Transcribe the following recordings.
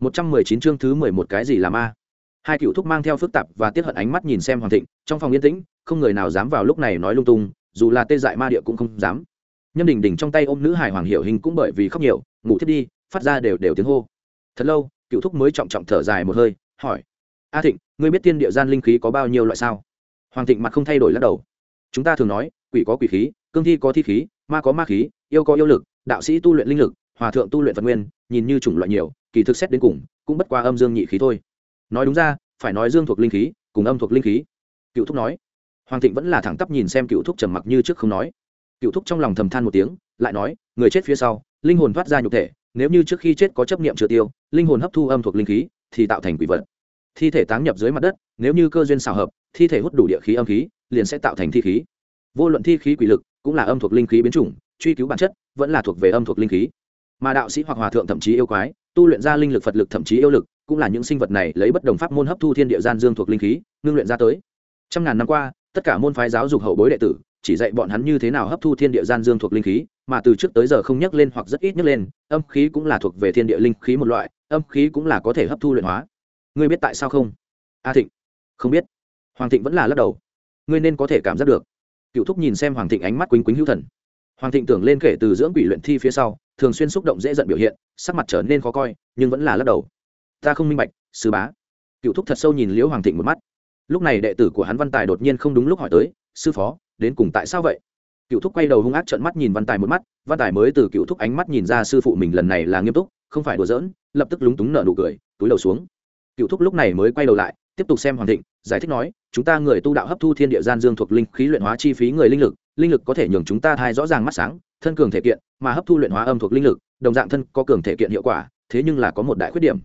một trăm mười chín chương thứ mười một cái gì là ma. Hai cựu thúc mang theo phức tạp và tiết hận ánh mắt nhìn xem hoàng thịnh, trong phòng yên tĩnh, không người nào dám vào lúc này nói lung tung, dù là tê dại ma địa cũng không dám. Nhâm đình đình trong tay ôm nữ hải hoàng hiểu hình cũng bởi vì khóc nhiều, ngủ thiết đi, phát ra đều đều tiếng hô. Thật lâu, cựu thúc mới trọng trọng thở dài một hơi, hỏi, a thịnh, ngươi biết tiên địa gian linh khí có bao nhiêu loại sao? Hoàng thịnh mặt không thay đổi lắc đầu. Chúng ta thường nói, quỷ có quỷ khí, cương thi có thi khí, ma có ma khí, yêu có yêu lực, đạo sĩ tu luyện linh lực hòa thượng tu luyện vật nguyên, nhìn như chủng loại nhiều, kỳ thực xét đến cùng, cũng bất qua âm dương nhị khí thôi. Nói đúng ra, phải nói dương thuộc linh khí, cùng âm thuộc linh khí. Cựu thúc nói. Hoàng thịnh vẫn là thẳng tắp nhìn xem cựu thúc trầm mặc như trước không nói. Cựu thúc trong lòng thầm than một tiếng, lại nói, người chết phía sau, linh hồn thoát ra nhục thể, nếu như trước khi chết có chấp niệm chưa tiêu, linh hồn hấp thu âm thuộc linh khí, thì tạo thành quỷ vật. Thi thể táng nhập dưới mặt đất, nếu như cơ duyên xào hợp, thi thể hút đủ địa khí âm khí, liền sẽ tạo thành thi khí. Vô luận thi khí quỷ lực, cũng là âm thuộc linh khí biến chủng, truy cứu bản chất, vẫn là thuộc về âm thuộc linh khí mà đạo sĩ hoặc hòa thượng thậm chí yêu quái, tu luyện ra linh lực phật lực thậm chí yêu lực, cũng là những sinh vật này lấy bất đồng pháp môn hấp thu thiên địa gian dương thuộc linh khí, ngưng luyện ra tới. Trăm ngàn năm qua, tất cả môn phái giáo dục hậu bối đệ tử, chỉ dạy bọn hắn như thế nào hấp thu thiên địa gian dương thuộc linh khí, mà từ trước tới giờ không nhắc lên hoặc rất ít nhắc lên, âm khí cũng là thuộc về thiên địa linh khí một loại, âm khí cũng là có thể hấp thu luyện hóa. Ngươi biết tại sao không? A thịnh. Không biết. Hoàng thịnh vẫn là lắc đầu. Ngươi nên có thể cảm giác được. Cựu thúc nhìn xem hoàng thịnh ánh mắt quýnh quýnh hữu thần. Hoàng thịnh tưởng lên kể từ dưỡng quỷ luyện thi phía sau thường xuyên xúc động dễ giận biểu hiện, sắc mặt trở nên khó coi, nhưng vẫn là lắc đầu. Ta không minh bạch, sư bá. Cựu thúc thật sâu nhìn liễu hoàng thịnh một mắt. Lúc này đệ tử của hắn văn tài đột nhiên không đúng lúc hỏi tới, sư phó, đến cùng tại sao vậy? Cựu thúc quay đầu hung ác trợn mắt nhìn văn tài một mắt, văn tài mới từ cựu thúc ánh mắt nhìn ra sư phụ mình lần này là nghiêm túc, không phải đùa giỡn, lập tức lúng túng nở nụ cười, túi đầu xuống. Cựu thúc lúc này mới quay đầu lại tiếp tục xem hoàng thịnh, giải thích nói, chúng ta người tu đạo hấp thu thiên địa gian dương thuộc linh khí luyện hóa chi phí người linh lực linh lực có thể nhường chúng ta thai rõ ràng mắt sáng, thân cường thể kiện, mà hấp thu luyện hóa âm thuộc linh lực, đồng dạng thân có cường thể kiện hiệu quả, thế nhưng là có một đại khuyết điểm.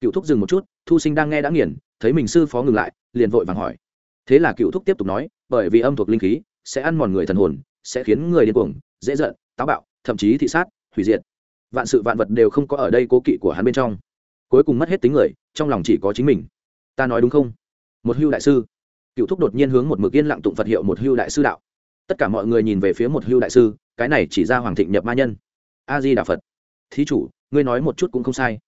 Cựu thúc dừng một chút, thu sinh đang nghe đã nghiền, thấy mình sư phó ngừng lại, liền vội vàng hỏi. Thế là cựu thúc tiếp tục nói, bởi vì âm thuộc linh khí sẽ ăn mòn người thần hồn, sẽ khiến người điên cuồng, dễ giận, táo bạo, thậm chí thị sát, hủy diệt. Vạn sự vạn vật đều không có ở đây cố kỵ của hắn bên trong. Cuối cùng mất hết tính người, trong lòng chỉ có chính mình ta nói đúng không? Một hưu đại sư. Cựu thúc đột nhiên hướng một mực yên lặng tụng phật hiệu một hưu đại sư đạo. Tất cả mọi người nhìn về phía một hưu đại sư, cái này chỉ ra hoàng thịnh nhập ma nhân. A di đà phật. Thí chủ, ngươi nói một chút cũng không sai.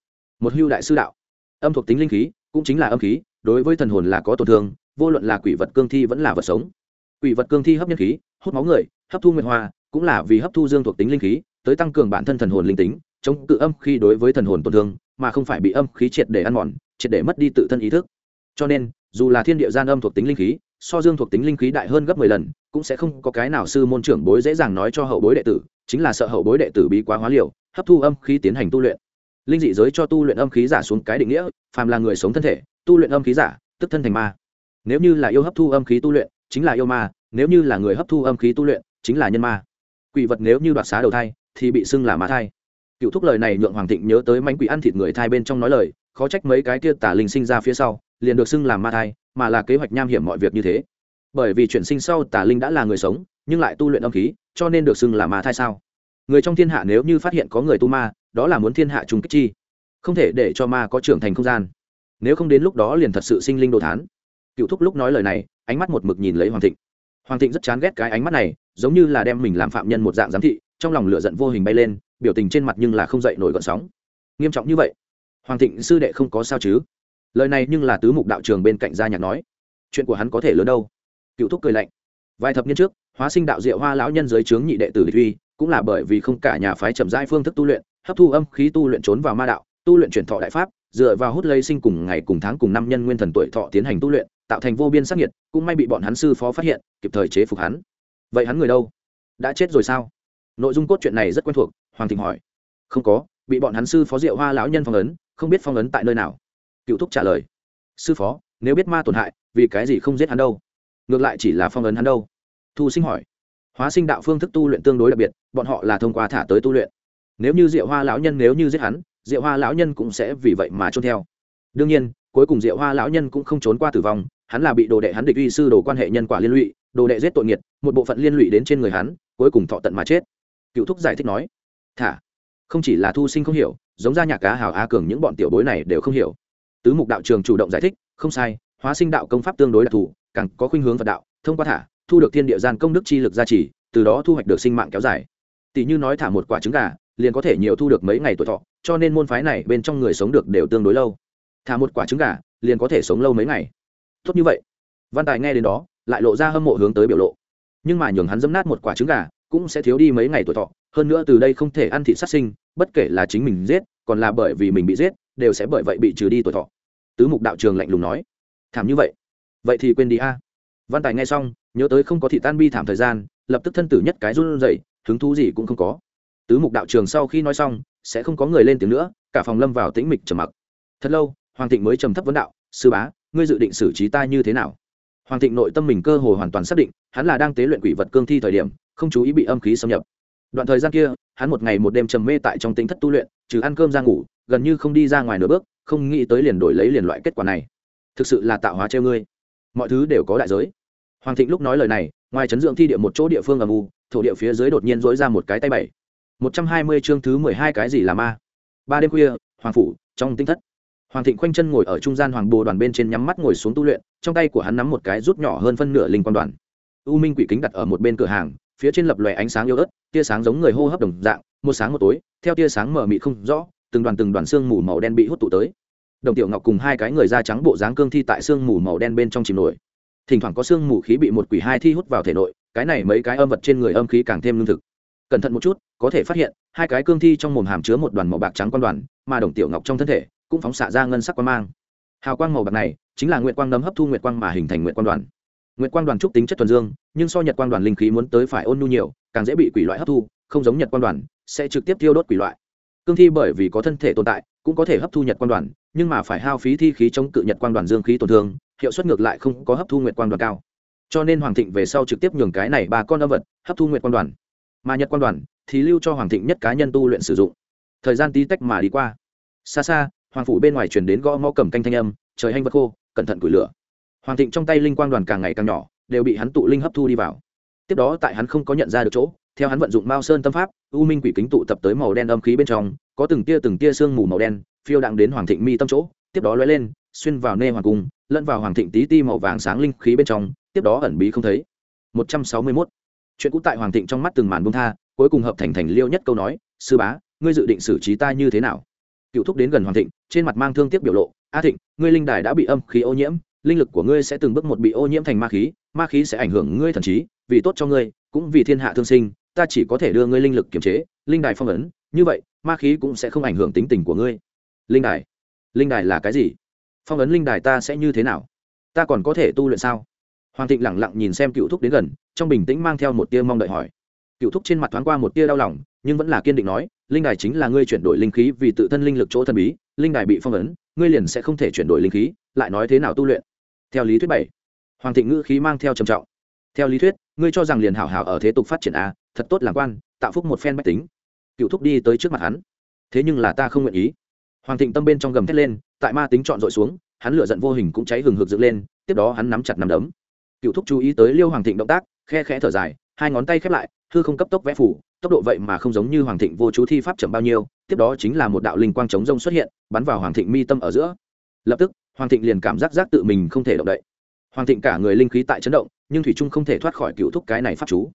Một hưu đại sư đạo. Âm thuộc tính linh khí, cũng chính là âm khí, đối với thần hồn là có tổn thương, vô luận là quỷ vật cương thi vẫn là vật sống. Quỷ vật cương thi hấp nhân khí, hút máu người, hấp thu nguyệt hoa, cũng là vì hấp thu dương thuộc tính linh khí, tới tăng cường bản thân thần hồn linh tính, chống cự âm khi đối với thần hồn tổn thương, mà không phải bị âm khí triệt để ăn mòn, triệt để mất đi tự thân ý thức cho nên, dù là thiên địa gian âm thuộc tính linh khí, so dương thuộc tính linh khí đại hơn gấp mười lần, cũng sẽ không có cái nào sư môn trưởng bối dễ dàng nói cho hậu bối đệ tử, chính là sợ hậu bối đệ tử bí quá hóa liều, hấp thu âm khí tiến hành tu luyện. Linh dị giới cho tu luyện âm khí giả xuống cái định nghĩa, phàm là người sống thân thể, tu luyện âm khí giả, tức thân thành ma. Nếu như là yêu hấp thu âm khí tu luyện, chính là yêu ma, nếu như là người hấp thu âm khí tu luyện, chính là nhân ma. Quỷ vật nếu như đoạt xá đầu thai, thì bị xưng là ma thai. Cựu thúc lời này nhượng hoàng thịnh nhớ tới mánh quỷ ăn thịt người thai bên trong nói lời, khó trách mấy cái kia tả linh sinh ra phía sau liền được xưng làm ma thai, mà là kế hoạch nham hiểm mọi việc như thế. Bởi vì chuyển sinh sau tà linh đã là người sống, nhưng lại tu luyện âm khí, cho nên được xưng là ma thai sao? Người trong thiên hạ nếu như phát hiện có người tu ma, đó là muốn thiên hạ trùng kích chi. Không thể để cho ma có trưởng thành không gian. Nếu không đến lúc đó liền thật sự sinh linh đồ thán. Cựu thúc lúc nói lời này, ánh mắt một mực nhìn lấy hoàng thịnh. Hoàng thịnh rất chán ghét cái ánh mắt này, giống như là đem mình làm phạm nhân một dạng giám thị, trong lòng lửa giận vô hình bay lên, biểu tình trên mặt nhưng là không dậy nổi gọn sóng. Nghiêm trọng như vậy, hoàng thịnh sư đệ không có sao chứ? Lời này nhưng là tứ mục đạo trường bên cạnh gia nhạc nói. Chuyện của hắn có thể lớn đâu? Cựu thúc cười lạnh. Vài thập niên trước, hóa sinh đạo diệu hoa lão nhân giới trướng nhị đệ tử lịch huy cũng là bởi vì không cả nhà phái chậm rãi phương thức tu luyện, hấp thu âm khí tu luyện trốn vào ma đạo, tu luyện chuyển thọ đại pháp, dựa vào hút lây sinh cùng ngày cùng tháng cùng năm nhân nguyên thần tuổi thọ tiến hành tu luyện, tạo thành vô biên sắc nhiệt cũng may bị bọn hắn sư phó phát hiện, kịp thời chế phục hắn. Vậy hắn người đâu? Đã chết rồi sao? Nội dung cốt truyện này rất quen thuộc, hoàng thịnh hỏi. Không có, bị bọn hắn sư phó diệu hoa lão nhân phong ấn, không biết phong ấn tại nơi nào cựu thúc trả lời. Sư phó, nếu biết ma tổn hại, vì cái gì không giết hắn đâu? Ngược lại chỉ là phong ấn hắn đâu? Thu sinh hỏi. Hóa sinh đạo phương thức tu luyện tương đối đặc biệt, bọn họ là thông qua thả tới tu luyện. Nếu như diệu hoa lão nhân nếu như giết hắn, diệu hoa lão nhân cũng sẽ vì vậy mà trôn theo. Đương nhiên, cuối cùng diệu hoa lão nhân cũng không trốn qua tử vong, hắn là bị đồ đệ hắn địch uy sư đồ quan hệ nhân quả liên lụy, đồ đệ giết tội nghiệt, một bộ phận liên lụy đến trên người hắn, cuối cùng thọ tận mà chết. Cựu thúc giải thích nói. Thả. Không chỉ là thu sinh không hiểu, giống ra nhạc cá hào á cường những bọn tiểu bối này đều không hiểu tứ mục đạo trường chủ động giải thích, không sai, hóa sinh đạo công pháp tương đối đặc thù, càng có khuynh hướng phật đạo, thông qua thả, thu được thiên địa gian công đức chi lực gia trì, từ đó thu hoạch được sinh mạng kéo dài. Tỷ như nói thả một quả trứng gà, liền có thể nhiều thu được mấy ngày tuổi thọ, cho nên môn phái này bên trong người sống được đều tương đối lâu. Thả một quả trứng gà, liền có thể sống lâu mấy ngày. Tốt như vậy. Văn tài nghe đến đó, lại lộ ra hâm mộ hướng tới biểu lộ. Nhưng mà nhường hắn dẫm nát một quả trứng gà, cũng sẽ thiếu đi mấy ngày tuổi thọ, hơn nữa từ đây không thể ăn thịt sát sinh, bất kể là chính mình giết, còn là bởi vì mình bị giết, đều sẽ bởi vậy bị trừ đi tuổi thọ tứ mục đạo trường lạnh lùng nói. Thảm như vậy? Vậy thì quên đi a. Văn tài nghe xong, nhớ tới không có thị tan bi thảm thời gian, lập tức thân tử nhất cái run rẩy, hứng thú gì cũng không có. Tứ mục đạo trường sau khi nói xong, sẽ không có người lên tiếng nữa, cả phòng lâm vào tĩnh mịch trầm mặc. Thật lâu, hoàng thịnh mới trầm thấp vấn đạo, sư bá, ngươi dự định xử trí ta như thế nào? Hoàng thịnh nội tâm mình cơ hồ hoàn toàn xác định, hắn là đang tế luyện quỷ vật cương thi thời điểm, không chú ý bị âm khí xâm nhập. Đoạn thời gian kia, hắn một ngày một đêm trầm mê tại trong tính thất tu luyện, trừ ăn cơm ra ngủ, gần như không đi ra ngoài nửa bước không nghĩ tới liền đổi lấy liền loại kết quả này. Thực sự là tạo hóa treo ngươi. Mọi thứ đều có đại giới. Hoàng thịnh lúc nói lời này, ngoài chấn dưỡng thi địa một chỗ địa phương âm u, thổ địa phía dưới đột nhiên dỗi ra một cái tay bảy. Một trăm hai mươi chương thứ mười hai cái gì là ma? Ba đêm khuya, hoàng phủ, trong tinh thất. Hoàng thịnh khoanh chân ngồi ở trung gian hoàng bồ đoàn bên trên nhắm mắt ngồi xuống tu luyện, trong tay của hắn nắm một cái rút nhỏ hơn phân nửa linh quan đoàn. U minh quỷ kính đặt ở một bên cửa hàng, phía trên lập lòe ánh sáng yếu ớt, tia sáng giống người hô hấp đồng dạng, một sáng một tối, theo tia sáng mở mị không rõ từng đoàn từng đoàn xương mù màu đen bị hút tụ tới. Đồng tiểu ngọc cùng hai cái người da trắng bộ dáng cương thi tại xương mù màu đen bên trong chìm nổi. Thỉnh thoảng có xương mù khí bị một quỷ hai thi hút vào thể nội, cái này mấy cái âm vật trên người âm khí càng thêm lương thực. Cẩn thận một chút, có thể phát hiện, hai cái cương thi trong mồm hàm chứa một đoàn màu bạc trắng quan đoàn, mà đồng tiểu ngọc trong thân thể cũng phóng xạ ra ngân sắc quan mang. Hào quang màu bạc này chính là nguyện quang nấm hấp thu nguyện quang mà hình thành nguyện quang đoàn. Nguyện quang đoàn trúc tính chất thuần dương, nhưng so nhật quang đoàn linh khí muốn tới phải ôn nhu nhiều, càng dễ bị quỷ loại hấp thu, không giống nhật quang đoàn, sẽ trực tiếp tiêu đốt quỷ loại cương thi bởi vì có thân thể tồn tại, cũng có thể hấp thu nhật quang đoàn, nhưng mà phải hao phí thi khí chống cự nhật quang đoàn dương khí tổn thương, hiệu suất ngược lại không có hấp thu nguyệt quang đoàn cao. Cho nên hoàng thịnh về sau trực tiếp nhường cái này ba con âm vật hấp thu nguyệt quang đoàn. Mà nhật quang đoàn thì lưu cho hoàng thịnh nhất cá nhân tu luyện sử dụng. Thời gian tí tách mà đi qua. Xa xa, hoàng phủ bên ngoài chuyển đến gõ mõ cầm canh thanh âm, trời hanh vật khô, cẩn thận củi lửa. Hoàng thịnh trong tay linh quang đoàn càng ngày càng nhỏ, đều bị hắn tụ linh hấp thu đi vào. Tiếp đó tại hắn không có nhận ra được chỗ theo hắn vận dụng mao sơn tâm pháp, u minh quỷ kính tụ tập tới màu đen âm khí bên trong, có từng tia từng tia sương mù màu đen, phiêu đặng đến hoàng thịnh mi tâm chỗ, tiếp đó lóe lên, xuyên vào nê hoàng cung, lẫn vào hoàng thịnh tí ti màu vàng sáng linh khí bên trong, tiếp đó ẩn bí không thấy một trăm sáu mươi 161. chuyện cũ tại hoàng thịnh trong mắt từng màn bông tha, cuối cùng hợp thành thành liêu nhất câu nói, sư bá, ngươi dự định xử trí ta như thế nào cựu thúc đến gần hoàng thịnh, trên mặt mang thương tiếc biểu lộ, a thịnh, ngươi linh đài đã bị âm khí ô nhiễm, linh lực của ngươi sẽ từng bước một bị ô nhiễm thành ma khí ma khí sẽ ảnh hưởng ngươi thần trí, vì tốt cho ngươi, cũng vì thiên hạ thương sinh ta chỉ có thể đưa ngươi linh lực kiềm chế, linh đài phong ấn, như vậy, ma khí cũng sẽ không ảnh hưởng tính tình của ngươi. Linh đài? Linh đài là cái gì? Phong ấn linh đài ta sẽ như thế nào? Ta còn có thể tu luyện sao? Hoàng thịnh lẳng lặng nhìn xem cựu thúc đến gần, trong bình tĩnh mang theo một tia mong đợi hỏi. Cựu thúc trên mặt thoáng qua một tia đau lòng, nhưng vẫn là kiên định nói, linh đài chính là ngươi chuyển đổi linh khí vì tự thân linh lực chỗ thần bí, linh đài bị phong ấn, ngươi liền sẽ không thể chuyển đổi linh khí, lại nói thế nào tu luyện? Theo lý thuyết bảy. Hoàng thịnh ngữ khí mang theo trầm trọng. Theo lý thuyết, ngươi cho rằng liền hảo hảo ở thế tục phát triển a thật tốt làm quan, tạo phúc một phen bách tính. Cựu thúc đi tới trước mặt hắn. Thế nhưng là ta không nguyện ý. Hoàng thịnh tâm bên trong gầm thét lên, tại ma tính trọn dội xuống, hắn lửa giận vô hình cũng cháy hừng hực dựng lên, tiếp đó hắn nắm chặt nắm đấm. Cựu thúc chú ý tới liêu hoàng thịnh động tác, khe khẽ thở dài, hai ngón tay khép lại thư không cấp tốc vẽ phủ, tốc độ vậy mà không giống như hoàng thịnh vô chú thi pháp chậm bao nhiêu, tiếp đó chính là một đạo linh quang chống rông xuất hiện, bắn vào hoàng thịnh mi tâm ở giữa. Lập tức, hoàng thịnh liền cảm giác giác tự mình không thể động đậy. Hoàng thịnh cả người linh khí tại chấn động, nhưng thủy trung không thể thoát khỏi cựu thúc cái này pháp chú.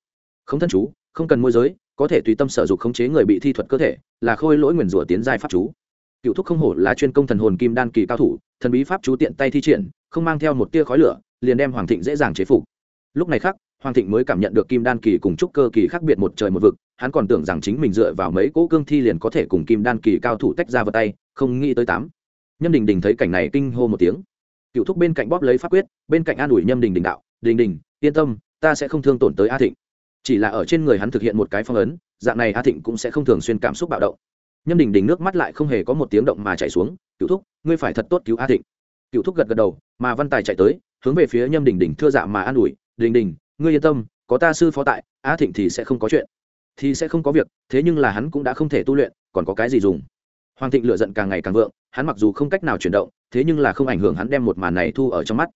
Không thân chú không cần môi giới, có thể tùy tâm sở dục khống chế người bị thi thuật cơ thể, là khôi lỗi nguyền rủa tiến giai pháp chú. Cựu thúc không hổ là chuyên công thần hồn kim đan kỳ cao thủ, thần bí pháp chú tiện tay thi triển, không mang theo một tia khói lửa, liền đem hoàng thịnh dễ dàng chế phục. Lúc này khác hoàng thịnh mới cảm nhận được kim đan kỳ cùng trúc cơ kỳ khác biệt một trời một vực, hắn còn tưởng rằng chính mình dựa vào mấy cỗ cương thi liền có thể cùng kim đan kỳ cao thủ tách ra vào tay, không nghĩ tới tám. Nhâm đình đình thấy cảnh này kinh hô một tiếng. Cựu thúc bên cạnh bóp lấy pháp quyết, bên cạnh an ủi nhâm đình đình đạo, đình đình, yên tâm, ta sẽ không thương tổn tới a thịnh chỉ là ở trên người hắn thực hiện một cái phong ấn, dạng này a thịnh cũng sẽ không thường xuyên cảm xúc bạo động. Nhâm đình đình nước mắt lại không hề có một tiếng động mà chạy xuống cựu thúc, ngươi phải thật tốt cứu a thịnh. Cựu thúc gật gật đầu, mà văn tài chạy tới, hướng về phía nhâm đình đình thưa dạ mà an ủi, đình đình, ngươi yên tâm, có ta sư phó tại, a thịnh thì sẽ không có chuyện. Thì sẽ không có việc, thế nhưng là hắn cũng đã không thể tu luyện, còn có cái gì dùng? Hoàng thịnh lựa giận càng ngày càng vượng, hắn mặc dù không cách nào chuyển động, thế nhưng là không ảnh hưởng hắn đem một màn này thu ở trong mắt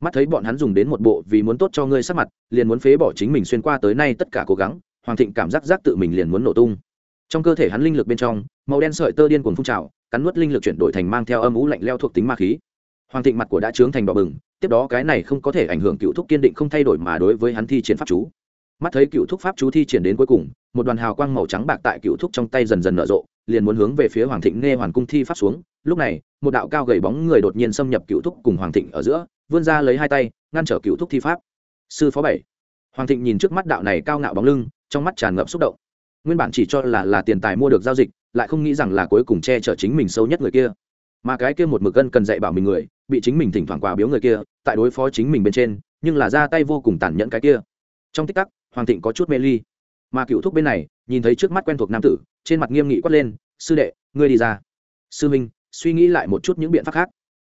mắt thấy bọn hắn dùng đến một bộ vì muốn tốt cho ngươi sắc mặt, liền muốn phế bỏ chính mình xuyên qua tới nay tất cả cố gắng, hoàng thịnh cảm giác giác tự mình liền muốn nổ tung. Trong cơ thể hắn linh lực bên trong, màu đen sợi tơ điên cuồng phun trào, cắn nuốt linh lực chuyển đổi thành mang theo âm ú lạnh leo thuộc tính ma khí. Hoàng thịnh mặt của đã trướng thành đỏ bừng, tiếp đó cái này không có thể ảnh hưởng cựu thúc kiên định không thay đổi mà đối với hắn thi triển pháp chú. Mắt thấy cựu thúc pháp chú thi triển đến cuối cùng, một đoàn hào quang màu trắng bạc tại cựu thúc trong tay dần dần nở rộ liền muốn hướng về phía hoàng thịnh nghe hoàn cung thi pháp xuống. Lúc này, một đạo cao gầy bóng người đột nhiên xâm nhập cựu thúc cùng hoàng thịnh ở giữa, vươn ra lấy hai tay, ngăn trở cựu thúc thi pháp. Sư phó bảy. Hoàng thịnh nhìn trước mắt đạo này cao ngạo bóng lưng, trong mắt tràn ngập xúc động. Nguyên bản chỉ cho là là tiền tài mua được giao dịch, lại không nghĩ rằng là cuối cùng che chở chính mình sâu nhất người kia. Mà cái kia một mực gân cần dạy bảo mình người, bị chính mình thỉnh thoảng quà biếu người kia, tại đối phó chính mình bên trên, nhưng là ra tay vô cùng tàn nhẫn cái kia. Trong tích tắc, hoàng thịnh có chút mê ly. Mà cựu thúc bên này, nhìn thấy trước mắt quen thuộc nam tử trên mặt nghiêm nghị quát lên, sư đệ, ngươi đi ra. Sư minh, suy nghĩ lại một chút những biện pháp khác.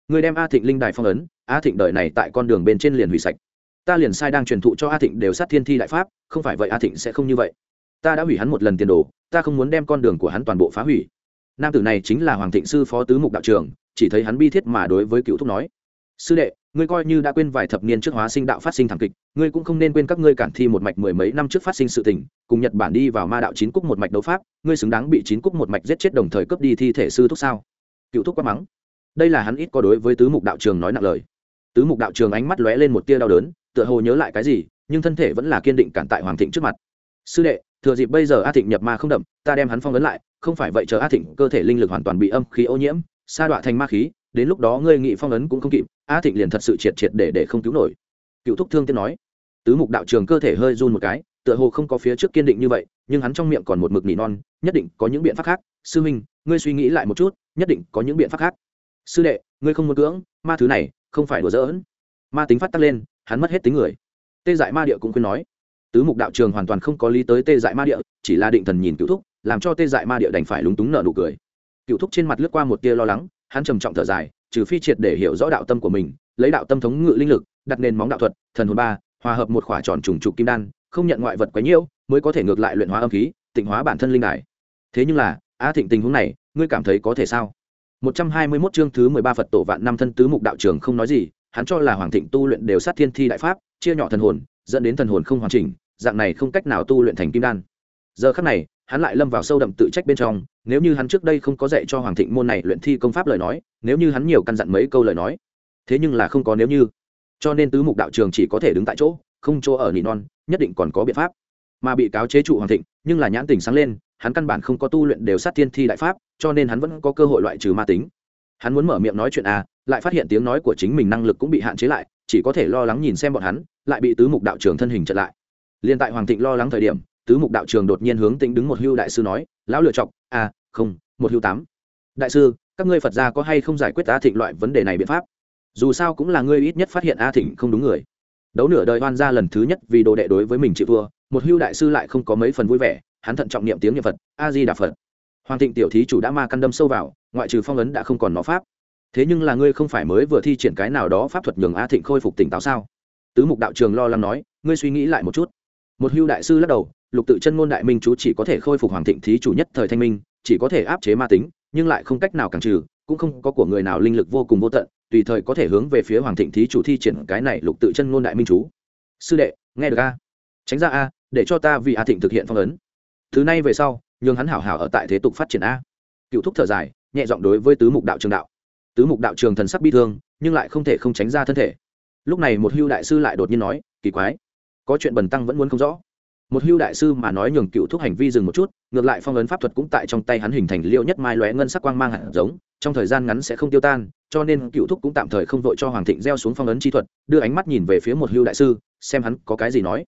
Ngươi đem a thịnh linh đài phong ấn, a thịnh đợi này tại con đường bên trên liền hủy sạch. Ta liền sai đang truyền thụ cho a thịnh đều sát thiên thi đại pháp, không phải vậy a thịnh sẽ không như vậy. Ta đã hủy hắn một lần tiền đồ, ta không muốn đem con đường của hắn toàn bộ phá hủy. Nam tử này chính là hoàng thịnh sư phó tứ mục đạo trường chỉ thấy hắn bi thiết mà đối với cựu thúc nói, sư đệ ngươi coi như đã quên vài thập niên trước hóa sinh đạo phát sinh thảm kịch, ngươi cũng không nên quên các ngươi cản thi một mạch mười mấy năm trước phát sinh sự tình, cùng nhật bản đi vào ma đạo chín cúc một mạch đấu pháp, ngươi xứng đáng bị chín cúc một mạch giết chết đồng thời cướp đi thi thể sư thúc sao? Cựu thúc quá mắng. Đây là hắn ít có đối với tứ mục đạo trường nói nặng lời. Tứ mục đạo trường ánh mắt lóe lên một tia đau đớn, tựa hồ nhớ lại cái gì, nhưng thân thể vẫn là kiên định cản tại hoàng thịnh trước mặt. Sư đệ, thừa dịp bây giờ a thịnh nhập ma không đậm, ta đem hắn phong ấn lại, không phải vậy chờ a thịnh cơ thể linh lực hoàn toàn bị âm khí ô nhiễm, sa đọa thành ma khí, đến lúc đó ngươi nghị phong ấn cũng không kịp a thịnh liền thật sự triệt triệt để để không cứu nổi. Cựu thúc thương tiên nói, tứ mục đạo trường cơ thể hơi run một cái, tựa hồ không có phía trước kiên định như vậy, nhưng hắn trong miệng còn một mực nỉ non, nhất định có những biện pháp khác. Sư minh, ngươi suy nghĩ lại một chút, nhất định có những biện pháp khác. Sư đệ, ngươi không muốn cưỡng, ma thứ này không phải đùa giỡn. Ma tính phát tắc lên, hắn mất hết tính người. Tê dại ma địa cũng khuyên nói, tứ mục đạo trường hoàn toàn không có lý tới tê dại ma địa, chỉ là định thần nhìn cựu thúc, làm cho tê dại ma địa đành phải lúng túng nợ nụ cười. Cựu thúc trên mặt lướt qua một tia lo lắng, hắn trầm trọng thở dài trừ phi triệt để hiểu rõ đạo tâm của mình lấy đạo tâm thống ngự linh lực đặt nền móng đạo thuật thần hồn ba hòa hợp một khỏa tròn trùng trục kim đan không nhận ngoại vật quấy nhiễu mới có thể ngược lại luyện hóa âm khí tịnh hóa bản thân linh đài thế nhưng là a thịnh tình huống này ngươi cảm thấy có thể sao 121 chương thứ 13 Phật tổ vạn năm thân tứ mục đạo trường không nói gì, hắn cho là Hoàng Thịnh tu luyện đều sát thiên thi đại pháp, chia nhỏ thần hồn, dẫn đến thần hồn không hoàn chỉnh, dạng này không cách nào tu luyện thành kim đan. Giờ khắc này, hắn lại lâm vào sâu đậm tự trách bên trong, nếu như hắn trước đây không có dạy cho Hoàng Thịnh môn này luyện thi công pháp lời nói, nếu như hắn nhiều căn dặn mấy câu lời nói. Thế nhưng là không có nếu như. Cho nên tứ mục đạo trường chỉ có thể đứng tại chỗ, không chỗ ở nhị non, nhất định còn có biện pháp. Mà bị cáo chế trụ Hoàng Thịnh, nhưng là nhãn tình sáng lên, hắn căn bản không có tu luyện đều sát thiên thi đại pháp, cho nên hắn vẫn có cơ hội loại trừ ma tính hắn muốn mở miệng nói chuyện à lại phát hiện tiếng nói của chính mình năng lực cũng bị hạn chế lại chỉ có thể lo lắng nhìn xem bọn hắn lại bị tứ mục đạo trường thân hình chặn lại liên tại hoàng thịnh lo lắng thời điểm tứ mục đạo trường đột nhiên hướng tĩnh đứng một hưu đại sư nói, lão lựa chọc à không, một hưu tám. Đại sư, các ngươi phật gia có hay không giải quyết a thịnh loại vấn đề này biện pháp? Dù sao cũng là ngươi ít nhất phát hiện a thịnh không đúng người. Đấu nửa đời oan ra lần thứ nhất vì đồ đệ đối với mình chịu thua, một hưu đại sư lại không có mấy phần vui vẻ, hắn thận trọng niệm tiếng niệm phật, a di đà phật. Hoàng thịnh tiểu thí chủ đã ma căn đâm sâu vào, ngoại trừ phong ấn đã không còn nó pháp. Thế nhưng là ngươi không phải mới vừa thi triển cái nào đó pháp thuật nhường a thịnh khôi phục tỉnh táo sao? Tứ mục đạo trường lo lắng nói, ngươi suy nghĩ lại một chút. Một hưu đại sư lắc đầu lục tự chân ngôn đại minh chú chỉ có thể khôi phục hoàng thịnh thí chủ nhất thời thanh minh, chỉ có thể áp chế ma tính, nhưng lại không cách nào càng trừ, cũng không có của người nào linh lực vô cùng vô tận, tùy thời có thể hướng về phía hoàng thịnh thí chủ thi triển cái này lục tự chân ngôn đại minh chú. Sư đệ, nghe được a? Tránh ra a, để cho ta vì a thịnh thực hiện phong ấn. Thứ này về sau, nhường hắn hảo hảo ở tại thế tục phát triển a. Cựu thúc thở dài, nhẹ giọng đối với tứ mục đạo trường đạo. Tứ mục đạo trường thần sắc bi thương, nhưng lại không thể không tránh ra thân thể. Lúc này một hưu đại sư lại đột nhiên nói, kỳ quái, có chuyện bần tăng vẫn muốn không rõ một hưu đại sư mà nói nhường cựu thúc hành vi dừng một chút, ngược lại phong ấn pháp thuật cũng tại trong tay hắn hình thành liêu nhất mai lóe ngân sắc quang mang hạt giống, trong thời gian ngắn sẽ không tiêu tan, cho nên cựu thúc cũng tạm thời không vội cho hoàng thịnh gieo xuống phong ấn chi thuật, đưa ánh mắt nhìn về phía một hưu đại sư, xem hắn có cái gì nói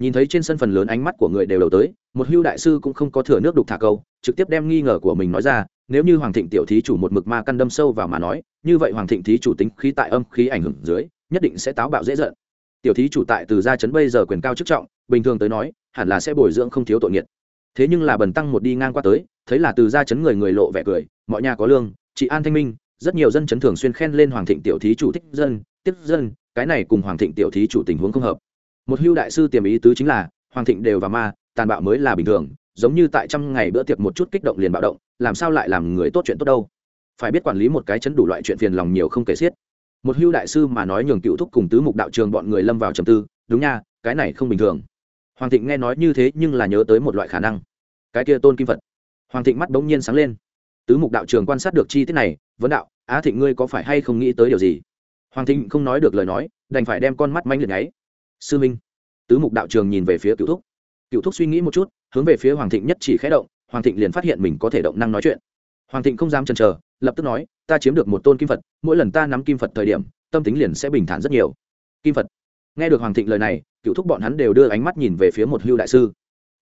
nhìn thấy trên sân phần lớn ánh mắt của người đều đầu tới, một hưu đại sư cũng không có thừa nước đục thả câu, trực tiếp đem nghi ngờ của mình nói ra, nếu như hoàng thịnh tiểu thí chủ một mực ma căn đâm sâu vào mà nói, như vậy hoàng thịnh thí chủ tính khí tại âm khí ảnh hưởng dưới, nhất định sẽ táo bạo dễ dợn tiểu thí chủ tại từ gia chấn bây giờ quyền cao chức trọng, bình thường tới nói, hẳn là sẽ bồi dưỡng không thiếu tội nghiệt. Thế nhưng là bần tăng một đi ngang qua tới, thấy là từ gia chấn người người lộ vẻ cười, mọi nhà có lương, chị an thanh minh, rất nhiều dân chấn thường xuyên khen lên hoàng thịnh tiểu thí chủ thích dân, tiếp dân, cái này cùng hoàng thịnh tiểu thí chủ tình huống không hợp. Một hưu đại sư tiềm ý tứ chính là, hoàng thịnh đều và ma, tàn bạo mới là bình thường, giống như tại trăm ngày bữa tiệc một chút kích động liền bạo động, làm sao lại làm người tốt chuyện tốt đâu? Phải biết quản lý một cái chấn đủ loại chuyện phiền lòng nhiều không kể xiết một hưu đại sư mà nói nhường cựu thúc cùng tứ mục đạo trường bọn người lâm vào trầm tư, đúng nha, cái này không bình thường. Hoàng thịnh nghe nói như thế nhưng là nhớ tới một loại khả năng. Cái kia tôn kim phật. Hoàng thịnh mắt bỗng nhiên sáng lên. Tứ mục đạo trường quan sát được chi tiết này, vấn đạo, á thịnh ngươi có phải hay không nghĩ tới điều gì? Hoàng thịnh không nói được lời nói, đành phải đem con mắt manh liệt ấy. sư minh. Tứ mục đạo trường nhìn về phía cựu thúc. Cựu thúc suy nghĩ một chút, hướng về phía hoàng thịnh nhất chỉ khẽ động, hoàng thịnh liền phát hiện mình có thể động năng nói chuyện. Hoàng thịnh không dám chần chờ lập tức nói, ta chiếm được một tôn kim phật, mỗi lần ta nắm kim phật thời điểm, tâm tính liền sẽ bình thản rất nhiều. Kim phật. Nghe được hoàng thịnh lời này, cựu thúc bọn hắn đều đưa ánh mắt nhìn về phía một hưu đại sư.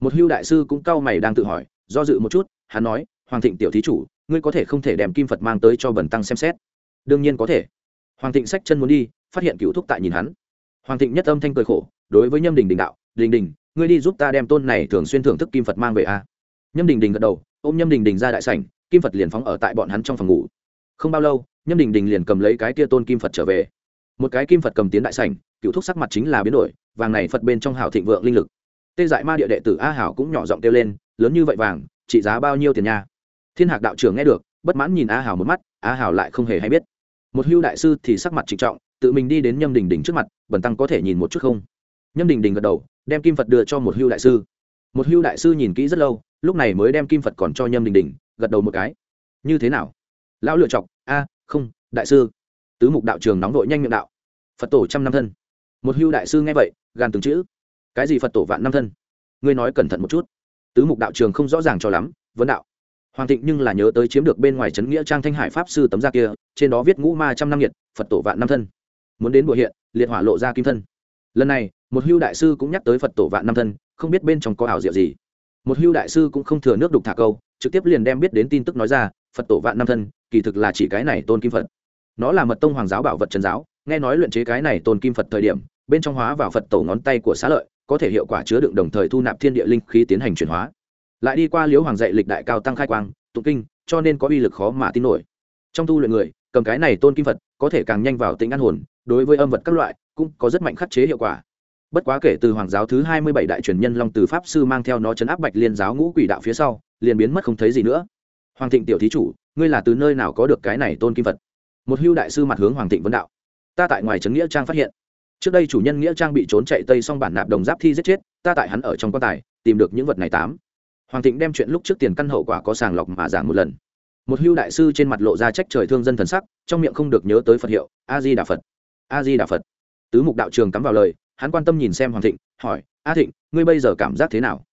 Một hưu đại sư cũng cau mày đang tự hỏi, do dự một chút, hắn nói, hoàng thịnh tiểu thí chủ, ngươi có thể không thể đem kim phật mang tới cho bần tăng xem xét? Đương nhiên có thể. Hoàng thịnh xách chân muốn đi, phát hiện cựu thúc tại nhìn hắn. Hoàng thịnh nhất âm thanh cười khổ, đối với nhâm đình đình đạo, đình đình, ngươi đi giúp ta đem tôn này thường xuyên thưởng thức kim phật mang về a. Nhâm đình đình gật đầu, ôm nhâm đình đình ra đại sảnh kim phật liền phóng ở tại bọn hắn trong phòng ngủ. Không bao lâu, nhâm đình đình liền cầm lấy cái kia tôn kim phật trở về. Một cái kim phật cầm tiến đại sảnh, cựu thúc sắc mặt chính là biến đổi, vàng này phật bên trong hảo thịnh vượng linh lực. Tê dại ma địa đệ tử a hảo cũng nhỏ giọng kêu lên, lớn như vậy vàng, trị giá bao nhiêu tiền nha? Thiên hạc đạo trưởng nghe được, bất mãn nhìn a hảo một mắt, a hảo lại không hề hay biết. Một hưu đại sư thì sắc mặt trịnh trọng, tự mình đi đến nhâm đình đình trước mặt bẩn tăng có thể nhìn một chút không? Nhâm đình đình gật đầu, đem kim phật đưa cho một hưu đại sư. Một hưu đại sư nhìn kỹ rất lâu, lúc này mới đem kim phật còn cho nhâm đình đình gật đầu một cái. Như thế nào? Lão lựa chọc, a, không, đại sư. Tứ mục đạo trường nóng vội nhanh miệng đạo. Phật tổ trăm năm thân. Một hưu đại sư nghe vậy gan từng chữ. Cái gì phật tổ vạn năm thân? Ngươi nói cẩn thận một chút. Tứ mục đạo trường không rõ ràng cho lắm, vấn đạo. Hoàng thịnh nhưng là nhớ tới chiếm được bên ngoài trấn nghĩa trang thanh hải pháp sư tấm da kia, trên đó viết ngũ ma trăm năm nhiệt, phật tổ vạn năm thân. Muốn đến bùa hiện, liệt hỏa lộ ra kim thân. Lần này, một hưu đại sư cũng nhắc tới phật tổ vạn năm thân, không biết bên trong có ảo diệu gì. Một hưu đại sư cũng không thừa nước đục thả câu trực tiếp liền đem biết đến tin tức nói ra, phật tổ vạn năm thân, kỳ thực là chỉ cái này tôn kim phật. Nó là mật tông hoàng giáo bảo vật trần giáo, nghe nói luyện chế cái này tôn kim phật thời điểm, bên trong hóa vào phật tổ ngón tay của xá lợi, có thể hiệu quả chứa đựng đồng thời thu nạp thiên địa linh khí tiến hành chuyển hóa. Lại đi qua liễu hoàng dạy lịch đại cao tăng khai quang, tụng kinh, cho nên có uy lực khó mà tin nổi. Trong tu luyện người, cầm cái này tôn kim phật, có thể càng nhanh vào tính an hồn, đối với âm vật các loại, cũng có rất mạnh khắc chế hiệu quả bất quá kể từ hoàng giáo thứ hai mươi bảy đại truyền nhân long từ pháp sư mang theo nó chấn áp bạch liên giáo ngũ quỷ đạo phía sau, liền biến mất không thấy gì nữa. Hoàng thịnh tiểu thí chủ, ngươi là từ nơi nào có được cái này tôn kim vật một hưu đại sư mặt hướng hoàng thịnh vấn đạo. Ta tại ngoài trấn nghĩa trang phát hiện. Trước đây chủ nhân nghĩa trang bị trốn chạy tây xong bản nạp đồng giáp thi giết chết, ta tại hắn ở trong quan tài, tìm được những vật này tám. Hoàng thịnh đem chuyện lúc trước tiền căn hậu quả có sàng lọc mà giảng một lần. Một hưu đại sư trên mặt lộ ra trách trời thương dân thần sắc, trong miệng không được nhớ tới phật hiệu, a di đà phật. A di đà phật. Tứ mục đạo trường cắm vào lời hắn quan tâm nhìn xem hoàng thịnh, hỏi, a thịnh, ngươi bây giờ cảm giác thế nào?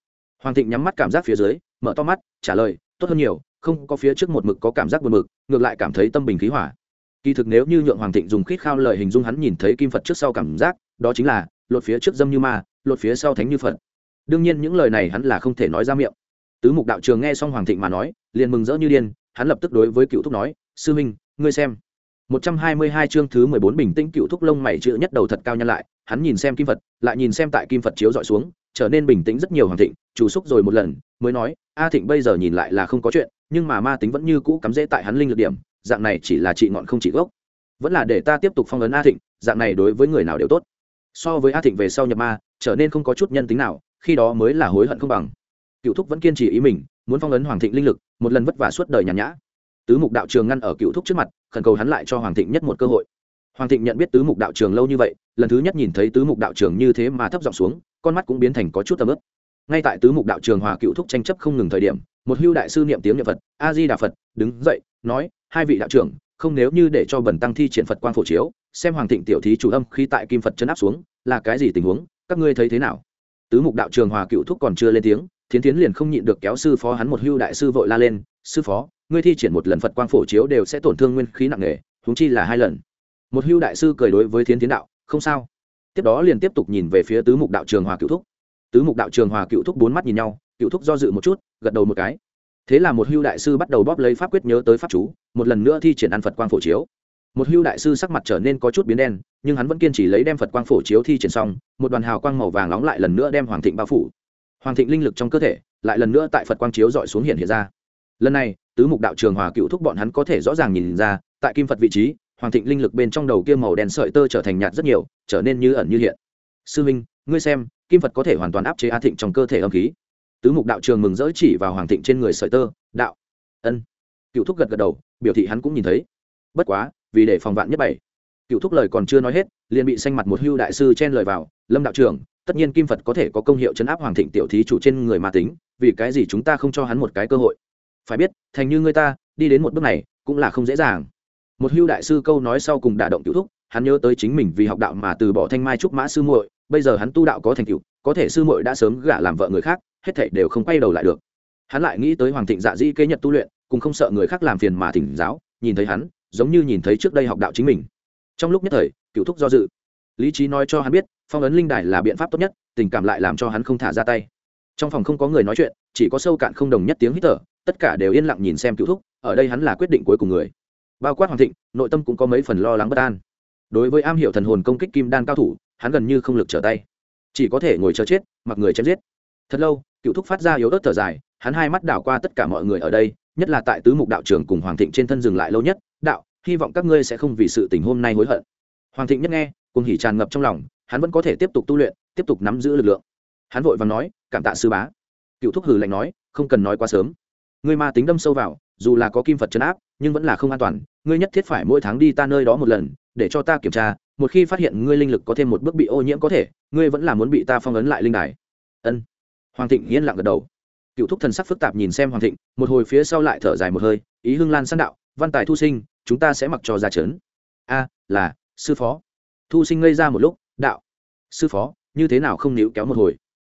Hoàng thịnh nhắm mắt cảm giác phía dưới, mở to mắt, trả lời, tốt hơn nhiều, không có phía trước một mực có cảm giác buồn mực ngược lại cảm thấy tâm bình khí hỏa kỳ thực nếu như nhượng hoàng thịnh dùng khít khao lời hình dung hắn nhìn thấy kim phật trước sau cảm giác, đó chính là, lột phía trước dâm như ma, lột phía sau thánh như phật. Đương nhiên những lời này hắn là không thể nói ra miệng. Tứ mục đạo trường nghe xong hoàng thịnh mà nói, liền mừng rỡ như điên, hắn lập tức đối với cựu thúc nói, sư minh, ngươi xem một trăm hai mươi hai chương thứ mười bốn bình tĩnh cựu thúc lông mày chữ nhất đầu thật cao nhân lại, hắn nhìn xem kim phật, lại nhìn xem tại kim phật chiếu dọi xuống, trở nên bình tĩnh rất nhiều hoàng thịnh, chủ xúc rồi một lần, mới nói, a thịnh bây giờ nhìn lại là không có chuyện, nhưng mà ma tính vẫn như cũ cắm rễ tại hắn linh lực điểm, dạng này chỉ là trị ngọn không trị gốc. Vẫn là để ta tiếp tục phong ấn a thịnh, dạng này đối với người nào đều tốt. So với a thịnh về sau nhập ma, trở nên không có chút nhân tính nào, khi đó mới là hối hận không bằng. Cựu thúc vẫn kiên trì ý mình, muốn phong ấn hoàng thịnh linh lực, một lần vất vả suốt đời nhàn nhã. Tứ mục đạo trường ngăn ở cựu thúc trước mặt khẩn cầu hắn lại cho hoàng thịnh nhất một cơ hội. Hoàng thịnh nhận biết tứ mục đạo trường lâu như vậy, lần thứ nhất nhìn thấy tứ mục đạo trường như thế mà thấp giọng xuống, con mắt cũng biến thành có chút tầm ướp ngay tại tứ mục đạo trường hòa cựu thúc tranh chấp không ngừng thời điểm, một hưu đại sư niệm tiếng niệm phật a di đà phật đứng dậy, nói, hai vị đạo trưởng, không nếu như để cho bần tăng thi triển phật quan phổ chiếu, xem hoàng thịnh tiểu thí chủ âm khi tại kim phật chấn áp xuống, là cái gì tình huống, các ngươi thấy thế nào? Tứ mục đạo trường hòa cựu thúc còn chưa lên tiếng, thiến tiến liền không nhịn được kéo sư phó hắn một hưu đại sư vội la lên, sư phó ngươi thi triển một lần phật quang phổ chiếu đều sẽ tổn thương nguyên khí nặng nề húng chi là hai lần. Một hưu đại sư cười đối với thiến tiến đạo, không sao. Tiếp đó liền tiếp tục nhìn về phía tứ mục đạo trường hòa cựu thúc. Tứ mục đạo trường hòa cựu thúc bốn mắt nhìn nhau, cựu thúc do dự một chút, gật đầu một cái. Thế là một hưu đại sư bắt đầu bóp lấy pháp quyết nhớ tới pháp chú, một lần nữa thi triển ăn phật quang phổ chiếu. Một hưu đại sư sắc mặt trở nên có chút biến đen, nhưng hắn vẫn kiên trì lấy đem phật quang phổ chiếu thi triển xong, một đoàn hào quang màu vàng nóng lại lần nữa đem hoàng thịnh bao phủ. Hoàng thịnh linh lực trong cơ thể lại lần nữa tại phật quang chiếu dọi xuống hiện hiện ra. Lần này tứ mục đạo trường hòa cựu thúc bọn hắn có thể rõ ràng nhìn ra, tại kim phật vị trí, hoàng thịnh linh lực bên trong đầu kia màu đen sợi tơ trở thành nhạt rất nhiều, trở nên như ẩn như hiện. Sư minh, ngươi xem, kim phật có thể hoàn toàn áp chế a thịnh trong cơ thể âm khí. Tứ mục đạo trường mừng rỡ chỉ vào hoàng thịnh trên người sợi tơ, đạo. Ân. Cựu thúc gật gật đầu, biểu thị hắn cũng nhìn thấy. Bất quá, vì để phòng vạn nhất bảy cựu thúc lời còn chưa nói hết, liền bị xanh mặt một hưu đại sư chen lời vào, lâm đạo trưởng tất nhiên kim phật có thể có công hiệu chấn áp hoàng thịnh tiểu thí chủ trên người ma tính, vì cái gì chúng ta không cho hắn một cái cơ hội? Phải biết, thành như người ta, đi đến một bước này, cũng là không dễ dàng. Một hưu đại sư câu nói sau cùng đả động cựu thúc, hắn nhớ tới chính mình vì học đạo mà từ bỏ thanh mai trúc mã sư muội, bây giờ hắn tu đạo có thành tựu, có thể sư muội đã sớm gả làm vợ người khác, hết thảy đều không quay đầu lại được. Hắn lại nghĩ tới hoàng thịnh dạ dĩ kế nhật tu luyện cùng không sợ người khác làm phiền mà thỉnh giáo, nhìn thấy hắn, giống như nhìn thấy trước đây học đạo chính mình. Trong lúc nhất thời cựu thúc do dự. Lý trí nói cho hắn biết, phong ấn linh đài là biện pháp tốt nhất, tình cảm lại làm cho hắn không thả ra tay. Trong phòng không có người nói chuyện, chỉ có sâu cạn không đồng nhất tiếng hít thở tất cả đều yên lặng nhìn xem cựu thúc, ở đây hắn là quyết định cuối cùng người. Bao quát hoàng thịnh, nội tâm cũng có mấy phần lo lắng bất an. Đối với am hiểu thần hồn công kích kim đan cao thủ, hắn gần như không lực trở tay. Chỉ có thể ngồi chờ chết, mặc người chém giết. Thật lâu, cựu thúc phát ra yếu ớt thở dài, hắn hai mắt đảo qua tất cả mọi người ở đây, nhất là tại tứ mục đạo trưởng cùng hoàng thịnh trên thân dừng lại lâu nhất, đạo, hy vọng các ngươi sẽ không vì sự tình hôm nay hối hận. Hoàng thịnh nhất nghe, cùng hỉ tràn ngập trong lòng, hắn vẫn có thể tiếp tục tu luyện, tiếp tục nắm giữ lực lượng. Hắn vội và nói, cảm tạ sư bá. Cựu thúc hừ lạnh nói, không cần nói quá sớm ngươi ma tính đâm sâu vào, dù là có kim phật chấn áp, nhưng vẫn là không an toàn, ngươi nhất thiết phải mỗi tháng đi ta nơi đó một lần, để cho ta kiểm tra, một khi phát hiện ngươi linh lực có thêm một bước bị ô nhiễm có thể, ngươi vẫn là muốn bị ta phong ấn lại linh đài. Ân. Hoàng thịnh yên lặng gật đầu. Cựu thúc thần sắc phức tạp nhìn xem hoàng thịnh, một hồi phía sau lại thở dài một hơi, ý hưng lan săn đạo, văn tài thu sinh, chúng ta sẽ mặc cho ra trấn. A, là, sư phó. Thu sinh ngây ra một lúc, đạo, sư phó, như thế nào không níu kéo một hồi?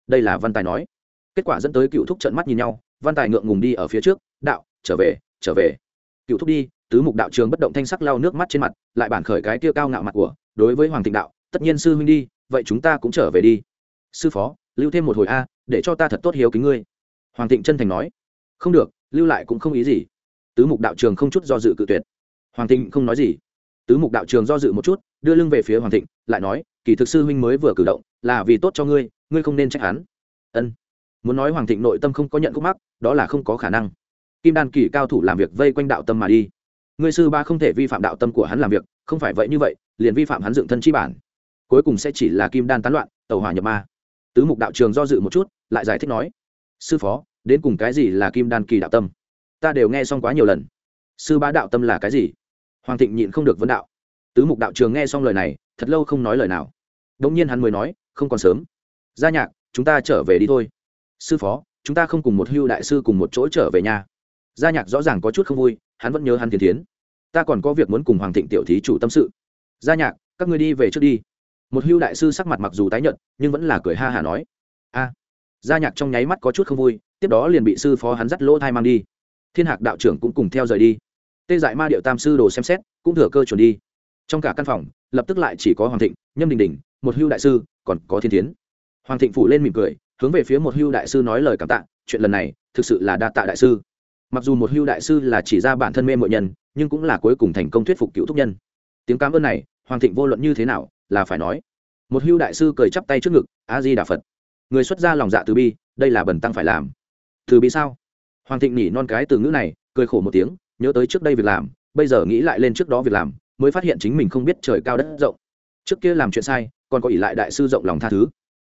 Đây là văn tài nói. Kết quả dẫn tới cựu thúc trận mắt nhìn nhau văn tài ngượng ngùng đi ở phía trước, đạo, trở về trở về. Cựu thúc đi, tứ mục đạo trường bất động thanh sắc lau nước mắt trên mặt, lại bản khởi cái kia cao ngạo mặt của, đối với hoàng thịnh đạo, tất nhiên sư huynh đi, vậy chúng ta cũng trở về đi. Sư phó, lưu thêm một hồi a, để cho ta thật tốt hiếu kính ngươi. Hoàng thịnh chân thành nói. Không được, lưu lại cũng không ý gì. Tứ mục đạo trường không chút do dự cự tuyệt. Hoàng thịnh không nói gì. Tứ mục đạo trường do dự một chút, đưa lưng về phía hoàng thịnh, lại nói, kỳ thực sư huynh mới vừa cử động, là vì tốt cho ngươi ngươi không nên trách hắn. Ân muốn nói hoàng thịnh nội tâm không có nhận khúc mắc, đó là không có khả năng. Kim đan kỳ cao thủ làm việc vây quanh đạo tâm mà đi. Người sư ba không thể vi phạm đạo tâm của hắn làm việc, không phải vậy như vậy, liền vi phạm hắn dựng thân chi bản. Cuối cùng sẽ chỉ là kim đan tán loạn, tàu hỏa nhập ma. Tứ mục đạo trường do dự một chút, lại giải thích nói, sư phó, đến cùng cái gì là kim đan kỳ đạo tâm? Ta đều nghe xong quá nhiều lần. Sư ba đạo tâm là cái gì? Hoàng thịnh nhịn không được vấn đạo. Tứ mục đạo trường nghe xong lời này, thật lâu không nói lời nào. Đ ỗ n g nhiên hắn mới nói, không còn sớm. Gia nhạc, chúng ta trở về đi thôi sư phó, chúng ta không cùng một hưu đại sư cùng một chỗ trở về nhà gia nhạc rõ ràng có chút không vui, hắn vẫn nhớ hắn thiên tiến ta còn có việc muốn cùng hoàng thịnh tiểu thí chủ tâm sự. Gia nhạc, các ngươi đi về trước đi. Một hưu đại sư sắc mặt mặc dù tái nhợt, nhưng vẫn là cười ha hả nói. A. Gia nhạc trong nháy mắt có chút không vui, tiếp đó liền bị sư phó hắn dắt lỗ thai mang đi. Thiên hạc đạo trưởng cũng cùng theo rời đi. Tê dại ma điệu tam sư đồ xem xét, cũng thừa cơ chuẩn đi. Trong cả căn phòng, lập tức lại chỉ có hoàng thịnh, nhâm đình đình, một hưu đại sư, còn có thiên tiến hoàng thịnh phủ lên mỉm cười hướng về phía một hưu đại sư nói lời cảm tạ, chuyện lần này thực sự là đa tạ đại sư. Mặc dù một hưu đại sư là chỉ ra bản thân mê mội nhân, nhưng cũng là cuối cùng thành công thuyết phục cựu thúc nhân. Tiếng cảm ơn này, hoàng thịnh vô luận như thế nào, là phải nói. Một hưu đại sư cười chắp tay trước ngực a di đà phật người xuất ra lòng dạ từ bi, đây là bần tăng phải làm. Từ bi sao? Hoàng thịnh nhỉ non cái từ ngữ này, cười khổ một tiếng, nhớ tới trước đây việc làm, bây giờ nghĩ lại lên trước đó việc làm, mới phát hiện chính mình không biết trời cao đất rộng. Trước kia làm chuyện sai, còn có ỷ lại đại sư rộng lòng tha thứ.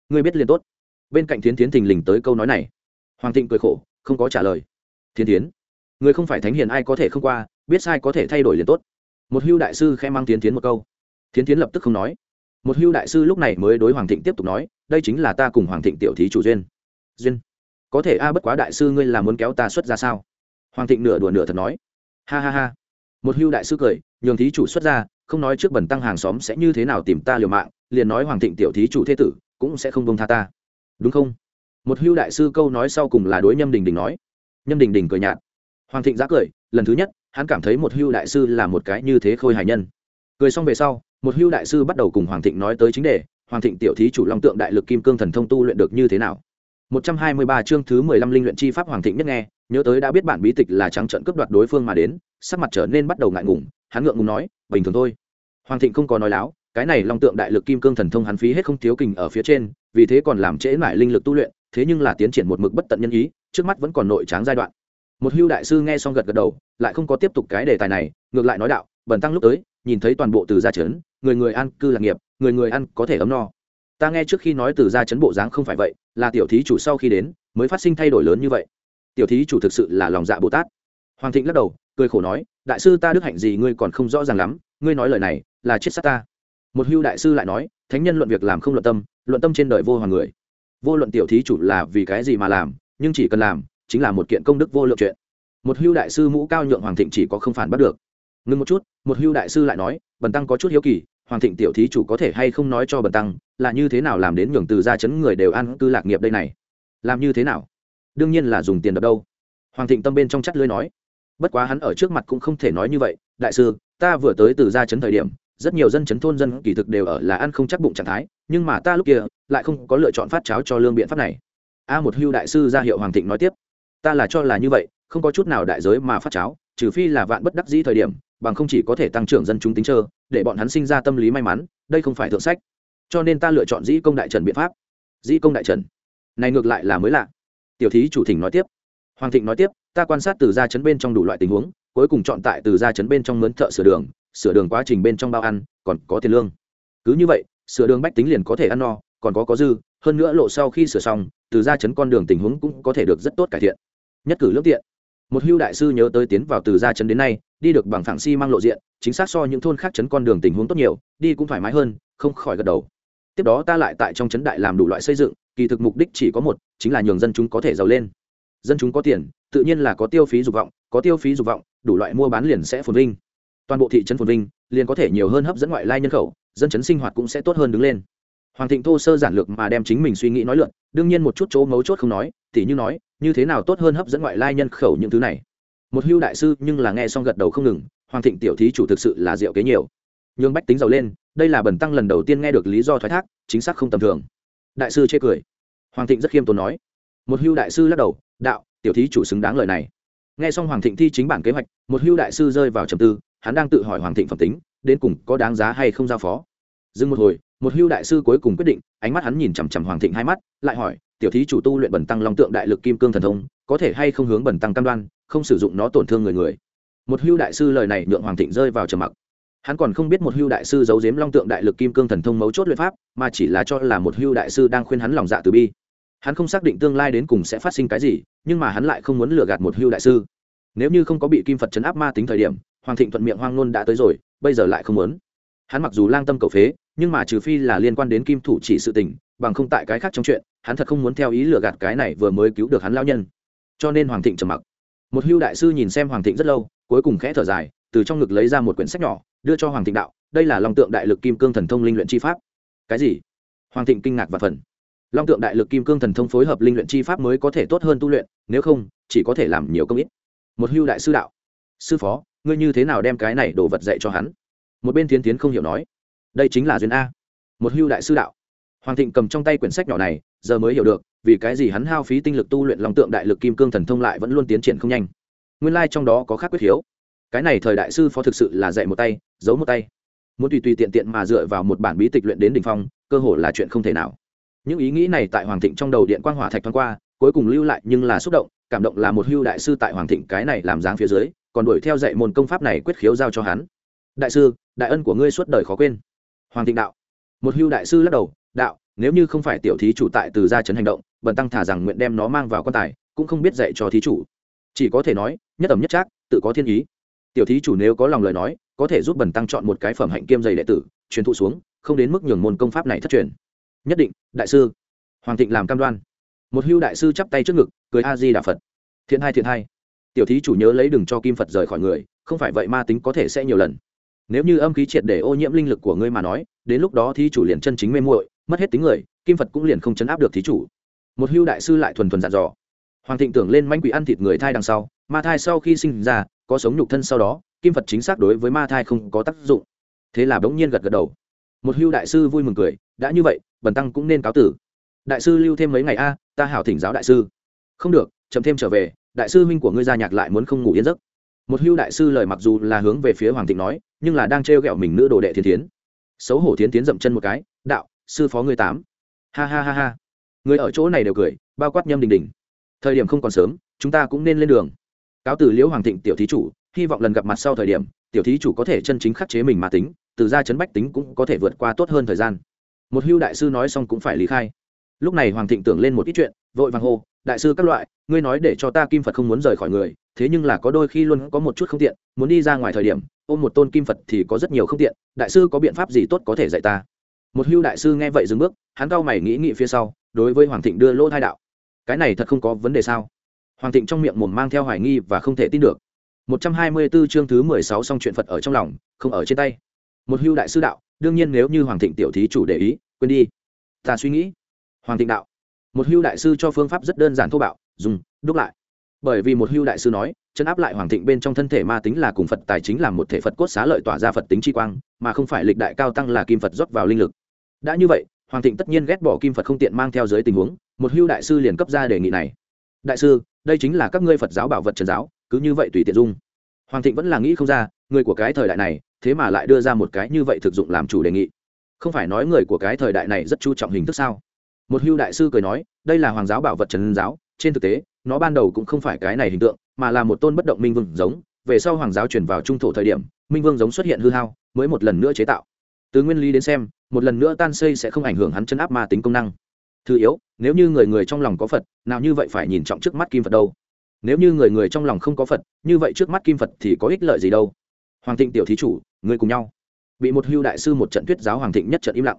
Ngươi biết liền tốt bên cạnh thiến tiến thình lình tới câu nói này. Hoàng thịnh cười khổ, không có trả lời. Thiên tiến người không phải thánh hiền ai có thể không qua, biết sai có thể thay đổi liền tốt. Một hưu đại sư khẽ mang tiến tiến một câu. Thiến tiến lập tức không nói. Một hưu đại sư lúc này mới đối hoàng thịnh tiếp tục nói, đây chính là ta cùng hoàng thịnh tiểu thí chủ duyên. Duyên? Có thể a, bất quá đại sư ngươi là muốn kéo ta xuất ra sao? Hoàng thịnh nửa đùa nửa thật nói. Ha ha ha. Một hưu đại sư cười, nhường thí chủ xuất ra, không nói trước bẩn tăng hàng xóm sẽ như thế nào tìm ta liều mạng, liền nói hoàng thịnh tiểu thí chủ thế tử, cũng sẽ không bông tha ta đúng không? Một hưu đại sư câu nói sau cùng là đối nhâm đình đình nói. Nhâm đình đình cười nhạt. Hoàng thịnh giã cười, lần thứ nhất, hắn cảm thấy một hưu đại sư là một cái như thế khôi hài nhân. Cười xong về sau, một hưu đại sư bắt đầu cùng hoàng thịnh nói tới chính đề, hoàng thịnh tiểu thí chủ long tượng đại lực kim cương thần thông tu luyện được như thế nào? 123 chương thứ 15 linh luyện chi pháp hoàng thịnh nhất nghe, nhớ tới đã biết bản bí tịch là trắng trận cướp đoạt đối phương mà đến, sắc mặt trở nên bắt đầu ngại ngùng, hắn ngượng ngùng nói, bình thường thôi. Hoàng thịnh không có nói láo, cái này long tượng đại lực kim cương thần thông hắn phí hết không thiếu kình ở phía trên vì thế còn làm trễ nải linh lực tu luyện, thế nhưng là tiến triển một mực bất tận nhân ý, trước mắt vẫn còn nội tráng giai đoạn. Một hưu đại sư nghe xong gật gật đầu, lại không có tiếp tục cái đề tài này, ngược lại nói đạo, bần tăng lúc tới, nhìn thấy toàn bộ từ gia trấn người người ăn cư lạc nghiệp, người người ăn có thể ấm no. Ta nghe trước khi nói từ gia trấn bộ dáng không phải vậy, là tiểu thí chủ sau khi đến, mới phát sinh thay đổi lớn như vậy. Tiểu thí chủ thực sự là lòng dạ bồ tát. Hoàng thịnh lắc đầu, cười khổ nói, đại sư ta đức hạnh gì ngươi còn không rõ ràng lắm, ngươi nói lời này, là chết sát ta. Một hưu đại sư lại nói, thánh nhân luận việc làm không luận tâm luận tâm trên đời vô hoàng người. Vô luận tiểu thí chủ là vì cái gì mà làm, nhưng chỉ cần làm, chính là một kiện công đức vô lượng chuyện. Một hưu đại sư mũ cao nhượng hoàng thịnh chỉ có không phản bắt được. Ngừng một chút, một hưu đại sư lại nói, bần tăng có chút hiếu kỳ, hoàng thịnh tiểu thí chủ có thể hay không nói cho bần tăng, là như thế nào làm đến nhường từ gia chấn người đều ăn cư lạc nghiệp đây này? Làm như thế nào? Đương nhiên là dùng tiền đập đâu. Hoàng thịnh tâm bên trong chắt lưới nói. Bất quá hắn ở trước mặt cũng không thể nói như vậy, đại sư, ta vừa tới từ gia chấn thời điểm rất nhiều dân chấn thôn dân kỳ thực đều ở là ăn không chắc bụng trạng thái, nhưng mà ta lúc kia lại không có lựa chọn phát cháo cho lương biện pháp này. A một hưu đại sư ra hiệu hoàng thịnh nói tiếp, ta là cho là như vậy, không có chút nào đại giới mà phát cháo, trừ phi là vạn bất đắc dĩ thời điểm, bằng không chỉ có thể tăng trưởng dân chúng tính trơ, để bọn hắn sinh ra tâm lý may mắn, đây không phải thượng sách. Cho nên ta lựa chọn dĩ công đại trần biện pháp. Dĩ công đại trần? Này ngược lại là mới lạ. Tiểu thí chủ thỉnh nói tiếp. Hoàng thịnh nói tiếp, ta quan sát từ gia chấn bên trong đủ loại tình huống cuối cùng chọn tại từ gia chấn bên trong mướn thợ sửa đường sửa đường quá trình bên trong bao ăn, còn có tiền lương. Cứ như vậy, sửa đường bách tính liền có thể ăn no, còn có có dư, hơn nữa lộ sau khi sửa xong, từ gia chấn con đường tình huống cũng có thể được rất tốt cải thiện. Nhất cử lương tiện. Một hưu đại sư nhớ tới tiến vào từ gia chấn đến nay, đi được bằng phẳng xi si mang lộ diện, chính xác so những thôn khác chấn con đường tình huống tốt nhiều, đi cũng thoải mái hơn, không khỏi gật đầu. Tiếp đó ta lại tại trong chấn đại làm đủ loại xây dựng, kỳ thực mục đích chỉ có một, chính là nhường dân chúng có thể giàu lên. Dân chúng có tiền, tự nhiên là có tiêu phí dục vọng, có tiêu phí dục vọng đủ loại mua bán liền sẽ phồn vinh. Toàn bộ thị trấn phồn vinh, liền có thể nhiều hơn hấp dẫn ngoại lai nhân khẩu, dân chấn sinh hoạt cũng sẽ tốt hơn đứng lên. Hoàng thịnh thô sơ giản lược mà đem chính mình suy nghĩ nói lượn, đương nhiên một chút chỗ mấu chốt không nói thì như nói, như thế nào tốt hơn hấp dẫn ngoại lai nhân khẩu những thứ này. Một hưu đại sư nhưng là nghe xong gật đầu không ngừng, hoàng thịnh tiểu thí chủ thực sự là diệu kế nhiều. Nhường bách tính giàu lên, đây là bần tăng lần đầu tiên nghe được lý do thoái thác, chính xác không tầm thường. Đại sư chê cười. Hoàng thịnh rất khiêm tốn nói. Một hưu đại sư lắc đầu, đạo, tiểu thí chủ xứng đáng lời này nghe xong hoàng thịnh thi chính bản kế hoạch, một hưu đại sư rơi vào trầm tư, hắn đang tự hỏi hoàng thịnh phẩm tính, đến cùng có đáng giá hay không giao phó. Dừng một hồi, một hưu đại sư cuối cùng quyết định, ánh mắt hắn nhìn chằm chằm hoàng thịnh hai mắt, lại hỏi, tiểu thí chủ tu luyện bẩn tăng long tượng đại lực kim cương thần thông, có thể hay không hướng bẩn tăng cam đoan, không sử dụng nó tổn thương người người? Một hưu đại sư lời này nhượng hoàng thịnh rơi vào trầm mặc. Hắn còn không biết một hưu đại sư giấu giếm long tượng đại lực kim cương thần thông mấu chốt luyện pháp, mà chỉ là cho là một hưu đại sư đang khuyên hắn lòng dạ từ bi hắn không xác định tương lai đến cùng sẽ phát sinh cái gì, nhưng mà hắn lại không muốn lừa gạt một hưu đại sư. Nếu như không có bị kim phật chấn áp ma tính thời điểm, hoàng thịnh thuận miệng hoang nôn đã tới rồi, bây giờ lại không muốn. Hắn mặc dù lang tâm cầu phế, nhưng mà trừ phi là liên quan đến kim thủ chỉ sự tình, bằng không tại cái khác trong chuyện, hắn thật không muốn theo ý lừa gạt cái này vừa mới cứu được hắn lao nhân. Cho nên hoàng thịnh trầm mặc. Một hưu đại sư nhìn xem hoàng thịnh rất lâu, cuối cùng khẽ thở dài, từ trong ngực lấy ra một quyển sách nhỏ, đưa cho hoàng thịnh đạo, đây là long tượng đại lực kim cương thần thông linh luyện chi pháp. Cái gì? Hoàng thịnh kinh ngạc và phần long tượng đại lực kim cương thần thông phối hợp linh luyện chi pháp mới có thể tốt hơn tu luyện, nếu không, chỉ có thể làm nhiều công ít. Một hưu đại sư đạo. Sư phó, ngươi như thế nào đem cái này đồ vật dạy cho hắn? Một bên tiến tiến không hiểu nói. Đây chính là duyên a. Một hưu đại sư đạo. Hoàng thịnh cầm trong tay quyển sách nhỏ này, giờ mới hiểu được, vì cái gì hắn hao phí tinh lực tu luyện long tượng đại lực kim cương thần thông lại vẫn luôn tiến triển không nhanh. Nguyên lai、like、trong đó có khác quyết hiếu. Cái này thời đại sư phó thực sự là dạy một tay, giấu một tay. Muốn tùy tùy tiện tiện mà dựa vào một bản bí tịch luyện đến đ ỉ n h phong, cơ hồ là chuyện không thể nào những ý nghĩ này tại hoàng thịnh trong đầu điện quang hỏa thạch thoáng qua, cuối cùng lưu lại nhưng là xúc động, cảm động là một hưu đại sư tại hoàng thịnh cái này làm dáng phía dưới, còn đuổi theo dạy môn công pháp này quyết khiếu giao cho hắn. Đại sư, đại ân của ngươi suốt đời khó quên. Hoàng thịnh đạo. Một hưu đại sư lắc đầu, đạo, nếu như không phải tiểu thí chủ tại từ gia chấn hành động, bần tăng thả rằng nguyện đem nó mang vào quan tài, cũng không biết dạy cho thí chủ. Chỉ có thể nói, nhất tầm nhất trác, tự có thiên ý. Tiểu thí chủ nếu có lòng lời nói, có thể giúp bần tăng chọn một cái phẩm hạnh kiêm dày đệ tử, truyền thụ xuống, không đến mức nhường môn công pháp này thất truyền nhất định, đại sư. Hoàng thịnh làm cam đoan. Một hưu đại sư chắp tay trước ngực, cười a di đà phật. Thiện hai thiện hai. Tiểu thí chủ nhớ lấy đừng cho kim phật rời khỏi người, không phải vậy ma tính có thể sẽ nhiều lần. Nếu như âm khí triệt để ô nhiễm linh lực của ngươi mà nói, đến lúc đó thí chủ liền chân chính mê muội, mất hết tính người, kim phật cũng liền không chấn áp được thí chủ. Một hưu đại sư lại thuần thuần dặn dò. Hoàng thịnh tưởng lên manh quỷ ăn thịt người thai đằng sau, ma thai sau khi sinh ra, có sống nhục thân sau đó, kim phật chính xác đối với ma thai không có tác dụng. Thế là bỗng nhiên gật gật đầu. Một hưu đại sư vui mừng cười, đã như vậy bần tăng cũng nên cáo tử. Đại sư lưu thêm mấy ngày a, ta hảo thỉnh giáo đại sư. Không được, chậm thêm trở về, đại sư huynh của ngươi gia nhạc lại muốn không ngủ yên giấc. Một hưu đại sư lời mặc dù là hướng về phía hoàng thịnh nói, nhưng là đang trêu ghẹo mình nữ đồ đệ thiên tiến xấu hổ thiên tiến dậm chân một cái, đạo, sư phó ngươi tám. Ha ha ha ha. Người ở chỗ này đều cười, bao quát nhâm đình đình. Thời điểm không còn sớm, chúng ta cũng nên lên đường. Cáo từ liễu hoàng thịnh tiểu thí chủ, hy vọng lần gặp mặt sau thời điểm, tiểu thí chủ có thể chân chính khắc chế mình mà tính, từ ra chấn bách tính cũng có thể vượt qua tốt hơn thời gian một hưu đại sư nói xong cũng phải lý khai. Lúc này hoàng thịnh tưởng lên một ít chuyện vội vàng hô đại sư các loại ngươi nói để cho ta kim phật không muốn rời khỏi người thế nhưng là có đôi khi luôn có một chút không tiện muốn đi ra ngoài thời điểm ôm một tôn kim phật thì có rất nhiều không tiện đại sư có biện pháp gì tốt có thể dạy ta? Một hưu đại sư nghe vậy dừng bước hắn cau mày nghĩ nghĩ phía sau đối với hoàng thịnh đưa lỗ thai đạo cái này thật không có vấn đề sao? Hoàng thịnh trong miệng mồm mang theo hoài nghi và không thể tin được. 124 chương thứ 16 xong chuyện Phật ở trong lòng, không ở trên tay. Một hưu đại sư đạo, đương nhiên nếu như Hoàng Thịnh tiểu thí chủ để ý, quên đi. Ta suy nghĩ. Hoàng Thịnh đạo. Một hưu đại sư cho phương pháp rất đơn giản thô bạo, dùng đúc lại bởi vì một hưu đại sư nói chân áp lại hoàng thịnh bên trong thân thể ma tính là cùng phật tài chính là một thể phật cốt xá lợi tỏa ra phật tính chi quang mà không phải lịch đại cao tăng là kim phật rót vào linh lực đã như vậy hoàng thịnh tất nhiên ghét bỏ kim phật không tiện mang theo dưới tình huống một hưu đại sư liền cấp ra đề nghị này đại sư đây chính là các ngươi phật giáo bảo vật trần giáo cứ như vậy tùy tiện dung hoàng thịnh vẫn là nghĩ không ra người của cái thời đại này, thế mà lại đưa ra một cái như vậy thực dụng làm chủ đề nghị. Không phải nói người của cái thời đại này rất chú trọng hình thức sao? Một hưu đại sư cười nói, đây là hoàng giáo bảo vật trần giáo, trên thực tế, nó ban đầu cũng không phải cái này hình tượng, mà là một tôn bất động minh vương giống. Về sau hoàng giáo chuyển vào trung thổ thời điểm, minh vương giống xuất hiện hư hao, mới một lần nữa chế tạo. Từ nguyên lý đến xem, một lần nữa tan xây sẽ không ảnh hưởng hắn chân áp ma tính công năng. Thứ yếu, nếu như người người trong lòng có phật, nào như vậy phải nhìn trọng trước mắt kim phật đâu. Nếu như người người trong lòng không có phật, như vậy trước mắt kim phật thì có ích lợi gì đâu hoàng thịnh tiểu thí chủ người cùng nhau. Bị một hưu đại sư một trận thuyết giáo hoàng thịnh nhất trận im lặng.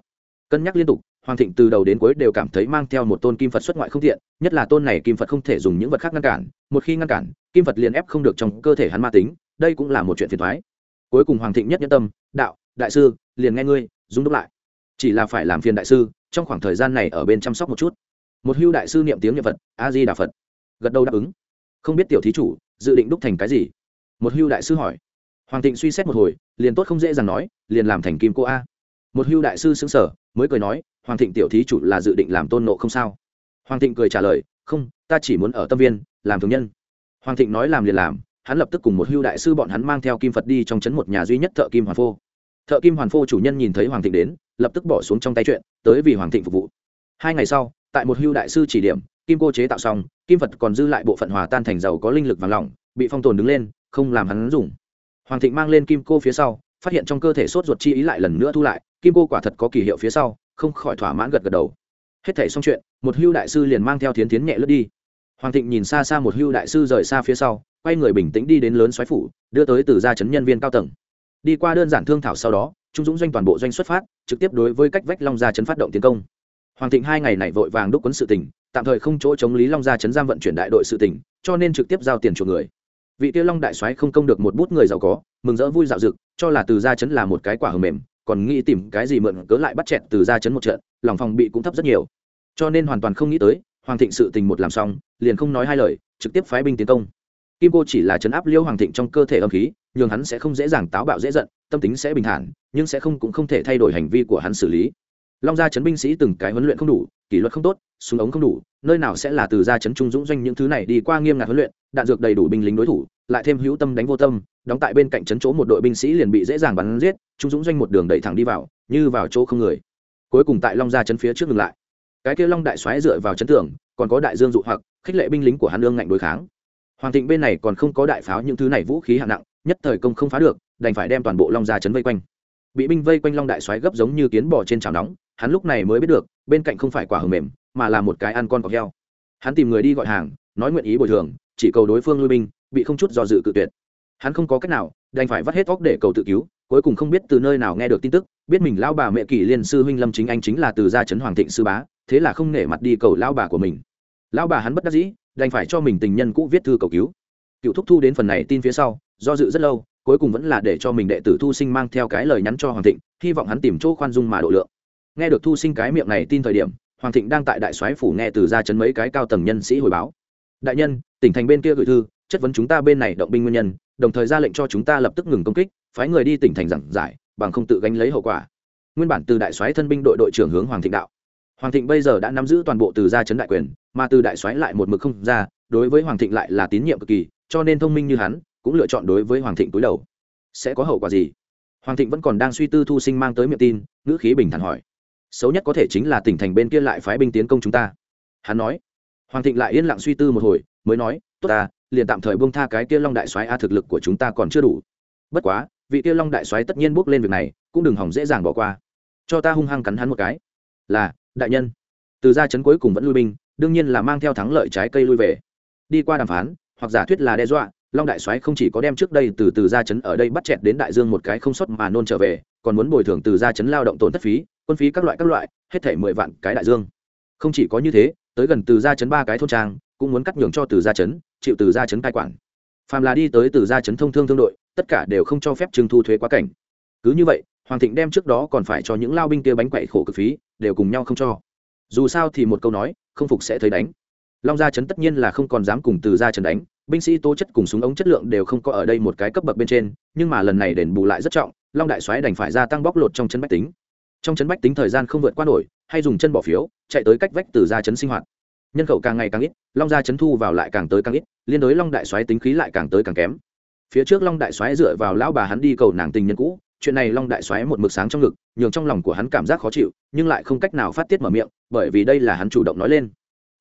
Cân nhắc liên tục, hoàng thịnh từ đầu đến cuối đều cảm thấy mang theo một tôn kim phật xuất ngoại không thiện nhất là tôn này kim phật không thể dùng những vật khác ngăn cản, một khi ngăn cản, kim phật liền ép không được trong cơ thể hắn ma tính, đây cũng là một chuyện phiền thoái cuối cùng hoàng thịnh nhất nhân tâm, đạo, đại sư, liền nghe ngươi, dung đúc lại. Chỉ là phải làm phiền đại sư, trong khoảng thời gian này ở bên chăm sóc một chút. Một hưu đại sư niệm tiếng niệm phật, a di đà phật. Gật đầu đáp ứng. Không biết tiểu thí chủ, dự định đúc thành cái gì? Một hưu đại sư hỏi hoàng thịnh suy xét một hồi, liền tốt không dễ dàng nói, liền làm thành kim cô a. Một hưu đại sư xứng sở mới cười nói, hoàng thịnh tiểu thí chủ là dự định làm tôn nộ không sao? Hoàng thịnh cười trả lời, không, ta chỉ muốn ở tâm viên, làm thường nhân. Hoàng thịnh nói làm liền làm, hắn lập tức cùng một hưu đại sư bọn hắn mang theo kim phật đi trong trấn một nhà duy nhất thợ kim hoàn phô. Thợ kim hoàn phô chủ nhân nhìn thấy hoàng thịnh đến, lập tức bỏ xuống trong tay chuyện, tới vì hoàng thịnh phục vụ. Hai ngày sau, tại một hưu đại sư chỉ điểm, kim cô chế tạo xong, kim phật còn dư lại bộ phận hòa tan thành dầu có linh lực vàng lỏng, bị phong tồn đứng lên, không làm hắn dùng hoàng thịnh mang lên kim cô phía sau, phát hiện trong cơ thể sốt ruột chi ý lại lần nữa thu lại, kim cô quả thật có kỳ hiệu phía sau, không khỏi thỏa mãn gật gật đầu. Hết thể xong chuyện, một hưu đại sư liền mang theo thiến thiến nhẹ lướt đi. Hoàng thịnh nhìn xa xa một hưu đại sư rời xa phía sau, quay người bình tĩnh đi đến lớn xoáy phủ, đưa tới từ gia chấn nhân viên cao tầng. Đi qua đơn giản thương thảo sau đó, trung dũng doanh toàn bộ doanh xuất phát, trực tiếp đối với cách vách long gia chấn phát động tiến công. Hoàng thịnh hai ngày này vội vàng đúc quấn sự tỉnh tạm thời không chỗ chống lý long gia chấn giam vận chuyển đại đội sự tỉnh cho nên trực tiếp giao tiền chuộc người vị tiêu long đại soái không công được một bút người giàu có, mừng rỡ vui dạo dực, cho là từ gia chấn là một cái quả hờ mềm, còn nghĩ tìm cái gì mượn cớ lại bắt chẹt từ gia chấn một trận, lòng phòng bị cũng thấp rất nhiều. Cho nên hoàn toàn không nghĩ tới, hoàng thịnh sự tình một làm xong, liền không nói hai lời, trực tiếp phái binh tiến công. Kim cô chỉ là chấn áp liêu hoàng thịnh trong cơ thể âm khí, nhường hắn sẽ không dễ dàng táo bạo dễ giận, tâm tính sẽ bình thản, nhưng sẽ không cũng không thể thay đổi hành vi của hắn xử lý long gia chấn binh sĩ từng cái huấn luyện không đủ, kỷ luật không tốt, súng ống không đủ, nơi nào sẽ là từ gia chấn trung dũng doanh những thứ này đi qua nghiêm ngặt huấn luyện, đạn dược đầy đủ binh lính đối thủ, lại thêm hữu tâm đánh vô tâm, đóng tại bên cạnh chấn chỗ một đội binh sĩ liền bị dễ dàng bắn giết, trung dũng doanh một đường đẩy thẳng đi vào, như vào chỗ không người. Cuối cùng tại long gia chấn phía trước ngừng lại. Cái kia long đại xoáy dựa vào chấn tường, còn có đại dương dụ hoặc, khích lệ binh lính của Hàn lương ngạnh đối kháng. Hoàng thịnh bên này còn không có đại pháo những thứ này vũ khí hạng nặng, nhất thời công không phá được, đành phải đem toàn bộ long gia chấn vây quanh bị binh vây quanh long đại xoáy gấp giống như kiến bò trên chảo nóng, hắn lúc này mới biết được, bên cạnh không phải quả hầm mềm, mà là một cái ăn con cọc heo. Hắn tìm người đi gọi hàng, nói nguyện ý bồi thường, chỉ cầu đối phương lui binh, bị không chút do dự cự tuyệt. Hắn không có cách nào, đành phải vắt hết vóc để cầu tự cứu, cuối cùng không biết từ nơi nào nghe được tin tức, biết mình lao bà mẹ kỷ liên sư huynh lâm chính anh chính là từ gia trấn hoàng thịnh sư bá, thế là không nể mặt đi cầu lao bà của mình. Lao bà hắn bất đắc dĩ, đành phải cho mình tình nhân cũ viết thư cầu cứu. Cựu thúc thu đến phần này tin phía sau, do dự rất lâu cuối cùng vẫn là để cho mình đệ tử thu sinh mang theo cái lời nhắn cho hoàng thịnh, hy vọng hắn tìm chỗ khoan dung mà độ lượng. Nghe được thu sinh cái miệng này tin thời điểm, hoàng thịnh đang tại đại soái phủ nghe từ gia chấn mấy cái cao tầng nhân sĩ hồi báo. Đại nhân, tỉnh thành bên kia gửi thư, chất vấn chúng ta bên này động binh nguyên nhân, đồng thời ra lệnh cho chúng ta lập tức ngừng công kích, phái người đi tỉnh thành giảng giải, bằng không tự gánh lấy hậu quả. Nguyên bản từ đại soái thân binh đội đội trưởng hướng hoàng thịnh đạo. Hoàng thịnh bây giờ đã nắm giữ toàn bộ từ gia chấn đại quyền, mà từ đại soái lại một mực không ra, đối với hoàng thịnh lại là tín nhiệm cực kỳ, cho nên thông minh như hắn cũng lựa chọn đối với hoàng thịnh túi đầu. Sẽ có hậu quả gì? Hoàng thịnh vẫn còn đang suy tư thu sinh mang tới miệng tin, ngữ khí bình thản hỏi. Xấu nhất có thể chính là tỉnh thành bên kia lại phái binh tiến công chúng ta. Hắn nói. Hoàng thịnh lại yên lặng suy tư một hồi, mới nói, tốt ta, liền tạm thời buông tha cái kia long đại soái, a, thực lực của chúng ta còn chưa đủ. Bất quá, vị kia long đại soái tất nhiên bước lên việc này, cũng đừng hỏng dễ dàng bỏ qua. Cho ta hung hăng cắn hắn một cái. Là, đại nhân. Từ ra chấn cuối cùng vẫn lui binh, đương nhiên là mang theo thắng lợi trái cây lui về. Đi qua đàm phán, hoặc giả thuyết là đe dọa long đại soái không chỉ có đem trước đây từ từ gia chấn ở đây bắt chẹt đến đại dương một cái không xuất mà nôn trở về, còn muốn bồi thường từ gia chấn lao động tổn thất phí, quân phí các loại các loại, hết thể mười vạn cái đại dương. Không chỉ có như thế, tới gần từ gia chấn ba cái thôn trang, cũng muốn cắt nhường cho từ gia chấn, chịu từ gia chấn cai quản. Phàm là đi tới từ gia chấn thông thương thương đội, tất cả đều không cho phép trưng thu thuế quá cảnh. Cứ như vậy, hoàng thịnh đem trước đó còn phải cho những lao binh kia bánh quậy khổ cực phí, đều cùng nhau không cho. Dù sao thì một câu nói, không phục sẽ thấy đánh. Long gia chấn tất nhiên là không còn dám cùng từ gia chấn đánh binh sĩ tố chất cùng súng ống chất lượng đều không có ở đây một cái cấp bậc bên trên, nhưng mà lần này đền bù lại rất trọng, long đại soái đành phải gia tăng bóc lột trong chân bách tính. Trong chân bách tính thời gian không vượt qua nổi, hay dùng chân bỏ phiếu, chạy tới cách vách từ gia chấn sinh hoạt. Nhân khẩu càng ngày càng ít, long gia chấn thu vào lại càng tới càng ít, liên đối long đại soái tính khí lại càng tới càng kém. Phía trước long đại soái dựa vào lão bà hắn đi cầu nàng tình nhân cũ, chuyện này long đại soái một mực sáng trong ngực, nhường trong lòng của hắn cảm giác khó chịu, nhưng lại không cách nào phát tiết mở miệng, bởi vì đây là hắn chủ động nói lên.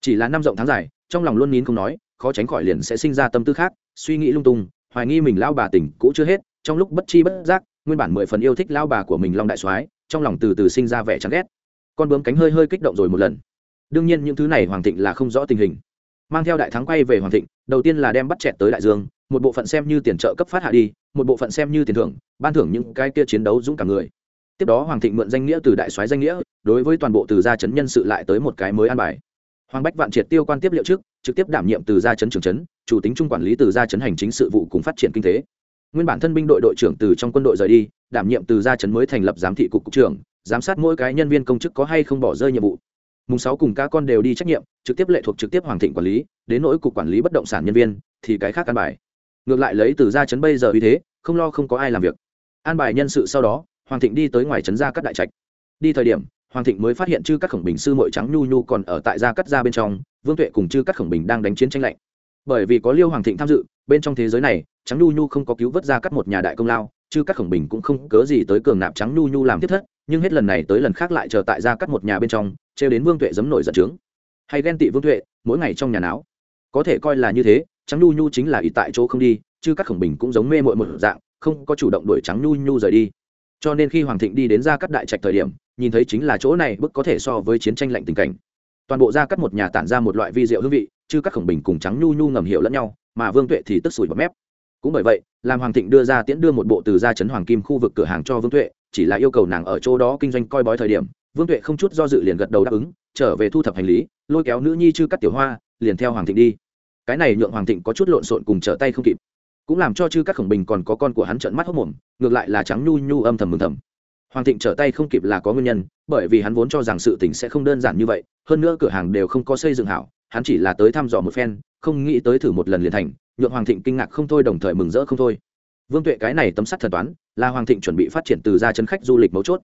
Chỉ là năm rộng tháng dài, trong lòng luôn nín không nói khó tránh khỏi liền sẽ sinh ra tâm tư khác, suy nghĩ lung tung, hoài nghi mình lao bà tỉnh cũ chưa hết, trong lúc bất chi bất giác, nguyên bản mười phần yêu thích lao bà của mình long đại soái, trong lòng từ từ sinh ra vẻ chán ghét. Con bướm cánh hơi hơi kích động rồi một lần. Đương nhiên những thứ này hoàng thịnh là không rõ tình hình. Mang theo đại thắng quay về hoàng thịnh, đầu tiên là đem bắt chẹt tới đại dương, một bộ phận xem như tiền trợ cấp phát hạ đi, một bộ phận xem như tiền thưởng, ban thưởng những cái kia chiến đấu dũng cảm người. Tiếp đó hoàng thịnh mượn danh nghĩa từ đại soái danh nghĩa, đối với toàn bộ từ gia chấn nhân sự lại tới một cái mới an bài hoàng bách vạn triệt tiêu quan tiếp liệu trước, trực tiếp đảm nhiệm từ gia chấn trưởng chấn, chủ tính trung quản lý từ gia chấn hành chính sự vụ cùng phát triển kinh tế. Nguyên bản thân binh đội đội trưởng từ trong quân đội rời đi, đảm nhiệm từ gia chấn mới thành lập giám thị cục cục trưởng, giám sát mỗi cái nhân viên công chức có hay không bỏ rơi nhiệm vụ. Mùng sáu cùng các con đều đi trách nhiệm, trực tiếp lệ thuộc trực tiếp hoàng thịnh quản lý, đến nỗi cục quản lý bất động sản nhân viên, thì cái khác căn bài. Ngược lại lấy từ gia chấn bây giờ uy thế, không lo không có ai làm việc. An bài nhân sự sau đó, hoàng thịnh đi tới ngoài trấn gia các đại trạch. Đi thời điểm hoàng thịnh mới phát hiện chư các khổng bình sư mội trắng nhu nhu còn ở tại gia cắt gia bên trong, vương tuệ cùng chư các khổng bình đang đánh chiến tranh lạnh. Bởi vì có liêu hoàng thịnh tham dự, bên trong thế giới này, trắng nhu nhu không có cứu vớt ra cắt một nhà đại công lao, chư các khổng bình cũng không cớ gì tới cường nạp trắng nhu nhu làm tiếp thất, nhưng hết lần này tới lần khác lại chờ tại gia cắt một nhà bên trong, trêu đến vương tuệ giấm nổi giận trướng. Hay ghen tị vương tuệ, mỗi ngày trong nhà não có thể coi là như thế, trắng nhu nhu chính là ý tại chỗ không đi chứ các khổng bình cũng giống mê mội một dạng, không có chủ động đuổi trắng nhu nhu rời đi. Cho nên khi hoàng thịnh đi đến gia cắt đại trạch thời điểm nhìn thấy chính là chỗ này bức có thể so với chiến tranh lạnh tình cảnh. Toàn bộ gia cắt một nhà tản ra một loại vi rượu hương vị, chứ các khổng bình cùng trắng nhu nhu ngầm hiểu lẫn nhau, mà vương tuệ thì tức sủi bọt mép. Cũng bởi vậy, làm hoàng thịnh đưa ra tiễn đưa một bộ từ gia chấn hoàng kim khu vực cửa hàng cho vương tuệ, chỉ là yêu cầu nàng ở chỗ đó kinh doanh coi bói thời điểm, vương tuệ không chút do dự liền gật đầu đáp ứng, trở về thu thập hành lý, lôi kéo nữ nhi chư cắt tiểu hoa, liền theo hoàng thịnh đi. Cái này nhượng hoàng thịnh có chút lộn xộn cùng trở tay không kịp. Cũng làm cho chư cắt khổng bình còn có con của hắn trợn mắt hốc mồm, ngược lại là trắng nhu nhu âm thầm mừng thầm hoàng thịnh trở tay không kịp là có nguyên nhân, bởi vì hắn vốn cho rằng sự tình sẽ không đơn giản như vậy, hơn nữa cửa hàng đều không có xây dựng hảo, hắn chỉ là tới thăm dò một phen, không nghĩ tới thử một lần liền thành, nhượng hoàng thịnh kinh ngạc không thôi đồng thời mừng rỡ không thôi. Vương tuệ cái này tấm sắt thần toán, là hoàng thịnh chuẩn bị phát triển từ gia chấn khách du lịch mấu chốt.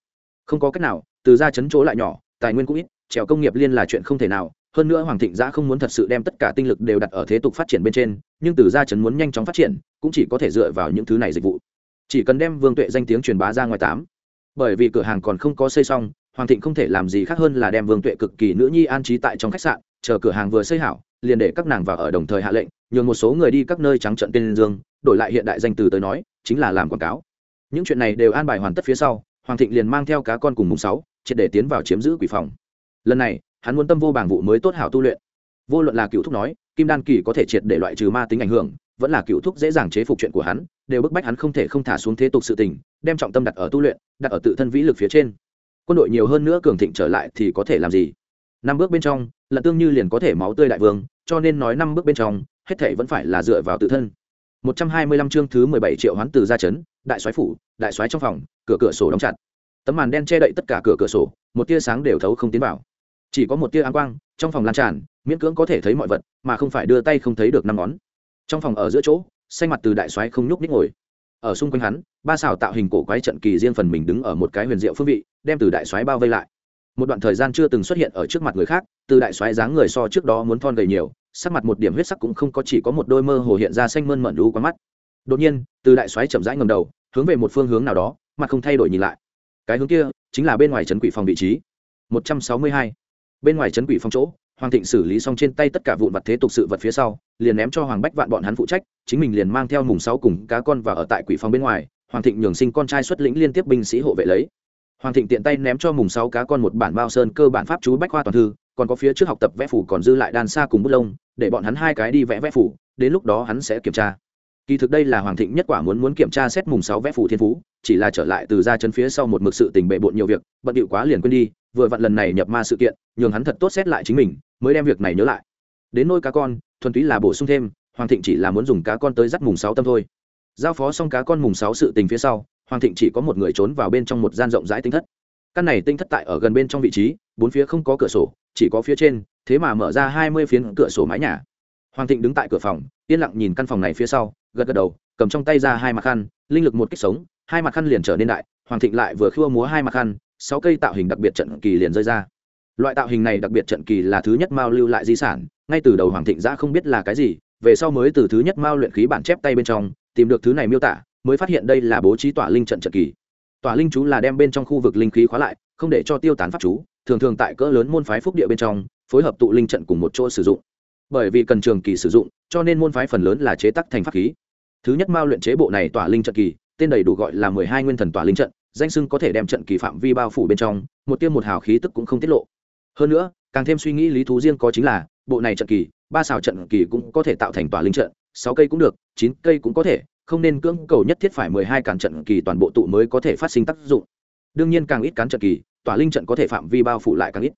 Không có cách nào, từ gia chấn chỗ lại nhỏ, tài nguyên cũng ít, trèo công nghiệp liên là chuyện không thể nào, hơn nữa hoàng thịnh giã không muốn thật sự đem tất cả tinh lực đều đặt ở thế tục phát triển bên trên, nhưng từ gia chấn muốn nhanh chóng phát triển, cũng chỉ có thể dựa vào những thứ này dịch vụ. Chỉ cần đem vương tuệ danh tiếng truyền bá ra ngoài tám bởi vì cửa hàng còn không có xây xong, hoàng thịnh không thể làm gì khác hơn là đem vương tuệ cực kỳ nữ nhi an trí tại trong khách sạn, chờ cửa hàng vừa xây hảo, liền để các nàng vào ở đồng thời hạ lệnh, nhường một số người đi các nơi trắng trận tên dương, đổi lại hiện đại danh từ tới nói, chính là làm quảng cáo. Những chuyện này đều an bài hoàn tất phía sau, hoàng thịnh liền mang theo cá con cùng mùng sáu, triệt để tiến vào chiếm giữ quỷ phòng. Lần này, hắn muốn tâm vô bảng vụ mới tốt hảo tu luyện. Vô luận là cựu thúc nói, kim đan kỳ có thể triệt để loại trừ ma tính ảnh hưởng, vẫn là cựu thúc dễ dàng chế phục chuyện của hắn, đều bức bách hắn không thể không thả xuống thế tục sự tình đem trọng tâm đặt ở tu luyện, đặt ở tự thân vĩ lực phía trên. Quân đội nhiều hơn nữa cường thịnh trở lại thì có thể làm gì? Năm bước bên trong lận tương như liền có thể máu tươi đại vương, cho nên nói năm bước bên trong, hết thể vẫn phải là dựa vào tự thân. 125 chương thứ 17 triệu hoán từ ra chấn, đại soái phủ, đại soái trong phòng, cửa cửa sổ đóng chặt. Tấm màn đen che đậy tất cả cửa cửa sổ, một tia sáng đều thấu không tiến vào. Chỉ có một tia áng quang, trong phòng lan tràn, miễn cưỡng có thể thấy mọi vật, mà không phải đưa tay không thấy được năm ngón. Trong phòng ở giữa chỗ, xanh mặt từ đại soái không nhúc nhích ngồi ở xung quanh hắn, ba xào tạo hình cổ quái trận kỳ riêng phần mình đứng ở một cái huyền diệu phương vị, đem từ đại soái bao vây lại. Một đoạn thời gian chưa từng xuất hiện ở trước mặt người khác, từ đại soái dáng người so trước đó muốn thon gầy nhiều, sắc mặt một điểm huyết sắc cũng không có, chỉ có một đôi mơ hồ hiện ra xanh mơn mận đú qua mắt. Đột nhiên, từ đại soái chậm rãi ngầm đầu, hướng về một phương hướng nào đó, mặt không thay đổi nhìn lại. Cái hướng kia chính là bên ngoài trấn quỷ phòng vị trí. Một trăm sáu mươi hai. Bên ngoài trấn quỷ phòng chỗ hoàng thịnh xử lý xong trên tay tất cả vụn vật thế tục sự vật phía sau, liền ném cho hoàng bách vạn bọn hắn phụ trách, chính mình liền mang theo mùng sáu cùng cá con và ở tại quỷ phòng bên ngoài, hoàng thịnh nhường sinh con trai xuất lĩnh liên tiếp binh sĩ hộ vệ lấy. Hoàng thịnh tiện tay ném cho mùng sáu cá con một bản bao sơn cơ bản pháp chú bách khoa toàn thư, còn có phía trước học tập vẽ phủ còn dư lại đàn xa cùng bút lông, để bọn hắn hai cái đi vẽ vẽ phủ, đến lúc đó hắn sẽ kiểm tra. Kỳ thực đây là hoàng thịnh nhất quả muốn muốn kiểm tra xét mùng sáu vẽ phủ thiên phú, chỉ là trở lại từ ra chân phía sau một mực sự tình bệ bộn nhiều việc, bận điệu quá liền quên đi vừa vặn lần này nhập ma sự kiện, nhường hắn thật tốt xét lại chính mình, mới đem việc này nhớ lại. Đến nôi cá con, thuần túy là bổ sung thêm, hoàng thịnh chỉ là muốn dùng cá con tới dắt mùng sáu tâm thôi. Giao phó xong cá con mùng sáu sự tình phía sau, hoàng thịnh chỉ có một người trốn vào bên trong một gian rộng rãi tinh thất. Căn này tinh thất tại ở gần bên trong vị trí, bốn phía không có cửa sổ, chỉ có phía trên, thế mà mở ra hai mươi phiến cửa sổ mái nhà. Hoàng thịnh đứng tại cửa phòng, yên lặng nhìn căn phòng này phía sau, gật gật đầu, cầm trong tay ra hai mặt khăn, linh lực một kích sống, hai mặt khăn liền trở nên đại, hoàng thịnh lại vừa khua múa hai mặt khăn sáu cây tạo hình đặc biệt trận kỳ liền rơi ra. Loại tạo hình này đặc biệt trận kỳ là thứ nhất mao lưu lại di sản, ngay từ đầu hoàng thịnh giã không biết là cái gì, về sau mới từ thứ nhất mao luyện khí bản chép tay bên trong, tìm được thứ này miêu tả, mới phát hiện đây là bố trí tỏa linh trận trận kỳ. Tỏa linh chú là đem bên trong khu vực linh khí khóa lại, không để cho tiêu tán pháp chú, thường thường tại cỡ lớn môn phái phúc địa bên trong, phối hợp tụ linh trận cùng một chỗ sử dụng. Bởi vì cần trường kỳ sử dụng, cho nên môn phái phần lớn là chế tắc thành pháp khí. Thứ nhất mao luyện chế bộ này tỏa linh trận kỳ, tên đầy đủ gọi là mười hai nguyên thần tỏa linh trận danh sưng có thể đem trận kỳ phạm vi bao phủ bên trong, một tiêm một hào khí tức cũng không tiết lộ. Hơn nữa, càng thêm suy nghĩ lý thú riêng có chính là, bộ này trận kỳ, ba xào trận kỳ cũng có thể tạo thành tòa linh trận, sáu cây cũng được, chín cây cũng có thể, không nên cưỡng cầu nhất thiết phải mười hai cản trận kỳ toàn bộ tụ mới có thể phát sinh tác dụng. Đương nhiên càng ít cán trận kỳ, tòa linh trận có thể phạm vi bao phủ lại càng ít.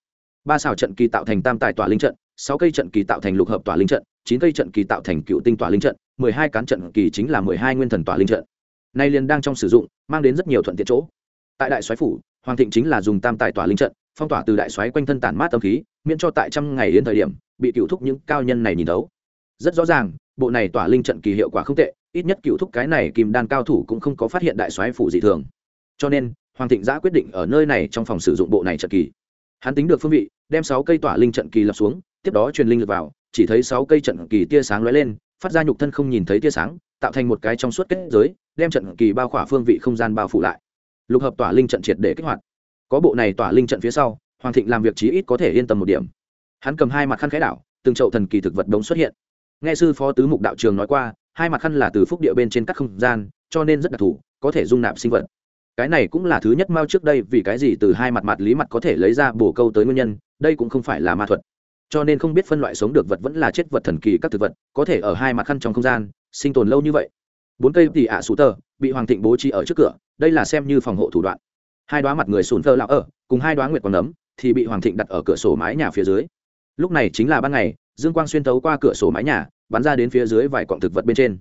Ba xào trận kỳ tạo thành tam tài tòa linh trận, sáu cây trận kỳ tạo thành lục hợp tòa linh trận, chín cây trận kỳ tạo thành cựu tinh tòa linh trận, mười hai cán trận kỳ chính là mười hai nguyên thần tòa linh trận. Nay liền đang trong sử dụng mang đến rất nhiều thuận tiện chỗ. Tại đại soái phủ, hoàng thịnh chính là dùng tam tài tỏa linh trận, phong tỏa từ đại soái quanh thân tản mát tâm khí, miễn cho tại trăm ngày đến thời điểm, bị cựu thúc những cao nhân này nhìn thấu. Rất rõ ràng, bộ này tỏa linh trận kỳ hiệu quả không tệ, ít nhất cựu thúc cái này kim đan cao thủ cũng không có phát hiện đại soái phủ dị thường. Cho nên, hoàng thịnh giã quyết định ở nơi này trong phòng sử dụng bộ này trận kỳ. Hắn tính được phương vị, đem sáu cây tỏa linh trận kỳ lập xuống, tiếp đó truyền linh lực vào, chỉ thấy sáu cây trận kỳ tia sáng lóe lên, phát ra nhục thân không nhìn thấy tia sáng tạo thành một cái trong suốt kết giới, đem trận kỳ bao khỏa phương vị không gian bao phủ lại. Lục hợp tỏa linh trận triệt để kích hoạt. Có bộ này tỏa linh trận phía sau, hoàng thịnh làm việc chí ít có thể yên tâm một điểm. Hắn cầm hai mặt khăn khẽ đảo, từng chậu thần kỳ thực vật đống xuất hiện. Nghe sư phó tứ mục đạo trường nói qua, hai mặt khăn là từ phúc địa bên trên các không gian, cho nên rất đặc thù, có thể dung nạp sinh vật. Cái này cũng là thứ nhất mao trước đây vì cái gì từ hai mặt mặt lý mặt có thể lấy ra bổ câu tới nguyên nhân, đây cũng không phải là ma thuật. Cho nên không biết phân loại sống được vật vẫn là chết vật thần kỳ các thực vật, có thể ở hai mặt khăn trong không gian sinh tồn lâu như vậy. Bốn cây tỉ ạ à tờ bị hoàng thịnh bố trí ở trước cửa, đây là xem như phòng hộ thủ đoạn. Hai đoá mặt người sùn thơ lão ở, cùng hai đoá nguyệt quang nấm, thì bị hoàng thịnh đặt ở cửa sổ mái nhà phía dưới. Lúc này chính là ban ngày, dương quang xuyên tấu qua cửa sổ mái nhà, bắn ra đến phía dưới vài cọng thực vật bên trên.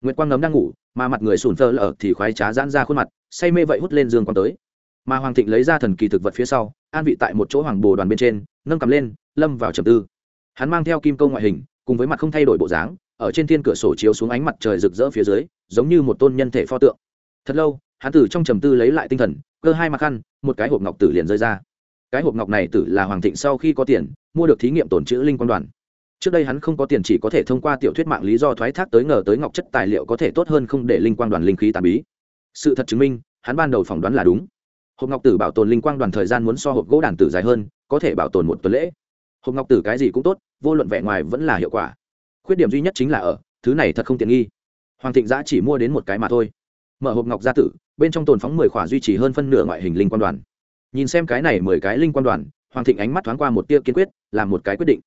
Nguyệt quang nấm đang ngủ, mà mặt người sùn thơ lở thì khoái trá giãn ra khuôn mặt, say mê vậy hút lên dương quang tới. Mà hoàng thịnh lấy ra thần kỳ thực vật phía sau, an vị tại một chỗ hoàng bồ đoàn bên trên, nâng cầm lên, lâm vào trầm tư. Hắn mang theo kim câu ngoại hình, cùng với mặt không thay đổi bộ dáng ở trên thiên cửa sổ chiếu xuống ánh mặt trời rực rỡ phía dưới, giống như một tôn nhân thể pho tượng. Thật lâu, hắn tử trong trầm tư lấy lại tinh thần, cơ hai mặt khăn một cái hộp ngọc tử liền rơi ra. Cái hộp ngọc này tử là hoàng thịnh sau khi có tiền, mua được thí nghiệm tổn chữ linh quan đoàn. Trước đây hắn không có tiền chỉ có thể thông qua tiểu thuyết mạng lý do thoái thác tới ngờ tới ngọc chất tài liệu có thể tốt hơn không để linh quang đoàn linh khí tàn bí. Sự thật chứng minh, hắn ban đầu phỏng đoán là đúng. Hộp ngọc tử bảo tồn linh quang đoàn thời gian muốn so hộp gỗ đàn tử dài hơn, có thể bảo tồn một tuần lễ. Hộp ngọc tử cái gì cũng tốt, vô luận vẻ ngoài vẫn là hiệu quả khuyết điểm duy nhất chính là ở, thứ này thật không tiện nghi. Hoàng thịnh giã chỉ mua đến một cái mà thôi. Mở hộp ngọc gia tử, bên trong tồn phóng mười khỏa duy trì hơn phân nửa ngoại hình linh quan đoàn. Nhìn xem cái này mười cái linh quan đoàn, hoàng thịnh ánh mắt thoáng qua một tia kiên quyết, làm một cái quyết định.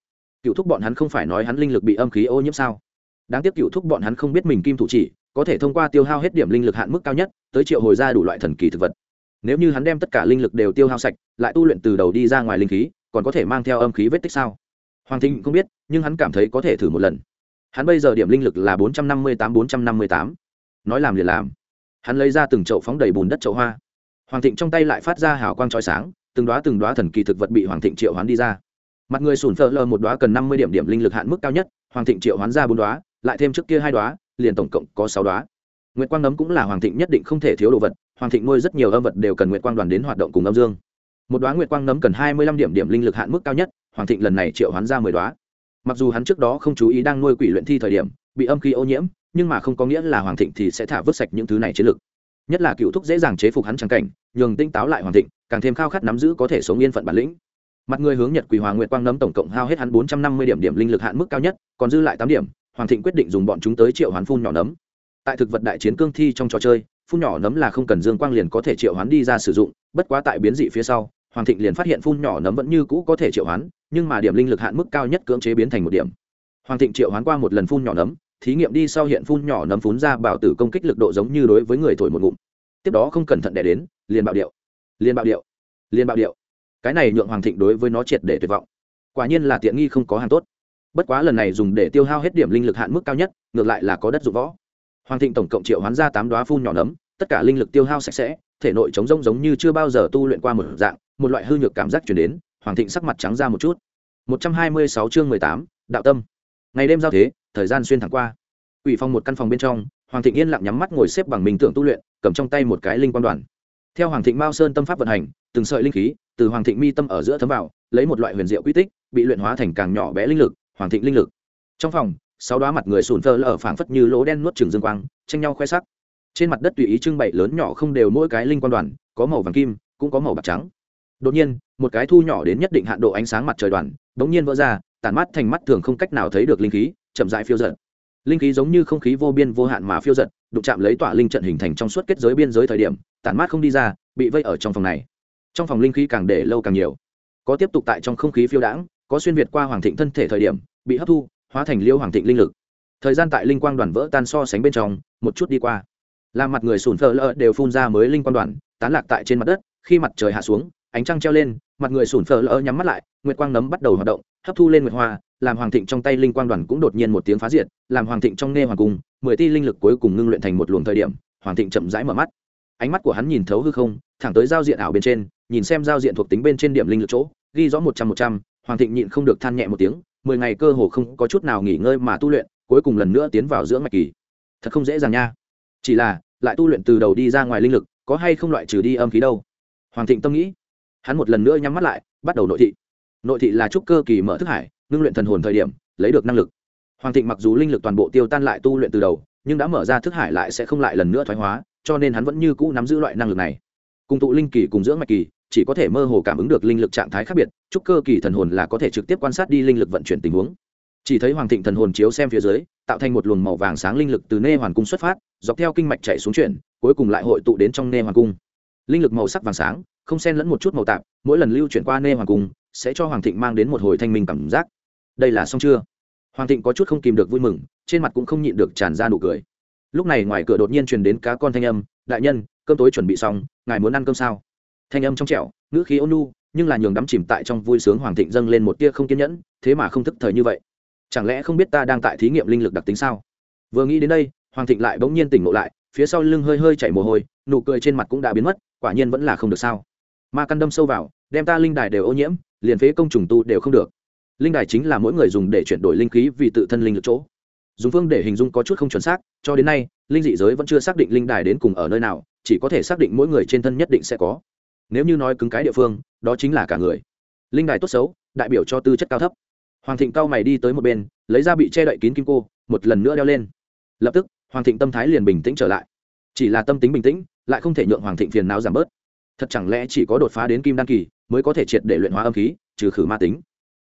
Cựu thúc bọn hắn không phải nói hắn linh lực bị âm khí ô nhiễm sao? Đáng tiếc cựu thúc bọn hắn không biết mình kim thủ chỉ, có thể thông qua tiêu hao hết điểm linh lực hạn mức cao nhất, tới triệu hồi ra đủ loại thần kỳ thực vật. Nếu như hắn đem tất cả linh lực đều tiêu hao sạch, lại tu luyện từ đầu đi ra ngoài linh khí, còn có thể mang theo âm khí vết tích sao? Hoàng thịnh không biết, nhưng hắn cảm thấy có thể thử một lần. Hắn bây giờ điểm linh lực là bốn trăm năm mươi tám, bốn trăm năm mươi tám. Nói làm liền làm. Hắn lấy ra từng chậu phóng đầy bùn đất chậu hoa. Hoàng thịnh trong tay lại phát ra hào quang trói sáng, từng đoá từng đoá thần kỳ thực vật bị hoàng thịnh triệu hoán đi ra. Mặt người sùn phơ lờ một đoá cần năm mươi điểm điểm linh lực hạn mức cao nhất, hoàng thịnh triệu hoán ra bốn đoá lại thêm trước kia hai đoá liền tổng cộng có sáu đoá nguyệt quang nấm cũng là hoàng thịnh nhất định không thể thiếu đồ vật, hoàng thịnh nuôi rất nhiều âm vật đều cần nguyệt quang đoàn đến hoạt động cùng âm dương. Một đoá nguyệt quang nấm cần hai mươi lăm điểm điểm linh lực hạn mức cao nhất hoàng thịnh lần này triệu hoán ra mười đoá mặc dù hắn trước đó không chú ý đang nuôi quỷ luyện thi thời điểm, bị âm khí ô nhiễm, nhưng mà không có nghĩa là hoàng thịnh thì sẽ thả vứt sạch những thứ này chiến lực. Nhất là cựu thúc dễ dàng chế phục hắn trắng cảnh, nhường tinh táo lại hoàng thịnh, càng thêm khao khát nắm giữ có thể sống yên phận bản lĩnh. Mặt người hướng nhật quỳ hoàng nguyệt quang nấm tổng cộng hao hết hắn bốn trăm năm mươi điểm điểm linh lực hạn mức cao nhất, còn dư lại tám điểm, hoàng thịnh quyết định dùng bọn chúng tới triệu hoán phun nhỏ nấm. Tại thực vật đại chiến cương thi trong trò chơi, phun nhỏ nấm là không cần dương quang liền có thể triệu hoán đi ra sử dụng, bất quá tại biến dị phía sau hoàng thịnh liền phát hiện phun nhỏ nấm vẫn như cũ có thể triệu hoán, nhưng mà điểm linh lực hạn mức cao nhất cưỡng chế biến thành một điểm. Hoàng thịnh triệu hoán qua một lần phun nhỏ nấm, thí nghiệm đi sau hiện phun nhỏ nấm phun ra bảo tử công kích lực độ giống như đối với người thổi một ngụm. Tiếp đó không cẩn thận đẻ đến, liền bạo điệu. Liền bạo điệu. Liền bạo điệu. Cái này nhượng hoàng thịnh đối với nó triệt để tuyệt vọng. Quả nhiên là tiện nghi không có hàng tốt. Bất quá lần này dùng để tiêu hao hết điểm linh lực hạn mức cao nhất, ngược lại là có đất dụng võ. Hoàng thịnh tổng cộng triệu hoán ra tám đoá phun nhỏ nấm, tất cả linh lực tiêu hao sạch sẽ thể nội chống rông giống như chưa bao giờ tu luyện qua một dạng một loại hư nhược cảm giác truyền đến hoàng thịnh sắc mặt trắng ra một chút 126 chương 18, đạo tâm. Ngày đêm giao thế, thời gian xuyên thẳng qua. Quỷ phong một căn phòng bên trong, Hoàng Thịnh yên lặng nhắm mắt ngồi xếp bằng mình tưởng tu luyện, cầm trong tay một cái linh quang đoàn. Theo Hoàng Thịnh Mao Sơn tâm pháp vận hành, từng sợi linh khí từ Hoàng Thịnh mi tâm ở giữa thấm vào, lấy một loại huyền diệu quy tích, bị luyện hóa thành càng nhỏ bé linh lực, Hoàng Thịnh linh lực. Trong phòng, sáu đóa mặt người sùn phơ lở phảng phất như lỗ đen nuốt chửng dương quang, tranh nhau khoe sắc. Trên mặt đất tùy ý trưng bày lớn nhỏ không đều mỗi cái linh quang đoàn, có màu vàng kim, cũng có màu bạc trắng. Đột nhiên, một cái thu nhỏ đến nhất định hạn độ ánh sáng mặt trời đoàn, bỗng nhiên vỡ ra, tản mắt thành mắt thường không cách nào thấy được linh khí, chậm rãi phiêu dật. Linh khí giống như không khí vô biên vô hạn mà phiêu dật, đụng chạm lấy tỏa linh trận hình thành trong suốt kết giới biên giới thời điểm, tản mát không đi ra, bị vây ở trong phòng này. Trong phòng linh khí càng để lâu càng nhiều, có tiếp tục tại trong không khí phiêu đãng, có xuyên việt qua hoàng thịnh thân thể thời điểm, bị hấp thu, hóa thành liêu hoàng thịnh linh lực. Thời gian tại linh quang đoàn vỡ tan so sánh bên trong, một chút đi qua. Làm mặt người sùn phở lỡ đều phun ra mới linh quan đoàn, tán lạc tại trên mặt đất, khi mặt trời hạ xuống, ánh trăng treo lên, mặt người sùn phở lỡ nhắm mắt lại, nguyệt quang nấm bắt đầu hoạt động, hấp thu lên nguyệt hoa, làm hoàng thịnh trong tay linh quang đoàn cũng đột nhiên một tiếng phá diệt làm hoàng thịnh trong nghe hoàng cung mười ti linh lực cuối cùng ngưng luyện thành một luồng thời điểm hoàng thịnh chậm rãi mở mắt. Ánh mắt của hắn nhìn thấu hư không thẳng tới giao diện ảo bên trên nhìn xem giao diện thuộc tính bên trên điểm linh lực chỗ ghi rõ một trăm một trăm hoàng thịnh nhịn không được than nhẹ một tiếng mười ngày cơ hồ không có chút nào nghỉ ngơi mà tu luyện cuối cùng lần nữa tiến vào giữa mạch kỳ. Thật không dễ dàng nha chỉ là, lại tu luyện từ đầu đi ra ngoài linh lực, có hay không loại trừ đi âm khí đâu? Hoàng thịnh tâm nghĩ. Hắn một lần nữa nhắm mắt lại, bắt đầu nội thị. Nội thị là trúc cơ kỳ mở thức hải, ngưng luyện thần hồn thời điểm, lấy được năng lực. Hoàng thịnh mặc dù linh lực toàn bộ tiêu tan lại tu luyện từ đầu, nhưng đã mở ra thức hải lại sẽ không lại lần nữa thoái hóa, cho nên hắn vẫn như cũ nắm giữ loại năng lực này. Cùng tụ linh kỳ cùng dưỡng mạch kỳ, chỉ có thể mơ hồ cảm ứng được linh lực trạng thái khác biệt, trúc cơ kỳ thần hồn là có thể trực tiếp quan sát đi linh lực vận chuyển tình huống chỉ thấy hoàng thịnh thần hồn chiếu xem phía dưới, tạo thành một luồng màu vàng sáng linh lực từ nê hoàn cung xuất phát, dọc theo kinh mạch chạy xuống chuyển, cuối cùng lại hội tụ đến trong nê hoàn cung. Linh lực màu sắc vàng sáng, không xen lẫn một chút màu tạp, mỗi lần lưu chuyển qua nê hoàn cung, sẽ cho hoàng thịnh mang đến một hồi thanh minh cảm giác. Đây là xong chưa? Hoàng thịnh có chút không kìm được vui mừng, trên mặt cũng không nhịn được tràn ra nụ cười. Lúc này ngoài cửa đột nhiên truyền đến cá con thanh âm, đại nhân, cơm tối chuẩn bị xong, ngài muốn ăn cơm sao? Thanh âm trong trẻo, ngữ khí ôn nu nhưng là nhường đắm chìm tại trong vui sướng hoàng thịnh dâng lên một tia không kiên nhẫn, thế mà không thức thời như vậy chẳng lẽ không biết ta đang tại thí nghiệm linh lực đặc tính sao? Vừa nghĩ đến đây, hoàng thịnh lại bỗng nhiên tỉnh ngộ lại, phía sau lưng hơi hơi chảy mồ hôi, nụ cười trên mặt cũng đã biến mất, quả nhiên vẫn là không được sao. Ma căn đâm sâu vào, đem ta linh đài đều ô nhiễm, liền phế công trùng tu đều không được. Linh đài chính là mỗi người dùng để chuyển đổi linh khí vì tự thân linh lực chỗ. Dùng phương để hình dung có chút không chuẩn xác, cho đến nay, linh dị giới vẫn chưa xác định linh đài đến cùng ở nơi nào, chỉ có thể xác định mỗi người trên thân nhất định sẽ có. Nếu như nói cứng cái địa phương, đó chính là cả người. Linh đài tốt xấu, đại biểu cho tư chất cao thấp hoàng thịnh cao mày đi tới một bên, lấy ra bị che đậy kín kim cô, một lần nữa đeo lên. Lập tức, hoàng thịnh tâm thái liền bình tĩnh trở lại. Chỉ là tâm tính bình tĩnh, lại không thể nhượng hoàng thịnh phiền não giảm bớt. Thật chẳng lẽ chỉ có đột phá đến kim đan kỳ mới có thể triệt để luyện hóa âm khí, trừ khử ma tính?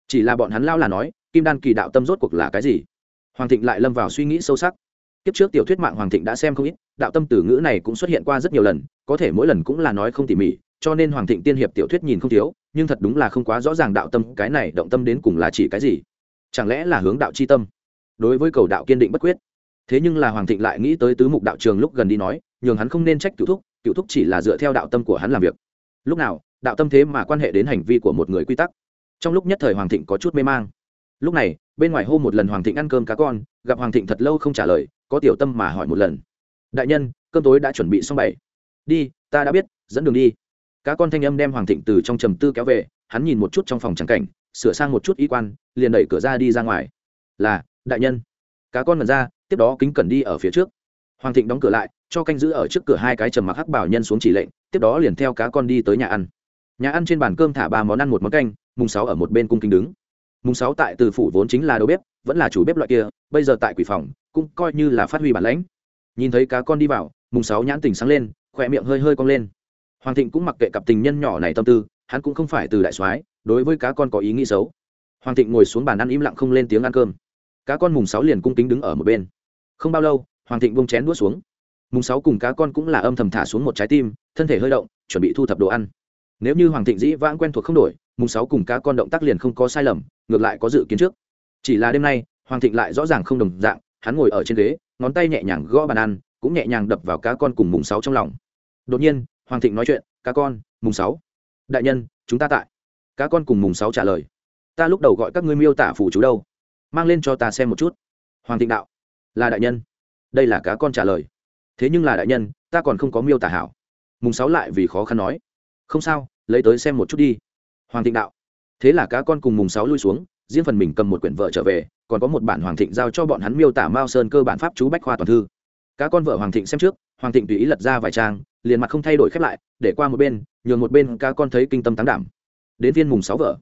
Chỉ là bọn hắn lao là nói, kim đan kỳ đạo tâm rốt cuộc là cái gì? Hoàng thịnh lại lâm vào suy nghĩ sâu sắc. Kiếp trước tiểu thuyết mạng hoàng thịnh đã xem không ít, đạo tâm từ ngữ này cũng xuất hiện qua rất nhiều lần, có thể mỗi lần cũng là nói không tỉ mỉ, cho nên hoàng thịnh tiên hiệp tiểu thuyết nhìn không thiếu nhưng thật đúng là không quá rõ ràng đạo tâm, cái này động tâm đến cùng là chỉ cái gì? Chẳng lẽ là hướng đạo c h i tâm? Đối với cầu đạo kiên định bất quyết. Thế nhưng là hoàng thịnh lại nghĩ tới tứ mục đạo trường lúc gần đi nói, nhường hắn không nên trách cựu thúc cựu thúc chỉ là dựa theo đạo tâm của hắn làm việc. Lúc nào, đạo tâm thế mà quan hệ đến hành vi của một người quy tắc. Trong lúc nhất thời hoàng thịnh có chút mê mang. Lúc này, bên ngoài hô một lần hoàng thịnh ăn cơm cá con, gặp hoàng thịnh thật lâu không trả lời, có tiểu tâm mà hỏi một lần. Đại nhân, cơm tối đã chuẩn bị xong bảy. Đi, ta đã biết, dẫn đường đi cá con thanh âm đem hoàng thịnh từ trong trầm tư kéo về, hắn nhìn một chút trong phòng trắng cảnh, sửa sang một chút y quan, liền đẩy cửa ra đi ra ngoài. Là, đại nhân. Cá con mật ra, tiếp đó kính cẩn đi ở phía trước. Hoàng thịnh đóng cửa lại, cho canh giữ ở trước cửa hai cái trầm mặc hắc bảo nhân xuống chỉ lệnh, tiếp đó liền theo cá con đi tới nhà ăn. Nhà ăn trên bàn cơm thả ba món ăn một món canh, mùng sáu ở một bên cung kính đứng. Mùng sáu tại từ phủ vốn chính là đầu bếp, vẫn là chủ bếp loại kia, bây giờ tại quỷ phòng, cũng coi như là phát huy bản lãnh. Nhìn thấy cá con đi vào, mùng sáu nhãn tỉnh sáng lên, khỏe miệng hơi hơi cong lên hoàng thịnh cũng mặc kệ cặp tình nhân nhỏ này tâm tư, hắn cũng không phải từ đại soái, đối với cá con có ý nghĩ xấu. Hoàng thịnh ngồi xuống bàn ăn im lặng không lên tiếng ăn cơm. Cá con mùng sáu liền cung kính đứng ở một bên. Không bao lâu, hoàng thịnh bông chén đuốt xuống. Mùng sáu cùng cá con cũng là âm thầm thả xuống một trái tim, thân thể hơi động, chuẩn bị thu thập đồ ăn. Nếu như hoàng thịnh dĩ vãng quen thuộc không đổi, mùng sáu cùng cá con động tác liền không có sai lầm, ngược lại có dự kiến trước. Chỉ là đêm nay, hoàng thịnh lại rõ ràng không đồng dạng, hắn ngồi ở trên ghế, ngón tay nhẹ nhàng gõ bàn ăn, cũng nhẹ nhàng đập vào cá con cùng mùng sáu trong lòng. Đột nhiên hoàng thịnh nói chuyện, cá con, mùng sáu. Đại nhân, chúng ta tại. Cá con cùng mùng sáu trả lời, ta lúc đầu gọi các ngươi miêu tả phủ chú đâu, mang lên cho ta xem một chút. Hoàng thịnh đạo, là đại nhân. Đây là cá con trả lời. Thế nhưng là đại nhân, ta còn không có miêu tả hảo. Mùng sáu lại vì khó khăn nói, không sao, lấy tới xem một chút đi. Hoàng thịnh đạo, thế là cá con cùng mùng sáu lui xuống, riêng phần mình cầm một quyển vợ trở về, còn có một bản hoàng thịnh giao cho bọn hắn miêu tả mao sơn cơ bản pháp chú bách khoa toàn thư. Cá con vợ hoàng thịnh xem trước hoàng thịnh tùy ý lật ra vài trang, liền mặt không thay đổi khép lại, để qua một bên, nhường một bên ca con thấy kinh tâm tán đảm. Đến viên mùng sáu vợ.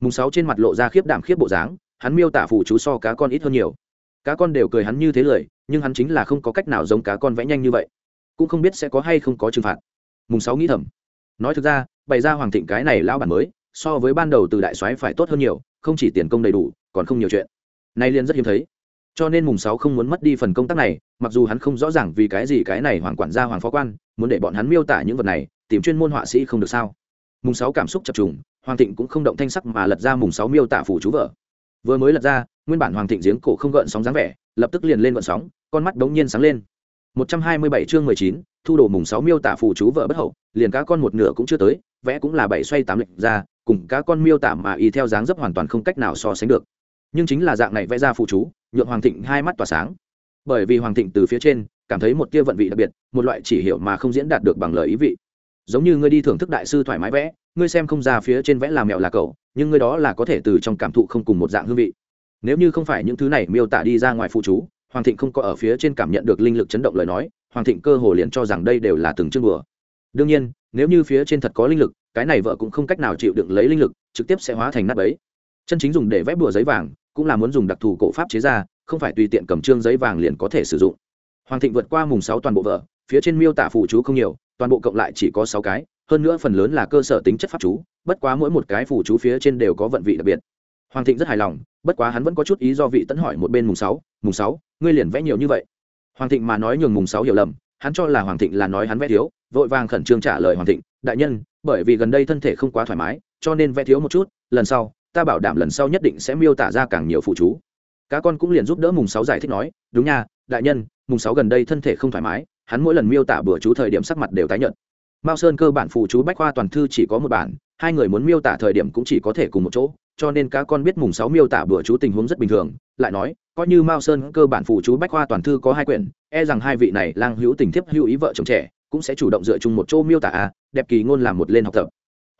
Mùng sáu trên mặt lộ ra khiếp đảm khiếp bộ dáng, hắn miêu tả phụ chú so cá con ít hơn nhiều. Cá con đều cười hắn như thế lời, nhưng hắn chính là không có cách nào giống cá con vẽ nhanh như vậy. Cũng không biết sẽ có hay không có trừng phạt. Mùng sáu nghĩ thầm. Nói thực ra, bày ra hoàng thịnh cái này lão bản mới, so với ban đầu từ đại soái phải tốt hơn nhiều, không chỉ tiền công đầy đủ, còn không nhiều chuyện. Nay liên rất hiếm thấy cho nên mùng sáu không muốn mất đi phần công tác này mặc dù hắn không rõ ràng vì cái gì cái này hoàng quản gia hoàng phó quan muốn để bọn hắn miêu tả những vật này tìm chuyên môn họa sĩ không được sao? Mùng sáu cảm xúc chập trùng hoàng thịnh cũng không động thanh sắc mà lật ra mùng sáu miêu tả phủ chú vợ vừa mới lật ra nguyên bản hoàng thịnh giếng cổ không gợn sóng dáng vẻ lập tức liền lên gợn sóng con mắt đống nhiên sáng lên. 127 chương 19, thu đồ mùng 6 miêu tả phù chú vợ bất hậu, liền cá con một nửa cũng chưa tới, vẽ cũng là bảy xoay tám lệch ra, cùng cá con miêu tả mà y theo dáng dấp hoàn toàn không cách nào so sánh được. Nhưng chính là dạng này vẽ ra phù chú, nhượng Hoàng Thịnh hai mắt tỏa sáng. Bởi vì Hoàng Thịnh từ phía trên, cảm thấy một tia vận vị đặc biệt, một loại chỉ hiểu mà không diễn đạt được bằng lời ý vị. Giống như ngươi đi thưởng thức đại sư thoải mái vẽ, ngươi xem không ra phía trên vẽ là mèo là cậu, nhưng ngươi đó là có thể từ trong cảm thụ không cùng một dạng hương vị. Nếu như không phải những thứ này miêu tả đi ra ngoài phù chú, hoàng thịnh không có ở phía trên cảm nhận được linh lực chấn động lời nói hoàng thịnh cơ hồ liền cho rằng đây đều là từng chương bừa đương nhiên nếu như phía trên thật có linh lực cái này vợ cũng không cách nào chịu đựng lấy linh lực trực tiếp sẽ hóa thành nắp ấy chân chính dùng để vẽ bùa giấy vàng cũng là muốn dùng đặc thù cổ pháp chế ra, không phải tùy tiện cầm trương giấy vàng liền có thể sử dụng. Hoàng thịnh vượt qua mùng sáu toàn bộ vợ phía trên miêu tả phụ chú không nhiều, toàn bộ cộng lại chỉ có sáu cái, hơn nữa phần lớn là cơ sở tính chất pháp chú, bất quá mỗi một cái phụ chú phía trên đều có vận vị đặc biệt. Hoàng thịnh rất hài lòng, bất quá hắn vẫn có chút ý do vị tẫn hỏi một bên mùng sáu mùng sáu, ngươi liền vẽ nhiều như vậy? Hoàng thịnh mà nói nhường mùng sáu hiểu lầm, hắn cho là hoàng thịnh là nói hắn vẽ thiếu, vội vàng khẩn trương trả lời hoàng thịnh, đại nhân, bởi vì gần đây thân thể không quá thoải mái, cho nên vẽ thiếu một chút, lần sau ta bảo đảm lần sau nhất định sẽ miêu tả ra càng nhiều phụ chú. Cá con cũng liền giúp đỡ mùng sáu giải thích nói đúng nha đại nhân mùng sáu gần đây thân thể không thoải mái hắn mỗi lần miêu tả bữa chú thời điểm sắc mặt đều tái nhợt. Mao sơn cơ bản phụ chú bách khoa toàn thư chỉ có một bản hai người muốn miêu tả thời điểm cũng chỉ có thể cùng một chỗ cho nên cá con biết mùng sáu miêu tả bữa chú tình huống rất bình thường lại nói coi như mao sơn cơ bản phụ chú bách khoa toàn thư có hai quyển e rằng hai vị này lang hữu tình thiếp hữu ý vợ chồng trẻ cũng sẽ chủ động dựa chung một chỗ miêu tả à, đẹp kỳ ngôn làm một lên học tập.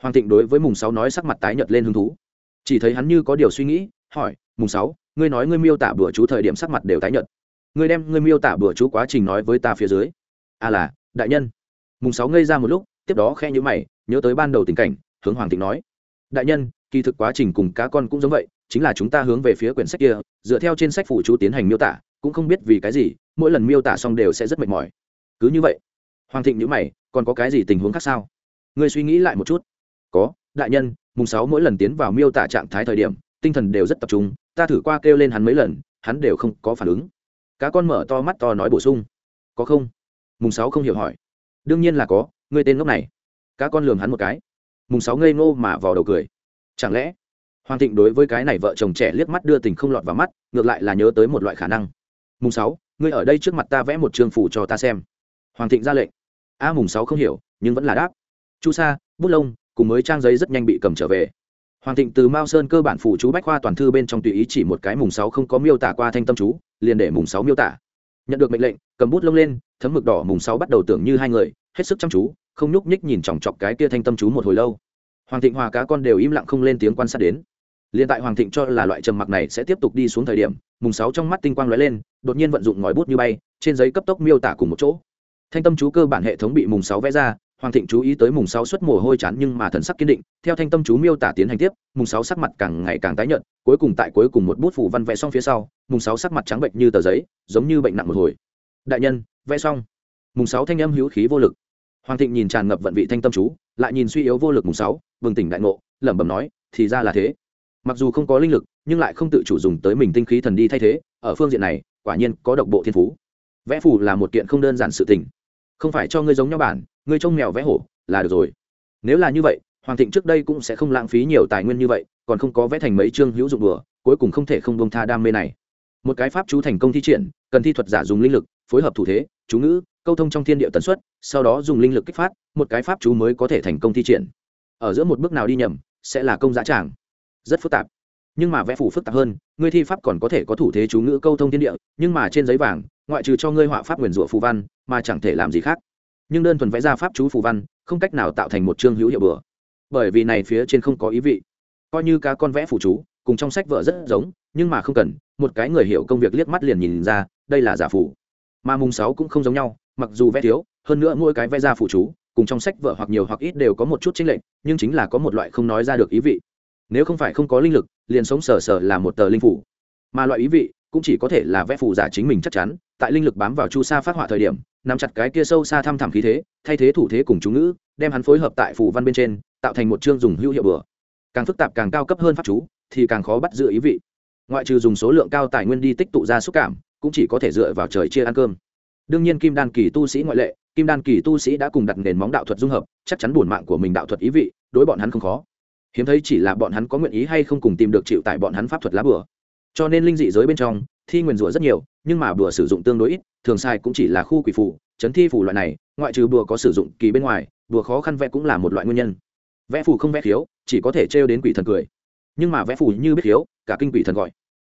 Hoàng thịnh đối với mùng sáu nói sắc mặt tái nhợt lên hứng thú chỉ thấy hắn như có điều suy nghĩ, hỏi, mùng sáu, ngươi nói ngươi miêu tả bữa chú thời điểm sắc mặt đều tái nhợt. Ngươi đem ngươi miêu tả bữa chú quá trình nói với ta phía dưới. A là, đại nhân. Mùng sáu ngây ra một lúc, tiếp đó khe nhữ mày, nhớ tới ban đầu tình cảnh, hướng hoàng thịnh nói, đại nhân, kỳ thực quá trình cùng cá con cũng giống vậy, chính là chúng ta hướng về phía quyển sách kia, dựa theo trên sách phụ chú tiến hành miêu tả, cũng không biết vì cái gì, mỗi lần miêu tả xong đều sẽ rất mệt mỏi. Cứ như vậy. Hoàng thịnh nhữ mày, còn có cái gì tình huống khác sao? Ngươi suy nghĩ lại một chút. Có, đại nhân mùng sáu mỗi lần tiến vào miêu tả trạng thái thời điểm, tinh thần đều rất tập trung, ta thử qua kêu lên hắn mấy lần, hắn đều không có phản ứng. Cá con mở to mắt to nói bổ sung. Có không? Mùng sáu không hiểu hỏi. Đương nhiên là có, ngươi tên ngốc này. Cá con lường hắn một cái. Mùng sáu ngây ngô mà vào đầu cười. Chẳng lẽ? Hoàng thịnh đối với cái này vợ chồng trẻ liếc mắt đưa tình không lọt vào mắt, ngược lại là nhớ tới một loại khả năng. Mùng sáu, ngươi ở đây trước mặt ta vẽ một trường phủ cho ta xem. Hoàng thịnh ra lệnh. A, mùng sáu không hiểu, nhưng vẫn là đáp. Chu sa, bút lông cùng mới trang giấy rất nhanh bị cầm trở về. Hoàng thịnh từ mao sơn cơ bản phủ chú bách khoa toàn thư bên trong tùy ý chỉ một cái mùng sáu không có miêu tả qua thanh tâm chú, liền để mùng sáu miêu tả. Nhận được mệnh lệnh, cầm bút lông lên, thấm mực đỏ mùng sáu bắt đầu tưởng như hai người, hết sức chăm chú, không nhúc nhích nhìn chòng chọc cái kia thanh tâm chú một hồi lâu. Hoàng thịnh hòa cá con đều im lặng không lên tiếng quan sát đến. Liền tại hoàng thịnh cho là loại trầm mặc này sẽ tiếp tục đi xuống thời điểm, mùng sáu trong mắt tinh quang lóe lên, đột nhiên vận dụng ngòi bút như bay, trên giấy cấp tốc miêu tả cùng một chỗ. Thanh tâm chú cơ bản hệ thống bị mùng sáu vẽ ra hoàng thịnh chú ý tới mùng sáu xuất mồ hôi chán nhưng mà thần sắc kiên định, theo thanh tâm chú miêu tả tiến hành tiếp, mùng sáu sắc mặt càng ngày càng tái nhợt, cuối cùng tại cuối cùng một bút phủ văn vẽ xong phía sau, mùng sáu sắc mặt trắng bệnh như tờ giấy, giống như bệnh nặng một hồi. Đại nhân, vẽ xong. Mùng sáu thanh âm hữu khí vô lực. Hoàng thịnh nhìn tràn ngập vận vị thanh tâm chú, lại nhìn suy yếu vô lực mùng sáu, bừng tỉnh đại ngộ, lẩm bẩm nói, thì ra là thế. Mặc dù không có linh lực, nhưng lại không tự chủ dùng tới mình tinh khí thần đi thay thế, ở phương diện này, quả nhiên có độc bộ thiên phú. Vẽ phù là một kiện không đơn giản sự tình không phải cho ngươi giống nhau bản ngươi trông mèo vẽ hổ là được rồi. Nếu là như vậy hoàng thịnh trước đây cũng sẽ không lãng phí nhiều tài nguyên như vậy còn không có vẽ thành mấy chương hữu dụng đùa, cuối cùng không thể không bông tha đam mê này. Một cái pháp chú thành công thi triển cần thi thuật giả dùng linh lực phối hợp thủ thế chú ngữ câu thông trong thiên địa tần suất sau đó dùng linh lực kích phát một cái pháp chú mới có thể thành công thi triển. Ở giữa một bước nào đi nhầm sẽ là công giá tràng. Rất phức tạp nhưng mà vẽ phủ phức tạp hơn, ngươi thi pháp còn có thể có thủ thế chú ngữ câu thông thiên địa, nhưng mà trên giấy vàng, ngoại trừ cho ngươi họa pháp nguyền rủa phù văn, mà chẳng thể làm gì khác. Nhưng đơn thuần vẽ ra pháp chú phù văn, không cách nào tạo thành một chương hữu hiệu bừa. Bởi vì này phía trên không có ý vị. Coi như cá con vẽ phủ chú, cùng trong sách vợ rất giống, nhưng mà không cần, một cái người hiểu công việc liếc mắt liền nhìn ra, đây là giả phủ mà mùng sáu cũng không giống nhau, mặc dù vẽ thiếu, hơn nữa mỗi cái vẽ ra phủ chú, cùng trong sách vợ hoặc nhiều hoặc ít đều có một chút chênh lệch, nhưng chính là có một loại không nói ra được ý vị. Nếu không phải không có linh lực liền sống sờ sờ là một tờ linh phủ. Mà loại ý vị cũng chỉ có thể là vẽ phù giả chính mình chắc chắn, tại linh lực bám vào chu sa phát họa thời điểm, nắm chặt cái kia sâu xa thăm thẳm khí thế, thay thế thủ thế cùng chú ngữ, đem hắn phối hợp tại phù văn bên trên, tạo thành một chương dùng hữu hiệu bừa. Càng phức tạp càng cao cấp hơn pháp chú, thì càng khó bắt giữ ý vị. Ngoại trừ dùng số lượng cao tài nguyên đi tích tụ ra xúc cảm, cũng chỉ có thể dựa vào trời chia ăn cơm. Đương nhiên kim đan kỳ tu sĩ ngoại lệ, kim đan kỳ tu sĩ đã cùng đặt nền móng đạo thuật dung hợp, chắc chắn buồn mạng của mình đạo thuật ý vị, đối bọn hắn không khó hiếm thấy chỉ là bọn hắn có nguyện ý hay không cùng tìm được chịu tại bọn hắn pháp thuật lá bừa cho nên linh dị giới bên trong, thi nguyền rủa rất nhiều, nhưng mà bừa sử dụng tương đối ít, thường sai cũng chỉ là khu quỷ phủ chấn thi phủ loại này, ngoại trừ bừa có sử dụng kỳ bên ngoài bừa khó khăn vẽ cũng là một loại nguyên nhân. Vẽ phủ không vẽ khiếu, chỉ có thể trêu đến quỷ thần cười. Nhưng mà vẽ phủ như biết khiếu, cả kinh quỷ thần gọi.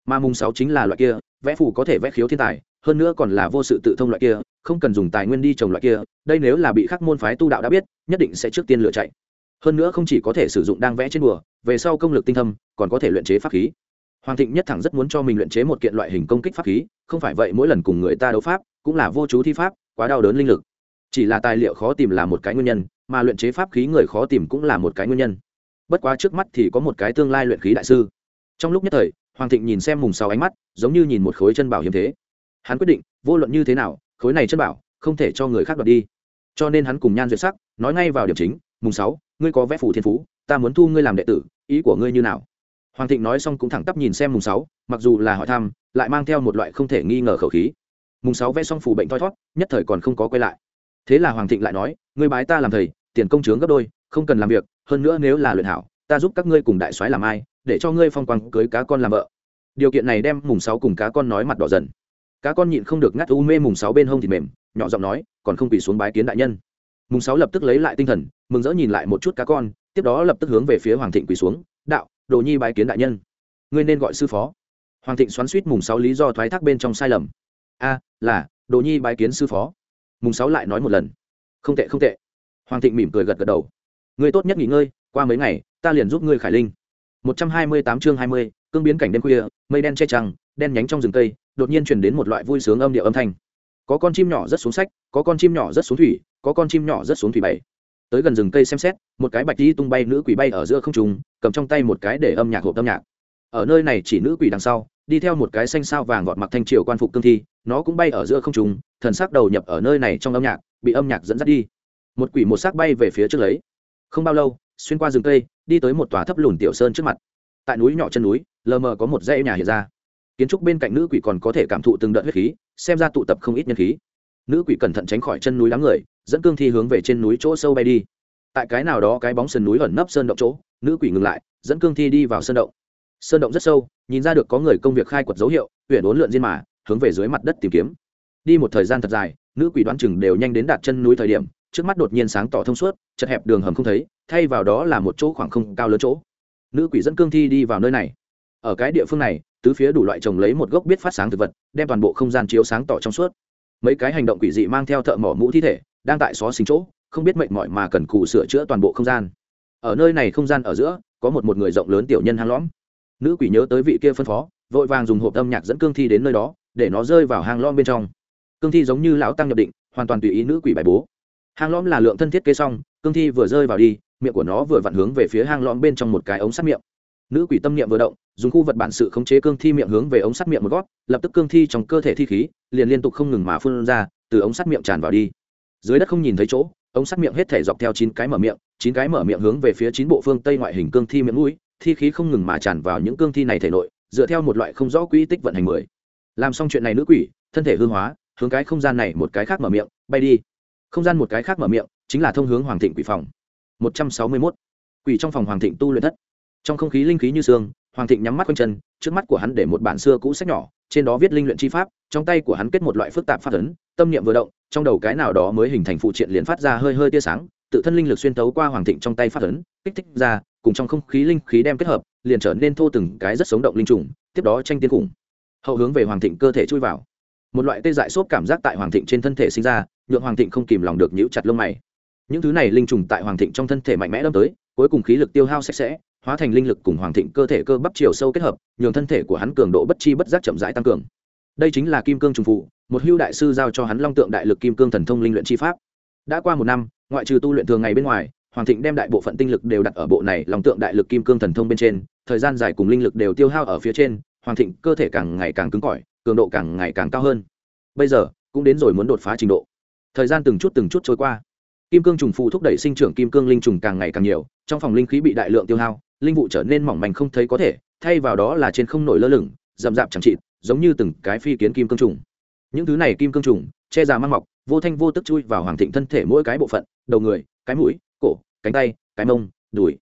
Mà mùng sáu chính là loại kia, vẽ phủ có thể vẽ khiếu thiên tài, hơn nữa còn là vô sự tự thông loại kia, không cần dùng tài nguyên đi trồng loại kia, đây nếu là bị khắc môn phái tu đạo đã biết, nhất định sẽ trước tiên lựa chạy hơn nữa không chỉ có thể sử dụng đang vẽ trên bùa, về sau công lực tinh thâm, còn có thể luyện chế pháp khí. Hoàng thịnh nhất thẳng rất muốn cho mình luyện chế một kiện loại hình công kích pháp khí, không phải vậy mỗi lần cùng người ta đấu pháp, cũng là vô chú thi pháp, quá đau đớn linh lực. Chỉ là tài liệu khó tìm là một cái nguyên nhân, mà luyện chế pháp khí người khó tìm cũng là một cái nguyên nhân. Bất quá trước mắt thì có một cái tương lai luyện khí đại sư. Trong lúc nhất thời, hoàng thịnh nhìn xem mùng sau ánh mắt, giống như nhìn một khối chân bảo hiếm thế. Hắn quyết định, vô luận như thế nào, khối này chân bảo, không thể cho người khác đoạt đi. Cho nên hắn cùng nhan duyệt sắc, nói ngay vào điểm chính mùng sáu, ngươi có vẽ phủ thiên phú, ta muốn thu ngươi làm đệ tử, ý của ngươi như nào? Hoàng thịnh nói xong cũng thẳng tắp nhìn xem mùng sáu, mặc dù là hỏi thăm, lại mang theo một loại không thể nghi ngờ khẩu khí. Mùng sáu vẽ xong phủ bệnh thoi thót, nhất thời còn không có quay lại. Thế là hoàng thịnh lại nói, ngươi bái ta làm thầy, tiền công chướng gấp đôi, không cần làm việc, hơn nữa nếu là luyện hảo, ta giúp các ngươi cùng đại soái làm ai, để cho ngươi phong quang cưới cá con làm vợ. Điều kiện này đem mùng sáu cùng cá con nói mặt đỏ dần. Cá con nhịn không được ngắt u mê mùng sáu bên hông thì mềm, nhỏ giọng nói, còn không bị xuống bái kiến đại nhân mùng sáu lập tức lấy lại tinh thần, mừng rỡ nhìn lại một chút cá con, tiếp đó lập tức hướng về phía hoàng thịnh quỳ xuống, đạo, đồ nhi bái kiến đại nhân. Ngươi nên gọi sư phó. Hoàng thịnh xoắn suýt mùng sáu lý do thoái thác bên trong sai lầm. A, là, đồ nhi bái kiến sư phó. Mùng sáu lại nói một lần. Không tệ không tệ. Hoàng thịnh mỉm cười gật gật đầu. Ngươi tốt nhất nghỉ ngơi, qua mấy ngày, ta liền giúp ngươi khải linh. Một trăm hai mươi tám chương hai mươi, cương biến cảnh đêm khuya, mây đen che trăng, đen nhánh trong rừng cây, đột nhiên truyền đến một loại vui sướng âm điệu âm thanh. Có con chim nhỏ rất xuống sách, có con chim nhỏ rất xuống thủy có con chim nhỏ rất xuống thủy bảy tới gần rừng cây xem xét, một cái bạch đi tung bay nữ quỷ bay ở giữa không trung, cầm trong tay một cái để âm nhạc hộp âm nhạc. Ở nơi này chỉ nữ quỷ đằng sau, đi theo một cái xanh sao vàng vọt mặc thanh triều quan phục cương thi, nó cũng bay ở giữa không trung, thần sắc đầu nhập ở nơi này trong âm nhạc, bị âm nhạc dẫn dắt đi. Một quỷ một xác bay về phía trước lấy. Không bao lâu, xuyên qua rừng cây, đi tới một tòa thấp lùn tiểu sơn trước mặt. Tại núi nhỏ chân núi, lờ mờ có một dãy nhà hiện ra. Kiến trúc bên cạnh nữ quỷ còn có thể cảm thụ từng đợt huyết khí, xem ra tụ tập không ít nhân khí. Nữ quỷ cẩn thận tránh khỏi chân núi đám người dẫn cương thi hướng về trên núi chỗ sâu bay đi. Tại cái nào đó cái bóng sườn núi ẩn nấp sơn động chỗ, nữ quỷ ngừng lại, dẫn cương thi đi vào sơn động. Sơn động rất sâu, nhìn ra được có người công việc khai quật dấu hiệu huyện ốn lượn diên mà, hướng về dưới mặt đất tìm kiếm. Đi một thời gian thật dài, nữ quỷ đoán chừng đều nhanh đến đạt chân núi thời điểm, trước mắt đột nhiên sáng tỏ thông suốt, chật hẹp đường hầm không thấy, thay vào đó là một chỗ khoảng không cao lớn chỗ. Nữ quỷ dẫn cương thi đi vào nơi này. Ở cái địa phương này, tứ phía đủ loại trồng lấy một gốc biết phát sáng thực vật, đem toàn bộ không gian chiếu sáng tỏ trong suốt. Mấy cái hành động quỷ dị mang theo thợ mỏ mũ thi thể đang tại xó xính chỗ, không biết mệnh mỏi mà cần cù sửa chữa toàn bộ không gian. Ở nơi này không gian ở giữa, có một một người rộng lớn tiểu nhân hang lõm. Nữ quỷ nhớ tới vị kia phân phó, vội vàng dùng hộp âm nhạc dẫn cương thi đến nơi đó, để nó rơi vào hang lõm bên trong. Cương thi giống như lão tăng nhập định, hoàn toàn tùy ý nữ quỷ bài bố. Hang lõm là lượng thân thiết kế xong, cương thi vừa rơi vào đi, miệng của nó vừa vặn hướng về phía hang lõm bên trong một cái ống sắt miệng. Nữ quỷ tâm niệm vừa động, dùng khu vật bản sự khống chế cương thi miệng hướng về ống sắt miệng một gót, lập tức cương thi trong cơ thể thi khí, liền liên tục không ngừng mà phun ra, từ ống sắt miệng tràn vào đi dưới đất không nhìn thấy chỗ ống sắt miệng hết thể dọc theo chín cái mở miệng, chín cái mở miệng hướng về phía chín bộ phương tây ngoại hình cương thi miệng mũi, thi khí không ngừng mà tràn vào những cương thi này thể nội, dựa theo một loại không rõ quỹ tích vận hành mười. Làm xong chuyện này nữ quỷ, thân thể hư hóa, hướng cái không gian này một cái khác mở miệng, bay đi. Không gian một cái khác mở miệng, chính là thông hướng hoàng thịnh quỷ phòng. Một trăm sáu mươi mốt. Quỷ trong phòng hoàng thịnh tu luyện thất. Trong không khí linh khí như xương, hoàng thịnh nhắm mắt quanh chân, trước mắt của hắn để một bản xưa cũ sách nhỏ, trên đó viết linh luyện chi pháp, trong tay của hắn kết một loại phức tạp phát ấn, tâm niệm vừa động trong đầu cái nào đó mới hình thành phụ triện liền phát ra hơi hơi tia sáng, tự thân linh lực xuyên tấu qua hoàng thịnh trong tay phát ấn, kích thích ra, cùng trong không khí linh khí đem kết hợp, liền trở nên thô từng cái rất sống động linh trùng, tiếp đó tranh tiên khủng. Hậu hướng về hoàng thịnh cơ thể chui vào. Một loại tê dại xốp cảm giác tại hoàng thịnh trên thân thể sinh ra, nhượng hoàng thịnh không kìm lòng được nhíu chặt lông mày. Những thứ này linh trùng tại hoàng thịnh trong thân thể mạnh mẽ đâm tới, cuối cùng khí lực tiêu hao sạch sẽ, hóa thành linh lực cùng hoàng thịnh cơ thể cơ bắp chiều sâu kết hợp, nhường thân thể của hắn cường độ bất chi bất giác chậm rãi tăng cường. Đây chính là kim cương trùng phụ một hưu đại sư giao cho hắn long tượng đại lực kim cương thần thông linh luyện chi pháp. Đã qua một năm ngoại trừ tu luyện thường ngày bên ngoài hoàng thịnh đem đại bộ phận tinh lực đều đặt ở bộ này long tượng đại lực kim cương thần thông bên trên thời gian dài cùng linh lực đều tiêu hao ở phía trên hoàng thịnh cơ thể càng ngày càng cứng cỏi cường độ càng ngày càng cao hơn. Bây giờ cũng đến rồi muốn đột phá trình độ. Thời gian từng chút từng chút trôi qua. Kim cương trùng phụ thúc đẩy sinh trưởng kim cương linh trùng càng ngày càng nhiều trong phòng linh khí bị đại lượng tiêu hao linh vụ trở nên mỏng manh không thấy có thể thay vào đó là trên không nổi lơ lửng rậm rạp chẳng trị, giống như từng cái phi kiến kim cương trùng những thứ này kim cương trùng, che già mang mọc, vô thanh vô tức chui vào hoàng thịnh thân thể mỗi cái bộ phận, đầu người, cái mũi, cổ, cánh tay, cái mông, đùi.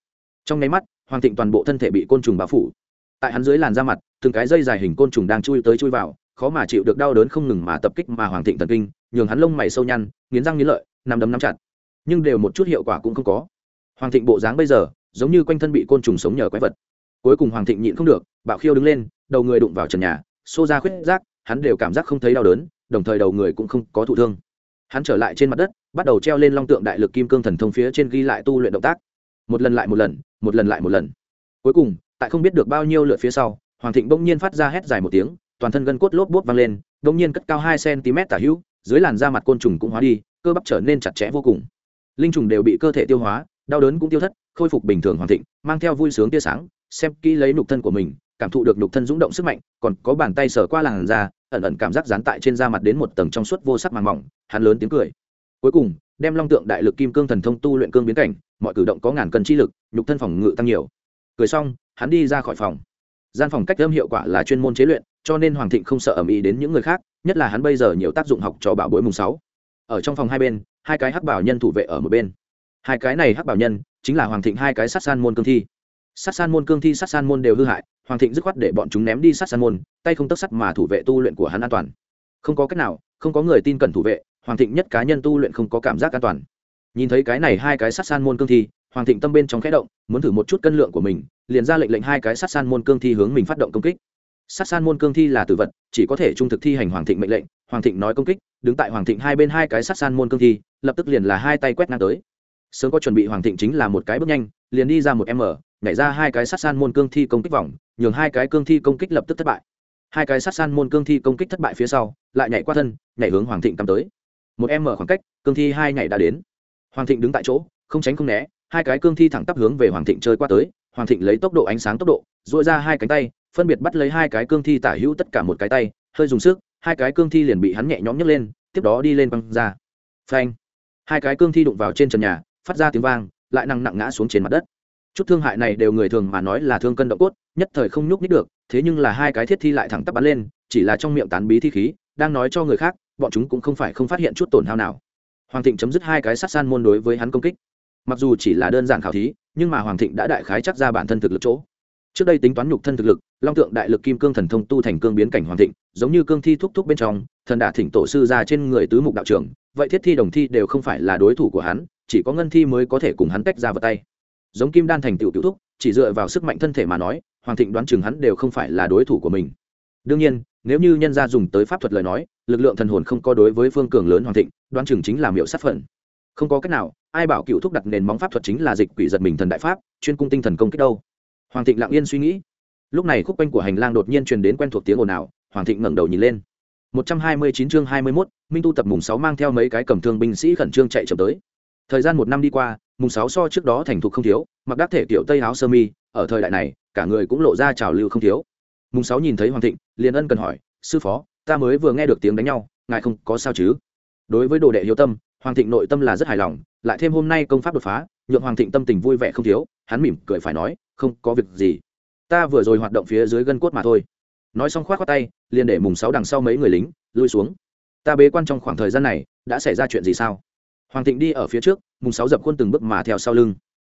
Trong nháy mắt, hoàng thịnh toàn bộ thân thể bị côn trùng bao phủ. Tại hắn dưới làn da mặt, từng cái dây dài hình côn trùng đang chui tới chui vào, khó mà chịu được đau đớn không ngừng mà tập kích mà hoàng thịnh thần kinh, nhường hắn lông mày sâu nhăn, nghiến răng nghiến lợi, nằm đấm nắm chặt. Nhưng đều một chút hiệu quả cũng không có. Hoàng thịnh bộ dáng bây giờ, giống như quanh thân bị côn trùng sống nhờ quái vật. Cuối cùng hoàng thịnh nhịn không được, bạo khiêu đứng lên, đầu người đụng vào trần nhà, xô ra khuyết rác hắn đều cảm giác không thấy đau đớn, đồng thời đầu người cũng không có thụ thương. Hắn trở lại trên mặt đất, bắt đầu treo lên long tượng đại lực kim cương thần thông phía trên ghi lại tu luyện động tác. Một lần lại một lần một lần lại một lần. Cuối cùng, tại không biết được bao nhiêu lượt phía sau, hoàng thịnh bỗng nhiên phát ra hét dài một tiếng, toàn thân gân cốt lốp bốt vang lên, bỗng nhiên cất cao hai cm tả hữu, dưới làn da mặt côn trùng cũng hóa đi, cơ bắp trở nên chặt chẽ vô cùng. Linh trùng đều bị cơ thể tiêu hóa, đau đớn cũng tiêu thất, khôi phục bình thường hoàng thịnh, mang theo vui sướng tia sáng, xem kỹ lấy nục thân của mình, cảm thụ được nục thân rúng động sức mạnh, còn có bàn tay sờ qua làn da ẩn ẩn cảm giác dán tại trên da mặt đến một tầng trong suốt vô sắc màng mỏng, hắn lớn tiếng cười. Cuối cùng, đem long tượng đại lực kim cương thần thông tu luyện cương biến cảnh, mọi cử động có ngàn cân chi lực, nhục thân phòng ngự tăng nhiều. Cười xong, hắn đi ra khỏi phòng. Gian phòng cách âm hiệu quả là chuyên môn chế luyện, cho nên hoàng thịnh không sợ ẩm ý đến những người khác, nhất là hắn bây giờ nhiều tác dụng học cho bảo bối mùng sáu. Ở trong phòng hai bên, hai cái hắc bảo nhân thủ vệ ở một bên. Hai cái này hắc bảo nhân, chính là hoàng thịnh hai cái sát san môn cương thi. Sát san môn cương thi, sát san môn đều hư hại hoàng thịnh dứt khoát để bọn chúng ném đi sát san môn, tay không tất sắt mà thủ vệ tu luyện của hắn an toàn. Không có cách nào, không có người tin cẩn thủ vệ, hoàng thịnh nhất cá nhân tu luyện không có cảm giác an toàn. Nhìn thấy cái này hai cái sát san môn cương thi, hoàng thịnh tâm bên trong khẽ động, muốn thử một chút cân lượng của mình, liền ra lệnh lệnh hai cái sát san môn cương thi hướng mình phát động công kích. Sát san môn cương thi là tử vật, chỉ có thể trung thực thi hành hoàng thịnh mệnh lệnh, hoàng thịnh nói công kích, đứng tại hoàng thịnh hai bên hai cái sát san môn cương thi, lập tức liền là hai tay quét ngang tới. Sớm có chuẩn bị hoàng thịnh chính là một cái bước nhanh, liền đi ra một m nhảy ra hai cái sát san môn cương thi công kích vòng, nhường hai cái cương thi công kích lập tức thất bại. Hai cái sát san môn cương thi công kích thất bại phía sau, lại nhảy qua thân, nhảy hướng hoàng thịnh cắm tới. Một em mở khoảng cách, cương thi hai nhảy đã đến. Hoàng thịnh đứng tại chỗ, không tránh không né, hai cái cương thi thẳng tắp hướng về hoàng thịnh chơi qua tới. Hoàng thịnh lấy tốc độ ánh sáng tốc độ dội ra hai cánh tay, phân biệt bắt lấy hai cái cương thi tả hữu tất cả một cái tay, hơi dùng sức, hai cái cương thi liền bị hắn nhẹ nhõm nhấc lên, tiếp đó đi lên băng ra. Phanh! Hai cái cương thi đụng vào trên trần nhà, phát ra tiếng vang, lại nặng nặng ngã xuống trên mặt đất chút thương hại này đều người thường mà nói là thương cân động cốt, nhất thời không nhúc nhích được, thế nhưng là hai cái thiết thi lại thẳng tắp bắn lên, chỉ là trong miệng tán bí thi khí, đang nói cho người khác, bọn chúng cũng không phải không phát hiện chút tổn hao nào. Hoàng thịnh chấm dứt hai cái sát san môn đối với hắn công kích. Mặc dù chỉ là đơn giản khảo thí, nhưng mà hoàng thịnh đã đại khái chắc ra bản thân thực lực chỗ. Trước đây tính toán nhục thân thực lực, long tượng đại lực kim cương thần thông tu thành cương biến cảnh hoàng thịnh, giống như cương thi thúc thúc bên trong, thần đả thỉnh tổ sư ra trên người tứ mục đạo trưởng, vậy thiết thi đồng thi đều không phải là đối thủ của hắn, chỉ có ngân thi mới có thể cùng hắn tách ra vào tay giống kim đan thành tựu cựu thúc chỉ dựa vào sức mạnh thân thể mà nói hoàng thịnh đoán chừng hắn đều không phải là đối thủ của mình. Đương nhiên nếu như nhân gia dùng tới pháp thuật lời nói lực lượng thần hồn không có đối với phương cường lớn hoàng thịnh đoán chừng chính là miệu sát phận không có cách nào ai bảo cựu thúc đặt nền móng pháp thuật chính là dịch quỷ giật mình thần đại pháp chuyên cung tinh thần công kích đâu. Hoàng thịnh lặng yên suy nghĩ. Lúc này khúc quanh của hành lang đột nhiên truyền đến quen thuộc tiếng ồn ào hoàng thịnh ngẩng đầu nhìn lên. Một trăm hai mươi chín chương hai mươi 21, minh tu tập mùng sáu mang theo mấy cái cầm thương binh sĩ khẩn trương chạy chậm tới. Thời gian một năm đi qua mùng sáu so trước đó thành thục không thiếu, mặc đắc thể kiểu tây áo sơ mi, ở thời đại này, cả người cũng lộ ra trào lưu không thiếu. Mùng sáu nhìn thấy hoàng thịnh, liền ân cần hỏi, sư phó, ta mới vừa nghe được tiếng đánh nhau, ngài không có sao chứ? Đối với đồ đệ hiếu tâm, hoàng thịnh nội tâm là rất hài lòng, lại thêm hôm nay công pháp đột phá, nhượng hoàng thịnh tâm tình vui vẻ không thiếu, hắn mỉm cười phải nói, không có việc gì, ta vừa rồi hoạt động phía dưới gân cốt mà thôi. Nói xong khoát khoát tay, liền để mùng sáu đằng sau mấy người lính lui xuống. Ta bế quan trong khoảng thời gian này, đã xảy ra chuyện gì sao? Hoàng thịnh đi ở phía trước, mùng sáu dập khuôn từng bước mà theo sau lưng.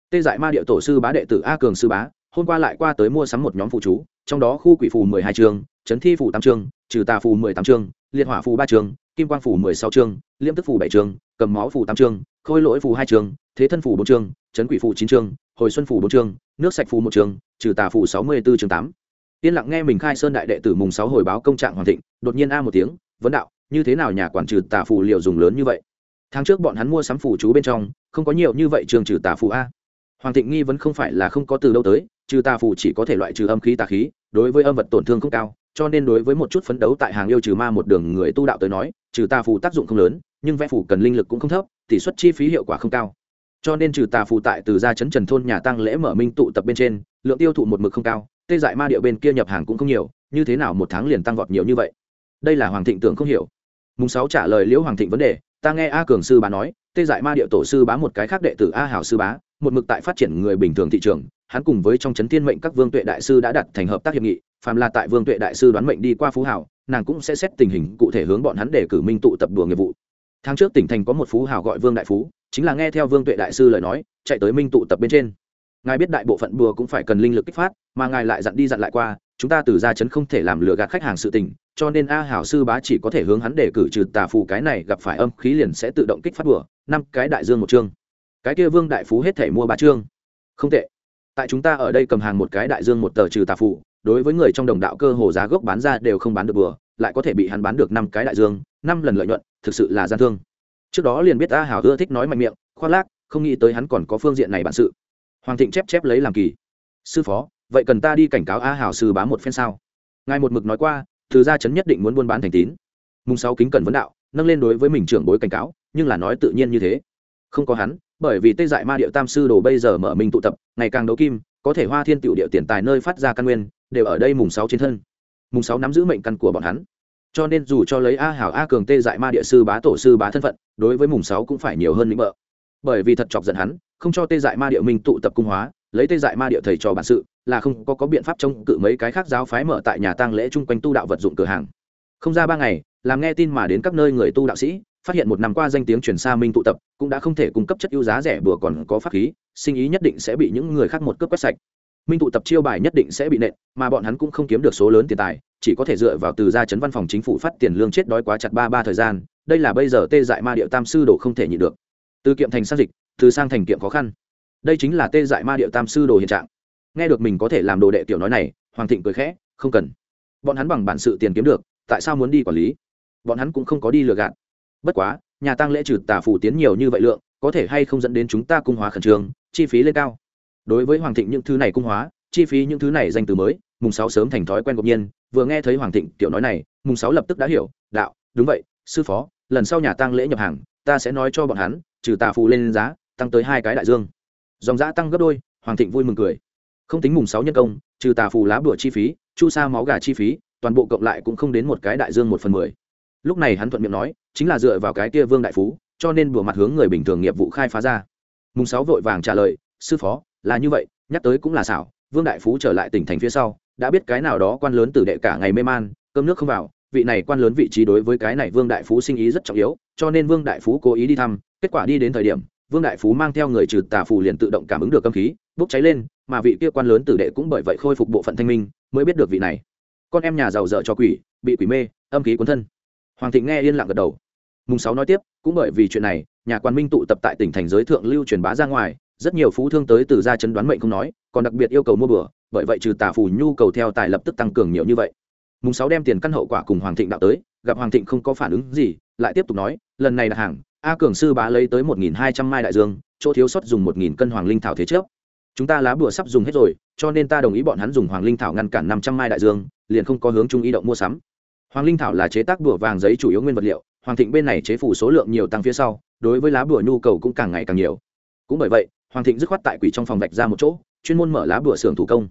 Tê dại ma địa tổ sư bá đệ tử a cường sư bá, hôm qua lại qua tới mua sắm một nhóm phụ chú, trong đó khu quỷ phù mười hai chương, chấn thi phù tám chương, trừ tà phù mười tám chương, liệt hỏa phù ba chương, kim quang phù mười sáu chương liêm tức phù bảy chương, cầm máu phù tám chương, khôi lỗi phù hai chương, thế thân phù bốn chương, chấn quỷ phù chín chương, hồi xuân phù bốn chương, nước sạch phù một chương, trừ tà phù sáu mươi bốn chương tám. Yên lặng nghe mình khai sơn đại đệ tử mùng sáu hồi báo công trạng hoàng thịnh, đột nhiên a một tiếng, vấn đạo, như thế nào nhà quản trừ tà phù liệu dùng lớn như vậy? Tháng trước bọn hắn mua sắm phù chú bên trong, không có nhiều như vậy trường trừ tà phù a. Hoàng thịnh nghi vẫn không phải là không có từ đâu tới, trừ tà phù chỉ có thể loại trừ âm khí tà khí, đối với âm vật tổn thương không cao, cho nên đối với một chút phấn đấu tại hàng yêu trừ ma một đường người tu đạo tới nói, trừ tà phù tác dụng không lớn, nhưng vẽ phù cần linh lực cũng không thấp, tỷ suất chi phí hiệu quả không cao. Cho nên trừ tà phù tại từ gia chấn trần thôn nhà tăng lễ mở minh tụ tập bên trên, lượng tiêu thụ một mực không cao, tê dại ma điệu bên kia nhập hàng cũng không nhiều, như thế nào một tháng liền tăng vọt nhiều như vậy? Đây là hoàng thịnh tưởng không hiểu. Mùng sáu trả lời liễu hoàng thịnh vấn đề ta nghe a cường sư bá nói, tê dại ma điệu tổ sư bá một cái khác đệ tử a hảo sư bá, một mực tại phát triển người bình thường thị trường, hắn cùng với trong chấn thiên mệnh các vương tuệ đại sư đã đặt thành hợp tác hiệp nghị, phàm là tại vương tuệ đại sư đoán mệnh đi qua phú hảo, nàng cũng sẽ xét tình hình cụ thể hướng bọn hắn để cử minh tụ tập đùa nghiệp vụ. Tháng trước tỉnh thành có một phú hảo gọi vương đại phú, chính là nghe theo vương tuệ đại sư lời nói, chạy tới minh tụ tập bên trên. Ngài biết đại bộ phận bùa cũng phải cần linh lực kích phát, mà ngài lại dặn đi dặn lại qua, chúng ta từ ra chấn không thể làm lừa gạt khách hàng sự tình cho nên a hảo sư bá chỉ có thể hướng hắn để cử trừ tà phù cái này gặp phải âm khí liền sẽ tự động kích phát bừa năm cái đại dương một chương. Cái kia vương đại phú hết thể mua ba chương. Không tệ. Tại chúng ta ở đây cầm hàng một cái đại dương một tờ trừ tà phù, đối với người trong đồng đạo cơ hồ giá gốc bán ra đều không bán được bừa lại có thể bị hắn bán được năm cái đại dương, năm lần lợi nhuận, thực sự là gian thương. Trước đó liền biết a hảo ưa thích nói mạnh miệng, khoác lác, không nghĩ tới hắn còn có phương diện này bản sự. Hoàng thịnh chép chép lấy làm kỳ. Sư phó, vậy cần ta đi cảnh cáo a hảo sư bá một phen sao? Ngài một mực nói qua từ gia chấn nhất định muốn buôn bán thành tín. Mùng sáu kính cần vấn đạo, nâng lên đối với mình trưởng bối cảnh cáo, nhưng là nói tự nhiên như thế. Không có hắn, bởi vì tê dại ma điệu tam sư đồ bây giờ mở mình tụ tập, ngày càng đấu kim, có thể hoa thiên tiểu điệu tiền tài nơi phát ra căn nguyên, đều ở đây mùng sáu trên thân. Mùng sáu nắm giữ mệnh căn của bọn hắn. Cho nên dù cho lấy a hảo a cường tê dại ma địa sư bá tổ sư bá thân phận, đối với mùng sáu cũng phải nhiều hơn lĩnh vợ bởi vì thật chọc giận hắn, không cho tê dại ma địa minh tụ tập cung hóa, lấy tê dại ma địa thầy trò bản sự là không có, có biện pháp chống cự mấy cái khác giáo phái mở tại nhà tang lễ chung quanh tu đạo vật dụng cửa hàng. Không ra ba ngày làm nghe tin mà đến các nơi người tu đạo sĩ phát hiện một năm qua danh tiếng truyền xa minh tụ tập cũng đã không thể cung cấp chất ưu giá rẻ bừa còn có pháp khí sinh ý nhất định sẽ bị những người khác một cướp quét sạch. Minh tụ tập chiêu bài nhất định sẽ bị nện mà bọn hắn cũng không kiếm được số lớn tiền tài chỉ có thể dựa vào từ gia chấn văn phòng chính phủ phát tiền lương chết đói quá chặt ba ba thời gian đây là bây giờ tê dại ma điệu tam sư đồ không thể nhịn được. Từ kiệm thành sang dịch từ sang thành kiệm khó khăn. Đây chính là tê dại ma điệu tam sư đồ hiện trạng nghe được mình có thể làm đồ đệ tiểu nói này, hoàng thịnh cười khẽ, không cần. Bọn hắn bằng bản sự tiền kiếm được, tại sao muốn đi quản lý? Bọn hắn cũng không có đi lừa gạt. Bất quá, nhà tăng lễ trừ tà phủ tiến nhiều như vậy lượng, có thể hay không dẫn đến chúng ta cung hóa khẩn trương, chi phí lên cao? Đối với hoàng thịnh những thứ này cung hóa, chi phí những thứ này danh từ mới, mùng sáu sớm thành thói quen ngẫu nhiên, vừa nghe thấy hoàng thịnh tiểu nói này, mùng sáu lập tức đã hiểu, đạo, đúng vậy, sư phó, lần sau nhà tăng lễ nhập hàng, ta sẽ nói cho bọn hắn, trừ tà phù lên giá, tăng tới hai cái đại dương. Dòng giã tăng gấp đôi, hoàng thịnh vui mừng cười không tính mùng sáu nhân công, trừ tà phù lá bửa chi phí, chu sa máu gà chi phí, toàn bộ cộng lại cũng không đến một cái đại dương một phần mười. Lúc này hắn thuận miệng nói, chính là dựa vào cái kia vương đại phú, cho nên bùa mặt hướng người bình thường nghiệp vụ khai phá ra. Mùng sáu vội vàng trả lời, sư phó, là như vậy, nhắc tới cũng là xảo, vương đại phú trở lại tỉnh thành phía sau, đã biết cái nào đó quan lớn tử đệ cả ngày mê man, cơm nước không vào, vị này quan lớn vị trí đối với cái này vương đại phú sinh ý rất trọng yếu, cho nên vương đại phú cố ý đi thăm, kết quả đi đến thời điểm vương đại phú mang theo người trừ tà phù liền tự động cảm ứng được âm khí, bốc cháy lên, mà vị kia quan lớn tử đệ cũng bởi vậy khôi phục bộ phận thanh minh, mới biết được vị này. Con em nhà giàu dở cho quỷ, bị quỷ mê, âm khí cuốn thân. Hoàng thịnh nghe yên lặng gật đầu. Mùng sáu nói tiếp, cũng bởi vì chuyện này, nhà quan minh tụ tập tại tỉnh thành giới thượng lưu truyền bá ra ngoài, rất nhiều phú thương tới từ gia chấn đoán mệnh không nói, còn đặc biệt yêu cầu mua bừa, bởi vậy trừ tà phù nhu cầu theo tài lập tức tăng cường nhiều như vậy. Mùng sáu đem tiền căn hậu quả cùng hoàng thịnh đạo tới, gặp hoàng thịnh không có phản ứng gì, lại tiếp tục nói, lần này là hàng a cường sư bá lấy tới một nghìn hai trăm mai đại dương, chỗ thiếu sót dùng một nghìn cân hoàng linh thảo thế trước chúng ta lá bùa sắp dùng hết rồi, cho nên ta đồng ý bọn hắn dùng hoàng linh thảo ngăn cản năm trăm mai đại dương, liền không có hướng chung ý động mua sắm. Hoàng linh thảo là chế tác bùa vàng giấy chủ yếu nguyên vật liệu, hoàng thịnh bên này chế phủ số lượng nhiều tăng phía sau, đối với lá bùa nhu cầu cũng càng ngày càng nhiều. Cũng bởi vậy, hoàng thịnh dứt khoát tại quỷ trong phòng vạch ra một chỗ, chuyên môn mở lá bùa xưởng thủ công.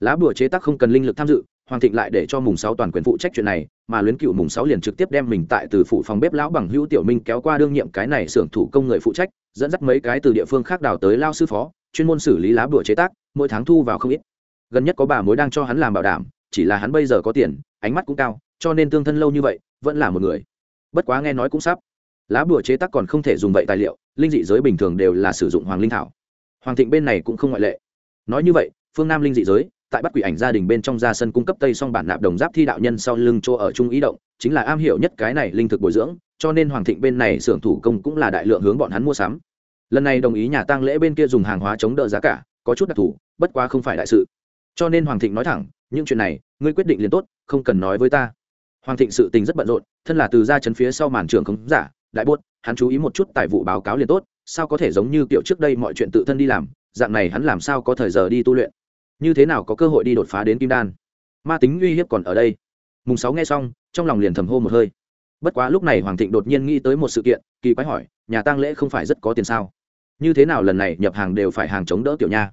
Lá bùa chế tác không cần linh lực tham dự hoàng thịnh lại để cho mùng sáu toàn quyền phụ trách chuyện này, mà luyến cựu mùng sáu liền trực tiếp đem mình tại từ phủ phòng bếp lão bằng hữu tiểu minh kéo qua đương nhiệm cái này xưởng thủ công người phụ trách, dẫn dắt mấy cái từ địa phương khác đào tới lao sư phó, chuyên môn xử lý lá bùa chế tác, mỗi tháng thu vào không ít. Gần nhất có bà mối đang cho hắn làm bảo đảm, chỉ là hắn bây giờ có tiền, ánh mắt cũng cao, cho nên tương thân lâu như vậy, vẫn là một người. Bất quá nghe nói cũng sắp. Lá bùa chế tác còn không thể dùng vậy tài liệu, linh dị giới bình thường đều là sử dụng hoàng linh thảo. Hoàng thịnh bên này cũng không ngoại lệ. Nói như vậy, phương nam linh dị giới tại bắt quỷ ảnh gia đình bên trong ra sân cung cấp tây song bản nạp đồng giáp thi đạo nhân sau lưng chỗ ở trung ý động, chính là am hiểu nhất cái này linh thực bồi dưỡng, cho nên hoàng thịnh bên này xưởng thủ công cũng là đại lượng hướng bọn hắn mua sắm. Lần này đồng ý nhà tăng lễ bên kia dùng hàng hóa chống đỡ giá cả, có chút đặc thù, bất quá không phải đại sự. Cho nên hoàng thịnh nói thẳng, những chuyện này, ngươi quyết định liền tốt, không cần nói với ta. Hoàng thịnh sự tình rất bận rộn, thân là từ ra chân phía sau màn trường khống giả, đại bốt hắn chú ý một chút tài vụ báo cáo liền tốt, sao có thể giống như kiểu trước đây mọi chuyện tự thân đi làm, dạng này hắn làm sao có thời giờ đi tu luyện như thế nào có cơ hội đi đột phá đến kim đan? Ma tính uy hiếp còn ở đây. Mùng sáu nghe xong, trong lòng liền thầm hô một hơi. Bất quá lúc này hoàng thịnh đột nhiên nghĩ tới một sự kiện, kỳ quái hỏi, nhà tăng lễ không phải rất có tiền sao? Như thế nào lần này nhập hàng đều phải hàng chống đỡ tiểu nha?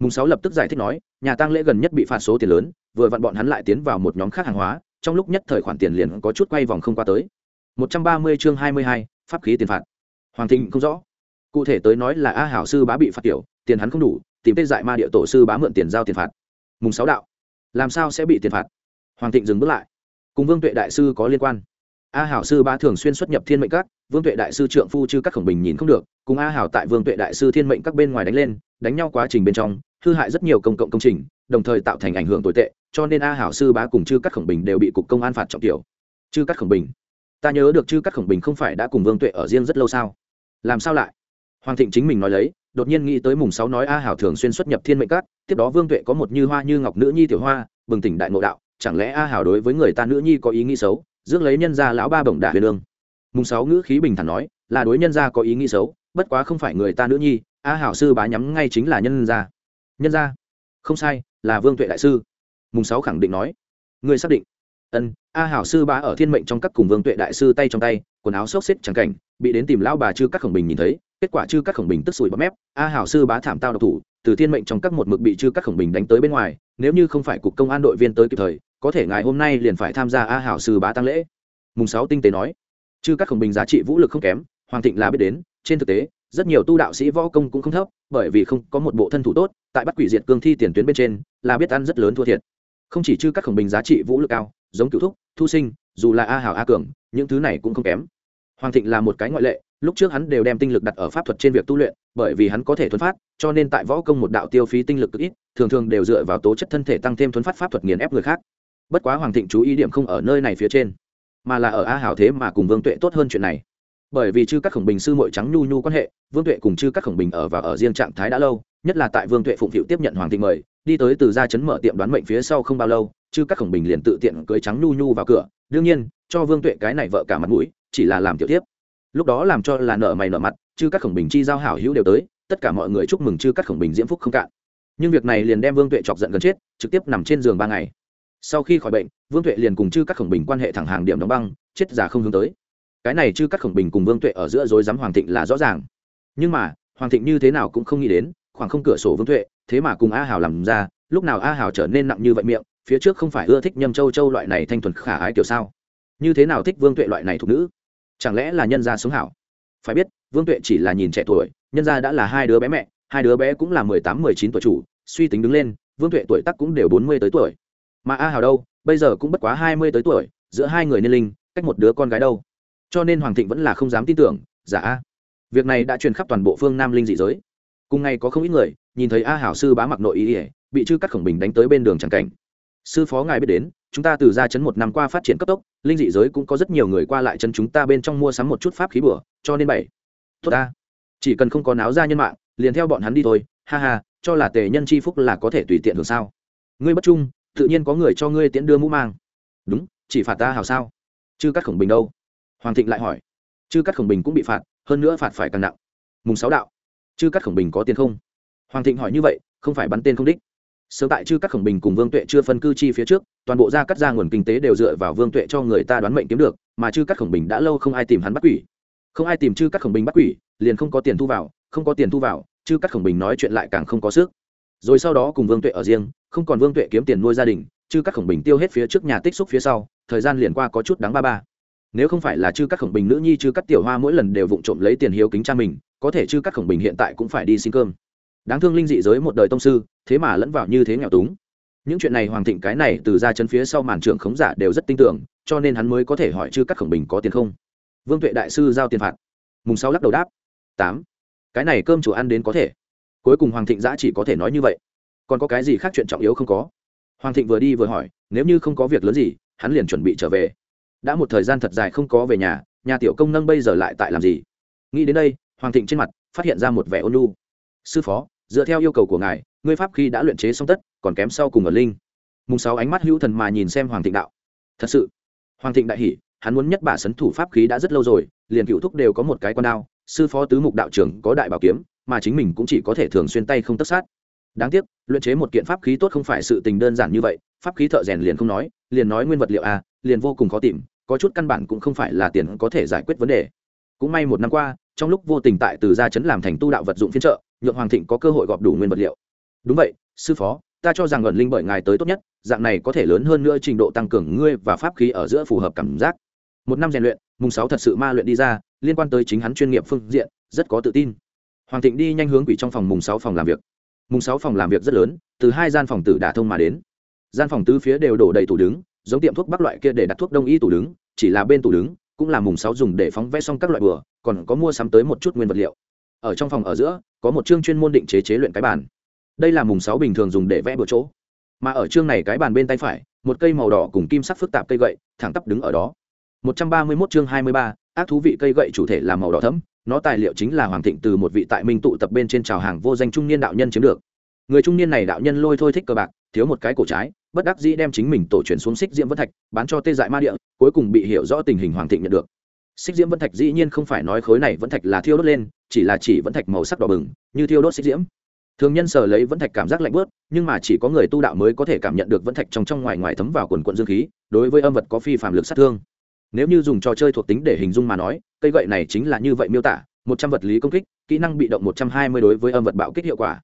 Mùng sáu lập tức giải thích nói, nhà tăng lễ gần nhất bị phạt số tiền lớn, vừa vặn bọn hắn lại tiến vào một nhóm khác hàng hóa, trong lúc nhất thời khoản tiền liền có chút quay vòng không qua tới. Một trăm ba mươi chương hai mươi hai, pháp khí tiền phạt. Hoàng thịnh không rõ. Cụ thể tới nói là a hảo sư bá bị phạt tiểu, tiền hắn không đủ tìm tê dại ma địa tổ sư bá mượn tiền giao tiền phạt. Mùng sáu đạo. Làm sao sẽ bị tiền phạt? Hoàng thịnh dừng bước lại. Cùng vương tuệ đại sư có liên quan. A hảo sư bá thường xuyên xuất nhập thiên mệnh các, vương tuệ đại sư trượng phu chư các khổng bình nhìn không được, cùng a hảo tại vương tuệ đại sư thiên mệnh các bên ngoài đánh lên, đánh nhau quá trình bên trong, hư hại rất nhiều công cộng công trình, đồng thời tạo thành ảnh hưởng tồi tệ, cho nên a hảo sư bá cùng chư các khổng bình đều bị cục công an phạt trọng tiểu. Chư các khổng bình. Ta nhớ được chư các khổng bình không phải đã cùng vương tuệ ở riêng rất lâu sao? Làm sao lại? Hoàng thịnh chính mình nói lấy, đột nhiên nghĩ tới mùng sáu nói a hảo thường xuyên xuất nhập thiên mệnh các, tiếp đó vương tuệ có một như hoa như ngọc nữ nhi tiểu hoa, bừng tỉnh đại ngộ đạo, chẳng lẽ a hảo đối với người ta nữ nhi có ý nghĩ xấu, rước lấy nhân gia lão ba bổng đả huyền lương? Mùng sáu ngữ khí bình thản nói, là đối nhân gia có ý nghĩ xấu, bất quá không phải người ta nữ nhi, a hảo sư bá nhắm ngay chính là nhân gia. Nhân gia? Không sai, là vương tuệ đại sư. Mùng sáu khẳng định nói. Người xác định ân, a hảo sư bá ở thiên mệnh trong các cùng vương tuệ đại sư tay trong tay, quần áo xốc xếp chẳng cảnh, bị đến tìm lão bà chư các khổng bình nhìn thấy, kết quả chư các khổng bình tức sủi bấm mép, a hảo sư bá thảm tao độc thủ, từ thiên mệnh trong các một mực bị chư các khổng bình đánh tới bên ngoài, nếu như không phải cục công an đội viên tới kịp thời, có thể ngài hôm nay liền phải tham gia a hảo sư bá tăng lễ. Mùng sáu tinh tế nói, chư các khổng bình giá trị vũ lực không kém, hoàng thịnh là biết đến, trên thực tế, rất nhiều tu đạo sĩ võ công cũng không thấp, bởi vì không có một bộ thân thủ tốt, tại bắt quỷ diệt cương thi tiền tuyến bên trên, là biết ăn rất lớn thua thiệt. Không chỉ chư các khổng bình giá trị vũ lực cao giống cựu thúc, thu sinh, dù là a hảo a cường, những thứ này cũng không kém. Hoàng thịnh là một cái ngoại lệ, lúc trước hắn đều đem tinh lực đặt ở pháp thuật trên việc tu luyện, bởi vì hắn có thể thuấn phát, cho nên tại võ công một đạo tiêu phí tinh lực cực ít, thường thường đều dựa vào tố chất thân thể tăng thêm thuấn phát pháp thuật nghiền ép người khác. Bất quá hoàng thịnh chú ý điểm không ở nơi này phía trên, mà là ở a hảo thế mà cùng vương tuệ tốt hơn chuyện này. Bởi vì chư các khổng bình sư mội trắng nhu nhu quan hệ, vương tuệ cùng chư các khổng bình ở và ở riêng trạng thái đã lâu, nhất là tại vương tuệ phụng thiệu tiếp nhận hoàng thịnh mời, đi tới từ gia chấn mở tiệm đoán mệnh phía sau không bao lâu chư các khổng bình liền tự tiện cưới trắng nhu nhu vào cửa. Đương nhiên, cho vương tuệ cái này vợ cả mặt mũi, chỉ là làm tiểu tiếp lúc đó làm cho là nợ mày nợ mặt chư các khổng bình chi giao hảo hữu đều tới, tất cả mọi người chúc mừng chư các khổng bình diễm phúc không cạn. Nhưng việc này liền đem vương tuệ chọc giận gần chết, trực tiếp nằm trên giường ba ngày. Sau khi khỏi bệnh, vương tuệ liền cùng chư các khổng bình quan hệ thẳng hàng điểm đóng băng, chết già không hướng tới. Cái này chư các khổng bình cùng vương tuệ ở giữa dối dám hoàng thịnh là rõ ràng. Nhưng mà, hoàng thịnh như thế nào cũng không nghĩ đến, khoảng không cửa sổ vương tuệ, thế mà cùng a hào làm ra, lúc nào a hào trở nên nặng như vậy miệng phía trước không phải ưa thích nhâm châu châu loại này thanh thuần khả ái kiểu sao? Như thế nào thích vương tuệ loại này thuộc nữ? Chẳng lẽ là nhân gia sống hảo? Phải biết, vương tuệ chỉ là nhìn trẻ tuổi, nhân gia đã là hai đứa bé mẹ, hai đứa bé cũng là mười tám, mười chín tuổi chủ, suy tính đứng lên, vương tuệ tuổi tắc cũng đều bốn mươi tới tuổi. Mà a hào đâu? Bây giờ cũng bất quá hai mươi tới tuổi, giữa hai người niên linh, cách một đứa con gái đâu? Cho nên hoàng thịnh vẫn là không dám tin tưởng, giả a. Việc này đã truyền khắp toàn bộ phương nam linh dị giới. Cùng ngày có không ít người, nhìn thấy a hảo sư bá mặc nội ý ỉa bị chư cắt khổng bình đánh tới bên đường tràng cảnh sư phó ngài biết đến, chúng ta từ ra chấn một năm qua phát triển cấp tốc, linh dị giới cũng có rất nhiều người qua lại chân chúng ta bên trong mua sắm một chút pháp khí bửa cho nên bảy. Tốt ta. Chỉ cần không có náo ra nhân mạng, liền theo bọn hắn đi thôi. Ha ha, cho là tề nhân c h i phúc là có thể tùy tiện hưởng sao? Ngươi bất trung, tự nhiên có người cho ngươi tiễn đưa mũ mang. Đúng, chỉ phạt ta hào sao? Chứ cắt khổng bình đâu? Hoàng thịnh lại hỏi. Chứ cắt khổng bình cũng bị phạt, hơn nữa phạt phải càng nặng. Mùng sáu đạo. Chứ cắt khổng bình có tiền không? Hoàng thịnh hỏi như vậy, không phải bắn tên không đích sớm tại chư các khổng bình cùng vương tuệ chưa phân cư chi phía trước, toàn bộ gia cắt ra nguồn kinh tế đều dựa vào vương tuệ cho người ta đoán mệnh kiếm được, mà chư các khổng bình đã lâu không ai tìm hắn bắt quỷ. Không ai tìm chư các khổng bình bắt quỷ, liền không có tiền thu vào, không có tiền thu vào, chư các khổng bình nói chuyện lại càng không có sức. Rồi sau đó cùng vương tuệ ở riêng, không còn vương tuệ kiếm tiền nuôi gia đình, chư các khổng bình tiêu hết phía trước nhà tích xúc phía sau, thời gian liền qua có chút đáng ba ba. Nếu không phải là chư các khổng bình nữ nhi, chư các tiểu hoa mỗi lần đều vụng trộm lấy tiền hiếu kính cha mình, có thể chư các khổng bình hiện tại cũng phải đi xin cơm đáng thương linh dị giới một đời tông sư, thế mà lẫn vào như thế nghèo túng. Những chuyện này hoàng thịnh cái này từ ra chân phía sau màn trưởng khống giả đều rất tin tưởng, cho nên hắn mới có thể hỏi chư các khổng bình có tiền không. Vương tuệ đại sư giao tiền phạt. Mùng sáu lắc đầu đáp. Tám. Cái này cơm chủ ăn đến có thể. Cuối cùng hoàng thịnh giã chỉ có thể nói như vậy. Còn có cái gì khác chuyện trọng yếu không có? Hoàng thịnh vừa đi vừa hỏi, nếu như không có việc lớn gì, hắn liền chuẩn bị trở về. Đã một thời gian thật dài không có về nhà nhà tiểu công nâng bây giờ lại tại làm gì? Nghĩ đến đây, hoàng thịnh trên mặt phát hiện ra một vẻ ôn lu sư phó dựa theo yêu cầu của ngài, ngươi pháp khi đã luyện chế xong tất, còn kém sau cùng ở linh. Mùng sáu ánh mắt hữu thần mà nhìn xem hoàng thịnh đạo. Thật sự, hoàng thịnh đại hỷ, hắn muốn nhất bà sấn thủ pháp khí đã rất lâu rồi, liền cựu thúc đều có một cái con đao, sư phó tứ mục đạo trưởng có đại bảo kiếm, mà chính mình cũng chỉ có thể thường xuyên tay không tất sát. Đáng tiếc, luyện chế một kiện pháp khí tốt không phải sự tình đơn giản như vậy, pháp khí thợ rèn liền không nói, liền nói nguyên vật liệu à liền vô cùng khó tìm, có chút căn bản cũng không phải là tiền có thể giải quyết vấn đề. Cũng may một năm qua, trong lúc vô tình tại từ gia chấn làm thành tu đạo vật dụng phiên trợ nhượng hoàng thịnh có cơ hội gọp đủ nguyên vật liệu. Đúng vậy, sư phó, ta cho rằng ẩn linh bởi ngài tới tốt nhất, dạng này có thể lớn hơn nữa trình độ tăng cường ngươi và pháp khí ở giữa phù hợp cảm giác. Một năm rèn luyện, mùng sáu thật sự ma luyện đi ra, liên quan tới chính hắn chuyên nghiệp phương diện, rất có tự tin. Hoàng thịnh đi nhanh hướng quỷ trong phòng mùng sáu phòng làm việc. Mùng sáu phòng làm việc rất lớn, từ hai gian phòng tử đả thông mà đến. Gian phòng tứ phía đều đổ đầy tủ đứng, giống tiệm thuốc bắc loại kia để đặt thuốc đông y tủ đứng, chỉ là bên tủ đứng, cũng là mùng sáu dùng để phóng vẽ xong các loại bừa, còn có mua sắm tới một chút nguyên vật liệu ở trong phòng ở giữa có một chương chuyên môn định chế chế luyện cái bàn. Đây là mùng sáu bình thường dùng để vẽ bữa chỗ. Mà ở chương này cái bàn bên tay phải một cây màu đỏ cùng kim sắc phức tạp cây gậy thẳng tắp đứng ở đó. 131 chương 23, ác thú vị cây gậy chủ thể là màu đỏ thẫm nó tài liệu chính là hoàng thịnh từ một vị tại minh tụ tập bên trên trào hàng vô danh trung niên đạo nhân chiếm được. Người trung niên này đạo nhân lôi thôi thích cờ bạc thiếu một cái cổ trái bất đắc dĩ đem chính mình tổ truyền xuống xích diễm vân thạch bán cho tê dại ma địa cuối cùng bị hiểu rõ tình hình hoàng thịnh nhận được xích diễm Vẫn thạch dĩ nhiên không phải nói khối này vẫn thạch là thiêu đốt lên, chỉ là chỉ vẫn thạch màu sắc đỏ bừng, như thiêu đốt xích diễm. Thường nhân sở lấy vẫn thạch cảm giác lạnh bớt nhưng mà chỉ có người tu đạo mới có thể cảm nhận được vẫn thạch trong trong ngoài ngoài thấm vào quần quận dương khí, đối với âm vật có phi phạm lực sát thương. Nếu như dùng trò chơi thuộc tính để hình dung mà nói, cây gậy này chính là như vậy miêu tả, một trăm vật lý công kích, kỹ năng bị động một trăm hai mươi đối với âm vật bạo kích hiệu quả.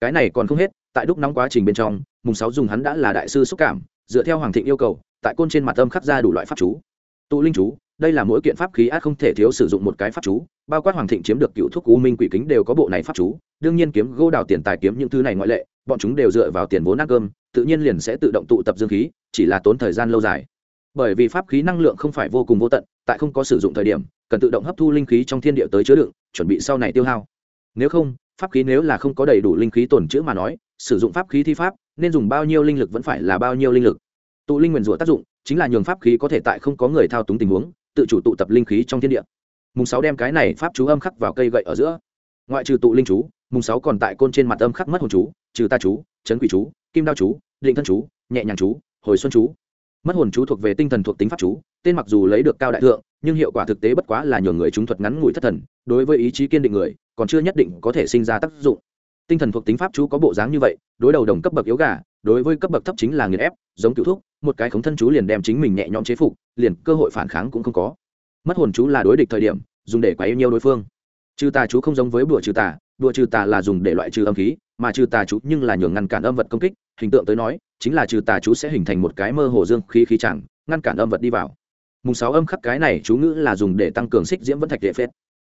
Cái này còn không hết, tại đúc nóng quá trình bên trong, mùng sáu dùng hắn đã là đại sư xúc cảm, dựa theo hoàng thịnh yêu cầu, tại côn trên mặt âm khắc ra đủ loại pháp chú. Tụ linh chú đây là mỗi kiện pháp khí át không thể thiếu sử dụng một cái pháp chú, bao quát hoàng thịnh chiếm được cựu thuốc u minh quỷ kính đều có bộ này pháp chú, đương nhiên kiếm gô đào tiền tài kiếm những thứ này ngoại lệ, bọn chúng đều dựa vào tiền vốn ăn cơm, tự nhiên liền sẽ tự động tụ tập dương khí, chỉ là tốn thời gian lâu dài. Bởi vì pháp khí năng lượng không phải vô cùng vô tận, tại không có sử dụng thời điểm, cần tự động hấp thu linh khí trong thiên địa tới chứa đựng, chuẩn bị sau này tiêu hao. Nếu không, pháp khí nếu là không có đầy đủ linh khí tồn chữ mà nói, sử dụng pháp khí thi pháp, nên dùng bao nhiêu linh lực vẫn phải là bao nhiêu linh lực. Tụ linh nguyền rủa tác dụng, chính là nhường pháp khí có thể tại không có người thao túng tình huống tự chủ tụ tập linh khí trong thiên địa. Mùng sáu đem cái này pháp chú âm khắc vào cây gậy ở giữa. Ngoại trừ tụ linh chú, mùng sáu còn tại côn trên mặt âm khắc mất hồn chú, trừ ta chú, chấn quỷ chú, kim đao chú, định thân chú, nhẹ nhàng chú, hồi xuân chú. Mất hồn chú thuộc về tinh thần thuộc tính pháp chú, tên mặc dù lấy được cao đại thượng, nhưng hiệu quả thực tế bất quá là nhường người chúng thuật ngắn ngủi thất thần, đối với ý chí kiên định người, còn chưa nhất định có thể sinh ra tác dụng. Tinh thần thuộc tính pháp chú có bộ dáng như vậy, đối đầu đồng cấp bậc yếu gà đối với cấp bậc thấp chính là nghiền ép, giống cựu thuốc một cái khống thân chú liền đem chính mình nhẹ nhõm chế phục, liền cơ hội phản kháng cũng không có. Mất hồn chú là đối địch thời điểm, dùng để quá yêu nhiều đối phương. Trừ tà chú không giống với bùa trừ tà, bùa trừ tà là dùng để loại trừ âm khí, mà trừ tà chú nhưng là nhường ngăn cản âm vật công kích, hình tượng tới nói, chính là trừ tà chú sẽ hình thành một cái mơ hồ dương khí khí chẳng, ngăn cản âm vật đi vào. Mùng sáu âm khắc cái này chú ngữ là dùng để tăng cường xích diễm vẫn thạch địa phết.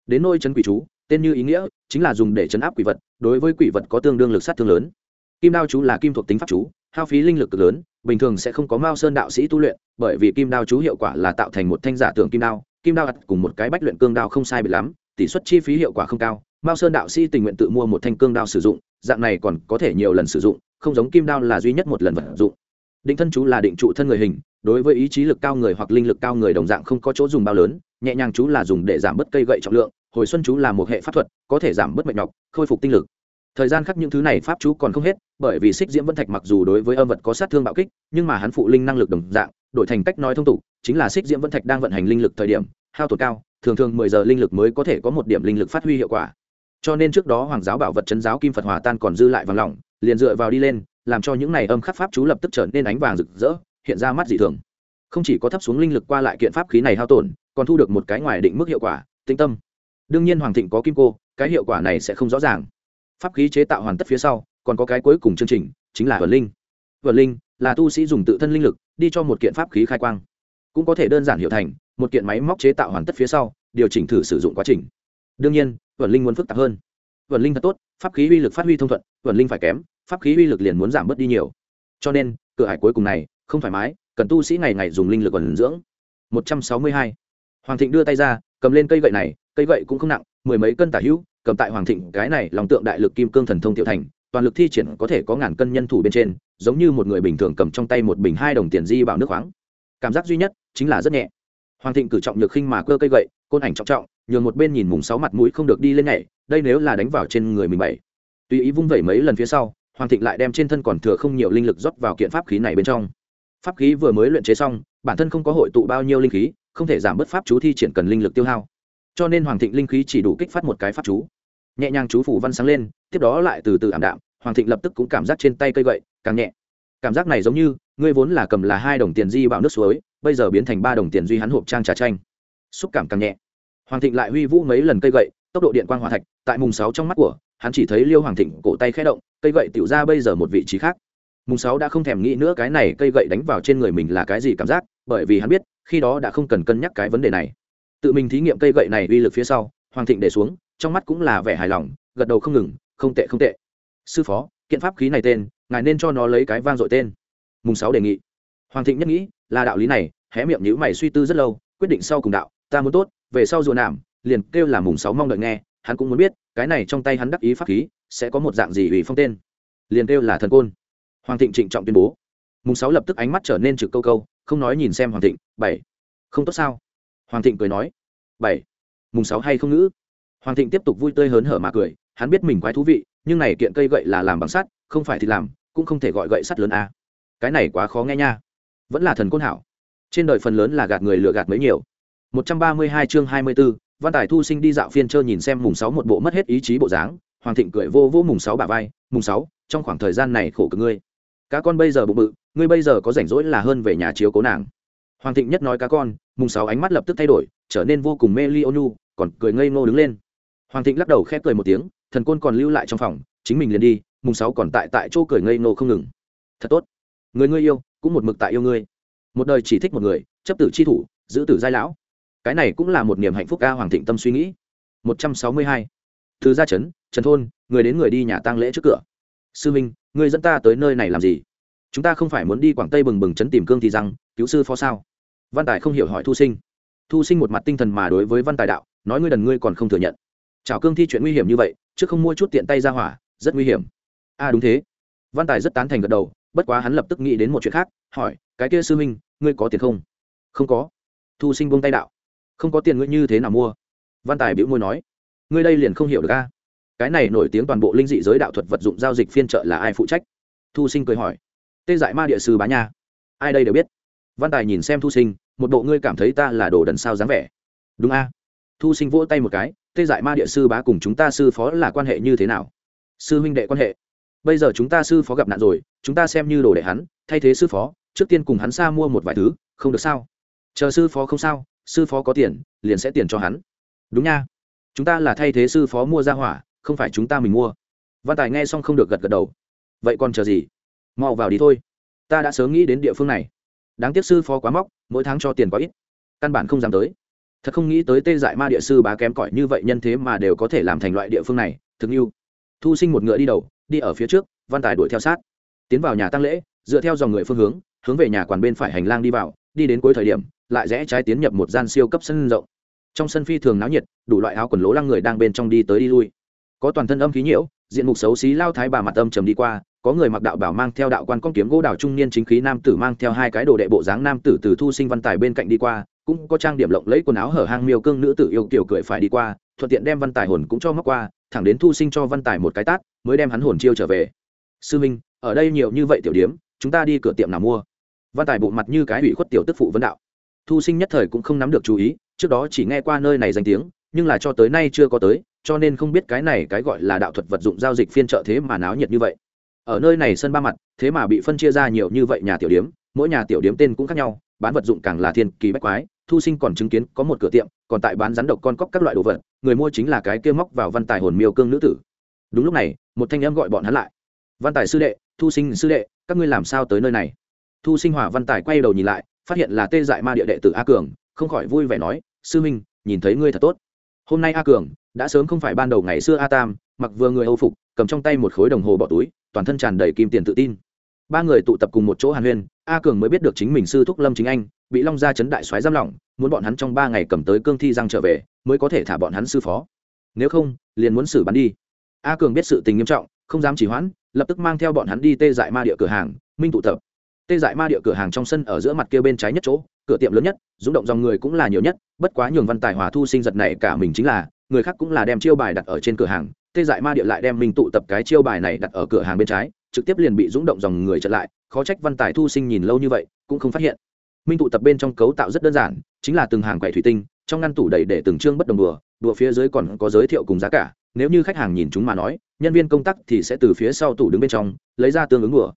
Đến nôi chân quỷ chú, tên như ý nghĩa, chính là dùng để chấn áp quỷ vật, đối với quỷ vật có tương đương lực sát thương lớn kim đao chú là kim thuộc tính pháp chú, hao phí linh lực cực lớn, bình thường sẽ không có mao sơn đạo sĩ tu luyện, bởi vì kim đao chú hiệu quả là tạo thành một thanh giả tưởng kim đao kim đao ắt cùng một cái bách luyện cương đao không sai biệt lắm, tỷ suất chi phí hiệu quả không cao, mao sơn đạo sĩ tình nguyện tự mua một thanh cương đao sử dụng, dạng này còn có thể nhiều lần sử dụng, không giống kim đao là duy nhất một lần vận dụng. Định thân chú là định trụ thân người hình, đối với ý chí lực cao người hoặc linh lực cao người đồng dạng không có chỗ dùng bao lớn, nhẹ nhàng chú là dùng để giảm bớt cây gậy trọng lượng, hồi xuân chú là một hệ pháp thuật, có thể giảm bớt mệt nhọc, khôi phục tinh lực thời gian khắc những thứ này pháp chú còn không hết, bởi vì xích diễm vân thạch mặc dù đối với âm vật có sát thương bạo kích, nhưng mà hắn phụ linh năng lực đồng dạng, đổi thành cách nói thông tục, chính là xích diễm vân thạch đang vận hành linh lực thời điểm, hao tổn cao, thường thường mười giờ linh lực mới có thể có một điểm linh lực phát huy hiệu quả. Cho nên trước đó hoàng giáo bảo vật chấn giáo kim phật hòa tan còn dư lại vàng lỏng, liền dựa vào đi lên, làm cho những này âm khắc pháp chú lập tức trở nên ánh vàng rực rỡ, hiện ra mắt dị thường. Không chỉ có thấp xuống linh lực qua lại kiện pháp khí này hao tổn, còn thu được một cái ngoài định mức hiệu quả, tĩnh tâm. Đương nhiên hoàng thịnh có kim cô, cái hiệu quả này sẽ không rõ ràng pháp khí chế tạo hoàn tất phía sau, còn có cái cuối cùng chương trình, chính là vật linh. Vật linh là tu sĩ dùng tự thân linh lực, đi cho một kiện pháp khí khai quang. Cũng có thể đơn giản hiểu thành, một kiện máy móc chế tạo hoàn tất phía sau, điều chỉnh thử sử dụng quá trình. Đương nhiên vật linh muốn phức tạp hơn. Vật linh thật tốt, pháp khí uy lực phát huy thông thuận vật linh phải kém, pháp khí uy lực liền muốn giảm bớt đi nhiều. Cho nên, cửa hải cuối cùng này, không thoải mái, cần tu sĩ ngày ngày dùng linh lực vận dưỡng. Một trăm sáu mươi hai. Hoàng thịnh đưa tay ra, cầm lên cây gậy này, cây gậy cũng không nặng, mười mấy cân tả hữu cầm tại hoàng thịnh, cái này lòng tượng đại lực kim cương thần thông tiểu thành, toàn lực thi triển có thể có ngàn cân nhân thủ bên trên, giống như một người bình thường cầm trong tay một bình hai đồng tiền di bảo nước khoáng. Cảm giác duy nhất chính là rất nhẹ. Hoàng thịnh cử trọng nhược khinh mà cơ cây gậy, côn ảnh trọng trọng, nhường một bên nhìn mùng sáu mặt mũi không được đi lên nhảy, đây nếu là đánh vào trên người mình bảy. Tùy ý vung vẩy mấy lần phía sau, hoàng thịnh lại đem trên thân còn thừa không nhiều linh lực rót vào kiện pháp khí này bên trong. Pháp khí vừa mới luyện chế xong, bản thân không có hội tụ bao nhiêu linh khí, không thể giảm bớt pháp chú thi triển cần linh lực tiêu hao. Cho nên hoàng thịnh linh khí chỉ đủ kích phát một cái pháp chú nhẹ nhàng chú phủ văn sáng lên, tiếp đó lại từ từ ảm đạm, hoàng thịnh lập tức cũng cảm giác trên tay cây gậy, càng nhẹ. Cảm giác này giống như, ngươi vốn là cầm là hai đồng tiền di bạo nước suối, bây giờ biến thành ba đồng tiền duy hắn hộp trang trà chanh. Xúc cảm càng nhẹ. Hoàng thịnh lại huy vũ mấy lần cây gậy, tốc độ điện quang hỏa thạch, tại mùng sáu trong mắt của hắn chỉ thấy liêu hoàng thịnh cổ tay khẽ động, cây gậy tiểu ra bây giờ một vị trí khác. Mùng sáu đã không thèm nghĩ nữa cái này cây gậy đánh vào trên người mình là cái gì cảm giác, bởi vì hắn biết, khi đó đã không cần cân nhắc cái vấn đề này. Tự mình thí nghiệm cây gậy này uy lực phía sau, hoàng thịnh để xuống trong mắt cũng là vẻ hài lòng, gật đầu không ngừng, không tệ không tệ. Sư phó, kiện pháp khí này tên, ngài nên cho nó lấy cái vang dội tên. Mùng sáu đề nghị. Hoàng thịnh nhất nghĩ, là đạo lý này, hé miệng nhữ mày suy tư rất lâu, quyết định sau cùng đạo, ta muốn tốt, về sau rùa nảm liền kêu là mùng sáu mong đợi nghe, hắn cũng muốn biết, cái này trong tay hắn đắc ý pháp khí, sẽ có một dạng gì ủy phong tên. Liền kêu là thần côn. Hoàng thịnh trịnh trọng tuyên bố. Mùng sáu lập tức ánh mắt trở nên trực câu câu, không nói nhìn xem hoàng thịnh, bảy, không tốt sao? Hoàng thịnh cười nói, bảy, mùng sáu hay không ngữ? Hoàng thịnh tiếp tục vui tươi hớn hở mà cười hắn biết mình quái thú vị nhưng này kiện cây gậy là làm bằng sắt không phải thì làm cũng không thể gọi gậy sắt lớn a. Cái này quá khó nghe nha. Vẫn là thần côn hảo. Trên đời phần lớn là gạt người lừa gạt mấy nhiều. 132 chương 24, văn tài thu sinh đi dạo phiên chơi nhìn xem mùng sáu một bộ mất hết ý chí bộ dáng hoàng thịnh cười vô vô mùng sáu bà vai mùng sáu trong khoảng thời gian này khổ cực ngươi. Cá con bây giờ bụng bự ngươi bây giờ có rảnh rỗi là hơn về nhà chiếu cố nàng. Hoàng thịnh nhất nói cá con mùng sáu ánh mắt lập tức thay đổi trở nên vô cùng mê ly ônu còn cười ngây ngô đứng lên hoàng thịnh lắc đầu khép cười một tiếng, thần côn còn lưu lại trong phòng, chính mình liền đi, mùng sáu còn tại tại chỗ cười ngây ngô không ngừng. Thật tốt. Người ngươi yêu, cũng một mực tại yêu ngươi. Một đời chỉ thích một người, chấp tử chi thủ, giữ tử giai lão. Cái này cũng là một niềm hạnh phúc ca hoàng thịnh tâm suy nghĩ. Một trăm sáu mươi hai. Từ gia trấn trần thôn, người đến người đi nhà tang lễ trước cửa. Sư minh, người dẫn ta tới nơi này làm gì? Chúng ta không phải muốn đi quảng tây bừng bừng trấn tìm cương thì rằng cứu sư phó sao? Văn tài không hiểu hỏi thu sinh. Thu sinh một mặt tinh thần mà đối với văn tài đạo, nói ngươi đần ngươi còn không thừa nhận chào cương thi chuyện nguy hiểm như vậy chứ không mua chút tiện tay ra hỏa rất nguy hiểm. A à, đúng thế. Văn tài rất tán thành gật đầu bất quá hắn lập tức nghĩ đến một chuyện khác hỏi cái kia sư minh ngươi có tiền không? Không có. Thu sinh buông tay đạo không có tiền ngươi như thế nào mua? Văn tài bĩu môi nói ngươi đây liền không hiểu được a. Cái này nổi tiếng toàn bộ linh dị giới đạo thuật vật dụng giao dịch phiên trợ là ai phụ trách? Thu sinh cười hỏi tê dại ma địa sư bá nha. Ai đây đều biết. Văn tài nhìn xem thu sinh một bộ ngươi cảm thấy ta là đồ đần sao dáng vẻ? Đúng a thu sinh vỗ tay một cái, tê dại ma địa sư bá cùng chúng ta sư phó là quan hệ như thế nào? Sư huynh đệ quan hệ. Bây giờ chúng ta sư phó gặp nạn rồi, chúng ta xem như đồ đệ hắn, thay thế sư phó, trước tiên cùng hắn xa mua một vài thứ, không được sao? Chờ sư phó không sao, sư phó có tiền, liền sẽ tiền cho hắn. Đúng nha. Chúng ta là thay thế sư phó mua ra hỏa, không phải chúng ta mình mua. Văn tài nghe xong không được gật gật đầu. Vậy còn chờ gì? Mau vào đi thôi. Ta đã sớm nghĩ đến địa phương này. Đáng tiếc sư phó quá móc, mỗi tháng cho tiền quá ít. Căn bản không dám tới thật không nghĩ tới tê dại ma địa sư bá kém cỏi như vậy nhân thế mà đều có thể làm thành loại địa phương này, thực như. Thu sinh một ngựa đi đầu, đi ở phía trước, văn tài đuổi theo sát. Tiến vào nhà tăng lễ, dựa theo dòng người phương hướng hướng về nhà quản bên phải hành lang đi vào, đi đến cuối thời điểm, lại rẽ trái tiến nhập một gian siêu cấp sân rộng. Trong sân phi thường náo nhiệt, đủ loại áo quần lố lăng người đang bên trong đi tới đi lui. Có toàn thân âm khí nhiễu, diện mục xấu xí lao thái bà mặt âm trầm đi qua, có người mặc đạo bảo mang theo đạo quan con kiếm gỗ đào trung niên chính khí nam tử mang theo hai cái đồ đệ bộ dáng nam tử từ thu sinh văn tài bên cạnh đi qua cũng có trang điểm lộng lấy quần áo hở hang miêu cương nữ tử yêu kiểu cười phải đi qua, thuận tiện đem văn tài hồn cũng cho móc qua, thẳng đến thu sinh cho văn tài một cái tát, mới đem hắn hồn chiêu trở về. Sư minh, ở đây nhiều như vậy tiểu điếm, chúng ta đi cửa tiệm nào mua? Văn tài bụng mặt như cái ủy khuất tiểu tức phụ vấn đạo. Thu sinh nhất thời cũng không nắm được chú ý, trước đó chỉ nghe qua nơi này danh tiếng, nhưng là cho tới nay chưa có tới, cho nên không biết cái này cái gọi là đạo thuật vật dụng giao dịch phiên trợ thế mà náo nhiệt như vậy. Ở nơi này sân ba mặt, thế mà bị phân chia ra nhiều như vậy nhà tiểu điếm, mỗi nhà tiểu điếm tên cũng khác nhau, bán vật dụng càng là thiên kỳ bách quái thu sinh còn chứng kiến có một cửa tiệm, còn tại bán rắn độc con cóc các loại đồ vật, người mua chính là cái kia móc vào văn tài hồn miêu cương nữ tử. Đúng lúc này, một thanh em gọi bọn hắn lại. Văn tài sư đệ, thu sinh sư đệ, các ngươi làm sao tới nơi này? Thu sinh hỏa văn tài quay đầu nhìn lại, phát hiện là tê dại ma địa đệ tử a cường, không khỏi vui vẻ nói, sư minh, nhìn thấy ngươi thật tốt. Hôm nay a cường, đã sớm không phải ban đầu ngày xưa a tam, mặc vừa người âu phục, cầm trong tay một khối đồng hồ bỏ túi, toàn thân tràn đầy kim tiền tự tin. Ba người tụ tập cùng một chỗ hàn huyên a cường mới biết được chính mình sư thúc lâm chính anh, bị long gia chấn đại xoáy giam lỏng, muốn bọn hắn trong ba ngày cầm tới cương thi răng trở về, mới có thể thả bọn hắn sư phó. Nếu không, liền muốn xử bắn đi. A cường biết sự tình nghiêm trọng, không dám chỉ hoãn, lập tức mang theo bọn hắn đi tê dại ma địa cửa hàng, minh tụ tập. Tê dại ma địa cửa hàng trong sân ở giữa mặt kia bên trái nhất chỗ, cửa tiệm lớn nhất, rung động dòng người cũng là nhiều nhất, bất quá nhường văn tài hòa thu sinh giật này cả mình chính là, người khác cũng là đem chiêu bài đặt ở trên cửa hàng, tê dại ma địa lại đem minh tụ tập cái chiêu bài này đặt ở cửa hàng bên trái trực tiếp liền bị rung động dòng người chặn lại, khó trách văn tài thu sinh nhìn lâu như vậy, cũng không phát hiện. Minh tụ tập bên trong cấu tạo rất đơn giản, chính là từng hàng quậy thủy tinh, trong ngăn tủ đầy để từng chương bất đồng đùa đùa phía dưới còn có giới thiệu cùng giá cả, nếu như khách hàng nhìn chúng mà nói, nhân viên công tác thì sẽ từ phía sau tủ đứng bên trong, lấy ra tương ứng đùa.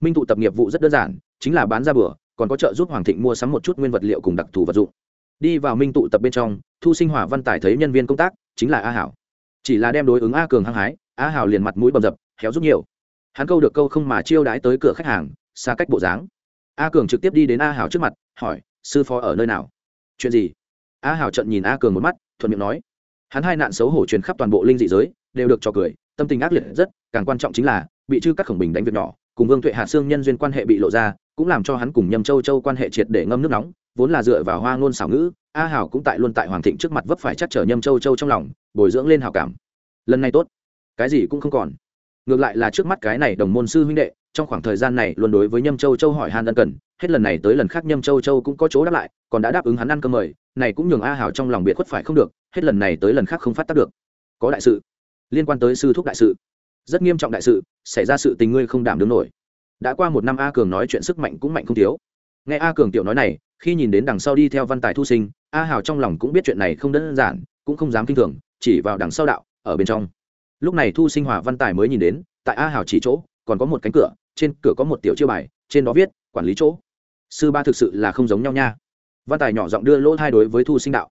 minh tụ tập nghiệp vụ rất đơn giản, chính là bán ra bừa, còn có trợ giúp hoàng thịnh mua sắm một chút nguyên vật liệu cùng đặc thù vật dụng. Đi vào minh tụ tập bên trong, thu sinh hỏa văn tài thấy nhân viên công tác, chính là a hảo. Chỉ là đem đối ứng a cường hăng hái, a hảo liền mặt mũi bầm dập héo giúp nhiều hắn câu được câu không mà chiêu đãi tới cửa khách hàng, xa cách bộ dáng. A cường trực tiếp đi đến a hảo trước mặt, hỏi, sư phó ở nơi nào? Chuyện gì? A hảo trận nhìn a cường một mắt, thuận miệng nói, hắn hai nạn xấu hổ truyền khắp toàn bộ linh dị giới, đều được cho cười, tâm tình ác liệt rất, càng quan trọng chính là, bị chư các khổng bình đánh việc nhỏ, cùng vương tuệ hạ xương nhân duyên quan hệ bị lộ ra, cũng làm cho hắn cùng nhâm châu châu quan hệ triệt để ngâm nước nóng, vốn là dựa vào hoa ngôn xảo ngữ, a hảo cũng tại luôn tại hoàng thịnh trước mặt vấp phải chắc trở nhâm châu châu trong lòng, bồi dưỡng lên hảo cảm. Lần này tốt, cái gì cũng không còn ngược lại là trước mắt cái này đồng môn sư huynh đệ, trong khoảng thời gian này luôn đối với nhâm châu châu hỏi han ân cần, hết lần này tới lần khác nhâm châu châu cũng có chỗ đáp lại, còn đã đáp ứng hắn ăn cơm mời, này cũng nhường a hảo trong lòng biệt khuất phải không được, hết lần này tới lần khác không phát tác được. Có đại sự. Liên quan tới sư thúc đại sự. Rất nghiêm trọng đại sự, xảy ra sự tình ngươi không đảm đứng nổi. Đã qua một năm a cường nói chuyện sức mạnh cũng mạnh không thiếu. Nghe a cường tiểu nói này, khi nhìn đến đằng sau đi theo văn tài thu sinh, a hào trong lòng cũng biết chuyện này không đơn giản, cũng không dám kinh thường, chỉ vào đằng sau đạo, ở bên trong lúc này thu sinh hòa văn tài mới nhìn đến, tại a hào chỉ chỗ, còn có một cánh cửa, trên cửa có một tiểu chiêu bài, trên đó viết, quản lý chỗ. Sư ba thực sự là không giống nhau nha. Văn tài nhỏ giọng đưa lỗ thai đối với thu sinh đạo.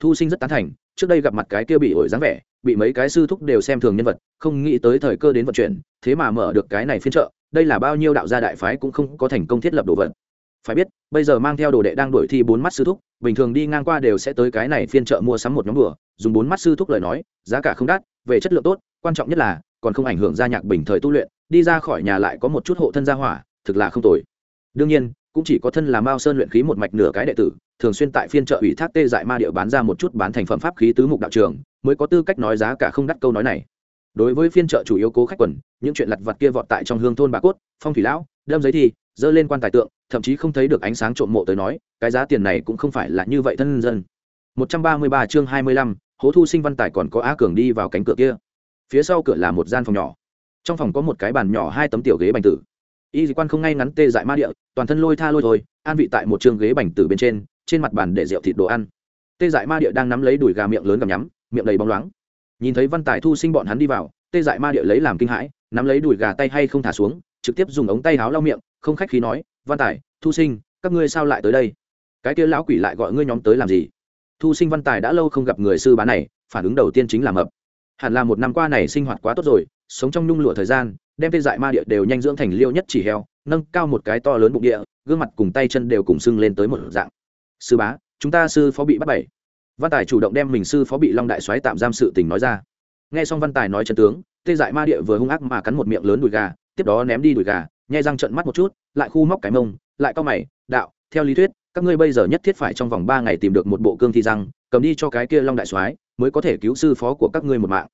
Thu sinh rất tán thành, trước đây gặp mặt cái kia bị ổi dáng vẻ, bị mấy cái sư thúc đều xem thường nhân vật, không nghĩ tới thời cơ đến vận chuyển, thế mà mở được cái này phiên trợ đây là bao nhiêu đạo gia đại phái cũng không có thành công thiết lập đồ vật. Phải biết, bây giờ mang theo đồ đệ đang đổi thi bốn mắt sư thúc, bình thường đi ngang qua đều sẽ tới cái này phiên chợ mua sắm một nhóm đùa, dùng bốn mắt sư thúc lời nói, giá cả không đắt, về chất lượng tốt quan trọng nhất là còn không ảnh hưởng gia nhạc bình thời tu luyện đi ra khỏi nhà lại có một chút hộ thân gia hỏa thực là không tồi. Đương nhiên cũng chỉ có thân là mao sơn luyện khí một mạch nửa cái đệ tử thường xuyên tại phiên chợ ủy thác tê dại ma địa bán ra một chút bán thành phẩm pháp khí tứ mục đạo trường mới có tư cách nói giá cả không đắt câu nói này. Đối với phiên chợ chủ yếu cố khách quần những chuyện lặt vặt kia vọt tại trong hương thôn bà cốt phong thủy lão đâm giấy thi dơ lên quan tài tượng thậm chí không thấy được ánh sáng trộm mộ tới nói cái giá tiền này cũng không phải là như vậy thân dân. 133 chương 25, hố thu sinh văn tài còn có á cường đi vào cánh cửa kia phía sau cửa là một gian phòng nhỏ. Trong phòng có một cái bàn nhỏ hai tấm tiểu ghế bành tử. Y dị quan không ngay ngắn tê dại ma địa, toàn thân lôi tha lôi thôi, an vị tại một trường ghế bành tử bên trên trên mặt bàn để rượu thịt đồ ăn. Tê dại ma địa đang nắm lấy đùi gà miệng lớn gầm nhắm, miệng đầy bóng loáng. Nhìn thấy văn tài thu sinh bọn hắn đi vào, tê dại ma địa lấy làm kinh hãi, nắm lấy đùi gà tay hay không thả xuống, trực tiếp dùng ống tay háo lau miệng, không khách khí nói, văn tài, thu sinh, các ngươi sao lại tới đây? Cái kia lão quỷ lại gọi ngươi nhóm tới làm gì? Thu sinh văn tài đã lâu không gặp người sư bá này, phản ứng đầu tiên chính là mập hẳn là một năm qua này sinh hoạt quá tốt rồi, sống trong nhung lụa thời gian, đem tê dại ma địa đều nhanh dưỡng thành liêu nhất chỉ heo, nâng cao một cái to lớn bụng địa, gương mặt cùng tay chân đều cùng sưng lên tới một dạng. Sư bá, chúng ta sư phó bị bắt bảy văn tài chủ động đem mình sư phó bị long đại soái tạm giam sự tình nói ra. Nghe xong văn tài nói chân tướng, tê dại ma địa vừa hung ác mà cắn một miệng lớn đùi gà, tiếp đó ném đi đùi gà, nhai răng trận mắt một chút, lại khu móc cái mông, lại cao mày, đạo, theo lý thuyết, các ngươi bây giờ nhất thiết phải trong vòng ba ngày tìm được một bộ cương thi răng, cầm đi cho cái kia long đại soái mới có thể cứu sư phó của các ngươi một mạng.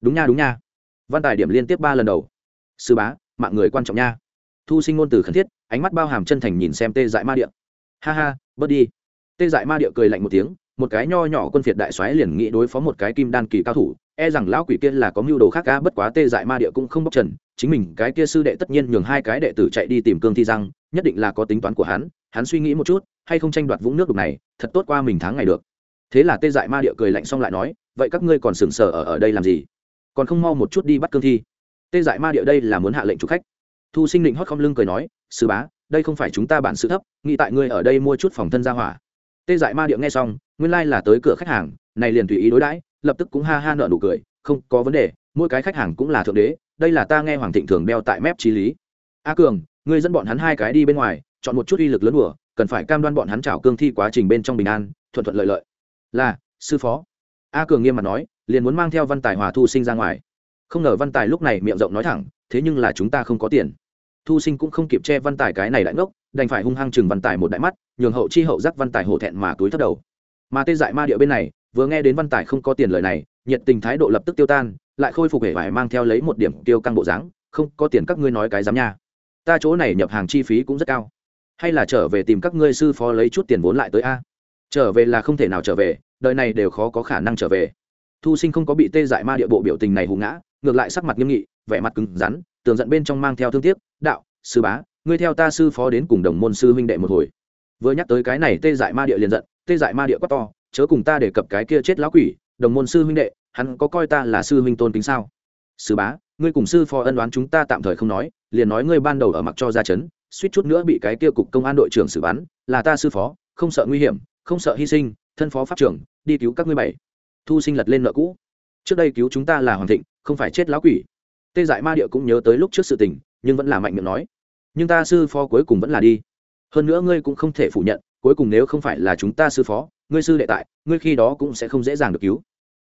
Đúng nha đúng nha. Văn tài điểm liên tiếp ba lần đầu. Sư bá, mạng người quan trọng nha. Thu sinh ngôn từ khẩn thiết, ánh mắt bao hàm chân thành nhìn xem tê dại ma địa. Ha ha, bớt đi. Tê dại ma địa cười lạnh một tiếng, một cái nho nhỏ quân phiệt đại xoáy liền nghĩ đối phó một cái kim đan kỳ cao thủ e rằng lão quỷ kia là có mưu đồ khác ca bất quá tê dại ma địa cũng không bóc trần, chính mình cái kia sư đệ tất nhiên nhường hai cái đệ tử chạy đi tìm cương thi răng nhất định là có tính toán của hắn hắn suy nghĩ một chút, hay không tranh đoạt vũng nước đục này, thật tốt qua mình tháng ngày được thế là tê dại ma địa cười lạnh xong lại nói, vậy các ngươi còn sừng sờ ở ở đây làm gì? Còn không mau một chút đi bắt cương thi. Tê dại ma địa đây là muốn hạ lệnh chủ khách. Thu sinh định hót không lưng cười nói, sư bá, đây không phải chúng ta bản sự thấp, nghĩ tại ngươi ở đây mua chút phòng thân ra hỏa. Tê dại ma địa nghe xong, nguyên lai、like、là tới cửa khách hàng, này liền tùy ý đối đãi, lập tức cũng ha ha nợ nụ cười, không có vấn đề, mỗi cái khách hàng cũng là thượng đế, đây là ta nghe hoàng thịnh thường đeo tại mép trí lý. A cường, ngươi dẫn bọn hắn hai cái đi bên ngoài, chọn một chút uy lực lớn đùa, cần phải cam đoan bọn hắn trào cương thi quá trình bên trong bình an, thuận thuận lợi lợi là, sư phó. A cường nghiêm mặt nói, liền muốn mang theo văn tài hòa thu sinh ra ngoài. Không ngờ văn tài lúc này miệng rộng nói thẳng, thế nhưng là chúng ta không có tiền. Thu sinh cũng không kịp che văn tài cái này đại ngốc, đành phải hung hăng chừng văn tài một đại mắt, nhường hậu chi hậu giác văn tài hổ thẹn mà túi thất đầu. Mà tê dại ma điệu bên này, vừa nghe đến văn tài không có tiền lời này, nhiệt tình thái độ lập tức tiêu tan, lại khôi phục hệ vải mang theo lấy một điểm tiêu căng bộ dáng, không có tiền các ngươi nói cái dám nha. Ta chỗ này nhập hàng chi phí cũng rất cao. Hay là trở về tìm các ngươi sư phó lấy chút tiền vốn lại tới a? Trở về là không thể nào trở về, đời này đều khó có khả năng trở về. Thu sinh không có bị tê dại ma địa bộ biểu tình này hụ ngã, ngược lại sắc mặt nghiêm nghị, vẻ mặt cứng rắn, tường giận bên trong mang theo thương tiếc, đạo, sư bá, ngươi theo ta sư phó đến cùng đồng môn sư huynh đệ một hồi. Vừa nhắc tới cái này tê dại ma địa liền giận, tê dại ma địa quá to, chớ cùng ta để cập cái kia chết lão quỷ, đồng môn sư huynh đệ, hắn có coi ta là sư huynh tôn kính sao? Sư bá, ngươi cùng sư phó ân đoán chúng ta tạm thời không nói, liền nói ngươi ban đầu ở mặc cho ra chấn, suýt chút nữa bị cái kia cục công an đội trưởng xử bắn, là ta sư phó, không sợ nguy hiểm không sợ hy sinh, thân phó pháp trưởng, đi cứu các ngươi bảy. Thu sinh lật lên nợ cũ. Trước đây cứu chúng ta là hoàng thịnh, không phải chết lão quỷ. Tê dại ma địa cũng nhớ tới lúc trước sự tình, nhưng vẫn là mạnh miệng nói. Nhưng ta sư phó cuối cùng vẫn là đi. Hơn nữa ngươi cũng không thể phủ nhận, cuối cùng nếu không phải là chúng ta sư phó, ngươi sư đệ tại, ngươi khi đó cũng sẽ không dễ dàng được cứu.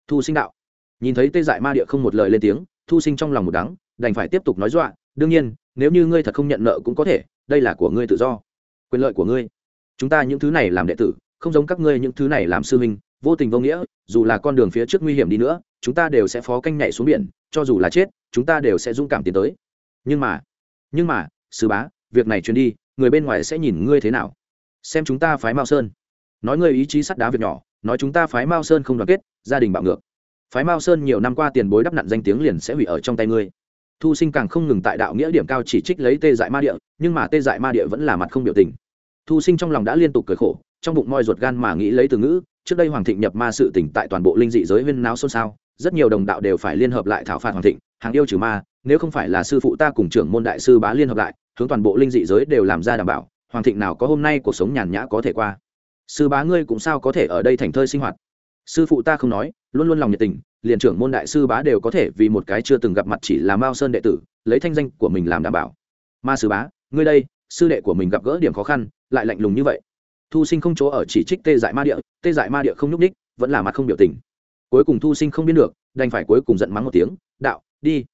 Thu sinh đạo. Nhìn thấy tê dại ma địa không một lời lên tiếng, thu sinh trong lòng một đắng, đành phải tiếp tục nói dọa, đương nhiên, nếu như ngươi thật không nhận nợ cũng có thể, đây là của ngươi tự do. Quyền lợi của ngươi. Chúng ta những thứ này làm đệ tử không giống các ngươi những thứ này làm sư huynh, vô tình vô nghĩa, dù là con đường phía trước nguy hiểm đi nữa, chúng ta đều sẽ phó canh nhảy xuống biển, cho dù là chết, chúng ta đều sẽ dũng cảm tiến tới. Nhưng mà nhưng mà, sư bá, việc này truyền đi, người bên ngoài sẽ nhìn ngươi thế nào? Xem chúng ta phái mao sơn. Nói ngươi ý chí sắt đá việc nhỏ, nói chúng ta phái mao sơn không đoàn kết, gia đình bạo ngược. Phái mao sơn nhiều năm qua tiền bối đắp nặn danh tiếng liền sẽ hủy ở trong tay ngươi. Thu sinh càng không ngừng tại đạo nghĩa điểm cao chỉ trích lấy tê dại ma địa, nhưng mà tê dại ma địa vẫn là mặt không biểu tình. Thu sinh trong lòng đã liên tục cười khổ trong bụng moi ruột gan mà nghĩ lấy từ ngữ, trước đây hoàng thịnh nhập ma sự tỉnh tại toàn bộ linh dị giới huyên náo xôn xao, rất nhiều đồng đạo đều phải liên hợp lại thảo phạt hoàng thịnh, hàng yêu trừ ma, nếu không phải là sư phụ ta cùng trưởng môn đại sư bá liên hợp lại, hướng toàn bộ linh dị giới đều làm ra đảm bảo, hoàng thịnh nào có hôm nay cuộc sống nhàn nhã có thể qua. Sư bá ngươi cũng sao có thể ở đây thành thơi sinh hoạt? Sư phụ ta không nói, luôn luôn lòng nhiệt tình, liền trưởng môn đại sư bá đều có thể vì một cái chưa từng gặp mặt chỉ là mao sơn đệ tử, lấy thanh danh của mình làm đảm bảo. Ma sư bá, ngươi đây, sư đệ của mình gặp gỡ điểm khó khăn, lại lạnh lùng như vậy thu sinh không chỗ ở chỉ trích tê dại ma địa, tê dại ma địa không nhúc ních vẫn là mặt không biểu tình. Cuối cùng thu sinh không biết được, đành phải cuối cùng giận mắng một tiếng, đạo, đi.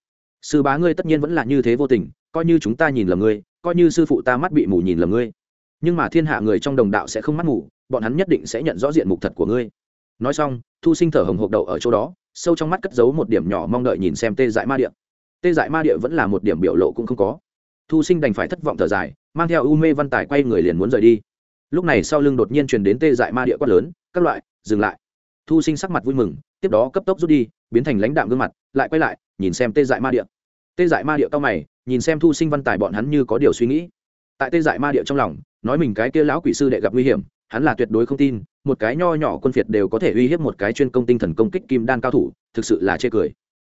Sư bá ngươi tất nhiên vẫn là như thế vô tình, coi như chúng ta nhìn lầm ngươi, coi như sư phụ ta mắt bị mù nhìn lầm ngươi. Nhưng mà thiên hạ người trong đồng đạo sẽ không mắt mù, bọn hắn nhất định sẽ nhận rõ diện mục thật của ngươi. Nói xong, thu sinh thở hồng hộc đậu ở chỗ đó, sâu trong mắt cất giấu một điểm nhỏ mong đợi nhìn xem tê dại ma địa. Tê dại ma địa vẫn là một điểm biểu lộ cũng không có. Thu sinh đành phải thất vọng thở dài, mang theo u mê văn tài quay người liền muốn rời đi lúc này sau lưng đột nhiên truyền đến tê dại ma địa quát lớn, các loại, dừng lại. Thu sinh sắc mặt vui mừng, tiếp đó cấp tốc rút đi, biến thành lãnh đạm gương mặt, lại quay lại, nhìn xem tê dại ma địa. Tê dại ma địa cao mày, nhìn xem thu sinh văn tài bọn hắn như có điều suy nghĩ. Tại tê dại ma địa trong lòng, nói mình cái kia lão quỷ sư đệ gặp nguy hiểm, hắn là tuyệt đối không tin, một cái nho nhỏ quân phiệt đều có thể uy hiếp một cái chuyên công tinh thần công kích kim đan cao thủ, thực sự là chê cười.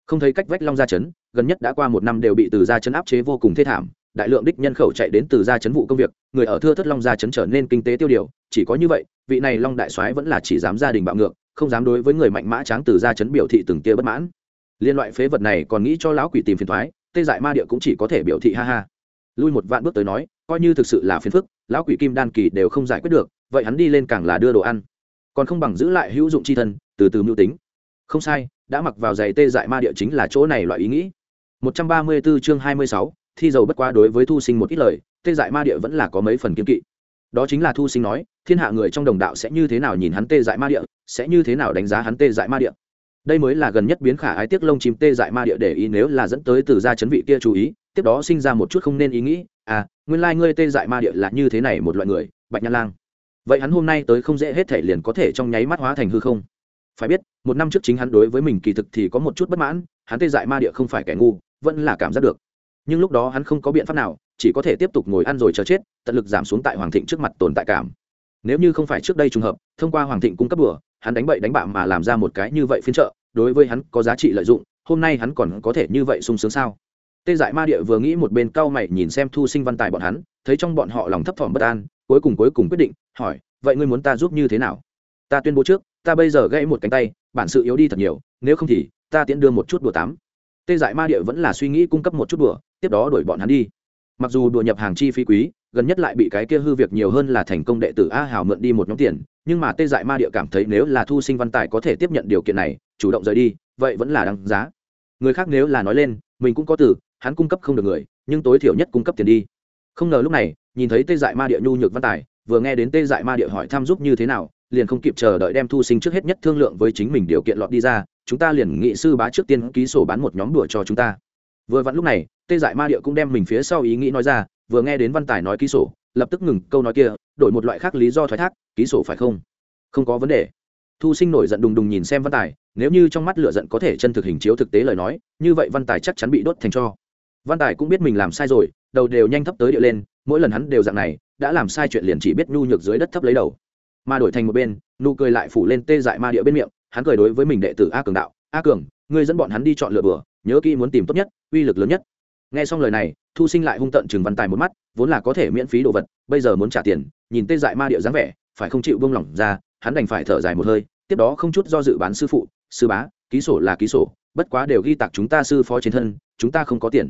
Không thấy cách vách long gia chấn, gần nhất đã qua một năm đều bị từ gia chấn áp chế vô cùng thê thảm đại lượng đích nhân khẩu chạy đến từ gia chấn vụ công việc người ở thưa thất long gia chấn trở nên kinh tế tiêu điều chỉ có như vậy vị này long đại soái vẫn là chỉ dám gia đình bạo ngược không dám đối với người mạnh mã tráng từ gia chấn biểu thị từng tia bất mãn. Liên loại phế vật này còn nghĩ cho lão quỷ tìm phiền thoái tê dại ma địa cũng chỉ có thể biểu thị ha ha. Lui một vạn bước tới nói coi như thực sự là phiền phức lão quỷ kim đan kỳ đều không giải quyết được vậy hắn đi lên càng là đưa đồ ăn. Còn không bằng giữ lại hữu dụng c h i thân từ từ mưu tính. Không sai đã mặc vào giày tê dại ma địa chính là chỗ này loại ý nghĩ. 134 chương hai mươi sáu, thi dầu bất quá đối với thu sinh một ít lời, tê dại ma địa vẫn là có mấy phần kiên kỵ. Đó chính là thu sinh nói, thiên hạ người trong đồng đạo sẽ như thế nào nhìn hắn tê dại ma địa, sẽ như thế nào đánh giá hắn tê dại ma địa. Đây mới là gần nhất biến khả ái tiếc lông chim tê dại ma địa để ý nếu là dẫn tới từ gia chấn vị kia chú ý, tiếp đó sinh ra một chút không nên ý nghĩ à nguyên lai、like、ngươi tê dại ma địa là như thế này một loại người, bạch nhã lang. Vậy hắn hôm nay tới không dễ hết thể liền có thể trong nháy mắt hóa thành hư không? Phải biết, một năm trước chính hắn đối với mình kỳ thực thì có một chút bất mãn, hắn tê dại ma địa không phải kẻ ngu, vẫn là cảm giác được nhưng lúc đó hắn không có biện pháp nào, chỉ có thể tiếp tục ngồi ăn rồi chờ chết, tận lực giảm xuống tại hoàng thịnh trước mặt tồn tại cảm. Nếu như không phải trước đây trùng hợp, thông qua hoàng thịnh cung cấp bừa hắn đánh bậy đánh bạ mà làm ra một cái như vậy phiên trợ, đối với hắn có giá trị lợi dụng, hôm nay hắn còn có thể như vậy sung sướng sao? Tê dại ma địa vừa nghĩ một bên cau mày nhìn xem thu sinh văn tài bọn hắn, thấy trong bọn họ lòng thấp thỏm bất an, cuối cùng cuối cùng quyết định, hỏi, vậy ngươi muốn ta giúp như thế nào? Ta tuyên bố trước, ta bây giờ gãy một cánh tay, bản sự yếu đi thật nhiều, nếu không thì, ta tiễn đưa một chút đùa tám tê dại ma địa vẫn là suy nghĩ cung cấp một chút đùa, tiếp đó đuổi bọn hắn đi. Mặc dù đùa nhập hàng chi phí quý, gần nhất lại bị cái kia hư việc nhiều hơn là thành công đệ tử a hào mượn đi một nhóm tiền, nhưng mà tê dại ma địa cảm thấy nếu là thu sinh văn tài có thể tiếp nhận điều kiện này, chủ động rời đi, vậy vẫn là đáng giá. Người khác nếu là nói lên, mình cũng có từ hắn cung cấp không được người, nhưng tối thiểu nhất cung cấp tiền đi. Không ngờ lúc này, nhìn thấy tê dại ma địa nhu nhược văn tài, vừa nghe đến tê dại ma địa hỏi thăm giúp như thế nào, liền không kịp chờ đợi đem thu sinh trước hết nhất thương lượng với chính mình điều kiện lọt đi ra chúng ta liền nghị sư bá trước tiên ký sổ bán một nhóm đùa cho chúng ta. Vừa vặn lúc này, tê dại ma địa cũng đem mình phía sau ý nghĩ nói ra, vừa nghe đến văn tài nói ký sổ, lập tức ngừng câu nói kia, đổi một loại khác lý do thoái thác, ký sổ phải không? Không có vấn đề. Thu sinh nổi giận đùng đùng nhìn xem văn tài, nếu như trong mắt lửa giận có thể chân thực hình chiếu thực tế lời nói, như vậy văn tài chắc chắn bị đốt thành cho. Văn tài cũng biết mình làm sai rồi, đầu đều nhanh thấp tới địa lên, mỗi lần hắn đều dạng này, đã làm sai chuyện liền chỉ biết nhu nhược dưới đất thấp lấy đầu. Mà đổi thành một bên, nụ cười lại phủ lên tê dại ma địa bên miệng hắn cười đối với mình đệ tử a cường đạo, a cường, ngươi dẫn bọn hắn đi chọn lựa bừa, nhớ kỹ muốn tìm tốt nhất, uy lực lớn nhất. Nghe xong lời này, thu sinh lại hung tận chừng văn tài một mắt, vốn là có thể miễn phí đồ vật, bây giờ muốn trả tiền, nhìn tê dại ma địa dáng vẻ, phải không chịu buông lỏng ra, hắn đành phải thở dài một hơi, tiếp đó không chút do dự bán sư phụ, sư bá, ký sổ là ký sổ, bất quá đều ghi tạc chúng ta sư phó trên thân, chúng ta không có tiền.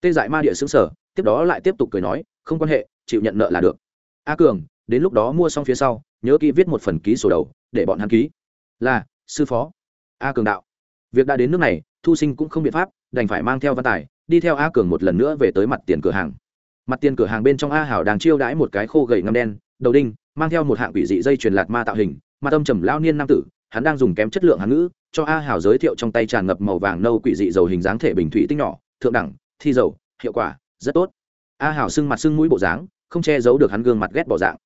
Tê dại ma địa xứng sở tiếp đó lại tiếp tục cười nói, không quan hệ, chịu nhận nợ là được. A cường, đến lúc đó mua xong phía sau, nhớ kỹ viết một phần ký sổ đầu, để bọn hắn ký. Là sư phó, a cường đạo. Việc đã đến nước này, thu sinh cũng không biện pháp, đành phải mang theo văn tài, đi theo a cường một lần nữa về tới mặt tiền cửa hàng. Mặt tiền cửa hàng bên trong a hảo đang chiêu đãi một cái khô gầy ngâm đen, đầu đinh, mang theo một hạng quỷ dị dây truyền lạt ma tạo hình, mà tâm trầm lao niên nam tử, hắn đang dùng kém chất lượng hán ngữ, cho a hảo giới thiệu trong tay tràn ngập màu vàng nâu quỷ dị dầu hình dáng thể bình thủy tinh nhỏ, thượng đẳng, thi dầu, hiệu quả, rất tốt. A hảo sưng mặt sưng mũi bộ dáng, không che giấu được hắn gương mặt ghét bỏ dạng.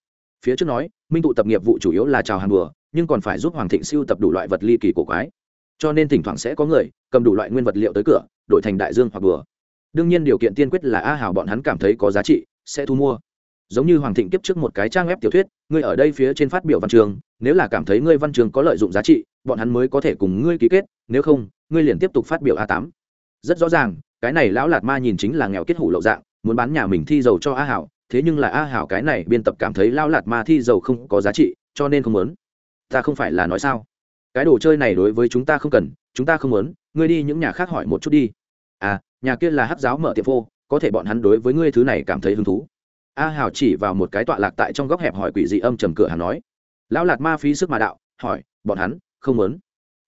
Phía trước nói, minh tụ tập nghiệp vụ chủ yếu là chào hàng bừa nhưng còn phải giúp hoàng thịnh siêu tập đủ loại vật ly kỳ cổ quái. Cho nên thỉnh thoảng sẽ có người cầm đủ loại nguyên vật liệu tới cửa, đổi thành đại dương hoặc bừa. Đương nhiên điều kiện tiên quyết là a hảo bọn hắn cảm thấy có giá trị, sẽ thu mua. Giống như hoàng thịnh kiếp trước một cái trang web tiểu thuyết, ngươi ở đây phía trên phát biểu văn trường, nếu là cảm thấy ngươi văn trường có lợi dụng giá trị, bọn hắn mới có thể cùng ngươi ký kết, nếu không, ngươi liền tiếp tục phát biểu a tám. Rất rõ ràng, cái này lão lạt ma nhìn chính là nghèo kết hủ lậu dạng, muốn bán nhà mình thi dầu cho a hảo, thế nhưng là a hảo cái này biên tập cảm thấy lão lạt ma thi dầu không có giá trị, cho nên không muốn ta không phải là nói sao? Cái đồ chơi này đối với chúng ta không cần, chúng ta không muốn, ngươi đi những nhà khác hỏi một chút đi. À nhà kia là hắc giáo mở tiệm phô, có thể bọn hắn đối với ngươi thứ này cảm thấy hứng thú. A hào chỉ vào một cái tọa lạc tại trong góc hẹp hỏi quỷ dị âm trầm cửa hàng nói. Lão lạt ma phí sức mà đạo, hỏi, bọn hắn không muốn?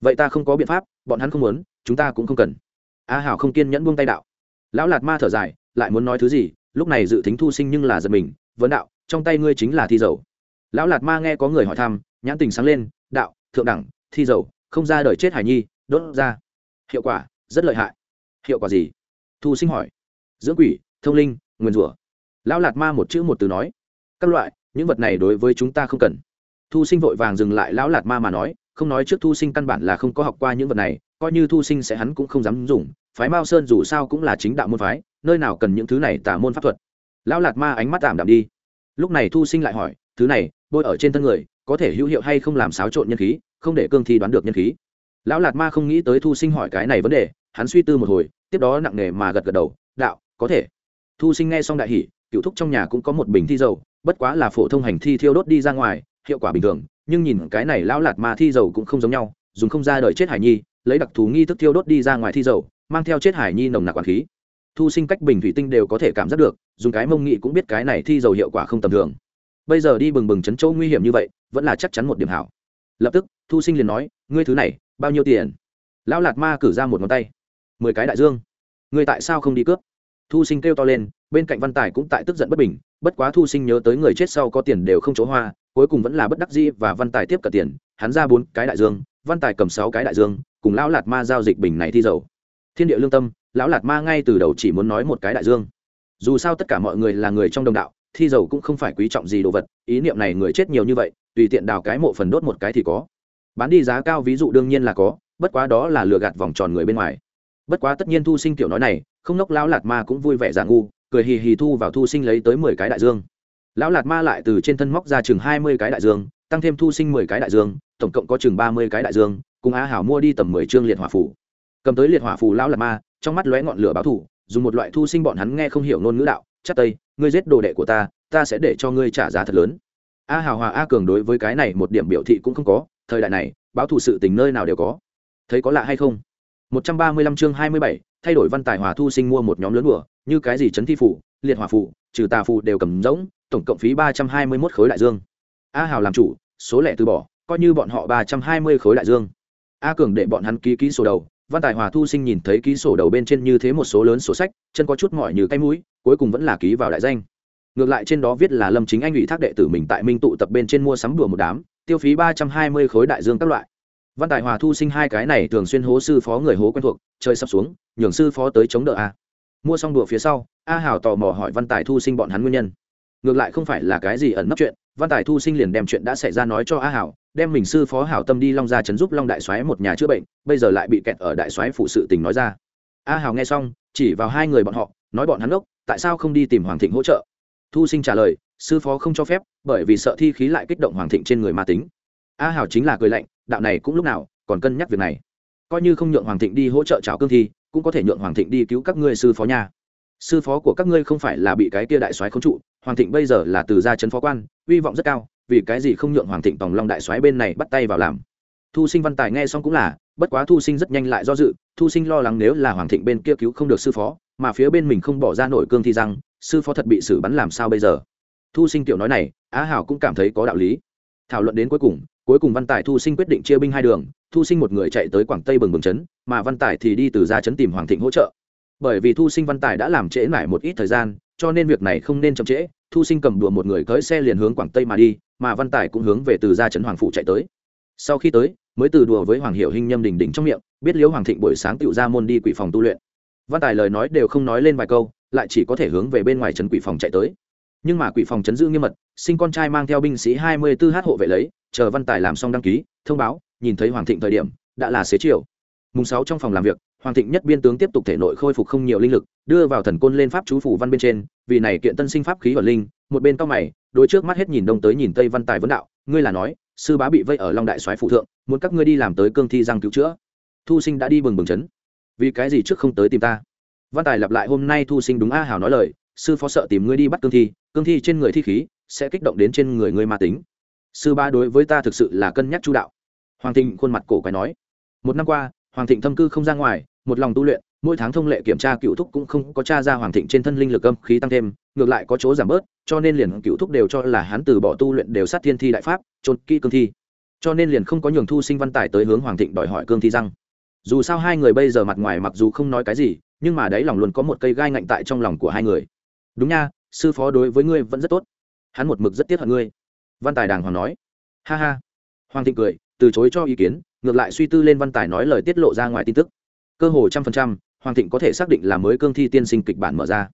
Vậy ta không có biện pháp, bọn hắn không muốn, chúng ta cũng không cần. A hào không kiên nhẫn buông tay đạo. Lão lạt ma thở dài, lại muốn nói thứ gì, lúc này dự tính thu sinh nhưng là giật mình, vấn đạo, trong tay ngươi chính là thi dầu lão lạt ma nghe có người hỏi thăm, nhãn tình sáng lên, đạo, thượng đẳng, thi dầu không ra đời chết hải nhi, đốt ra. Hiệu quả, rất lợi hại. Hiệu quả gì? Thu sinh hỏi. Dưỡng quỷ, thông linh nguyên rủa. Lão lạt ma một chữ một từ nói. Các loại, những vật này đối với chúng ta không cần. Thu sinh vội vàng dừng lại lão lạt ma mà nói, không nói trước thu sinh căn bản là không có học qua những vật này, coi như thu sinh sẽ hắn cũng không dám dùng. Phái mao sơn dù sao cũng là chính đạo môn phái, nơi nào cần những thứ này tả môn pháp thuật. Lão lạt ma ánh mắt tạm đạm đi. Lúc này thu sinh lại hỏi thứ này, bôi ở trên thân người, có thể hữu hiệu hay không làm xáo trộn nhân khí, không để cương thi đoán được nhân khí. Lão lạt ma không nghĩ tới thu sinh hỏi cái này vấn đề, hắn suy tư một hồi, tiếp đó nặng nề mà gật gật đầu, đạo, có thể. Thu sinh nghe xong đại hỷ cựu thúc trong nhà cũng có một bình thi dầu, bất quá là phổ thông hành thi thiêu đốt đi ra ngoài, hiệu quả bình thường, nhưng nhìn cái này lão lạt ma thi dầu cũng không giống nhau, dùng không ra đời chết hải nhi, lấy đặc thù nghi thức thiêu đốt đi ra ngoài thi dầu, mang theo chết hải nhi nồng nặc quản khí. Thu sinh cách bình thủy tinh đều có thể cảm giác được, dùng cái mông nghị cũng biết cái này thi dầu hiệu quả không tầm thường bây giờ đi bừng bừng chấn châu nguy hiểm như vậy, vẫn là chắc chắn một điểm hảo. Lập tức, thu sinh liền nói, ngươi thứ này, bao nhiêu tiền? Lão lạt ma cử ra một ngón tay. Mười cái đại dương. Ngươi tại sao không đi cướp? Thu sinh kêu to lên, bên cạnh văn tài cũng tại tức giận bất bình, bất quá thu sinh nhớ tới người chết sau có tiền đều không chỗ hoa, cuối cùng vẫn là bất đắc dĩ và văn tài tiếp cả tiền, hắn ra bốn cái đại dương, văn tài cầm sáu cái đại dương, cùng lão lạt ma giao dịch bình này thi dầu. Thiên địa lương tâm, lão lạt ma ngay từ đầu chỉ muốn nói một cái đại dương. Dù sao tất cả mọi người là người trong đồng đạo thi dầu cũng không phải quý trọng gì đồ vật, ý niệm này người chết nhiều như vậy, tùy tiện đào cái mộ phần đốt một cái thì có. Bán đi giá cao ví dụ đương nhiên là có, bất quá đó là lừa gạt vòng tròn người bên ngoài. Bất quá tất nhiên thu sinh tiểu nói này, không nốc lão lạt ma cũng vui vẻ giả ngu, cười hì hì thu vào thu sinh lấy tới mười cái đại dương. Lão lạt ma lại từ trên thân móc ra chừng hai mươi cái đại dương, tăng thêm thu sinh mười cái đại dương, tổng cộng có chừng ba mươi cái đại dương, cùng á hảo mua đi tầm mười chương liệt hỏa phủ cầm tới liệt hỏa phủ lão lạt ma, trong mắt lóe ngọn lửa báo thủ dùng một loại thu sinh bọn hắn nghe không hiểu ngôn ngữ đạo chắc tây, ngươi giết đồ đệ của ta ta sẽ để cho ngươi trả giá thật lớn. A hào hòa, a cường đối với cái này một điểm biểu thị cũng không có, thời đại này, báo thù sự tình nơi nào đều có. Thấy có lạ hay không? Một trăm ba mươi lăm chương hai mươi bảy, thay đổi văn tài hòa thu sinh mua một nhóm lớn đùa, như cái gì chấn thi phủ, liệt hỏa phủ, trừ tà phủ đều cầm rỗng, tổng cộng phí ba trăm hai mươi mốt khối đại dương. A hào làm chủ, số lẻ từ bỏ, coi như bọn họ ba trăm hai mươi khối đại dương. A cường để bọn hắn ký ký sổ đầu, văn tài hòa thu sinh nhìn thấy ký sổ đầu bên trên như thế một số lớn sổ sách, chân có chút mỏi như cái mũi cuối cùng vẫn là ký vào đại danh. Ngược lại trên đó viết là lâm chính anh ủy thác đệ tử mình tại minh tụ tập bên trên mua sắm đùa một đám, tiêu phí ba trăm hai mươi khối đại dương các loại. Văn tài hòa thu sinh hai cái này thường xuyên hố sư phó người hố quen thuộc chơi sắp xuống, nhường sư phó tới chống đỡ a. Mua xong đùa phía sau, a hảo tò mò hỏi văn tài thu sinh bọn hắn nguyên nhân. Ngược lại không phải là cái gì ẩn nấp chuyện, văn tài thu sinh liền đem chuyện đã xảy ra nói cho a hảo, đem mình sư phó hảo tâm đi long ra chấn giúp long đại soái một nhà chữa bệnh, bây giờ lại bị kẹt ở đại soái phụ sự tình nói ra. A hảo nghe xong, chỉ vào hai người bọn họ, nói bọn hắn ốc tại sao không đi tìm hoàng thịnh hỗ trợ? Thu sinh trả lời, sư phó không cho phép, bởi vì sợ thi khí lại kích động hoàng thịnh trên người ma tính. A hảo chính là cười lạnh, đạo này cũng lúc nào, còn cân nhắc việc này. Coi như không nhượng hoàng thịnh đi hỗ trợ trào cương thi cũng có thể nhượng hoàng thịnh đi cứu các ngươi sư phó nhà sư phó của các ngươi không phải là bị cái kia đại soái khống trụ, hoàng thịnh bây giờ là từ gia trấn phó quan, uy vọng rất cao, vì cái gì không nhượng hoàng thịnh tòng long đại soái bên này bắt tay vào làm? Thu sinh văn tài nghe xong cũng là, bất quá thu sinh rất nhanh lại do dự, thu sinh lo lắng nếu là hoàng thịnh bên kia cứu không được sư phó mà phía bên mình không bỏ ra nổi cương thi rằng sư phó thật bị xử bắn làm sao bây giờ? Thu sinh tiểu nói này, á hảo cũng cảm thấy có đạo lý. Thảo luận đến cuối cùng cuối cùng văn tài thu sinh quyết định chia binh hai đường, thu sinh một người chạy tới quảng tây bừng bừng trấn mà văn tài thì đi từ ra trấn tìm hoàng thịnh hỗ trợ. Bởi vì thu sinh văn tài đã làm trễ mãi một ít thời gian, cho nên việc này không nên chậm trễ, thu sinh cầm đùa một người cưỡi xe liền hướng quảng tây mà đi, mà văn tài cũng hướng về từ ra trấn hoàng phụ chạy tới. Sau khi tới, mới từ đùa với hoàng hiệu hình nhâm đình đình trong miệng, biết liễu hoàng thịnh buổi sáng tựu ra môn đi quỷ phòng tu luyện văn tài lời nói đều không nói lên vài câu, lại chỉ có thể hướng về bên ngoài trấn quỷ phòng chạy tới. Nhưng mà quỷ phòng chấn giữ nghiêm mật, sinh con trai mang theo binh sĩ hai mươi 24 h hộ vệ lấy, chờ văn tài làm xong đăng ký, thông báo, nhìn thấy hoàng thịnh thời điểm, đã là xế chiều. Mùng sáu trong phòng làm việc, hoàng thịnh nhất biên tướng tiếp tục thể nội khôi phục không nhiều linh lực, đưa vào thần côn lên pháp chú phủ văn bên trên, vì này kiện tân sinh pháp khí ở linh, một bên cao mày, đối trước mắt hết nhìn đông tới nhìn tây văn tài vấn đạo, ngươi là nói, sư bá bị vây ở long đại soái phụ thượng, muốn các ngươi đi làm tới cương thi răng cứu chữa. Thu sinh đã đi bừng bừng chấn vì cái gì trước không tới tìm ta? Văn tài lặp lại hôm nay thu sinh đúng a hào nói lời, sư phó sợ tìm ngươi đi bắt cương thi cương thi trên người thi khí sẽ kích động đến trên người ngươi ma tính. Sư ba đối với ta thực sự là cân nhắc chu đạo. Hoàng thịnh khuôn mặt cổ quái nói, một năm qua, hoàng thịnh thâm cư không ra ngoài, một lòng tu luyện, mỗi tháng thông lệ kiểm tra cựu thúc cũng không có t r a ra hoàng thịnh trên thân linh lực âm khí tăng thêm, ngược lại có chỗ giảm bớt, cho nên liền cựu thúc đều cho là hắn từ bỏ tu luyện đều sát thiên thi đại pháp, trôn kỹ cương thi. Cho nên liền không có nhường thu sinh văn tài tới hướng hoàng thịnh đòi hỏi cương thi răng dù sao hai người bây giờ mặt ngoài mặc dù không nói cái gì, nhưng mà đấy lòng luôn có một cây gai ngạnh tại trong lòng của hai người. Đúng nha, sư phó đối với ngươi vẫn rất tốt. Hắn một mực rất tiếc hận ngươi. Văn tài đàng hoàng nói. Ha ha. Hoàng thịnh cười, từ chối cho ý kiến, ngược lại suy tư lên văn tài nói lời tiết lộ ra ngoài tin tức. Cơ hồ trăm phần trăm, hoàng thịnh có thể xác định là mới cương thi tiên sinh kịch bản mở ra.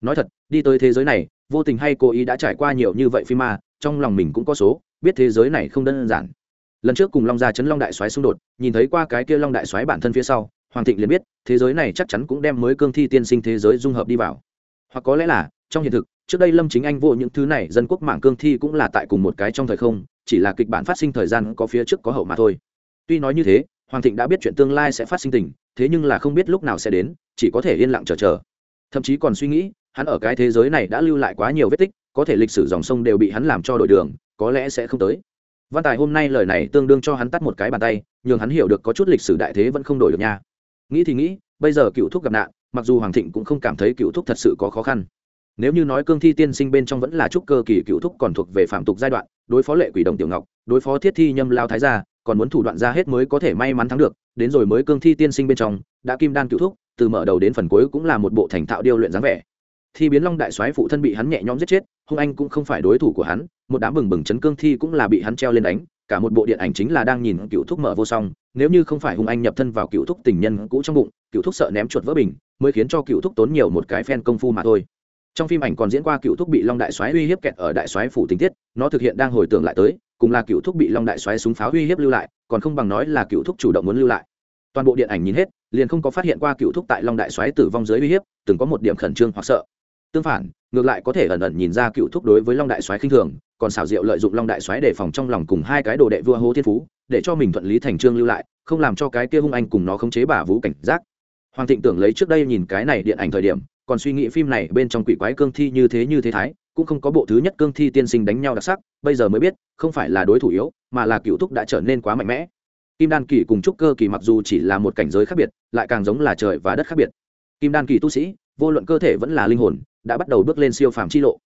Nói thật, đi tới thế giới này, vô tình hay cố ý đã trải qua nhiều như vậy phim ma, trong lòng mình cũng có số, biết thế giới này không đơn giản lần trước cùng long gia chấn long đại soái xung đột, nhìn thấy qua cái kia long đại soái bản thân phía sau, hoàng thịnh liền biết, thế giới này chắc chắn cũng đem mới cương thi tiên sinh thế giới dung hợp đi vào. Hoặc có lẽ là, trong hiện thực, trước đây lâm chính anh vô những thứ này, dân quốc mạng cương thi cũng là tại cùng một cái trong thời không, chỉ là kịch bản phát sinh thời gian có phía trước có hậu mà thôi. Tuy nói như thế, hoàng thịnh đã biết chuyện tương lai sẽ phát sinh tình, thế nhưng là không biết lúc nào sẽ đến, chỉ có thể yên lặng chờ chờ. Thậm chí còn suy nghĩ, hắn ở cái thế giới này đã lưu lại quá nhiều vết tích, có thể lịch sử dòng sông đều bị hắn làm cho đổi đường, có lẽ sẽ không tới văn tài hôm nay lời này tương đương cho hắn tắt một cái bàn tay, nhường hắn hiểu được có chút lịch sử đại thế vẫn không đổi được nha. Nghĩ thì nghĩ, bây giờ cựu thúc gặp nạn, mặc dù hoàng thịnh cũng không cảm thấy cựu thúc thật sự có khó khăn. Nếu như nói cương thi tiên sinh bên trong vẫn là trúc cơ kỳ cựu thúc còn thuộc về phạm tục giai đoạn, đối phó lệ quỷ đồng tiểu ngọc, đối phó thiết thi nhâm lao thái gia, còn muốn thủ đoạn ra hết mới có thể may mắn thắng được, đến rồi mới cương thi tiên sinh bên trong, đã kim đan cựu thúc, từ mở đầu đến phần cuối cũng là một bộ thành thạo điêu luyện dáng vẻ. Thi biến long đại soái phụ thân bị hắn nhẹ nhõm giết chết, hung anh cũng không phải đối thủ của hắn một đám bừng bừng chấn cương thi cũng là bị hắn treo lên đánh, cả một bộ điện ảnh chính là đang nhìn cựu thúc mở vô song, nếu như không phải hung anh nhập thân vào cựu thúc tình nhân cũ trong bụng, cựu thúc sợ ném chuột vỡ bình, mới khiến cho cựu thúc tốn nhiều một cái phen công phu mà thôi. Trong phim ảnh còn diễn qua cựu thúc bị long đại soái uy hiếp kẹt ở đại soái phủ tình tiết, nó thực hiện đang hồi tưởng lại tới, cùng là cựu thúc bị long đại soái súng pháo uy hiếp lưu lại, còn không bằng nói là cựu thúc chủ động muốn lưu lại. Toàn bộ điện ảnh nhìn hết, liền không có phát hiện qua cựu thúc tại long đại soái tử vong dưới uy hiếp, từng có một điểm khẩn trương hoặc sợ. Tương phản, ngược lại có thể ẩn ẩn nhìn ra cựu thúc đối với long đại soái khinh thường còn xảo diệu lợi dụng long đại xoáy để phòng trong lòng cùng hai cái đồ đệ vua hô thiên phú, để cho mình thuận lý thành trương lưu lại, không làm cho cái kia hung anh cùng nó khống chế bà vũ cảnh giác. Hoàng thịnh tưởng lấy trước đây nhìn cái này điện ảnh thời điểm, còn suy nghĩ phim này bên trong quỷ quái cương thi như thế như thế thái, cũng không có bộ thứ nhất cương thi tiên sinh đánh nhau đặc sắc, bây giờ mới biết, không phải là đối thủ yếu, mà là cựu thúc đã trở nên quá mạnh mẽ. Kim đan kỳ cùng trúc cơ kỳ mặc dù chỉ là một cảnh giới khác biệt, lại càng giống là trời và đất khác biệt. Kim đan kỳ tu sĩ, vô luận cơ thể vẫn là linh hồn, đã bắt đầu bước lên siêu phàm chi lộ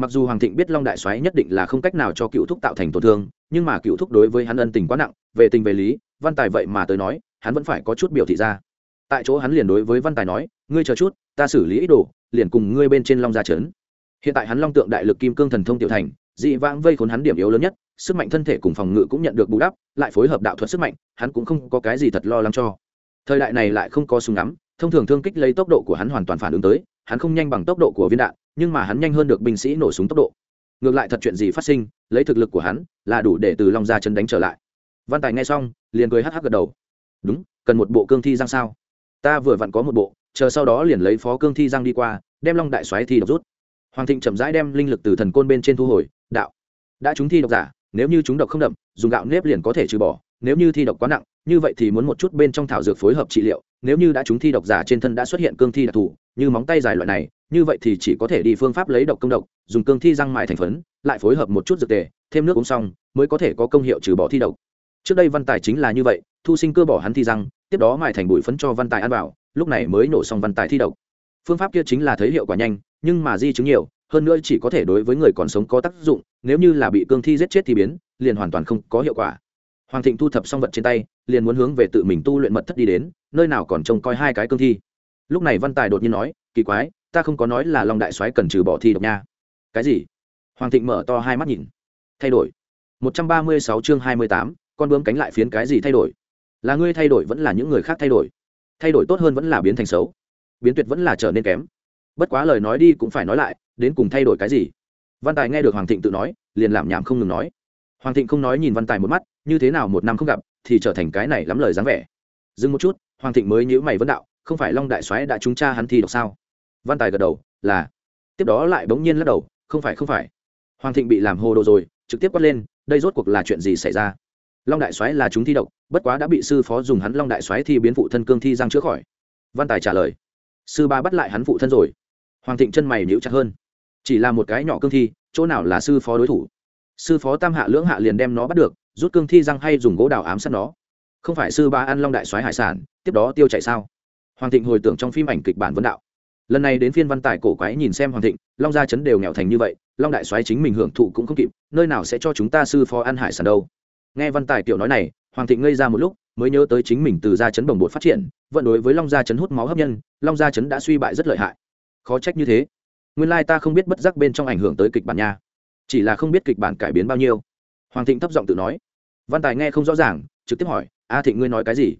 mặc dù hoàng thịnh biết long đại xoáy nhất định là không cách nào cho cựu thúc tạo thành tổn thương, nhưng mà cựu thúc đối với hắn ân tình quá nặng, về tình về lý, văn tài vậy mà tới nói, hắn vẫn phải có chút biểu thị ra. Tại chỗ hắn liền đối với văn tài nói, ngươi chờ chút, ta xử lý ý đồ, liền cùng ngươi bên trên long gia trấn. Hiện tại hắn long tượng đại lực kim cương thần thông tiểu thành, dị vãng vây khốn hắn điểm yếu lớn nhất, sức mạnh thân thể cùng phòng ngự cũng nhận được bù đắp, lại phối hợp đạo thuật sức mạnh, hắn cũng không có cái gì thật lo lắng cho. Thời đại này lại không có súng ngắm, thông thường thương kích lấy tốc độ của hắn hoàn toàn phản ứng tới, hắn không nhanh bằng tốc độ của viên đạn nhưng mà hắn nhanh hơn được binh sĩ nổ súng tốc độ. Ngược lại thật chuyện gì phát sinh, lấy thực lực của hắn, là đủ để từ long gia chân đánh trở lại. Văn tài nghe xong, liền cười hắc hắc gật đầu. Đúng, cần một bộ cương thi giang sao? Ta vừa vặn có một bộ, chờ sau đó liền lấy phó cương thi giang đi qua, đem long đại xoáy thi độc rút. Hoàng thịnh chậm rãi đem linh lực từ thần côn bên trên thu hồi, đạo, đã chúng thi độc giả, nếu như chúng độc không đậm, dùng gạo nếp liền có thể trừ bỏ, nếu như thi độc quá nặng, như vậy thì muốn một chút bên trong thảo dược phối hợp trị liệu, nếu như đã chúng thi độc giả trên thân đã xuất hiện cương thi đặc thù, như móng tay dài loại này như vậy thì chỉ có thể đi phương pháp lấy độc công độc, dùng cương thi răng mại thành phấn, lại phối hợp một chút dược tề, thêm nước uống xong, mới có thể có công hiệu trừ bỏ thi độc. Trước đây văn tài chính là như vậy, thu sinh cơ bỏ hắn thi răng, tiếp đó mại thành bụi phấn cho văn tài ăn vào, lúc này mới nổ xong văn tài thi độc. Phương pháp kia chính là thấy hiệu quả nhanh, nhưng mà di chứng nhiều, hơn nữa chỉ có thể đối với người còn sống có tác dụng, nếu như là bị cương thi giết chết thì biến, liền hoàn toàn không có hiệu quả. Hoàng thịnh thu thập xong vật trên tay, liền muốn hướng về tự mình tu luyện mật thất đi đến, nơi nào còn trông coi hai cái cương thi. Lúc này văn tài đột nhiên nói, kỳ quái ta không có nói là long đại soái cần trừ bỏ thi độc nha. Cái gì? Hoàng thịnh mở to hai mắt nhìn. Thay đổi. Một trăm ba mươi sáu chương hai mươi tám, con bướm cánh lại phiến cái gì thay đổi? Là ngươi thay đổi vẫn là những người khác thay đổi? Thay đổi tốt hơn vẫn là biến thành xấu. Biến tuyệt vẫn là trở nên kém. Bất quá lời nói đi cũng phải nói lại, đến cùng thay đổi cái gì? Văn tài nghe được hoàng thịnh tự nói, liền làm nhảm không ngừng nói. Hoàng thịnh không nói nhìn văn tài một mắt, như thế nào một năm không gặp, thì trở thành cái này lắm lời dáng vẻ. Dừng một chút, hoàng thịnh mới nhữ mày vấn đạo, không phải long đại soái đã trúng cha hắn thi độc sao? Văn tài gật đầu, là. Tiếp đó lại bỗng nhiên lắc đầu, không phải không phải. Hoàng thịnh bị làm hồ đồ rồi, trực tiếp quát lên, đây rốt cuộc là chuyện gì xảy ra? Long đại soái là chúng thi độc, bất quá đã bị sư phó dùng hắn long đại soái thi biến phụ thân cương thi giang chữa khỏi. Văn tài trả lời. Sư ba bắt lại hắn phụ thân rồi. Hoàng thịnh chân mày níu chặt hơn. Chỉ là một cái nhỏ cương thi, chỗ nào là sư phó đối thủ? Sư phó tam hạ lưỡng hạ liền đem nó bắt được, rút cương thi răng hay dùng gỗ đào ám sát nó. Không phải sư ba ăn long đại soái hải sản, tiếp đó tiêu chạy sao? Hoàng thịnh hồi tưởng trong phim ảnh kịch bản vấn đạo lần này đến phiên văn tài cổ quái nhìn xem hoàng thịnh, long gia chấn đều nghèo thành như vậy, long đại soái chính mình hưởng thụ cũng không kịp, nơi nào sẽ cho chúng ta sư phó ăn hải sản đâu. Nghe văn tài kiểu nói này, hoàng thịnh ngây ra một lúc, mới nhớ tới chính mình từ gia chấn đồng bột phát triển vận đối với long gia chấn hút máu hấp nhân, long gia chấn đã suy bại rất lợi hại. Khó trách như thế. Nguyên lai ta không biết bất giác bên trong ảnh hưởng tới kịch bản nha. Chỉ là không biết kịch bản cải biến bao nhiêu. Hoàng thịnh thấp giọng tự nói. Văn tài nghe không rõ ràng, trực tiếp hỏi, a thịnh ngươi nói cái gì?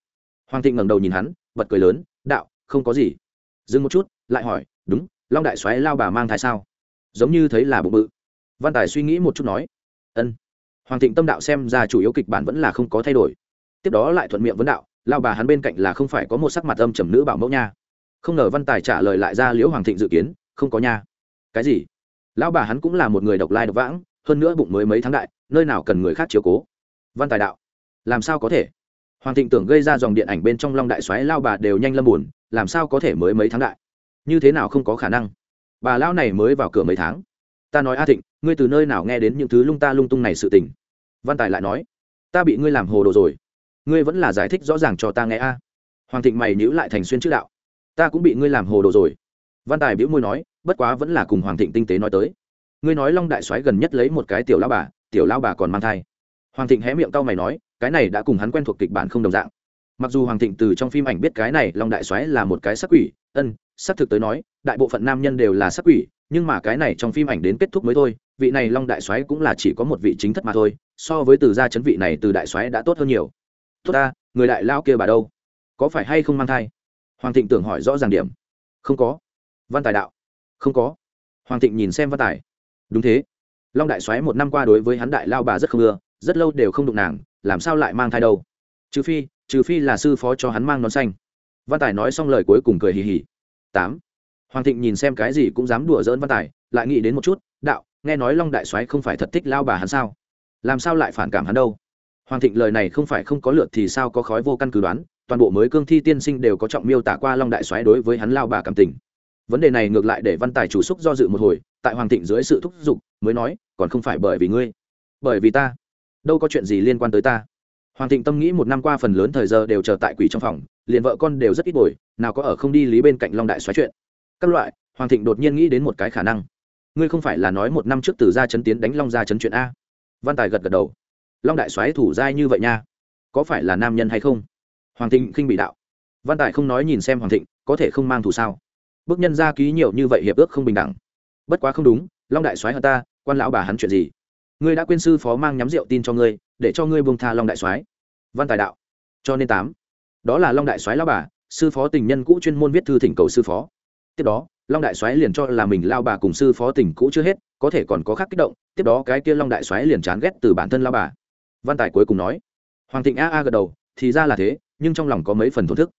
Hoàng thịnh ngẩng đầu nhìn hắn, bật cười lớn, đạo, không có gì. Dừng một chút lại hỏi, đúng, long đại xoáy lao bà mang thai sao? Giống như thấy là bụng bự. Văn tài suy nghĩ một chút nói, ân. Hoàng thịnh tâm đạo xem ra chủ yếu kịch bản vẫn là không có thay đổi. Tiếp đó lại thuận miệng vấn đạo, lao bà hắn bên cạnh là không phải có một sắc mặt âm trầm nữ bảo mẫu nha. Không ngờ văn tài trả lời lại ra liễu hoàng thịnh dự kiến, không có nha. Cái gì? Lão bà hắn cũng là một người độc lai độc vãng, hơn nữa bụng mới mấy tháng đại, nơi nào cần người khác chiếu cố. Văn tài đạo, làm sao có thể? Hoàng thịnh tưởng gây ra dòng điện ảnh bên trong long đại xoáy lao bà đều nhanh lâm buồn, làm sao có thể mới mấy tháng đại? Như thế nào không có khả năng? Bà lão này mới vào cửa mấy tháng. Ta nói a thịnh, ngươi từ nơi nào nghe đến những thứ lung ta lung tung này sự tình? Văn tài lại nói, ta bị ngươi làm hồ đồ rồi. Ngươi vẫn là giải thích rõ ràng cho ta nghe a. Hoàng thịnh mày nhữ lại thành xuyên chữ đạo, ta cũng bị ngươi làm hồ đồ rồi. Văn tài biễu môi nói, bất quá vẫn là cùng hoàng thịnh tinh tế nói tới. Ngươi nói long đại soái gần nhất lấy một cái tiểu lao bà, tiểu lao bà còn mang thai. Hoàng thịnh hé miệng tao mày nói, cái này đã cùng hắn quen thuộc kịch bản không đồng dạng mặc dù hoàng thịnh từ trong phim ảnh biết cái này long đại soái là một cái sắc quỷ, ân, xác thực tới nói, đại bộ phận nam nhân đều là sắc quỷ, nhưng mà cái này trong phim ảnh đến kết thúc mới thôi, vị này long đại soái cũng là chỉ có một vị chính thất mà thôi, so với từ gia chấn vị này từ đại soái đã tốt hơn nhiều. Tốt ta, người đại lao kia bà đâu? Có phải hay không mang thai? Hoàng thịnh tưởng hỏi rõ ràng điểm. Không có. Văn tài đạo. Không có. Hoàng thịnh nhìn xem văn tài. Đúng thế. Long đại soái một năm qua đối với hắn đại lao bà rất không ưa, rất lâu đều không đụng nàng, làm sao lại mang thai đâu? Trừ phi trừ phi là sư phó cho hắn mang nón xanh. Văn tài nói xong lời cuối cùng cười hì hì. Tám. Hoàng thịnh nhìn xem cái gì cũng dám đùa dỡn văn tài, lại nghĩ đến một chút, đạo, nghe nói long đại soái không phải thật thích lao bà hắn sao? Làm sao lại phản cảm hắn đâu? Hoàng thịnh lời này không phải không có lượt thì sao có khói vô căn cứ đoán, toàn bộ mới cương thi tiên sinh đều có trọng miêu tả qua long đại soái đối với hắn lao bà cảm tình. Vấn đề này ngược lại để văn tài chủ xúc do dự một hồi, tại hoàng thịnh dưới sự thúc giục, mới nói, còn không phải bởi vì ngươi, bởi vì ta, đâu có chuyện gì liên quan tới ta hoàng thịnh tâm nghĩ một năm qua phần lớn thời giờ đều chờ tại quỷ trong phòng, liền vợ con đều rất ít bồi nào có ở không đi lý bên cạnh long đại xoáy chuyện. Các loại, hoàng thịnh đột nhiên nghĩ đến một cái khả năng. Ngươi không phải là nói một năm trước từ gia chấn tiến đánh long gia chấn chuyện a? Văn tài gật gật đầu. Long đại xoáy thủ giai như vậy nha. Có phải là nam nhân hay không? Hoàng thịnh khinh bị đạo. Văn tài không nói nhìn xem hoàng thịnh, có thể không mang thủ sao? Bước nhân gia ký nhiều như vậy hiệp ước không bình đẳng. Bất quá không đúng, long đại soái hơn ta, quan lão bà hắn chuyện gì? Ngươi đã quên sư phó mang nhắm rượu tin cho ngươi, để cho ngươi buông tha long đại soái văn tài đạo. Cho nên tám. Đó là long đại soái lão bà, sư phó tình nhân cũ chuyên môn viết thư thỉnh cầu sư phó. Tiếp đó, long đại soái liền cho là mình lao bà cùng sư phó tình cũ chưa hết, có thể còn có khác kích động, tiếp đó cái kia long đại soái liền chán ghét từ bản thân lao bà. Văn tài cuối cùng nói, hoàng thịnh a a gật đầu, thì ra là thế, nhưng trong lòng có mấy phần thổn thức.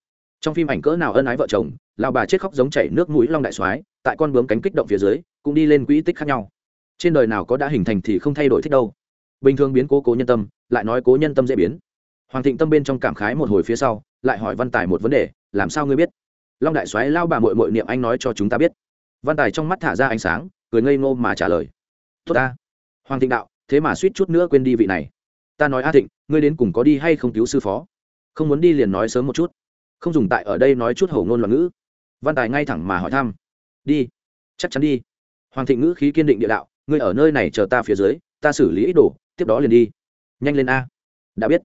Trong phim ảnh cỡ nào ân ái vợ chồng lao bà chết khóc giống chảy nước mũi long đại soái, tại con bướm cánh kích động phía dưới, cũng đi lên quỹ tích khác nhau. Trên đời nào có đã hình thành thì không thay đổi thích đâu. Bình thường biến cố cố nhân tâm, lại nói cố nhân tâm dễ biến hoàng thịnh tâm bên trong cảm khái một hồi phía sau, lại hỏi văn tài một vấn đề, làm sao ngươi biết? Long đại soái lao bà mội mội niệm anh nói cho chúng ta biết. Văn tài trong mắt thả ra ánh sáng, cười ngây ngô mà trả lời, tốt ta. Hoàng thịnh đạo, thế mà suýt chút nữa quên đi vị này. Ta nói a thịnh, ngươi đến cùng có đi hay không cứu sư phó? Không muốn đi liền nói sớm một chút. Không dùng tại ở đây nói chút hầu ngôn loạn ngữ. Văn tài ngay thẳng mà hỏi thăm, đi, chắc chắn đi. Hoàng thịnh ngữ khí kiên định địa đạo, ngươi ở nơi này chờ ta phía dưới, ta xử lý ít đồ, tiếp đó liền đi. Nhanh lên a. Đã biết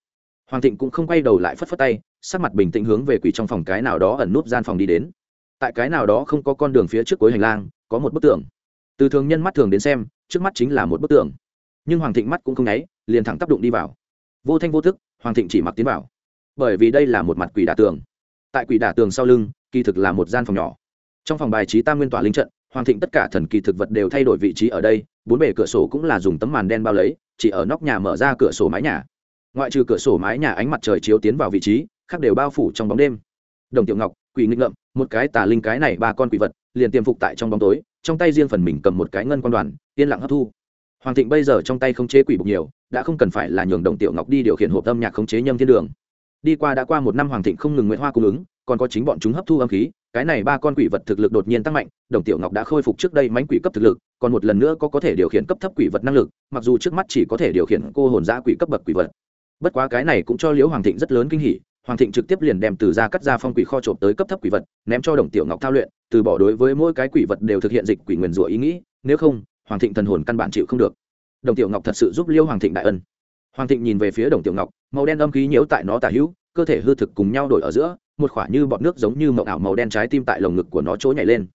hoàng thịnh cũng không quay đầu lại phất phất tay, sắc mặt bình tĩnh hướng về quỷ trong phòng cái nào đó ẩn nút gian phòng đi đến. Tại cái nào đó không có con đường phía trước cuối hành lang, có một bức tường. Từ thường nhân mắt thường đến xem, trước mắt chính là một bức tường. Nhưng hoàng thịnh mắt cũng không nháy, liền thẳng tác động đi vào. Vô thanh vô thức hoàng thịnh chỉ mặc tiến vào. Bởi vì đây là một mặt quỷ đả tường. Tại quỷ đả tường sau lưng, kỳ thực là một gian phòng nhỏ. Trong phòng bài trí tam nguyên tỏa linh trận, hoàng thịnh tất cả thần kỳ thực vật đều thay đổi vị trí ở đây, bốn bề cửa sổ cũng là dùng tấm màn đen bao lấy, chỉ ở nóc nhà mở ra cửa sổ mái nhà ngoại trừ cửa sổ mái nhà ánh mặt trời chiếu tiến vào vị trí, khác đều bao phủ trong bóng đêm. Đồng tiểu ngọc, quỷ nghịch ngậm một cái tà linh cái này ba con quỷ vật, liền tiềm phục tại trong bóng tối, trong tay riêng phần mình cầm một cái ngân quan đoàn, yên lặng hấp thu. Hoàng thịnh bây giờ trong tay không chế quỷ bục nhiều, đã không cần phải là nhường đồng tiểu ngọc đi điều khiển hộp âm nhạc khống chế nhâm thiên đường. Đi qua đã qua một năm hoàng thịnh không ngừng nguyễn hoa cung ứng, còn có chính bọn chúng hấp thu âm khí, cái này ba con quỷ vật thực lực đột nhiên tăng mạnh, đồng tiểu ngọc đã khôi phục trước đây mánh quỷ cấp thực lực, còn một lần nữa có có thể điều khiển cấp thấp quỷ vật năng lực, mặc dù trước mắt chỉ có thể điều khiển cô hồn giã quỷ cấp bậc quỷ vật bất quá cái này cũng cho liễu hoàng thịnh rất lớn kinh hỉ, hoàng thịnh trực tiếp liền đem từ ra cắt ra phong quỷ kho trộm tới cấp thấp quỷ vật, ném cho đồng tiểu ngọc thao luyện, từ bỏ đối với mỗi cái quỷ vật đều thực hiện dịch quỷ nguyền rủa ý nghĩ, nếu không, hoàng thịnh thần hồn căn bản chịu không được. Đồng tiểu ngọc thật sự giúp liêu hoàng thịnh đại ân. Hoàng thịnh nhìn về phía đồng tiểu ngọc, màu đen âm khí nhiễu tại nó tả hữu, cơ thể hư thực cùng nhau đổi ở giữa, một khoả như bọt nước giống như mậu ảo màu đen trái tim tại lồng ngực của nó chỗ nhảy lên.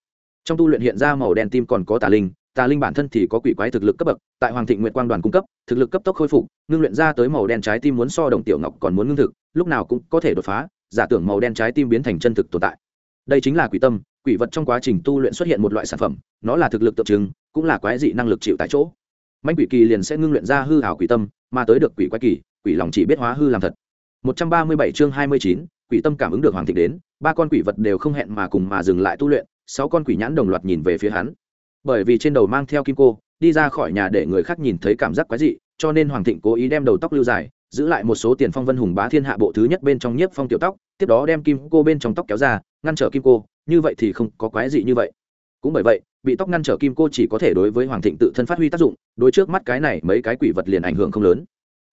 Trong tu luyện hiện ra màu đen tim còn có tà linh tà linh bản thân thì có quỷ quái thực lực cấp bậc tại hoàng thịnh nguyện quang đoàn cung cấp thực lực cấp tốc khôi phục ngưng luyện ra tới màu đen trái tim muốn so đồng tiểu ngọc còn muốn ngưng thực lúc nào cũng có thể đột phá giả tưởng màu đen trái tim biến thành chân thực tồn tại. Đây chính là quỷ tâm quỷ vật trong quá trình tu luyện xuất hiện một loại sản phẩm nó là thực lực tượng trưng cũng là quái dị năng lực chịu tại chỗ. Manh quỷ kỳ liền sẽ ngưng luyện ra hư hảo quỷ tâm mà tới được quỷ quái kỳ quỷ lòng chỉ biết hóa hư làm thật. 137 chương 29, quỷ tâm cảm ứng được hoàng thịnh đến ba con quỷ vật đều không hẹn mà cùng mà dừng lại tu luyện sáu con quỷ nhãn đồng loạt nhìn về phía hắn bởi vì trên đầu mang theo kim cô, đi ra khỏi nhà để người khác nhìn thấy cảm giác quái dị, cho nên hoàng thịnh cố ý đem đầu tóc lưu dài, giữ lại một số tiền phong vân hùng bá thiên hạ bộ thứ nhất bên trong nhiếp phong tiểu tóc, tiếp đó đem kim cô bên trong tóc kéo ra, ngăn trở kim cô, như vậy thì không có quái dị như vậy. Cũng bởi vậy, bị tóc ngăn trở kim cô chỉ có thể đối với hoàng thịnh tự thân phát huy tác dụng, đối trước mắt cái này mấy cái quỷ vật liền ảnh hưởng không lớn.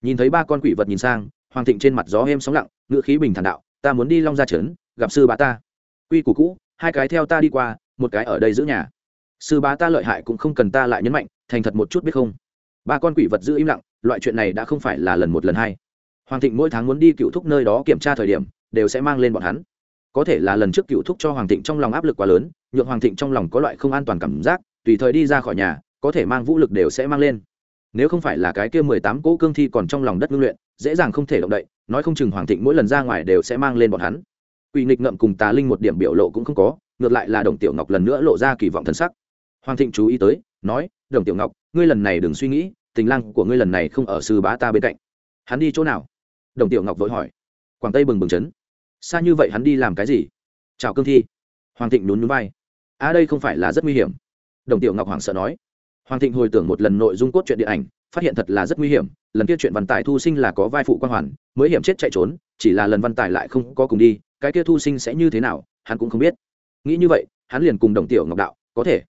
Nhìn thấy ba con quỷ vật nhìn sang, hoàng thịnh trên mặt gió êm sóng lặng, ngựa khí bình thản đạo, ta muốn đi long gia trấn, gặp sư bá ta. Quy củ cũ, hai cái theo ta đi qua, một cái ở đây giữ nhà sư bá ta lợi hại cũng không cần ta lại nhấn mạnh, thành thật một chút biết không? Ba con quỷ vật giữ im lặng, loại chuyện này đã không phải là lần một lần hai. Hoàng thịnh mỗi tháng muốn đi cựu thúc nơi đó kiểm tra thời điểm, đều sẽ mang lên bọn hắn. Có thể là lần trước cựu thúc cho hoàng thịnh trong lòng áp lực quá lớn, nhượng hoàng thịnh trong lòng có loại không an toàn cảm giác, tùy thời đi ra khỏi nhà, có thể mang vũ lực đều sẽ mang lên. Nếu không phải là cái kia mười tám cỗ cương thi còn trong lòng đất ngưng luyện, dễ dàng không thể động đậy, nói không chừng hoàng thịnh mỗi lần ra ngoài đều sẽ mang lên bọn hắn. Quỷ nghịch ngậm cùng tà linh một điểm biểu lộ cũng không có, ngược lại là đồng tiểu ngọc lần nữa lộ ra kỳ vọng thân sắc hoàng thịnh chú ý tới, nói, đồng tiểu ngọc, ngươi lần này đừng suy nghĩ, tình lang của ngươi lần này không ở sư bá ta bên cạnh. Hắn đi chỗ nào? Đồng tiểu ngọc vội hỏi. Quảng tây bừng bừng chấn. Xa như vậy hắn đi làm cái gì? Chào cương thi. Hoàng thịnh nhún nhún vai. A à đây không phải là rất nguy hiểm. Đồng tiểu ngọc hoàng sợ nói. Hoàng thịnh hồi tưởng một lần nội dung cốt truyện điện ảnh, phát hiện thật là rất nguy hiểm, lần kia chuyện văn tài thu sinh là có vai phụ quan hoàn, mới hiểm chết chạy trốn, chỉ là lần văn tài lại không có cùng đi, cái kia thu sinh sẽ như thế nào, hắn cũng không biết. Nghĩ như vậy, hắn liền cùng đồng tiểu ngọc đạo, có thể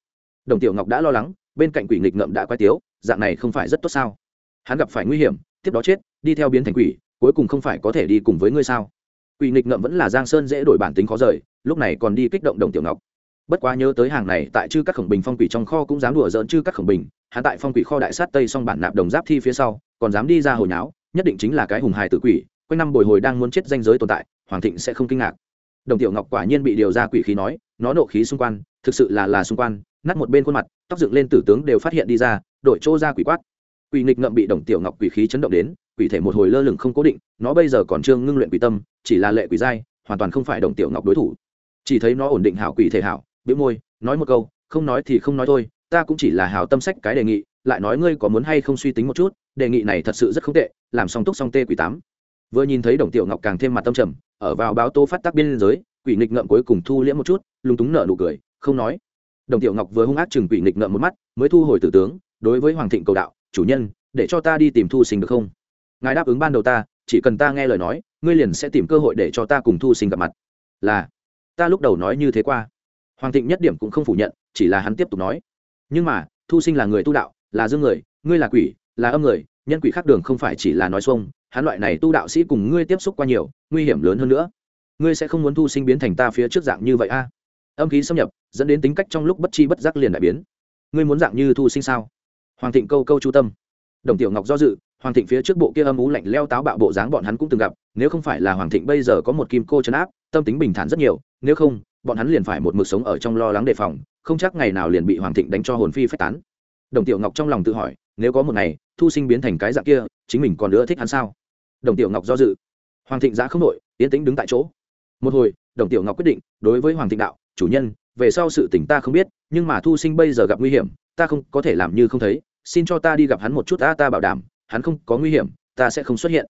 đồng tiểu ngọc đã lo lắng, bên cạnh quỷ nghịch ngậm đã quay tiếu, dạng này không phải rất tốt sao? Hắn gặp phải nguy hiểm, tiếp đó chết, đi theo biến thành quỷ, cuối cùng không phải có thể đi cùng với ngươi sao? Quỷ nghịch ngậm vẫn là giang sơn dễ đổi bản tính khó rời, lúc này còn đi kích động đồng tiểu ngọc. Bất quá nhớ tới hàng này, tại chư các khổng bình phong quỷ trong kho cũng dám đùa dỡn chư các khổng bình, hắn tại phong quỷ kho đại sát tây xong bản nạp đồng giáp thi phía sau, còn dám đi ra hồi nháo, nhất định chính là cái hùng hài tử quỷ, quanh năm bồi hồi đang muốn chết danh giới tồn tại, hoàng thịnh sẽ không kinh ngạc. Đồng tiểu ngọc quả nhiên bị điều ra quỷ khí nói, nó nộ khí xung quanh, thực sự là là xung quanh nát một bên khuôn mặt, tóc dựng lên tử tướng đều phát hiện đi ra, đội chỗ ra quỷ quát. Quỷ nghịch ngậm bị đồng tiểu ngọc quỷ khí chấn động đến, quỷ thể một hồi lơ lửng không cố định, nó bây giờ còn chưa ngưng luyện quỷ tâm, chỉ là lệ quỷ giai, hoàn toàn không phải đồng tiểu ngọc đối thủ. Chỉ thấy nó ổn định hảo quỷ thể hảo, bĩu môi, nói một câu, không nói thì không nói thôi, ta cũng chỉ là hảo tâm sách cái đề nghị, lại nói ngươi có muốn hay không suy tính một chút, đề nghị này thật sự rất không tệ, làm song túc song tê quỷ tám. Vừa nhìn thấy đồng tiểu ngọc càng thêm mặt tâm trầm, ở vào báo tô phát tác biên giới, quỷ nghịch ngậm cuối cùng thu liễm một chút, lúng túng nở nụ cười, không nói đồng tiểu ngọc vừa hung ác chừng quỷ nghịch ngợm một mắt, mới thu hồi tử tướng, đối với hoàng thịnh cầu đạo, chủ nhân, để cho ta đi tìm thu sinh được không? Ngài đáp ứng ban đầu ta, chỉ cần ta nghe lời nói, ngươi liền sẽ tìm cơ hội để cho ta cùng thu sinh gặp mặt. Là. Ta lúc đầu nói như thế qua. Hoàng thịnh nhất điểm cũng không phủ nhận, chỉ là hắn tiếp tục nói. Nhưng mà, thu sinh là người tu đạo, là dương người, ngươi là quỷ, là âm người, nhân quỷ khác đường không phải chỉ là nói xuông, hắn loại này tu đạo sĩ cùng ngươi tiếp xúc qua nhiều, nguy hiểm lớn hơn nữa. Ngươi sẽ không muốn thu sinh biến thành ta phía trước dạng như vậy a? Âm khí xâm nhập, dẫn đến tính cách trong lúc bất chi bất giác liền đại biến. Ngươi muốn dạng như thu sinh sao? Hoàng thịnh câu câu chu tâm. Đồng tiểu ngọc do dự, hoàng thịnh phía trước bộ kia âm ú lạnh leo táo bạo bộ dáng bọn hắn cũng từng gặp, nếu không phải là hoàng thịnh bây giờ có một kim cô chấn áp, tâm tính bình thản rất nhiều, nếu không, bọn hắn liền phải một mực sống ở trong lo lắng đề phòng, không chắc ngày nào liền bị hoàng thịnh đánh cho hồn phi phách tán. Đồng tiểu ngọc trong lòng tự hỏi, nếu có một ngày, thu sinh biến thành cái dạng kia, chính mình còn nữa thích hắn sao? Đồng tiểu ngọc do dự. Hoàng thịnh giã không nội yên tĩnh đứng tại chỗ. Một hồi, đồng tiểu ngọc quyết định, đối với hoàng thịnh đạo chủ nhân, về sau sự tình ta không biết, nhưng mà thu sinh bây giờ gặp nguy hiểm, ta không, có thể làm như không thấy. Xin cho ta đi gặp hắn một chút, ta ta bảo đảm, hắn không có nguy hiểm, ta sẽ không xuất hiện.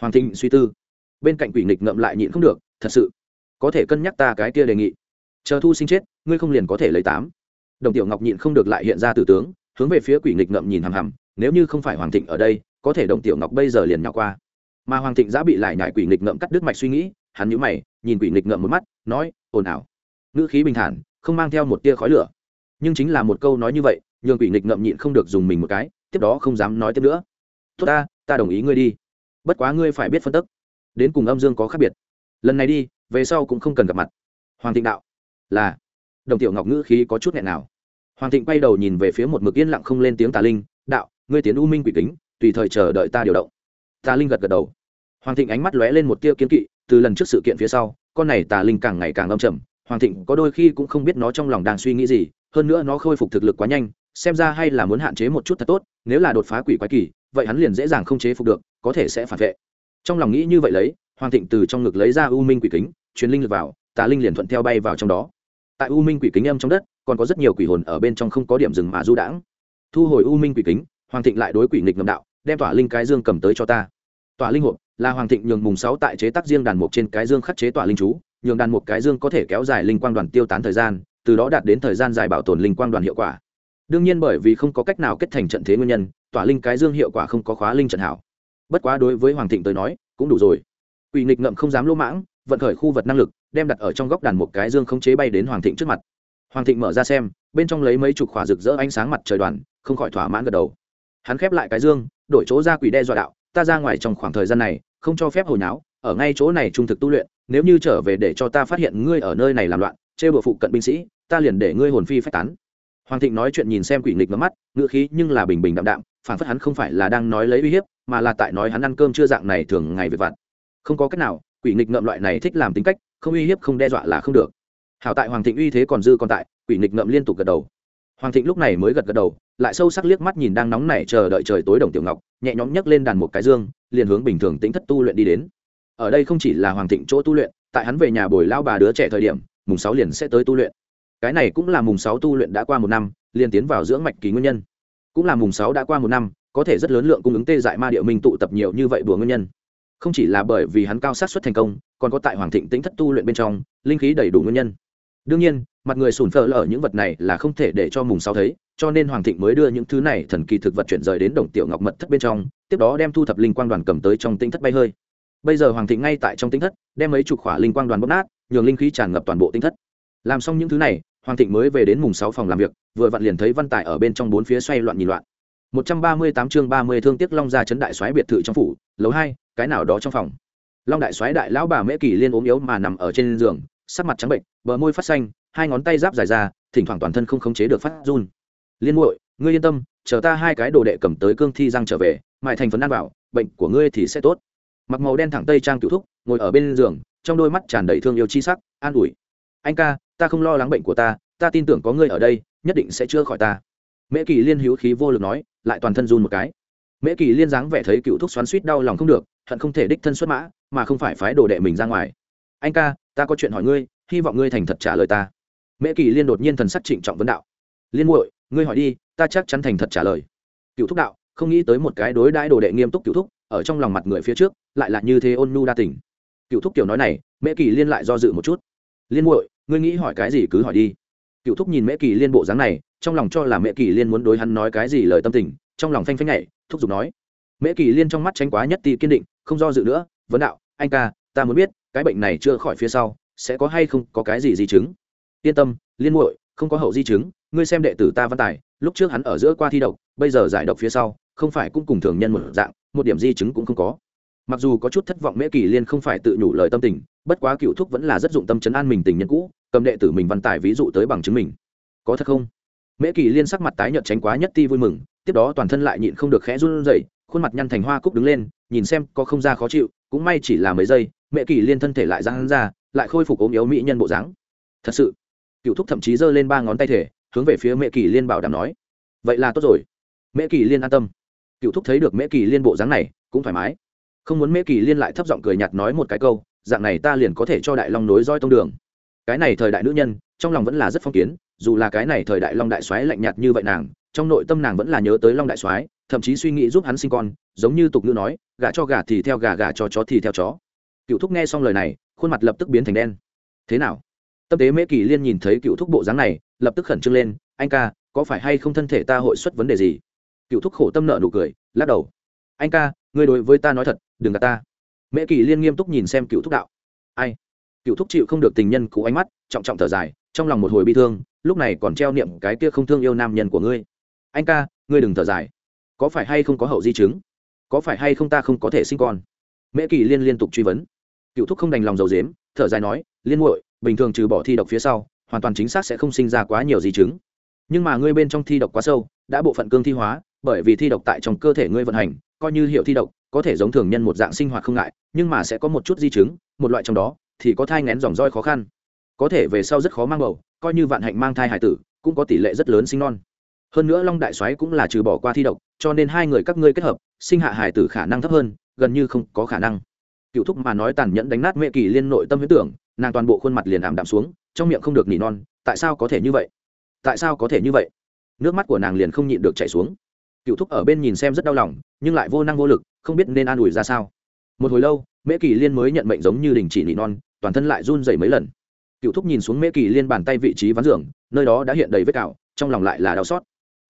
Hoàng thịnh suy tư. Bên cạnh quỷ nghịch ngậm lại nhịn không được, thật sự. Có thể cân nhắc ta cái kia đề nghị. Chờ thu sinh chết, ngươi không liền có thể lấy tám. Đồng tiểu ngọc nhịn không được lại hiện ra tử tướng, hướng về phía quỷ nghịch ngậm nhìn hằm hằm, nếu như không phải hoàng thịnh ở đây, có thể đồng tiểu ngọc bây giờ liền nhỏ qua. Mà hoàng thịnh đã bị lại nhải quỷ nghịch ngậm cắt đứt mạch suy nghĩ, hắn nhíu mày, nhìn quỷ nghịch ngậm một mắt, nói, ồn ào ngữ khí bình thản, không mang theo một tia khói lửa. Nhưng chính là một câu nói như vậy, nhường quỷ nghịch ngậm nhịn không được dùng mình một cái, tiếp đó không dám nói tiếp nữa. Tốt ta ta đồng ý ngươi đi. Bất quá ngươi phải biết phân tức. Đến cùng âm dương có khác biệt. Lần này đi, về sau cũng không cần gặp mặt. Hoàng thịnh đạo. Là. Đồng tiểu ngọc ngữ khí có chút nghẹn nào. Hoàng thịnh quay đầu nhìn về phía một mực yên lặng không lên tiếng tà linh, đạo, ngươi tiến u minh quỷ kính, tùy thời chờ đợi ta điều động. Tà linh gật gật đầu. Hoàng thịnh ánh mắt lóe lên một tia kiến kỵ, từ lần trước sự kiện phía sau, con này tà linh càng ngày càng âm trầm hoàng thịnh có đôi khi cũng không biết nó trong lòng đang suy nghĩ gì, hơn nữa nó khôi phục thực lực quá nhanh, xem ra hay là muốn hạn chế một chút thật tốt, nếu là đột phá quỷ quái kỳ, vậy hắn liền dễ dàng không chế phục được, có thể sẽ phản vệ. Trong lòng nghĩ như vậy lấy, hoàng thịnh từ trong ngực lấy ra u minh quỷ kính, truyền linh lực vào, tà linh liền thuận theo bay vào trong đó. Tại u minh quỷ kính âm trong đất, còn có rất nhiều quỷ hồn ở bên trong không có điểm dừng mà du đãng. Thu hồi u minh quỷ kính, hoàng thịnh lại đối quỷ nghịch ngầm đạo, đem tỏa linh cái dương cầm tới cho ta. Tỏa linh hộp, là hoàng thịnh nhường mùng sáu tại chế tác riêng đàn mục trên cái dương khắc chế tỏa linh chú nhường đàn một cái dương có thể kéo dài linh quang đoàn tiêu tán thời gian, từ đó đạt đến thời gian dài bảo tồn linh quang đoàn hiệu quả. Đương nhiên bởi vì không có cách nào kết thành trận thế nguyên nhân, tỏa linh cái dương hiệu quả không có khóa linh trận hảo. Bất quá đối với hoàng thịnh tới nói, cũng đủ rồi. Quỷ nghịch ngậm không dám lỗ mãng, vận khởi khu vật năng lực, đem đặt ở trong góc đàn một cái dương không chế bay đến hoàng thịnh trước mặt. Hoàng thịnh mở ra xem, bên trong lấy mấy chục khỏa rực rỡ ánh sáng mặt trời đoàn, không khỏi thỏa mãn gật đầu. Hắn khép lại cái dương, đổi chỗ ra quỷ đe dọa đạo, ta ra ngoài trong khoảng thời gian này, không cho phép hồi nháo, ở ngay chỗ này trung thực tu luyện nếu như trở về để cho ta phát hiện ngươi ở nơi này làm loạn chê bừa phụ cận binh sĩ, ta liền để ngươi hồn phi phách tán. Hoàng thịnh nói chuyện nhìn xem quỷ nghịch ngấm mắt ngựa khí nhưng là bình bình đạm đạm phản phất hắn không phải là đang nói lấy uy hiếp, mà là tại nói hắn ăn cơm chưa dạng này thường ngày về vặt. Không có cách nào, quỷ nghịch ngậm loại này thích làm tính cách, không uy hiếp, không đe dọa là không được. Hảo tại hoàng thịnh uy thế còn dư còn tại, quỷ nghịch ngậm liên tục gật đầu. Hoàng thịnh lúc này mới gật gật đầu, lại sâu sắc liếc mắt nhìn đang nóng nảy chờ đợi trời tối đồng tiểu ngọc, nhẹ nhõm nhấc lên đàn một cái dương, liền hướng bình thường tính thất tu luyện đi đến ở đây không chỉ là hoàng thịnh chỗ tu luyện, tại hắn về nhà bồi lao bà đứa trẻ thời điểm, mùng sáu liền sẽ tới tu luyện. Cái này cũng là mùng sáu tu luyện đã qua một năm, liền tiến vào dưỡng mạch kỳ nguyên nhân. Cũng là mùng sáu đã qua một năm, có thể rất lớn lượng cung ứng tê dại ma địa minh tụ tập nhiều như vậy bùa nguyên nhân. Không chỉ là bởi vì hắn cao sát xuất thành công, còn có tại hoàng thịnh tính thất tu luyện bên trong, linh khí đầy đủ nguyên nhân. Đương nhiên, mặt người sùn phở lở những vật này là không thể để cho mùng sáu thấy, cho nên hoàng thịnh mới đưa những thứ này thần kỳ thực vật chuyển rời đến đồng tiểu ngọc mật thất bên trong, tiếp đó đem thu thập linh quang đoàn cầm tới trong tinh thất bay hơi bây giờ hoàng thịnh ngay tại trong tinh thất, đem mấy chục khỏa linh quang đoàn bóp nát, nhường linh khí tràn ngập toàn bộ tinh thất. Làm xong những thứ này, hoàng thịnh mới về đến mùng sáu phòng làm việc, vừa vặn liền thấy văn tài ở bên trong bốn phía xoay loạn nhìn loạn. Một trăm ba mươi tám chương ba mươi thương tiếc long gia chấn đại xoáy biệt thự trong phủ, lầu hai, cái nào đó trong phòng. Long đại xoáy đại lão bà mễ kỳ liên ốm yếu mà nằm ở trên giường, sắc mặt trắng bệnh, bờ môi phát xanh, hai ngón tay giáp dài ra, thỉnh thoảng toàn thân không khống chế được phát run. Liên muội, ngươi yên tâm, chờ ta hai cái đồ đệ cầm tới cương thi răng trở về mại thành phấn ăn bảo bệnh của ngươi thì sẽ tốt mặc màu đen thẳng tây trang cựu thúc, ngồi ở bên giường, trong đôi mắt tràn đầy thương yêu chi sắc, an ủi. Anh ca, ta không lo lắng bệnh của ta ta tin tưởng có ngươi ở đây, nhất định sẽ chữa khỏi ta. Mễ kỳ liên hữu khí vô lực nói, lại toàn thân run một cái. Mễ kỳ liên dáng vẻ thấy cựu thúc xoắn suýt đau lòng không được, hận không thể đích thân xuất mã, mà không phải phái đồ đệ mình ra ngoài. Anh ca, ta có chuyện hỏi ngươi, hy vọng ngươi thành thật trả lời ta. Mễ kỳ liên đột nhiên thần sắc trịnh trọng vấn đạo. Liên muội, ngươi hỏi đi, ta chắc chắn thành thật trả lời. Cựu thúc đạo, không nghĩ tới một cái đối đãi đồ đệ nghiêm túc cựu thúc ở trong lòng mặt người phía trước, lại là như thế ôn nhu đa tình. Cựu thúc kiểu nói này, mễ kỳ liên lại do dự một chút. Liên muội, ngươi nghĩ hỏi cái gì cứ hỏi đi. Cựu thúc nhìn mễ kỳ liên bộ dáng này, trong lòng cho là mễ kỳ liên muốn đối hắn nói cái gì lời tâm tình, trong lòng phanh phanh nhảy, thúc giục nói. Mễ kỳ liên trong mắt tránh quá nhất ti kiên định, không do dự nữa, vấn đạo, anh ca, ta muốn biết, cái bệnh này chưa khỏi phía sau, sẽ có hay không có cái gì di chứng? Yên tâm, liên muội, không có hậu di chứng, ngươi xem đệ tử ta văn tài, lúc trước hắn ở giữa qua thi độc, bây giờ giải độc phía sau, không phải cũng cùng thường nhân một dạng một điểm di chứng cũng không có. Mặc dù có chút thất vọng mễ kỳ liên không phải tự nhủ lời tâm tình, bất quá cựu thúc vẫn là rất dụng tâm chấn an mình tình nhân cũ, cầm đệ tử mình văn tài ví dụ tới bằng chứng mình. Có thật không? Mễ kỳ liên sắc mặt tái nhợt tránh quá nhất ti vui mừng, tiếp đó toàn thân lại nhịn không được khẽ run rẩy, khuôn mặt nhăn thành hoa cúc đứng lên, nhìn xem có không ra khó chịu, cũng may chỉ là mấy giây, mễ kỳ liên thân thể lại ra hắn ra, lại khôi phục ốm yếu mỹ nhân bộ dáng. Thật sự, cựu thúc thậm chí giơ lên ba ngón tay thể, hướng về phía mễ kỳ liên bảo đảm nói, vậy là tốt rồi. Mễ kỳ liên an tâm cựu thúc thấy được mễ kỳ liên bộ dáng này, cũng thoải mái. Không muốn mễ kỳ liên lại thấp giọng cười nhạt nói một cái câu, dạng này ta liền có thể cho đại long nối roi tông đường. Cái này thời đại nữ nhân, trong lòng vẫn là rất phong kiến, dù là cái này thời đại long đại soái lạnh nhạt như vậy nàng, trong nội tâm nàng vẫn là nhớ tới long đại soái, thậm chí suy nghĩ giúp hắn sinh con, giống như tục ngữ nói gà cho gà thì theo gà gà cho chó thì theo chó. Cựu thúc nghe xong lời này, khuôn mặt lập tức biến thành đen. Thế nào? Tâm tế mễ kỳ liên nhìn thấy cựu thúc bộ dáng này, lập tức khẩn trương lên, anh ca, có phải hay không thân thể ta hội xuất vấn đề gì? Cựu thúc khổ tâm nợ nụ cười, lắc đầu. Anh ca, ngươi đối với ta nói thật, đừng gạt ta. Mễ kỳ liên nghiêm túc nhìn xem cựu thúc đạo. Ai? Cựu thúc chịu không được tình nhân cũ ánh mắt, trọng trọng thở dài, trong lòng một hồi bi thương, lúc này còn treo niệm cái kia không thương yêu nam nhân của ngươi. Anh ca, ngươi đừng thở dài. Có phải hay không có hậu di chứng? Có phải hay không ta không có thể sinh con? Mễ kỳ liên liên tục truy vấn. Cựu thúc không đành lòng dầu dếm, thở dài nói, liên muội, bình thường trừ bỏ thi độc phía sau, hoàn toàn chính xác sẽ không sinh ra quá nhiều di chứng. Nhưng mà ngươi bên trong thi độc quá sâu, đã bộ phận cương thi hóa bởi vì thi độc tại trong cơ thể ngươi vận hành, coi như hiệu thi độc, có thể giống thường nhân một dạng sinh hoạt không ngại, nhưng mà sẽ có một chút di chứng, một loại trong đó, thì có thai ngén dòng roi khó khăn. Có thể về sau rất khó mang bầu, coi như vạn hạnh mang thai hải tử, cũng có tỷ lệ rất lớn sinh non. Hơn nữa long đại soái cũng là trừ bỏ qua thi độc, cho nên hai người các ngươi kết hợp, sinh hạ hải tử khả năng thấp hơn, gần như không có khả năng. Cựu thúc mà nói tàn nhẫn đánh nát mẹ kỳ liên nội tâm huyết tưởng, nàng toàn bộ khuôn mặt liền ảm đạm xuống, trong miệng không được nỉ non, tại sao có thể như vậy? Tại sao có thể như vậy? Nước mắt của nàng liền không nhịn được chảy xuống cựu thúc ở bên nhìn xem rất đau lòng, nhưng lại vô năng vô lực, không biết nên an ủi ra sao. Một hồi lâu, mễ kỳ liên mới nhận mệnh giống như đình chỉ nỉ non, toàn thân lại run dày mấy lần. Cựu thúc nhìn xuống mễ kỳ liên bàn tay vị trí ván giường, nơi đó đã hiện đầy vết cào, trong lòng lại là đau xót.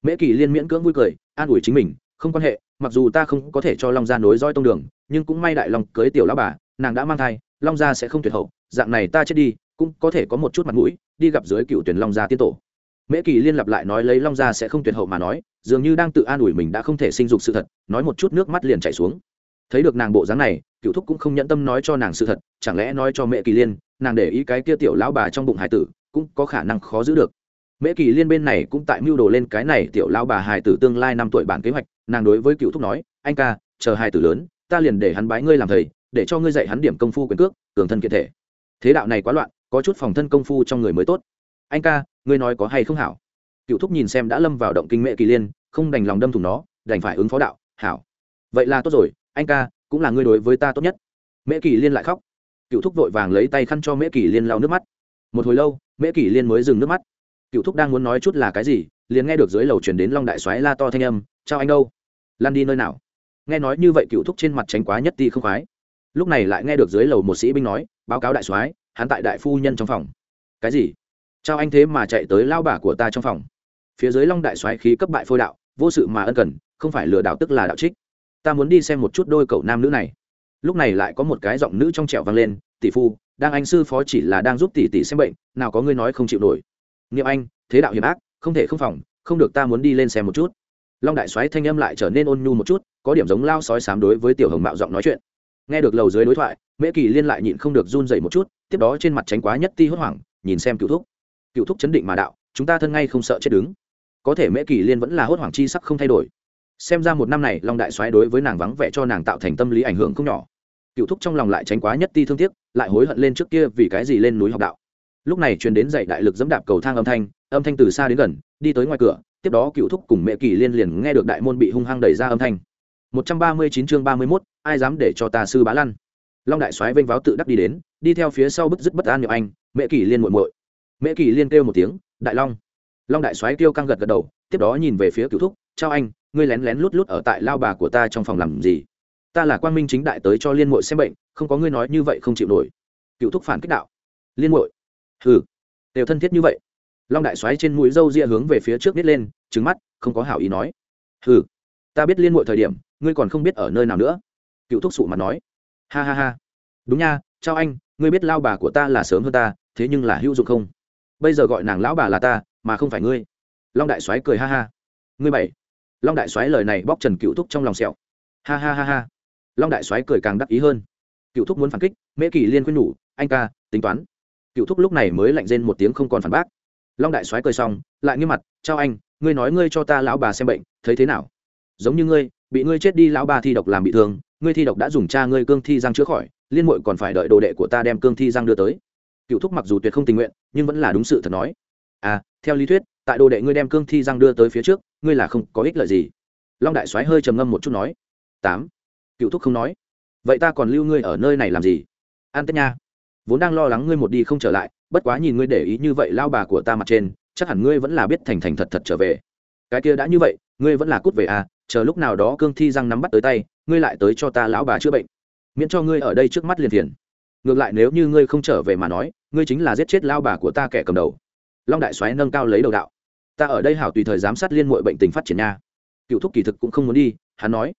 Mễ kỳ liên miễn cưỡng vui cười, an ủi chính mình, không quan hệ, mặc dù ta không có thể cho long gia nối roi tông đường, nhưng cũng may đại long cưới tiểu lão bà, nàng đã mang thai, long gia sẽ không tuyệt hậu, dạng này ta chết đi, cũng có thể có một chút mặt mũi, đi gặp dưới cựu tuyển long gia tiên tổ mễ kỳ liên lặp lại nói lấy long gia sẽ không tuyệt hậu mà nói, dường như đang tự an ủi mình đã không thể sinh dục sự thật, nói một chút nước mắt liền chảy xuống. Thấy được nàng bộ dáng này, cựu thúc cũng không nhẫn tâm nói cho nàng sự thật, chẳng lẽ nói cho mẹ kỳ liên, nàng để ý cái kia tiểu lão bà trong bụng hải tử, cũng có khả năng khó giữ được. Mễ kỳ liên bên này cũng tại mưu đồ lên cái này tiểu lão bà hải tử tương lai năm tuổi bản kế hoạch, nàng đối với cựu thúc nói, anh ca, chờ hải tử lớn, ta liền để hắn bái ngươi làm thầy, để cho ngươi dạy hắn điểm công phu quyền cước, cường thân kiện thể. Thế đạo này quá loạn, có chút phòng thân công phu trong người mới tốt. Anh ca ngươi nói có hay không hảo? Cựu thúc nhìn xem đã lâm vào động kinh mẹ kỳ liên, không đành lòng đâm thủng nó, đành phải ứng phó đạo, hảo. Vậy là tốt rồi, anh ca, cũng là ngươi đối với ta tốt nhất. Mễ kỳ liên lại khóc. Cựu thúc vội vàng lấy tay khăn cho mễ kỳ liên lau nước mắt. Một hồi lâu, mễ kỳ liên mới dừng nước mắt. Cựu thúc đang muốn nói chút là cái gì, liền nghe được dưới lầu chuyển đến long đại soái la to thanh âm, chào anh đâu? Lan đi nơi nào? Nghe nói như vậy cựu thúc trên mặt tránh quá nhất ti không khoái. Lúc này lại nghe được dưới lầu một sĩ binh nói, báo cáo đại soái, hắn tại đại phu nhân trong phòng. Cái gì? Trao anh thế mà chạy tới lao bà của ta trong phòng. Phía dưới long đại soái khí cấp bại phôi đạo, vô sự mà ân cần, không phải lừa đảo tức là đạo trích. Ta muốn đi xem một chút đôi cậu nam nữ này. Lúc này lại có một cái giọng nữ trong trẻo vang lên, tỷ phu, đang anh sư phó chỉ là đang giúp tỷ tỷ xem bệnh, nào có ngươi nói không chịu nổi. Nghiệm anh, thế đạo hiểm ác, không thể không phòng, không được ta muốn đi lên xem một chút. Long đại soái thanh âm lại trở nên ôn nhu một chút, có điểm giống lao sói sám đối với tiểu hồng mạo giọng nói chuyện. Nghe được lầu dưới đối thoại, mễ kỳ liên lại nhịn không được run dậy một chút, tiếp đó trên mặt tránh quá nhất ti hốt hoảng, nhìn xem cựu thúc cựu thúc chấn định mà đạo chúng ta thân ngay không sợ chết đứng. Có thể mễ kỳ liên vẫn là hốt hoảng chi sắc không thay đổi. Xem ra một năm này long đại soái đối với nàng vắng vẻ cho nàng tạo thành tâm lý ảnh hưởng không nhỏ. Cựu thúc trong lòng lại tránh quá nhất ti thương tiếc lại hối hận lên trước kia vì cái gì lên núi học đạo. Lúc này truyền đến dạy đại lực dẫm đạp cầu thang âm thanh âm thanh từ xa đến gần đi tới ngoài cửa tiếp đó cựu thúc cùng mẹ kỳ liên liền nghe được đại môn bị hung hăng đẩy ra âm thanh. Một trăm ba mươi chín chương ba mươi 31, ai dám để cho ta sư bá lăn? Long đại soái vênh váo tự đắc đi đến đi theo phía sau bức dứt bất an nhậu anh mẹ kỳ liên muội muội. Mễ kỳ liên kêu một tiếng, đại long. Long đại soái kêu căng gật gật đầu, tiếp đó nhìn về phía cựu thúc, chào anh, ngươi lén lén lút lút ở tại lao bà của ta trong phòng làm gì? Ta là quan minh chính đại tới cho liên mội xem bệnh, không có ngươi nói như vậy không chịu nổi. Cựu thúc phản kích đạo, liên mội hừ, đều thân thiết như vậy. Long đại Soái trên mũi râu ria hướng về phía trước biết lên trứng mắt, không có hảo ý nói, hừ, ta biết liên mội thời điểm, ngươi còn không biết ở nơi nào nữa. Cựu thúc sụ mặt nói, ha ha ha, đúng nha, chào anh, ngươi biết lao bà của ta là sớm hơn ta, thế nhưng là hữu dụng không? Bây giờ gọi nàng lão bà là ta, mà không phải ngươi. Long đại soái cười ha ha. Ngươi bảy. Long đại soái lời này bóc trần cựu thúc trong lòng sẹo. Ha ha ha ha. Long đại soái cười càng đắc ý hơn. Cựu thúc muốn phản kích, mễ kỳ liên khuyên nhủ, anh ca, tính toán. Cựu thúc lúc này mới lạnh rên một tiếng không còn phản bác. Long đại soái cười xong, lại nghiêm mặt, chào anh, ngươi nói ngươi cho ta lão bà xem bệnh, thấy thế nào? Giống như ngươi, bị ngươi chết đi lão bà thi độc làm bị thương, ngươi thi độc đã dùng cha ngươi cương thi răng chữa khỏi, liên muội còn phải đợi đồ đệ của ta đem cương thi răng đưa tới cựu thúc mặc dù tuyệt không tình nguyện, nhưng vẫn là đúng sự thật nói. À theo lý thuyết, tại đồ đệ ngươi đem cương thi răng đưa tới phía trước, ngươi là không có ích lợi gì. Long đại soái hơi trầm ngâm một chút nói. Tám. Cựu thúc không nói. Vậy ta còn lưu ngươi ở nơi này làm gì? An tết nha, vốn đang lo lắng ngươi một đi không trở lại, bất quá nhìn ngươi để ý như vậy lao bà của ta mặt trên, chắc hẳn ngươi vẫn là biết thành thành thật thật trở về. Cái kia đã như vậy, ngươi vẫn là cút về à chờ lúc nào đó cương thi răng nắm bắt tới tay, ngươi lại tới cho ta lão bà chữa bệnh. Miễn cho ngươi ở đây trước mắt liền thiền ngược lại nếu như ngươi không trở về mà nói ngươi chính là giết chết lao bà của ta kẻ cầm đầu. Long đại soái nâng cao lấy đầu đạo. Ta ở đây hảo tùy thời giám sát liên muội bệnh tình phát triển nha. Cựu thúc kỳ thực cũng không muốn đi, hắn nói.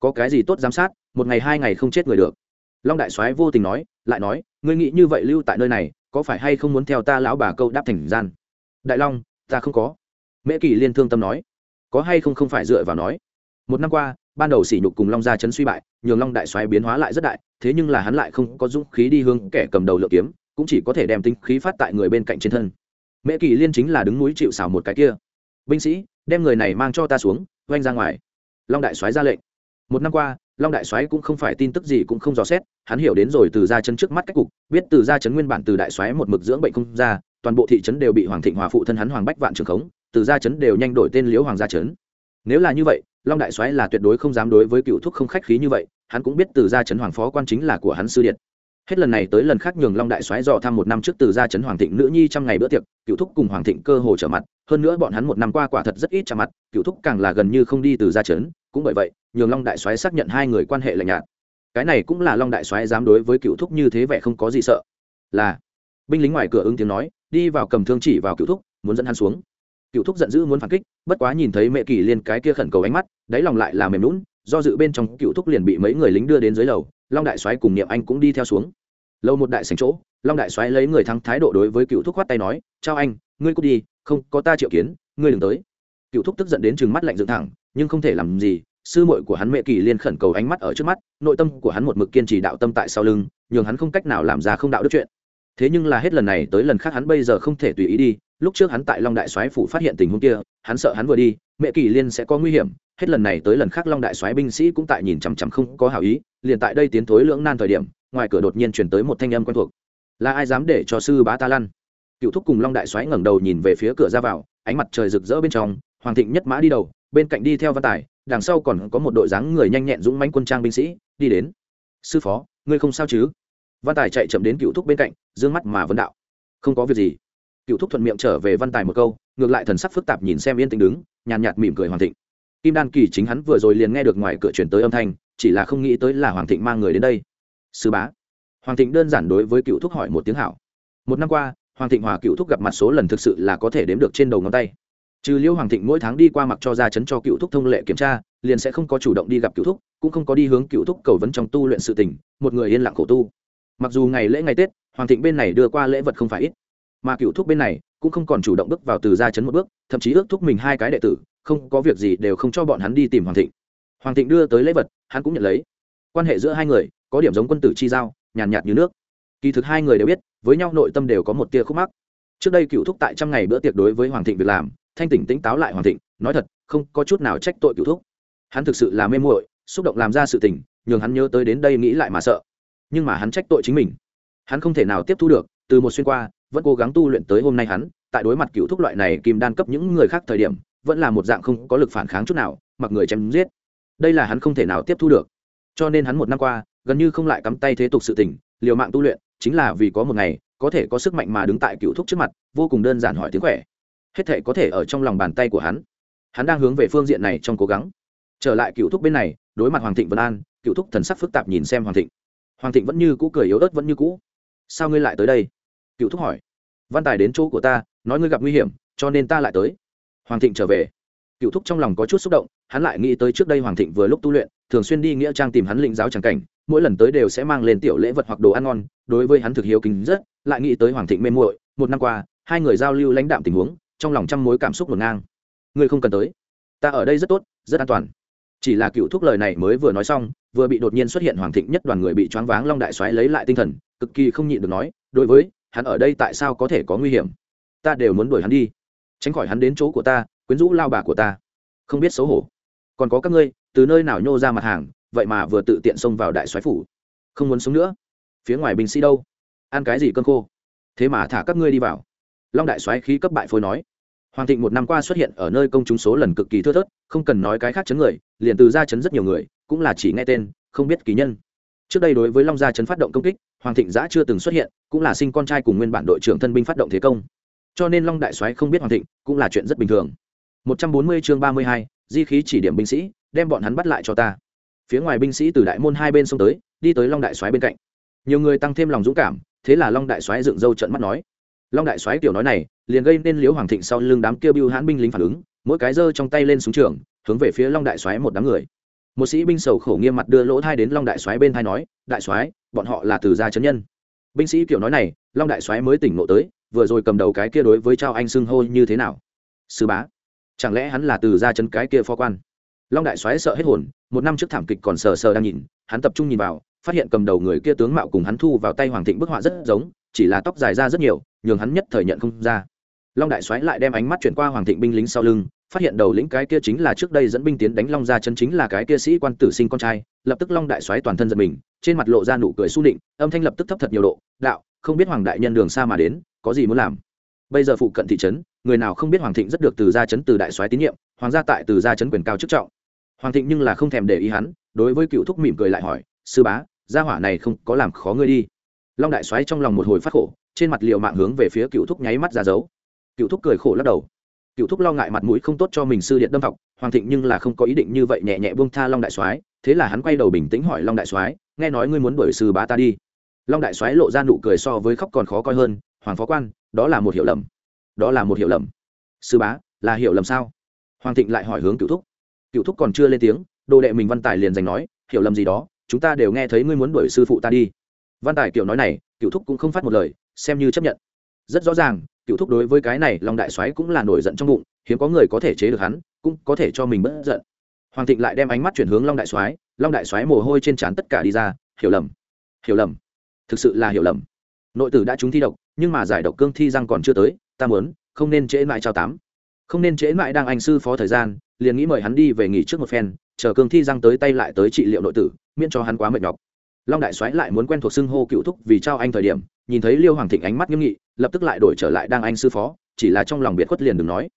Có cái gì tốt giám sát, một ngày hai ngày không chết người được. Long đại soái vô tình nói, lại nói, ngươi nghĩ như vậy lưu tại nơi này, có phải hay không muốn theo ta lão bà câu đáp thành gian? Đại long, ta không có. Mễ kỳ liên thương tâm nói. Có hay không không phải dựa vào nói. Một năm qua, ban đầu sỉ nhục cùng long gia chấn suy bại, nhường long đại xoáy biến hóa lại rất đại, thế nhưng là hắn lại không có dũng khí đi hướng kẻ cầm đầu lựa kiếm cũng chỉ có thể đem tinh khí phát tại người bên cạnh trên thân. Mễ kỳ liên chính là đứng núi chịu xảo một cái kia. Binh sĩ, đem người này mang cho ta xuống, oanh ra ngoài. Long đại soái ra lệnh. Một năm qua, long đại soái cũng không phải tin tức gì cũng không dò xét, hắn hiểu đến rồi từ ra chân trước mắt cách cục, biết từ ra chấn nguyên bản từ đại soái một mực dưỡng bệnh không ra, toàn bộ thị trấn đều bị hoàng thịnh hòa phụ thân hắn hoàng bách vạn trường khống, từ gia chấn đều nhanh đổi tên liễu hoàng gia chấn. Nếu là như vậy, long đại soái là tuyệt đối không dám đối với cựu thúc không khách khí như vậy, hắn cũng biết từ gia chấn hoàng phó quan chính là của hắn sư điện hết lần này tới lần khác nhường long đại soái dò thăm một năm trước từ gia chấn hoàng thịnh nữ nhi trăm ngày bữa tiệc cựu thúc cùng hoàng thịnh cơ hồ trở mặt. Hơn nữa bọn hắn một năm qua quả thật rất ít chạm mặt cựu thúc càng là gần như không đi từ gia chấn cũng bởi vậy, nhường long đại soái xác nhận hai người quan hệ lạnh nhạt. Cái này cũng là long đại soái dám đối với cựu thúc như thế vẻ không có gì sợ. Là, binh lính ngoài cửa ứng tiếng nói, đi vào cầm thương chỉ vào cựu thúc, muốn dẫn hắn xuống. Cựu thúc giận dữ muốn phản kích, bất quá nhìn thấy mẹ kỳ liên cái kia khẩn cầu ánh mắt, đáy lòng lại là mềm lún do dự bên trong cựu thúc liền bị mấy người lính đưa đến dưới lầu. Long đại soái cùng niệm anh cũng đi theo xuống lâu một đại sành chỗ, long đại xoáy lấy người thắng thái độ đối với cựu thúc khoát tay nói, chào anh, ngươi cút đi, không, có ta triệu kiến, ngươi đừng tới. Cựu thúc tức giận đến chừng mắt lạnh dựng thẳng, nhưng không thể làm gì, sư muội của hắn mẹ kỳ liên khẩn cầu ánh mắt ở trước mắt, nội tâm của hắn một mực kiên trì đạo tâm tại sau lưng, nhường hắn không cách nào làm ra không đạo đức chuyện. Thế nhưng là hết lần này tới lần khác hắn bây giờ không thể tùy ý đi, lúc trước hắn tại long đại soái phủ phát hiện tình huống kia, hắn sợ hắn vừa đi mẹ kỳ liên sẽ có nguy hiểm, hết lần này tới lần khác long đại soái binh sĩ cũng tại nhìn chằm chằm không có hảo ý, liền tại đây tiến thối lưỡng nan thời điểm ngoài cửa đột nhiên chuyển tới một thanh âm quen thuộc. Là ai dám để cho sư bá ta lăn? Cựu thúc cùng long đại soái ngẩng đầu nhìn về phía cửa ra vào, ánh mặt trời rực rỡ bên trong, hoàng thịnh nhất mã đi đầu, bên cạnh đi theo văn tài, đằng sau còn có một đội dáng người nhanh nhẹn dũng mãnh quân trang binh sĩ, đi đến. Sư phó, ngươi không sao chứ? Văn tài chạy chậm đến cựu thúc bên cạnh d ư ơ n g mắt mà vấn đạo. Không có việc gì. Cựu thúc thuận miệng trở về văn tài một câu, ngược lại thần sắc phức tạp nhìn xem yên tĩnh đứng, nhàn nhạt mỉm cười hoàng thịnh. Kim đan kỳ chính hắn vừa rồi liền nghe được ngoài cửa chuyển tới âm thanh, chỉ là không nghĩ tới là hoàng thịnh mang người đến đây sư bá. Hoàng thịnh đơn giản đối với cựu thúc hỏi một tiếng hảo. Một năm qua, hoàng thịnh hòa cựu thúc gặp mặt số lần thực sự là có thể đếm được trên đầu ngón tay. Trừ liêu hoàng thịnh mỗi tháng đi qua mặc cho ra chấn cho cựu thúc thông lệ kiểm tra, liền sẽ không có chủ động đi gặp cựu thúc, cũng không có đi hướng cựu thúc cầu vấn trong tu luyện sự tình, một người yên lặng khổ tu. Mặc dù ngày lễ ngày tết, hoàng thịnh bên này đưa qua lễ vật không phải ít. Mà cựu thúc bên này cũng không còn chủ động bước vào từ gia chấn một bước, thậm chí ước thúc mình hai cái đệ tử, không có việc gì đều không cho bọn hắn đi tìm hoàng thịnh. Hoàng thịnh đưa tới lễ vật, hắn cũng nhận lấy quan hệ giữa hai người, có điểm giống quân tử chi giao, nhàn nhạt như nước. Kỳ thực hai người đều biết, với nhau nội tâm đều có một tia khúc mắc. Trước đây cựu thúc tại trăm ngày bữa tiệc đối với hoàng thịnh việc làm, thanh tỉnh tỉnh táo lại hoàng thịnh, nói thật, không có chút nào trách tội cựu thúc. Hắn thực sự là mê muội, xúc động làm ra sự tình, nhường hắn nhớ tới đến đây nghĩ lại mà sợ. Nhưng mà hắn trách tội chính mình. Hắn không thể nào tiếp thu được, từ một xuyên qua, vẫn cố gắng tu luyện tới hôm nay hắn, tại đối mặt cựu thúc loại này kim đan cấp những người khác thời điểm, vẫn là một dạng không có lực phản kháng chút nào, mặc người chém giết. Đây là hắn không thể nào tiếp thu được cho nên hắn một năm qua, gần như không lại cắm tay thế tục sự tình, liều mạng tu luyện, chính là vì có một ngày, có thể có sức mạnh mà đứng tại cựu thúc trước mặt, vô cùng đơn giản hỏi tiếng khỏe. Hết thể có thể ở trong lòng bàn tay của hắn. Hắn đang hướng về phương diện này trong cố gắng. Trở lại cựu thúc bên này, đối mặt hoàng thịnh vân an, cựu thúc thần sắc phức tạp nhìn xem hoàng thịnh. Hoàng thịnh vẫn như cũ cười yếu ớt vẫn như cũ. Sao ngươi lại tới đây? cựu thúc hỏi. Văn tài đến chỗ của ta, nói ngươi gặp nguy hiểm, cho nên ta lại tới. Hoàng thịnh trở về. Cựu thúc trong lòng có chút xúc động, hắn lại nghĩ tới trước đây hoàng thịnh vừa lúc tu luyện thường xuyên đi nghĩa trang tìm hắn lĩnh giáo tràng cảnh, mỗi lần tới đều sẽ mang lên tiểu lễ vật hoặc đồ ăn ngon, đối với hắn thực hiếu kính rất, lại nghĩ tới hoàng thịnh mê muội, một năm qua, hai người giao lưu lãnh đạm tình huống, trong lòng trăm mối cảm xúc ngổn ngang. Ngươi không cần tới. Ta ở đây rất tốt, rất an toàn. Chỉ là cựu thúc lời này mới vừa nói xong, vừa bị đột nhiên xuất hiện hoàng thịnh nhất đoàn người bị choáng váng long đại xoáy lấy lại tinh thần, cực kỳ không nhịn được nói, đối với, hắn ở đây tại sao có thể có nguy hiểm? Ta đều muốn đuổi hắn đi. Tránh khỏi hắn đến chỗ của ta, quyến rũ lao bà của ta. Không biết xấu hổ. Còn có các ngươi từ nơi nào nhô ra mặt hàng vậy mà vừa tự tiện xông vào đại xoáy phủ. Không muốn sống nữa. Phía ngoài binh sĩ đâu? Ăn cái gì cơn khô? Thế mà thả các ngươi đi vào. Long đại xoáy khí cấp bại phôi nói. Hoàng thịnh một năm qua xuất hiện ở nơi công chúng số lần cực kỳ thưa thớt không cần nói cái khác chấn người liền từ ra chấn rất nhiều người cũng là chỉ nghe tên không biết kỳ nhân. Trước đây đối với long gia chấn phát động công kích hoàng thịnh giã chưa từng xuất hiện cũng là sinh con trai cùng nguyên bản đội trưởng thân binh phát động thế công. Cho nên long đại soái không biết hoàng thịnh cũng là chuyện rất bình thường. 140 chương 32, di khí chỉ điểm binh sĩ đem bọn hắn bắt lại cho ta. Phía ngoài binh sĩ từ đại môn hai bên xông tới, đi tới long đại soái bên cạnh. Nhiều người tăng thêm lòng dũng cảm, thế là long đại soái dựng râu trận mắt nói. Long đại soái tiểu nói này, liền gây nên liếu hoàng thịnh sau lưng đám kia bưu hãn binh lính phản ứng, mỗi cái giơ trong tay lên súng trường, hướng về phía long đại soái một đám người. Một sĩ binh sầu khổ nghiêm mặt đưa lỗ thai đến long đại soái bên thai nói, đại soái, bọn họ là từ gia chấn nhân. Binh sĩ kiểu nói này, long đại soái mới tỉnh ngộ tới, vừa rồi cầm đầu cái kia đối với trao anh xưng hô như thế nào? Sư bá, chẳng lẽ hắn là từ gia chấn cái kia phó quan? Long đại soái sợ hết hồn, một năm trước thảm kịch còn sờ sờ đang nhìn, hắn tập trung nhìn vào, phát hiện cầm đầu người kia tướng mạo cùng hắn thu vào tay hoàng thịnh bức họa rất giống, chỉ là tóc dài ra rất nhiều, nhường hắn nhất thời nhận không ra. Long đại soái lại đem ánh mắt chuyển qua hoàng thịnh binh lính sau lưng, phát hiện đầu lĩnh cái kia chính là trước đây dẫn binh tiến đánh long gia chân chính là cái kia sĩ quan tử sinh con trai, lập tức long đại soái toàn thân giật mình, trên mặt lộ ra nụ cười su định âm thanh lập tức thấp thật nhiều độ, đạo, không biết hoàng đại nhân đường xa mà đến, có gì muốn làm? Bây giờ phụ cận thị trấn, người nào không biết hoàng thịnh rất được từ gia trấn từ đại soái tín nhiệm, hoàng gia tại từ gia trấn quyền cao chức trọng hoàng thịnh nhưng là không thèm để ý hắn, đối với cựu thúc mỉm cười lại hỏi, sư bá, gia hỏa này không có làm khó ngươi đi. Long đại soái trong lòng một hồi phát khổ, trên mặt liệu mạng hướng về phía cựu thúc nháy mắt ra dấu. Cựu thúc cười khổ lắc đầu. Cựu thúc lo ngại mặt mũi không tốt cho mình sư điện đâm học hoàng thịnh nhưng là không có ý định như vậy nhẹ nhẹ buông tha long đại soái, thế là hắn quay đầu bình tĩnh hỏi long đại soái, nghe nói ngươi muốn đuổi sư bá ta đi? Long đại soái lộ ra nụ cười so với khóc còn khó coi hơn, hoàng phó quan, đó là một hiểu lầm. Đó là một hiểu lầm. Sư bá, là hiểu lầm sao? Hoàng thịnh lại hỏi hướng cựu thúc cựu thúc còn chưa lên tiếng, đồ đệ mình văn tài liền giành nói, hiểu lầm gì đó, chúng ta đều nghe thấy ngươi muốn đuổi sư phụ ta đi. Văn tài kiểu nói này cựu thúc cũng không phát một lời, xem như chấp nhận. Rất rõ ràng cựu thúc đối với cái này long đại soái cũng là nổi giận trong bụng, hiếm có người có thể chế được hắn, cũng có thể cho mình bất giận. Hoàng thịnh lại đem ánh mắt chuyển hướng long đại soái, long đại soái mồ hôi trên trán tất cả đi ra, hiểu lầm hiểu lầm, thực sự là hiểu lầm. Nội tử đã trúng thi độc, nhưng mà giải độc cương thi răng còn chưa tới, ta muốn, không nên trễ mãi trao tám. Không nên trễ mãi đang anh sư phó thời gian liền nghĩ mời hắn đi về nghỉ trước một phen, chờ cương thi răng tới tay lại tới trị liệu nội tử, miễn cho hắn quá mệt nhọc. Long đại soái lại muốn quen thuộc xưng hô cựu thúc vì trao anh thời điểm, nhìn thấy liêu hoàng thịnh ánh mắt nghiêm nghị, lập tức lại đổi trở lại đang anh sư phó, chỉ là trong lòng biệt khuất liền đừng nói.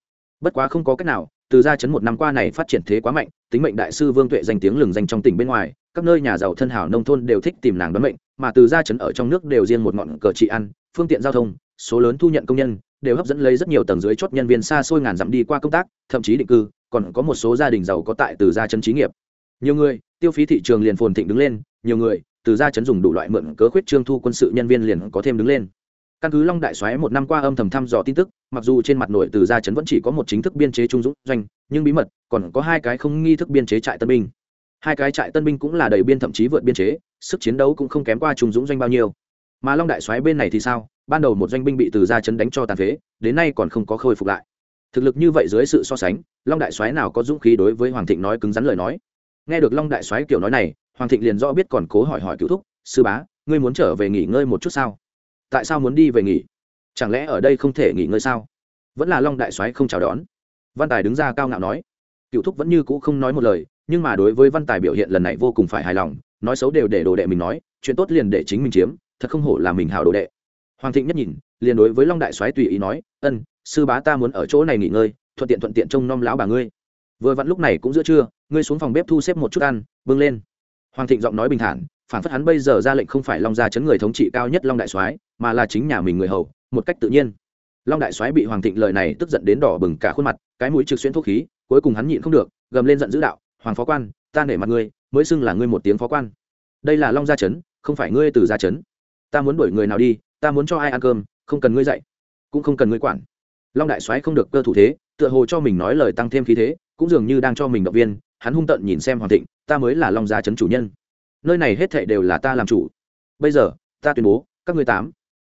Bất quá không có cách nào, từ gia chấn một năm qua này phát triển thế quá mạnh, tính mệnh đại sư vương tuệ danh tiếng lừng danh trong tỉnh bên ngoài, các nơi nhà giàu thân hảo nông thôn đều thích tìm nàng đoán mệnh, mà từ gia chấn ở trong nước đều riêng một ngọn cờ trị ăn, phương tiện giao thông, số lớn thu nhận công nhân, đều hấp dẫn lấy rất nhiều tầng dưới chốt nhân viên xa xôi ngàn dặm đi qua công tác, thậm chí định cư còn có một số gia đình giàu có tại từ gia chân trí nghiệp. Nhiều người, tiêu phí thị trường liền phồn thịnh đứng lên, nhiều người, từ gia chấn dùng đủ loại mượn cớ khuyết trương thu quân sự nhân viên liền có thêm đứng lên. Căn cứ long đại xoáy một năm qua âm thầm thăm dò tin tức, mặc dù trên mặt nội từ gia chấn vẫn chỉ có một chính thức biên chế trung dũng doanh, nhưng bí mật còn có hai cái không nghi thức biên chế trại tân binh. Hai cái trại tân binh cũng là đầy biên thậm chí vượt biên chế, sức chiến đấu cũng không kém qua trung dũng doanh bao nhiêu. Mà long đại xoáy bên này thì sao? Ban đầu một doanh binh bị từ gia chấn đánh cho tàn phế, đến nay còn không có khôi phục lại thực lực như vậy dưới sự so sánh, long đại Soái nào có dũng khí đối với hoàng thịnh nói cứng rắn lời nói? Nghe được long đại Soái kiểu nói này, hoàng thịnh liền rõ biết còn cố hỏi hỏi cựu thúc, sư bá, ngươi muốn trở về nghỉ ngơi một chút sao? Tại sao muốn đi về nghỉ? Chẳng lẽ ở đây không thể nghỉ ngơi sao? Vẫn là long đại soái không chào đón. Văn tài đứng ra cao ngạo nói. Cựu thúc vẫn như cũ không nói một lời, nhưng mà đối với văn tài biểu hiện lần này vô cùng phải hài lòng, nói xấu đều để đồ đệ mình nói, chuyện tốt liền để chính mình chiếm, thật không hổ là mình hào đồ đệ. Hoàng thịnh nhất nhìn, liền đối với long đại soái tùy ý nói, ân sư bá ta muốn ở chỗ này nghỉ ngơi, thuận tiện thuận tiện trông nom lão bà ngươi. Vừa vặn lúc này cũng giữa trưa, ngươi xuống phòng bếp thu xếp một chút ăn, bưng lên. Hoàng thịnh giọng nói bình thản, phản phất hắn bây giờ ra lệnh không phải long gia chấn người thống trị cao nhất long đại soái, mà là chính nhà mình người hầu, một cách tự nhiên. Long đại soái bị hoàng thịnh lời này tức giận đến đỏ bừng cả khuôn mặt, cái mũi trực xuyên thuốc khí, cuối cùng hắn nhịn không được, gầm lên giận dữ đạo, hoàng phó quan, ta nể mặt ngươi, mới xưng là ngươi một tiếng phó quan. Đây là long gia chấn, không phải ngươi từ gia chấn. Ta muốn đuổi người nào đi, ta muốn cho ai ăn cơm, không cần ngươi dạy, cũng không cần ngươi quản long đại soái không được cơ thủ thế, tựa hồ cho mình nói lời tăng thêm khí thế, cũng dường như đang cho mình động viên, hắn hung tận nhìn xem hoàng thịnh, ta mới là long gia chấn chủ nhân. Nơi này hết thệ đều là ta làm chủ. Bây giờ, ta tuyên bố, các ngươi tám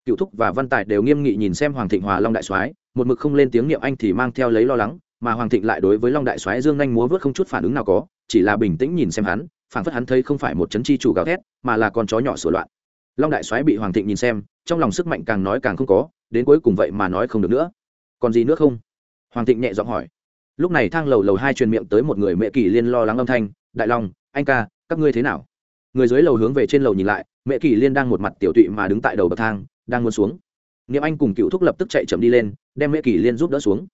cựu thúc và văn tài đều nghiêm nghị nhìn xem hoàng thịnh hòa long đại soái, một mực không lên tiếng niệm anh thì mang theo lấy lo lắng, mà hoàng thịnh lại đối với long đại soái dương nhanh múa vớt không chút phản ứng nào có, chỉ là bình tĩnh nhìn xem hắn phản phất hắn thấy không phải một chấn chi chủ gào thét, mà là con chó nhỏ sửa loạn. Long đại soái bị hoàng thịnh nhìn xem, trong lòng sức mạnh càng nói càng không có, đến cuối cùng vậy mà nói không được nữa còn gì nữa không? Hoàng thịnh nhẹ giọng hỏi. Lúc này thang lầu lầu hai truyền miệng tới một người mẹ kỳ liên lo lắng âm thanh, đại long, anh ca, các ngươi thế nào? Người dưới lầu hướng về trên lầu nhìn lại, mẹ kỳ liên đang một mặt tiểu tụy mà đứng tại đầu bậc thang, đang muốn xuống. Niệm anh cùng cựu thúc lập tức chạy chậm đi lên, đem mẹ kỳ liên giúp đỡ xuống.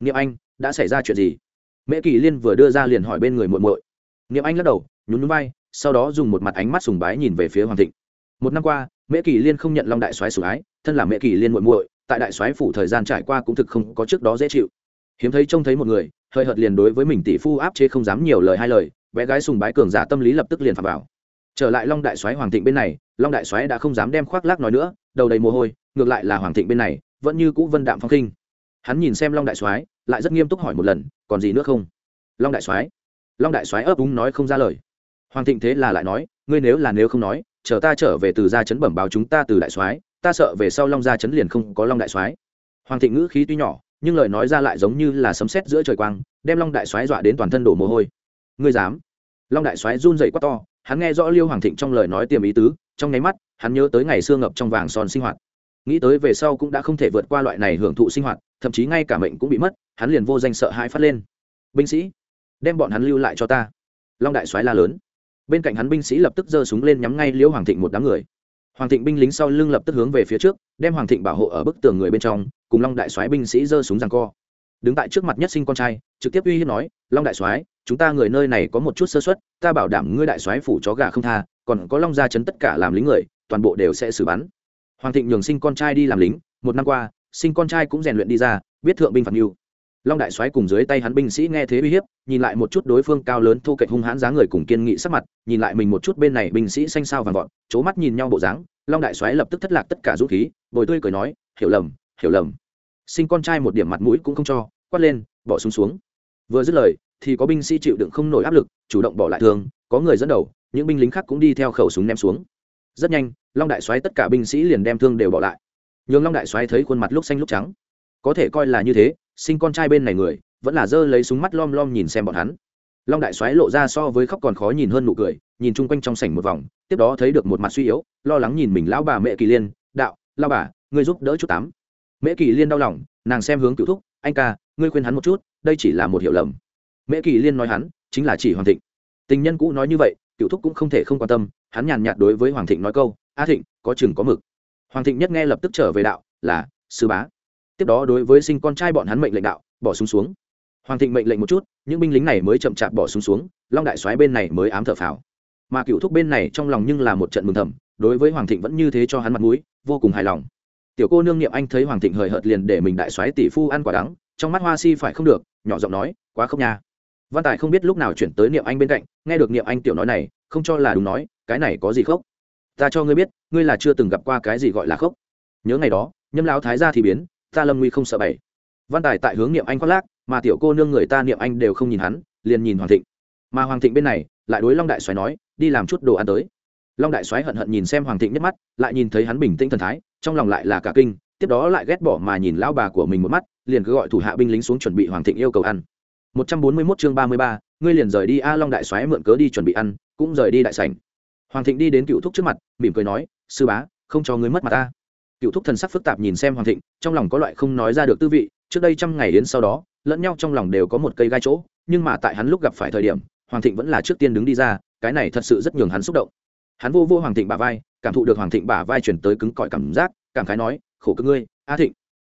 Niệm anh, đã xảy ra chuyện gì? Mẹ kỳ liên vừa đưa ra liền hỏi bên người muội muội. Niệm anh lắc đầu, nhún nhún vai, sau đó dùng một mặt ánh mắt sùng bái nhìn về phía hoàng thịnh. Một năm qua, mẹ kỳ liên không nhận long đại soái sủng ái, thân là mẹ kỳ liên muội muội tại đại soái phủ thời gian trải qua cũng thực không có trước đó dễ chịu. Hiếm thấy trông thấy một người, hơi hợt liền đối với mình tỷ phu áp chế không dám nhiều lời hai lời, bé gái sùng bái cường giả tâm lý lập tức liền phản vào trở lại long đại soái hoàng thịnh bên này, long đại soái đã không dám đem khoác lác nói nữa, đầu đầy mồ hôi, ngược lại là hoàng thịnh bên này, vẫn như cũ vân đạm phong khinh. Hắn nhìn xem long đại soái, lại rất nghiêm túc hỏi một lần, còn gì nữa không? Long đại soái? Long đại soái ấp úng nói không ra lời. Hoàng thịnh thế là lại nói, ngươi nếu là nếu không nói, chờ ta trở về từ gia chấn bẩm báo chúng ta từ đại soái ta sợ về sau long gia chấn liền không có long đại soái. Hoàng thịnh ngữ khí tuy nhỏ, nhưng lời nói ra lại giống như là sấm sét giữa trời quang, đem long đại soái dọa đến toàn thân đổ mồ hôi. Ngươi dám? Long đại soái run dậy quá to, hắn nghe rõ liêu hoàng thịnh trong lời nói tiềm ý tứ, trong nháy mắt, hắn nhớ tới ngày xưa ngập trong vàng son sinh hoạt. Nghĩ tới về sau cũng đã không thể vượt qua loại này hưởng thụ sinh hoạt, thậm chí ngay cả mệnh cũng bị mất, hắn liền vô danh sợ hãi phát lên. Binh sĩ, đem bọn hắn lưu lại cho ta. Long đại soái la lớn. Bên cạnh hắn binh sĩ lập tức giơ súng lên nhắm ngay liêu hoàng thịnh một đám người hoàng thịnh binh lính sau lưng lập tức hướng về phía trước, đem hoàng thịnh bảo hộ ở bức tường người bên trong, cùng long đại soái binh sĩ giơ súng rằng co. Đứng tại trước mặt nhất sinh con trai, trực tiếp uy hiếp nói, long đại soái, chúng ta người nơi này có một chút sơ xuất ta bảo đảm ngươi đại soái phủ chó gà không tha, còn có long gia chấn tất cả làm lính người, toàn bộ đều sẽ xử bắn. Hoàng thịnh nhường sinh con trai đi làm lính, một năm qua, sinh con trai cũng rèn luyện đi ra, biết thượng binh phạt mưu long đại soái cùng dưới tay hắn binh sĩ nghe thế uy hiếp nhìn lại một chút đối phương cao lớn thu kịch hung hãn dáng người cùng kiên nghị sắc mặt nhìn lại mình một chút bên này binh sĩ xanh sao vàng vọt c mắt nhìn nhau bộ dáng long đại soái lập tức thất lạc tất cả dũng khí bồi tươi cười nói hiểu lầm hiểu lầm. Sinh con trai một điểm mặt mũi cũng không cho quát lên bỏ súng xuống, xuống. Vừa dứt lời thì có binh sĩ chịu đựng không nổi áp lực chủ động bỏ lại thương có người dẫn đầu những binh lính khác cũng đi theo khẩu súng ném xuống. Rất nhanh long đại soái tất cả binh sĩ liền đem thương đều bỏ lại. Nhường long đại soái thấy khuôn mặt lúc xanh lúc trắng. Có thể coi là như thế sinh con trai bên này người, vẫn là giơ lấy súng mắt lom lom nhìn xem bọn hắn. Long đại soái lộ ra so với khóc còn khó nhìn hơn nụ cười, nhìn chung quanh trong sảnh một vòng, tiếp đó thấy được một mặt suy yếu, lo lắng nhìn mình lão bà mẹ kỳ liên, đạo lao bà, ngươi giúp đỡ chút tám mẹ kỳ liên đau lòng, nàng xem hướng cựu thúc, anh ca, ngươi khuyên hắn một chút, đây chỉ là một hiểu lầm. Mẹ kỳ liên nói hắn, chính là chỉ hoàng thịnh. Tình nhân cũ nói như vậy, cựu thúc cũng không thể không quan tâm, hắn nhàn nhạt đối với hoàng thịnh nói câu, a thịnh, có chừng có mực. Hoàng thịnh nhất nghe lập tức trở về đạo, là, sư bá tiếp đó đối với sinh con trai bọn hắn mệnh lệnh đạo bỏ súng xuống, xuống hoàng thịnh mệnh lệnh một chút những binh lính này mới chậm chạp bỏ súng xuống, xuống long đại soái bên này mới ám thở phào. Mà cựu thúc bên này trong lòng nhưng là một trận mừng thầm đối với hoàng thịnh vẫn như thế cho hắn mặt mũi vô cùng hài lòng. Tiểu cô nương niệm anh thấy hoàng thịnh hời hợt liền để mình đại soái tỷ phu ăn quả đắng trong mắt hoa si phải không được nhỏ giọng nói quá không nha. Văn tài không biết lúc nào chuyển tới niệm anh bên cạnh nghe được niệm anh tiểu nói này không cho là đúng nói cái này có gì khóc ta cho ngươi biết ngươi là chưa từng gặp qua cái gì gọi là khóc nhớ ngày đó nhâm lão thái gia thì biến ta lâm nguy không sợ bảy. Văn tài tại hướng niệm anh khoác lác mà tiểu cô nương người ta niệm anh đều không nhìn hắn liền nhìn hoàng thịnh. Mà hoàng thịnh bên này lại đối long đại xoáy nói đi làm chút đồ ăn tới. Long đại xoáy hận hận nhìn xem hoàng thịnh nhất mắt lại nhìn thấy hắn bình tĩnh thần thái trong lòng lại là cả kinh tiếp đó lại ghét bỏ mà nhìn lão bà của mình một mắt liền cứ gọi thủ hạ binh lính xuống chuẩn bị hoàng thịnh yêu cầu ăn. 141 chương 33, ngươi liền rời đi a long đại xoáy mượn cớ đi chuẩn bị ăn cũng rời đi đại sảnh. Hoàng thịnh đi đến cựu thúc trước mặt mỉm cười nói sư bá không cho ngươi mất mặt ta cựu thúc thần sắc phức tạp nhìn xem hoàng thịnh, trong lòng có loại không nói ra được tư vị, trước đây trăm ngày đến sau đó, lẫn nhau trong lòng đều có một cây gai chỗ, nhưng mà tại hắn lúc gặp phải thời điểm, hoàng thịnh vẫn là trước tiên đứng đi ra, cái này thật sự rất nhường hắn xúc động. Hắn vô vô hoàng thịnh bả vai, cảm thụ được hoàng thịnh bả vai chuyển tới cứng cỏi cảm giác, cảm khái nói, khổ cực ngươi, a thịnh.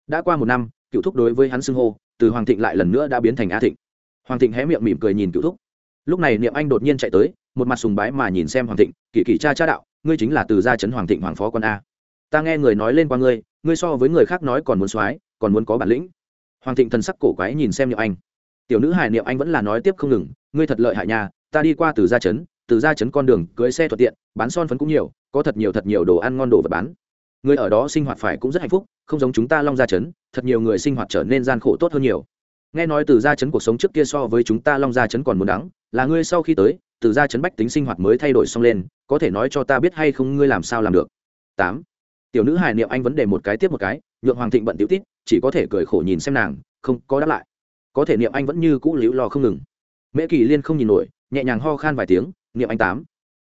Đã qua một năm, cựu thúc đối với hắn xưng hô, từ hoàng thịnh lại lần nữa đã biến thành a thịnh. Hoàng thịnh hé miệng mỉm cười nhìn cựu thúc. Lúc này niệm anh đột nhiên chạy tới, một mặt sùng bái mà nhìn xem hoàng thịnh kỳ kỳ cha cha đạo, ngươi chính là từ gia trấn hoàng thịnh hoàng phó con a ta nghe người nói lên qua ngươi ngươi so với người khác nói còn muốn soái, còn muốn có bản lĩnh. Hoàng thịnh thần sắc cổ quái nhìn xem niệm anh. Tiểu nữ hải niệm anh vẫn là nói tiếp không ngừng, ngươi thật lợi hại nhà ta đi qua từ gia trấn, từ gia trấn con đường cưới xe thuận tiện, bán son phấn cũng nhiều, có thật nhiều thật nhiều đồ ăn ngon đồ vật bán. Người ở đó sinh hoạt phải cũng rất hạnh phúc, không giống chúng ta long gia trấn, thật nhiều người sinh hoạt trở nên gian khổ tốt hơn nhiều. Nghe nói từ gia trấn cuộc sống trước kia so với chúng ta long gia trấn còn muốn đắng, là ngươi sau khi tới, từ gia chấn bách tính sinh hoạt mới thay đổi xong lên, có thể nói cho ta biết hay không ngươi làm sao làm được. Tám tiểu nữ hài niệm anh vấn đề một cái tiếp một cái, nhượng hoàng thịnh bận tiểu tít, chỉ có thể cười khổ nhìn xem nàng, không có đáp lại. Có thể niệm anh vẫn như cũ liễu lo không ngừng. Mễ kỳ liên không nhìn nổi, nhẹ nhàng ho khan vài tiếng, niệm anh tám.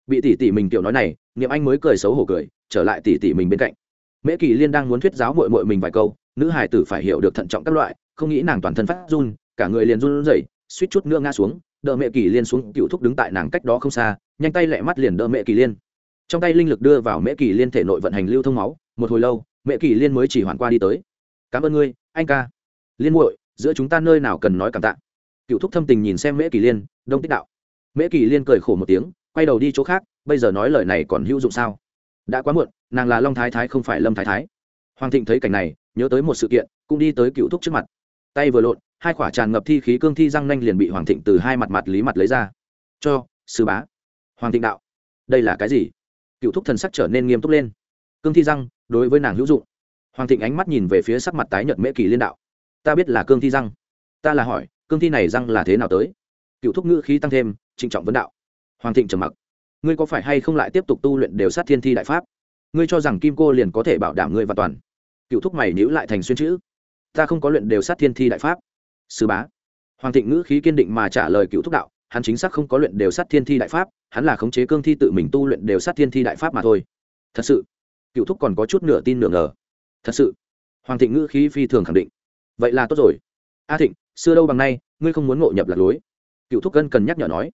Bị tỷ tỷ mình kiểu nói này, niệm anh mới cười xấu hổ cười, trở lại tỷ tỷ mình bên cạnh. Mễ kỳ liên đang muốn thuyết giáo mội mội mình vài câu, nữ hài tử phải hiểu được thận trọng các loại, không nghĩ nàng toàn thân phát run, cả người liền run rẩy, suýt chút nữa ngã xuống, đỡ mẹ kỳ liên xuống cựu thúc đứng tại nàng cách đó không xa, nhanh tay lẹ mắt liền đỡ mẹ kỳ liên trong tay linh lực đưa vào mẹ kỳ liên thể nội vận hành lưu thông máu, một hồi lâu mẹ kỳ liên mới chỉ hoàn qua đi tới. Cảm ơn ngươi, anh ca. Liên muội, giữa chúng ta nơi nào cần nói cảm tạ? Cựu thúc thâm tình nhìn xem mễ kỳ liên, đông tích đạo. Mễ kỳ liên cười khổ một tiếng, quay đầu đi chỗ khác, bây giờ nói lời này còn hữu dụng sao? Đã quá muộn, nàng là long thái thái không phải lâm thái thái. Hoàng thịnh thấy cảnh này, nhớ tới một sự kiện, cũng đi tới cựu thúc trước mặt. Tay vừa lộn, hai quả tràn ngập thi khí cương thi răng nanh liền bị hoàng thịnh từ hai mặt mặt lý mặt lấy ra. Cho, sư bá. Hoàng thịnh đạo, đây là cái gì? Cựu thúc thần sắc trở nên nghiêm túc lên. Cương thi răng, đối với nàng hữu dụng. Hoàng thịnh ánh mắt nhìn về phía sắc mặt tái nhợt mễ kỳ liên đạo. Ta biết là cương thi răng. Ta là hỏi, cương thi này răng là thế nào tới? Cựu thúc ngữ khí tăng thêm, trịnh trọng vấn đạo. Hoàng thịnh trầm mặc. Ngươi có phải hay không lại tiếp tục tu luyện đều sát thiên thi đại pháp? Ngươi cho rằng kim cô liền có thể bảo đảm ngươi và toàn? Cựu thúc mày nhữ lại thành xuyên chữ. Ta không có luyện đều sát thiên thi đại pháp. Sư bá. Hoàng thịnh ngữ khí kiên định mà trả lời cựu thúc đạo hắn chính xác không có luyện đều sát thiên thi đại pháp, hắn là khống chế cương thi tự mình tu luyện đều sát thiên thi đại pháp mà thôi. Thật sự, cựu thúc còn có chút nửa tin nửa ngờ. Thật sự, hoàng thịnh ngữ khí phi thường khẳng định. Vậy là tốt rồi. A thịnh, xưa đâu bằng nay, ngươi không muốn ngộ nhập lạc lối. Cựu thúc cân cần nhắc nhở nói.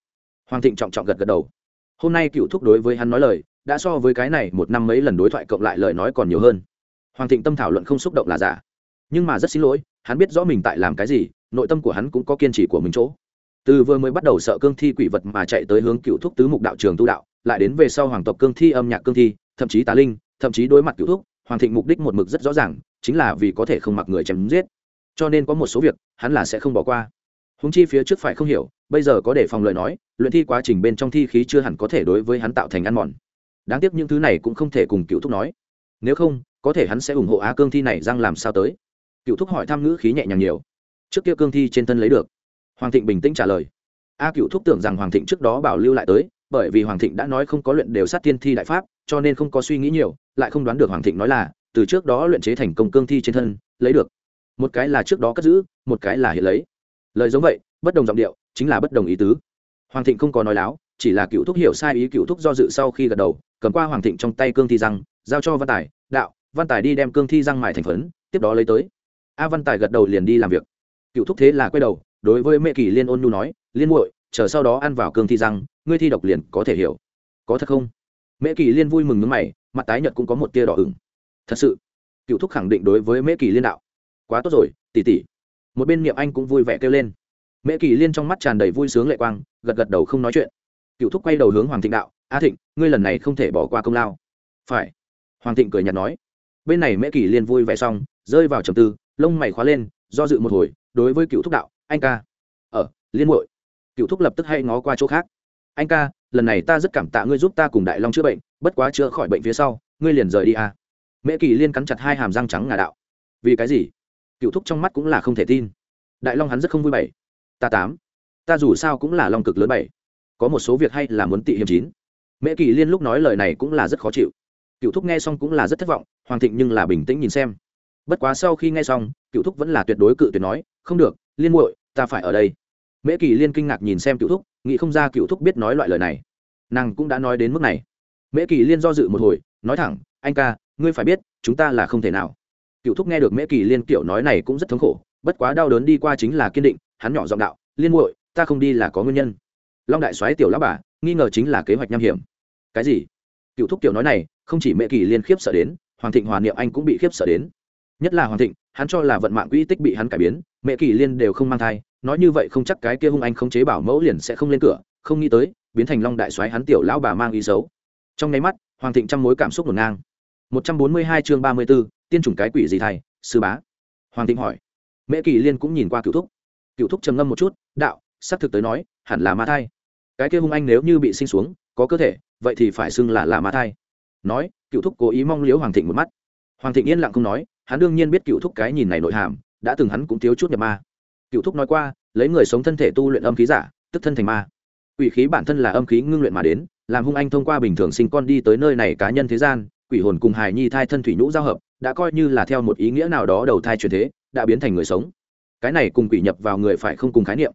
Hoàng thịnh trọng trọng gật gật đầu. Hôm nay cựu thúc đối với hắn nói lời, đã so với cái này một năm mấy lần đối thoại cộng lại lời nói còn nhiều hơn. Hoàng thịnh tâm thảo luận không xúc động là giả. Nhưng mà rất xin lỗi, hắn biết rõ mình tại làm cái gì, nội tâm của hắn cũng có kiên trì của mình chỗ từ vừa mới bắt đầu sợ cương thi quỷ vật mà chạy tới hướng cựu thúc tứ mục đạo trường tu đạo, lại đến về sau hoàng tộc cương thi, âm nhạc cương thi, thậm chí tà linh, thậm chí đối mặt cựu thúc, hoàng thịnh mục đích một mực rất rõ ràng, chính là vì có thể không mặc người chém giết. Cho nên có một số việc, hắn là sẽ không bỏ qua. Húng chi phía trước phải không hiểu, bây giờ có để phòng lời nói, luyện thi quá trình bên trong thi khí chưa hẳn có thể đối với hắn tạo thành ăn mòn. Đáng tiếc những thứ này cũng không thể cùng cựu thúc nói. Nếu không, có thể hắn sẽ ủng hộ á cương thi này răng làm sao tới. Cựu thúc hỏi thăm ngữ khí nhẹ nhàng nhiều. Trước kia cương thi trên thân lấy được hoàng thịnh bình tĩnh trả lời. A cựu thúc tưởng rằng hoàng thịnh trước đó bảo lưu lại tới, bởi vì hoàng thịnh đã nói không có luyện đều sát tiên thi đại pháp, cho nên không có suy nghĩ nhiều, lại không đoán được hoàng thịnh nói là, từ trước đó luyện chế thành công cương thi trên thân, lấy được. Một cái là trước đó cất giữ, một cái là hiện lấy. Lời giống vậy, bất đồng giọng điệu, chính là bất đồng ý tứ. Hoàng thịnh không có nói láo, chỉ là cựu thúc hiểu sai ý cựu thúc do dự sau khi gật đầu, cầm qua hoàng thịnh trong tay cương thi răng, giao cho văn tài, đạo, văn tài đi đem cương thi răng mài thành phấn, tiếp đó lấy tới. A văn tài gật đầu liền đi làm việc. Cựu thúc thế là quay đầu đối với mẹ kỳ liên ôn nhu nói, liên muội, chờ sau đó ăn vào cương thi răng, ngươi thi độc liền có thể hiểu. Có thật không? Mẹ kỳ liên vui mừng nước mày, mặt tái nhợt cũng có một tia đỏ ửng. Thật sự? Cựu thúc khẳng định đối với mẹ kỳ liên đạo. Quá tốt rồi tỉ tỉ một bên niệm anh cũng vui vẻ kêu lên. Mẹ kỳ liên trong mắt tràn đầy vui sướng lệ quang, gật gật đầu không nói chuyện. Cựu thúc quay đầu hướng hoàng thịnh đạo, a thịnh, ngươi lần này không thể bỏ qua công lao. Phải. Hoàng thịnh cười nhạt nói. Bên này mẹ kỳ liên vui vẻ xong, rơi vào trầm tư, lông mày khóa lên, do dự một hồi, đối với cựu thúc đạo anh ca. Ở liên hội cựu thúc lập tức hay ngó qua chỗ khác. Anh ca, lần này ta rất cảm tạ ngươi giúp ta cùng đại long chữa bệnh, bất quá chữa khỏi bệnh phía sau, ngươi liền rời đi à. mẹ kỳ liên cắn chặt hai hàm răng trắng ngà đạo. Vì cái gì? Cựu thúc trong mắt cũng là không thể tin. Đại long hắn rất không vui bảy. Ta tám. Ta dù sao cũng là long cực lớn bảy. Có một số việc hay là muốn tị hiểm chín. Mẹ kỳ liên lúc nói lời này cũng là rất khó chịu. Cựu thúc nghe xong cũng là rất thất vọng, hoàng thịnh nhưng là bình tĩnh nhìn xem. Bất quá sau khi nghe xong cựu thúc vẫn là tuyệt đối cự tuyệt nói, không được, liên muội, ta phải ở đây. Mễ kỳ liên kinh ngạc nhìn xem cựu thúc, nghĩ không ra cựu thúc biết nói loại lời này. Nàng cũng đã nói đến mức này. Mễ kỳ liên do dự một hồi, nói thẳng, anh ca, ngươi phải biết, chúng ta là không thể nào. Cựu thúc nghe được mễ kỳ liên kiểu nói này cũng rất thống khổ, bất quá đau đớn đi qua chính là kiên định, hắn nhỏ giọng đạo, liên muội, ta không đi là có nguyên nhân. Long đại soái tiểu lão bà, nghi ngờ chính là kế hoạch nham hiểm. Cái gì? Cựu thúc tiểu nói này, không chỉ mễ kỳ liên khiếp sợ đến, hoàng thịnh hòa niệm anh cũng bị khiếp sợ đến nhất là hoàng thịnh hắn cho là vận mạng quỹ tích bị hắn cải biến mẹ kỳ liên đều không mang thai nói như vậy không chắc cái kia hung anh không chế bảo mẫu liền sẽ không lên cửa không nghĩ tới biến thành long đại soái hắn tiểu lão bà mang ý xấu. Trong nháy mắt hoàng thịnh trăm mối cảm xúc ngổn ngang. Một trăm bốn mươi hai chương ba mươi 34, tiên chủng cái quỷ gì thầy sư bá? Hoàng thịnh hỏi. Mẹ kỳ liên cũng nhìn qua cựu thúc. Cựu thúc trầm ngâm một chút đạo xác thực tới nói hẳn là ma thai. Cái kia hung anh nếu như bị sinh xuống có cơ thể vậy thì phải xưng là là ma thai. Nói cựu thúc cố ý mong liếu hoàng thịnh một mắt. Hoàng thịnh yên lặng không nói hắn đương nhiên biết cựu thúc cái nhìn này nội hàm, đã từng hắn cũng thiếu chút nhập ma. Cựu thúc nói qua, lấy người sống thân thể tu luyện âm khí giả, tức thân thành ma. Quỷ khí bản thân là âm khí ngưng luyện mà đến, làm hung anh thông qua bình thường sinh con đi tới nơi này cá nhân thế gian, quỷ hồn cùng hài nhi thai thân thủy nhũ giao hợp, đã coi như là theo một ý nghĩa nào đó đầu thai truyền thế, đã biến thành người sống. Cái này cùng quỷ nhập vào người phải không cùng khái niệm.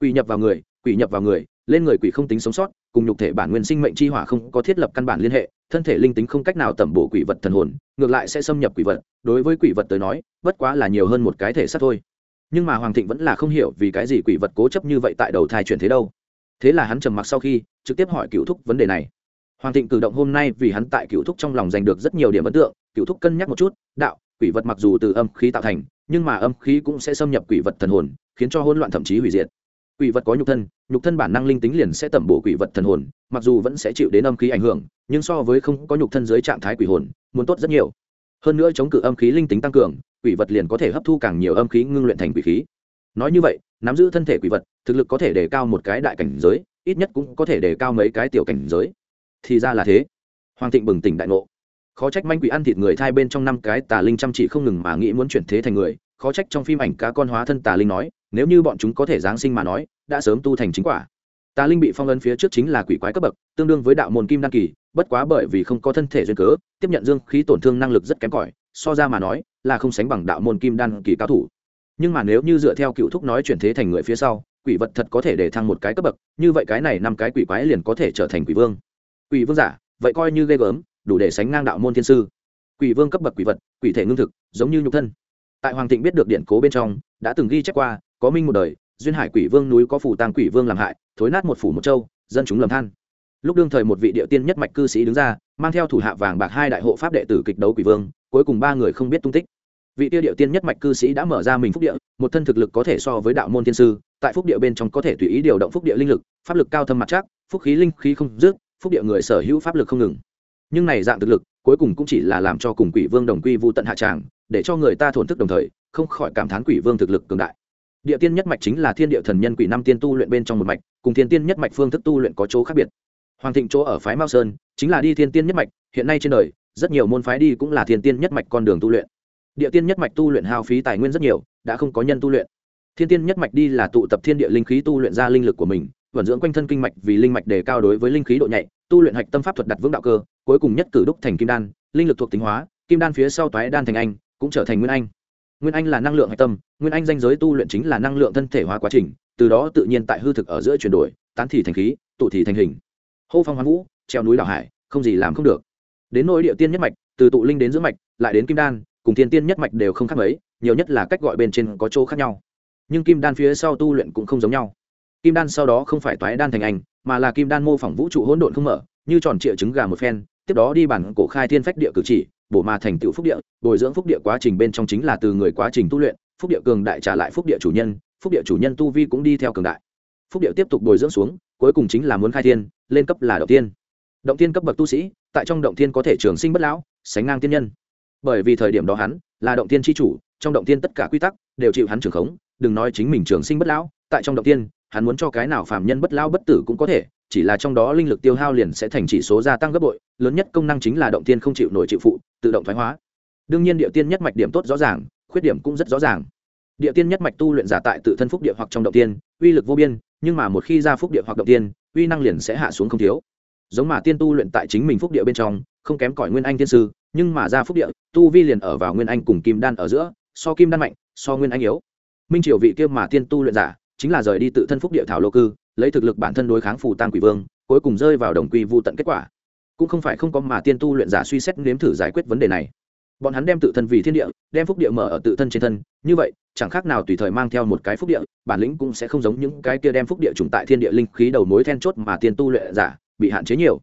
Quỷ nhập vào người, quỷ nhập vào người lên người quỷ không tính sống sót, cùng nhục thể bản nguyên sinh mệnh chi hỏa không có thiết lập căn bản liên hệ, thân thể linh tính không cách nào tẩm bổ quỷ vật thần hồn, ngược lại sẽ xâm nhập quỷ vật. Đối với quỷ vật tới nói, bất quá là nhiều hơn một cái thể xác thôi. Nhưng mà hoàng thịnh vẫn là không hiểu vì cái gì quỷ vật cố chấp như vậy tại đầu thai chuyển thế đâu. Thế là hắn trầm mặc sau khi, trực tiếp hỏi cựu thúc vấn đề này. Hoàng thịnh cử động hôm nay vì hắn tại cựu thúc trong lòng giành được rất nhiều điểm ấn tượng cựu thúc cân nhắc một chút, đạo, quỷ vật mặc dù từ âm khí tạo thành, nhưng mà âm khí cũng sẽ xâm nhập quỷ vật thần hồn, khiến cho hỗn loạn thậm chí hủy diệt quỷ vật có nhục thân nhục thân bản năng linh tính liền sẽ tẩm bổ quỷ vật thần hồn, mặc dù vẫn sẽ chịu đến âm khí ảnh hưởng, nhưng so với không có nhục thân dưới trạng thái quỷ hồn, muốn tốt rất nhiều. Hơn nữa chống cự âm khí linh tính tăng cường, quỷ vật liền có thể hấp thu càng nhiều âm khí ngưng luyện thành quỷ khí. Nói như vậy, nắm giữ thân thể quỷ vật, thực lực có thể đề cao một cái đại cảnh giới, ít nhất cũng có thể đề cao mấy cái tiểu cảnh giới. Thì ra là thế. Hoàng thịnh bừng tỉnh đại ngộ. Khó trách manh quỷ ăn thịt người thai bên trong năm cái tà linh chăm chỉ không ngừng mà nghĩ muốn chuyển thế thành người, khó trách trong phim ảnh cá con hóa thân tà linh nói nếu như bọn chúng có thể giáng sinh mà nói, đã sớm tu thành chính quả. Tà linh bị phong ấn phía trước chính là quỷ quái cấp bậc, tương đương với đạo môn kim đăng kỳ, bất quá bởi vì không có thân thể duyên cớ, tiếp nhận dương khí tổn thương năng lực rất kém cỏi, so ra mà nói, là không sánh bằng đạo môn kim đan kỳ cao thủ. Nhưng mà nếu như dựa theo cựu thúc nói chuyển thế thành người phía sau, quỷ vật thật có thể để thăng một cái cấp bậc, như vậy cái này năm cái quỷ quái liền có thể trở thành quỷ vương. Quỷ vương giả, vậy coi như ghê gớm, đủ để sánh ngang đạo môn thiên sư. Quỷ vương cấp bậc quỷ vật, quỷ thể ngưng thực, giống như nhục thân. Tại hoàng thịnh biết được điện cố bên trong, đã từng ghi chép qua có minh một đời, duyên hải quỷ vương núi có phủ tàng quỷ vương làm hại, thối nát một phủ một châu, dân chúng lầm than. Lúc đương thời một vị địa tiên nhất mạch cư sĩ đứng ra, mang theo thủ hạ vàng bạc hai đại hộ pháp đệ tử kịch đấu quỷ vương, cuối cùng ba người không biết tung tích. Vị tiêu địa tiên nhất mạch cư sĩ đã mở ra mình phúc địa, một thân thực lực có thể so với đạo môn thiên sư, tại phúc địa bên trong có thể tùy ý điều động phúc địa linh lực, pháp lực cao thâm mặt chắc, phúc khí linh khí không dứt, phúc địa người sở hữu pháp lực không ngừng. Nhưng này dạng thực lực, cuối cùng cũng chỉ là làm cho cùng quỷ vương đồng quy vu tận hạ tràng, để cho người ta thổn thức đồng thời, không khỏi cảm thán quỷ vương thực lực cường đại địa tiên nhất mạch chính là thiên địa thần nhân quỷ năm tiên tu luyện bên trong một mạch, cùng thiên tiên nhất mạch phương thức tu luyện có chỗ khác biệt. Hoàng thịnh chỗ ở phái mao sơn, chính là đi thiên tiên nhất mạch, hiện nay trên đời, rất nhiều môn phái đi cũng là thiên tiên nhất mạch con đường tu luyện. Địa tiên nhất mạch tu luyện hao phí tài nguyên rất nhiều, đã không có nhân tu luyện. Thiên tiên nhất mạch đi là tụ tập thiên địa linh khí tu luyện ra linh lực của mình, vận dưỡng quanh thân kinh mạch vì linh mạch đề cao đối với linh khí độ nhạy, tu luyện hạch tâm pháp thuật đặt vững đạo cơ, cuối cùng nhất cử đúc thành kim đan, linh lực thuộc tính hóa, kim đan phía sau toái đan thành anh, cũng trở thành nguyên anh nguyên anh là năng lượng hạch tâm, nguyên anh danh giới tu luyện chính là năng lượng thân thể hóa quá trình, từ đó tự nhiên tại hư thực ở giữa chuyển đổi, tán thì thành khí, tụ thì thành hình. Hô phong hoán vũ, treo núi đảo hải, không gì làm không được. Đến nỗi địa tiên nhất mạch, từ tụ linh đến giữa mạch, lại đến kim đan, cùng thiên tiên nhất mạch đều không khác mấy, nhiều nhất là cách gọi bên trên có chỗ khác nhau. Nhưng kim đan phía sau tu luyện cũng không giống nhau. Kim đan sau đó không phải toái đan thành anh mà là kim đan mô phỏng vũ trụ hỗn độn không mở, như tròn trịa trứng gà một phen, tiếp đó đi bản cổ khai thiên phách địa cử chỉ bổ ma thành tựu phúc địa, bồi dưỡng phúc địa quá trình bên trong chính là từ người quá trình tu luyện, phúc địa cường đại trả lại phúc địa chủ nhân, phúc địa chủ nhân tu vi cũng đi theo cường đại. Phúc địa tiếp tục bồi dưỡng xuống, cuối cùng chính là muốn khai thiên, lên cấp là động tiên. Động tiên cấp bậc tu sĩ, tại trong động tiên có thể trường sinh bất lão, sánh ngang tiên nhân. Bởi vì thời điểm đó hắn là động tiên tri chủ, trong động tiên tất cả quy tắc đều chịu hắn trưởng khống, đừng nói chính mình trường sinh bất lão, tại trong động tiên, hắn muốn cho cái nào phàm nhân bất lão bất tử cũng có thể chỉ là trong đó linh lực tiêu hao liền sẽ thành chỉ số gia tăng gấp bội, lớn nhất công năng chính là động tiên không chịu nổi chịu phụ, tự động thoái hóa. Đương nhiên địa tiên nhất mạch điểm tốt rõ ràng, khuyết điểm cũng rất rõ ràng. Địa tiên nhất mạch tu luyện giả tại tự thân phúc địa hoặc trong động tiên, uy lực vô biên, nhưng mà một khi ra phúc địa hoặc động tiên, uy năng liền sẽ hạ xuống không thiếu. Giống mà tiên tu luyện tại chính mình phúc địa bên trong, không kém cỏi nguyên anh tiên sư, nhưng mà ra phúc địa, tu vi liền ở vào nguyên anh cùng kim đan ở giữa, so kim đan mạnh, so nguyên anh yếu. Minh triều vị kia mà tiên tu luyện giả, chính là rời đi tự thân phúc địa thảo lô cư lấy thực lực bản thân đối kháng phù tăng quỷ vương, cuối cùng rơi vào đồng quy vô tận kết quả. Cũng không phải không có mà tiên tu luyện giả suy xét nếm thử giải quyết vấn đề này. Bọn hắn đem tự thân vì thiên địa, đem phúc địa mở ở tự thân trên thân, như vậy, chẳng khác nào tùy thời mang theo một cái phúc địa, bản lĩnh cũng sẽ không giống những cái kia đem phúc địa trùng tại thiên địa linh khí đầu mối then chốt mà tiên tu luyện giả bị hạn chế nhiều.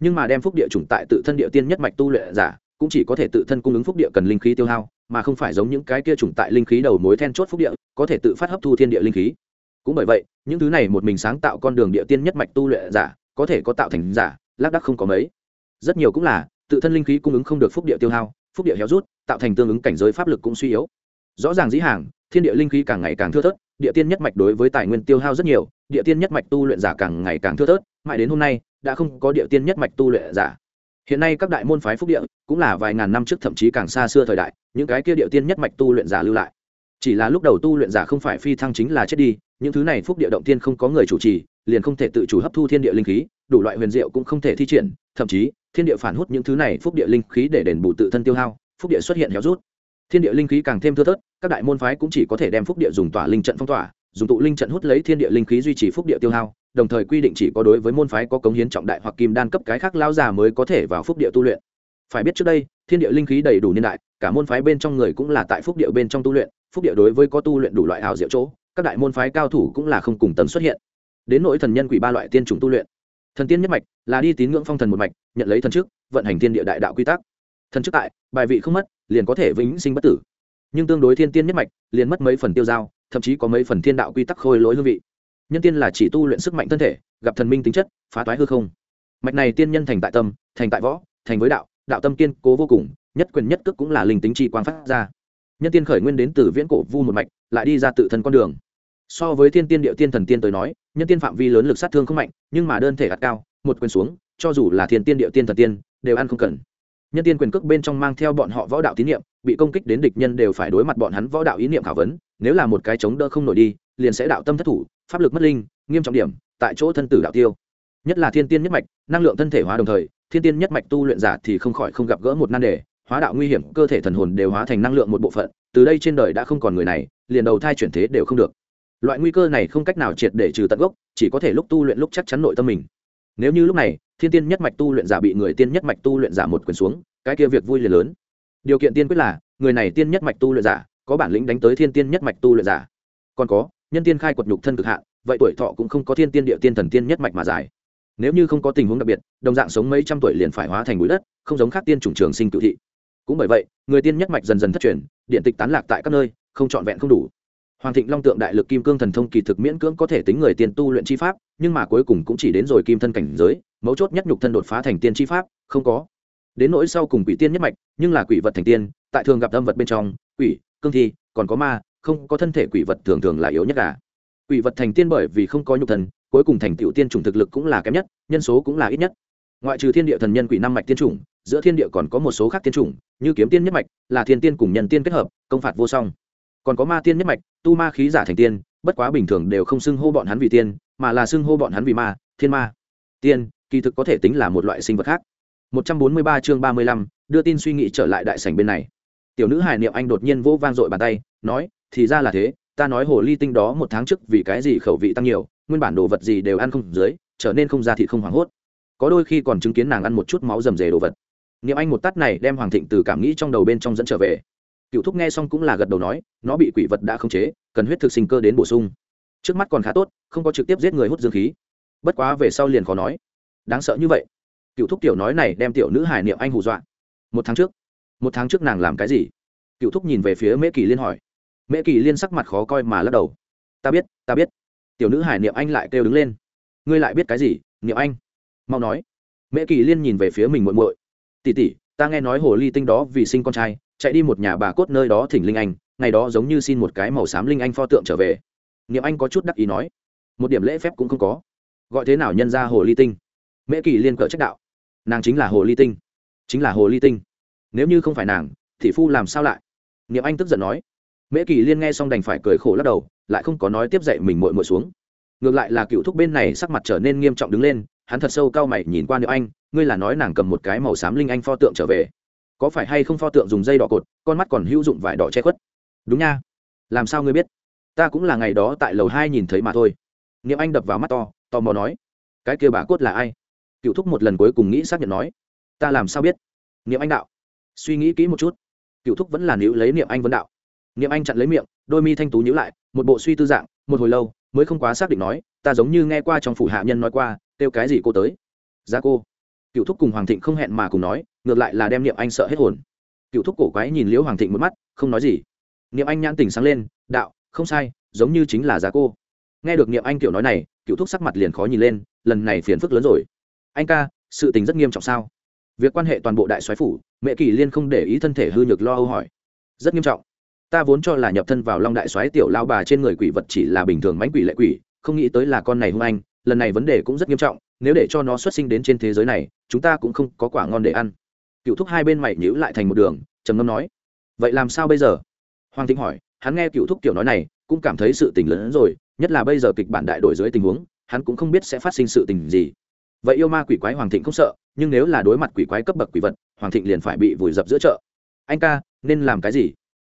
Nhưng mà đem phúc địa trùng tại tự thân địa tiên nhất mạch tu luyện giả, cũng chỉ có thể tự thân cung ứng phúc địa cần linh khí tiêu hao, mà không phải giống những cái kia trùng tại linh khí đầu mối then chốt phúc địa, có thể tự phát hấp thu thiên địa linh khí cũng bởi vậy, những thứ này một mình sáng tạo con đường địa tiên nhất mạch tu luyện giả, có thể có tạo thành giả, lác đắc không có mấy. Rất nhiều cũng là, tự thân linh khí cung ứng không được phúc địa tiêu hao, phúc địa héo rút, tạo thành tương ứng cảnh giới pháp lực cũng suy yếu. Rõ ràng dĩ hàng, thiên địa linh khí càng ngày càng thưa thớt, địa tiên nhất mạch đối với tài nguyên tiêu hao rất nhiều, địa tiên nhất mạch tu luyện giả càng ngày càng thưa thớt, mãi đến hôm nay, đã không có địa tiên nhất mạch tu luyện giả. Hiện nay các đại môn phái phúc địa, cũng là vài ngàn năm trước thậm chí càng xa xưa thời đại, những cái kia địa tiên nhất mạch tu luyện giả lưu lại. Chỉ là lúc đầu tu luyện giả không phải phi thăng chính là chết đi những thứ này phúc địa động tiên không có người chủ trì, liền không thể tự chủ hấp thu thiên địa linh khí, đủ loại huyền diệu cũng không thể thi triển, thậm chí, thiên địa phản hút những thứ này phúc địa linh khí để đền bù tự thân tiêu hao, phúc địa xuất hiện héo rút. Thiên địa linh khí càng thêm thưa thớt, các đại môn phái cũng chỉ có thể đem phúc địa dùng tỏa linh trận phong tỏa, dùng tụ linh trận hút lấy thiên địa linh khí duy trì phúc địa tiêu hao, đồng thời quy định chỉ có đối với môn phái có cống hiến trọng đại hoặc kim đan cấp cái khác lao già mới có thể vào phúc địa tu luyện. Phải biết trước đây, thiên địa linh khí đầy đủ niên đại, cả môn phái bên trong người cũng là tại phúc địa bên trong tu luyện, phúc địa đối với có tu luyện đủ loại hào diệu chỗ các đại môn phái cao thủ cũng là không cùng tần xuất hiện. Đến nỗi thần nhân quỷ ba loại tiên chủng tu luyện. Thần tiên nhất mạch là đi tín ngưỡng phong thần một mạch, nhận lấy thần chức, vận hành thiên địa đại đạo quy tắc. Thần chức tại, bài vị không mất, liền có thể vĩnh sinh bất tử. Nhưng tương đối thiên tiên nhất mạch, liền mất mấy phần tiêu dao thậm chí có mấy phần thiên đạo quy tắc khôi lỗi hương vị. Nhân tiên là chỉ tu luyện sức mạnh thân thể, gặp thần minh tính chất, phá toái hư không. Mạch này tiên nhân thành tại tâm, thành tại võ, thành với đạo đạo tâm kiên cố vô cùng, nhất quyền nhất cước cũng là linh tính chi quang phát ra. Nhân tiên khởi nguyên đến từ viễn cổ vu một mạch lại đi ra tự thân con đường. So với thiên tiên địa tiên thần tiên tới nói, nhân tiên phạm vi lớn lực sát thương không mạnh, nhưng mà đơn thể gạt cao, một quyền xuống, cho dù là thiên tiên địa tiên thần tiên, đều ăn không cần. Nhân tiên quyền cước bên trong mang theo bọn họ võ đạo tín nhiệm, bị công kích đến địch nhân đều phải đối mặt bọn hắn võ đạo ý niệm khảo vấn, nếu là một cái chống đỡ không nổi đi, liền sẽ đạo tâm thất thủ, pháp lực mất linh, nghiêm trọng điểm, tại chỗ thân tử đạo tiêu. Nhất là thiên tiên nhất mạch, năng lượng thân thể hóa đồng thời, thiên tiên nhất mạch tu luyện giả thì không khỏi không gặp gỡ một nan đề hóa đạo nguy hiểm, cơ thể thần hồn đều hóa thành năng lượng một bộ phận, từ đây trên đời đã không còn người này, liền đầu thai chuyển thế đều không được. Loại nguy cơ này không cách nào triệt để trừ tận gốc, chỉ có thể lúc tu luyện lúc chắc chắn nội tâm mình. Nếu như lúc này, thiên tiên nhất mạch tu luyện giả bị người tiên nhất mạch tu luyện giả một quyền xuống, cái kia việc vui liền lớn. Điều kiện tiên quyết là, người này tiên nhất mạch tu luyện giả, có bản lĩnh đánh tới thiên tiên nhất mạch tu luyện giả. Còn có, nhân tiên khai quật nhục thân cực hạn, vậy tuổi thọ cũng không có thiên tiên địa tiên thần tiên nhất mạch mà dài nếu như không có tình huống đặc biệt, đồng dạng sống mấy trăm tuổi liền phải hóa thành bụi đất, không giống khác tiên chủng trường sinh cự thị cũng bởi vậy, người tiên nhất mạch dần dần thất truyền, điện tịch tán lạc tại các nơi, không trọn vẹn không đủ. Hoàng thịnh long tượng đại lực kim cương thần thông kỳ thực miễn cưỡng có thể tính người tiên tu luyện chi pháp, nhưng mà cuối cùng cũng chỉ đến rồi kim thân cảnh giới, mấu chốt nhất nhục thân đột phá thành tiên chi pháp, không có. Đến nỗi sau cùng quỷ tiên nhất mạch, nhưng là quỷ vật thành tiên, tại thường gặp âm vật bên trong, quỷ, cương thi, còn có ma, không có thân thể quỷ vật thường thường là yếu nhất cả. Quỷ vật thành tiên bởi vì không có nhục thân, cuối cùng thành tựu tiên chủng thực lực cũng là kém nhất, nhân số cũng là ít nhất. Ngoại trừ thiên địa thần nhân quỷ năm mạch tiên chủng giữa thiên địa còn có một số khác tiên chủng như kiếm tiên nhất mạch là thiên tiên cùng nhân tiên kết hợp công phạt vô song. Còn có ma tiên nhất mạch tu ma khí giả thành tiên bất quá bình thường đều không xưng hô bọn hắn vì tiên mà là xưng hô bọn hắn vì ma thiên ma. Tiên kỳ thực có thể tính là một loại sinh vật khác. 143 chương 35, đưa tin suy nghĩ trở lại đại sảnh bên này. Tiểu nữ hải niệm anh đột nhiên vỗ vang dội bàn tay nói thì ra là thế ta nói hồ ly tinh đó một tháng trước vì cái gì khẩu vị tăng nhiều nguyên bản đồ vật gì đều ăn không dưới trở nên không ra thịt không hoảng hốt. Có đôi khi còn chứng kiến nàng ăn một chút máu rầm rề đồ vật niệm anh một tắt này đem hoàng thịnh từ cảm nghĩ trong đầu bên trong dẫn trở về. Cựu thúc nghe xong cũng là gật đầu nói, nó bị quỷ vật đã khống chế, cần huyết thực sinh cơ đến bổ sung. Trước mắt còn khá tốt, không có trực tiếp giết người hút dương khí. Bất quá về sau liền khó nói. Đáng sợ như vậy. Cựu thúc tiểu nói này đem tiểu nữ hải niệm anh hù dọa. Một tháng trước, một tháng trước nàng làm cái gì? Cựu thúc nhìn về phía mễ kỳ liên hỏi. Mễ kỳ liên sắc mặt khó coi mà lắc đầu. Ta biết ta biết. Tiểu nữ hải niệm anh lại kêu đứng lên. Ngươi lại biết cái gì, niệm anh? Mau nói. Mễ kỳ liên nhìn về phía mình muội muội tỷ tỷ ta nghe nói hồ ly tinh đó vì sinh con trai, chạy đi một nhà bà cốt nơi đó thỉnh linh anh, ngày đó giống như xin một cái màu xám linh anh pho tượng trở về. Niệm anh có chút đắc ý nói. Một điểm lễ phép cũng không có. Gọi thế nào nhân ra hồ ly tinh? Mễ kỳ liên cỡ trách đạo. Nàng chính là hồ ly tinh. Chính là hồ ly tinh. Nếu như không phải nàng, thị phu làm sao lại? Niệm anh tức giận nói. Mễ kỳ liên nghe xong đành phải cười khổ lắc đầu, lại không có nói tiếp dậy mình mội mội xuống. Ngược lại là cựu thúc bên này sắc mặt trở nên nghiêm trọng đứng lên hắn thật sâu cao mày nhìn qua nữ anh, ngươi là nói nàng cầm một cái màu xám linh anh pho tượng trở về. Có phải hay không pho tượng dùng dây đỏ cột, con mắt còn hữu dụng vải đỏ che khuất? Đúng nha. Làm sao ngươi biết? Ta cũng là ngày đó tại lầu hai nhìn thấy mà thôi. Niệm anh đập vào mắt to, tò mò nói, cái kia bà cốt là ai? Cựu thúc một lần cuối cùng nghĩ xác nhận nói, ta làm sao biết? Niệm anh đạo, suy nghĩ kỹ một chút. Cựu thúc vẫn là níu lấy niệm anh vấn đạo. Niệm anh chặn lấy miệng, đôi mi thanh tú nhíu lại, một bộ suy tư dạng, một hồi lâu, mới không quá xác định nói, ta giống như nghe qua trong phủ hạ nhân nói qua kêu cái gì cô tới? Ra cô. Cựu thúc cùng hoàng thịnh không hẹn mà cùng nói, ngược lại là đem niệm anh sợ hết hồn. Cựu thúc cổ quái nhìn liễu hoàng thịnh một mắt, không nói gì. Niệm anh nhãn tỉnh sáng lên, đạo, không sai, giống như chính là giá cô. Nghe được niệm anh kiểu nói này cựu thúc sắc mặt liền khó nhìn lên, lần này phiền phức lớn rồi. Anh ca, sự tình rất nghiêm trọng sao? Việc quan hệ toàn bộ đại soái phủ, mẹ kỳ liên không để ý thân thể hư nhược lo âu hỏi. Rất nghiêm trọng. Ta vốn cho là nhập thân vào long đại soái tiểu lao bà trên người quỷ vật chỉ là bình thường mánh quỷ lệ quỷ, không nghĩ tới là con này hung anh lần này vấn đề cũng rất nghiêm trọng, nếu để cho nó xuất sinh đến trên thế giới này, chúng ta cũng không có quả ngon để ăn. Cựu thúc hai bên mày nhữ lại thành một đường, trầm ngâm nói, vậy làm sao bây giờ? Hoàng thịnh hỏi, hắn nghe cựu thúc kiểu nói này, cũng cảm thấy sự tình lớn hơn rồi, nhất là bây giờ kịch bản đại đổi dưới tình huống, hắn cũng không biết sẽ phát sinh sự tình gì. Vậy yêu ma quỷ quái hoàng thịnh không sợ, nhưng nếu là đối mặt quỷ quái cấp bậc quỷ vật, hoàng thịnh liền phải bị vùi dập giữa chợ. Anh ca, nên làm cái gì?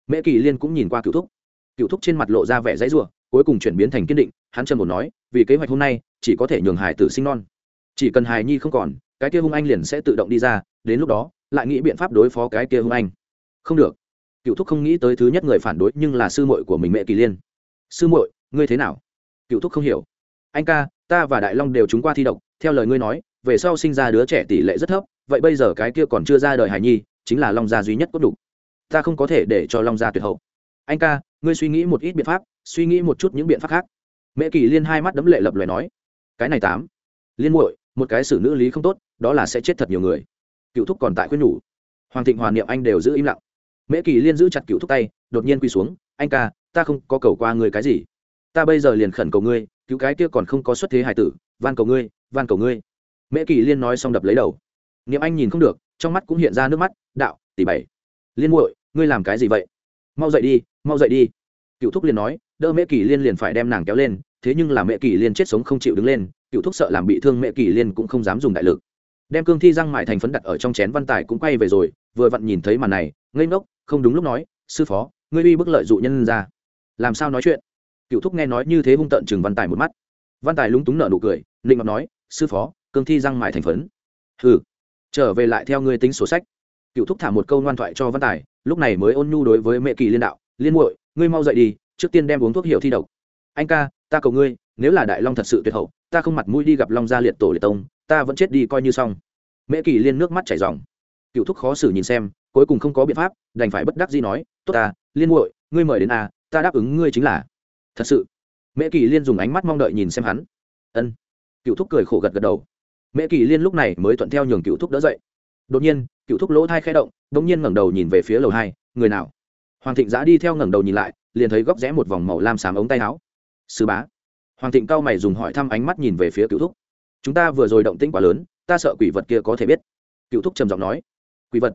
Mễ kỳ liên cũng nhìn qua cựu thúc. Cựu thúc trên mặt lộ ra vẻ dãy r u ộ cuối cùng chuyển biến thành kiên định, hắn trần một nói, vì kế hoạch hôm nay, chỉ có thể nhường hải tử sinh non. Chỉ cần hài nhi không còn, cái kia hung anh liền sẽ tự động đi ra, đến lúc đó, lại nghĩ biện pháp đối phó cái kia hung anh. Không được. Cựu thúc không nghĩ tới thứ nhất người phản đối nhưng là sư muội của mình mẹ kỳ liên. Sư muội, ngươi thế nào? Cựu thúc không hiểu. Anh ca, ta và đại long đều trúng qua thi độc, theo lời ngươi nói, về sau sinh ra đứa trẻ tỷ lệ rất thấp, vậy bây giờ cái kia còn chưa ra đời hài nhi, chính là long gia duy nhất có đủ. Ta không có thể để cho long gia tuyệt hậu. Anh ca ngươi suy nghĩ một ít biện pháp, suy nghĩ một chút những biện pháp khác. Mẹ kỳ liên hai mắt đấm lệ lập lời nói, cái này tám. Liên muội, một cái xử nữ lý không tốt, đó là sẽ chết thật nhiều người. Cựu thúc còn tại khuyên nhủ. Hoàng thịnh hòa niệm anh đều giữ im lặng. Mễ kỳ liên giữ chặt cựu thúc tay, đột nhiên quỳ xuống, anh ca, ta không có cầu qua người cái gì. Ta bây giờ liền khẩn cầu ngươi, cứu cái kia còn không có xuất thế hải tử, van cầu ngươi, van cầu ngươi. Mễ kỳ liên nói xong đập lấy đầu. Niệm anh nhìn không được, trong mắt cũng hiện ra nước mắt, đạo, tỷ bảy. Liên muội, ngươi làm cái gì vậy? Mau dậy đi, mau dậy đi. Cựu thúc liền nói, đỡ mễ kỳ liên liền phải đem nàng kéo lên, thế nhưng là mẹ kỳ liên chết sống không chịu đứng lên, cựu thúc sợ làm bị thương mẹ kỳ liên cũng không dám dùng đại lực. Đem cương thi răng mại thành phấn đặt ở trong chén văn tài cũng quay về rồi, vừa vặn nhìn thấy màn này, ngây ngốc, không đúng lúc nói, sư phó, ngươi uy bức lợi dụ nhân ra. Làm sao nói chuyện? Cựu thúc nghe nói như thế hung tợn chừng văn tài một mắt. Văn tài lúng túng nở nụ cười, nịnh ngọc nói, sư phó, cương thi răng mại thành phấn. Ừ trở về lại theo ngươi tính sổ sách cựu thúc thả một câu ngoan thoại cho văn tài, lúc này mới ôn nhu đối với mẹ kỳ liên đạo, liên muội, ngươi mau dậy đi, trước tiên đem uống thuốc hiểu thi độc. Anh ca, ta cầu ngươi, nếu là đại long thật sự tuyệt hậu, ta không mặt mũi đi gặp long gia liệt tổ liệt tông, ta vẫn chết đi coi như xong. Mễ kỳ liên nước mắt chảy dòng cựu thúc khó xử nhìn xem, cuối cùng không có biện pháp, đành phải bất đắc gì nói, tốt ta, liên muội, ngươi mời đến a ta đáp ứng ngươi chính là. Thật sự? Mễ kỳ liên dùng ánh mắt mong đợi nhìn xem hắn. Ân. Cựu thúc cười khổ gật gật đầu. Mễ kỳ liên lúc này mới thuận theo nhường cựu thúc đỡ dậy. Đột nhiên cựu thúc lỗ thai khẽ động, đ ỗ n g nhiên ngẩng đầu nhìn về phía lầu hai, người nào? Hoàng thịnh giã đi theo ngẩng đầu nhìn lại, liền thấy góc rẽ một vòng màu lam xám ống tay áo. Sư bá. Hoàng thịnh cao mày dùng hỏi thăm ánh mắt nhìn về phía cựu thúc. Chúng ta vừa rồi động tĩnh quá lớn, ta sợ quỷ vật kia có thể biết. Cựu thúc trầm giọng nói. Quỷ vật?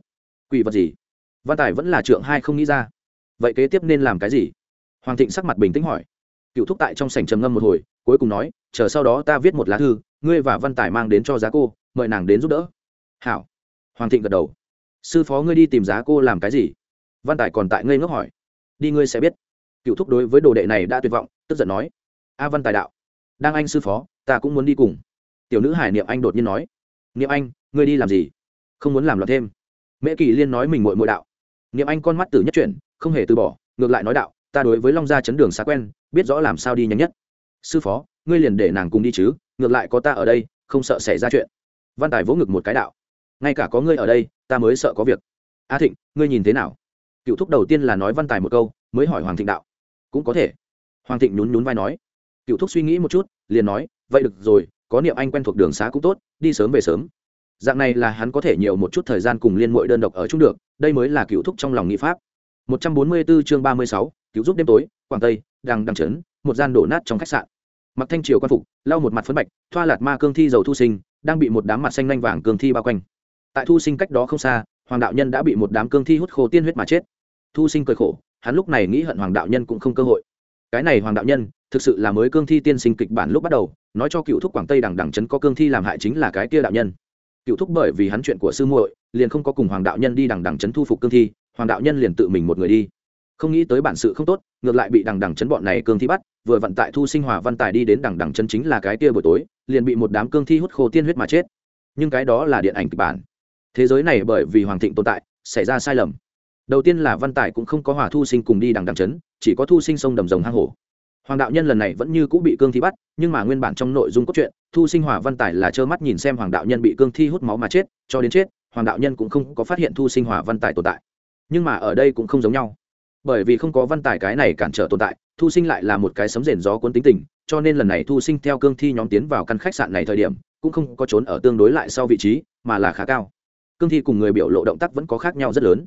Quỷ vật gì? Văn tài vẫn là trượng hai không nghĩ ra. Vậy kế tiếp nên làm cái gì? Hoàng thịnh sắc mặt bình tĩnh hỏi. Cựu thúc tại trong sảnh trầm ngâm một hồi, cuối cùng nói, chờ sau đó ta viết một lá thư, ngươi và văn tài mang đến cho giá cô, mời nàng đến giúp đỡ. Hảo hoàng thịnh gật đầu. Sư phó ngươi đi tìm giá cô làm cái gì? Văn tài còn tại ngây ngốc hỏi. Đi ngươi sẽ biết. Cựu thúc đối với đồ đệ này đã tuyệt vọng, tức giận nói. A văn tài đạo, đang anh sư phó, ta cũng muốn đi cùng. Tiểu nữ hải niệm anh đột nhiên nói. Niệm anh, ngươi đi làm gì? Không muốn làm loạn thêm. Mễ kỳ liên nói mình mội mội đạo. Niệm anh con mắt tử nhất chuyển, không hề từ bỏ, ngược lại nói đạo, ta đối với long gia chấn đường xa quen, biết rõ làm sao đi nhanh nhất. Sư phó, ngươi liền để nàng cùng đi chứ, ngược lại có ta ở đây, không sợ xảy ra chuyện. Văn tài vỗ ngực một cái đạo ngay cả có ngươi ở đây ta mới sợ có việc. A thịnh ngươi nhìn thế nào? Cựu thúc đầu tiên là nói văn tài một câu mới hỏi hoàng thịnh đạo. Cũng có thể. Hoàng thịnh nhún nhún vai nói. Cựu thúc suy nghĩ một chút liền nói vậy được rồi có niệm anh quen thuộc đường xá cũng tốt đi sớm về sớm. Dạng này là hắn có thể nhiều một chút thời gian cùng liên mội đơn độc ở chung được đây mới là cựu thúc trong lòng nghị pháp. 144 chương 36, cứu giúp đêm tối quảng tây đang đăng trấn một gian đổ nát trong khách sạn. Mặc thanh triều quan phục lau một mặt phấn bạch thoa lạt ma cương thi dầu thu sinh đang bị một đám mặt xanh lanh vàng cương thi bao quanh tại thu sinh cách đó không xa, hoàng đạo nhân đã bị một đám cương thi hút khô tiên huyết mà chết. Thu sinh cười khổ, hắn lúc này nghĩ hận hoàng đạo nhân cũng không cơ hội. Cái này hoàng đạo nhân, thực sự là mới cương thi tiên sinh kịch bản lúc bắt đầu, nói cho cựu thúc quảng tây đằng đằng trấn có cương thi làm hại chính là cái kia đạo nhân. Cựu thúc bởi vì hắn chuyện của sư muội, liền không có cùng hoàng đạo nhân đi đằng đằng trấn thu phục cương thi, hoàng đạo nhân liền tự mình một người đi. Không nghĩ tới bản sự không tốt, ngược lại bị đằng đằng trấn bọn này cương thi bắt, vừa vận tại thu sinh hòa văn tài đi đến đằng đằng trấn chính là cái kia buổi tối, liền bị một đám cương thi hút khô tiên huyết mà chết. Nhưng cái đó là điện ảnh kịch bản thế giới này bởi vì hoàng thịnh tồn tại, xảy ra sai lầm. Đầu tiên là văn tài cũng không có hòa thu sinh cùng đi đằng đằng trấn chỉ có thu sinh sông đầm rồng hang hổ. Hoàng đạo nhân lần này vẫn như cũng bị cương thi bắt, nhưng mà nguyên bản trong nội dung cốt truyện, thu sinh hòa văn tài là trơ mắt nhìn xem hoàng đạo nhân bị cương thi hút máu mà chết, cho đến chết, hoàng đạo nhân cũng không có phát hiện thu sinh hòa văn tài tồn tại. Nhưng mà ở đây cũng không giống nhau. Bởi vì không có văn tài cái này cản trở tồn tại, thu sinh lại là một cái sấm rền gió cuốn tính tình, cho nên lần này thu sinh theo cương thi nhóm tiến vào căn khách sạn này thời điểm, cũng không có trốn ở tương đối lại sau vị trí, mà là khá cao cương thi cùng người biểu lộ động tác vẫn có khác nhau rất lớn.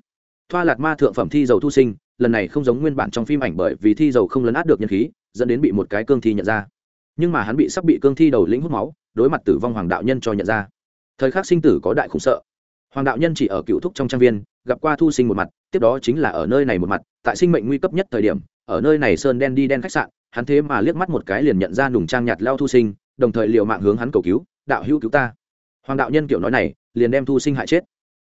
Thoa lạt ma thượng phẩm thi dầu thu sinh, lần này không giống nguyên bản trong phim ảnh bởi vì thi dầu không lấn át được nhân khí, dẫn đến bị một cái cương thi nhận ra. Nhưng mà hắn bị sắp bị cương thi đầu lĩnh hút máu, đối mặt tử vong hoàng đạo nhân cho nhận ra. Thời khắc sinh tử có đại khủng sợ. Hoàng đạo nhân chỉ ở cựu thúc trong trang viên, gặp qua thu sinh một mặt, tiếp đó chính là ở nơi này một mặt, tại sinh mệnh nguy cấp nhất thời điểm, ở nơi này sơn đen đi đen khách sạn, hắn thế mà liếc mắt một cái liền nhận ra nùng trang nhạt lao thu sinh, đồng thời liều mạng hướng hắn cầu cứu, đạo hữu cứu ta. Hoàng đạo nhân kiểu nói này liền đem thu sinh hại chết.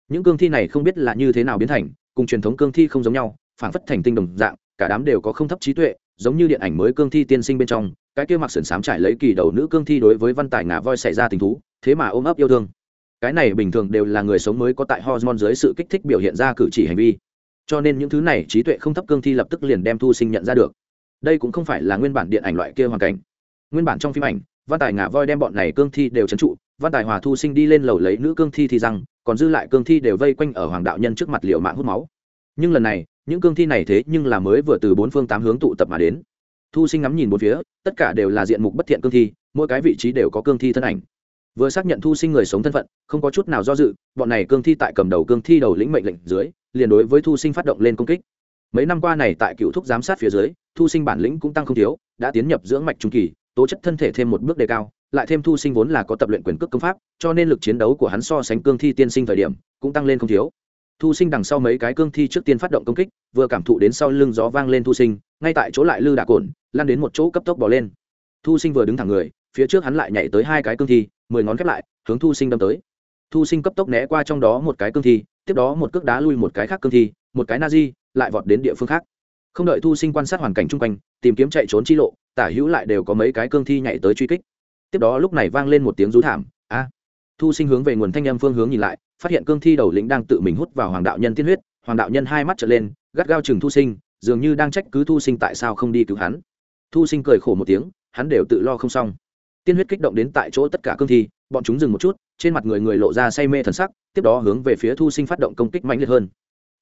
Những cương thi này không biết là như thế nào biến thành, cùng truyền thống cương thi không giống nhau phản phất thành tinh đồng dạng, cả đám đều có không thấp trí tuệ, giống như điện ảnh mới cương thi tiên sinh bên trong, cái kia mặc sườn sám trải lấy kỳ đầu nữ cương thi đối với văn tài ngà voi xảy ra tình thú, thế mà ôm ấp yêu thương. Cái này bình thường đều là người sống mới có tại hormone dưới sự kích thích biểu hiện ra cử chỉ hành vi. Cho nên những thứ này trí tuệ không thấp cương thi lập tức liền đem thu sinh nhận ra được. Đây cũng không phải là nguyên bản điện ảnh loại kia hoàn cảnh. Nguyên bản trong phim ảnh, văn tài ngà voi đem bọn này cương thi đều trấn trụ văn tài hòa thu sinh đi lên lầu lấy nữ cương thi thì rằng còn dư lại cương thi đều vây quanh ở hoàng đạo nhân trước mặt liệu mạng hút máu. Nhưng lần này, những cương thi này thế nhưng là mới vừa từ bốn phương tám hướng tụ tập mà đến. Thu sinh ngắm nhìn bốn phía, tất cả đều là diện mục bất thiện cương thi, mỗi cái vị trí đều có cương thi thân ảnh. Vừa xác nhận thu sinh người sống thân phận, không có chút nào do dự, bọn này cương thi tại cầm đầu cương thi đầu lĩnh mệnh lệnh dưới, liền đối với thu sinh phát động lên công kích. Mấy năm qua này tại cựu thúc giám sát phía dưới, thu sinh bản lĩnh cũng tăng không thiếu, đã tiến nhập dưỡng mạch trung kỳ, tố chất thân thể thêm một bước đề cao lại thêm thu sinh vốn là có tập luyện quyền cước công pháp, cho nên lực chiến đấu của hắn so sánh cương thi tiên sinh thời điểm, cũng tăng lên không thiếu. Thu sinh đằng sau mấy cái cương thi trước tiên phát động công kích, vừa cảm thụ đến sau lưng gió vang lên thu sinh, ngay tại chỗ lại lư đả cồn lan đến một chỗ cấp tốc bỏ lên. Thu sinh vừa đứng thẳng người, phía trước hắn lại nhảy tới hai cái cương thi, mười ngón khép lại, hướng thu sinh đâm tới. Thu sinh cấp tốc né qua trong đó một cái cương thi, tiếp đó một cước đá lui một cái khác cương thi, một cái na di, lại vọt đến địa phương khác. Không đợi thu sinh quan sát hoàn cảnh chung quanh, tìm kiếm chạy trốn chi lộ, tả hữu lại đều có mấy cái cương thi nhảy tới truy kích tiếp đó lúc này vang lên một tiếng rú thảm, a! Thu sinh hướng về nguồn thanh âm phương hướng nhìn lại, phát hiện cương thi đầu lĩnh đang tự mình hút vào hoàng đạo nhân tiên huyết, hoàng đạo nhân hai mắt trở lên, gắt gao chừng thu sinh, dường như đang trách cứ thu sinh tại sao không đi cứu hắn. Thu sinh cười khổ một tiếng, hắn đều tự lo không xong. Tiên huyết kích động đến tại chỗ tất cả cương thi, bọn chúng dừng một chút, trên mặt người người lộ ra say mê thần sắc, tiếp đó hướng về phía thu sinh phát động công kích mạnh liệt hơn.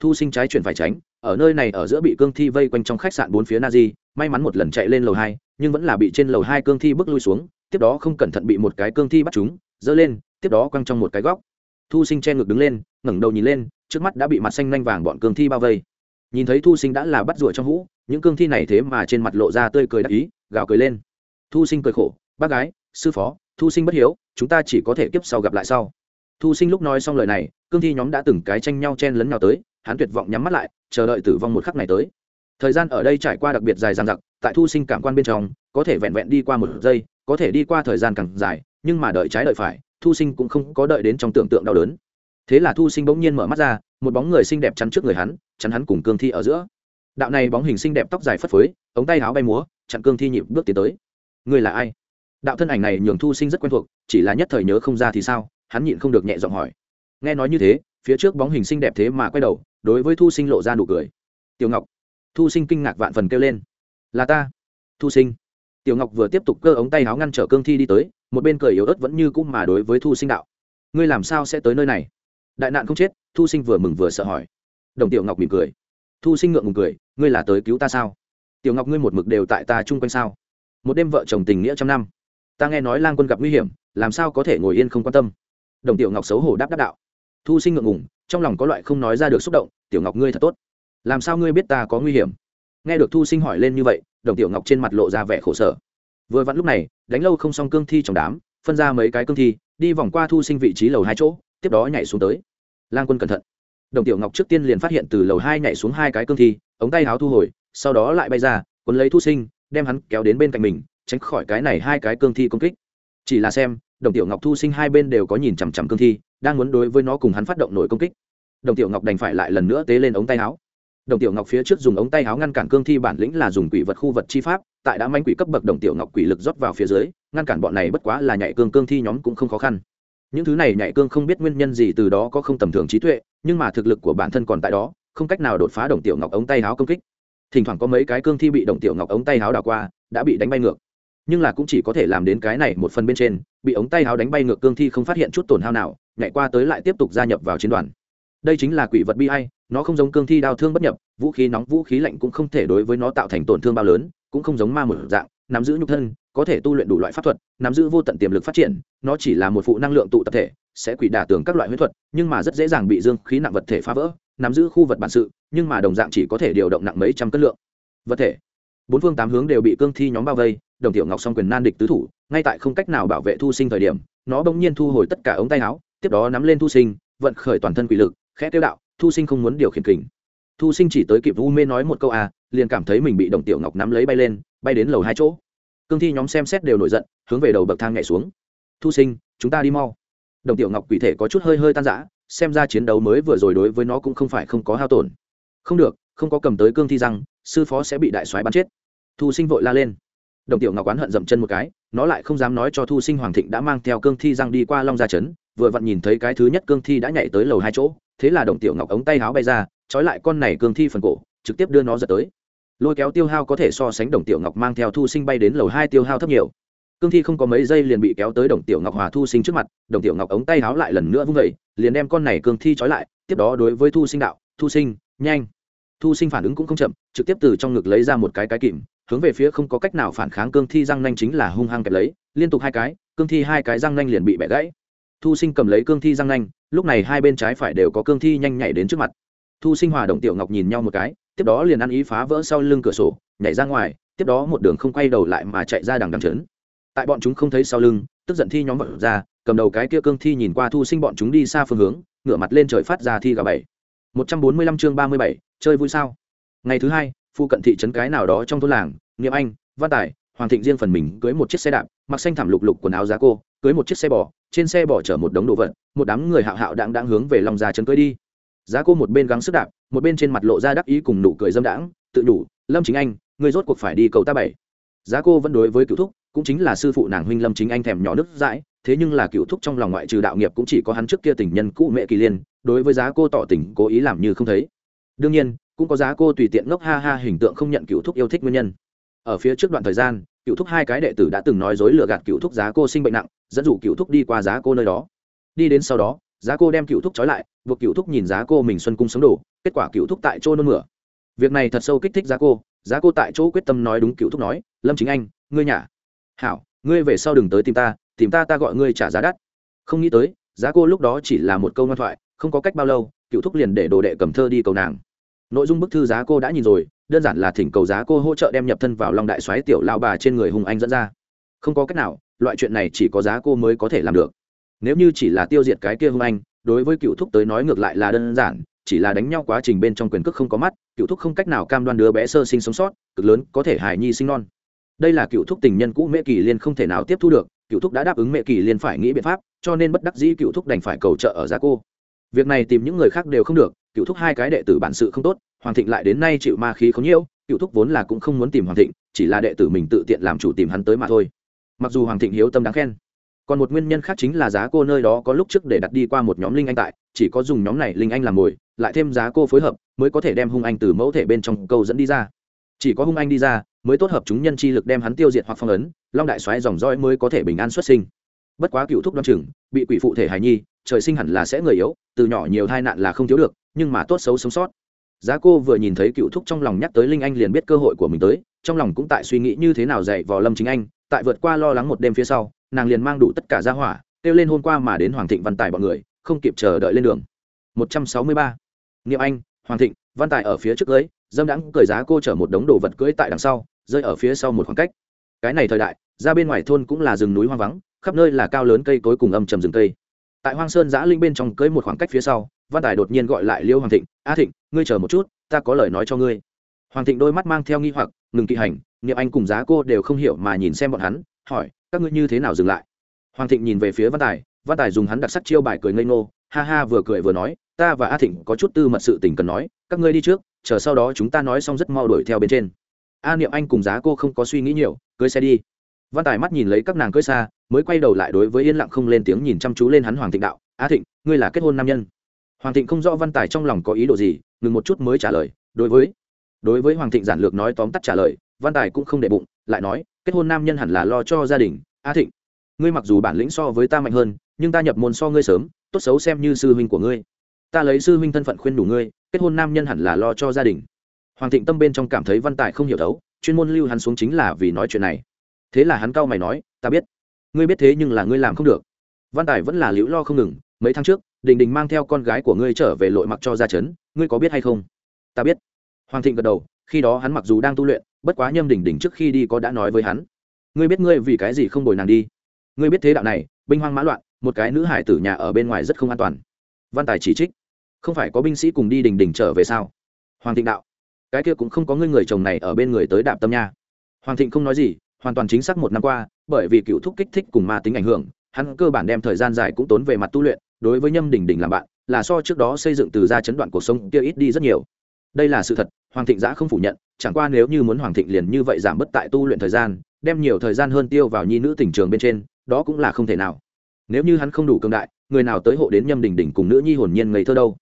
Thu sinh trái chuyển phải tránh, ở nơi này ở giữa bị cương thi vây quanh trong khách sạn bốn phía na di may mắn một lần chạy lên lầu hai, nhưng vẫn là bị trên lầu hai cương thi bước lui xuống tiếp đó không cẩn thận bị một cái cương thi bắt chúng, giơ lên, tiếp đó quăng trong một cái góc. Thu sinh che ngực đứng lên, ngẩng đầu nhìn lên, trước mắt đã bị mặt xanh nanh vàng bọn cương thi bao vây. Nhìn thấy thu sinh đã là bắt ruồi trong hũ, những cương thi này thế mà trên mặt lộ ra tươi cười đắc ý, gào cười lên. Thu sinh cười khổ, bác gái, sư phó, thu sinh bất hiếu, chúng ta chỉ có thể kiếp sau gặp lại sau. Thu sinh lúc nói xong lời này, cương thi nhóm đã từng cái tranh nhau chen lấn nhau tới, hắn tuyệt vọng nhắm mắt lại, chờ đợi tử vong một khắc này tới. Thời gian ở đây trải qua đặc biệt dài dằng dặc, tại thu sinh cảm quan bên trong có thể vẹn vẹn đi qua một giây, có thể đi qua thời gian càng dài, nhưng mà đợi trái đợi phải, thu sinh cũng không có đợi đến trong tưởng tượng đau đớn. Thế là thu sinh bỗng nhiên mở mắt ra, một bóng người xinh đẹp chắn trước người hắn, chắn hắn cùng cương thi ở giữa. Đạo này bóng hình xinh đẹp tóc dài phất phới, ống tay áo bay múa, chặn cương thi nhịp bước tiến tới. Người là ai? Đạo thân ảnh này nhường thu sinh rất quen thuộc, chỉ là nhất thời nhớ không ra thì sao, hắn nhịn không được nhẹ giọng hỏi. Nghe nói như thế, phía trước bóng hình xinh đẹp thế mà quay đầu, đối với thu sinh lộ ra nụ cười. Tiểu ngọc. Thu sinh kinh ngạc vạn phần kêu lên. Là ta. Thu sinh tiểu ngọc vừa tiếp tục cơ ống tay áo ngăn trở cương thi đi tới, một bên cười yếu ớt vẫn như cũng mà đối với thu sinh đạo. Ngươi làm sao sẽ tới nơi này? Đại nạn không chết, thu sinh vừa mừng vừa sợ hỏi. Đồng tiểu ngọc mỉm cười. Thu sinh ngượng ngùng cười, ngươi là tới cứu ta sao? Tiểu ngọc ngươi một mực đều tại ta chung quanh sao? Một đêm vợ chồng tình nghĩa trăm năm, ta nghe nói lang quân gặp nguy hiểm, làm sao có thể ngồi yên không quan tâm? Đồng tiểu ngọc xấu hổ đáp đáp đạo. Thu sinh ngượng ngùng, trong lòng có loại không nói ra được xúc động, tiểu ngọc ngươi thật tốt, làm sao ngươi biết ta có nguy hiểm? Nghe được thu sinh hỏi lên như vậy đồng tiểu ngọc trên mặt lộ ra vẻ khổ sở. Vừa vặn lúc này, đánh lâu không xong cương thi trong đám, phân ra mấy cái cương thi, đi vòng qua thu sinh vị trí lầu hai chỗ, tiếp đó nhảy xuống tới. Lang quân cẩn thận. Đồng tiểu ngọc trước tiên liền phát hiện từ lầu hai nhảy xuống hai cái cương thi, ống tay háo thu hồi, sau đó lại bay ra, cuốn lấy thu sinh, đem hắn kéo đến bên cạnh mình, tránh khỏi cái này hai cái cương thi công kích. Chỉ là xem, đồng tiểu ngọc thu sinh hai bên đều có nhìn chằm chằm cương thi, đang muốn đối với nó cùng hắn phát động nổi công kích. Đồng tiểu ngọc đành phải lại lần nữa tế lên ống tay áo đồng tiểu ngọc phía trước dùng ống tay áo ngăn cản cương thi bản lĩnh là dùng quỷ vật khu vật chi pháp, tại đã manh quỷ cấp bậc đồng tiểu ngọc quỷ lực rót vào phía dưới, ngăn cản bọn này bất quá là nhạy cương cương thi nhóm cũng không khó khăn. Những thứ này nhạy cương không biết nguyên nhân gì từ đó có không tầm thường trí tuệ, nhưng mà thực lực của bản thân còn tại đó, không cách nào đột phá đồng tiểu ngọc ống tay áo công kích. Thỉnh thoảng có mấy cái cương thi bị đồng tiểu ngọc ống tay áo đảo qua, đã bị đánh bay ngược. Nhưng là cũng chỉ có thể làm đến cái này một phần bên trên, bị ống tay áo đánh bay ngược cương thi không phát hiện chút tổn hao nào, nhảy qua tới lại tiếp tục gia nhập vào chiến đoàn. Đây chính là quỷ vật bi hay nó không giống cương thi đao thương bất nhập, vũ khí nóng, vũ khí lạnh cũng không thể đối với nó tạo thành tổn thương bao lớn, cũng không giống ma một dạng, nắm giữ nhục thân, có thể tu luyện đủ loại pháp thuật, nắm giữ vô tận tiềm lực phát triển, nó chỉ là một phụ năng lượng tụ tập thể, sẽ quỷ đả tường các loại huyết thuật, nhưng mà rất dễ dàng bị dương khí nặng vật thể phá vỡ, nắm giữ khu vật bản sự, nhưng mà đồng dạng chỉ có thể điều động nặng mấy trăm cân lượng. Vật thể. Bốn phương tám hướng đều bị cương thi nhóm bao vây, đồng tiểu ngọc song quyền nan địch tứ thủ, ngay tại không cách nào bảo vệ thu sinh thời điểm, nó bỗng nhiên thu hồi tất cả ống tay áo, tiếp đó nắm lên thu sinh, vận khởi toàn thân quỷ lực, khẽ tiêu đạo thu sinh không muốn điều khiển kình. Thu sinh chỉ tới kịp u mê nói một câu à liền cảm thấy mình bị đồng tiểu ngọc nắm lấy bay lên bay đến lầu hai chỗ. Cương thi nhóm xem xét đều nổi giận hướng về đầu bậc thang nhảy xuống. Thu sinh chúng ta đi mau. Đồng tiểu ngọc quỷ thể có chút hơi hơi tan rã xem ra chiến đấu mới vừa rồi đối với nó cũng không phải không có hao tổn. Không được không có cầm tới cương thi rằng, sư phó sẽ bị đại soái bắn chết. Thu sinh vội la lên. Đồng tiểu ngọc oán hận dậm chân một cái nó lại không dám nói cho thu sinh hoàng thịnh đã mang theo cương thi răng đi qua long gia trấn vừa vặn nhìn thấy cái thứ nhất cương thi đã nhảy tới lầu hai chỗ, thế là đồng tiểu ngọc ống tay háo bay ra, trói lại con này cương thi phần cổ, trực tiếp đưa nó giật tới. Lôi kéo tiêu hao có thể so sánh đồng tiểu ngọc mang theo thu sinh bay đến lầu hai tiêu hao thấp nhiều. Cương thi không có mấy giây liền bị kéo tới đồng tiểu ngọc hòa thu sinh trước mặt, đồng tiểu ngọc ống tay háo lại lần nữa vung vẩy liền đem con này cương thi trói lại, tiếp đó đối với thu sinh đạo, thu sinh, nhanh. Thu sinh phản ứng cũng không chậm, trực tiếp từ trong ngực lấy ra một cái cái kìm, hướng về phía không có cách nào phản kháng cương thi răng nanh chính là hung hăng kẹp lấy, liên tục hai cái, cương thi hai cái răng nanh liền bị bẻ gãy thu sinh cầm lấy cương thi răng nanh, lúc này hai bên trái phải đều có cương thi nhanh nhảy đến trước mặt. Thu sinh hòa đồng tiểu ngọc nhìn nhau một cái, tiếp đó liền ăn ý phá vỡ sau lưng cửa sổ, nhảy ra ngoài, tiếp đó một đường không quay đầu lại mà chạy ra đằng đằng trấn. Tại bọn chúng không thấy sau lưng, tức giận thi nhóm vật ra, cầm đầu cái kia cương thi nhìn qua thu sinh bọn chúng đi xa phương hướng, ngửa mặt lên trời phát ra thi gà bảy một trăm bốn mươi lăm chương ba mươi bảy, chơi vui sao? Ngày thứ hai phụ cận thị trấn cái nào đó trong thôn làng nghiệm anh, văn tài, hoàng thịnh riêng phần mình cưới một chiếc xe đạp, mặc xanh thảm lục lục quần áo giá cô, cưới một chiếc xe bò trên xe bỏ chở một đống đồ vật, một đám người hạo hạo đang đang hướng về lòng già trấn cưới đi. Giá cô một bên gắng sức đạp, một bên trên mặt lộ ra đắc ý cùng nụ cười dâm đãng, tự đủ, lâm chính anh, ngươi rốt cuộc phải đi cầu ta bảy. Giá cô vẫn đối với cựu thúc, cũng chính là sư phụ nàng huynh lâm chính anh thèm nhỏ nước dãi, thế nhưng là cựu thúc trong lòng ngoại trừ đạo nghiệp cũng chỉ có hắn trước kia tình nhân cũ mẹ kỳ liên, đối với giá cô tỏ tình cố ý làm như không thấy. Đương nhiên, cũng có giá cô tùy tiện ngốc ha ha hình tượng không nhận cựu thúc yêu thích nguyên nhân. Ở phía trước đoạn thời gian cựu thúc hai cái đệ tử đã từng nói dối lừa gạt cựu thúc giá cô sinh bệnh nặng, dẫn dụ cựu thúc đi qua giá cô nơi đó. Đi đến sau đó, giá cô đem cựu thúc trói lại, buộc cựu thúc nhìn giá cô mình xuân cung sống đổ. kết quả cựu thúc tại chỗ nôn mửa. Việc này thật sâu kích thích giá cô giá cô tại chỗ quyết tâm nói đúng cựu thúc nói, lâm chính anh, ngươi nhà. Hảo, ngươi về sau đừng tới tìm ta tìm ta ta gọi ngươi trả giá đắt. Không nghĩ tới, giá cô lúc đó chỉ là một câu ngoan thoại, không có cách bao lâu, cựu thúc liền để đồ đệ cầm thơ đi cầu nàng. Nội dung bức thư giá cô đã nhìn rồi đơn giản là thỉnh cầu giá cô hỗ trợ đem nhập thân vào long đại soái tiểu lao bà trên người hùng anh dẫn ra. Không có cách nào, loại chuyện này chỉ có giá cô mới có thể làm được. Nếu như chỉ là tiêu diệt cái kia hung anh, đối với cựu thúc tới nói ngược lại là đơn giản, chỉ là đánh nhau quá trình bên trong quyền cước không có mắt, cựu thúc không cách nào cam đoan đứa bé sơ sinh sống sót, cực lớn, có thể hài nhi sinh non. Đây là cựu thúc tình nhân cũ mễ kỳ liên không thể nào tiếp thu được, cựu thúc đã đáp ứng mẹ kỳ liên phải nghĩ biện pháp, cho nên bất đắc dĩ cựu thúc đành phải cầu trợ ở giá cô. Việc này tìm những người khác đều không được cựu thúc hai cái đệ tử bản sự không tốt, hoàng thịnh lại đến nay chịu ma khí không nhiễu, cựu thúc vốn là cũng không muốn tìm hoàng thịnh, chỉ là đệ tử mình tự tiện làm chủ tìm hắn tới mà thôi. Mặc dù hoàng thịnh hiếu tâm đáng khen, còn một nguyên nhân khác chính là giá cô nơi đó có lúc trước để đặt đi qua một nhóm linh anh tại, chỉ có dùng nhóm này linh anh làm mồi, lại thêm giá cô phối hợp, mới có thể đem hung anh từ mẫu thể bên trong câu dẫn đi ra. Chỉ có hung anh đi ra, mới tốt hợp chúng nhân chi lực đem hắn tiêu diệt hoặc phong ấn, long đại xoáy dòng roi mới có thể bình an xuất sinh. Bất quá cựu thúc đoan chừng, bị quỷ phụ thể hài nhi trời sinh hẳn là sẽ người yếu, từ nhỏ nhiều tai nạn là không thiếu được, nhưng mà tốt xấu sống sót. Giá cô vừa nhìn thấy cựu thúc trong lòng nhắc tới linh anh liền biết cơ hội của mình tới, trong lòng cũng tại suy nghĩ như thế nào dạy vò lâm chính anh, tại vượt qua lo lắng một đêm phía sau, nàng liền mang đủ tất cả gia hỏa, kêu lên hôm qua mà đến hoàng thịnh, văn tài bọn người, không kịp chờ đợi lên đường. Một trăm sáu mươi ba. Anh, hoàng thịnh, văn tài ở phía trước cưới dâm đãng cười giá cô chở một đống đồ vật cưới tại đằng sau, rơi ở phía sau một khoảng cách. Cái này thời đại, ra bên ngoài thôn cũng là rừng núi hoang vắng, khắp nơi là cao lớn cây cối cùng âm trầm rừng cây tại hoang sơn giã linh bên trong cưới một khoảng cách phía sau, văn tài đột nhiên gọi lại liêu hoàng thịnh, a thịnh, ngươi chờ một chút, ta có lời nói cho ngươi. Hoàng thịnh đôi mắt mang theo nghi hoặc, ngừng kỵ hành, niệm anh cùng giá cô đều không hiểu mà nhìn xem bọn hắn, hỏi, các ngươi như thế nào dừng lại? Hoàng thịnh nhìn về phía văn tài văn tài dùng hắn đặc sắc chiêu bài cười ngây ngô, ha ha vừa cười vừa nói, ta và a thịnh có chút tư mật sự tình cần nói, các ngươi đi trước, chờ sau đó chúng ta nói xong rất mau đuổi theo bên trên. A niệm anh cùng giá cô không có suy nghĩ nhiều, cưới xe đi văn tài mắt nhìn lấy các nàng cưới xa, mới quay đầu lại đối với yên lặng không lên tiếng nhìn chăm chú lên hắn hoàng thịnh đạo, a thịnh, ngươi là kết hôn nam nhân. Hoàng thịnh không rõ văn tài trong lòng có ý đồ gì, ngừng một chút mới trả lời, đối với đối với hoàng thịnh giản lược nói tóm tắt trả lời, văn tài cũng không để bụng, lại nói, kết hôn nam nhân hẳn là lo cho gia đình, a thịnh, ngươi mặc dù bản lĩnh so với ta mạnh hơn, nhưng ta nhập môn so ngươi sớm, tốt xấu xem như sư huynh của ngươi. Ta lấy sư huynh thân phận khuyên đủ ngươi, kết hôn nam nhân hẳn là lo cho gia đình. Hoàng thịnh tâm bên trong cảm thấy văn tài không hiểu thấu, chuyên môn lưu hắn xuống chính là vì nói chuyện này thế là hắn cau mày nói, ta biết. Ngươi biết thế nhưng là ngươi làm không được. Văn tài vẫn là liễu lo không ngừng, mấy tháng trước, đình đình mang theo con gái của ngươi trở về lội mặc cho ra chấn ngươi có biết hay không? Ta biết. Hoàng thịnh gật đầu, khi đó hắn mặc dù đang tu luyện, bất quá nhâm đình đình trước khi đi có đã nói với hắn. Ngươi biết ngươi vì cái gì không bồi nàng đi? Ngươi biết thế đạo này, binh hoang mã loạn, một cái nữ hải tử nhà ở bên ngoài rất không an toàn. Văn tài chỉ trích. Không phải có binh sĩ cùng đi đình đình trở về sao? Hoàng thịnh đạo. Cái kia cũng không có ngươi người chồng này ở bên người tới đạp tâm nha. Hoàng thịnh không nói gì hoàn toàn chính xác một năm qua, bởi vì cựu thúc kích thích cùng ma tính ảnh hưởng, hắn cơ bản đem thời gian dài cũng tốn về mặt tu luyện, đối với nhâm đình đình làm bạn, là so trước đó xây dựng từ ra chấn đoạn cuộc sống kia ít đi rất nhiều. Đây là sự thật, hoàng thịnh giã không phủ nhận, chẳng qua nếu như muốn hoàng thịnh liền như vậy giảm bớt tại tu luyện thời gian, đem nhiều thời gian hơn tiêu vào nhi nữ tỉnh trường bên trên, đó cũng là không thể nào. Nếu như hắn không đủ cường đại, người nào tới hộ đến nhâm đình đình cùng nữ nhi hồn nhiên ngây thơ đâu.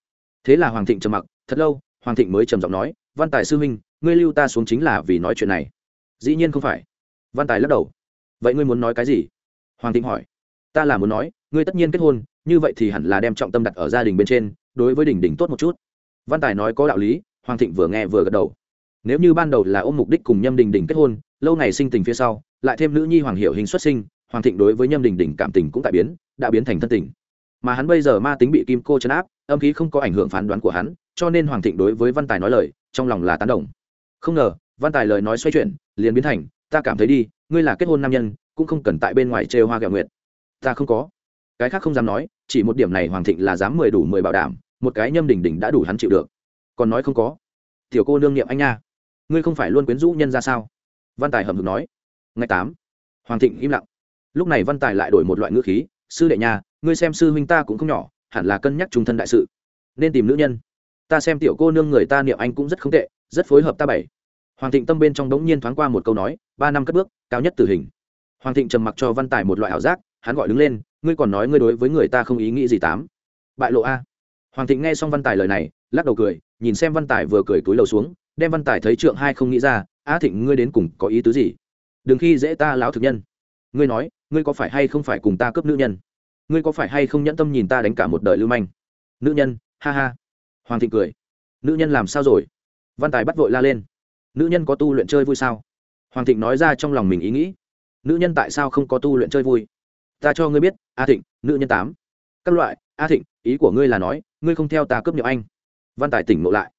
Thế là hoàng thịnh trầm mặc, thật lâu, hoàng thịnh mới trầm giọng nói, văn tài sư huynh, ngươi lưu ta xuống chính là vì nói chuyện này. Dĩ nhiên không phải văn tài lắc đầu. Vậy ngươi muốn nói cái gì? Hoàng thịnh hỏi. Ta là muốn nói, ngươi tất nhiên kết hôn, như vậy thì hẳn là đem trọng tâm đặt ở gia đình bên trên, đối với đình đình tốt một chút. Văn tài nói có đạo lý, hoàng thịnh vừa nghe vừa gật đầu. Nếu như ban đầu là ôm mục đích cùng nhâm đình đình kết hôn, lâu ngày sinh tình phía sau, lại thêm nữ nhi hoàng hiệu hình xuất sinh, hoàng thịnh đối với nhâm đình đình cảm tình cũng tại biến, đã biến thành thân tình. Mà hắn bây giờ ma tính bị kim cô chấn áp, âm khí không có ảnh hưởng phán đoán của hắn, cho nên hoàng thịnh đối với văn tài nói lời, trong lòng là tán đồng. Không ngờ, văn tài lời nói xoay chuyển, liền biến thành ta cảm thấy đi ngươi là kết hôn nam nhân cũng không cần tại bên ngoài chê hoa gạo nguyệt. Ta không có. Cái khác không dám nói chỉ một điểm này hoàng thịnh là dám mười đủ mười bảo đảm một cái nhâm đỉnh đỉnh đã đủ hắn chịu được. Còn nói không có. Tiểu cô nương niệm anh nha. Ngươi không phải luôn quyến rũ nhân ra sao? Văn tài hầm hực nói. Ngày tám hoàng thịnh im lặng. Lúc này văn tài lại đổi một loại ngữ khí sư đệ nhà, ngươi xem sư huynh ta cũng không nhỏ hẳn là cân nhắc trung thân đại sự. Nên tìm nữ nhân. Ta xem tiểu cô nương người ta niệm anh cũng rất không tệ rất phối hợp ta bảy hoàng thịnh tâm bên trong đống nhiên thoáng qua một câu nói, ba năm cất bước, cao nhất tử hình. Hoàng thịnh trầm mặc cho văn tài một loại ảo giác, hắn gọi đứng lên, ngươi còn nói ngươi đối với người ta không ý nghĩ gì tám. Bại lộ a. Hoàng thịnh nghe xong văn tài lời này, lắc đầu cười, nhìn xem văn tài vừa cười túi lầu xuống, đem văn tài thấy trượng hai không nghĩ ra a thịnh, ngươi đến cùng có ý tứ gì? Đừng khi dễ ta lão thực nhân. Ngươi nói, ngươi có phải hay không phải cùng ta cướp nữ nhân? Ngươi có phải hay không nhẫn tâm nhìn ta đánh cả một đời lưu manh? Nữ nhân, ha ha. Hoàng thịnh cười. Nữ nhân làm sao rồi? Văn tài bắt vội la lên nữ nhân có tu luyện chơi vui sao? Hoàng thịnh nói ra trong lòng mình ý nghĩ. Nữ nhân tại sao không có tu luyện chơi vui? Ta cho ngươi biết, a thịnh, nữ nhân tám. Các loại, a thịnh, ý của ngươi là nói, ngươi không theo ta cướp nhậu anh. Văn tài tỉnh ngộ lại.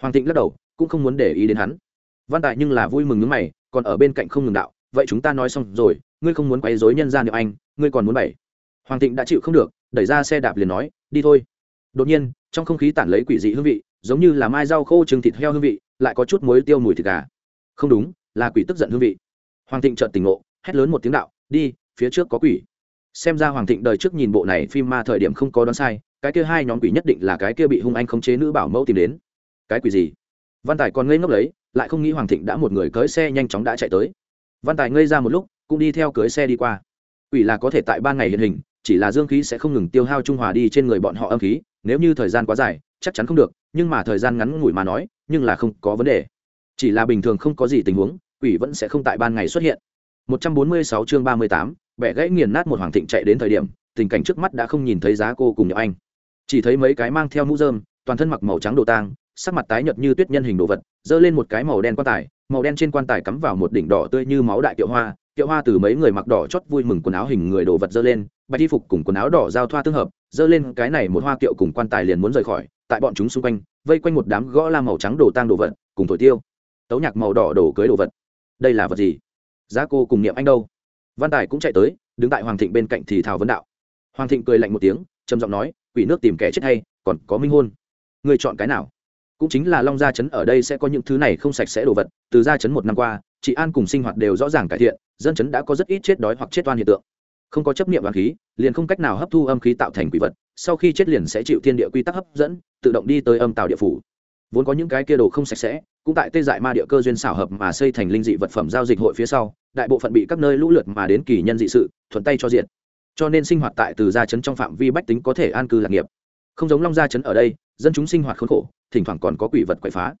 Hoàng thịnh lắc đầu, cũng không muốn để ý đến hắn. Văn tài nhưng là vui mừng nước mày, còn ở bên cạnh không ngừng đạo, vậy chúng ta nói xong rồi, ngươi không muốn quấy dối nhân ra nhậu anh, ngươi còn muốn bảy. Hoàng thịnh đã chịu không được, đẩy ra xe đạp liền nói, đi thôi. Đột nhiên, trong không khí tản lấy quỷ dị hương vị giống như là mai rau khô trứng thịt heo hương vị, lại có chút muối tiêu mùi thịt gà. Không đúng, là quỷ tức giận hương vị. Hoàng thịnh trợn tỉnh ngộ, hét lớn một tiếng đạo, đi, phía trước có quỷ. Xem ra hoàng thịnh đời trước nhìn bộ này phim ma thời điểm không có đoán sai, cái kia hai nhóm quỷ nhất định là cái kia bị hung anh khống chế nữ bảo mẫu tìm đến. Cái quỷ gì? Văn tài còn ngây ngốc lấy, lại không nghĩ hoàng thịnh đã một người cưới xe nhanh chóng đã chạy tới. Văn tài ngây ra một lúc, cũng đi theo cưới xe đi qua. Quỷ là có thể tại ban ngày hiện hình, chỉ là dương khí sẽ không ngừng tiêu hao trung hòa đi trên người bọn họ âm khí, nếu như thời gian quá dài chắc chắn không được nhưng mà thời gian ngắn ngủi mà nói nhưng là không có vấn đề. Chỉ là bình thường không có gì tình huống quỷ vẫn sẽ không tại ban ngày xuất hiện. 146 chương 38, bẻ gãy nghiền nát một hoàng thịnh chạy đến thời điểm tình cảnh trước mắt đã không nhìn thấy giá cô cùng nhậu anh. Chỉ thấy mấy cái mang theo mũ rơm toàn thân mặc màu trắng đồ tang sắc mặt tái nhợt như tuyết nhân hình đồ vật dơ lên một cái màu đen quan tài màu đen trên quan tài cắm vào một đỉnh đỏ tươi như máu đại kiệu hoa kiệu hoa từ mấy người mặc đỏ chót vui mừng quần áo hình người đồ vật dơ lên bạch y phục cùng quần áo đỏ giao thoa tương hợp dơ lên cái này một hoa kiệu cùng quan tài liền muốn rời khỏi tại bọn chúng xung quanh, vây quanh một đám gõ la màu trắng đồ tang đồ vật, cùng thổi tiêu. Tấu nhạc màu đỏ đổ cưới đồ vật. Đây là vật gì? Giá cô cùng niệm anh đâu? Văn tài cũng chạy tới, đứng tại hoàng thịnh bên cạnh thì thào vấn đạo. Hoàng thịnh cười lạnh một tiếng, trầm giọng nói, quỷ nước tìm kẻ chết hay, còn có minh hôn. Người chọn cái nào? Cũng chính là long gia chấn ở đây sẽ có những thứ này không sạch sẽ đồ vật, từ gia chấn một năm qua, chị an cùng sinh hoạt đều rõ ràng cải thiện, dân chấn đã có rất ít chết đói hoặc chết oan hiện tượng. Không có chấp niệm hoàng khí, liền không cách nào hấp thu âm khí tạo thành quỷ vật sau khi chết liền sẽ chịu thiên địa quy tắc hấp dẫn, tự động đi tới âm tàu địa phủ. Vốn có những cái kia đồ không sạch sẽ, cũng tại tê dại ma địa cơ duyên xảo hợp mà xây thành linh dị vật phẩm giao dịch hội phía sau, đại bộ phận bị các nơi lũ lượt mà đến kỳ nhân dị sự, thuận tay cho diện cho nên sinh hoạt tại từ gia chấn trong phạm vi bách tính có thể an cư lạc nghiệp. Không giống long gia chấn ở đây, dân chúng sinh hoạt khốn khổ, thỉnh thoảng còn có quỷ vật quậy phá.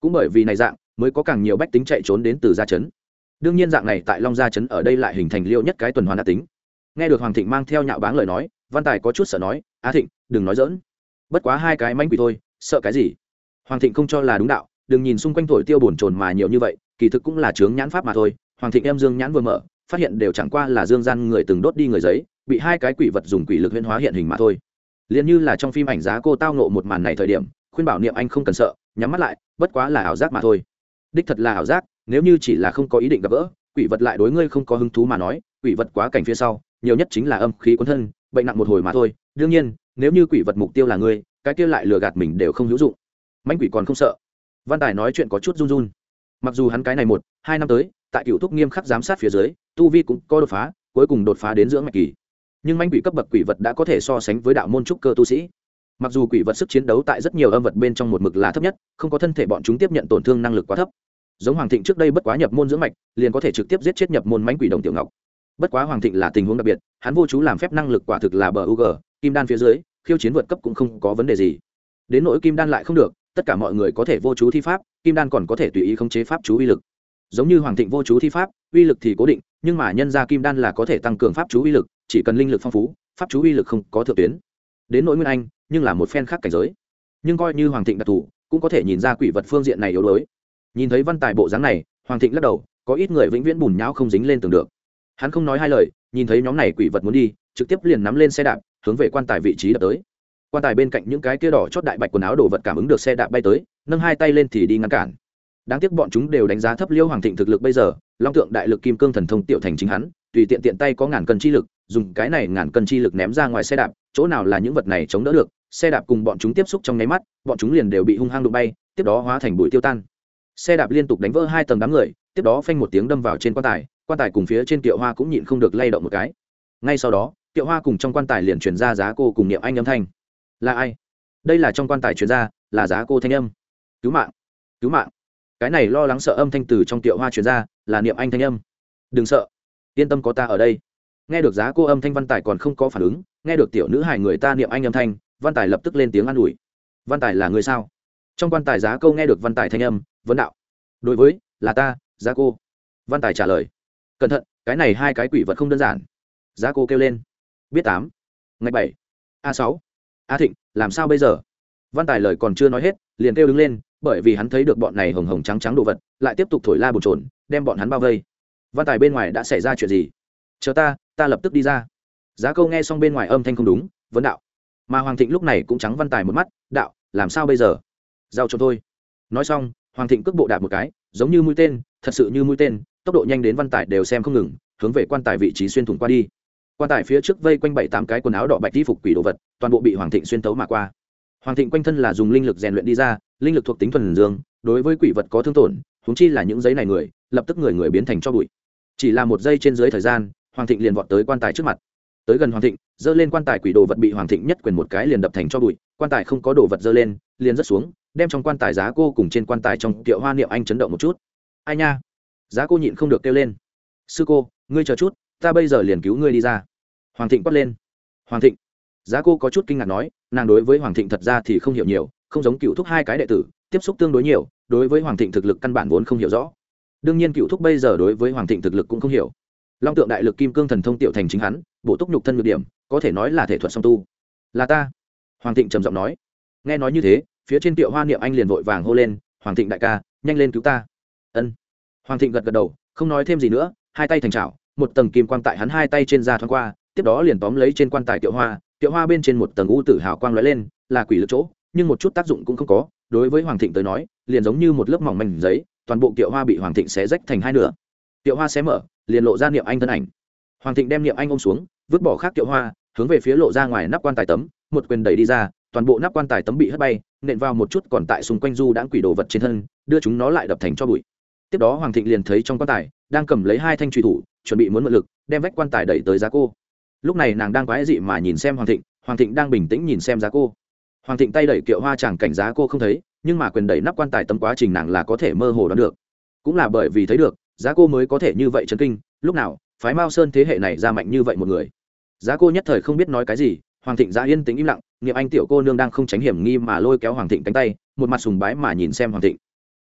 Cũng bởi vì này dạng, mới có càng nhiều bách tính chạy trốn đến từ gia chấn. Đương nhiên dạng này tại long gia chấn ở đây lại hình thành liêu nhất cái tuần hoàn đã tính. Nghe được hoàng thịnh mang theo nhạo báng lời nói, văn tài có chút sợ nói á thịnh, đừng nói dỡn bất quá hai cái manh quỷ thôi, sợ cái gì? Hoàng thịnh không cho là đúng đạo, đừng nhìn xung quanh thổi tiêu bổn trồn mà nhiều như vậy, kỳ thực cũng là chướng nhãn pháp mà thôi. Hoàng thịnh em dương nhãn vừa mở, phát hiện đều chẳng qua là dương gian người từng đốt đi người giấy, bị hai cái quỷ vật dùng quỷ lực huyễn hóa hiện hình mà thôi. Liền như là trong phim ảnh giá cô tao nộ một màn này thời điểm, khuyên bảo niệm anh không cần sợ, nhắm mắt lại, bất quá là ảo giác mà thôi. Đích thật là ảo giác, nếu như chỉ là không có ý định gặp gỡ, quỷ vật lại đối ngươi không có hứng thú mà nói, quỷ vật quá cảnh phía sau, nhiều nhất chính là âm khí cuốn thân, bệnh nặng một hồi mà thôi đương nhiên, nếu như quỷ vật mục tiêu là ngươi, cái kia lại lừa gạt mình đều không hữu dụng. Mánh quỷ còn không sợ. Văn tài nói chuyện có chút run run. Mặc dù hắn cái này một, hai năm tới, tại cựu thúc nghiêm khắc giám sát phía dưới, tu vi cũng có đột phá, cuối cùng đột phá đến dưỡng mạch kỳ. Nhưng manh quỷ cấp bậc quỷ vật đã có thể so sánh với đạo môn trúc cơ tu sĩ. Mặc dù quỷ vật sức chiến đấu tại rất nhiều âm vật bên trong một mực là thấp nhất, không có thân thể bọn chúng tiếp nhận tổn thương năng lực quá thấp. Giống hoàng thịnh trước đây bất quá nhập môn dưỡng mạch, liền có thể trực tiếp giết chết nhập môn mánh quỷ đồng tiểu ngọc. Bất quá hoàng thịnh là tình huống đặc biệt, hắn vô chú làm phép năng lực quả thực là bờ u kim đan phía dưới, khiêu chiến vượt cấp cũng không có vấn đề gì. Đến nỗi kim đan lại không được, tất cả mọi người có thể vô chú thi pháp, kim đan còn có thể tùy ý khống chế pháp chú uy lực. Giống như hoàng thịnh vô chú thi pháp, uy lực thì cố định, nhưng mà nhân ra kim đan là có thể tăng cường pháp chú uy lực, chỉ cần linh lực phong phú, pháp chú uy lực không có thượng tuyến. Đến nỗi nguyên anh, nhưng là một phen khác cảnh giới. Nhưng coi như hoàng thịnh đặc thù, cũng có thể nhìn ra quỷ vật phương diện này yếu đuối. Nhìn thấy văn tài bộ dáng này, hoàng thịnh lắc đầu, có ít người vĩnh viễn bùn nhão không dính lên tường được. Hắn không nói hai lời, nhìn thấy nhóm này quỷ vật muốn đi, trực tiếp liền nắm lên xe đạp hướng về quan tài vị trí đập tới. Quan tài bên cạnh những cái kia đỏ chót đại bạch quần áo đồ vật cảm ứng được xe đạp bay tới, nâng hai tay lên thì đi ngăn cản. Đáng tiếc bọn chúng đều đánh giá thấp liêu hoàng thịnh thực lực bây giờ, long tượng đại lực kim cương thần thông tiểu thành chính hắn, tùy tiện tiện tay có ngàn cân chi lực, dùng cái này ngàn cân chi lực ném ra ngoài xe đạp, chỗ nào là những vật này chống đỡ được, xe đạp cùng bọn chúng tiếp xúc trong nháy mắt, bọn chúng liền đều bị hung hăng đụng bay, tiếp đó hóa thành bụi tiêu tan. Xe đạp liên tục đánh vỡ hai tầng đám người, tiếp đó phanh một tiếng đâm vào trên quan tài quan tài cùng phía trên kiệu hoa cũng nhịn không được lay động một cái. Ngay sau đó kiệu hoa cùng trong quan tài liền chuyển ra giá cô cùng niệm anh âm thanh. Là ai? Đây là trong quan tài chuyển ra, là giá cô thanh âm. Cứu mạng cứu mạng. Cái này lo lắng sợ âm thanh từ trong kiệu hoa chuyển ra, là niệm anh thanh âm. Đừng sợ, yên tâm có ta ở đây. Nghe được giá cô âm thanh văn tài còn không có phản ứng, nghe được tiểu nữ hài người ta niệm anh âm thanh, văn tài lập tức lên tiếng an ủi. Văn tài là người sao? Trong quan tài giá câu nghe được văn tài thanh âm, vấn đạo. Đối với, là ta, giá cô. Văn tài trả lời. Cẩn thận, cái này hai cái quỷ vật không đơn giản. Giá cô kêu lên biết tám. Ngày bảy. A sáu. A thịnh, làm sao bây giờ? Văn tài lời còn chưa nói hết, liền kêu đứng lên, bởi vì hắn thấy được bọn này hồng hồng trắng trắng đồ vật, lại tiếp tục thổi la bồn trồn đem bọn hắn bao vây. Văn tài bên ngoài đã xảy ra chuyện gì? Chờ ta ta lập tức đi ra. Giá câu nghe xong bên ngoài âm thanh không đúng, vấn đạo. Mà hoàng thịnh lúc này cũng trắng văn tài một mắt, đạo, làm sao bây giờ? Giao cho thôi. nói xong, hoàng thịnh cước bộ đạp một cái, giống như mũi tên, thật sự như mũi tên, tốc độ nhanh đến văn tài đều xem không ngừng, hướng về quan tài vị trí xuyên thủng qua đi quan tài phía trước vây quanh bảy tám cái quần áo đỏ bạch đi phục quỷ đồ vật, toàn bộ bị hoàng thịnh xuyên tấu mà qua. Hoàng thịnh quanh thân là dùng linh lực rèn luyện đi ra, linh lực thuộc tính thuần dương, đối với quỷ vật có thương tổn húng chi là những giấy này người, lập tức người người biến thành cho bụi. Chỉ là một giây trên dưới thời gian, hoàng thịnh liền vọt tới quan tài trước mặt. Tới gần hoàng thịnh dơ lên quan tài quỷ đồ vật bị hoàng thịnh nhất quyền một cái liền đập thành cho bụi, quan tài không có đồ vật dơ lên, liền rớt xuống, đem trong quan tài giá cô cùng trên quan tài trong tiệu hoa niệm anh chấn động một chút. Ai nha! Giá cô nhịn không được kêu lên. Sư cô, ngươi chờ chút ta bây giờ liền cứu ngươi đi ra. Hoàng thịnh quát lên. Hoàng thịnh. Giá cô có chút kinh ngạc nói, nàng đối với hoàng thịnh thật ra thì không hiểu nhiều, không giống cựu thúc hai cái đệ tử, tiếp xúc tương đối nhiều, đối với hoàng thịnh thực lực căn bản vốn không hiểu rõ. Đương nhiên cựu thúc bây giờ đối với hoàng thịnh thực lực cũng không hiểu. Long tượng đại lực kim cương thần thông tiểu thành chính hắn bộ túc nhục thân nhược điểm, có thể nói là thể thuật song tu. Là ta. Hoàng thịnh trầm giọng nói. Nghe nói như thế, phía trên tiệu hoa niệm anh liền vội vàng hô lên, hoàng thịnh đại ca, nhanh lên cứu ta. Ân. Hoàng thịnh gật gật đầu, không nói thêm gì nữa, hai tay thành trào một tầng kim quang tại hắn hai tay trên da thoáng qua, tiếp đó liền tóm lấy trên quan tài tiệu hoa tiệu hoa bên trên một tầng u tử hào quang lóe lên, là quỷ lực chỗ, nhưng một chút tác dụng cũng không có, đối với hoàng thịnh tới nói, liền giống như một lớp mỏng mảnh giấy, toàn bộ tiệu hoa bị hoàng thịnh xé rách thành hai nửa. Tiệu hoa xé mở, liền lộ ra niệm anh thân ảnh. Hoàng thịnh đem niệm anh ôm xuống, vứt bỏ khác tiệu hoa, hướng về phía lộ ra ngoài nắp quan tài tấm, một quyền đẩy đi ra, toàn bộ nắp quan tài tấm bị hất bay, nện vào một chút còn tại xung quanh du đãng quỷ đồ vật trên thân, đưa chúng nó lại đập thành cho bụi tiếp đó hoàng thịnh liền thấy trong quan tài, đang cầm lấy hai thanh truy thủ, chuẩn bị muốn mượn lực, đem vách quan tài đẩy tới giá cô. Lúc này nàng đang quái dị mà nhìn xem hoàng thịnh hoàng thịnh đang bình tĩnh nhìn xem giá cô. Hoàng thịnh tay đẩy kiệu hoa chẳng cảnh giá cô không thấy, nhưng mà quyền đẩy nắp quan tài tấm quá trình nàng là có thể mơ hồ đoán được. Cũng là bởi vì thấy được, giá cô mới có thể như vậy chấn kinh, lúc nào, phái mao sơn thế hệ này ra mạnh như vậy một người. Giá cô nhất thời không biết nói cái gì, hoàng thịnh ra yên tĩnh im lặng nghiệm anh tiểu cô nương đang không tránh hiểm nghi mà lôi kéo hoàng thịnh cánh tay, một mặt sùng bái mà nhìn xem hoàng thịnh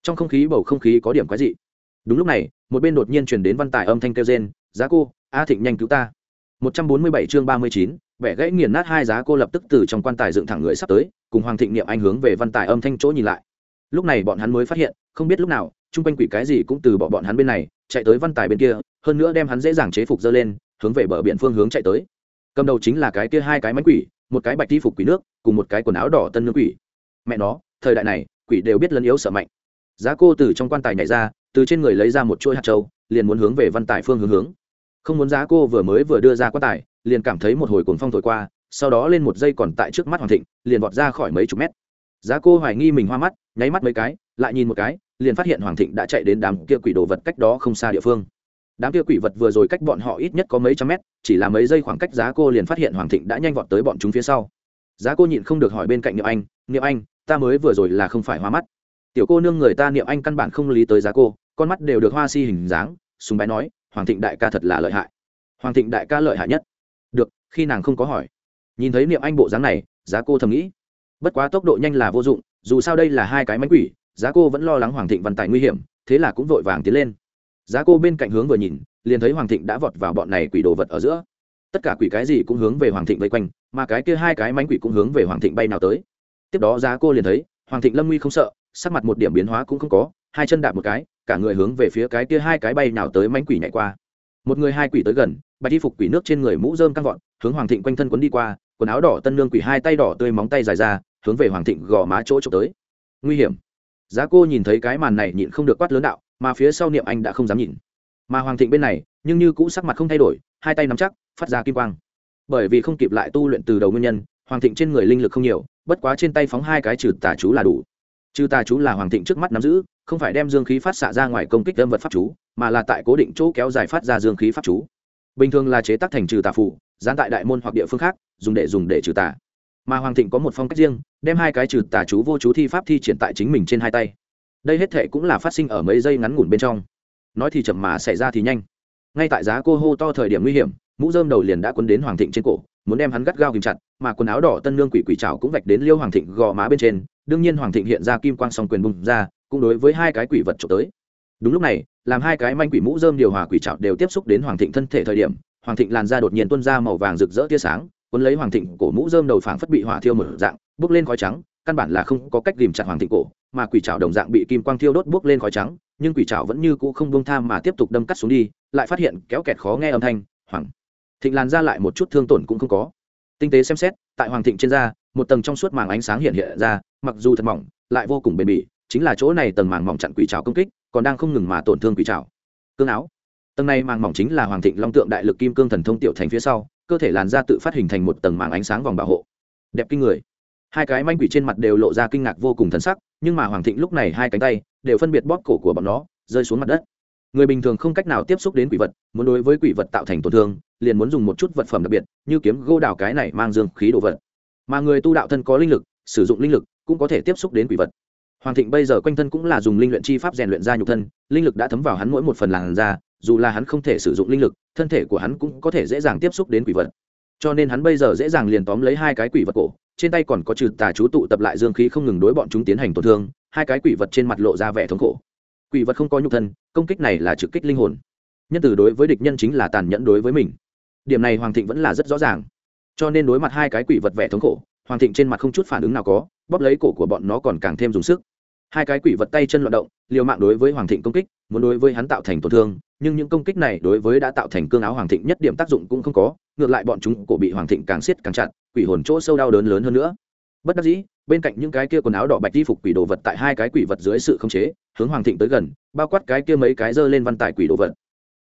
trong không khí bầu không khí có điểm quái dị. Đúng lúc này một bên đột nhiên truyền đến văn tài âm thanh kêu rên giá cô a thịnh nhanh cứu ta. 147 chương 39, vẻ gãy nghiền nát hai giá cô lập tức từ trong quan tài dựng thẳng người sắp tới cùng hoàng thịnh niệm anh hướng về văn tài âm thanh chỗ nhìn lại. Lúc này bọn hắn mới phát hiện không biết lúc nào chung quanh quỷ cái gì cũng từ bỏ bọn hắn bên này chạy tới văn tài bên kia hơn nữa đem hắn dễ dàng chế phục dơ lên hướng về bờ biển phương hướng chạy tới. Cầm đầu chính là cái kia hai cái mánh quỷ một cái bạch thi phục quỷ nước cùng một cái quần áo đỏ tân nương quỷ. Mẹ nó thời đại này quỷ đều biết lấn yếu sợ mạnh giá cô từ trong quan tài nhảy ra, từ trên người lấy ra một chuỗi hạt trâu liền muốn hướng về văn tài phương hướng hướng. Không muốn giá cô vừa mới vừa đưa ra quan tài, liền cảm thấy một hồi cuồng phong thổi qua, sau đó lên một giây còn tại trước mắt hoàng thịnh, liền vọt ra khỏi mấy chục mét. Giá cô hoài nghi mình hoa mắt, nháy mắt mấy cái, lại nhìn một cái, liền phát hiện hoàng thịnh đã chạy đến đám kia quỷ đồ vật cách đó không xa địa phương. Đám kia quỷ vật vừa rồi cách bọn họ ít nhất có mấy trăm mét, chỉ là mấy giây khoảng cách giá cô liền phát hiện hoàng thịnh đã nhanh vọt tới bọn chúng phía sau. Giá cô nhịn không được hỏi bên cạnh niệm anh niệm anh, ta mới vừa rồi là không phải hoa mắt tiểu cô nương người ta niệm anh căn bản không lý tới giá cô, con mắt đều được hoa si hình dáng, sùng bái nói, hoàng thịnh đại ca thật là lợi hại. Hoàng thịnh đại ca lợi hại nhất? Được, khi nàng không có hỏi. Nhìn thấy niệm anh bộ dáng này, giá cô thầm nghĩ. Bất quá tốc độ nhanh là vô dụng, dù sao đây là hai cái mánh quỷ, giá cô vẫn lo lắng hoàng thịnh văn tài nguy hiểm, thế là cũng vội vàng tiến lên. Giá cô bên cạnh hướng vừa nhìn, liền thấy hoàng thịnh đã vọt vào bọn này quỷ đồ vật ở giữa. Tất cả quỷ cái gì cũng hướng về hoàng thịnh vây quanh, mà cái kia hai cái mánh quỷ cũng hướng về hoàng thịnh bay nào tới. Tiếp đó giá cô liền thấy, hoàng thịnh lâm nguy không sợ sắc mặt một điểm biến hóa cũng không có, hai chân đạp một cái, cả người hướng về phía cái kia hai cái bay nào tới mánh quỷ nhảy qua. Một người hai quỷ tới gần, bạch y phục quỷ nước trên người mũ rơm căng vọt, hướng hoàng thịnh quanh thân quấn đi qua, quần áo đỏ tân lương quỷ hai tay đỏ tươi móng tay dài ra, hướng về hoàng thịnh gò má chỗ trộm tới. Nguy hiểm. Giá cô nhìn thấy cái màn này nhịn không được quát lớn đạo, mà phía sau niệm anh đã không dám nhìn. Mà hoàng thịnh bên này, nhưng như cũ sắc mặt không thay đổi, hai tay nắm chắc, phát ra kim quang. Bởi vì không kịp lại tu luyện từ đầu nguyên nhân, hoàng thịnh trên người linh lực không nhiều, bất quá trên tay phóng hai cái trừ tả chú là đủ trừ tà chú là hoàng thịnh trước mắt nắm giữ, không phải đem dương khí phát xạ ra ngoài công kích âm vật pháp chú, mà là tại cố định chỗ kéo dài phát ra dương khí pháp chú. Bình thường là chế tác thành trừ tà phủ dán tại đại môn hoặc địa phương khác, dùng để dùng để trừ tà. Mà hoàng thịnh có một phong cách riêng, đem hai cái trừ tà chú vô chú thi pháp thi triển tại chính mình trên hai tay. Đây hết thệ cũng là phát sinh ở mấy giây ngắn ngủn bên trong. Nói thì chậm mà xảy ra thì nhanh. Ngay tại giá cô hô to thời điểm nguy hiểm, mũ dơm đầu liền đã quấn đến hoàng thịnh trên cổ, muốn đem hắn gắt gao kìm chặt, mà quần áo đỏ tân lương quỷ quỷ trào cũng vạch đến liêu hoàng thịnh gò má bên trên đương nhiên hoàng thịnh hiện ra kim quang song quyền bùng ra, cũng đối với hai cái quỷ vật trộm tới. Đúng lúc này, làm hai cái manh quỷ mũ dơm điều hòa quỷ trạo đều tiếp xúc đến hoàng thịnh thân thể thời điểm, hoàng thịnh làn da đột nhiên tuôn ra màu vàng rực rỡ tia sáng, cuốn lấy hoàng thịnh cổ mũ dơm đầu phảng phất bị hỏa thiêu một dạng, bước lên khói trắng, căn bản là không có cách tìm chặt hoàng thịnh cổ, mà quỷ trào đồng dạng bị kim quang thiêu đốt bước lên khói trắng, nhưng quỷ trào vẫn như cũ không buông tham mà tiếp tục đâm cắt xuống đi, lại phát hiện kéo kẹt khó nghe âm thanh, hoàng. Thịnh làn ra lại một chút thương tổn cũng không có. Tinh tế xem xét, tại hoàng thịnh trên da một tầng trong suốt màng ánh sáng hiện hiện ra, mặc dù thật mỏng, lại vô cùng bền bỉ, chính là chỗ này tầng màng mỏng chặn quỷ trào công kích, còn đang không ngừng mà tổn thương quỷ trào cương áo. Tầng này màng mỏng chính là hoàng thịnh long tượng đại lực kim cương thần thông tiểu thành phía sau, cơ thể làn da tự phát hình thành một tầng màng ánh sáng vòng bảo hộ. Đẹp kinh người. Hai cái manh quỷ trên mặt đều lộ ra kinh ngạc vô cùng thần sắc, nhưng mà hoàng thịnh lúc này hai cánh tay đều phân biệt bóp cổ của bọn nó, rơi xuống mặt đất. Người bình thường không cách nào tiếp xúc đến quỷ vật, muốn đối với quỷ vật tạo thành tổn thương, liền muốn dùng một chút vật phẩm đặc biệt, như kiếm gô đào cái này mang dương khí đồ vật mà người tu đạo thân có linh lực, sử dụng linh lực cũng có thể tiếp xúc đến quỷ vật. Hoàng thịnh bây giờ quanh thân cũng là dùng linh luyện chi pháp rèn luyện ra nhục thân, linh lực đã thấm vào hắn mỗi một phần làn da, dù là hắn không thể sử dụng linh lực, thân thể của hắn cũng có thể dễ dàng tiếp xúc đến quỷ vật. Cho nên hắn bây giờ dễ dàng liền tóm lấy hai cái quỷ vật cổ, trên tay còn có trừ tà chú tụ tập lại dương khí không ngừng đối bọn chúng tiến hành tổn thương, hai cái quỷ vật trên mặt lộ ra vẻ thống khổ. Quỷ vật không có nhục thân, công kích này là trực kích linh hồn. Nhân từ đối với địch nhân chính là tàn nhẫn đối với mình. Điểm này hoàng thịnh vẫn là rất rõ ràng cho nên đối mặt hai cái quỷ vật vẻ thống khổ, hoàng thịnh trên mặt không chút phản ứng nào có, bóp lấy cổ của bọn nó còn càng thêm dùng sức. Hai cái quỷ vật tay chân loạt động, liều mạng đối với hoàng thịnh công kích, muốn đối với hắn tạo thành tổn thương, nhưng những công kích này đối với đã tạo thành cương áo hoàng thịnh nhất điểm tác dụng cũng không có, ngược lại bọn chúng cổ bị hoàng thịnh càng siết càng chặt, quỷ hồn chỗ sâu đau đớn lớn hơn nữa. Bất đắc dĩ, bên cạnh những cái kia quần áo đỏ bạch đi phục quỷ đồ vật tại hai cái quỷ vật dưới sự khống chế, hướng hoàng thịnh tới gần, bao quát cái kia mấy cái dơ lên văn tài quỷ đồ vật.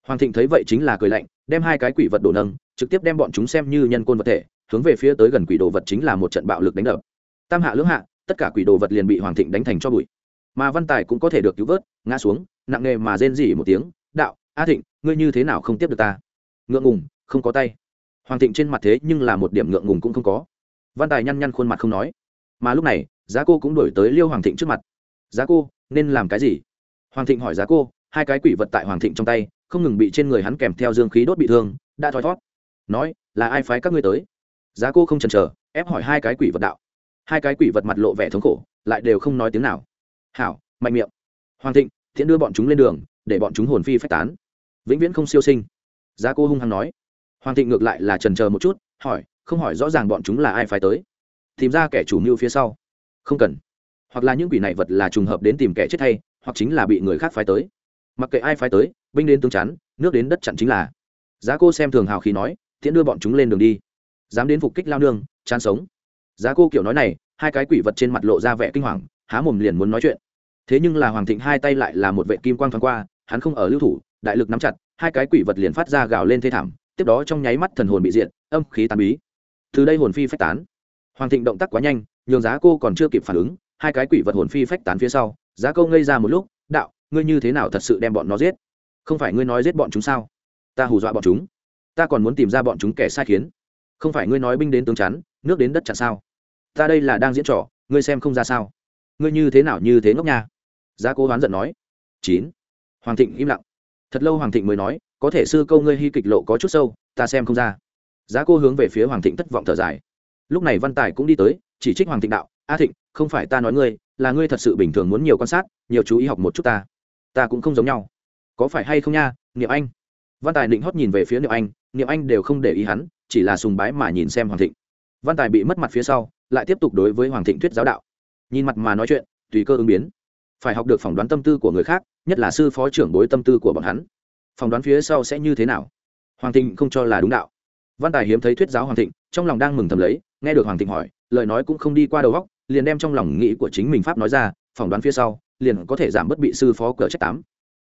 Hoàng thịnh thấy vậy chính là cười lạnh đem hai cái quỷ vật đổ nâng, trực tiếp đem bọn chúng xem như nhân côn vật thể, hướng về phía tới gần quỷ đồ vật chính là một trận bạo lực đánh đập. Tam hạ lưỡng hạ, tất cả quỷ đồ vật liền bị hoàng thịnh đánh thành cho bụi. Mà văn tài cũng có thể được cứu vớt, ngã xuống, nặng nề mà rên rỉ một tiếng, đạo, a thịnh, ngươi như thế nào không tiếp được ta? Ngượng ngùng, không có tay. Hoàng thịnh trên mặt thế nhưng là một điểm ngượng ngùng cũng không có. Văn tài nhăn nhăn khuôn mặt không nói. Mà lúc này, giá cô cũng đổi tới liêu hoàng thịnh trước mặt. Giá cô, nên làm cái gì? Hoàng thịnh hỏi giá cô, hai cái quỷ vật tại hoàng thịnh trong tay không ngừng bị trên người hắn kèm theo dương khí đốt bị thương đã thoi thót. Nói là ai phái các ngươi tới? Giá cô không chần chờ ép hỏi hai cái quỷ vật đạo. Hai cái quỷ vật mặt lộ vẻ thống khổ lại đều không nói tiếng nào. Hảo mạnh miệng. Hoàng thịnh thiện đưa bọn chúng lên đường để bọn chúng hồn phi phách tán. Vĩnh viễn không siêu sinh. Giá cô hung hăng nói. Hoàng thịnh ngược lại là trần chờ một chút hỏi không hỏi rõ ràng bọn chúng là ai phái tới. Tìm ra kẻ chủ mưu phía sau. Không cần. Hoặc là những quỷ này vật là trùng hợp đến tìm kẻ chết thay, hoặc chính là bị người khác phái tới mặc kệ ai phái tới, binh đến tướng chắn, nước đến đất chặn chính là. Giá cô xem thường hào khí nói, tiễn đưa bọn chúng lên đường đi. Dám đến phục kích lao nương, chán sống. Giá cô kiểu nói này, hai cái quỷ vật trên mặt lộ ra vẻ kinh hoàng, há mồm liền muốn nói chuyện. Thế nhưng là hoàng thịnh hai tay lại là một vệ kim quang thoáng qua, hắn không ở lưu thủ, đại lực nắm chặt, hai cái quỷ vật liền phát ra gào lên thê thảm, tiếp đó trong nháy mắt thần hồn bị diện âm khí tàn bí. Từ đây hồn phi phách tán. Hoàng thịnh động tác quá nhanh, nhường giá cô còn chưa kịp phản ứng, hai cái quỷ vật hồn phi phách tán phía sau, giá cô ngây ra một lúc, đạo ngươi như thế nào thật sự đem bọn nó giết? Không phải ngươi nói giết bọn chúng sao? Ta hù dọa bọn chúng. Ta còn muốn tìm ra bọn chúng kẻ sai khiến. Không phải ngươi nói binh đến tướng chắn, nước đến đất chặn sao? Ta đây là đang diễn trò, ngươi xem không ra sao? Ngươi như thế nào như thế ngốc nha? Giá cố hoán giận nói. Chín. Hoàng thịnh im lặng. Thật lâu hoàng thịnh mới nói, có thể sư câu ngươi hy kịch lộ có chút sâu, ta xem không ra. Giá cô hướng về phía hoàng thịnh thất vọng thở dài. Lúc này văn tài cũng đi tới, chỉ trích hoàng thịnh đạo, a thịnh, không phải ta nói ngươi, là ngươi thật sự bình thường muốn nhiều quan sát, nhiều chú ý học một chút ta ta cũng không giống nhau. Có phải hay không nha, niệm anh? Văn tài định hót nhìn về phía niệm anh niệm anh đều không để ý hắn, chỉ là sùng bái mà nhìn xem hoàng thịnh. Văn tài bị mất mặt phía sau, lại tiếp tục đối với hoàng thịnh thuyết giáo đạo. Nhìn mặt mà nói chuyện, tùy cơ ứng biến. Phải học được phỏng đoán tâm tư của người khác, nhất là sư phó trưởng bối tâm tư của bọn hắn. Phỏng đoán phía sau sẽ như thế nào? Hoàng thịnh không cho là đúng đạo. Văn tài hiếm thấy thuyết giáo hoàng thịnh, trong lòng đang mừng thầm lấy, nghe được hoàng thịnh hỏi, lời nói cũng không đi qua đầu góc liền đem trong lòng nghĩ của chính mình pháp nói ra, phỏng đoán phía sau liền có thể giảm bớt bị sư phó cờ trách tám.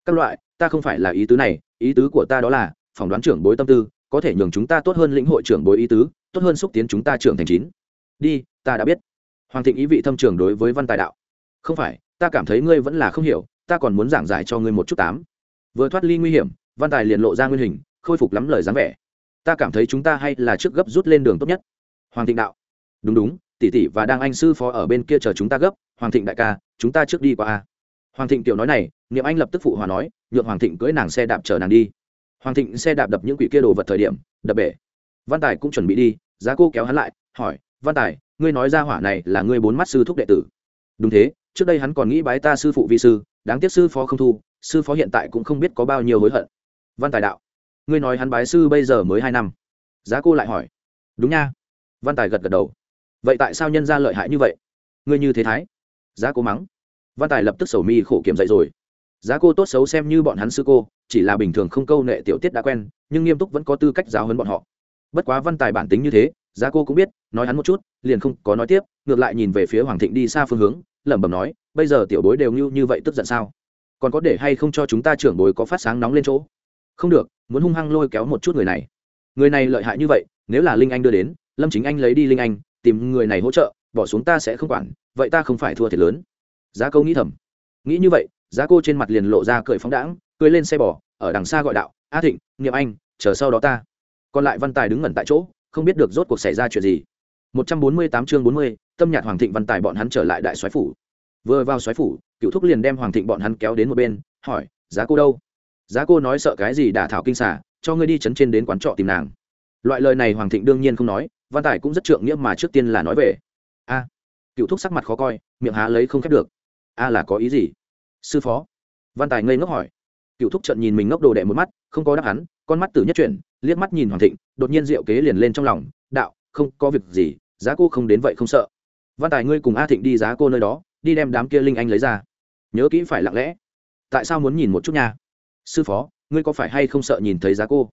Các loại, ta không phải là ý tứ này, ý tứ của ta đó là, phỏng đoán trưởng bối tâm tư, có thể nhường chúng ta tốt hơn lĩnh hội trưởng bối ý tứ, tốt hơn xúc tiến chúng ta trưởng thành chín. Đi, ta đã biết. Hoàng thịnh ý vị thâm trường đối với văn tài đạo. Không phải, ta cảm thấy ngươi vẫn là không hiểu, ta còn muốn giảng giải cho ngươi một chút tám. Vừa thoát ly nguy hiểm, văn tài liền lộ ra nguyên hình, khôi phục lắm lời dáng vẻ. Ta cảm thấy chúng ta hay là trước gấp rút lên đường tốt nhất. Hoàng thịnh đạo. Đúng đúng, tỷ tỷ và đang anh sư phó ở bên kia chờ chúng ta gấp hoàng thịnh đại ca, chúng ta trước đi qua a. Hoàng thịnh tiểu nói này, niệm anh lập tức phụ hòa nói, nhượng hoàng thịnh cưỡi nàng xe đạp chở nàng đi. Hoàng thịnh xe đạp đập những quỷ kia đồ vật thời điểm, đập bể. Văn tài cũng chuẩn bị đi, giá cô kéo hắn lại, hỏi, văn tài, ngươi nói ra hỏa này là ngươi bốn mắt sư thúc đệ tử. Đúng thế, trước đây hắn còn nghĩ bái ta sư phụ vi sư, đáng tiếc sư phó không thu, sư phó hiện tại cũng không biết có bao nhiêu hối hận. Văn tài đạo, ngươi nói hắn bái sư bây giờ mới hai năm. Giá cô lại hỏi, đúng nha. Văn tài gật gật đầu, vậy tại sao nhân ra lợi hại như vậy? Ngươi như thế thái? Giá cô mắng. Văn tài lập tức sầu mi khổ kiểm dậy rồi. Giá cô tốt xấu xem như bọn hắn sư cô, chỉ là bình thường không câu nệ tiểu tiết đã quen, nhưng nghiêm túc vẫn có tư cách giáo hơn bọn họ. Bất quá văn tài bản tính như thế, giá cô cũng biết, nói hắn một chút, liền không có nói tiếp, ngược lại nhìn về phía hoàng thịnh đi xa phương hướng, lẩm bẩm nói, bây giờ tiểu bối đều như như vậy tức giận sao? Còn có để hay không cho chúng ta trưởng bối có phát sáng nóng lên chỗ? Không được, muốn hung hăng lôi kéo một chút người này. Người này lợi hại như vậy, nếu là linh anh đưa đến, lâm chính anh lấy đi linh anh, tìm người này hỗ trợ, bỏ xuống ta sẽ không quản vậy ta không phải thua thiệt lớn. Giá câu nghĩ thầm. Nghĩ như vậy giá cô trên mặt liền lộ ra cười phóng đãng cười lên xe bò ở đằng xa gọi đạo a thịnh niệm anh chờ sau đó ta. Còn lại văn tài đứng ngẩn tại chỗ không biết được rốt cuộc xảy ra chuyện gì. 148 chương 40, tâm nhạc hoàng thịnh văn tài bọn hắn trở lại đại soái phủ. Vừa vào soái phủ cựu thúc liền đem hoàng thịnh bọn hắn kéo đến một bên hỏi giá cô đâu? Giá cô nói sợ cái gì đả thảo kinh xả cho ngươi đi chấn trên đến quán trọ tìm nàng. Loại lời này hoàng thịnh đương nhiên không nói văn tài cũng rất trượng nghĩa mà trước tiên là nói về. A cựu thúc sắc mặt khó coi miệng há lấy không khép được. A là có ý gì? Sư phó. Văn tài ngây ngốc hỏi. Cựu thúc trận nhìn mình ngốc đồ đệ một mắt không có đáp án, con mắt tử nhất chuyển liếc mắt nhìn hoàng thịnh đột nhiên diệu kế liền lên trong lòng đạo không có việc gì giá cô không đến vậy không sợ. Văn tài ngươi cùng a thịnh đi giá cô nơi đó đi đem đám kia linh anh lấy ra. Nhớ kỹ phải lặng lẽ. Tại sao muốn nhìn một chút nha? Sư phó ngươi có phải hay không sợ nhìn thấy giá cô?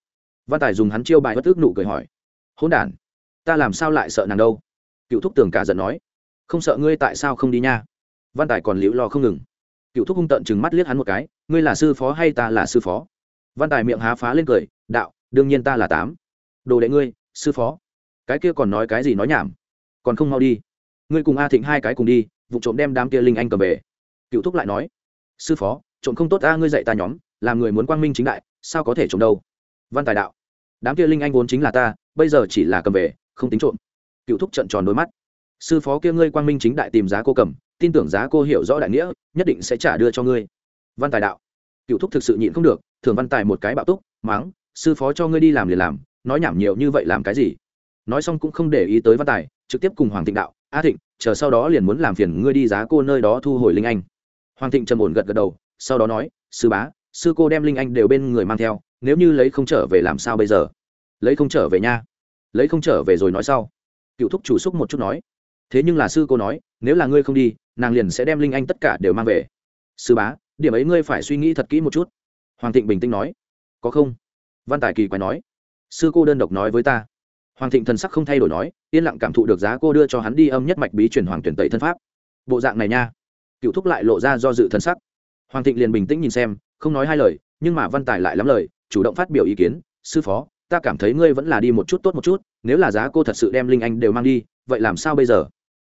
Văn tài dùng hắn chiêu bài bất ước nụ cười hỏi. Hôn đ ta làm sao lại sợ nàng đâu? Cựu thúc tường cả giận nói không sợ ngươi tại sao không đi nha? Văn tài còn liễu lo không ngừng. Cựu thúc hung tận chừng mắt liếc hắn một cái, ngươi là sư phó hay ta là sư phó? Văn tài miệng há phá lên cười, đạo, đương nhiên ta là tám. Đồ đệ ngươi, sư phó. Cái kia còn nói cái gì nói nhảm? Còn không mau đi. Ngươi cùng a thịnh hai cái cùng đi, vụ trộm đem đám kia linh anh cầm về. Cựu thúc lại nói, sư phó, trộm không tốt ta ngươi dạy ta nhóm, làm người muốn quang minh chính đại, sao có thể trộm đâu? Văn tài đạo, đám kia linh anh vốn chính là ta, bây giờ chỉ là cầm về, không tính trộm. Cựu thúc trận tròn đôi mắt sư phó kia ngươi quang minh chính đại tìm giá cô cầm, tin tưởng giá cô hiểu rõ đại nghĩa, nhất định sẽ trả đưa cho ngươi. Văn tài đạo, cựu thúc thực sự nhịn không được thường văn tài một cái bạo túc, máng, sư phó cho ngươi đi làm liền làm, nói nhảm nhiều như vậy làm cái gì? Nói xong cũng không để ý tới văn tài, trực tiếp cùng hoàng thịnh đạo, a thịnh, chờ sau đó liền muốn làm phiền ngươi đi giá cô nơi đó thu hồi linh anh. Hoàng thịnh trầm ổn gật gật đầu, sau đó nói, sư bá, sư cô đem linh anh đều bên người mang theo, nếu như lấy không trở về làm sao bây giờ? Lấy không trở về nha. Lấy không trở về rồi nói sau. Cựu thúc chủ xúc một chút nói thế nhưng là sư cô nói, nếu là ngươi không đi, nàng liền sẽ đem linh anh tất cả đều mang về. Sư bá, điểm ấy ngươi phải suy nghĩ thật kỹ một chút. Hoàng thịnh bình tĩnh nói. Có không? Văn tài kỳ quái nói. Sư cô đơn độc nói với ta. Hoàng thịnh thần sắc không thay đổi nói, yên lặng cảm thụ được giá cô đưa cho hắn đi âm nhất mạch bí truyền hoàng tuyển tẩy thân pháp. Bộ dạng này nha. Cựu thúc lại lộ ra do dự thần sắc. Hoàng thịnh liền bình tĩnh nhìn xem, không nói hai lời, nhưng mà văn tài lại lắm lời, chủ động phát biểu ý kiến. Sư phó, ta cảm thấy ngươi vẫn là đi một chút tốt một chút nếu là giá cô thật sự đem linh anh đều mang đi, vậy làm sao bây giờ?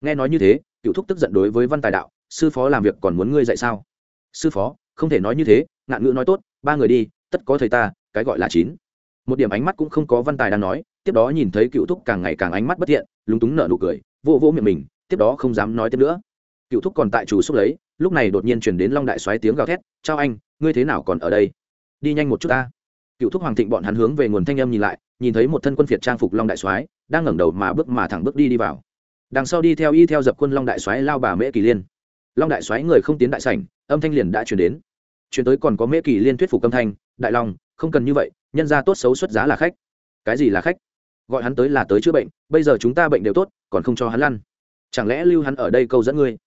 Nghe nói như thế cựu thúc tức giận đối với văn tài đạo, sư phó làm việc còn muốn ngươi dạy sao? Sư phó, không thể nói như thế, ngạn ngữ nói tốt, ba người đi, tất có thầy ta, cái gọi là chín. Một điểm ánh mắt cũng không có văn tài đang nói, tiếp đó nhìn thấy cựu thúc càng ngày càng ánh mắt bất thiện, lúng túng nở nụ cười vô vô miệng mình, tiếp đó không dám nói tiếp nữa. Cựu thúc còn tại chủ xúc lấy, lúc này đột nhiên chuyển đến long đại xoáy tiếng gào thét chao anh, ngươi thế nào còn ở đây? Đi nhanh một chút ta. Cựu thúc hoàng thịnh bọn hắn hướng về nguồn thanh âm nhìn lại nhìn thấy một thân quân phiệt trang phục long đại soái, đang ngẩng đầu mà bước mà thẳng bước đi đi vào. Đằng sau đi theo y theo dập quân long đại soái lao bà mễ kỳ liên. Long đại soái người không tiến đại sảnh, âm thanh liền đã chuyển đến. Chuyển tới còn có mễ kỳ liên thuyết phục âm thanh, đại long, không cần như vậy, nhân ra tốt xấu xuất giá là khách. Cái gì là khách? Gọi hắn tới là tới chữa bệnh, bây giờ chúng ta bệnh đều tốt, còn không cho hắn lăn. Chẳng lẽ lưu hắn ở đây câu dẫn ngươi?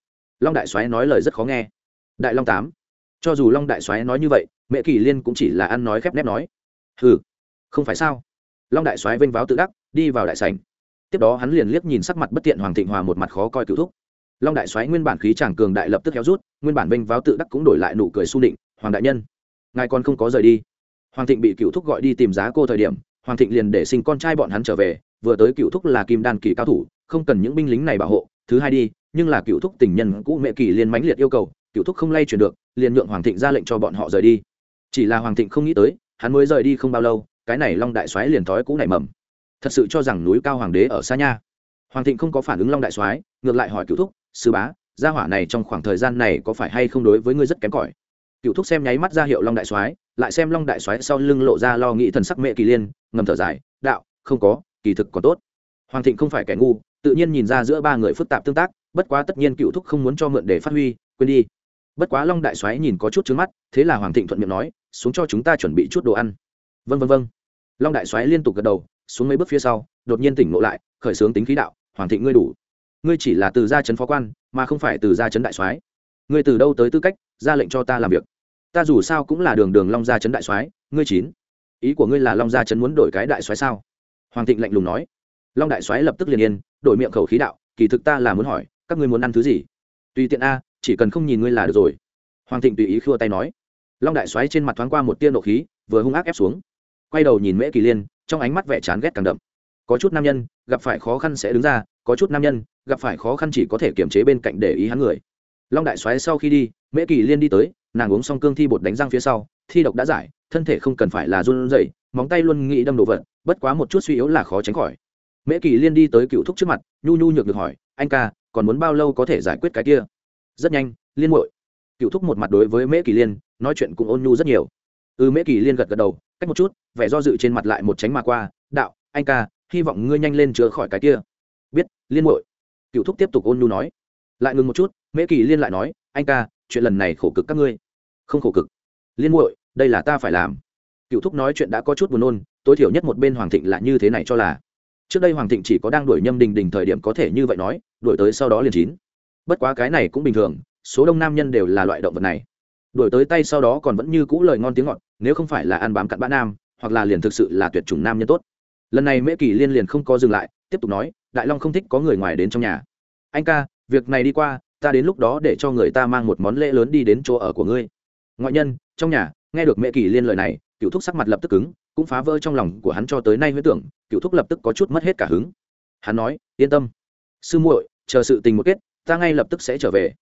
Long đại soái nói lời rất khó nghe. Đại long tám, cho dù long đại soái nói như vậy mẹ kỳ liên cũng chỉ là ăn nói khép nép nói. Ừ không phải sao? Long đại soái vênh váo tự đắc, đi vào đại sảnh. Tiếp đó hắn liền liếc nhìn sắc mặt bất tiện hoàng thịnh hòa một mặt khó coi cựu thúc. Long đại soái nguyên bản khí chàng cường đại lập tức héo rút, nguyên bản vênh váo tự đắc cũng đổi lại nụ cười su định hoàng đại nhân, ngài còn không có rời đi. Hoàng thịnh bị cựu thúc gọi đi tìm giá cô thời điểm, hoàng thịnh liền để sinh con trai bọn hắn trở về, vừa tới cựu thúc là kim đan kỳ cao thủ, không cần những binh lính này bảo hộ, thứ hai đi, nhưng là cựu thúc tình nhân cũ mẹ kỳ liên mãnh liệt yêu cầu, cựu thúc không lay chuyển được, liền nhượng hoàng thịnh ra lệnh cho bọn họ rời đi. Chỉ là hoàng thịnh không nghĩ tới, hắn mới rời đi không bao lâu cái này long đại soái liền thói cũ nảy mầm. Thật sự cho rằng núi cao hoàng đế ở xa nha. Hoàng thịnh không có phản ứng long đại soái, ngược lại hỏi cựu thúc, sư bá, gia hỏa này trong khoảng thời gian này có phải hay không đối với ngươi rất kém cỏi? Cựu thúc xem nháy mắt ra hiệu long đại soái, lại xem long đại soái sau lưng lộ ra lo nghĩ thần sắc mẹ kỳ liên, ngầm thở dài, đạo, không có, kỳ thực còn tốt. Hoàng thịnh không phải kẻ ngu, tự nhiên nhìn ra giữa ba người phức tạp tương tác, bất quá tất nhiên cựu thúc không muốn cho mượn để phát huy, quên đi. Bất quá long đại soái nhìn có chút trứng mắt, thế là hoàng thịnh thuận miệng nói, xuống cho chúng ta chuẩn bị chút đồ ăn vân vân vân long đại soái liên tục gật đầu, xuống mấy bước phía sau, đột nhiên tỉnh ngộ lại, khởi xướng tính khí đạo, hoàng thịnh ngươi đủ. Ngươi chỉ là từ gia trấn phó quan, mà không phải từ gia trấn đại soái. Ngươi từ đâu tới tư cách, ra lệnh cho ta làm việc. Ta dù sao cũng là đường đường long gia trấn đại soái, ngươi chín. Ý của ngươi là long gia trấn muốn đổi cái đại soái sao? Hoàng thịnh lạnh lùng nói. Long đại soái lập tức liền yên, đổi miệng khẩu khí đạo, kỳ thực ta là muốn hỏi, các ngươi muốn ăn thứ gì? Tùy tiện a, chỉ cần không nhìn ngươi là được rồi. Hoàng thịnh tùy ý khua tay nói. Long đại soái trên mặt thoáng qua một tia nộ khí, vừa hung ác ép xuống quay đầu nhìn mễ kỳ liên, trong ánh mắt vẻ chán ghét càng đậm. Có chút nam nhân, gặp phải khó khăn sẽ đứng ra, có chút nam nhân, gặp phải khó khăn chỉ có thể kiềm chế bên cạnh để ý hắn người. Long đại soái sau khi đi, mễ kỳ liên đi tới, nàng uống xong cương thi bột đánh răng phía sau, thi độc đã giải, thân thể không cần phải là run rẩy, móng tay luôn nghĩ đâm đồ vật, bất quá một chút suy yếu là khó tránh khỏi. Mễ kỳ liên đi tới cựu thúc trước mặt, nhu nhu nhược được hỏi, anh ca, còn muốn bao lâu có thể giải quyết cái kia? Rất nhanh, liên muội. Cựu thúc một mặt đối với mễ kỳ liên, nói chuyện cũng ôn nhu rất nhiều. Ừ mễ kỳ liên gật gật đầu cách một chút, vẻ do dự trên mặt lại một tránh mà qua, đạo, anh ca, hy vọng ngươi nhanh lên chữa khỏi cái kia. Biết, liên muội. Cựu thúc tiếp tục ôn nhu nói. Lại ngừng một chút, mễ kỳ liên lại nói, anh ca, chuyện lần này khổ cực các ngươi. Không khổ cực. Liên muội, đây là ta phải làm. Cựu thúc nói chuyện đã có chút buồn nôn, tối thiểu nhất một bên hoàng thịnh là như thế này cho là. Trước đây hoàng thịnh chỉ có đang đuổi nhâm đình đình thời điểm có thể như vậy nói, đuổi tới sau đó liền chín. Bất quá cái này cũng bình thường, số đông nam nhân đều là loại động vật này đuổi tới tay sau đó còn vẫn như cũ lời ngon tiếng ngọt, nếu không phải là ăn bám cặn bã nam, hoặc là liền thực sự là tuyệt chủng nam nhân tốt. Lần này mễ kỳ liên liền không có dừng lại, tiếp tục nói, đại long không thích có người ngoài đến trong nhà. Anh ca, việc này đi qua, ta đến lúc đó để cho người ta mang một món lễ lớn đi đến chỗ ở của ngươi. Ngoại nhân, trong nhà, nghe được mễ kỳ liên lời này cựu thúc sắc mặt lập tức cứng, cũng phá vỡ trong lòng của hắn cho tới nay huyết tưởng cựu thúc lập tức có chút mất hết cả hứng. Hắn nói, yên tâm. Sư muội, chờ sự tình một kết, ta ngay lập tức sẽ trở về.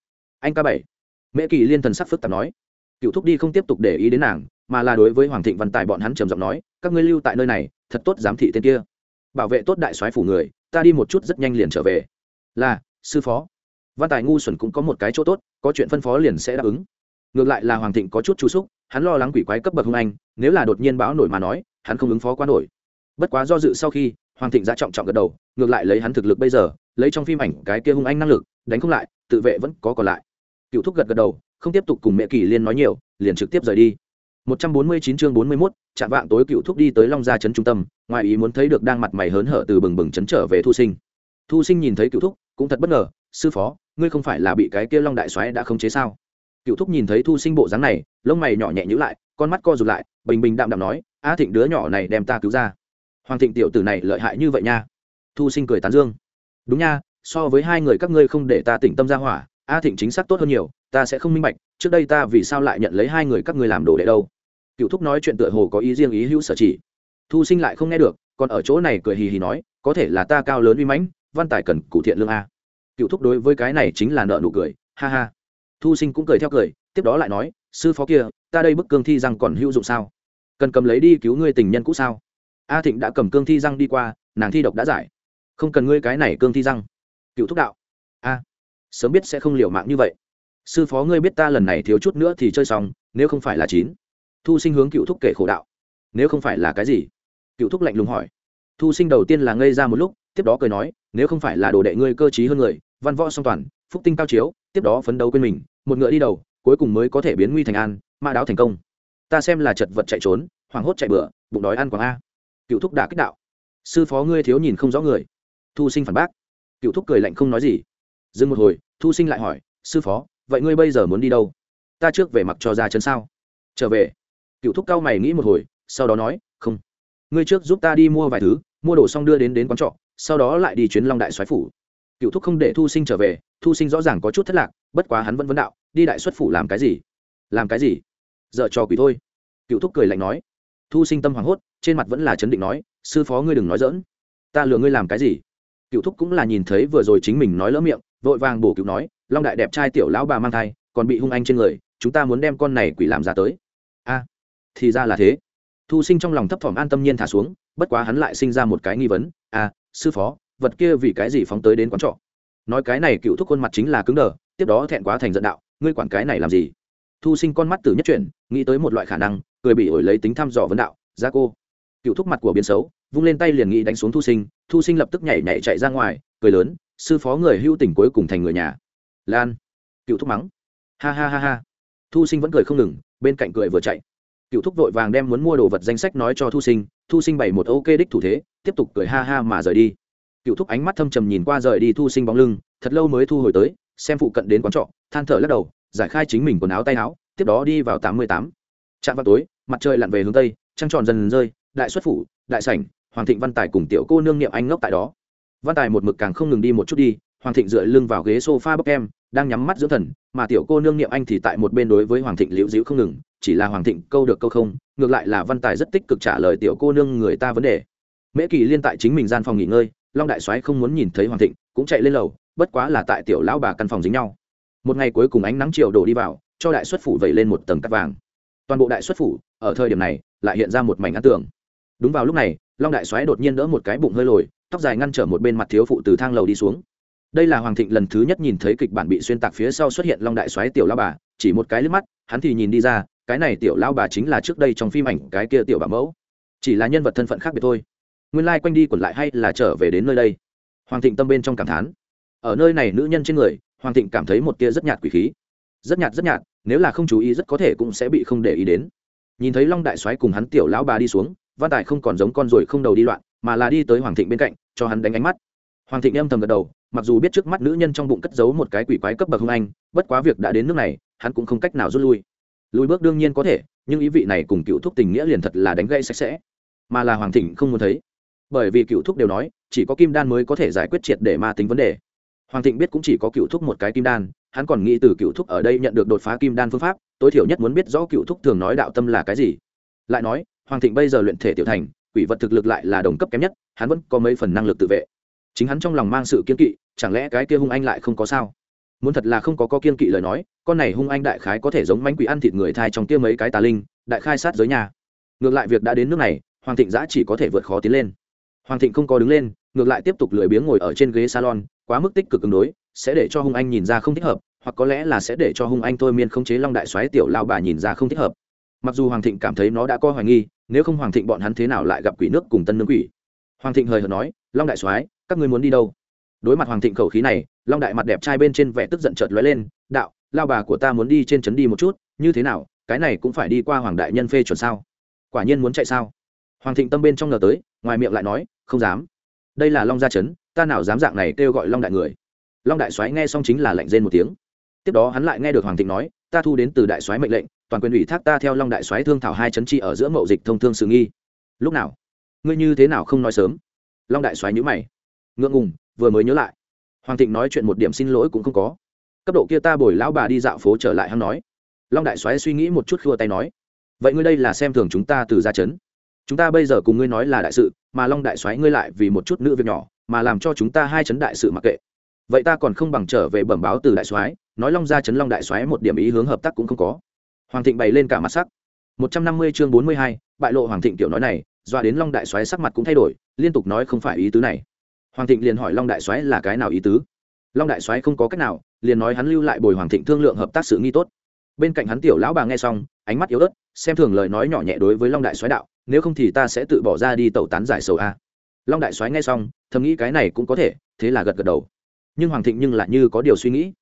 Anh ca bảy mễ kỳ liên thần sắc phức tạp nói. Cựu thúc đi không tiếp tục để ý đến nàng, mà là đối với hoàng thịnh văn tài bọn hắn trầm giọng nói, các ngươi lưu tại nơi này, thật tốt giám thị tên kia. Bảo vệ tốt đại soái phủ người, ta đi một chút rất nhanh liền trở về. Là, sư phó. Văn tài ngu xuẩn cũng có một cái chỗ tốt, có chuyện phân phó liền sẽ đáp ứng. Ngược lại là hoàng thịnh có chút chú xúc hắn lo lắng quỷ quái cấp bậc hung anh, nếu là đột nhiên bão nổi mà nói, hắn không ứng phó quá nổi. Bất quá do dự sau khi, hoàng thịnh ra trọng trọng gật đầu, ngược lại lấy hắn thực lực bây giờ, lấy trong phim ảnh cái kia hung anh năng lực, đánh không lại, tự vệ vẫn có còn lại cựu thúc gật gật đầu không tiếp tục cùng mẹ kỳ liên nói nhiều liền trực tiếp rời đi. 149 chương 41, chạm vạng tối cựu thúc đi tới long gia trấn trung tâm ngoài ý muốn thấy được đang mặt mày hớn hở từ bừng bừng trấn trở về thu sinh. Thu sinh nhìn thấy cựu thúc cũng thật bất ngờ sư phó ngươi không phải là bị cái kia long đại soái đã khống chế sao? Cựu thúc nhìn thấy thu sinh bộ dáng này lông mày nhỏ nhẹ nhữ lại con mắt co rụt lại bình bình đạm đạm nói a thịnh đứa nhỏ này đem ta cứu ra. Hoàng thịnh tiểu tử này lợi hại như vậy nha. Thu sinh cười tán dương. Đúng nha so với hai người các ngươi không để ta tỉnh tâm ra hỏa a thịnh chính xác tốt hơn nhiều, ta sẽ không minh bạch, trước đây ta vì sao lại nhận lấy hai người các ngươi làm đồ đệ đâu? Cựu thúc nói chuyện tựa hồ có ý riêng ý hữu sở chỉ. Thu sinh lại không nghe được, còn ở chỗ này cười hì hì nói, có thể là ta cao lớn uy mãnh, văn tài cần cụ thiện lương a. Cựu thúc đối với cái này chính là nợ nụ cười, ha ha. Thu sinh cũng cười theo cười, tiếp đó lại nói, sư phó kia, ta đây bức cương thi răng còn hữu dụng sao? Cần cầm lấy đi cứu ngươi tình nhân cũ sao? A thịnh đã cầm cương thi răng đi qua, nàng thi độc đã giải. Không cần ngươi cái này cương thi răng. Cựu thúc đạo. A sớm biết sẽ không liều mạng như vậy. Sư phó ngươi biết ta lần này thiếu chút nữa thì chơi xong, nếu không phải là chín. Thu sinh hướng cựu thúc kể khổ đạo. Nếu không phải là cái gì? Cựu thúc lạnh lùng hỏi. Thu sinh đầu tiên là ngây ra một lúc, tiếp đó cười nói, nếu không phải là đồ đệ ngươi cơ t r í hơn người, văn võ song toàn, phúc tinh cao chiếu, tiếp đó phấn đấu quên mình, một ngựa đi đầu, cuối cùng mới có thể biến nguy thành an, ma đáo thành công. Ta xem là chật vật chạy trốn, hoảng hốt chạy bựa bụng đói ăn quảng a. Cựu thúc đã kích đạo. Sư phó ngươi thiếu nhìn không rõ người. Thu sinh phản bác. Cựu thúc cười lạnh không nói gì dừng một hồi, thu sinh lại hỏi, sư phó, vậy ngươi bây giờ muốn đi đâu? Ta trước về mặc cho ra chân sao? Trở về. Cựu thúc cao mày nghĩ một hồi, sau đó nói, không. Ngươi trước giúp ta đi mua vài thứ, mua đồ xong đưa đến đến quán trọ, sau đó lại đi chuyến long đại soái phủ. Cựu thúc không để thu sinh trở về, thu sinh rõ ràng có chút thất lạc, bất quá hắn vẫn vấn đạo, đi đại xuất phủ làm cái gì? Làm cái gì? Dợ trò quỷ thôi. Cựu thúc cười lạnh nói. Thu sinh tâm hoảng hốt, trên mặt vẫn là chấn định nói, sư phó ngươi đừng nói dỡn ta lừa ngươi làm cái gì? Cựu thúc cũng là nhìn thấy vừa rồi chính mình nói lỡ miệng vội vàng bổ cứu nói, long đại đẹp trai tiểu lão bà mang thai, còn bị hung anh trên người, chúng ta muốn đem con này quỷ làm ra tới. A, thì ra là thế. Thu sinh trong lòng thấp thỏm an tâm nhiên thả xuống, bất quá hắn lại sinh ra một cái nghi vấn à sư phó, vật kia vì cái gì phóng tới đến quán trọ? Nói cái này cựu thúc khuôn mặt chính là cứng đờ, tiếp đó thẹn quá thành giận đạo, ngươi quản cái này làm gì? Thu sinh con mắt từ nhất chuyển, nghĩ tới một loại khả năng, cười bị ổi lấy tính thăm dò vấn đạo ra cô. Cựu thúc mặt của biến xấu, vung lên tay liền nghĩ đánh xuống thu sinh thu sinh lập tức nhảy nhảy chạy ra ngoài, cười lớn sư phó người hưu tỉnh cuối cùng thành người nhà. Lan. Cựu thúc mắng. Ha ha ha ha. Thu sinh vẫn cười không ngừng, bên cạnh cười vừa chạy. Cựu thúc vội vàng đem muốn mua đồ vật danh sách nói cho thu sinh thu sinh bày một ok đích thủ thế, tiếp tục cười ha ha mà rời đi. Cựu thúc ánh mắt thâm trầm nhìn qua rời đi thu sinh bóng lưng, thật lâu mới thu hồi tới, xem phụ cận đến quán trọ, than thở lắc đầu, giải khai chính mình quần áo tay áo, tiếp đó đi vào tám mươi tám. Trạm vào tối, mặt trời lặn về hướng tây, trăng tròn dần rơi, đại xuất phủ, đại sảnh, hoàng thịnh văn tài cùng tiểu cô nương niệm anh ngốc tại đó văn tài một mực càng không ngừng đi một chút đi, hoàng thịnh dựa lưng vào ghế s o f a bốc em, đang nhắm mắt dưỡng thần, mà tiểu cô nương niệm anh thì tại một bên đối với hoàng thịnh liễu dĩu không ngừng, chỉ là hoàng thịnh câu được câu không, ngược lại là văn tài rất tích cực trả lời tiểu cô nương người ta vấn đề. Mễ kỳ liên tại chính mình gian phòng nghỉ ngơi, long đại soái không muốn nhìn thấy hoàng thịnh, cũng chạy lên lầu, bất quá là tại tiểu lão bà căn phòng dính nhau. Một ngày cuối cùng ánh nắng chiều đổ đi vào, cho đại xuất phủ vẩy lên một tầng cắt vàng. Toàn bộ đại xuất phủ, ở thời điểm này, lại hiện ra một mảnh ăn tường. Đúng vào lúc này, long đại soái đột nhiên đỡ một cái bụng hơi lồi tóc dài ngăn trở một bên mặt thiếu phụ từ thang lầu đi xuống. Đây là hoàng thịnh lần thứ nhất nhìn thấy kịch bản bị xuyên tạc phía sau xuất hiện long đại soái tiểu lao bà, chỉ một cái liếc mắt, hắn thì nhìn đi ra, cái này tiểu lao bà chính là trước đây trong phim ảnh cái kia tiểu bà mẫu. Chỉ là nhân vật thân phận khác biệt thôi. Nguyên lai、like、quanh đi quẩn lại hay là trở về đến nơi đây. Hoàng thịnh tâm bên trong cảm thán. Ở nơi này nữ nhân trên người, hoàng thịnh cảm thấy một tia rất nhạt quỷ khí. Rất nhạt rất nhạt, nếu là không chú ý rất có thể cũng sẽ bị không để ý đến. Nhìn thấy long đại soái cùng hắn tiểu lão bà đi xuống, văn tài không còn giống con ruồi không đầu đi loạn mà là đi tới hoàng thịnh bên cạnh, cho hắn đánh ánh mắt. Hoàng thịnh âm thầm gật đầu, mặc dù biết trước mắt nữ nhân trong bụng cất giấu một cái quỷ quái cấp bậc hung anh, bất quá việc đã đến nước này, hắn cũng không cách nào rút lui. Lùi bước đương nhiên có thể, nhưng ý vị này cùng cựu thúc tình nghĩa liền thật là đánh gây sạch sẽ. Mà là hoàng thịnh không muốn thấy. Bởi vì cựu thúc đều nói, chỉ có kim đan mới có thể giải quyết triệt để ma tính vấn đề. Hoàng thịnh biết cũng chỉ có cựu thúc một cái kim đan, hắn còn nghĩ từ cựu thúc ở đây nhận được đột phá kim đan phương pháp, tối thiểu nhất muốn biết rõ cựu thúc thường nói đạo tâm là cái gì. Lại nói, hoàng thịnh bây giờ luyện thể tiểu thành quỷ vật thực lực lại là đồng cấp kém nhất, hắn vẫn có mấy phần năng lực tự vệ. Chính hắn trong lòng mang sự kiên kỵ, chẳng lẽ cái kia hung anh lại không có sao? Muốn thật là không có có kiên kỵ lời nói, con này hung anh đại khái có thể giống mánh quỷ ăn thịt người thai trong kia mấy cái tà linh, đại khai sát giới nhà. Ngược lại việc đã đến nước này, hoàng thịnh giã chỉ có thể vượt khó tiến lên. Hoàng thịnh không có đứng lên, ngược lại tiếp tục lười biếng ngồi ở trên ghế salon, quá mức tích cực ứng đối, sẽ để cho hung anh nhìn ra không thích hợp, hoặc có lẽ là sẽ để cho hung anh thôi miên không chế long đại xoáy tiểu lao bà nhìn ra không thích hợp. Mặc dù hoàng thịnh cảm thấy nó đã có hoài nghi nếu không hoàng thịnh bọn hắn thế nào lại gặp quỷ nước cùng tân nương quỷ? Hoàng thịnh hời hợt nói, long đại soái, các ngươi muốn đi đâu? Đối mặt hoàng thịnh khẩu khí này, long đại mặt đẹp trai bên trên vẻ tức giận chợt lóe lên, đạo, lao bà của ta muốn đi trên trấn đi một chút, như thế nào, cái này cũng phải đi qua hoàng đại nhân phê chuẩn sao? Quả nhiên muốn chạy sao? Hoàng thịnh tâm bên trong ngờ tới, ngoài miệng lại nói, không dám. Đây là long gia trấn, ta nào dám dạng này kêu gọi long đại người. Long đại soái nghe xong chính là lạnh rên một tiếng. Tiếp đó hắn lại nghe được hoàng thịnh nói, ta thu đến từ đại soái mệnh lệnh toàn quyền ủy thác ta theo long đại soái thương thảo hai chấn chi ở giữa mậu dịch thông thương sự nghi. Lúc nào? Ngươi như thế nào không nói sớm? Long đại soái nhữ mày. Ngượng ngùng, vừa mới nhớ lại. Hoàng thịnh nói chuyện một điểm xin lỗi cũng không có. Cấp độ kia ta bồi lão bà đi dạo phố trở lại hắn nói. Long đại soái suy nghĩ một chút khua tay nói. Vậy ngươi đây là xem thường chúng ta từ gia chấn. Chúng ta bây giờ cùng ngươi nói là đại sự, mà long đại soái ngươi lại vì một chút nữ việc nhỏ, mà làm cho chúng ta hai chấn đại sự mặc kệ. Vậy ta còn không bằng trở về bẩm báo từ đại soái, nói long gia chấn long đại soái một điểm ý hướng hợp tác cũng không có hoàng thịnh bày lên cả mặt sắc. Một trăm năm mươi chương bốn mươi hai, bại lộ hoàng thịnh tiểu nói này, doa đến long đại soái sắc mặt cũng thay đổi, liên tục nói không phải ý tứ này. Hoàng thịnh liền hỏi long đại soái là cái nào ý tứ? Long đại soái không có cách nào, liền nói hắn lưu lại bồi hoàng thịnh thương lượng hợp tác sự nghi tốt. Bên cạnh hắn tiểu lão bà nghe xong, ánh mắt yếu ớt, xem thường lời nói nhỏ nhẹ đối với long đại soái đạo, nếu không thì ta sẽ tự bỏ ra đi tẩu tán giải sầu a. Long đại soái nghe xong, thầm nghĩ cái này cũng có thể, thế là gật gật đầu. Nhưng hoàng thịnh nhưng lại như có điều suy nghĩ.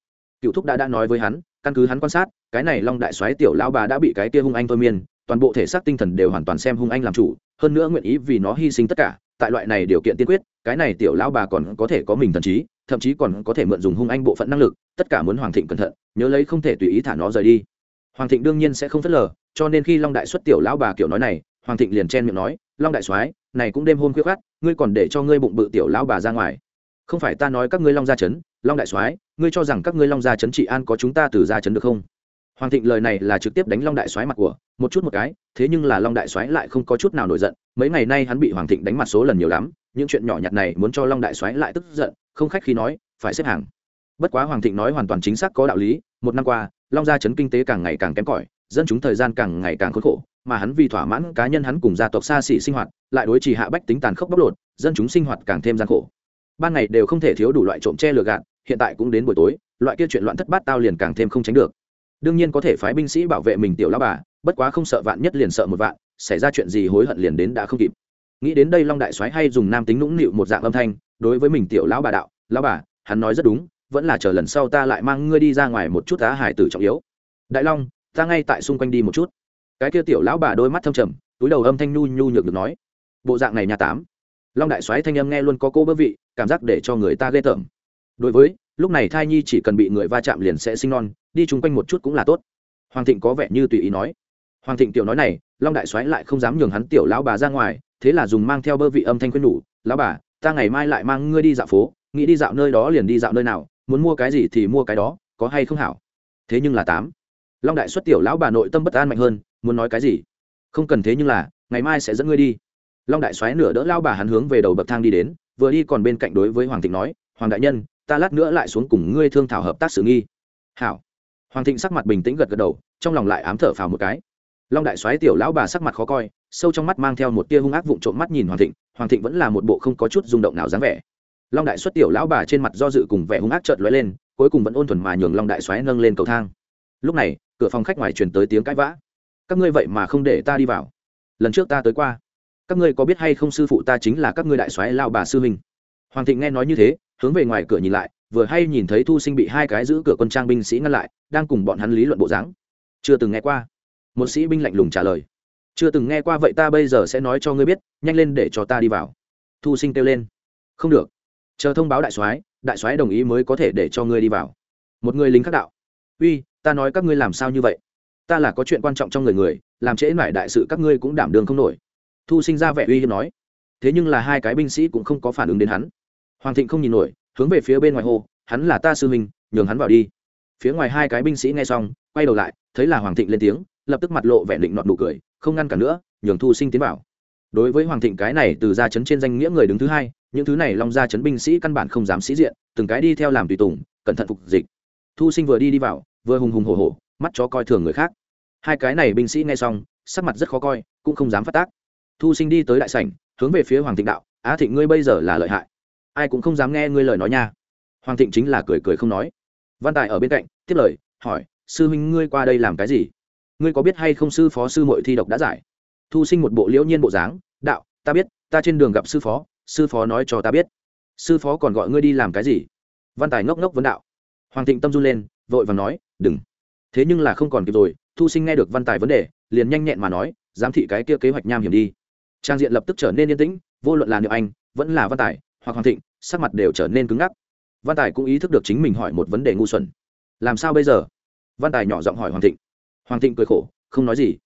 Cựu thúc đã đã nói với hắn, căn cứ hắn quan sát cái này long đại soái tiểu lão bà đã bị cái kia hung anh thôi miên, toàn bộ thể xác tinh thần đều hoàn toàn xem hung anh làm chủ, hơn nữa nguyện ý vì nó hy sinh tất cả, tại loại này điều kiện tiên quyết, cái này tiểu lão bà còn có thể có mình thần trí, thậm chí còn có thể mượn dùng hung anh bộ phận năng lực, tất cả muốn hoàng thịnh cẩn thận, nhớ lấy không thể tùy ý thả nó rời đi. Hoàng thịnh đương nhiên sẽ không phớt lờ, cho nên khi long đại xuất tiểu lão bà kiểu nói này, hoàng thịnh liền chen miệng nói, long đại soái, này cũng đêm hôm khuya khát ngươi còn để cho ngươi bụng bự tiểu lão bà ra ngoài. Không phải ta nói các ngươi long gia chấn, long đại soái, ngươi cho rằng các ngươi long gia chấn trị an có chúng ta từ gia chấn được không? Hoàng thịnh lời này là trực tiếp đánh long đại soái mặt của, một chút một cái, thế nhưng là long đại soái lại không có chút nào nổi giận. Mấy ngày nay hắn bị hoàng thịnh đánh mặt số lần nhiều lắm, những chuyện nhỏ nhặt này muốn cho long đại soái lại tức giận, không khách khi nói, phải xếp hàng. Bất quá hoàng thịnh nói hoàn toàn chính xác có đạo lý, một năm qua, long gia chấn kinh tế càng ngày càng kém cỏi, dân chúng thời gian càng ngày càng khốn khổ, mà hắn vì thỏa mãn cá nhân hắn cùng gia tộc xa xỉ sinh hoạt, lại đối trì hạ bách tính tàn khốc bóc lột, dân chúng sinh hoạt càng thêm gian khổ. Ban ngày đều không thể thiếu đủ loại trộm che lừa gạt, hiện tại cũng đến buổi tối, loại kia chuyện loạn thất bát tao liền càng thêm không tránh được đương nhiên có thể phái binh sĩ bảo vệ mình tiểu lão bà, bất quá không sợ vạn nhất liền sợ một vạn, xảy ra chuyện gì hối hận liền đến đã không kịp. Nghĩ đến đây long đại soái hay dùng nam tính nũng nịu một dạng âm thanh, đối với mình tiểu lão bà đạo, lão bà, hắn nói rất đúng, vẫn là chờ lần sau ta lại mang ngươi đi ra ngoài một chút á hải tử trọng yếu. Đại long, ta ngay tại xung quanh đi một chút. Cái kia tiểu lão bà đôi mắt thâm trầm, túi đầu âm thanh nhu nhu nhược được nói, bộ dạng này nhà tám. Long đại soái thanh âm nghe luôn có cô bơ vị, cảm giác để cho người ta ghê tởm. Đối với, lúc này thai nhi chỉ cần bị người va chạm liền sẽ sinh non đi chung quanh một chút cũng là tốt. Hoàng thịnh có vẻ như tùy ý nói. Hoàng thịnh tiểu nói này, long đại soái lại không dám nhường hắn tiểu lão bà ra ngoài, thế là dùng mang theo bơ vị âm thanh khuyên nhủ, lão bà, ta ngày mai lại mang ngươi đi dạo phố, nghĩ đi dạo nơi đó liền đi dạo nơi nào, muốn mua cái gì thì mua cái đó, có hay không hảo? Thế nhưng là tám. Long đại xuất tiểu lão bà nội tâm bất an mạnh hơn, muốn nói cái gì? Không cần thế nhưng là, ngày mai sẽ dẫn ngươi đi. Long đại xoáy nửa đỡ lao bà hắn hướng về đầu bậc thang đi đến, vừa đi còn bên cạnh đối với hoàng thịnh nói, hoàng đại nhân, ta lát nữa lại xuống cùng ngươi thương thảo hợp tác xử nghi. Hảo hoàng thịnh sắc mặt bình tĩnh gật gật đầu, trong lòng lại ám thở phào một cái. Long đại soái tiểu lão bà sắc mặt khó coi, sâu trong mắt mang theo một tia hung ác vụng trộm mắt nhìn hoàng thịnh hoàng thịnh vẫn là một bộ không có chút rung động nào dáng vẻ. Long đại xuất tiểu lão bà trên mặt do dự cùng vẻ hung ác trợn lóe lên, cuối cùng vẫn ôn thuần mà nhường long đại soái nâng lên cầu thang. Lúc này, cửa phòng khách ngoài truyền tới tiếng cãi vã. Các ngươi vậy mà không để ta đi vào. Lần trước ta tới qua. Các ngươi có biết hay không sư phụ ta chính là các ngươi đại soái lao bà sư huynh? Hoàng thịnh nghe nói như thế, hướng về ngoài cửa nhìn lại vừa hay nhìn thấy thu sinh bị hai cái giữ cửa quân trang binh sĩ ngăn lại, đang cùng bọn hắn lý luận bộ dáng. Chưa từng nghe qua. Một sĩ binh lạnh lùng trả lời. Chưa từng nghe qua vậy ta bây giờ sẽ nói cho ngươi biết, nhanh lên để cho ta đi vào. Thu sinh kêu lên. Không được. Chờ thông báo đại soái đại soái đồng ý mới có thể để cho ngươi đi vào. Một người lính khắc đạo. Uy, ta nói các ngươi làm sao như vậy? Ta là có chuyện quan trọng trong người người, làm trễ mải đại sự các ngươi cũng đảm đường không nổi. Thu sinh ra vẻ uy hiếp nói. Thế nhưng là hai cái binh sĩ cũng không có phản ứng đến hắn. Hoàng thịnh không nhìn nổi hướng về phía bên ngoài hồ hắn là ta sư huynh, nhường hắn vào đi. Phía ngoài hai cái binh sĩ nghe xong, quay đầu lại, thấy là hoàng thịnh lên tiếng, lập tức mặt lộ vẻ định nọt nụ cười, không ngăn cản nữa, nhường thu sinh tiến vào. Đối với hoàng thịnh cái này từ gia chấn trên danh nghĩa người đứng thứ hai, những thứ này long gia chấn binh sĩ căn bản không dám sĩ diện, từng cái đi theo làm tùy tùng, cẩn thận phục dịch. Thu sinh vừa đi đi vào, vừa hùng hùng hổ hổ, mắt chó coi thường người khác. Hai cái này binh sĩ nghe xong, sắc mặt rất khó coi, cũng không dám phát tác. Thu sinh đi tới đại sảnh, hướng về phía hoàng thịnh đạo, á thịnh ngươi bây giờ là lợi hại ai cũng không dám nghe ngươi lời nói nha. Hoàng thịnh chính là cười cười không nói. Văn tài ở bên cạnh, tiếp lời, hỏi, sư huynh ngươi qua đây làm cái gì? Ngươi có biết hay không sư phó sư mội thi độc đã giải? Thu sinh một bộ liễu nhiên bộ dáng, đạo, ta biết, ta trên đường gặp sư phó sư phó nói cho ta biết. Sư phó còn gọi ngươi đi làm cái gì? Văn tài ngốc ngốc vấn đạo. Hoàng thịnh tâm run lên, vội và nói, đừng. Thế nhưng là không còn kịp rồi, thu sinh nghe được văn tài vấn đề, liền nhanh nhẹn mà nói, giám thị cái kia kế hoạch nham hiểm đi. Trang diện lập tức trở nên yên tĩnh, vô luận là niệm anh, vẫn là văn tài hoặc hoàng thịnh, sắc mặt đều trở nên cứng ngắc. Văn tài cũng ý thức được chính mình hỏi một vấn đề ngu xuẩn. Làm sao bây giờ? Văn tài nhỏ giọng hỏi hoàng thịnh. Hoàng thịnh cười khổ, không nói gì.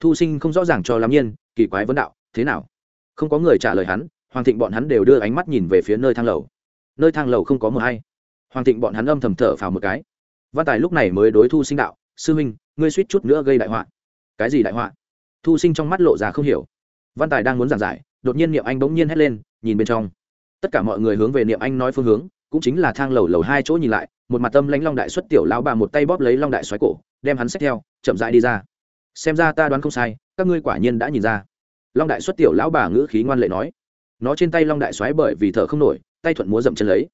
Thu sinh không rõ ràng cho lắm nhiên, kỳ quái vấn đạo, thế nào? Không có người trả lời hắn, hoàng thịnh bọn hắn đều đưa ánh mắt nhìn về phía nơi thang lầu. Nơi thang lầu không có mờ hay. Hoàng thịnh bọn hắn âm thầm thở phào một cái. Văn tài lúc này mới đối thu sinh đạo, sư huynh, ngươi suýt chút nữa gây đại họa. Cái gì đại họa? Thu sinh trong mắt lộ ra không hiểu. Văn tài đang muốn giảng giải, đột nhiên niệm anh bỗng nhiên hét lên, nhìn bên trong tất cả mọi người hướng về niệm anh nói phương hướng, cũng chính là thang lầu lầu hai chỗ nhìn lại, một mặt tâm lãnh long đại xuất tiểu lão bà một tay bóp lấy long đại xoáy cổ, đem hắn xách theo, chậm rãi đi ra. Xem ra ta đoán không sai, các ngươi quả nhiên đã nhìn ra. Long đại xuất tiểu lão bà ngữ khí ngoan lệ nói. Nó trên tay long đại xoáy bởi vì thở không nổi, tay thuận múa dậm chân lấy.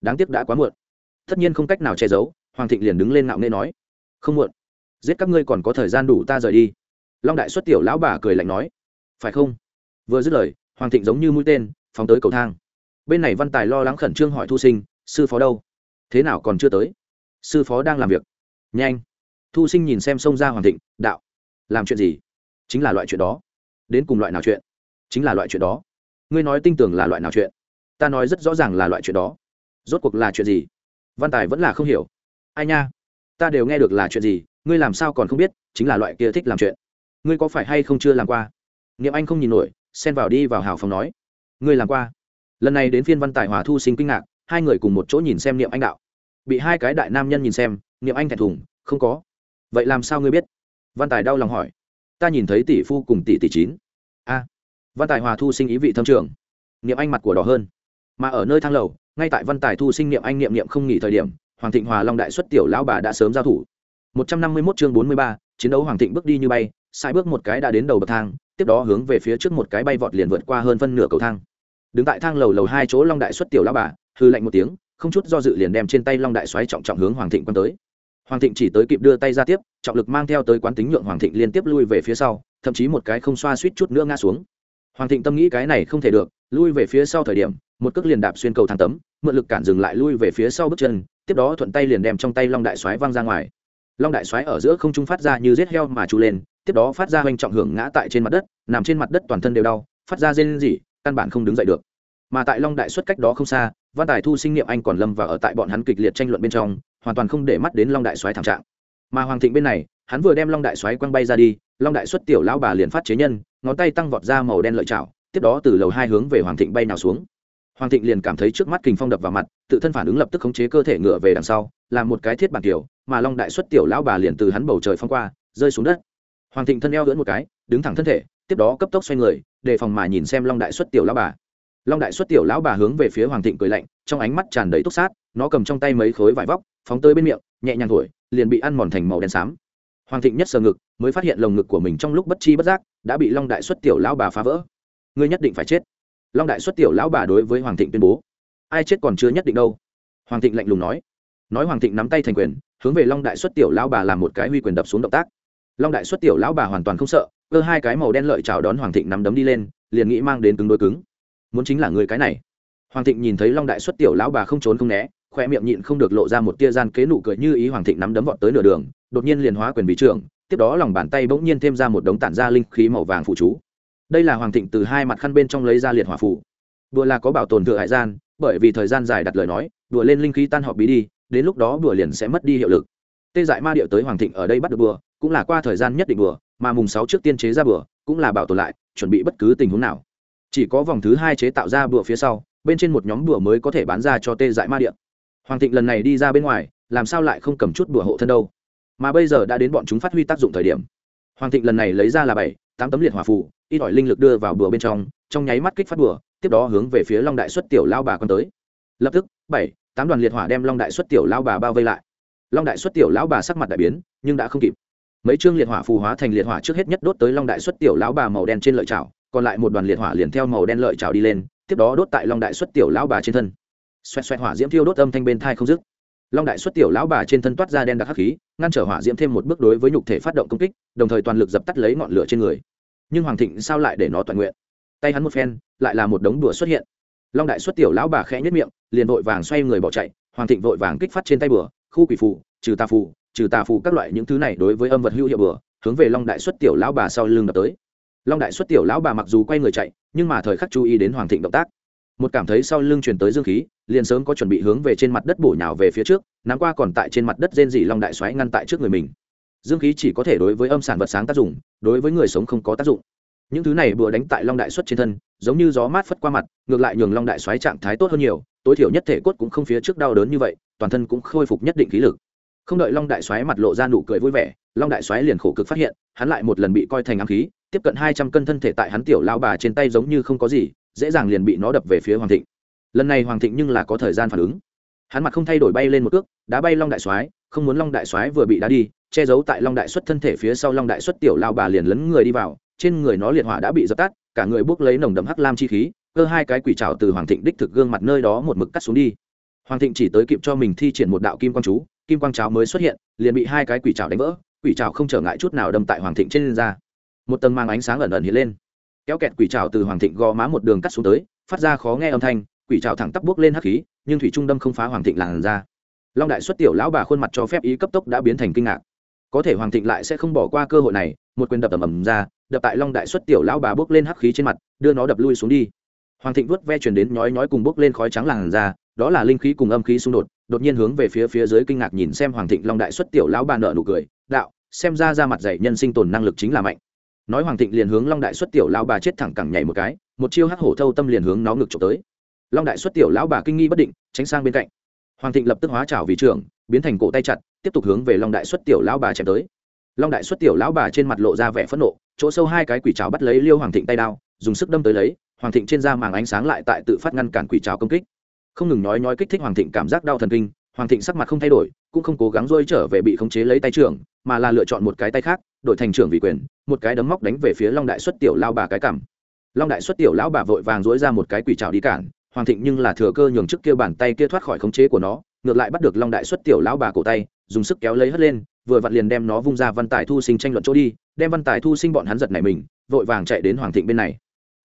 Đáng tiếc đã quá muộn. Tất nhiên không cách nào che giấu, hoàng thịnh liền đứng lên ngạo nghê nói. Không muộn. Giết các ngươi còn có thời gian đủ ta rời đi. Long đại xuất tiểu lão bà cười lạnh nói. Phải không? Vừa dứt lời, hoàng thịnh giống như mũi tên, phóng tới cầu thang bên này văn tài lo lắng khẩn trương hỏi thu sinh, sư phó đâu? Thế nào còn chưa tới? Sư phó đang làm việc. Nhanh. Thu sinh nhìn xem sông ra hoàng thịnh, đạo, làm chuyện gì? Chính là loại chuyện đó. Đến cùng loại nào chuyện? Chính là loại chuyện đó. Ngươi nói tin tưởng là loại nào chuyện? Ta nói rất rõ ràng là loại chuyện đó. Rốt cuộc là chuyện gì? Văn tài vẫn là không hiểu. Ai nha, ta đều nghe được là chuyện gì, ngươi làm sao còn không biết, chính là loại kia thích làm chuyện. Ngươi có phải hay không chưa làm qua? Niệm anh không nhìn nổi, xen vào đi vào hào phòng nói. Ngươi làm qua? Lần này đến phiên văn tài hòa thu sinh kinh ngạc hai người cùng một chỗ nhìn xem niệm anh đạo. Bị hai cái đại nam nhân nhìn xem niệm anh thẹn thùng không có. Vậy làm sao ngươi biết? Văn tài đau lòng hỏi. Ta nhìn thấy tỷ phu cùng tỷ tỷ chín. A. Văn tài hòa thu sinh ý vị thâm trường. Niệm anh mặt của đỏ hơn. Mà ở nơi thang lầu ngay tại văn tài thu sinh niệm anh niệm niệm không nghỉ thời điểm hoàng thịnh hòa long đại xuất tiểu lão bà đã sớm giao thủ. Một trăm năm mươi 151 chương bốn mươi ba, chiến đấu hoàng thịnh bước đi như bay sai bước một cái đã đến đầu bậc thang tiếp đó hướng về phía trước một cái bay vọt liền vượt qua hơn phân nửa cầu thang đứng tại thang lầu lầu hai chỗ long đại xuất tiểu lão bà hư lạnh một tiếng, không chút do dự liền đem trên tay long đại xoáy trọng trọng hướng hoàng thịnh quan tới. Hoàng thịnh chỉ tới kịp đưa tay ra tiếp, trọng lực mang theo tới quán tính nhượng hoàng thịnh liên tiếp lui về phía sau, thậm chí một cái không xoa suýt chút nữa ngã xuống. Hoàng thịnh tâm nghĩ cái này không thể được, lui về phía sau thời điểm, một cước liền đạp xuyên cầu thang tấm, mượn lực cản dừng lại lui về phía sau bước chân, tiếp đó thuận tay liền đem trong tay long đại xoáy văng ra ngoài. Long đại xoáy ở giữa không trung phát ra như rết heo mà trù lên, tiếp đó phát ra hoành trọng hưởng ngã tại trên mặt đất, nằm trên mặt đất toàn thân đều đau, phát ra rên rỉ căn bản không đứng dậy được. Mà tại long đại xuất cách đó không xa, văn tài thu sinh niệm anh còn lâm và ở tại bọn hắn kịch liệt tranh luận bên trong, hoàn toàn không để mắt đến long đại xoáy thảm trạng. Mà hoàng thịnh bên này, hắn vừa đem long đại xoáy quăng bay ra đi, long đại xuất tiểu lão bà liền phát chế nhân, ngón tay tăng vọt ra màu đen lợi chảo, tiếp đó từ lầu hai hướng về hoàng thịnh bay nào xuống. Hoàng thịnh liền cảm thấy trước mắt kình phong đập vào mặt, tự thân phản ứng lập tức khống chế cơ thể ngựa về đằng sau, làm một cái thiết bản kiểu, mà long đại xuất tiểu lão bà liền từ hắn bầu trời phong qua, rơi xuống đất. Hoàng thịnh thân eo lưỡn một cái, đứng thẳng thân thể, tiếp đó cấp tốc xoay người đề phòng mà nhìn xem long đại xuất tiểu lão bà. Long đại xuất tiểu lão bà hướng về phía hoàng thịnh cười lạnh, trong ánh mắt tràn đầy túc sát, nó cầm trong tay mấy khối vải vóc, phóng tới bên miệng, nhẹ nhàng thổi, liền bị ăn mòn thành màu đen xám. Hoàng thịnh nhất sờ ngực, mới phát hiện lồng ngực của mình trong lúc bất chi bất giác đã bị long đại xuất tiểu lão bà phá vỡ. Ngươi nhất định phải chết. Long đại xuất tiểu lão bà đối với hoàng thịnh tuyên bố. Ai chết còn chưa nhất định đâu. Hoàng thịnh lạnh lùng nói. Nói hoàng thịnh nắm tay thành quyền, hướng về long đại xuất tiểu lão bà làm một cái huy quyền đập xuống động tác. Long đại xuất tiểu lão bà hoàn toàn không sợ cơ hai cái màu đen lợi chào đón hoàng thịnh nắm đấm đi lên, liền nghĩ mang đến cứng đôi cứng. Muốn chính là người cái này. Hoàng thịnh nhìn thấy long đại xuất tiểu lão bà không trốn không né, khoe miệng nhịn không được lộ ra một tia gian kế nụ cười như ý hoàng thịnh nắm đấm vọt tới nửa đường, đột nhiên liền hóa quyền bị trưởng, tiếp đó lòng bàn tay bỗng nhiên thêm ra một đống tản ra linh khí màu vàng phụ chú. Đây là hoàng thịnh từ hai mặt khăn bên trong lấy ra liệt hỏa phủ đùa là có bảo tồn thừa hại gian, bởi vì thời gian dài đặt lời nói, đùa lên linh khí tan họp bí đi, đến lúc đó đùa liền sẽ mất đi hiệu lực. Tê dại ma điệu tới hoàng thịnh ở đây bắt được bừa cũng là qua thời gian nhất định bừa mà mùng sáu trước tiên chế ra bừa, cũng là bảo tồn lại, chuẩn bị bất cứ tình huống nào. Chỉ có vòng thứ hai chế tạo ra bừa phía sau, bên trên một nhóm bừa mới có thể bán ra cho tê dại ma điệu hoàng thịnh lần này đi ra bên ngoài, làm sao lại không cầm chút bừa hộ thân đâu? Mà bây giờ đã đến bọn chúng phát huy tác dụng thời điểm. Hoàng thịnh lần này lấy ra là bảy, tám tấm liệt hỏa phù, ít ỏi linh lực đưa vào bừa bên trong trong nháy mắt kích phát bừa, tiếp đó hướng về phía long đại xuất tiểu lao bà con tới. Lập tức, bảy, tám đoàn liệt hỏa đem long đại xuất tiểu lao bà bao vây lại. Long đại xuất tiểu lão bà sắc mặt đại biến, nhưng đã không kịp mấy chương liệt hỏa phù hóa thành liệt hỏa trước hết nhất đốt tới long đại xuất tiểu lão bà màu đen trên lợi chảo, còn lại một đoàn liệt hỏa liền theo màu đen lợi chảo đi lên, tiếp đó đốt tại long đại xuất tiểu lão bà trên thân. Xoẹt xoẹt hỏa diễm thiêu đốt âm thanh bên thai không dứt. Long đại xuất tiểu lão bà trên thân toát ra đen đặc hắc khí, ngăn trở hỏa diễm thêm một bước đối với nhục thể phát động công kích, đồng thời toàn lực dập tắt lấy ngọn lửa trên người. Nhưng hoàng thịnh sao lại để nó toàn nguyện? Tay hắn một phen, lại là một đống đùa xuất hiện. Long đại xuất tiểu lão bà khẽ nhất miệng, liền vội vàng xoay người bỏ chạy, hoàng thịnh vội vàng kích phát trên tay bừa, khu quỷ phù, trừ tà phù trừ tà phù các loại những thứ này đối với âm vật hữu hiệu bừa, hướng về long đại xuất tiểu lão bà sau lưng đập tới. Long đại xuất tiểu lão bà mặc dù quay người chạy, nhưng mà thời khắc chú ý đến hoàng thịnh động tác. Một cảm thấy sau lưng chuyển tới dương khí, liền sớm có chuẩn bị hướng về trên mặt đất bổ nhào về phía trước nắm qua còn tại trên mặt đất rên dỉ long đại xoáy ngăn tại trước người mình. Dương khí chỉ có thể đối với âm sản vật sáng tác dụng, đối với người sống không có tác dụng. Những thứ này bừa đánh tại long đại xuất trên thân, giống như gió mát phất qua mặt, ngược lại nhường long đại xoáy trạng thái tốt hơn nhiều, tối thiểu nhất thể cốt cũng không phía trước đau đớn như vậy, toàn thân cũng khôi phục nhất định khí lực không đợi long đại xoáy mặt lộ ra nụ cười vui vẻ, long đại xoáy liền khổ cực phát hiện, hắn lại một lần bị coi thành ám khí, tiếp cận hai trăm cân thân thể tại hắn tiểu lao bà trên tay giống như không có gì, dễ dàng liền bị nó đập về phía hoàng thịnh. Lần này hoàng thịnh nhưng là có thời gian phản ứng. Hắn mặt không thay đổi bay lên một cước, đá bay long đại soái, không muốn long đại soái vừa bị đá đi, che giấu tại long đại xuất thân thể phía sau long đại xuất tiểu lao bà liền lấn người đi vào, trên người nó liệt hỏa đã bị dập tắt, cả người buốc lấy nồng đậm hắc lam chi khí, cơ hai cái quỷ trào từ hoàng thịnh đích thực gương mặt nơi đó một mực cắt xuống đi. Hoàng thịnh chỉ tới kịp cho mình thi triển một đạo kim quang chú kim quang cháo mới xuất hiện, liền bị hai cái quỷ trào đánh vỡ, quỷ trào không trở ngại chút nào đâm tại hoàng thịnh trên ra một tầng mang ánh sáng ẩn ẩn hiện lên. Kéo kẹt quỷ trào từ hoàng thịnh gò má một đường cắt xuống tới, phát ra khó nghe âm thanh, quỷ trào thẳng tắp bước lên hắc khí, nhưng thủy trung đâm không phá hoàng thịnh làn ra long đại xuất tiểu lão bà khuôn mặt cho phép ý cấp tốc đã biến thành kinh ngạc. Có thể hoàng thịnh lại sẽ không bỏ qua cơ hội này, một quyền đập ầm ầm ra, đập tại long đại xuất tiểu lão bà bước lên hắc khí trên mặt, đưa nó đập lui xuống đi. Hoàng thịnh vuốt ve truyền đến nhói nhói cùng bước lên khói trắng làn ra đó là linh khí cùng âm khí xung đột đột nhiên hướng về phía phía dưới kinh ngạc nhìn xem hoàng thịnh long đại xuất tiểu lão bà nợ nụ cười, đạo, xem ra ra mặt dạy nhân sinh tồn năng lực chính là mạnh. Nói hoàng thịnh liền hướng long đại xuất tiểu lão bà chết thẳng cẳng nhảy một cái, một chiêu hắc hổ thâu tâm liền hướng nó ngực trộm tới. Long đại xuất tiểu lão bà kinh nghi bất định, tránh sang bên cạnh. Hoàng thịnh lập tức hóa trào vì trưởng, biến thành cổ tay chặt, tiếp tục hướng về long đại xuất tiểu lão bà chém tới. Long đại xuất tiểu lão bà trên mặt lộ ra vẻ phẫn nộ, chỗ sâu hai cái quỷ trào bắt lấy liêu hoàng thịnh tay đao, dùng sức đâm tới lấy, hoàng thịnh trên da màng ánh sáng lại tại tự phát ngăn cản quỷ trào công kích không ngừng nói nói kích thích hoàng thịnh cảm giác đau thần kinh hoàng thịnh sắc mặt không thay đổi cũng không cố gắng dôi trở về bị khống chế lấy tay trưởng mà là lựa chọn một cái tay khác đổi thành trưởng vị quyền một cái đấm móc đánh về phía long đại xuất tiểu lao bà cái cảm. Long đại xuất tiểu lão bà vội vàng dối ra một cái quỷ trào đi cản hoàng thịnh nhưng là thừa cơ nhường trước kia bàn tay kia thoát khỏi khống chế của nó ngược lại bắt được long đại xuất tiểu lão bà cổ tay dùng sức kéo lấy hất lên vừa vặn liền đem nó vung ra văn tài thu sinh tranh luận chỗ đi đem văn tài thu sinh bọn hắn giật này mình vội vàng chạy đến hoàng thịnh bên này.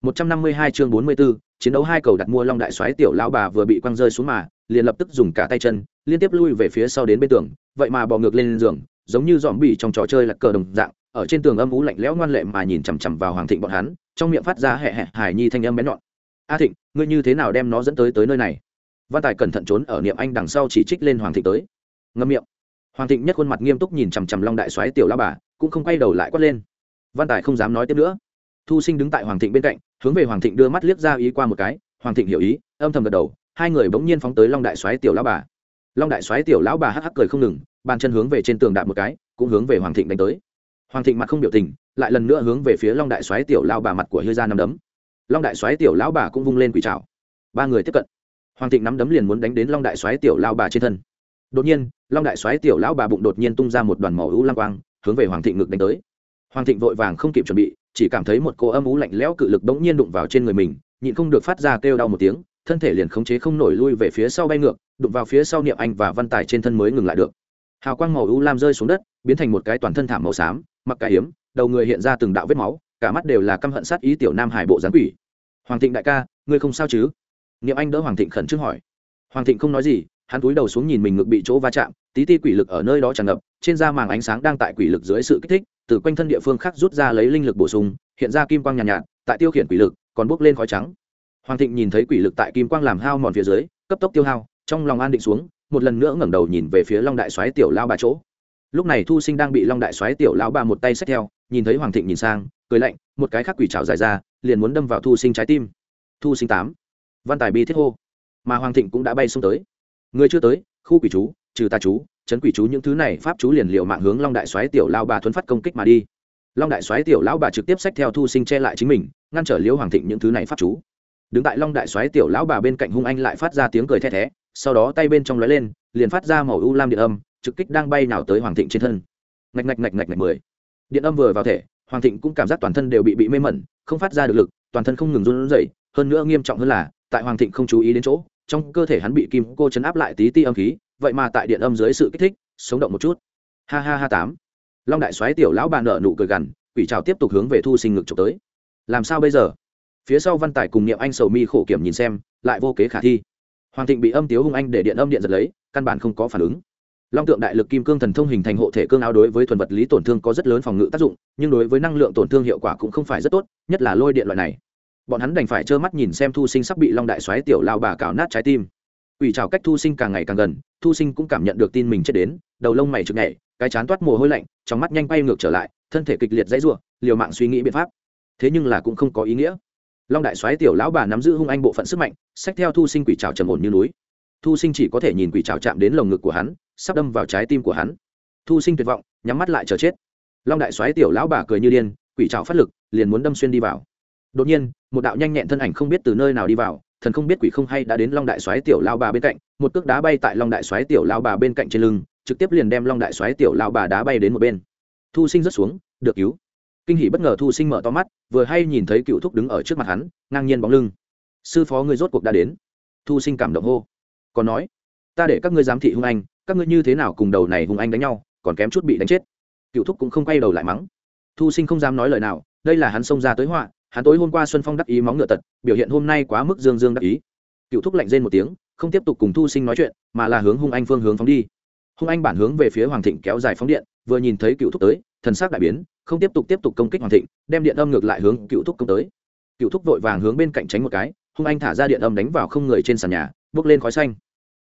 152 chương 44, chiến đấu hai cầu đặt mua long đại soái tiểu lão bà vừa bị quăng rơi xuống mà, liền lập tức dùng cả tay chân, liên tiếp lui về phía sau đến bên tường, vậy mà bò ngược lên giường, giống như dòm bỉ trong trò chơi là cờ đồng dạng, ở trên tường âm ú lạnh lẽo ngoan lệ mà nhìn chằm chằm vào hoàng thịnh bọn hắn, trong miệng phát ra hẹ hẹ hải nhi thanh âm bén nhọn. A thịnh, ngươi như thế nào đem nó dẫn tới tới nơi này? Văn tài cẩn thận trốn ở niệm anh đằng sau chỉ trích lên hoàng thịnh tới. Ngâm miệng. Hoàng thịnh nhất khuôn mặt nghiêm túc nhìn chằm chằm long đại soái tiểu lao bà, cũng không quay đầu lại quát lên. Văn tài không dám nói tiếp nữa thu sinh đứng tại hoàng thịnh bên cạnh, hướng về hoàng thịnh đưa mắt liếc ra ý qua một cái, hoàng thịnh hiểu ý, âm thầm gật đầu, hai người bỗng nhiên phóng tới long đại soái tiểu lão bà. Long đại soái tiểu lão bà hắc hắc cười không ngừng, bàn chân hướng về trên tường đạp một cái, cũng hướng về hoàng thịnh đánh tới. Hoàng thịnh mặt không biểu tình, lại lần nữa hướng về phía long đại soái tiểu Lão bà mặt của Hư ra nắm đấm. Long đại soái tiểu lão bà cũng vung lên quỷ trào ba người tiếp cận. Hoàng thịnh nắm đấm liền muốn đánh đến long đại soái tiểu Lão bà trên thân. Đột nhiên, long đại soái tiểu lão bà bụng đột nhiên tung ra một đoàn màu ưu lang quang, hướng về hoàng thịnh ngực đánh tới. Hoàng thịnh vội vàng không kịp chuẩn bị chỉ cảm thấy một cô âm ú lạnh lẽo cự lực bỗng nhiên đụng vào trên người mình, nhịn không được phát ra kêu đau một tiếng, thân thể liền khống chế không nổi lui về phía sau bay ngược, đụng vào phía sau niệm anh và văn tài trên thân mới ngừng lại được. Hào quang màu u lam rơi xuống đất, biến thành một cái toàn thân thảm màu xám, mặc cả hiếm đầu người hiện ra từng đạo vết máu, cả mắt đều là căm hận sát ý tiểu nam hải bộ gián quỷ. Hoàng thịnh đại ca, ngươi không sao chứ? Niệm anh đỡ hoàng thịnh khẩn trương hỏi. Hoàng thịnh không nói gì, hắn túi đầu xuống nhìn mình ngực bị chỗ va chạm, tí ti quỷ lực ở nơi đó tràn ngập, trên da màng ánh sáng đang tại quỷ lực dưới sự kích thích từ quanh thân địa phương khác rút ra lấy linh lực bổ sung hiện ra kim quang nhàn nhạt, nhạt tại tiêu khiển quỷ lực còn bốc lên khói trắng. Hoàng thịnh nhìn thấy quỷ lực tại kim quang làm hao mòn phía dưới cấp tốc tiêu hao trong lòng an định xuống một lần nữa ngẩng đầu nhìn về phía long đại soái tiểu lao bà chỗ. Lúc này thu sinh đang bị long đại soái tiểu lao bà một tay xách theo nhìn thấy hoàng thịnh nhìn sang cười lạnh một cái khác quỷ trào dài ra liền muốn đâm vào thu sinh trái tim. Thu sinh tám văn tài bi thiết hô. Mà hoàng thịnh cũng đã bay xuống tới. Người chưa tới khu quỷ chú trừ tà chú chấn quỷ chú những thứ này, pháp chú liền liệu mạng hướng long đại soái tiểu lao bà thuấn phát công kích mà đi. Long đại soái tiểu lão bà trực tiếp xách theo thu sinh che lại chính mình, ngăn trở liễu hoàng thịnh những thứ này pháp chú. Đứng tại long đại soái tiểu lão bà bên cạnh hung anh lại phát ra tiếng cười the thé, sau đó tay bên trong lóe lên, liền phát ra màu u lam điện âm, trực kích đang bay nào tới hoàng thịnh trên thân. Ngạch ngạch ngạch ngạch ngạch mười. Điện âm vừa vào thể, hoàng thịnh cũng cảm giác toàn thân đều bị bị mê mẩn, không phát ra được lực, toàn thân không ngừng run rẩy, hơn nữa nghiêm trọng hơn là, tại hoàng thịnh không chú ý đến chỗ, trong cơ thể hắn bị kim cô chấn áp lại tí ti âm khí vậy mà tại điện âm dưới sự kích thích, sống động một chút. Ha ha ha tám. Long đại soái tiểu lão bà nợ nụ cười gằn, quỷ trào tiếp tục hướng về thu sinh ngực trộm tới. Làm sao bây giờ? Phía sau văn tài cùng niệm anh sầu mi khổ kiểm nhìn xem, lại vô kế khả thi. Hoàng thịnh bị âm tiếu hung anh để điện âm điện giật lấy, căn bản không có phản ứng. Long tượng đại lực kim cương thần thông hình thành hộ thể cương áo đối với thuần vật lý tổn thương có rất lớn phòng ngự tác dụng, nhưng đối với năng lượng tổn thương hiệu quả cũng không phải rất tốt, nhất là lôi điện loại này. Bọn hắn đành phải trơ mắt nhìn xem thu sinh sắp bị long đại xoáy tiểu lao bà cào nát trái tim. Quỷ trào cách thu sinh càng ngày càng gần, thu sinh cũng cảm nhận được tin mình chết đến, đầu lông mày chực nhảy, cái chán toát mồ hôi lạnh, trong mắt nhanh bay ngược trở lại, thân thể kịch liệt dãy ruộng liều mạng suy nghĩ biện pháp. Thế nhưng là cũng không có ý nghĩa. Long đại soái tiểu lão bà nắm giữ hung anh bộ phận sức mạnh, xách theo thu sinh quỷ trào trầm ổn như núi. Thu sinh chỉ có thể nhìn quỷ trào chạm đến lồng ngực của hắn, sắp đâm vào trái tim của hắn. Thu sinh tuyệt vọng, nhắm mắt lại chờ chết. Long đại soái tiểu lão bà cười như điên, quỷ trào phát lực, liền muốn đâm xuyên đi vào. Đột nhiên, một đạo nhanh nhẹn thân ảnh không biết từ nơi nào đi vào thần không biết quỷ không hay đã đến long đại soái tiểu lao bà bên cạnh, một cước đá bay tại long đại soái tiểu lao bà bên cạnh trên lưng, trực tiếp liền đem long đại soái tiểu lao bà đá bay đến một bên. Thu sinh rất xuống, được cứu. Kinh hỷ bất ngờ thu sinh mở to mắt, vừa hay nhìn thấy cựu thúc đứng ở trước mặt hắn, ngang nhiên bóng lưng. Sư phó người rốt cuộc đã đến. Thu sinh cảm động hô. Còn nói, ta để các ngươi giám thị hung anh, các ngươi như thế nào cùng đầu này hung anh đánh nhau, còn kém chút bị đánh chết. Cựu thúc cũng không quay đầu lại mắng. Thu sinh không dám nói lời nào, đây là hắn xông ra tới họa hắn tối hôm qua xuân phong đắc ý móng ngựa tật, biểu hiện hôm nay quá mức dương dương đắc ý. Cựu thúc lạnh rên một tiếng, không tiếp tục cùng thu sinh nói chuyện, mà là hướng hung anh phương hướng phóng đi. Hung anh bản hướng về phía hoàng thịnh kéo dài phóng điện, vừa nhìn thấy cựu thúc tới, thần sắc đại biến, không tiếp tục tiếp tục công kích hoàng thịnh, đem điện âm ngược lại hướng cựu thúc công tới. Cựu thúc vội vàng hướng bên cạnh tránh một cái, hung anh thả ra điện âm đánh vào không người trên sàn nhà bước lên khói xanh.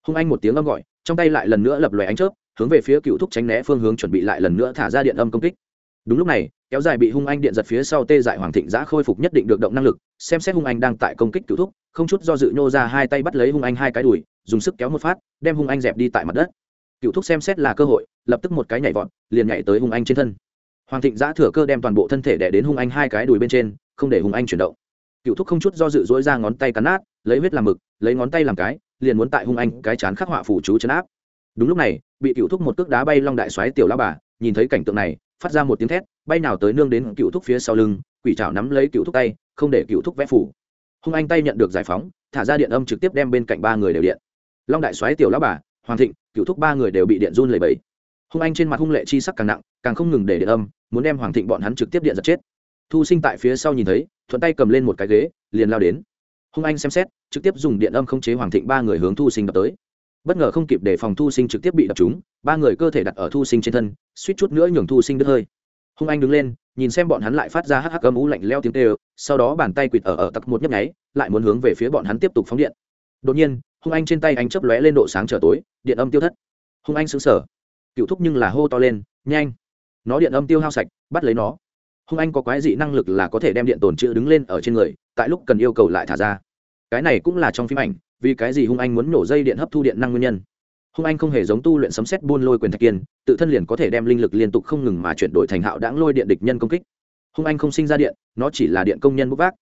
Hung anh một tiếng âm gọi, trong tay lại lần nữa lập lòe ánh chớp, hướng về phía cựu thúc tránh né phương hướng chuẩn bị lại lần nữa thả ra điện âm công kích. Đúng lúc này kéo dài bị hung anh điện giật phía sau tê dại hoàng thịnh giã khôi phục nhất định được động năng lực, xem xét hung anh đang tại công kích cựu thúc, không chút do dự nhô ra hai tay bắt lấy hung anh hai cái đùi, dùng sức kéo một phát, đem hung anh dẹp đi tại mặt đất. Cựu thúc xem xét là cơ hội, lập tức một cái nhảy vọt, liền nhảy tới hung anh trên thân. Hoàng thịnh giã thừa cơ đem toàn bộ thân thể đẻ đến hung anh hai cái đùi bên trên, không để hung anh chuyển động. Cựu thúc không chút do dự dối ra ngón tay cắn nát, lấy huyết làm mực, lấy ngón tay làm cái, liền muốn tại hung anh cái chán khắc họa phủ chú chấn áp. Đúng lúc này, bị cựu thúc một cước đá bay long đại xoáy tiểu lao bà, nhìn thấy cảnh tượng này phát ra một tiếng thét, bay nào tới nương đến cựu thúc phía sau lưng, quỷ trảo nắm lấy cựu thúc tay, không để cựu thúc vẽ phủ. Hung anh tay nhận được giải phóng, thả ra điện âm trực tiếp đem bên cạnh ba người đều điện. Long đại xoáy tiểu lão bà, hoàng thịnh, cựu thúc ba người đều bị điện run lẩy bẩy. Hung anh trên mặt hung lệ chi sắc càng nặng, càng không ngừng để điện âm, muốn đem hoàng thịnh bọn hắn trực tiếp điện giật chết. Thu sinh tại phía sau nhìn thấy, thuận tay cầm lên một cái ghế, liền lao đến. Hung anh xem xét, trực tiếp dùng điện âm khống chế hoàng thịnh ba người hướng thu sinh đập tới bất ngờ không kịp để phòng thu sinh trực tiếp bị đập trúng, ba người cơ thể đặt ở thu sinh trên thân, suýt chút nữa nhường thu sinh đứt hơi. Hung anh đứng lên, nhìn xem bọn hắn lại phát ra hắc hắc âm ú lạnh leo tiếng tê sau đó bàn tay quịt ở ở tặc một nhấp nháy, lại muốn hướng về phía bọn hắn tiếp tục phóng điện. Đột nhiên, hung anh trên tay anh chấp lóe lên độ sáng trở tối, điện âm tiêu thất. Hung anh xứng sở cựu thúc nhưng là hô to lên, nhanh! Nó điện âm tiêu hao sạch, bắt lấy nó. Hung anh có quái dị năng lực là có thể đem điện tồn trữ đứng lên ở trên người, tại lúc cần yêu cầu lại thả ra. Cái này cũng là trong phim ảnh vì cái gì hung anh muốn nổ dây điện hấp thu điện năng nguyên nhân? Hung anh không hề giống tu luyện sấm xét buôn lôi quyền thạch kiên, tự thân liền có thể đem linh lực liên tục không ngừng mà chuyển đổi thành hạo đãng lôi điện địch nhân công kích. Hung anh không sinh ra điện, nó chỉ là điện công nhân bốc vác.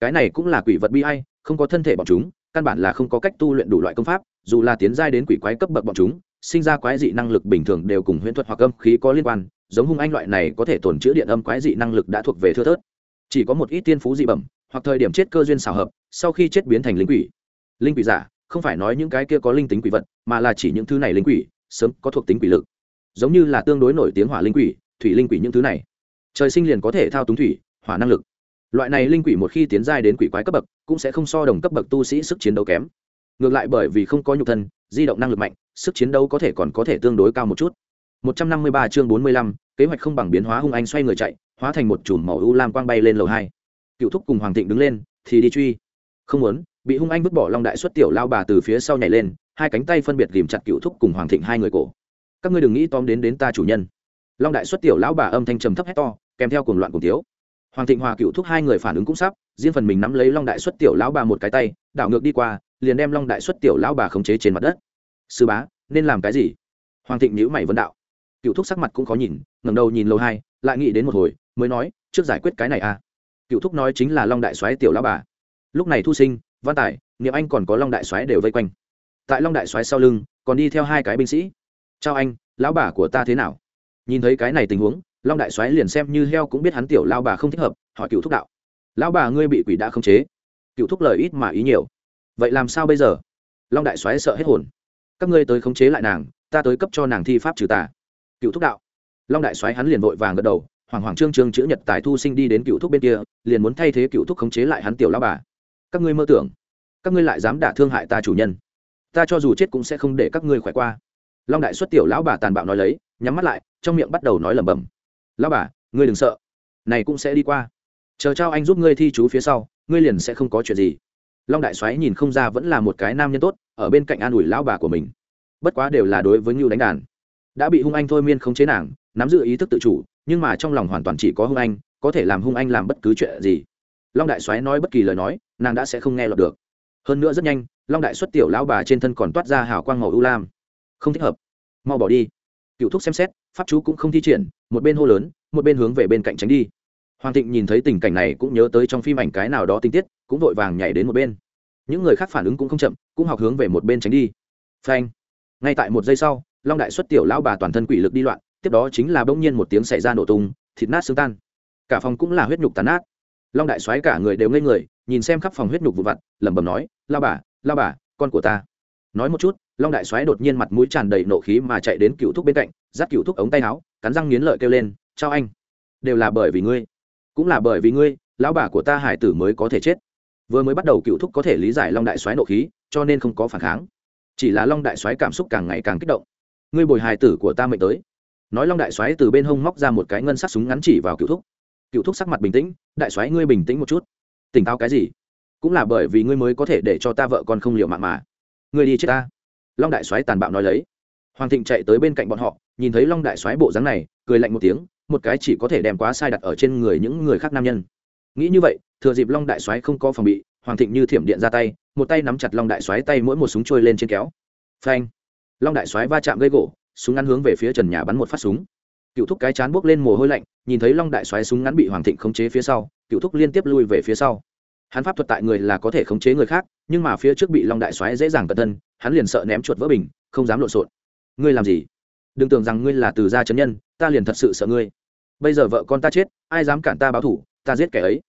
Cái này cũng là quỷ vật bi hay không có thân thể bọn chúng, căn bản là không có cách tu luyện đủ loại công pháp, dù là tiến giai đến quỷ quái cấp bậc bọn chúng, sinh ra quái dị năng lực bình thường đều cùng huyễn thuật hoặc âm khí có liên quan, giống hung anh loại này có thể tồn chữa điện âm quái dị năng lực đã thuộc về thưa thớt. Chỉ có một ít tiên phú dị bẩm, hoặc thời điểm chết cơ duyên xào hợp, sau khi chết biến thành linh quỷ linh quỷ giả không phải nói những cái kia có linh tính quỷ vật mà là chỉ những thứ này linh quỷ sớm có thuộc tính quỷ lực. Giống như là tương đối nổi tiếng hỏa linh quỷ thủy linh quỷ những thứ này. Trời sinh liền có thể thao túng thủy hỏa năng lực. Loại này linh quỷ một khi tiến giai đến quỷ quái cấp bậc cũng sẽ không so đồng cấp bậc tu sĩ sức chiến đấu kém. Ngược lại bởi vì không có nhục thân di động năng lực mạnh sức chiến đấu có thể còn có thể tương đối cao một chút. 153 chương 45, kế hoạch không bằng biến hóa hung anh xoay người chạy hóa thành một chùm màu u lam quang bay lên lầu hai. Cựu thúc cùng hoàng thịnh đứng lên thì đi truy. Không muốn bị hung anh vứt bỏ long đại xuất tiểu lao bà từ phía sau nhảy lên, hai cánh tay phân biệt ghìm chặt cựu thúc cùng hoàng thịnh hai người cổ. Các ngươi đừng nghĩ tóm đến đến ta chủ nhân. Long đại xuất tiểu lão bà âm thanh trầm thấp hét to, kèm theo cuồng loạn cùng thiếu. Hoàng thịnh hòa cựu thúc hai người phản ứng cũng sắp, riêng phần mình nắm lấy long đại xuất tiểu lão bà một cái tay, đảo ngược đi qua, liền đem long đại xuất tiểu lão bà khống chế trên mặt đất. Sư bá, nên làm cái gì? Hoàng thịnh nhữ mày vấn đạo. Cựu thúc sắc mặt cũng khó nhìn, ngẩng đầu nhìn lâu hai, lại nghĩ đến một hồi, mới nói, trước giải quyết cái này à? Cựu thúc nói chính là long đại xoáy tiểu lão bà. Lúc này thu sinh văn tài, niệm anh còn có long đại soái đều vây quanh. Tại long đại soái sau lưng, còn đi theo hai cái binh sĩ. Chào anh, lão bà của ta thế nào? Nhìn thấy cái này tình huống, long đại soái liền xem như heo cũng biết hắn tiểu lao bà không thích hợp, hỏi cựu thúc đạo, lão bà ngươi bị quỷ đã không chế? Cựu thúc lời ít mà ý nhiều, vậy làm sao bây giờ? Long đại soái sợ hết hồn, các ngươi tới khống chế lại nàng, ta tới cấp cho nàng thi pháp trừ tà. Cựu thúc đạo, long đại soái hắn liền vội vàng gật đầu hoàng hoàng trương trương chữ nhật tài thu sinh đi đến cựu thúc bên kia, liền muốn thay thế cựu thúc khống chế lại hắn tiểu lao bà các ngươi mơ tưởng. Các ngươi lại dám đả thương hại ta chủ nhân. Ta cho dù chết cũng sẽ không để các ngươi khỏe qua. Long đại xuất tiểu lão bà tàn bạo nói lấy, nhắm mắt lại, trong miệng bắt đầu nói lẩm bẩm. Lão bà, ngươi đừng sợ. Này cũng sẽ đi qua. Chờ trao anh giúp ngươi thi chú phía sau, ngươi liền sẽ không có chuyện gì. Long đại xoáy nhìn không ra vẫn là một cái nam nhân tốt, ở bên cạnh an ủi lão bà của mình. Bất quá đều là đối với ngưu đánh đàn. Đã bị hung anh thôi miên không chế nàng, nắm giữ ý thức tự chủ, nhưng mà trong lòng hoàn toàn chỉ có hung anh, có thể làm hung anh làm bất cứ chuyện gì long đại soái nói bất kỳ lời nói, nàng đã sẽ không nghe lọt được. Hơn nữa rất nhanh, long đại xuất tiểu lão bà trên thân còn toát ra hào quang màu ưu lam. Không thích hợp. Mau bỏ đi. Cựu thúc xem xét, pháp chú cũng không thi triển, một bên hô lớn, một bên hướng về bên cạnh tránh đi. Hoàng thịnh nhìn thấy tình cảnh này cũng nhớ tới trong phim ảnh cái nào đó tinh tiết, cũng vội vàng nhảy đến một bên. Những người khác phản ứng cũng không chậm, cũng học hướng về một bên tránh đi. Phanh. Ngay tại một giây sau, long đại xuất tiểu lão bà toàn thân quỷ lực đi loạn, tiếp đó chính là bỗng nhiên một tiếng xảy ra nổ tung, thịt nát xương tan. Cả phòng cũng là huyết nhục tàn nát long đại xoáy cả người đều ngây người, nhìn xem khắp phòng huyết nhục vụ vặt, lẩm bẩm nói, lao bà lao bà, con của ta. Nói một chút, long đại xoáy đột nhiên mặt mũi tràn đầy nộ khí mà chạy đến cựu thúc bên cạnh, dắt cựu thúc ống tay áo, cắn răng nghiến lợi kêu lên chao anh. Đều là bởi vì ngươi. Cũng là bởi vì ngươi, lão bà của ta hải tử mới có thể chết. Vừa mới bắt đầu cựu thúc có thể lý giải long đại xoáy nộ khí, cho nên không có phản kháng. Chỉ là long đại xoáy cảm xúc càng ngày càng kích động. Ngươi bồi hài tử của ta mệnh tới. Nói long đại xoáy từ bên hông móc ra một cái ngân sắc súng ngắn chỉ vào cựu thúc cựu thúc sắc mặt bình tĩnh, đại soái ngươi bình tĩnh một chút. Tỉnh táo cái gì? Cũng là bởi vì ngươi mới có thể để cho ta vợ con không liều mạng mà. Ngươi đi chết ta. Long đại soái tàn bạo nói lấy. Hoàng thịnh chạy tới bên cạnh bọn họ, nhìn thấy long đại soái bộ dáng này, cười lạnh một tiếng, một cái chỉ có thể đem quá sai đặt ở trên người những người khác nam nhân. Nghĩ như vậy, thừa dịp long đại soái không có phòng bị, hoàng thịnh như thiểm điện ra tay, một tay nắm chặt long đại soái tay mỗi một súng trôi lên trên kéo. Phanh! Long đại soái va chạm gây gỗ, súng ngắn hướng về phía trần nhà bắn một phát súng cựu thúc cái chán buốc lên mồ hôi lạnh, nhìn thấy long đại xoáy súng ngắn bị hoàng thịnh khống chế phía sau, cựu thúc liên tiếp lui về phía sau. Hắn pháp thuật tại người là có thể khống chế người khác, nhưng mà phía trước bị long đại xoáy dễ dàng cẩn thân hắn liền sợ ném chuột vỡ bình, không dám lộn xộn. Ngươi làm gì? Đừng tưởng rằng ngươi là từ gia chấn nhân, ta liền thật sự sợ ngươi. Bây giờ vợ con ta chết, ai dám cản ta báo thủ, ta giết kẻ ấy.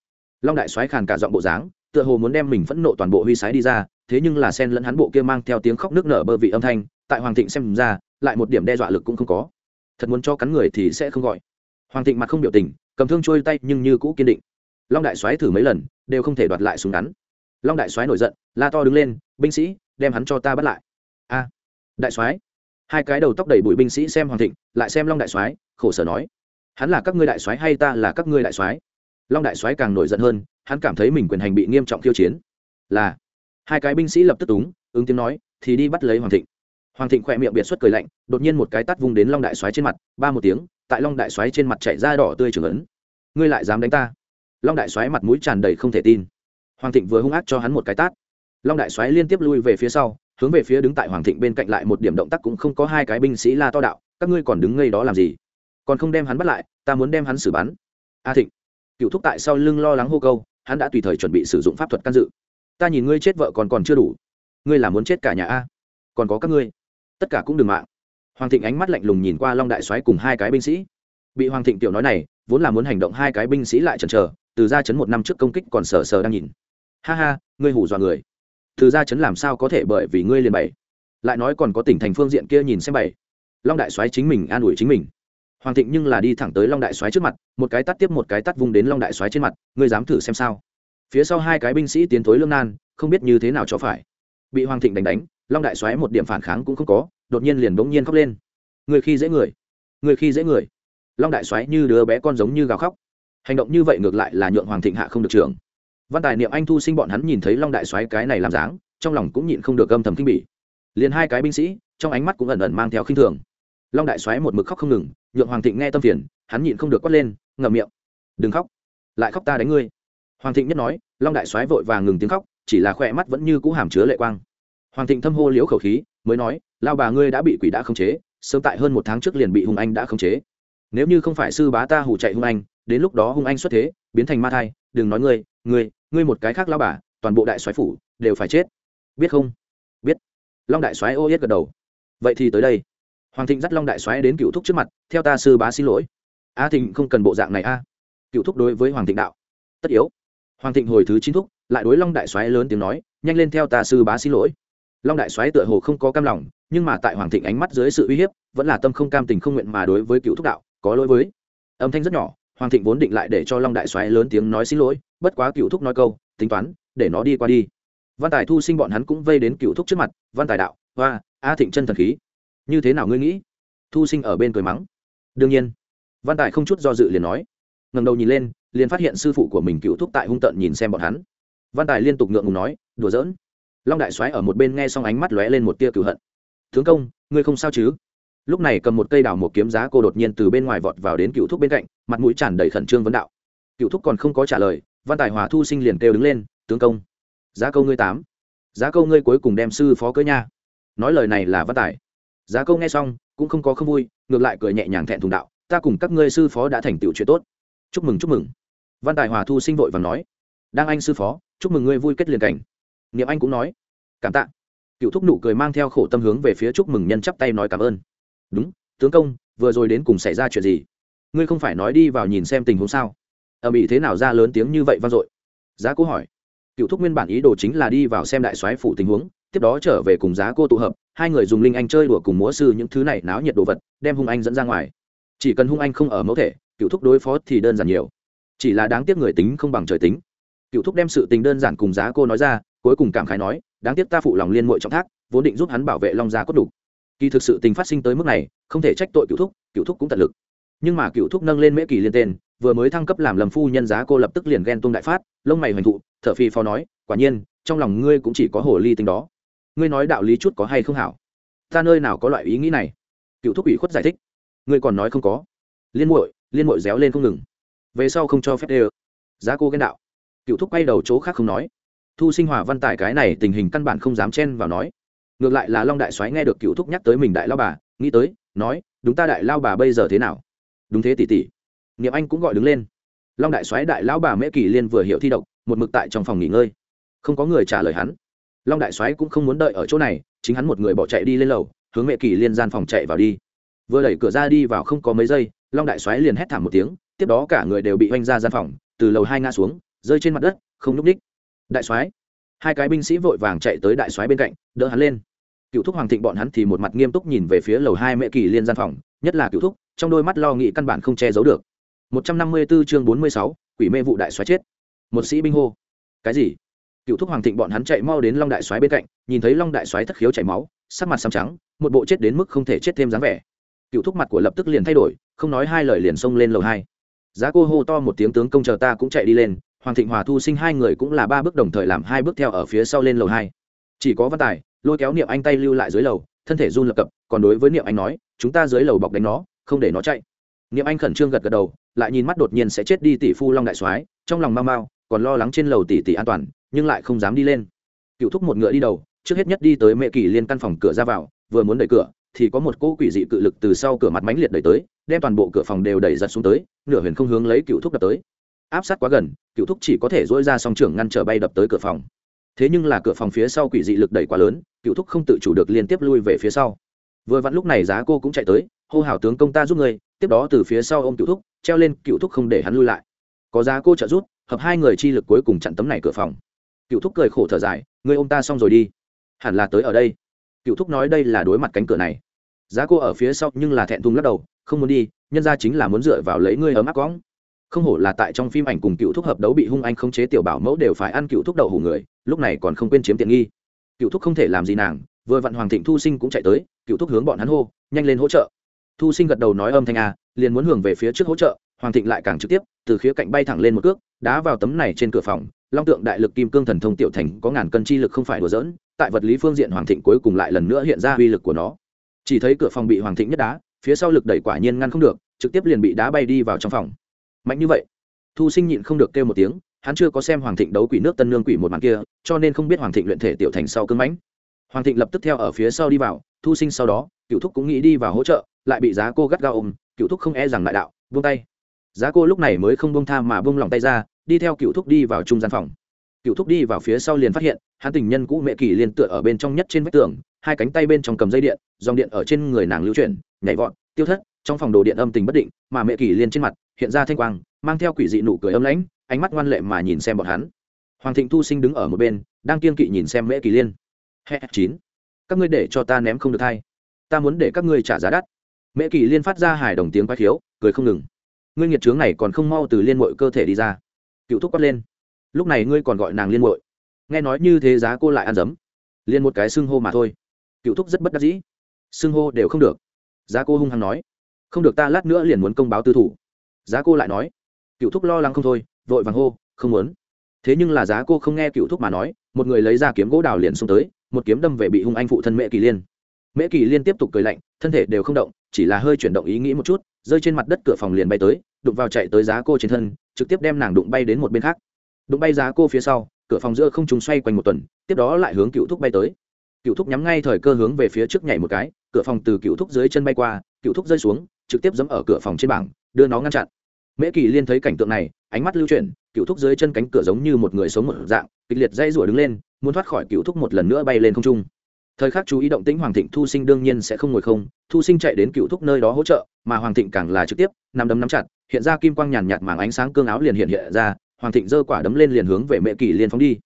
Long đại xoáy khàn cả giọng bộ dáng, tựa hồ muốn đem mình phẫn nộ toàn bộ huy sái đi ra, thế nhưng là sen lẫn hắn bộ kia mang theo tiếng khóc nước nở bơ vị âm thanh, tại hoàng thịnh xem ra, lại một điểm đe dọa lực cũng không có thật muốn cho cắn người thì sẽ không gọi. Hoàng thịnh mặt không biểu tình, cầm thương trôi tay nhưng như cũ kiên định. Long đại soái thử mấy lần, đều không thể đoạt lại súng ngắn. Long đại soái nổi giận, la to đứng lên, binh sĩ, đem hắn cho ta bắt lại. A, đại soái? Hai cái đầu tóc đầy bụi binh sĩ xem hoàng thịnh, lại xem long đại soái, khổ sở nói, hắn là các ngươi đại soái hay ta là các ngươi đại soái? Long đại soái càng nổi giận hơn, hắn cảm thấy mình quyền hành bị nghiêm trọng khiêu chiến. Là. Hai cái binh sĩ lập tức túng, ứng tiếng nói, thì đi bắt lấy hoàng thịnh hoàng thịnh khỏe miệng biệt xuất cười lạnh, đột nhiên một cái tắt vung đến long đại Soái trên mặt, ba một tiếng, tại long đại Soái trên mặt chạy ra đỏ tươi trưởng ấn. Ngươi lại dám đánh ta? Long đại Soái mặt mũi tràn đầy không thể tin. Hoàng thịnh vừa hung ác cho hắn một cái tát. Long đại Soái liên tiếp lui về phía sau, hướng về phía đứng tại hoàng thịnh bên cạnh lại một điểm động tác cũng không có hai cái binh sĩ la to đạo, các ngươi còn đứng ngây đó làm gì? Còn không đem hắn bắt lại, ta muốn đem hắn xử bắn. A thịnh, cựu thúc tại sau lưng lo lắng hô câu, hắn đã tùy thời chuẩn bị sử dụng pháp thuật can dự. Ta nhìn ngươi chết vợ còn còn chưa đủ. Ngươi là muốn chết cả nhà a? Còn có các ngươi tất cả cũng đừng mạng. Hoàng thịnh ánh mắt lạnh lùng nhìn qua long đại soái cùng hai cái binh sĩ. Bị hoàng thịnh tiểu nói này, vốn là muốn hành động hai cái binh sĩ lại chần chờ, từ ra chấn một năm trước công kích còn sờ sờ đang nhìn. Ha ha, ngươi hủ dọa người. Từ ra chấn làm sao có thể bởi vì ngươi liền bảy lại nói còn có tỉnh thành phương diện kia nhìn xem bảy long đại soái chính mình an ủi chính mình. Hoàng thịnh nhưng là đi thẳng tới long đại soái trước mặt, một cái tắt tiếp một cái tắt vung đến long đại soái trên mặt, ngươi dám thử xem sao? Phía sau hai cái binh sĩ tiến thối lương nan, không biết như thế nào cho phải. Bị hoàng thịnh đánh đánh long đại xoáy một điểm phản kháng cũng không có, đột nhiên liền bỗng nhiên khóc lên. Người khi dễ người người khi dễ người. Long đại xoáy như đứa bé con giống như gào khóc. Hành động như vậy ngược lại là nhượng hoàng thịnh hạ không được trưởng. Văn tài niệm anh thu sinh bọn hắn nhìn thấy long đại xoáy cái này làm dáng, trong lòng cũng nhịn không được âm thầm kinh bỉ. Liền hai cái binh sĩ, trong ánh mắt cũng ẩn ẩn mang theo khinh thường. Long đại xoáy một mực khóc không ngừng, nhượng hoàng thịnh nghe tâm phiền, hắn nhịn không được quát lên, ngậm miệng. Đừng khóc, lại khóc ta đánh ngươi. Hoàng thịnh nhất nói, long đại xoáy vội vàng ngừng tiếng khóc, chỉ là khoe mắt vẫn như cũ hàm chứa lệ quang hoàng thịnh thâm hô liễu khẩu khí, mới nói lao bà ngươi đã bị quỷ đã khống chế, sớm tại hơn một tháng trước liền bị hung anh đã khống chế. Nếu như không phải sư bá ta hủ chạy hung anh, đến lúc đó hung anh xuất thế, biến thành ma thai, đừng nói ngươi ngươi ngươi một cái khác lao bà, toàn bộ đại soái phủ đều phải chết. Biết không? Biết. Long đại soái ô yết gật đầu. Vậy thì tới đây. Hoàng thịnh dắt long đại soái đến cựu thúc trước mặt, theo ta sư bá xin lỗi. A thịnh không cần bộ dạng này a. Cựu thúc đối với hoàng thịnh đạo. Tất yếu. Hoàng thịnh hồi thứ chín thúc, lại đối long đại soái lớn tiếng nói, nhanh lên theo ta sư bá xin lỗi long đại soái tựa hồ không có cam lòng, nhưng mà tại hoàng thịnh ánh mắt dưới sự uy hiếp, vẫn là tâm không cam tình không nguyện mà đối với cựu thúc đạo, có lỗi với. Âm thanh rất nhỏ, hoàng thịnh vốn định lại để cho long đại soái lớn tiếng nói xin lỗi, bất quá cựu thúc nói câu, tính toán, để nó đi qua đi. Văn tài thu sinh bọn hắn cũng vây đến cựu thúc trước mặt, văn tài đạo hoa a thịnh chân thần khí, như thế nào ngươi nghĩ? Thu sinh ở bên cười mắng, đương nhiên. Văn tài không chút do dự liền nói ngầm đầu nhìn lên, liền phát hiện sư phụ của mình cựu thúc tại hung tận nhìn xem bọn hắn. Văn tài liên tục ngượng ngùng nói, đùa giỡn long đại soái ở một bên nghe xong ánh mắt lóe lên một tia cửu hận. Tướng công, ngươi không sao chứ? Lúc này cầm một cây đào một kiếm giá cô đột nhiên từ bên ngoài vọt vào đến cựu thúc bên cạnh, mặt mũi tràn đầy khẩn trương vấn đạo. Cựu thúc còn không có trả lời, văn tài hòa thu sinh liền kêu đứng lên, tướng công, giá câu ngươi tám, giá câu ngươi cuối cùng đem sư phó cưới nha. Nói lời này là văn tài. Giá câu nghe xong, cũng không có không vui, ngược lại cười nhẹ nhàng thẹn thùng đạo, ta cùng các ngươi sư phó đã thành tựu chuyện tốt. Chúc mừng chúc mừng. Văn tài hòa thu sinh vội và nói, đang anh sư phó, chúc mừng ngươi vui kết liền cảnh niệm anh cũng nói, cảm tạ. Cựu thúc nụ cười mang theo khổ tâm hướng về phía chúc mừng nhân chắp tay nói cảm ơn. Đúng, tướng công, vừa rồi đến cùng xảy ra chuyện gì? Ngươi không phải nói đi vào nhìn xem tình huống sao? Ở bị thế nào ra lớn tiếng như vậy vang dội. Giá cô hỏi, cựu thúc nguyên bản ý đồ chính là đi vào xem đại soái phủ tình huống, tiếp đó trở về cùng giá cô tụ hợp, hai người dùng linh anh chơi đùa cùng múa sư những thứ này náo nhiệt đồ vật, đem hung anh dẫn ra ngoài. Chỉ cần hung anh không ở mẫu thể, cựu thúc đối phó thì đơn giản nhiều. Chỉ là đáng tiếc người tính không bằng trời tính. Cựu thúc đem sự tình đơn giản cùng giá cô nói ra cuối cùng cảm khái nói, đáng tiếc ta phụ lòng liên mội trọng thác, vốn định giúp hắn bảo vệ long gia cốt đủ kỳ thực sự tình phát sinh tới mức này, không thể trách tội cựu thúc cựu thúc cũng tận lực. Nhưng mà cựu thúc nâng lên mễ kỳ liên tên, vừa mới thăng cấp làm lầm phu nhân giá cô lập tức liền ghen tung đại phát, lông mày hoành thụ, thở phi phó nói, quả nhiên, trong lòng ngươi cũng chỉ có hồ ly tính đó. Ngươi nói đạo lý chút có hay không hảo? Ta nơi nào có loại ý nghĩ này? Cựu thúc ủy khuất giải thích, ngươi còn nói không có. Liên muội liên muội réo lên không ngừng. Về sau không cho phép đê giá cô ghen đạo. Cựu thúc quay đầu chỗ khác không nói thu sinh hòa văn tài cái này tình hình căn bản không dám chen vào nói. Ngược lại là long đại soái nghe được cựu thúc nhắc tới mình đại lao bà, nghĩ tới, nói, đúng ta đại lao bà bây giờ thế nào? Đúng thế tỷ tỷ. Niệm anh cũng gọi đứng lên. Long đại soái đại lão bà mễ kỳ liên vừa hiểu thi độc, một mực tại trong phòng nghỉ ngơi. Không có người trả lời hắn. Long đại soái cũng không muốn đợi ở chỗ này, chính hắn một người bỏ chạy đi lên lầu, hướng mẹ kỳ liên gian phòng chạy vào đi. Vừa đẩy cửa ra đi vào không có mấy giây, long đại soái liền hét thảm một tiếng, tiếp đó cả người đều bị oanh ra gian phòng, từ lầu hai ngã xuống, rơi trên mặt đất, không nhúc ních đại soái. Hai cái binh sĩ vội vàng chạy tới đại soái bên cạnh đỡ hắn lên. Cựu thúc hoàng thịnh bọn hắn thì một mặt nghiêm túc nhìn về phía lầu hai mẹ kỳ liên gian phòng nhất là cựu thúc trong đôi mắt lo nghĩ căn bản không che giấu được. 154 chương 46, quỷ mê vụ đại soái chết. Một sĩ binh hô. Cái gì? Cựu thúc hoàng thịnh bọn hắn chạy mau đến long đại soái bên cạnh nhìn thấy long đại soái thất khiếu chảy máu sắc mặt xám trắng một bộ chết đến mức không thể chết thêm dáng vẻ. Cựu thúc mặt của lập tức liền thay đổi không nói hai lời liền xông lên lầu hai. Giá cô hô to một tiếng tướng công chờ ta cũng chạy đi lên hoàng thịnh hòa thu sinh hai người cũng là ba bước đồng thời làm hai bước theo ở phía sau lên lầu hai. Chỉ có văn tài, lôi kéo niệm anh tay lưu lại dưới lầu, thân thể run lập cập, còn đối với niệm anh nói, chúng ta dưới lầu bọc đánh nó, không để nó chạy. Niệm anh khẩn trương gật gật đầu, lại nhìn mắt đột nhiên sẽ chết đi tỷ phu long đại soái, trong lòng mau mau, còn lo lắng trên lầu tỷ tỷ an toàn, nhưng lại không dám đi lên. Cựu thúc một ngựa đi đầu, trước hết nhất đi tới mẹ kỳ liên căn phòng cửa ra vào, vừa muốn đẩy cửa, thì có một cỗ quỷ dị cự lực từ sau cửa mặt mánh liệt đẩy tới, đem toàn bộ cửa phòng đều đẩy giật xuống tới, nửa huyền không hướng lấy cựu thúc đập tới áp sát quá gần, cựu thúc chỉ có thể dỗi ra song trưởng ngăn trở bay đập tới cửa phòng. Thế nhưng là cửa phòng phía sau quỷ dị lực đẩy quá lớn, cựu thúc không tự chủ được liên tiếp lui về phía sau. Vừa vặn lúc này giá cô cũng chạy tới, hô hào tướng công ta giúp người tiếp đó từ phía sau ô m cựu thúc, treo lên, cựu thúc không để hắn lui lại. Có giá cô trợ giúp, hợp hai người chi lực cuối cùng chặn tấm này cửa phòng. Cựu thúc cười khổ thở dài người ô m ta xong rồi đi. Hẳn là tới ở đây. Cựu thúc nói đây là đối mặt cánh cửa này. Giá cô ở phía sau nhưng là thẹn thùng lắc đầu, không muốn đi, nhân ra chính là muốn dựa vào lấy ngươi ấm áp cóng không hổ là tại trong phim ảnh cùng cựu thúc hợp đấu bị hung anh không chế tiểu bảo mẫu đều phải ăn cựu thúc đầu hủ người, lúc này còn không quên chiếm tiện nghi. Cựu thúc không thể làm gì nàng, vừa vặn hoàng thịnh thu sinh cũng chạy tới, cựu thúc hướng bọn hắn hô, nhanh lên hỗ trợ. Thu sinh gật đầu nói âm thanh a liền muốn hưởng về phía trước hỗ trợ, hoàng thịnh lại càng trực tiếp, từ khía cạnh bay thẳng lên một cước, đá vào tấm này trên cửa phòng, long tượng đại lực kim cương thần thông tiểu thành có ngàn cân chi lực không phải đùa dỡn tại vật lý phương diện hoàng thịnh cuối cùng lại lần nữa hiện ra uy lực của nó. Chỉ thấy cửa phòng bị hoàng thịnh nhất đá, phía sau lực đẩy quả nhiên ngăn không được, trực tiếp liền bị đá bay đi vào trong phòng mạnh như vậy. Thu sinh nhịn không được kêu một tiếng, hắn chưa có xem hoàng thịnh đấu quỷ nước tân nương quỷ một màn kia, cho nên không biết hoàng thịnh luyện thể tiểu thành sau cưng mãnh. Hoàng thịnh lập tức theo ở phía sau đi vào, thu sinh sau đó cựu thúc cũng nghĩ đi vào hỗ trợ, lại bị giá cô gắt gao ôm cựu thúc không e rằng lại đạo, buông tay. Giá cô lúc này mới không buông tha mà buông lòng tay ra, đi theo cựu thúc đi vào trung gian phòng. Cựu thúc đi vào phía sau liền phát hiện, hắn tình nhân cũ mẹ kỳ liền tựa ở bên trong nhất trên vách tường, hai cánh tay bên trong cầm dây điện, dòng điện ở trên người nàng lưu chuyển, nhảy vọt, tiêu thất, trong phòng đồ điện âm tình bất định, mà mẹ kỳ liên trên mặt hiện ra thanh quang, mang theo quỷ dị nụ cười âm lãnh, ánh mắt ngoan lệ mà nhìn xem bọn hắn. Hoàng thịnh thu sinh đứng ở một bên, đang kiên kỵ nhìn xem mẹ kỳ liên. Hẹ chín. Các ngươi để cho ta ném không được thay ta muốn để các ngươi trả giá đắt. Mẹ kỳ liên phát ra hài đồng tiếng quái khiếu, cười không ngừng. Ngươi nghiệt trướng này còn không mau từ liên mội cơ thể đi ra. Cựu thúc quát lên. Lúc này ngươi còn gọi nàng liên mội nghe nói như thế giá cô lại ăn dấm. Liên một cái xưng hô mà thôi. Cựu thúc rất bất đắc dĩ. Xưng hô đều không được. Giá cô hung hăng nói. Không được ta lát nữa liền muốn công báo tư thủ giá cô lại nói, cựu thúc lo lắng không thôi, vội vàng hô, không muốn. Thế nhưng là giá cô không nghe cựu thúc mà nói, một người lấy ra kiếm gỗ đào liền xông tới, một kiếm đâm về bị hung anh phụ thân mẹ kỳ liên. Mẹ kỳ liên tiếp tục cười lạnh, thân thể đều không động, chỉ là hơi chuyển động ý nghĩ một chút, rơi trên mặt đất cửa phòng liền bay tới, đụng vào chạy tới giá cô trên thân, trực tiếp đem nàng đụng bay đến một bên khác. Đụng bay giá cô phía sau, cửa phòng giữa không trùng xoay quanh một tuần, tiếp đó lại hướng cựu thúc bay tới. Cựu thúc nhắm ngay thời cơ hướng về phía trước nhảy một cái, cửa phòng từ cựu thúc dưới chân bay qua, cựu thúc rơi xuống, trực tiếp dẫm ở cửa phòng trên bảng, đưa nó ngăn chặn mễ kỳ liên thấy cảnh tượng này, ánh mắt lưu chuyển, cựu thúc dưới chân cánh cửa giống như một người sống một dạng, kịch liệt dây rủa đứng lên, muốn thoát khỏi cựu thúc một lần nữa bay lên không trung. Thời khắc chú ý động tĩnh hoàng thịnh thu sinh đương nhiên sẽ không ngồi không, thu sinh chạy đến cựu thúc nơi đó hỗ trợ, mà hoàng thịnh càng là trực tiếp nằm đấm nắm chặt, hiện ra kim quang nhàn nhạt màng ánh sáng cương áo liền hiện hiện ra, hoàng thịnh giơ quả đấm lên liền hướng về Mễ kỳ liên phóng đi.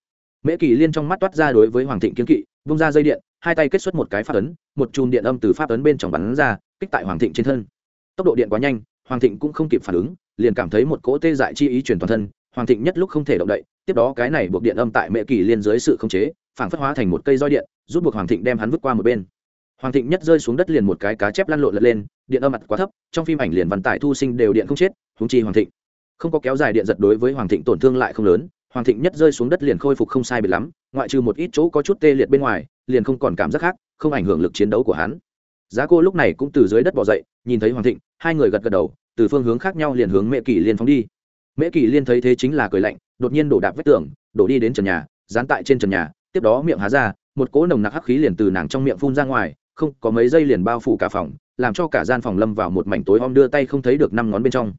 Mễ kỳ liên trong mắt toát ra đối với hoàng thịnh kiên kỵ, vung ra dây điện, hai tay kết xuất một cái phát ấn, một chùm điện âm từ pháp ấn bên trong bắn ra, kích tại hoàng thịnh trên thân. Tốc độ điện quá nhanh hoàng thịnh cũng không kịp phản ứng, liền cảm thấy một cỗ tê dại chi ý truyền toàn thân, hoàng thịnh nhất lúc không thể động đậy, tiếp đó cái này buộc điện âm tại mẹ kỳ liên dưới sự khống chế phản phất hóa thành một cây roi điện, rút buộc hoàng thịnh đem hắn vứt qua một bên. Hoàng thịnh nhất rơi xuống đất liền một cái cá chép lăn lộn lật lên, điện âm mặt quá thấp, trong phim ảnh liền văn tải thu sinh đều điện không chết húng chi hoàng thịnh. Không có kéo dài điện giật đối với hoàng thịnh tổn thương lại không lớn, hoàng thịnh nhất rơi xuống đất liền khôi phục không sai biệt lắm, ngoại trừ một ít chỗ có chút tê liệt bên ngoài, liền không còn cảm giác khác, không ảnh hưởng lực chiến đấu của hắn giá cô lúc này cũng từ dưới đất bỏ dậy, nhìn thấy hoàng thịnh, hai người gật gật đầu, từ phương hướng khác nhau liền hướng mẹ kỳ liên phóng đi. Mễ kỳ liên thấy thế chính là cười lạnh, đột nhiên đổ đạp vách tường, đổ đi đến trần nhà, dán tại trên trần nhà, tiếp đó miệng há ra, một cỗ nồng nặc hắc khí liền từ nàng trong miệng phun ra ngoài, không, có mấy giây liền bao phủ cả phòng, làm cho cả gian phòng lâm vào một mảnh tối om đưa tay không thấy được năm ngón bên trong.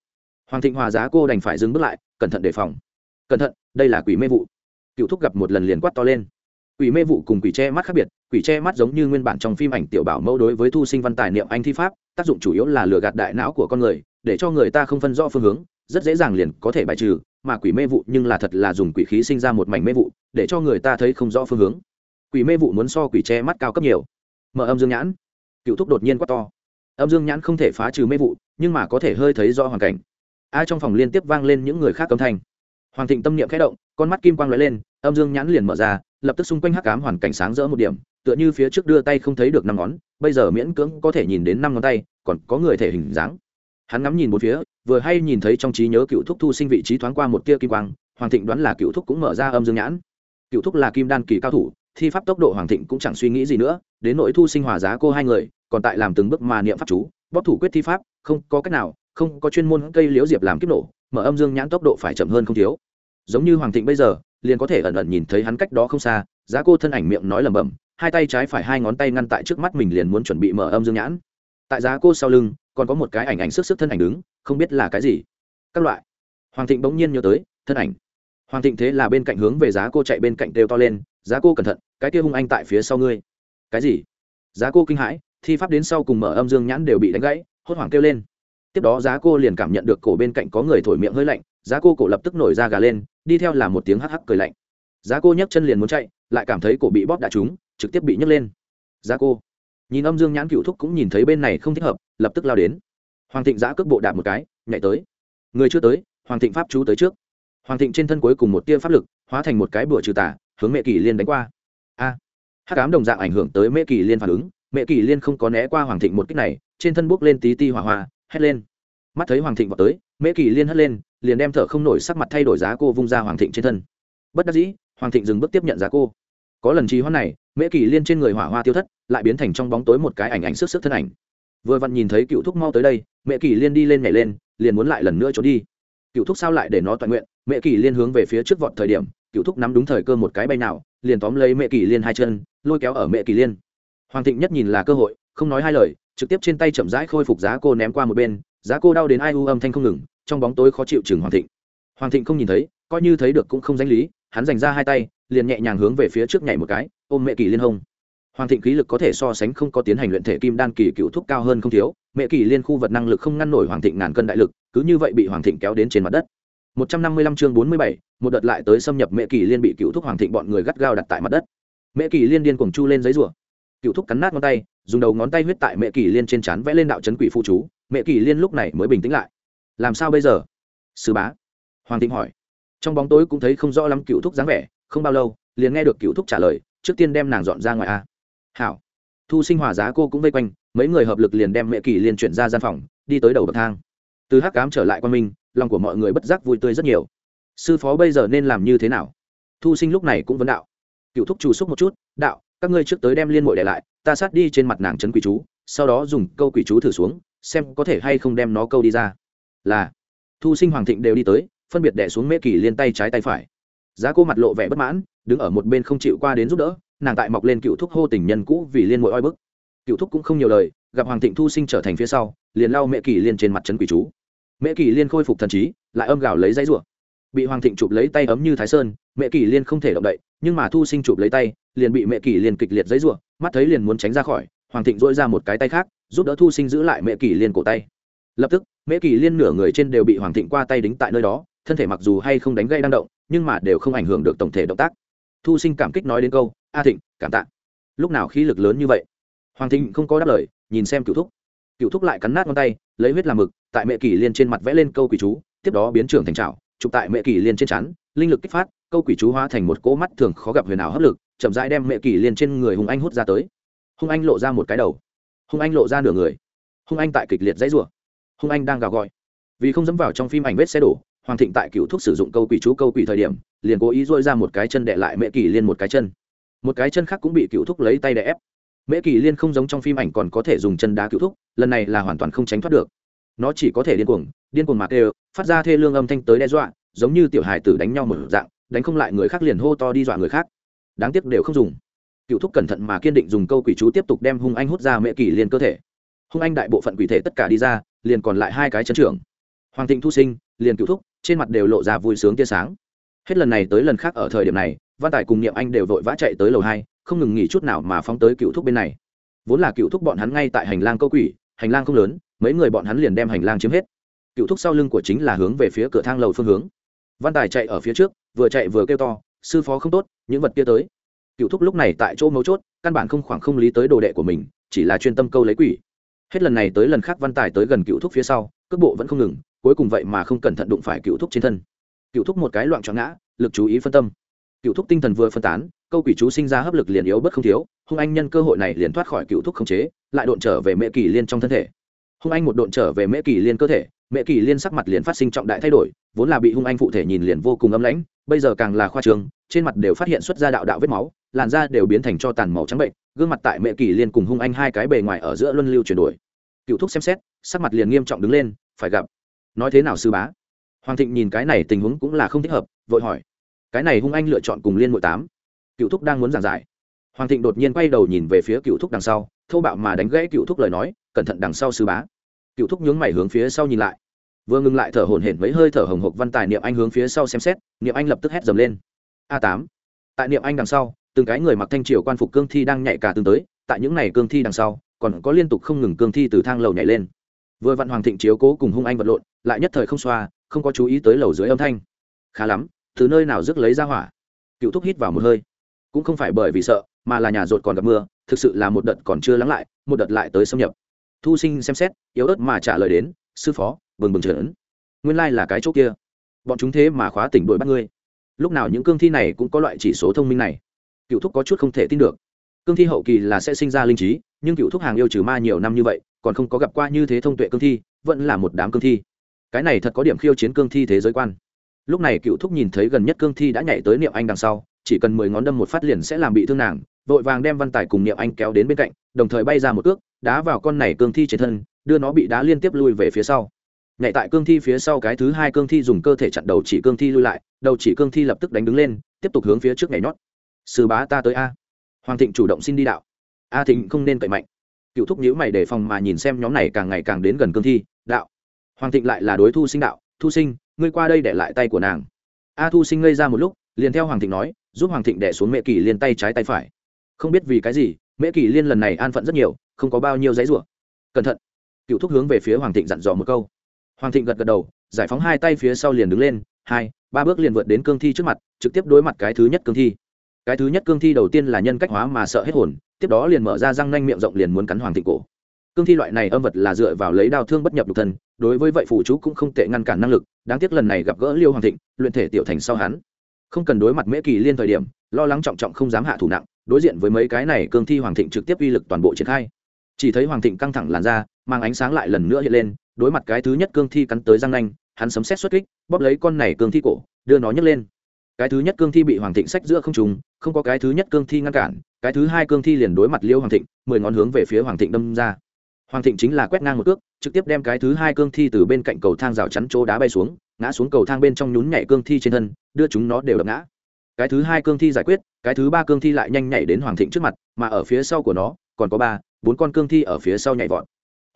Hoàng thịnh hòa giá cô đành phải dừng bước lại, cẩn thận đề phòng. Cẩn thận, đây là quỷ mê vụ. Cựu thúc gặp một lần liền quát to lên quỷ mê vụ cùng quỷ che mắt khác biệt, quỷ che mắt giống như nguyên bản trong phim ảnh tiểu bảo mẫu đối với thu sinh văn tài niệm anh thi pháp, tác dụng chủ yếu là lừa gạt đại não của con người, để cho người ta không phân rõ phương hướng, rất dễ dàng liền có thể bài trừ, mà quỷ mê vụ nhưng là thật là dùng quỷ khí sinh ra một mảnh mê vụ, để cho người ta thấy không rõ phương hướng. Quỷ mê vụ muốn so quỷ che mắt cao cấp nhiều. Mở âm dương nhãn. Cựu thúc đột nhiên quát to. Âm dương nhãn không thể phá trừ mê vụ, nhưng mà có thể hơi thấy rõ hoàn cảnh. Ai trong phòng liên tiếp vang lên những người khác âm thanh. Hoàng thịnh tâm niệm khẽ động, con mắt kim quang lóe lên, âm dương nhãn liền mở ra lập tức xung quanh hắc ám hoàn cảnh sáng rỡ một điểm, tựa như phía trước đưa tay không thấy được năm ngón, bây giờ miễn cưỡng có thể nhìn đến năm ngón tay, còn có người thể hình dáng. Hắn ngắm nhìn một phía, vừa hay nhìn thấy trong trí nhớ cựu thúc thu sinh vị trí thoáng qua một tia kim quang, hoàng thịnh đoán là cựu thúc cũng mở ra âm dương nhãn. Cựu thúc là kim đan kỳ cao thủ, thi pháp tốc độ hoàng thịnh cũng chẳng suy nghĩ gì nữa, đến nỗi thu sinh hòa giá cô hai người, còn tại làm từng bước mà niệm pháp chú, bóp thủ quyết thi pháp, không có cách nào, không có chuyên môn cây liễu diệp làm kiếp nổ mở âm dương nhãn tốc độ phải chậm hơn không thiếu. Giống như hoàng thịnh bây giờ liền có thể ẩn ẩn nhìn thấy hắn cách đó không xa, giá cô thân ảnh miệng nói lẩm bẩm, hai tay trái phải hai ngón tay ngăn tại trước mắt mình liền muốn chuẩn bị mở âm dương nhãn. Tại giá cô sau lưng, còn có một cái ảnh ảnh sức sức thân ảnh đứng, không biết là cái gì. Các loại. Hoàng thịnh bỗng nhiên nhớ tới, thân ảnh. Hoàng thịnh thế là bên cạnh hướng về giá cô chạy bên cạnh đều to lên, giá cô cẩn thận, cái kia hung anh tại phía sau ngươi. Cái gì? Giá cô kinh hãi, thi pháp đến sau cùng mở âm dương nhãn đều bị đánh gãy, hốt hoảng kêu lên. Tiếp đó giá cô liền cảm nhận được cổ bên cạnh có người thổi miệng hơi lạnh, giá cô cổ lập tức nổi ra gà lên đi theo là một tiếng hắc hắc cười lạnh. Giá cô nhấc chân liền muốn chạy, lại cảm thấy cổ bị bóp đã trúng, trực tiếp bị nhấc lên. Giá cô, nhìn âm dương nhãn cựu thúc cũng nhìn thấy bên này không thích hợp, lập tức lao đến. Hoàng thịnh giã cước bộ đạp một cái, nhảy tới. Người chưa tới, hoàng thịnh pháp chú tới trước. Hoàng thịnh trên thân cuối cùng một tia pháp lực, hóa thành một cái bửa trừ tả hướng mẹ kỳ liên đánh qua. A, hắc ám đồng dạng ảnh hưởng tới mẹ kỳ liên phản ứng. Mẹ kỳ liên không có né qua hoàng thịnh một cách này, trên thân bốc lên tí ti hỏa hoa, hét lên mắt thấy hoàng thịnh vào tới mẹ kỳ liên hất lên, liền đem thở không nổi sắc mặt thay đổi giá cô vung ra hoàng thịnh trên thân. Bất đắc dĩ, hoàng thịnh dừng bước tiếp nhận giá cô. Có lần trì hoãn này, mễ kỳ liên trên người hỏa hoa tiêu thất, lại biến thành trong bóng tối một cái ảnh ảnh sức sức thân ảnh. Vừa vặn nhìn thấy cựu thúc mau tới đây mẹ kỳ liên đi lên nhảy lên, liền muốn lại lần nữa trốn đi. Cựu thúc sao lại để nó toàn nguyện? Mẹ kỳ liên hướng về phía trước vọt thời điểm, cựu thúc nắm đúng thời cơ một cái bay nào, liền tóm lấy mẹ kỳ liên hai chân, lôi kéo ở mẹ kỳ liên. Hoàng thịnh nhất nhìn là cơ hội, không nói hai lời, trực tiếp trên tay chậm rãi khôi phục giá cô ném qua một bên giá cô đau đến ai u âm thanh không ngừng trong bóng tối khó chịu chừng hoàng thịnh. Hoàng thịnh không nhìn thấy coi như thấy được cũng không danh lý hắn dành ra hai tay liền nhẹ nhàng hướng về phía trước nhảy một cái ôm mẹ kỳ liên hông hoàng thịnh khí lực có thể so sánh không có tiến hành luyện thể kim đan kỳ cựu thúc cao hơn không thiếu mẹ kỳ liên khu vật năng lực không ngăn nổi hoàng thịnh ngàn cân đại lực cứ như vậy bị hoàng thịnh kéo đến trên mặt đất. 155 chương 47, một đợt lại tới xâm nhập mẹ kỳ liên bị cựu thúc hoàng thịnh bọn người gắt gao đặt tại mặt đất. Mẹ kỳ liên điên cuồng chu lên giấy rủa. Cựu thúc cắn nát ngón tay dùng đầu ngón tay huyết tại mẹ kỳ liên trên trán vẽ lên đạo chấn quỷ phụ chú mẹ kỳ liên lúc này mới bình tĩnh lại. Làm sao bây giờ? Sư bá. Hoàng thịnh hỏi. Trong bóng tối cũng thấy không rõ lắm cựu thúc dáng vẻ, không bao lâu, liền nghe được cựu thúc trả lời, trước tiên đem nàng dọn ra ngoài a. Hảo. Thu sinh hòa giá cô cũng vây quanh, mấy người hợp lực liền đem mẹ kỳ liên chuyển ra gian phòng, đi tới đầu bậc thang. Từ hắc cám trở lại quan minh, lòng của mọi người bất giác vui tươi rất nhiều. Sư phó bây giờ nên làm như thế nào? Thu sinh lúc này cũng vấn đạo. Cựu thúc trù xúc một chút, đạo, các ngươi trước tới đem liên mội để lại, ta sát đi trên mặt nàng trấn quỷ chú, sau đó dùng câu quỷ chú thử xuống xem có thể hay không đem nó câu đi ra. Là, thu sinh hoàng thịnh đều đi tới, phân biệt đẻ xuống mễ kỳ liên tay trái tay phải. Giá cô mặt lộ vẻ bất mãn, đứng ở một bên không chịu qua đến giúp đỡ, nàng tại mọc lên cựu thúc hô tình nhân cũ vì liên mội oi bức. Cựu thúc cũng không nhiều lời, gặp hoàng thịnh thu sinh trở thành phía sau, liền lau mễ kỳ liên trên mặt trấn quỷ chú. Mễ kỳ liên khôi phục thần trí, lại âm gào lấy giấy rủa. Bị hoàng thịnh chụp lấy tay ấm như thái sơn mẹ kỳ liên không thể động đậy, nhưng mà thu sinh chụp lấy tay, liền bị mẹ kỳ liên kịch liệt giấy ruộng mắt thấy liền muốn tránh ra khỏi hoàng thịnh dỗi ra một cái tay khác, giúp đỡ thu sinh giữ lại mẹ kỳ liên cổ tay. Lập tức, Mễ kỳ liên nửa người trên đều bị hoàng thịnh qua tay đính tại nơi đó, thân thể mặc dù hay không đánh gây đang động, nhưng mà đều không ảnh hưởng được tổng thể động tác. Thu sinh cảm kích nói đến câu, a thịnh, cảm tạ. Lúc nào khí lực lớn như vậy? Hoàng thịnh không có đáp lời, nhìn xem cựu thúc. Cựu thúc lại cắn nát ngón tay, lấy huyết làm mực, tại mẹ kỳ liên trên mặt vẽ lên câu quỷ chú, tiếp đó biến trưởng thành trào chụp tại mẹ kỳ liên trên chắn linh lực kích phát, câu quỷ chú hóa thành một cỗ mắt thường khó gặp huyền ảo hấp lực, chậm rãi đem mẹ kỳ liên trên người hùng anh hút ra tới hùng anh lộ ra một cái đầu. Hùng anh lộ ra nửa người. Hùng anh tại kịch liệt dãy rủa. Hùng anh đang gào gọi. Vì không dẫm vào trong phim ảnh vết xe đổ, hoàng thịnh tại cựu thuốc sử dụng câu quỷ chú câu quỷ thời điểm, liền cố ý dôi ra một cái chân đệ lại Mễ kỳ liên một cái chân. Một cái chân khác cũng bị cựu thúc lấy tay đè ép. Mễ kỳ liên không giống trong phim ảnh còn có thể dùng chân đá cựu thúc lần này là hoàn toàn không tránh thoát được. Nó chỉ có thể điên cuồng điên cuồng mạc đều phát ra thê lương âm thanh tới đe dọa, giống như tiểu hài tử đánh nhau một dạng, đánh không lại người khác liền hô to đi dọa người khác. Đáng tiếc đều không dùng cựu thúc cẩn thận mà kiên định dùng câu quỷ chú tiếp tục đem hung anh hút ra mễ kỳ liên cơ thể. Hung anh đại bộ phận quỷ thể tất cả đi ra, liền còn lại hai cái chân trưởng. Hoàng thịnh thu sinh, liền cựu thúc, trên mặt đều lộ ra vui sướng tia sáng. Hết lần này tới lần khác ở thời điểm này, văn tài cùng niệm anh đều vội vã chạy tới lầu hai, không ngừng nghỉ chút nào mà phóng tới cựu thúc bên này. Vốn là cựu thúc bọn hắn ngay tại hành lang câu quỷ, hành lang không lớn, mấy người bọn hắn liền đem hành lang chiếm hết. Cựu thúc sau lưng của chính là hướng về phía cửa thang lầu phương hướng. Văn tài chạy ở phía trước, vừa chạy vừa kêu to, sư phó không tốt, những vật kia tới cựu thúc lúc này tại chỗ mấu chốt, căn bản không khoảng không lý tới đồ đệ của mình, chỉ là chuyên tâm câu lấy quỷ. Hết lần này tới lần khác văn tài tới gần cựu thúc phía sau, cước bộ vẫn không ngừng, cuối cùng vậy mà không cẩn thận đụng phải cựu thúc trên thân. Cựu thúc một cái loạn trọn ngã, lực chú ý phân tâm. Cựu thúc tinh thần vừa phân tán, câu quỷ chú sinh ra hấp lực liền yếu bất không thiếu, hung anh nhân cơ hội này liền thoát khỏi cựu thúc khống chế, lại độn trở về mễ kỳ liên trong thân thể. Hung anh một độn trở về mễ kỳ liên cơ thể mễ kỳ liên sắc mặt liền phát sinh trọng đại thay đổi, vốn là bị hung anh phụ thể nhìn liền vô cùng âm lãnh bây giờ càng là khoa trường, trên mặt đều phát hiện xuất ra đạo đạo vết máu, làn da đều biến thành cho tàn màu trắng bệnh, gương mặt tại mẹ kỳ liên cùng hung anh hai cái bề ngoài ở giữa luân lưu chuyển đổi. Cựu thúc xem xét, sắc mặt liền nghiêm trọng đứng lên, phải gặp. Nói thế nào sư bá? Hoàng thịnh nhìn cái này tình huống cũng là không thích hợp, vội hỏi. Cái này hung anh lựa chọn cùng liên mội tám. Cựu thúc đang muốn giảng giải. Hoàng thịnh đột nhiên quay đầu nhìn về phía cựu thúc đằng sau thâu bạo mà đánh gãy cựu thúc lời nói, cẩn thận đằng sau sư bá. Cựu thúc nhướng mày hướng phía sau nhìn lại vừa ngừng lại thở hổn hển mấy hơi thở hồng hộc văn tài niệm anh hướng phía sau xem xét, niệm anh lập tức hét dầm lên. A tám. Tại niệm anh đằng sau, từng cái người mặc thanh triều quan phục cương thi đang nhảy cả tương tới, tại những này cương thi đằng sau, còn có liên tục không ngừng cương thi từ thang lầu nhảy lên. Vừa vạn hoàng thịnh chiếu cố cùng hung anh vật lộn, lại nhất thời không xoa, không có chú ý tới lầu dưới âm thanh. Khá lắm, từ nơi nào rước lấy ra hỏa? Cựu thúc hít vào một hơi. Cũng không phải bởi vì sợ, mà là nhà rột còn gặp mưa, thực sự là một đợt còn chưa lắng lại, một đợt lại tới xâm nhập. Thu sinh xem xét, yếu ớt mà trả lời đến, sư phó bừng bừng trởn nguyên lai là cái chỗ kia. Bọn chúng thế mà khóa tỉnh đuổi bắt ngươi. Lúc nào những cương thi này cũng có loại chỉ số thông minh này. Cựu thúc có chút không thể tin được. Cương thi hậu kỳ là sẽ sinh ra linh trí, nhưng cựu thúc hàng yêu trừ ma nhiều năm như vậy, còn không có gặp qua như thế thông tuệ cương thi, vẫn là một đám cương thi. Cái này thật có điểm khiêu chiến cương thi thế giới quan. Lúc này cựu thúc nhìn thấy gần nhất cương thi đã nhảy tới niệm anh đằng sau, chỉ cần mười ngón đâm một phát liền sẽ làm bị thương nàng, vội vàng đem văn tài cùng niệm anh kéo đến bên cạnh, đồng thời bay ra một cước, đá vào con này cương thi trên thân, đưa nó bị đá liên tiếp lui về phía sau nhảy tại cương thi phía sau cái thứ hai cương thi dùng cơ thể chặn đầu chỉ cương thi lui lại, đầu chỉ cương thi lập tức đánh đứng lên, tiếp tục hướng phía trước nhảy nhót. Sư bá ta tới a. Hoàng thịnh chủ động xin đi đạo. A thịnh không nên cậy mạnh. Cựu thúc nhữ mày đề phòng mà nhìn xem nhóm này càng ngày càng đến gần cương thi, đạo. Hoàng thịnh lại là đối thu sinh đạo, thu sinh, ngươi qua đây để lại tay của nàng. A thu sinh ngây ra một lúc, liền theo hoàng thịnh nói, giúp hoàng thịnh đẻ xuống mẹ kỳ liên tay trái tay phải. Không biết vì cái gì mẹ kỳ liên lần này an phận rất nhiều, không có bao nhiêu giấy rủa. Cẩn thận. Cựu thúc hướng về phía hoàng thịnh dặn dò một câu hoàng thịnh gật gật đầu, giải phóng hai tay phía sau liền đứng lên, hai, ba bước liền vượt đến cương thi trước mặt, trực tiếp đối mặt cái thứ nhất cương thi. Cái thứ nhất cương thi đầu tiên là nhân cách hóa mà sợ hết hồn, tiếp đó liền mở ra răng nanh miệng rộng liền muốn cắn hoàng thịnh cổ. Cương thi loại này âm vật là dựa vào lấy đao thương bất nhập nhục thân, đối với vậy phụ chú cũng không tệ ngăn cản năng lực, đáng tiếc lần này gặp gỡ liêu hoàng thịnh, luyện thể tiểu thành sau hắn. Không cần đối mặt mễ kỳ liên thời điểm, lo lắng trọng trọng không dám hạ thủ nặng, đối diện với mấy cái này cương thi hoàng thịnh trực tiếp uy lực toàn bộ triển khai. Chỉ thấy hoàng thịnh căng thẳng làn ra mang ánh sáng lại lần nữa hiện lên đối mặt cái thứ nhất cương thi cắn tới răng nanh hắn sấm xét xuất kích bóp lấy con này cương thi cổ đưa nó nhấc lên cái thứ nhất cương thi bị hoàng thịnh sách giữa không trùng không có cái thứ nhất cương thi ngăn cản cái thứ hai cương thi liền đối mặt liêu hoàng thịnh mười ngón hướng về phía hoàng thịnh đâm ra hoàng thịnh chính là quét ngang một cước trực tiếp đem cái thứ hai cương thi từ bên cạnh cầu thang rào chắn chỗ đá bay xuống ngã xuống cầu thang bên trong nhún nhảy cương thi trên thân đưa chúng nó đều đập ngã cái thứ hai cương thi giải quyết cái thứ ba cương thi lại nhanh nhảy đến hoàng thịnh trước mặt mà ở phía sau của nó còn có ba bốn con cương thi ở phía sau nhảy vọt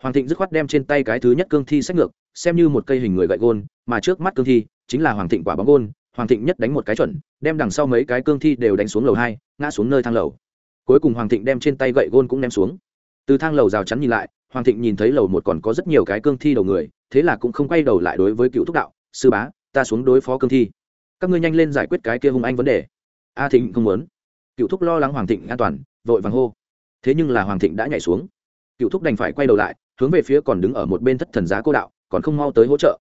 hoàng thịnh dứt khoát đem trên tay cái thứ nhất cương thi sách ngược, xem như một cây hình người gậy gôn, mà trước mắt cương thi chính là hoàng thịnh quả bóng gôn, hoàng thịnh nhất đánh một cái chuẩn, đem đằng sau mấy cái cương thi đều đánh xuống lầu hai, ngã xuống nơi thang lầu. Cuối cùng hoàng thịnh đem trên tay gậy gôn cũng đem xuống. Từ thang lầu rào chắn nhìn lại, hoàng thịnh nhìn thấy lầu một còn có rất nhiều cái cương thi đầu người, thế là cũng không quay đầu lại đối với cựu thúc đạo, sư bá, ta xuống đối phó cương thi. Các ngươi nhanh lên giải quyết cái kia hung anh vấn đề. A thịnh không muốn. Cựu thúc lo lắng hoàng thịnh an toàn, vội vàng hô. Thế nhưng là hoàng thịnh đã nhảy xuống. Cựu thúc đành phải quay đầu lại hướng về phía còn đứng ở một bên thất thần giá cô đạo, còn không mau tới hỗ trợ.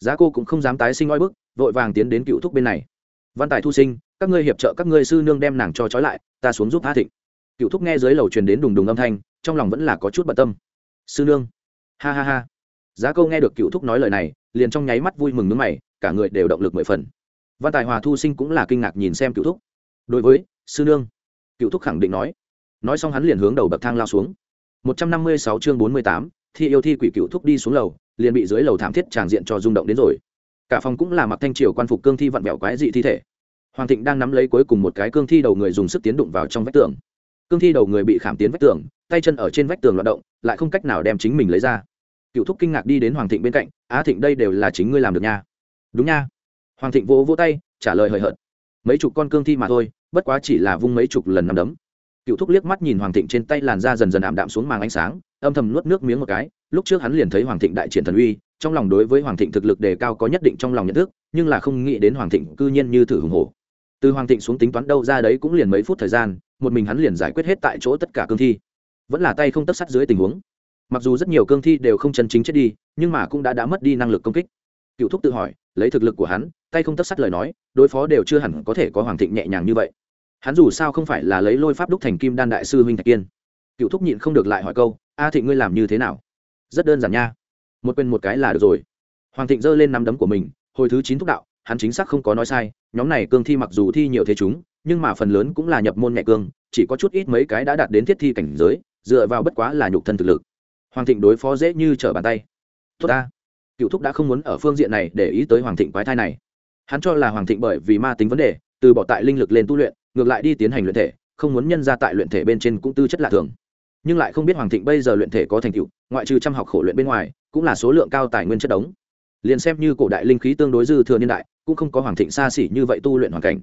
Giá cô cũng không dám tái sinh oi bức, vội vàng tiến đến cựu thúc bên này. Văn tài thu sinh, các ngươi hiệp trợ các ngươi sư nương đem nàng cho trói lại, ta xuống giúp a thịnh. Cựu thúc nghe dưới lầu truyền đến đùng đùng âm thanh, trong lòng vẫn là có chút bận tâm. Sư nương. Ha ha ha. Giá câu nghe được cựu thúc nói lời này, liền trong nháy mắt vui mừng nước mày, cả người đều động lực mười phần. Văn tài hòa thu sinh cũng là kinh ngạc nhìn xem cựu thúc. Đối với, sư nương, cựu thúc khẳng định nói. Nói xong hắn liền hướng đầu bậc thang lao xuống. Một trăm năm mươi sáu chương bốn mươi tám thi yêu thi quỷ cựu thúc đi xuống lầu, liền bị dưới lầu thảm thiết tràng diện cho rung động đến rồi. Cả phòng cũng là mặc thanh triều quan phục cương thi vặn vẹo quái dị thi thể. Hoàng thịnh đang nắm lấy cuối cùng một cái cương thi đầu người dùng sức tiến đụng vào trong vách tường. Cương thi đầu người bị khảm tiến vách tường, tay chân ở trên vách tường loạt động, lại không cách nào đem chính mình lấy ra. Cựu thúc kinh ngạc đi đến hoàng thịnh bên cạnh, á thịnh, đây đều là chính ngươi làm được nha. Đúng nha. Hoàng thịnh vỗ vỗ tay, trả lời hời hợt. Mấy chục con cương thi mà thôi, bất quá chỉ là vung mấy chục lần nằm đấm. Cựu thúc liếc mắt nhìn hoàng thịnh trên tay làn da dần dần ảm đạm xuống màng ánh sáng âm thầm nuốt nước miếng một cái, lúc trước hắn liền thấy hoàng thịnh đại triển thần uy, trong lòng đối với hoàng thịnh thực lực đề cao có nhất định trong lòng nhận thức, nhưng là không nghĩ đến hoàng thịnh cư nhiên như thử hùng hổ. Từ hoàng thịnh xuống tính toán đâu ra đấy cũng liền mấy phút thời gian, một mình hắn liền giải quyết hết tại chỗ tất cả cương thi. Vẫn là tay không tất sắt dưới tình huống. Mặc dù rất nhiều cương thi đều không chân chính chết đi, nhưng mà cũng đã đã mất đi năng lực công kích. Cựu thúc tự hỏi, lấy thực lực của hắn, tay không tất sắt lời nói, đối phó đều chưa hẳn có thể có hoàng thịnh nhẹ nhàng như vậy. Hắn dù sao không phải là lấy lôi pháp đúc thành kim đan đại sư huynh thạch kiên. Cựu thúc nhịn không được lại hỏi câu a thịnh ngươi làm như thế nào? Rất đơn giản nha. Một quên một cái là được rồi. Hoàng thịnh giơ lên nắm đấm của mình, hồi thứ chín thúc đạo, hắn chính xác không có nói sai, nhóm này cương thi mặc dù thi nhiều thế chúng, nhưng mà phần lớn cũng là nhập môn nhẹ cương, chỉ có chút ít mấy cái đã đạt đến thiết thi cảnh giới, dựa vào bất quá là nhục thân thực lực. Hoàng thịnh đối phó dễ như trở bàn tay. Tốt ta. Cựu thúc đã không muốn ở phương diện này để ý tới hoàng thịnh quái thai này. Hắn cho là hoàng thịnh bởi vì ma tính vấn đề, từ bỏ tại linh lực lên tu luyện, ngược lại đi tiến hành luyện thể, không muốn nhân ra tại luyện thể bên trên cũng tư chất lạ thường nhưng lại không biết hoàng thịnh bây giờ luyện thể có thành tựu, ngoại trừ trăm học khổ luyện bên ngoài, cũng là số lượng cao tài nguyên chất đống. Liền xem như cổ đại linh khí tương đối dư thừa niên đại, cũng không có hoàng thịnh xa xỉ như vậy tu luyện hoàn cảnh.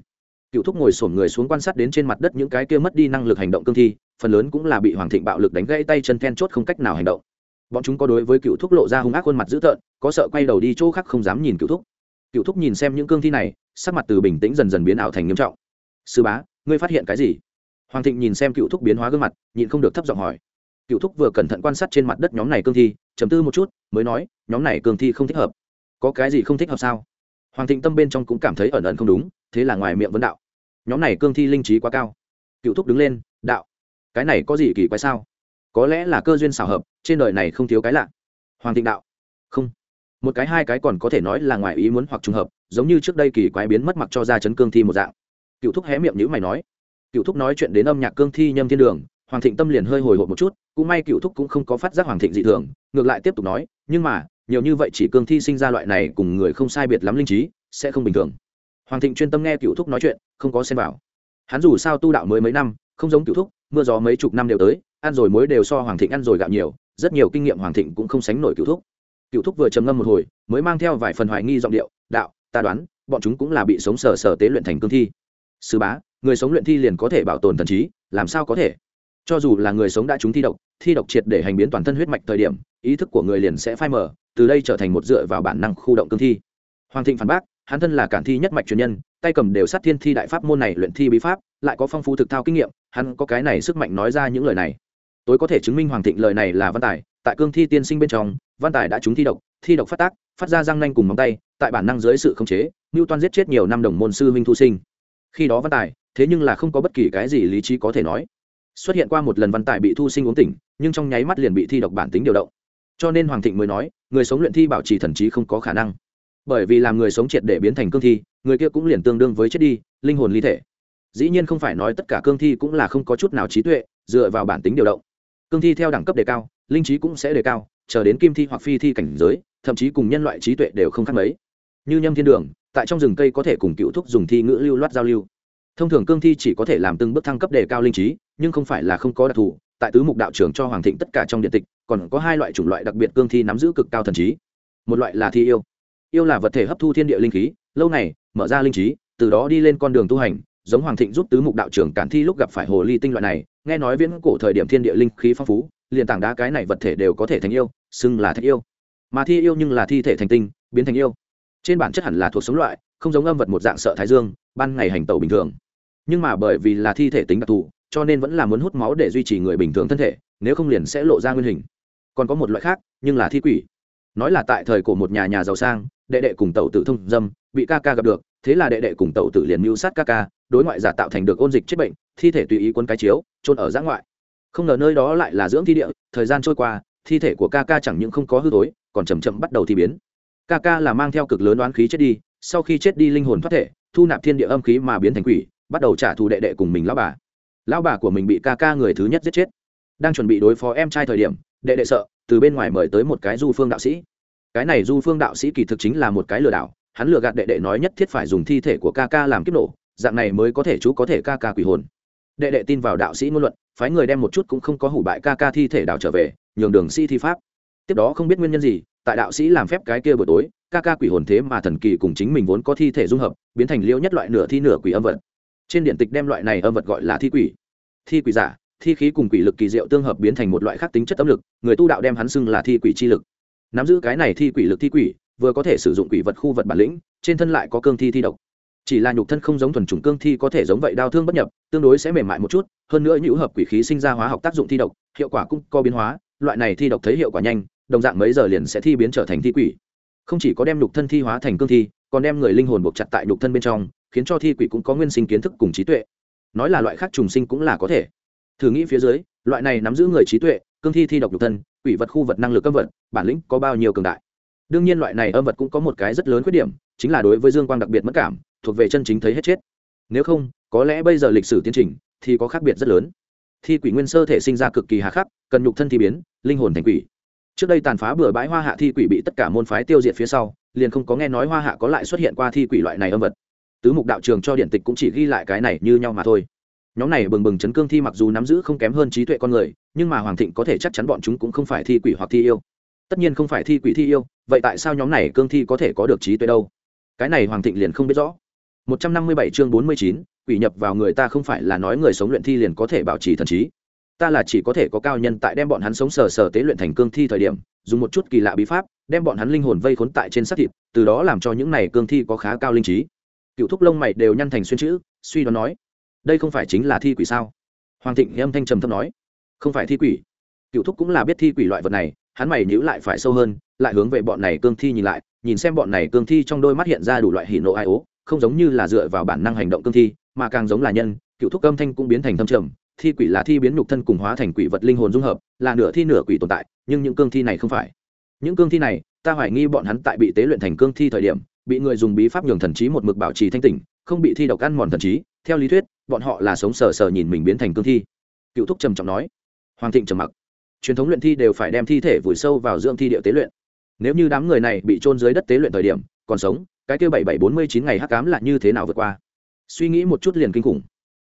Cựu thúc ngồi sổm người xuống quan sát đến trên mặt đất những cái kia mất đi năng lực hành động cương thi, phần lớn cũng là bị hoàng thịnh bạo lực đánh gãy tay chân then chốt không cách nào hành động. Bọn chúng có đối với cựu thúc lộ ra hung ác khuôn mặt dữ tợn, có sợ quay đầu đi chỗ khác không dám nhìn cựu thúc. Cựu thúc nhìn xem những cương thi này, sắc mặt từ bình tĩnh dần dần biến ảo thành nghiêm trọng. Sư bá, ngươi phát hiện cái gì? Hoàng thịnh nhìn xem cựu thúc biến hóa gương mặt, nhịn không được thấp giọng hỏi. Cựu thúc vừa cẩn thận quan sát trên mặt đất nhóm này cương thi chấm tư một chút, mới nói, nhóm này cương thi không thích hợp. Có cái gì không thích hợp sao? Hoàng thịnh tâm bên trong cũng cảm thấy ẩn ẩn không đúng, thế là ngoài miệng vấn đạo. Nhóm này cương thi linh trí quá cao. Cựu thúc đứng lên, đạo, cái này có gì kỳ quái sao? Có lẽ là cơ duyên xảo hợp, trên đời này không thiếu cái lạ. Hoàng thịnh đạo, không, một cái hai cái còn có thể nói là ngoài ý muốn hoặc trùng hợp, giống như trước đây kỳ quái biến mất mặc cho ra chấn cương thi một dạng. Cựu thúc hé miệng nhữ mày nói cựu thúc nói chuyện đến âm nhạc cương thi nhâm thiên đường, hoàng thịnh tâm liền hơi hồi hộp một chút, cũng may cựu thúc cũng không có phát giác hoàng thịnh dị thường, ngược lại tiếp tục nói, nhưng mà, nhiều như vậy chỉ cương thi sinh ra loại này cùng người không sai biệt lắm linh trí, sẽ không bình thường. Hoàng thịnh chuyên tâm nghe cựu thúc nói chuyện, không có xem vào. Hắn dù sao tu đạo mới mấy năm, không giống cựu thúc, mưa gió mấy chục năm đều tới, ăn rồi mới đều so hoàng thịnh ăn rồi gạo nhiều, rất nhiều kinh nghiệm hoàng thịnh cũng không sánh nổi cựu thúc. Cựu thúc vừa trầm ngâm một hồi, mới mang theo vài phần hoài nghi giọng điệu, đạo, ta đoán, bọn chúng cũng là bị sống sờ sờ tế luyện thành cương thi sư bá, người sống luyện thi liền có thể bảo tồn thần trí, làm sao có thể? Cho dù là người sống đã trúng thi độc thi độc triệt để hành biến toàn thân huyết mạch thời điểm, ý thức của người liền sẽ phai mờ, từ đây trở thành một dựa vào bản năng khu động cương thi. Hoàng thịnh phản bác, hắn thân là cản thi nhất mạch truyền nhân, tay cầm đều sát thiên thi đại pháp môn này luyện thi bí pháp, lại có phong phú thực thao kinh nghiệm, hắn có cái này sức mạnh nói ra những lời này. Tôi có thể chứng minh hoàng thịnh lời này là văn tài, tại cương thi tiên sinh bên trong, văn tài đã trúng thi độc thi độc phát tác, phát ra răng nanh cùng móng tay, tại bản năng dưới sự khống chế ngưu toan giết chết nhiều năm đồng môn sư minh thu sinh khi đó văn tài, thế nhưng là không có bất kỳ cái gì lý trí có thể nói. Xuất hiện qua một lần văn tài bị thu sinh uống tỉnh, nhưng trong nháy mắt liền bị thi độc bản tính điều động. Cho nên hoàng thịnh mới nói, người sống luyện thi bảo trì thần trí không có khả năng. Bởi vì làm người sống triệt để biến thành cương thi, người kia cũng liền tương đương với chết đi, linh hồn ly thể. Dĩ nhiên không phải nói tất cả cương thi cũng là không có chút nào trí tuệ, dựa vào bản tính điều động. Cương thi theo đẳng cấp đề cao, linh trí cũng sẽ đề cao, chờ đến kim thi hoặc phi thi cảnh giới, thậm chí cùng nhân loại trí tuệ đều không khác mấy. Như nhâm thiên đường tại trong rừng cây có thể cùng cựu thúc dùng thi ngữ lưu loát giao lưu. Thông thường cương thi chỉ có thể làm từng bước thăng cấp đề cao linh trí, nhưng không phải là không có đặc thù. Tại tứ mục đạo trưởng cho hoàng thịnh tất cả trong điện tịch, còn có hai loại chủng loại đặc biệt cương thi nắm giữ cực cao thần trí. Một loại là thi yêu. Yêu là vật thể hấp thu thiên địa linh khí, lâu này mở ra linh trí, từ đó đi lên con đường tu hành. Giống hoàng thịnh giúp tứ mục đạo trưởng cản thi lúc gặp phải hồ ly tinh loại này, nghe nói viễn cổ thời điểm thiên địa linh khí phong phú, liền tảng đá cái này vật thể đều có thể thành yêu, xưng là thạch yêu. Mà thi yêu nhưng là thi thể thành tinh, biến thành yêu trên bản chất hẳn là thuộc sống loại, không giống âm vật một dạng sợ thái dương, ban ngày hành tẩu bình thường. Nhưng mà bởi vì là thi thể tính đặc thù, cho nên vẫn là muốn hút máu để duy trì người bình thường thân thể, nếu không liền sẽ lộ ra nguyên hình. Còn có một loại khác, nhưng là thi quỷ. Nói là tại thời cổ một nhà nhà giàu sang, đệ đệ cùng tàu tử thông dâm, bị ca ca gặp được, thế là đệ đệ cùng tàu tử liền mưu sát ca ca, đối ngoại giả tạo thành được ôn dịch chết bệnh, thi thể tùy ý quân cái chiếu trôn ở giã ngoại. Không ngờ nơi đó lại là dưỡng thi địa, thời gian trôi qua, thi thể của ca ca chẳng những không có hư tối, còn chầm chậm bắt đầu thi biến ca ca là mang theo cực lớn đoán khí chết đi, sau khi chết đi linh hồn thoát thể, thu nạp thiên địa âm khí mà biến thành quỷ, bắt đầu trả thù đệ đệ cùng mình lão bà. Lão bà của mình bị ca ca người thứ nhất giết chết. Đang chuẩn bị đối phó em trai thời điểm, đệ đệ sợ, từ bên ngoài mời tới một cái du phương đạo sĩ. Cái này du phương đạo sĩ kỳ thực chính là một cái lừa đảo, hắn lừa gạt đệ đệ nói nhất thiết phải dùng thi thể của ca ca làm kiếp nổ, dạng này mới có thể chú có thể ca ca quỷ hồn. Đệ đệ tin vào đạo sĩ ngôn luận, phái người đem một chút cũng không có hủ bại ca ca thi thể đào trở về, nhường đường sĩ thi pháp. Tiếp đó không biết nguyên nhân gì tại đạo sĩ làm phép cái kia buổi tối, ca ca quỷ hồn thế mà thần kỳ cùng chính mình vốn có thi thể dung hợp, biến thành liêu nhất loại nửa thi nửa quỷ âm vật. Trên điện tịch đem loại này âm vật gọi là thi quỷ. Thi quỷ giả, thi khí cùng quỷ lực kỳ diệu tương hợp biến thành một loại khác tính chất âm lực, người tu đạo đem hắn xưng là thi quỷ chi lực. Nắm giữ cái này thi quỷ lực thi quỷ, vừa có thể sử dụng quỷ vật khu vật bản lĩnh, trên thân lại có cương thi thi độc. Chỉ là nhục thân không giống thuần chủng cương thi có thể giống vậy đau thương bất nhập, tương đối sẽ mềm mại một chút, hơn nữa nhũ hợp quỷ khí sinh ra hóa học tác dụng thi độc, hiệu quả cũng có biến hóa, loại này thi độc thấy hiệu quả nhanh đồng dạng mấy giờ liền sẽ thi biến trở thành thi quỷ. Không chỉ có đem nhục thân thi hóa thành cương thi, còn đem người linh hồn buộc chặt tại nhục thân bên trong, khiến cho thi quỷ cũng có nguyên sinh kiến thức cùng trí tuệ. Nói là loại khác trùng sinh cũng là có thể. Thử nghĩ phía dưới, loại này nắm giữ người trí tuệ, cương thi thi độc nhục thân, quỷ vật khu vật năng lực âm vật, bản lĩnh có bao nhiêu cường đại. Đương nhiên loại này âm vật cũng có một cái rất lớn khuyết điểm, chính là đối với dương quang đặc biệt mất cảm, thuộc về chân chính thấy hết chết. Nếu không, có lẽ bây giờ lịch sử tiến trình thì có khác biệt rất lớn. Thi quỷ nguyên sơ thể sinh ra cực kỳ hà khắc, cần nhục thân thi biến, linh hồn thành quỷ trước đây tàn phá bừa bãi hoa hạ thi quỷ bị tất cả môn phái tiêu diệt phía sau liền không có nghe nói hoa hạ có lại xuất hiện qua thi quỷ loại này âm vật. Tứ mục đạo trường cho điện tịch cũng chỉ ghi lại cái này như nhau mà thôi. Nhóm này bừng bừng chấn cương thi mặc dù nắm giữ không kém hơn trí tuệ con người nhưng mà hoàng thịnh có thể chắc chắn bọn chúng cũng không phải thi quỷ hoặc thi yêu. Tất nhiên không phải thi quỷ thi yêu vậy tại sao nhóm này cương thi có thể có được trí tuệ đâu? Cái này hoàng thịnh liền không biết rõ. 157 chương 49, quỷ nhập vào người ta không phải là nói người sống luyện thi liền có thể bảo trì thần trí ta là chỉ có thể có cao nhân tại đem bọn hắn sống sờ sờ tế luyện thành cương thi thời điểm, dùng một chút kỳ lạ bí pháp, đem bọn hắn linh hồn vây khốn tại trên xác thịt, từ đó làm cho những này cương thi có khá cao linh trí. Cựu thúc lông mày đều nhăn thành xuyên chữ, suy đoán nói, đây không phải chính là thi quỷ sao? Hoàng thịnh âm thanh trầm thấp nói, không phải thi quỷ. Cựu thúc cũng là biết thi quỷ loại vật này, hắn mày nhữ lại phải sâu hơn, lại hướng về bọn này cương thi nhìn lại, nhìn xem bọn này cương thi trong đôi mắt hiện ra đủ loại hỉ nộ ai ố, không giống như là dựa vào bản năng hành động cương thi, mà càng giống là nhân, cựu thúc âm thanh cũng biến thành thâm trầm thi quỷ là thi biến nhục thân cùng hóa thành quỷ vật linh hồn dung hợp, là nửa thi nửa quỷ tồn tại, nhưng những cương thi này không phải. Những cương thi này, ta hoài nghi bọn hắn tại bị tế luyện thành cương thi thời điểm, bị người dùng bí pháp nhường thần trí một mực bảo trì thanh tỉnh, không bị thi độc ăn mòn thần trí, theo lý thuyết, bọn họ là sống sờ sờ nhìn mình biến thành cương thi. Cựu thúc trầm trọng nói. Hoàng thịnh trầm mặc. Truyền thống luyện thi đều phải đem thi thể vùi sâu vào dưỡng thi điệu tế luyện. Nếu như đám người này bị trôn dưới đất tế luyện thời điểm, còn sống, cái kêu bảy bảy bốn mươi chín ngày hắc cám là như thế nào vượt qua? Suy nghĩ một chút liền kinh khủng.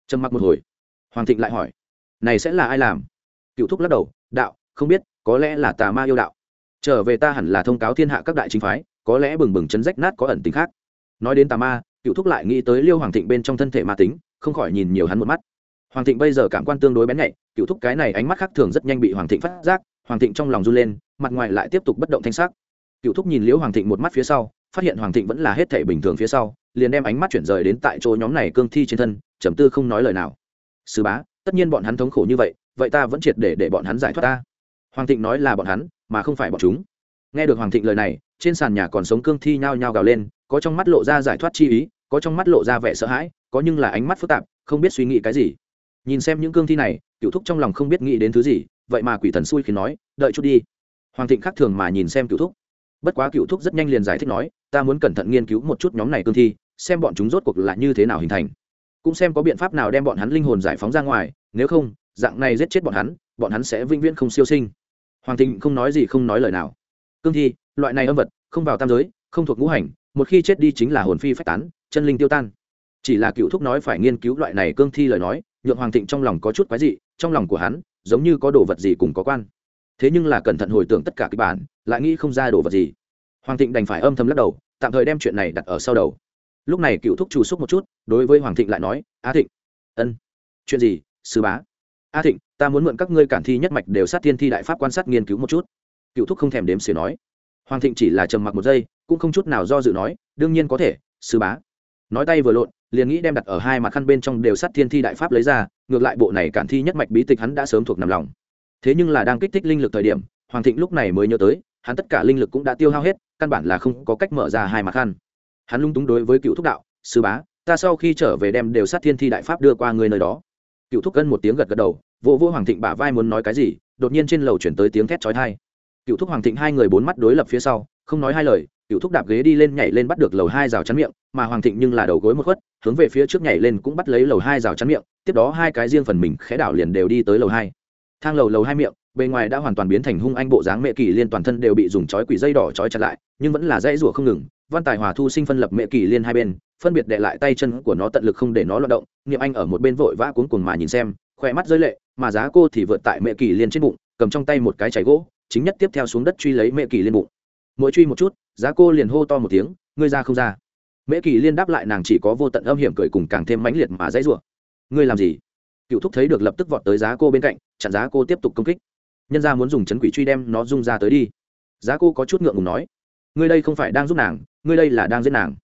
Trầm mặc một hồi hoàng thịnh lại hỏi, này sẽ là ai làm? Cựu thúc lắc đầu, đạo, không biết, có lẽ là tà ma yêu đạo. Trở về ta hẳn là thông cáo thiên hạ các đại chính phái, có lẽ bừng bừng chấn rách nát có ẩn tính khác. Nói đến tà ma, cựu thúc lại nghĩ tới liêu hoàng thịnh bên trong thân thể ma tính, không khỏi nhìn nhiều hắn một mắt. Hoàng thịnh bây giờ cảm quan tương đối bén nhạy, cựu thúc cái này ánh mắt khác thường rất nhanh bị hoàng thịnh phát giác, hoàng thịnh trong lòng run lên, mặt ngoài lại tiếp tục bất động thanh sắc. Cựu thúc nhìn liễu hoàng thịnh một mắt phía sau, phát hiện hoàng thịnh vẫn là hết thể bình thường phía sau, liền đem ánh mắt chuyển rời đến tại chỗ nhóm này cương thi trên thân, trầm tư không nói lời nào. Sứ bá, tất nhiên bọn hắn thống khổ như vậy vậy ta vẫn triệt để để bọn hắn giải thoát ta. Hoàng thịnh nói là bọn hắn, mà không phải bọn chúng. Nghe được hoàng thịnh lời này, trên sàn nhà còn sống cương thi nhao nhao gào lên, có trong mắt lộ ra giải thoát chi ý, có trong mắt lộ ra vẻ sợ hãi, có nhưng là ánh mắt phức tạp, không biết suy nghĩ cái gì. Nhìn xem những cương thi này cựu thúc trong lòng không biết nghĩ đến thứ gì, vậy mà quỷ thần xui khi nói, đợi chút đi. Hoàng thịnh khác thường mà nhìn xem cựu thúc. Bất quá cựu thúc rất nhanh liền giải thích nói, ta muốn cẩn thận nghiên cứu một chút nhóm này cương thi, xem bọn chúng rốt cuộc là như thế nào hình thành cũng xem có biện pháp nào đem bọn hắn linh hồn giải phóng ra ngoài, nếu không, dạng này giết chết bọn hắn bọn hắn sẽ vĩnh viễn không siêu sinh. Hoàng thịnh không nói gì, không nói lời nào. Cương thi, loại này âm vật, không vào tam giới, không thuộc ngũ hành, một khi chết đi chính là hồn phi phách tán, chân linh tiêu tan. Chỉ là cựu thúc nói phải nghiên cứu loại này cương thi lời nói, nhượng hoàng thịnh trong lòng có chút quái dị, trong lòng của hắn, giống như có đồ vật gì cùng có quan. Thế nhưng là cẩn thận hồi tưởng tất cả kịch bản, lại nghĩ không ra đồ vật gì. Hoàng thịnh đành phải âm thầm lắc đầu, tạm thời đem chuyện này đặt ở sau đầu lúc này cựu thúc chủ xúc một chút, đối với hoàng thịnh lại nói, a thịnh. Ân, chuyện gì, sư bá? A thịnh, ta muốn mượn các ngươi cản thi nhất mạch đều sát thiên thi đại pháp quan sát nghiên cứu một chút. Cựu thúc không thèm đếm xỉa nói. Hoàng thịnh chỉ là trầm mặc một giây, cũng không chút nào do dự nói, đương nhiên có thể, sư bá. Nói tay vừa lộn, liền nghĩ đem đặt ở hai mặt khăn bên trong đều sát thiên thi đại pháp lấy ra, ngược lại bộ này cản thi nhất mạch bí tịch hắn đã sớm thuộc nằm lòng. Thế nhưng là đang kích thích linh lực thời điểm, hoàng thịnh lúc này mới nhớ tới, hắn tất cả linh lực cũng đã tiêu hao hết, căn bản là không có cách mở ra hai mặt khăn hắn lung túng đối với cựu thúc đạo, sư bá, ta sau khi trở về đem đều sát thiên thi đại pháp đưa qua người nơi đó. Cựu thúc cân một tiếng gật gật đầu vô vô hoàng thịnh bả vai muốn nói cái gì, đột nhiên trên lầu chuyển tới tiếng thét trói thai cựu thúc hoàng thịnh hai người bốn mắt đối lập phía sau, không nói hai lời, cựu thúc đạp ghế đi lên nhảy lên bắt được lầu hai rào chắn miệng, mà hoàng thịnh nhưng là đầu gối một khuất, hướng về phía trước nhảy lên cũng bắt lấy lầu hai rào chắn miệng, tiếp đó hai cái riêng phần mình khẽ đảo liền đều đi tới lầu hai. Thang lầu lầu hai miệng, bề ngoài đã hoàn toàn biến thành hung anh bộ dáng mẹ kỳ liên toàn thân đều bị dùng chói quỷ dây đỏ chói chặt lại, nhưng vẫn là dãy rủa không ngừng văn tài hòa thu sinh phân lập mẹ kỳ liên hai bên, phân biệt đệ lại tay chân của nó tận lực không để nó loạt động nghiệm anh ở một bên vội vã cuốn cuồng mà nhìn xem khỏe mắt rơi lệ, mà giá cô thì vượt tại mẹ kỳ liên trên bụng, cầm trong tay một cái chảy gỗ, chính nhất tiếp theo xuống đất truy lấy mẹ kỳ liên bụng. Mỗi truy một chút, giá cô liền hô to một tiếng, ngươi ra không ra. Mẹ kỳ liên đáp lại nàng chỉ có vô tận âm hiểm cười cùng càng thêm mãnh liệt mà dãy rủa. Ngươi làm gì? Cựu thúc thấy được lập tức vọt tới giá cô bên cạnh, chặn giá cô tiếp tục công kích. Nhân ra muốn dùng chấn quỷ truy đem nó rung ra tới đi. Giá cô có chút ngượng ngùng nói, ngươi đây không phải đang giúp nàng ngươi đây là đang giết nàng.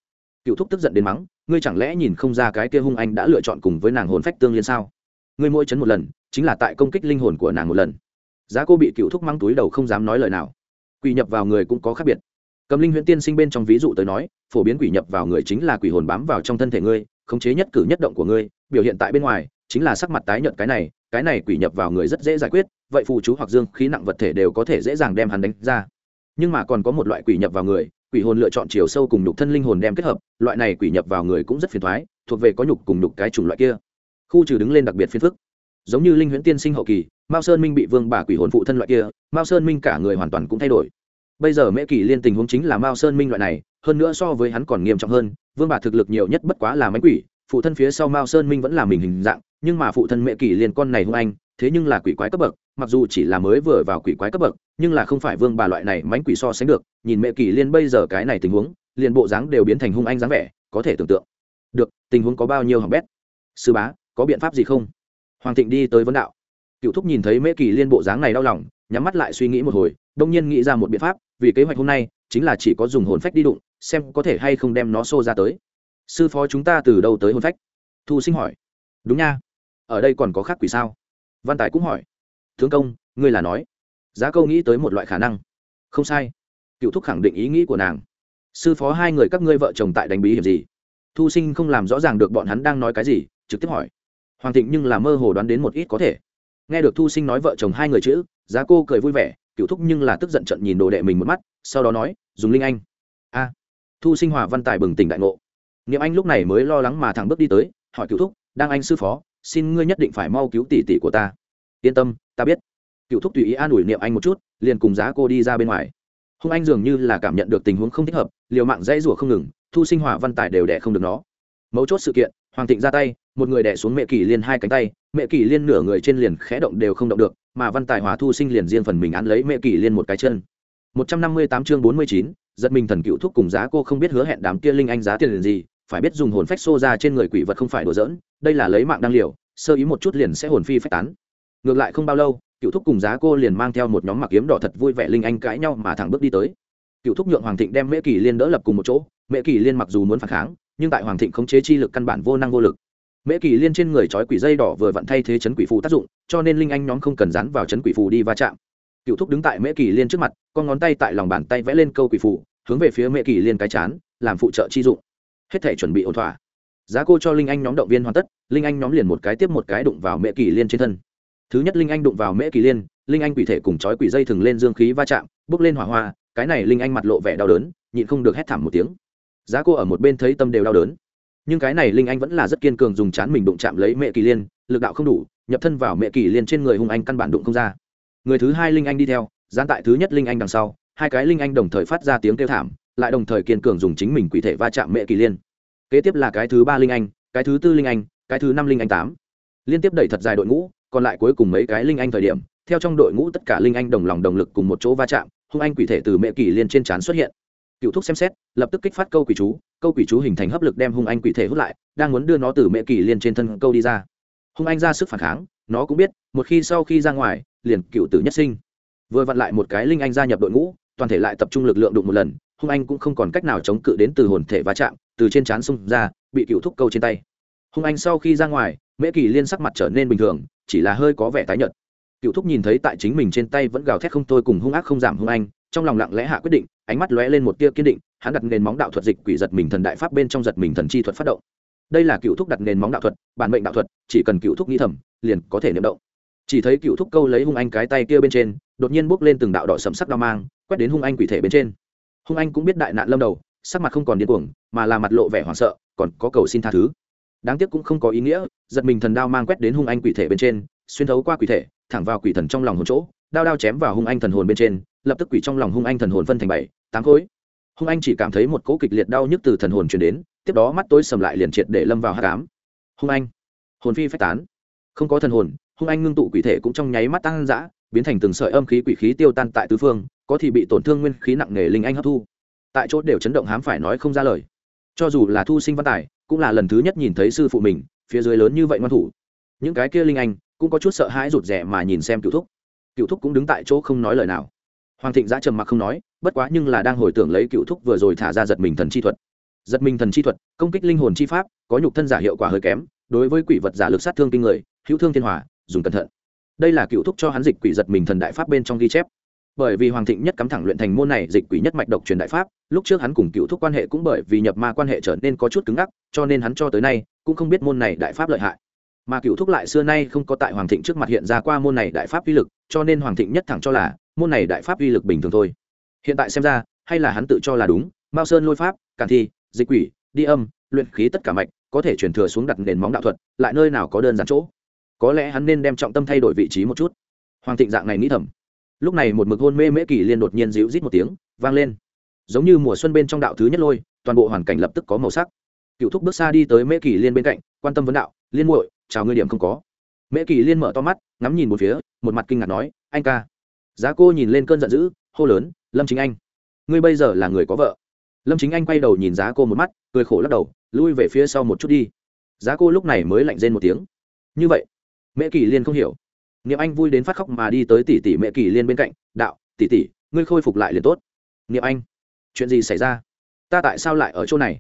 Cựu thúc tức giận đến mắng, ngươi chẳng lẽ nhìn không ra cái kia hung anh đã lựa chọn cùng với nàng hồn phách tương liên sao? Ngươi mỗi chấn một lần, chính là tại công kích linh hồn của nàng một lần. Giá cô bị cựu thúc mắng túi đầu không dám nói lời nào. Quỷ nhập vào người cũng có khác biệt. Cầm linh huyễn tiên sinh bên trong ví dụ tới nói, phổ biến quỷ nhập vào người chính là quỷ hồn bám vào trong thân thể ngươi, khống chế nhất cử nhất động của ngươi, biểu hiện tại bên ngoài, chính là sắc mặt tái nhợt cái này cái này quỷ nhập vào người rất dễ giải quyết, vậy phù chú hoặc dương khí nặng vật thể đều có thể dễ dàng đem hắn đánh ra. Nhưng mà còn có một loại quỷ nhập vào người quỷ hồn lựa chọn chiều sâu cùng nhục thân linh hồn đem kết hợp, loại này quỷ nhập vào người cũng rất phiền thoái, thuộc về có nhục cùng nhục cái chủng loại kia. Khu trừ đứng lên đặc biệt phiền phức. Giống như linh huyễn tiên sinh hậu kỳ, mao sơn minh bị vương bà quỷ hồn phụ thân loại kia, mao sơn minh cả người hoàn toàn cũng thay đổi. Bây giờ mễ kỳ liên tình huống chính là mao sơn minh loại này, hơn nữa so với hắn còn nghiêm trọng hơn, vương bà thực lực nhiều nhất bất quá là máy quỷ, phụ thân phía sau mao sơn minh vẫn là mình hình dạng, nhưng mà phụ thân mễ kỳ liên con này hung anh thế nhưng là quỷ quái cấp bậc, mặc dù chỉ là mới vừa vào quỷ quái cấp bậc, nhưng là không phải vương bà loại này mánh quỷ so sánh được, nhìn mẹ kỳ liên bây giờ cái này tình huống, liền bộ dáng đều biến thành hung anh dáng vẻ, có thể tưởng tượng. Được, tình huống có bao nhiêu hỏng bét? Sư bá, có biện pháp gì không? Hoàng thịnh đi tới vấn đạo. Cựu thúc nhìn thấy mễ kỳ liên bộ dáng này đau lòng, nhắm mắt lại suy nghĩ một hồi, đông nhiên nghĩ ra một biện pháp, vì kế hoạch hôm nay, chính là chỉ có dùng hồn phách đi đụng, xem có thể hay không đem nó xô ra tới. Sư phó chúng ta từ đâu tới hồn phách? Thu sinh hỏi. Đúng nha. Ở đây còn có khác quỷ sao? Văn tài cũng hỏi, tướng công, ngươi là nói, giá câu nghĩ tới một loại khả năng. Không sai. Cựu thúc khẳng định ý nghĩ của nàng. Sư phó hai người các ngươi vợ chồng tại đánh bí hiểm gì? Thu sinh không làm rõ ràng được bọn hắn đang nói cái gì? trực tiếp hỏi. Hoàng thịnh nhưng là mơ hồ đoán đến một ít có thể. Nghe được thu sinh nói vợ chồng hai người chữ, giá cô cười vui vẻ, cựu thúc nhưng là tức giận trận nhìn đồ đệ mình một mắt, sau đó nói, dùng linh anh. A. Thu sinh hòa văn tài bừng tỉnh đại ngộ. Niệm anh lúc này mới lo lắng mà thẳng bước đi tới, hỏi cựu thúc, đang anh sư phó xin ngươi nhất định phải mau cứu tỷ tỷ của ta. Yên tâm, ta biết. Cựu thúc tùy ý an ủi niệm anh một chút, liền cùng giá cô đi ra bên ngoài. Hung anh dường như là cảm nhận được tình huống không thích hợp, liều mạng dãy rủa không ngừng, thu sinh hỏa văn tài đều đẻ không được nó. Mấu chốt sự kiện, hoàng thịnh ra tay, một người đẻ xuống mẹ kỳ liên hai cánh tay, mẹ kỳ liên nửa người trên liền khẽ động đều không động được, mà văn tài hòa thu sinh liền riêng phần mình án lấy mẹ kỳ liên một cái chân. Một trăm năm mươi tám chương bốn mươi chín, giật mình thần cựu thúc cùng giá cô không biết hứa hẹn đám kia linh anh giá tiền liền gì phải biết dùng hồn phách xô ra trên người quỷ vật không phải đùa giỡn, đây là lấy mạng đang liều, sơ ý một chút liền sẽ hồn phi phách tán. Ngược lại không bao lâu, cựu thúc cùng giá cô liền mang theo một nhóm mặc kiếm đỏ thật vui vẻ linh anh cãi nhau mà thẳng bước đi tới. Cựu thúc nhượng hoàng thịnh đem mễ kỳ liên đỡ lập cùng một chỗ, mễ kỳ liên mặc dù muốn phản kháng, nhưng tại hoàng thịnh không chế chi lực căn bản vô năng vô lực. Mễ kỳ liên trên người trói quỷ dây đỏ vừa vặn thay thế chấn quỷ phù tác dụng, cho nên linh anh nhóm không cần dán vào chấn quỷ phù đi va chạm. Cựu thúc đứng tại mễ kỳ liên trước mặt, con ngón tay tại lòng bàn tay vẽ lên câu quỷ phù, hướng về phía mễ kỳ liên cái chán, làm phụ trợ chi dụng hết thể chuẩn bị ổn thỏa. Giá cô cho linh anh nhóm động viên hoàn tất, linh anh nhóm liền một cái tiếp một cái đụng vào mễ kỳ liên trên thân. Thứ nhất linh anh đụng vào mễ kỳ liên, linh anh quỷ thể cùng chói quỷ dây thừng lên dương khí va chạm bước lên hỏa hoa, cái này linh anh mặt lộ vẻ đau đớn, nhịn không được hét thảm một tiếng. Giá cô ở một bên thấy tâm đều đau đớn. Nhưng cái này linh anh vẫn là rất kiên cường dùng chán mình đụng chạm lấy mẹ kỳ liên, lực đạo không đủ, nhập thân vào mẹ kỳ liên trên người hung anh căn bản đụng không ra. Người thứ hai linh anh đi theo gián tại thứ nhất linh anh đằng sau hai cái linh anh đồng thời phát ra tiếng kêu thảm, lại đồng thời kiên cường dùng chính mình quỷ thể va chạm mẹ kỳ liên. Kế tiếp là cái thứ ba linh anh, cái thứ tư linh anh, cái thứ năm linh anh tám. Liên tiếp đẩy thật dài đội ngũ, còn lại cuối cùng mấy cái linh anh thời điểm, theo trong đội ngũ tất cả linh anh đồng lòng đồng lực cùng một chỗ va chạm, hung anh quỷ thể từ mẹ kỳ liên trên trán xuất hiện. Cựu thúc xem xét, lập tức kích phát câu quỷ chú, câu quỷ chú hình thành hấp lực đem hung anh quỷ thể hút lại, đang muốn đưa nó từ mẹ kỳ liên trên thân câu đi ra. Hung anh ra sức phản kháng, nó cũng biết, một khi sau khi ra ngoài, liền cựu tử nhất sinh. Vừa vặn lại một cái linh anh gia nhập đội ngũ toàn thể lại tập trung lực lượng đụng một lần, hung anh cũng không còn cách nào chống cự đến từ hồn thể va chạm, từ trên trán xung ra, bị cựu thúc câu trên tay. Hung anh sau khi ra ngoài, mễ kỳ liên sắc mặt trở nên bình thường, chỉ là hơi có vẻ tái nhợt. Cựu thúc nhìn thấy tại chính mình trên tay vẫn gào thét không thôi cùng hung ác không giảm hung anh, trong lòng lặng lẽ hạ quyết định, ánh mắt lóe lên một tia kiên định, hắn đặt nền móng đạo thuật dịch quỷ giật mình thần đại pháp bên trong giật mình thần chi thuật phát động. Đây là cựu thúc đặt nền móng đạo thuật, bản mệnh đạo thuật, chỉ cần cựu thúc nghĩ thầm, liền có thể niệm động. Chỉ thấy cựu thúc câu lấy hung anh cái tay kia bên trên đột nhiên bốc lên từng đạo đỏ sầm sắc đao mang, quét đến hung anh quỷ thể bên trên. Hung anh cũng biết đại nạn lâm đầu, sắc mặt không còn điên cuồng, mà là mặt lộ vẻ hoảng sợ, còn có cầu xin tha thứ. Đáng tiếc cũng không có ý nghĩa, giật mình thần đao mang quét đến hung anh quỷ thể bên trên, xuyên thấu qua quỷ thể, thẳng vào quỷ thần trong lòng hồn chỗ, đao đao chém vào hung anh thần hồn bên trên, lập tức quỷ trong lòng hung anh thần hồn phân thành bảy, tám khối. Hung anh chỉ cảm thấy một cỗ kịch liệt đau nhức từ thần hồn chuyển đến, tiếp đó mắt tối sầm lại liền triệt để lâm vào hát cám hung anh, hồn phi phách tán. Không có thần hồn, hung anh ngưng tụ quỷ thể cũng trong nháy mắt tăng dã biến thành từng sợi âm khí quỷ khí tiêu tan tại tứ phương, có thì bị tổn thương nguyên khí nặng nề linh anh hấp thu. Tại chỗ đều chấn động hám phải nói không ra lời. Cho dù là thu sinh văn tài, cũng là lần thứ nhất nhìn thấy sư phụ mình, phía dưới lớn như vậy ngoan thủ. Những cái kia linh anh, cũng có chút sợ hãi rụt rè mà nhìn xem cựu thúc. Cựu thúc cũng đứng tại chỗ không nói lời nào. Hoàng thịnh giã trầm mặc không nói, bất quá nhưng là đang hồi tưởng lấy cựu thúc vừa rồi thả ra giật mình thần chi thuật. Giật mình thần chi thuật, công kích linh hồn chi pháp, có nhục thân giả hiệu quả hơi kém, đối với quỷ vật giả lực sát thương kinh người, hữu thương thiên hòa, dùng cẩn thận đây là cựu thúc cho hắn dịch quỷ giật mình thần đại pháp bên trong ghi chép. Bởi vì hoàng thịnh nhất cắm thẳng luyện thành môn này, dịch quỷ nhất mạch độc truyền đại pháp, lúc trước hắn cùng cựu thúc quan hệ cũng bởi vì nhập ma quan hệ trở nên có chút cứng ngắc, cho nên hắn cho tới nay cũng không biết môn này đại pháp lợi hại. Mà cựu thúc lại xưa nay không có tại hoàng thịnh trước mặt hiện ra qua môn này đại pháp uy lực, cho nên hoàng thịnh nhất thẳng cho là môn này đại pháp uy lực bình thường thôi. Hiện tại xem ra, hay là hắn tự cho là đúng, mao sơn lôi pháp, cản thi, dịch quỷ, đi âm, luyện khí tất cả mạch, có thể chuyển thừa xuống đặt nền móng đạo thuật, lại nơi nào có đơn giản chỗ có lẽ hắn nên đem trọng tâm thay đổi vị trí một chút. Hoàng thịnh dạng này nghĩ thầm. Lúc này một mực hôn mê mễ kỳ liên đột nhiên dịu rít một tiếng, vang lên. Giống như mùa xuân bên trong đạo thứ nhất lôi, toàn bộ hoàn cảnh lập tức có màu sắc. Cựu thúc bước xa đi tới mễ kỳ liên bên cạnh, quan tâm vấn đạo, liên muội, chào ngươi điểm không có. Mễ kỳ liên mở to mắt, ngắm nhìn một phía, một mặt kinh ngạc nói, anh ca. Giá cô nhìn lên cơn giận dữ, hô lớn, lâm chính anh, ngươi bây giờ là người có vợ. Lâm chính anh quay đầu nhìn giá cô một mắt, cười khổ lắc đầu, lui về phía sau một chút đi. Giá cô lúc này mới lạnh rên một tiếng. Như vậy mẹ kỳ liên không hiểu. Niệm anh vui đến phát khóc mà đi tới tỷ tỷ mẹ kỳ liên bên cạnh, đạo, tỷ tỷ, ngươi khôi phục lại liền tốt. Niệm anh, chuyện gì xảy ra? Ta tại sao lại ở chỗ này?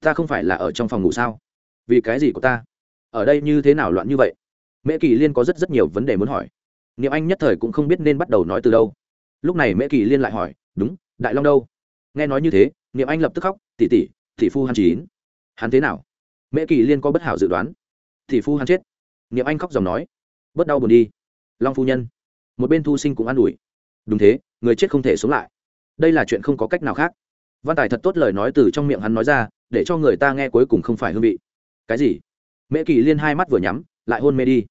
Ta không phải là ở trong phòng ngủ sao? Vì cái gì của ta? Ở đây như thế nào loạn như vậy? Mẹ kỳ liên có rất rất nhiều vấn đề muốn hỏi. Niệm anh nhất thời cũng không biết nên bắt đầu nói từ đâu. Lúc này mẹ kỳ liên lại hỏi, đúng, đại long đâu? Nghe nói như thế, niệm anh lập tức khóc, tỷ tỷ tỷ phu hắn chín. Hắn thế nào? Mẹ kỳ liên có bất hảo dự đoán. Tỷ phu hắn chết niệm anh khóc dòng nói, bớt đau buồn đi, long phu nhân. Một bên thu sinh cũng an ủi, đúng thế, người chết không thể sống lại. Đây là chuyện không có cách nào khác. Văn tài thật tốt lời nói từ trong miệng hắn nói ra, để cho người ta nghe cuối cùng không phải hương vị. Cái gì? Mẹ kỳ liên hai mắt vừa nhắm, lại hôn mê đi.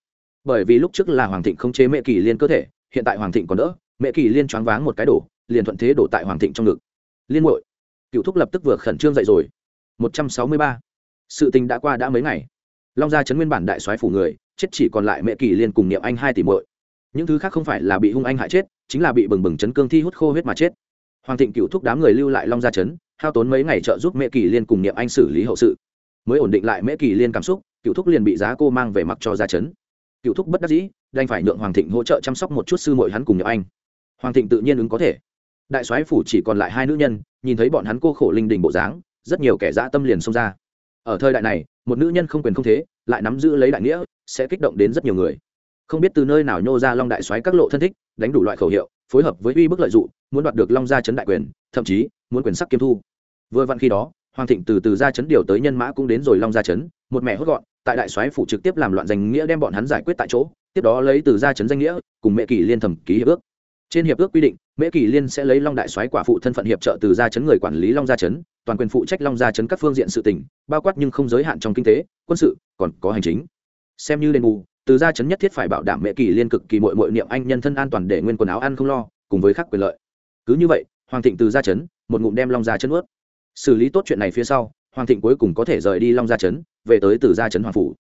Bởi vì lúc trước là hoàng thịnh không chế mẹ kỳ liên cơ thể, hiện tại hoàng thịnh còn đỡ mẹ kỳ liên choáng váng một cái đổ, liền thuận thế đổ tại hoàng thịnh trong ngực. Liên hội cựu thúc lập tức vừa khẩn trương dậy rồi. Một trăm sáu mươi ba. Sự tình đã qua đã mấy ngày. Long gia chấn nguyên bản đại soái phủ người chết chỉ còn lại mẹ kỳ liên cùng niệm anh hai tỷ muội. Những thứ khác không phải là bị hung anh hại chết, chính là bị bừng bừng chấn cương thi hút khô huyết mà chết. Hoàng thịnh cựu thúc đám người lưu lại long gia chấn hao tốn mấy ngày trợ giúp mẹ kỳ liên cùng niệm anh xử lý hậu sự. Mới ổn định lại mẹ kỳ liên cảm xúc, cựu thúc liền bị giá cô mang về mặc cho gia chấn cựu thúc bất đắc dĩ, đành phải nhượng hoàng thịnh hỗ trợ chăm sóc một chút sư muội hắn cùng niệm anh. Hoàng thịnh tự nhiên ứng có thể. Đại soái phủ chỉ còn lại hai nữ nhân, nhìn thấy bọn hắn cô khổ linh đình bộ dáng, rất nhiều kẻ dã tâm liền xông ra. Ở thời đại này một nữ nhân không quyền không thế, lại nắm giữ lấy đại nghĩa, sẽ kích động đến rất nhiều người. Không biết từ nơi nào nhô ra long đại soái các lộ thân thích, đánh đủ loại khẩu hiệu, phối hợp với uy bức lợi dụng, muốn đoạt được long gia chấn đại quyền, thậm chí, muốn quyền sắc kiêm thu. Vừa vặn khi đó, hoàng thịnh từ từ ra chấn điều tới nhân mã cũng đến rồi long gia chấn, một mẹ hốt gọn, tại đại soái phủ trực tiếp làm loạn danh nghĩa đem bọn hắn giải quyết tại chỗ, tiếp đó lấy từ gia chấn danh nghĩa, cùng mẹ kỳ liên thẩm ký hiệp ước. Trên hiệp ước quy định mễ kỳ liên sẽ lấy long đại soái quả phụ thân phận hiệp trợ từ gia chấn người quản lý long gia chấn, toàn quyền phụ trách long gia chấn các phương diện sự tỉnh bao quát nhưng không giới hạn trong kinh tế, quân sự, còn có hành chính. Xem như đền bù, từ gia chấn nhất thiết phải bảo đảm mễ kỳ liên cực kỳ mội mội niệm anh nhân thân an toàn để nguyên quần áo ăn không lo, cùng với khác quyền lợi. Cứ như vậy, hoàng thịnh từ gia chấn, một ngụm đem long gia chấn ướt. Xử lý tốt chuyện này phía sau, hoàng thịnh cuối cùng có thể rời đi long gia chấn, về tới từ gia chấn hoàng phủ.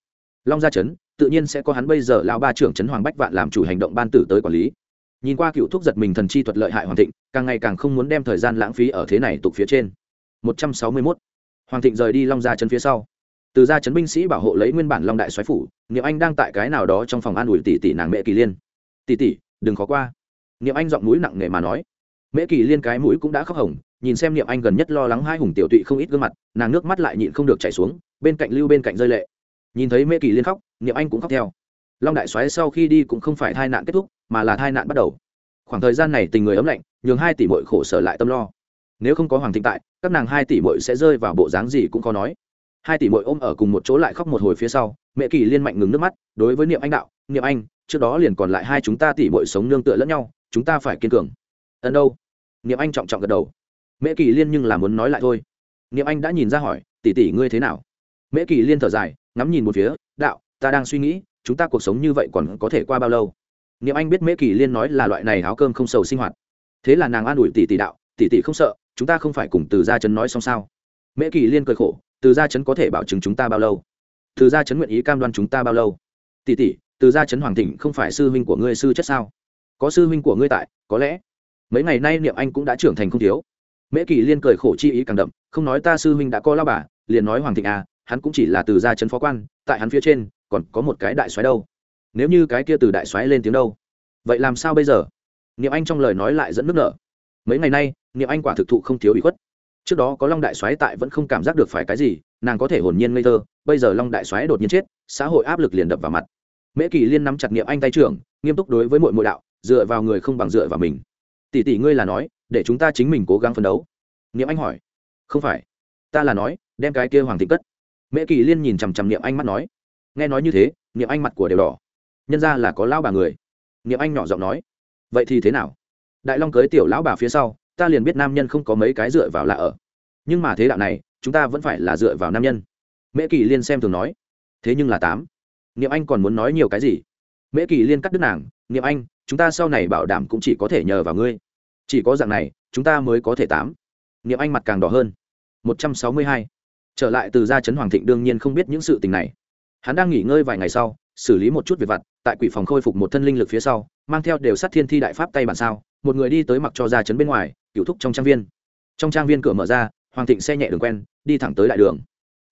Long gia chấn, tự nhiên sẽ có hắn bây giờ lão ba trưởng chấn hoàng bách vạn làm chủ hành động ban tử tới quản lý nhìn qua cựu thúc giật mình thần chi thuật lợi hại hoàng thịnh, càng ngày càng không muốn đem thời gian lãng phí ở thế này tục phía trên. Một trăm sáu mươi mốt. Hoàng thịnh rời đi long ra chân phía sau. Từ ra chấn binh sĩ bảo hộ lấy nguyên bản long đại xoáy phủ, niệm anh đang tại cái nào đó trong phòng an ủi tỷ tỷ nàng mẹ kỳ liên. Tỷ tỷ, đừng khó qua. Niệm anh giọng mũi nặng nề mà nói. Mẹ kỳ liên cái mũi cũng đã khóc hồng, nhìn xem niệm anh gần nhất lo lắng hai hùng tiểu tụy không ít gương mặt, nàng nước mắt lại nhịn không được chảy xuống, bên cạnh lưu bên cạnh rơi lệ. Nhìn thấy mẹ kỳ liên khóc, niệm anh cũng khóc theo long đại xoáy sau khi đi cũng không phải tai nạn kết thúc, mà là tai nạn bắt đầu. Khoảng thời gian này tình người ấm lạnh, nhường hai tỷ mội khổ sở lại tâm lo. Nếu không có hoàng thịnh tại, các nàng hai tỷ mội sẽ rơi vào bộ dáng gì cũng khó nói. Hai tỷ mội ôm ở cùng một chỗ lại khóc một hồi phía sau, mẹ kỳ liên mạnh ngừng nước mắt, đối với niệm anh đạo, niệm anh, trước đó liền còn lại hai chúng ta tỷ mội sống nương tựa lẫn nhau, chúng ta phải kiên cường. Ẩn đâu? Niệm anh trọng trọng gật đầu. Mẹ kỳ liên nhưng là muốn nói lại thôi. Niệm anh đã nhìn ra hỏi, tỷ tỷ ngươi thế nào? Mẹ kỳ liên thở dài, ngắm nhìn một phía, đạo, ta đang suy nghĩ chúng ta cuộc sống như vậy còn có thể qua bao lâu? Niệm anh biết mễ kỳ liên nói là loại này áo cơm không sầu sinh hoạt. Thế là nàng an ủi tỷ tỷ đạo, tỷ tỷ không sợ, chúng ta không phải cùng từ gia chấn nói xong sao? Mễ kỳ liên cười khổ, từ gia chấn có thể bảo chứng chúng ta bao lâu? Từ gia chấn nguyện ý cam đoan chúng ta bao lâu? Tỷ tỷ, từ gia chấn hoàng thịnh không phải sư huynh của ngươi sư chất sao? Có sư huynh của ngươi tại, có lẽ mấy ngày nay niệm anh cũng đã trưởng thành không thiếu. Mễ kỳ liên cười khổ chi ý càng đậm, không nói ta sư huynh đã có lao bà, liền nói hoàng thịnh à hắn cũng chỉ là từ gia chấn phó quan, tại hắn phía trên còn có một cái đại soái đâu? Nếu như cái kia từ đại soái lên tiếng đâu? Vậy làm sao bây giờ? Niệm anh trong lời nói lại dẫn nước nở. Mấy ngày nay, niệm anh quả thực thụ không thiếu bị khuất. Trước đó có long đại soái tại vẫn không cảm giác được phải cái gì, nàng có thể hồn nhiên ngây thơ, bây giờ long đại soái đột nhiên chết, xã hội áp lực liền đập vào mặt. Mễ kỳ liên nắm chặt niệm anh tay trưởng, nghiêm túc đối với mọi mội đạo, dựa vào người không bằng dựa vào mình. Tỷ tỷ ngươi là nói, để chúng ta chính mình cố gắng phấn đấu. Niệm anh hỏi. Không phải, ta là nói, đem cái kia hoàng thị cất. Mễ kỳ liên nhìn chằm chằm niệm anh mắt nói nghe nói như thế, niệm anh mặt của đều đỏ. Nhân ra là có lão bà người. Niệm anh nhỏ giọng nói, vậy thì thế nào? Đại long cưới tiểu lão bà phía sau, ta liền biết nam nhân không có mấy cái dựa vào là ở. Nhưng mà thế đạo này, chúng ta vẫn phải là dựa vào nam nhân. Mễ kỳ liên xem thường nói, thế nhưng là tám. Niệm anh còn muốn nói nhiều cái gì? Mễ kỳ liên cắt đứt nàng, niệm anh, chúng ta sau này bảo đảm cũng chỉ có thể nhờ vào ngươi. Chỉ có dạng này, chúng ta mới có thể tám. Niệm anh mặt càng đỏ hơn. Một trăm sáu mươi hai. Trở lại từ gia trấn hoàng thịnh đương nhiên không biết những sự tình này hắn đang nghỉ ngơi vài ngày sau, xử lý một chút việc vặt, tại quỷ phòng khôi phục một thân linh lực phía sau, mang theo đều sát thiên thi đại pháp tay bản sao, một người đi tới mặc cho ra chấn bên ngoài cựu thúc trong trang viên. Trong trang viên cửa mở ra, hoàng thịnh xe nhẹ đường quen, đi thẳng tới đại đường.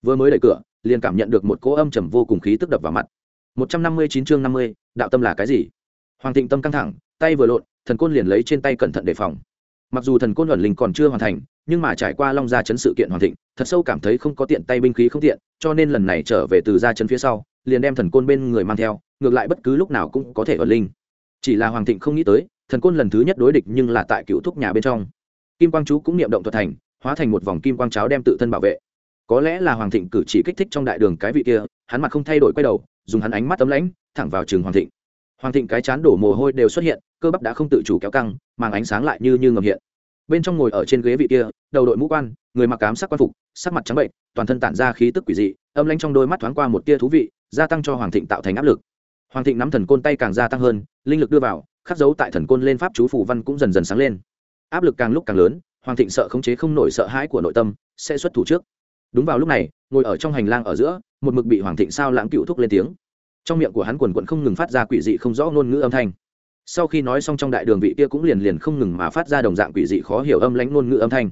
Vừa mới đẩy cửa, liền cảm nhận được một cỗ âm trầm vô cùng khí tức đập vào mặt. Một trăm năm mươi chín chương năm mươi, đạo tâm là cái gì? Hoàng thịnh tâm căng thẳng, tay vừa lộn, thần côn liền lấy trên tay cẩn thận đề phòng. Mặc dù thần côn luận linh còn chưa hoàn thành nhưng mà trải qua long gia chấn sự kiện hoàn thịnh, thật sâu cảm thấy không có tiện tay binh khí không tiện, cho nên lần này trở về từ gia chấn phía sau, liền đem thần côn bên người mang theo, ngược lại bất cứ lúc nào cũng có thể ở linh. Chỉ là hoàng thịnh không nghĩ tới, thần côn lần thứ nhất đối địch nhưng là tại cựu thúc nhà bên trong. Kim quang chú cũng niệm động thuật thành, hóa thành một vòng kim quang cháo đem tự thân bảo vệ. Có lẽ là hoàng thịnh cử chỉ kích thích trong đại đường cái vị kia, hắn mặt không thay đổi quay đầu, dùng hắn ánh mắt tấm lãnh, thẳng vào trường hoàng thịnh. Hoàng thịnh cái chán đổ mồ hôi đều xuất hiện, cơ bắp đã không tự chủ kéo căng mang ánh sáng lại như như ngầm hiện bên trong ngồi ở trên ghế vị kia, đầu đội mũ quan, người mặc cám sắc quan phục, sắc mặt trắng bệnh, toàn thân tản ra khí tức quỷ dị, âm lanh trong đôi mắt thoáng qua một tia thú vị, gia tăng cho hoàng thịnh tạo thành áp lực. Hoàng thịnh nắm thần côn tay càng gia tăng hơn, linh lực đưa vào, khắc dấu tại thần côn lên pháp chú phủ văn cũng dần dần sáng lên. Áp lực càng lúc càng lớn, hoàng thịnh sợ khống chế không nổi sợ hãi của nội tâm, sẽ xuất thủ trước. Đúng vào lúc này, ngồi ở trong hành lang ở giữa, một mực bị hoàng thịnh sao lãng cựu thúc lên tiếng. Trong miệng của hắn quần quận không ngừng phát ra quỷ dị không rõ ngôn ngữ âm thanh sau khi nói xong trong đại đường vị kia cũng liền liền không ngừng mà phát ra đồng dạng quỷ dị khó hiểu âm lãnh ngôn ngữ âm thanh.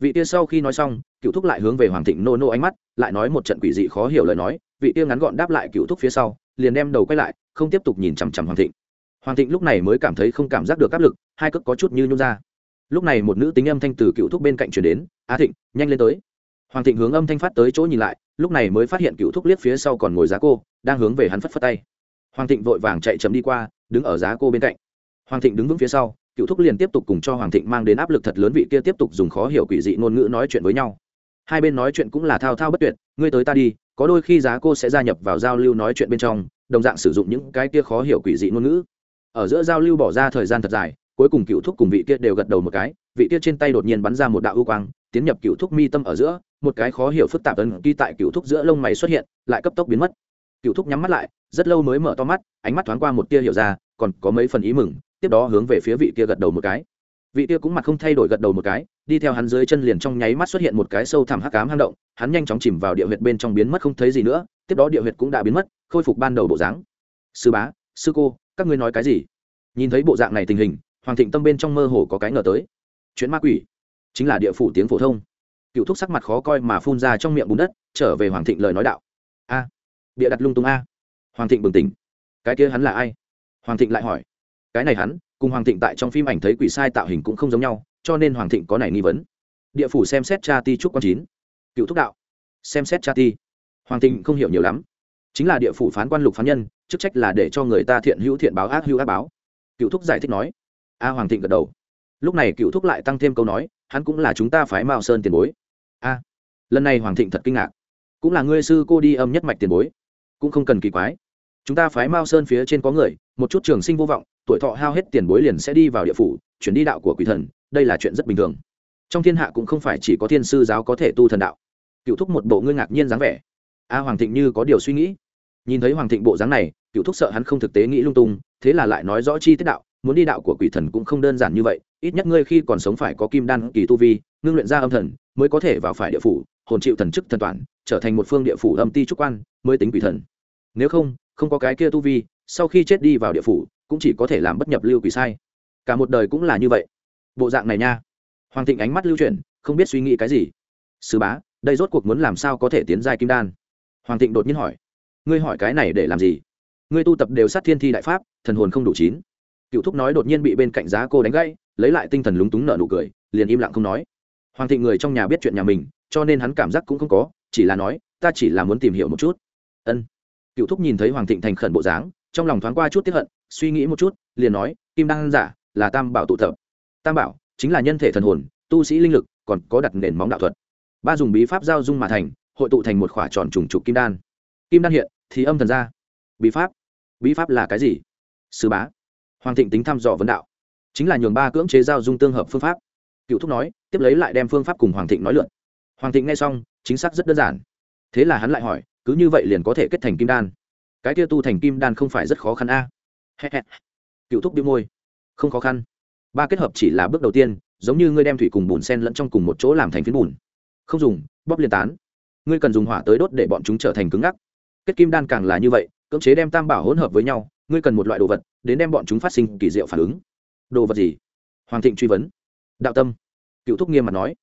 Vị kia sau khi nói xong, cựu thúc lại hướng về hoàng thịnh nô nô ánh mắt, lại nói một trận quỷ dị khó hiểu lời nói, vị kia ngắn gọn đáp lại cựu thúc phía sau, liền đem đầu quay lại, không tiếp tục nhìn chằm chằm hoàng thịnh. Hoàng thịnh lúc này mới cảm thấy không cảm giác được áp lực, hai cước có chút như nhung ra. Lúc này một nữ tính âm thanh từ cựu thúc bên cạnh chuyển đến á thịnh, nhanh lên tới. Hoàng thịnh hướng âm thanh phát tới chỗ nhìn lại, lúc này mới phát hiện cựu thúc liếc phía sau còn ngồi giá cô, đang hướng về hắn phất phất tay. Hoàng thịnh vội vàng chạy chấm đi qua đứng ở giá cô bên cạnh. Hoàng thịnh đứng vững phía sau, cựu thúc liền tiếp tục cùng cho hoàng thịnh mang đến áp lực thật lớn vị kia tiếp tục dùng khó hiểu quỷ dị ngôn ngữ nói chuyện với nhau. Hai bên nói chuyện cũng là thao thao bất tuyệt, ngươi tới ta đi, có đôi khi giá cô sẽ gia nhập vào giao lưu nói chuyện bên trong, đồng dạng sử dụng những cái kia khó hiểu quỷ dị ngôn ngữ. Ở giữa giao lưu bỏ ra thời gian thật dài, cuối cùng cựu thúc cùng vị kia đều gật đầu một cái, vị kia trên tay đột nhiên bắn ra một đạo ưu quang, tiến nhập cựu thúc mi tâm ở giữa, một cái khó hiểu phức tạp ấn ghi tại cựu thúc giữa lông mày xuất hiện, lại cấp tốc biến mất. Cựu thúc nhắm mắt lại, rất lâu mới mở to mắt, ánh mắt thoáng qua một tia hiểu ra còn có mấy phần ý mừng, tiếp đó hướng về phía vị kia gật đầu một cái. Vị kia cũng mặt không thay đổi gật đầu một cái, đi theo hắn dưới chân liền trong nháy mắt xuất hiện một cái sâu thẳm hắc ám hang động, hắn nhanh chóng chìm vào địa huyệt bên trong biến mất không thấy gì nữa, tiếp đó địa huyệt cũng đã biến mất, khôi phục ban đầu bộ dáng. Sư bá, sư cô, các ngươi nói cái gì? Nhìn thấy bộ dạng này tình hình, hoàng thịnh tâm bên trong mơ hồ có cái ngờ tới. Chuyện ma quỷ, chính là địa phủ tiếng phổ thông. Cựu thúc sắc mặt khó coi mà phun ra trong miệng bùn đất, trở về hoàng thịnh lời nói đạo. A, bịa đặt lung tung a. Hoàng thịnh bừng tỉnh. Cái kia hắn là ai? Hoàng thịnh lại hỏi, cái này hắn, cùng hoàng thịnh tại trong phim ảnh thấy quỷ sai tạo hình cũng không giống nhau, cho nên hoàng thịnh có này nghi vấn. Địa phủ xem xét cha ti trúc quan chín. Cựu thúc đạo. Xem xét cha ti. Hoàng thịnh không hiểu nhiều lắm. Chính là địa phủ phán quan lục phán nhân, chức trách là để cho người ta thiện hữu thiện báo ác hữu ác báo. Cựu thúc giải thích nói. A hoàng thịnh gật đầu. Lúc này cựu thúc lại tăng thêm câu nói, hắn cũng là chúng ta phái mao sơn tiền bối. A. Lần này hoàng thịnh thật kinh ngạc. Cũng là ngươi sư cô đi âm nhất mạch tiền bối. Cũng không cần kỳ quái. Chúng ta phái mao sơn phía trên có người một chút trường sinh vô vọng, tuổi thọ hao hết tiền bối liền sẽ đi vào địa phủ, chuyển đi đạo của quỷ thần, đây là chuyện rất bình thường. Trong thiên hạ cũng không phải chỉ có thiên sư giáo có thể tu thần đạo. Cựu thúc một bộ ngươi ngạc nhiên dáng vẻ. A hoàng thịnh như có điều suy nghĩ. Nhìn thấy hoàng thịnh bộ dáng này, cựu thúc sợ hắn không thực tế nghĩ lung tung, thế là lại nói rõ chi tiết đạo, muốn đi đạo của quỷ thần cũng không đơn giản như vậy, ít nhất ngươi khi còn sống phải có kim đan kỳ tu vi, ngưng luyện ra âm thần, mới có thể vào phải địa phủ, hồn chịu thần chức thần toàn, trở thành một phương địa phủ âm ti trúc quan, mới tính quỷ thần. Nếu không không có cái kia tu vi sau khi chết đi vào địa phủ, cũng chỉ có thể làm bất nhập lưu quỷ sai. Cả một đời cũng là như vậy. Bộ dạng này nha. Hoàng thịnh ánh mắt lưu chuyển, không biết suy nghĩ cái gì. Sứ bá, đây rốt cuộc muốn làm sao có thể tiến giai kim đan? Hoàng thịnh đột nhiên hỏi. Ngươi hỏi cái này để làm gì? Ngươi tu tập đều sát thiên thi đại pháp, thần hồn không đủ chín. Cựu thúc nói đột nhiên bị bên cạnh giá cô đánh gãy, lấy lại tinh thần lúng túng nợ nụ cười, liền im lặng không nói. Hoàng thịnh người trong nhà biết chuyện nhà mình, cho nên hắn cảm giác cũng không có, chỉ là nói, ta chỉ là muốn tìm hiểu một chút. Ân. Cựu thúc nhìn thấy hoàng thịnh thành khẩn bộ dáng trong lòng thoáng qua chút tiếp hận, suy nghĩ một chút, liền nói, kim đan giả, là tam bảo tụ tập. Tam bảo chính là nhân thể thần hồn, tu sĩ linh lực còn có đặt nền móng đạo thuật. Ba dùng bí pháp giao dung mà thành, hội tụ thành một khỏa tròn trùng trục kim đan. Kim đan hiện, thì âm thần ra. Bí pháp? Bí pháp là cái gì? Sư bá. Hoàng thịnh tính thăm dò vấn đạo. Chính là nhường ba cưỡng chế giao dung tương hợp phương pháp. Cựu thúc nói, tiếp lấy lại đem phương pháp cùng hoàng thịnh nói lượn. Hoàng thịnh nghe xong, chính xác rất đơn giản. Thế là hắn lại hỏi, cứ như vậy liền có thể kết thành kim đan? Cái kia tu thành kim đan không phải rất khó khăn a. À? cựu thúc điêu môi. Không khó khăn. Ba kết hợp chỉ là bước đầu tiên, giống như ngươi đem thủy cùng bùn sen lẫn trong cùng một chỗ làm thành phiến bùn. Không dùng, bóp liên tán. Ngươi cần dùng hỏa tới đốt để bọn chúng trở thành cứng ngắc. Kết kim đan càng là như vậy, cưỡng chế đem tam bảo hỗn hợp với nhau, ngươi cần một loại đồ vật, đến đem bọn chúng phát sinh kỳ diệu phản ứng. Đồ vật gì? Hoàng thịnh truy vấn. Đạo tâm. Cựu thúc nghiêm mặt nói.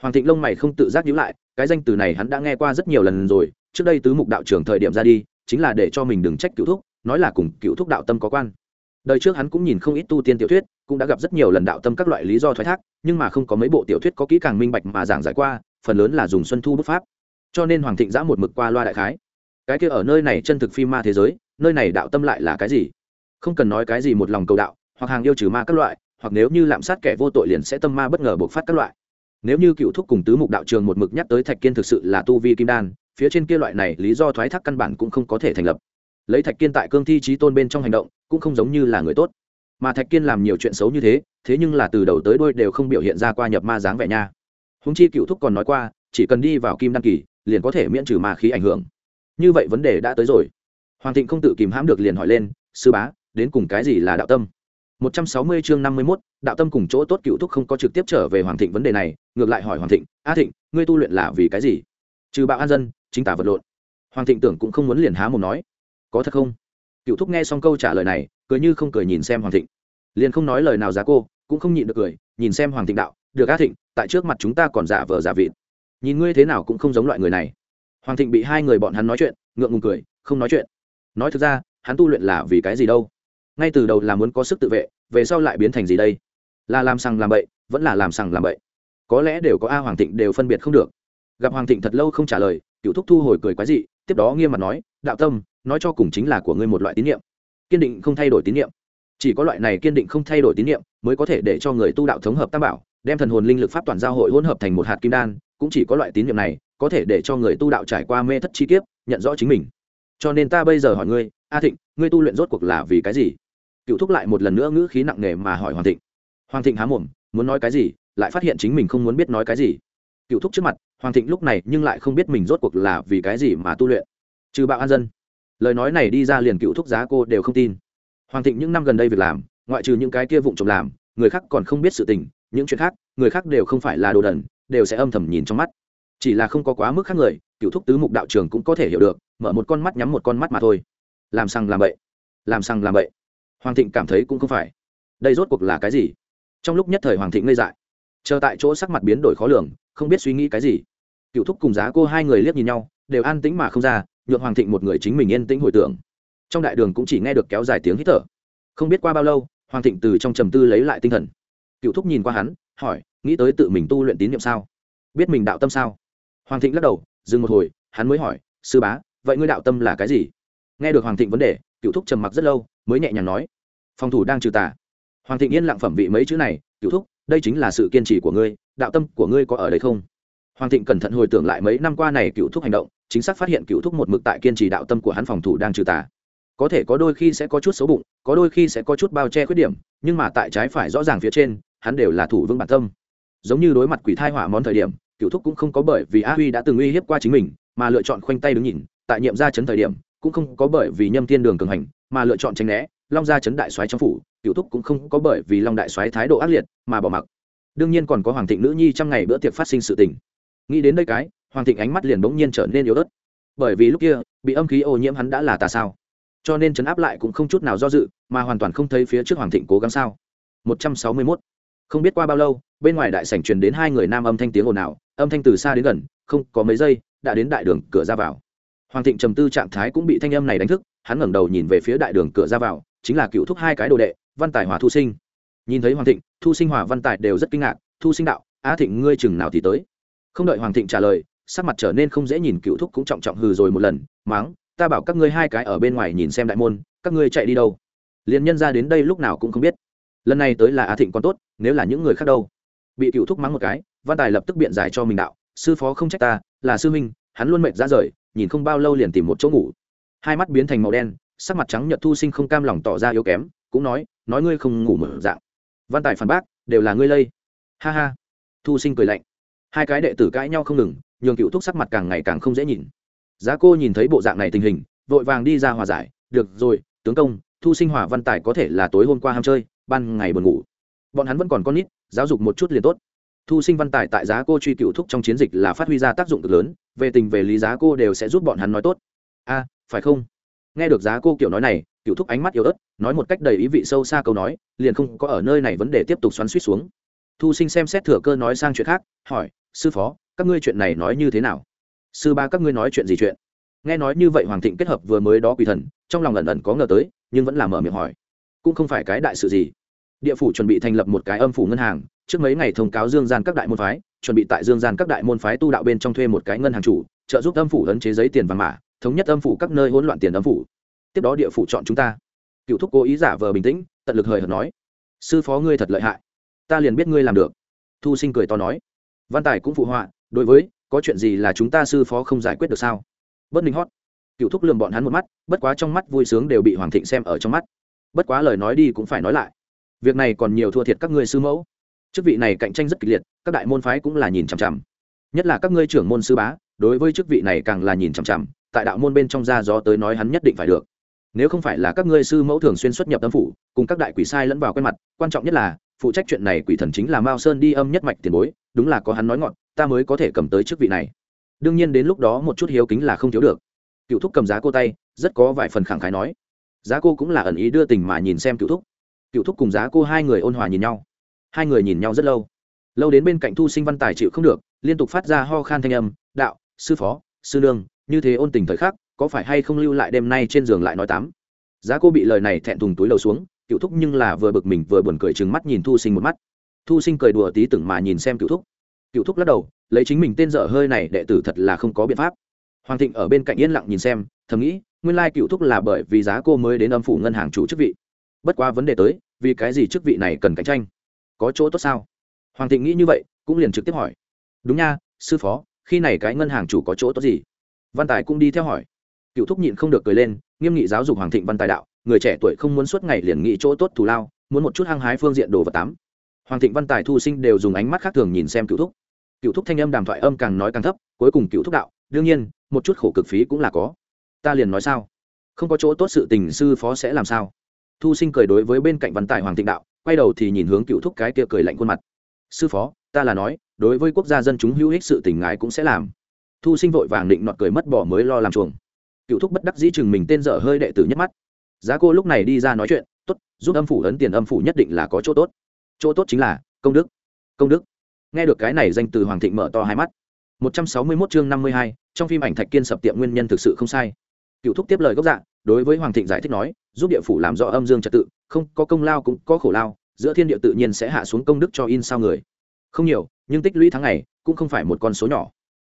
Hoàng thịnh lông mày không tự giác nhíu lại, cái danh từ này hắn đã nghe qua rất nhiều lần rồi, trước đây tứ mục đạo trưởng thời điểm ra đi chính là để cho mình đừng trách cựu thúc, nói là cùng cựu thúc đạo tâm có quan. Đời trước hắn cũng nhìn không ít tu tiên tiểu thuyết, cũng đã gặp rất nhiều lần đạo tâm các loại lý do thoái thác, nhưng mà không có mấy bộ tiểu thuyết có kỹ càng minh bạch mà giảng giải qua, phần lớn là dùng xuân thu bút pháp. Cho nên hoàng thịnh giã một mực qua loa đại khái. Cái kia ở nơi này chân thực phim ma thế giới, nơi này đạo tâm lại là cái gì? Không cần nói cái gì một lòng cầu đạo, hoặc hàng yêu trừ ma các loại, hoặc nếu như lạm sát kẻ vô tội liền sẽ tâm ma bất ngờ bộc phát các loại. Nếu như cựu thúc cùng tứ mục đạo trường một mực nhắc tới thạch kiên thực sự là tu vi kim đan phía trên kia loại này lý do thoái thác căn bản cũng không có thể thành lập. Lấy thạch kiên tại cương thi trí tôn bên trong hành động cũng không giống như là người tốt. Mà thạch kiên làm nhiều chuyện xấu như thế thế nhưng là từ đầu tới đôi đều không biểu hiện ra qua nhập ma dáng vẻ nha. Húng chi cựu thúc còn nói qua chỉ cần đi vào kim đăng kỳ liền có thể miễn trừ ma khí ảnh hưởng. Như vậy vấn đề đã tới rồi. Hoàng thịnh không tự kìm hãm được liền hỏi lên sư bá đến cùng cái gì là đạo tâm? 160 chương 51, đạo tâm cùng chỗ tốt cựu thúc không có trực tiếp trở về hoàng thịnh vấn đề này ngược lại hỏi hoàng thịnh a thịnh ngươi tu luyện là vì cái gì? Trừ bạo an dân chính tả vật lộn. Hoàng thịnh tưởng cũng không muốn liền há mồm nói. Có thật không? Cựu thúc nghe xong câu trả lời này, cười như không cười nhìn xem hoàng thịnh. Liền không nói lời nào giá cô, cũng không nhịn được cười, nhìn xem hoàng thịnh đạo, được a thịnh, tại trước mặt chúng ta còn giả vờ giả vịt. Nhìn ngươi thế nào cũng không giống loại người này. Hoàng thịnh bị hai người bọn hắn nói chuyện, ngượng ngùng cười, không nói chuyện. Nói thực ra, hắn tu luyện là vì cái gì đâu? Ngay từ đầu là muốn có sức tự vệ, về sau lại biến thành gì đây? Là làm sằng làm bậy, vẫn là làm sằng làm bậy. Có lẽ đều có a hoàng thịnh đều phân biệt không được. Gặp hoàng thịnh thật lâu không trả lời cựu thúc thu hồi cười quái dị, tiếp đó nghiêm mặt nói, đạo tâm, nói cho cùng chính là của ngươi một loại tín nhiệm kiên định không thay đổi tín nhiệm chỉ có loại này kiên định không thay đổi tín nhiệm mới có thể để cho người tu đạo thống hợp tam bảo, đem thần hồn linh lực pháp toàn giao hội hỗn hợp thành một hạt kim đan, cũng chỉ có loại tín nhiệm này có thể để cho người tu đạo trải qua mê thất chi kiếp, nhận rõ chính mình. Cho nên ta bây giờ hỏi ngươi, a thịnh, ngươi tu luyện rốt cuộc là vì cái gì? Cựu thúc lại một lần nữa ngữ khí nặng nề mà hỏi hoàng thịnh. Hoàng thịnh há mồm, muốn nói cái gì, lại phát hiện chính mình không muốn biết nói cái gì. Cựu thúc trước mặt hoàng thịnh lúc này nhưng lại không biết mình rốt cuộc là vì cái gì mà tu luyện. Trừ bạo an dân. Lời nói này đi ra liền cựu thúc giá cô đều không tin. Hoàng thịnh những năm gần đây việc làm, ngoại trừ những cái kia vụng trộm làm, người khác còn không biết sự tình, những chuyện khác, người khác đều không phải là đồ đần, đều sẽ âm thầm nhìn trong mắt. Chỉ là không có quá mức khác người, cựu thúc tứ mục đạo trường cũng có thể hiểu được, mở một con mắt nhắm một con mắt mà thôi. Làm sằng làm bậy. Làm sằng làm bậy. Hoàng thịnh cảm thấy cũng không phải. Đây rốt cuộc là cái gì? Trong lúc nhất thời hoàng thịnh ngây dại. Chờ tại chỗ sắc mặt biến đổi khó lường không biết suy nghĩ cái gì. Cựu thúc cùng giá cô hai người liếc nhìn nhau, đều an tĩnh mà không ra, nhượng hoàng thịnh một người chính mình yên tĩnh hồi tưởng. Trong đại đường cũng chỉ nghe được kéo dài tiếng hít thở. Không biết qua bao lâu, hoàng thịnh từ trong trầm tư lấy lại tinh thần. Cựu thúc nhìn qua hắn, hỏi, nghĩ tới tự mình tu luyện tín nhiệm sao? Biết mình đạo tâm sao? Hoàng thịnh lắc đầu, dừng một hồi, hắn mới hỏi, sư bá, vậy ngươi đạo tâm là cái gì? Nghe được hoàng thịnh vấn đề, cựu thúc trầm mặc rất lâu, mới nhẹ nhàng nói, phòng thủ đang trừ tà. Hoàng thịnh yên lặng phẩm vị mấy chữ này, cựu thúc, đây chính là sự kiên trì của ngươi đạo tâm của ngươi có ở đây không? Hoàng thịnh cẩn thận hồi tưởng lại mấy năm qua này cựu thúc hành động, chính xác phát hiện cựu thúc một mực tại kiên trì đạo tâm của hắn phòng thủ đang trừ tà. Có thể có đôi khi sẽ có chút xấu bụng, có đôi khi sẽ có chút bao che khuyết điểm, nhưng mà tại trái phải rõ ràng phía trên, hắn đều là thủ vững bản tâm. Giống như đối mặt quỷ thai hỏa món thời điểm, cựu thúc cũng không có bởi vì a huy đã từng uy hiếp qua chính mình, mà lựa chọn khoanh tay đứng nhìn, tại nhiệm gia chấn thời điểm, cũng không có bởi vì nhâm thiên đường cường hành, mà lựa chọn tránh né, long gia chấn đại soái trong phủ, cựu thúc cũng không có bởi vì long đại soái thái độ ác liệt, mà bỏ mặc đương nhiên còn có hoàng thịnh nữ nhi trong ngày bữa tiệc phát sinh sự tình. Nghĩ đến đây cái, hoàng thịnh ánh mắt liền bỗng nhiên trở nên yếu ớt. Bởi vì lúc kia, bị âm khí ô nhiễm hắn đã là tà sao. Cho nên chấn áp lại cũng không chút nào do dự, mà hoàn toàn không thấy phía trước hoàng thịnh cố gắng sao. Một trăm sáu mươi mốt. Không biết qua bao lâu, bên ngoài đại sảnh truyền đến hai người nam âm thanh tiếng ồn ào, âm thanh từ xa đến gần, không có mấy giây, đã đến đại đường cửa ra vào. Hoàng thịnh trầm tư trạng thái cũng bị thanh âm này đánh thức, hắn ngẩng đầu nhìn về phía đại đường cửa ra vào, chính là cựu thúc hai cái đồ đệ, văn tài hòa thu sinh nhìn thấy hoàng thịnh, thu sinh hòa văn tài đều rất kinh ngạc, thu sinh đạo, á thịnh ngươi chừng nào thì tới? Không đợi hoàng thịnh trả lời, sắc mặt trở nên không dễ nhìn, cựu thúc cũng trọng trọng hừ rồi một lần, máng, ta bảo các ngươi hai cái ở bên ngoài nhìn xem đại môn, các ngươi chạy đi đâu? Liền nhân ra đến đây lúc nào cũng không biết. Lần này tới là á thịnh còn tốt, nếu là những người khác đâu. Bị cựu thúc mắng một cái, văn tài lập tức biện giải cho mình đạo, sư phó không trách ta, là sư minh hắn luôn mệt ra rời, nhìn không bao lâu liền tìm một chỗ ngủ. Hai mắt biến thành màu đen, sắc mặt trắng nhợt thu sinh không cam lòng tỏ ra yếu kém, cũng nói nói ngươi không ngủ mở dạng văn tài phản bác, đều là ngươi lây. Ha ha. Thu sinh cười lạnh. Hai cái đệ tử cãi nhau không ngừng, nhường cựu thúc sắc mặt càng ngày càng không dễ nhìn. Giá cô nhìn thấy bộ dạng này tình hình, vội vàng đi ra hòa giải, được rồi, tướng công, thu sinh hòa văn tài có thể là tối hôm qua ham chơi, ban ngày buồn ngủ. Bọn hắn vẫn còn con nít, giáo dục một chút liền tốt. Thu sinh văn tài tại giá cô truy cựu thúc trong chiến dịch là phát huy ra tác dụng cực lớn, về tình về lý giá cô đều sẽ giúp bọn hắn nói tốt. A, phải không? Nghe được giá cô kiểu nói này cựu thúc ánh mắt yếu ớt, nói một cách đầy ý vị sâu xa câu nói, liền không có ở nơi này vấn đề tiếp tục xoắn suýt xuống. Thu sinh xem xét thừa cơ nói sang chuyện khác, hỏi, sư phó, các ngươi chuyện này nói như thế nào? Sư ba, các ngươi nói chuyện gì chuyện? Nghe nói như vậy hoàng thịnh kết hợp vừa mới đó quỷ thần, trong lòng ẩn ẩn có ngờ tới, nhưng vẫn là mở miệng hỏi, cũng không phải cái đại sự gì. Địa phủ chuẩn bị thành lập một cái âm phủ ngân hàng, trước mấy ngày thông cáo dương gian các đại môn phái, chuẩn bị tại dương gian các đại môn phái tu đạo bên trong thuê một cái ngân hàng chủ, trợ giúp âm phủ ấn chế giấy tiền vàng mã, thống nhất âm phủ các nơi hỗn loạn tiền âm phủ tiếp đó địa phủ chọn chúng ta. Cựu thúc cố ý giả vờ bình tĩnh, tận lực hời hợt nói, sư phó ngươi thật lợi hại, ta liền biết ngươi làm được. Thu sinh cười to nói, văn tài cũng phụ họa, đối với, có chuyện gì là chúng ta sư phó không giải quyết được sao? Bất ninh hót, cựu thúc lường bọn hắn một mắt, bất quá trong mắt vui sướng đều bị hoàng thịnh xem ở trong mắt. Bất quá lời nói đi cũng phải nói lại, việc này còn nhiều thua thiệt các ngươi sư mẫu. Chức vị này cạnh tranh rất kịch liệt, các đại môn phái cũng là nhìn chằm chằm. Nhất là các ngươi trưởng môn sư bá, đối với chức vị này càng là nhìn chằm chằm, tại đạo môn bên trong ra gió tới nói hắn nhất định phải được nếu không phải là các ngươi sư mẫu thường xuyên xuất nhập âm phủ, cùng các đại quỷ sai lẫn vào quen mặt, quan trọng nhất là, phụ trách chuyện này quỷ thần chính là mao sơn đi âm nhất mạch tiền bối, đúng là có hắn nói ngọn, ta mới có thể cầm tới chức vị này. Đương nhiên đến lúc đó một chút hiếu kính là không thiếu được. Cựu thúc cầm giá cô tay, rất có vài phần khẳng khái nói. Giá cô cũng là ẩn ý đưa tình mà nhìn xem cựu thúc. Cựu thúc cùng giá cô hai người ôn hòa nhìn nhau. Hai người nhìn nhau rất lâu. Lâu đến bên cạnh thu sinh văn tài chịu không được, liên tục phát ra ho khan thanh âm, đạo, sư phó, sư nương, như thế ôn tình thời khắc có phải hay không lưu lại đêm nay trên giường lại nói tám giá cô bị lời này thẹn thùng túi lầu xuống cựu thúc nhưng là vừa bực mình vừa buồn cười trừng mắt nhìn thu sinh một mắt. Thu sinh cười đùa tí từng mà nhìn xem cựu thúc. Cựu thúc lắc đầu, lấy chính mình tên dở hơi này đệ tử thật là không có biện pháp. Hoàng thịnh ở bên cạnh yên lặng nhìn xem, thầm nghĩ, nguyên lai cựu thúc là bởi vì giá cô mới đến âm phủ ngân hàng chủ chức vị. Bất quá vấn đề tới, vì cái gì chức vị này cần cạnh tranh? Có chỗ tốt sao? Hoàng thịnh nghĩ như vậy, cũng liền trực tiếp hỏi. Đúng nha, sư phó, khi này cái ngân hàng chủ có chỗ tốt gì? Văn tài cũng đi theo hỏi cựu thúc nhịn không được cười lên, nghiêm nghị giáo dục hoàng thịnh văn tài đạo, người trẻ tuổi không muốn suốt ngày liền nghĩ chỗ tốt thù lao, muốn một chút hăng hái phương diện đồ vật tám hoàng thịnh văn tài thu sinh đều dùng ánh mắt khác thường nhìn xem cựu thúc. Cựu thúc thanh âm đàm thoại âm càng nói càng thấp, cuối cùng cựu thúc đạo, đương nhiên, một chút khổ cực phí cũng là có. Ta liền nói sao? Không có chỗ tốt sự tình sư phó sẽ làm sao? Thu sinh cười đối với bên cạnh văn tài hoàng thịnh đạo, quay đầu thì nhìn hướng cựu thúc cái kia cười lạnh khuôn mặt. Sư phó, ta là nói, đối với quốc gia dân chúng hữu ích sự tình ngài cũng sẽ làm. Thu sinh vội vàng định nọt cười mất bỏ mới lo làm chuồng cựu thúc bất đắc dĩ chừng mình tên dở hơi đệ tử nhất mắt. Giá cô lúc này đi ra nói chuyện tốt giúp âm phủ ấn tiền âm phủ nhất định là có chỗ tốt. Chỗ tốt chính là công đức công đức. Nghe được cái này danh từ hoàng thịnh mở to hai mắt. 161 chương 52, trong phim ảnh thạch kiên sập tiệm nguyên nhân thực sự không sai. Cựu thúc tiếp lời gốc dạng đối với hoàng thịnh giải thích nói giúp địa phủ làm rõ âm dương trật tự không có công lao cũng có khổ lao giữa thiên địa tự nhiên sẽ hạ xuống công đức cho in sao người. Không nhiều nhưng tích lũy tháng ngày cũng không phải một con số nhỏ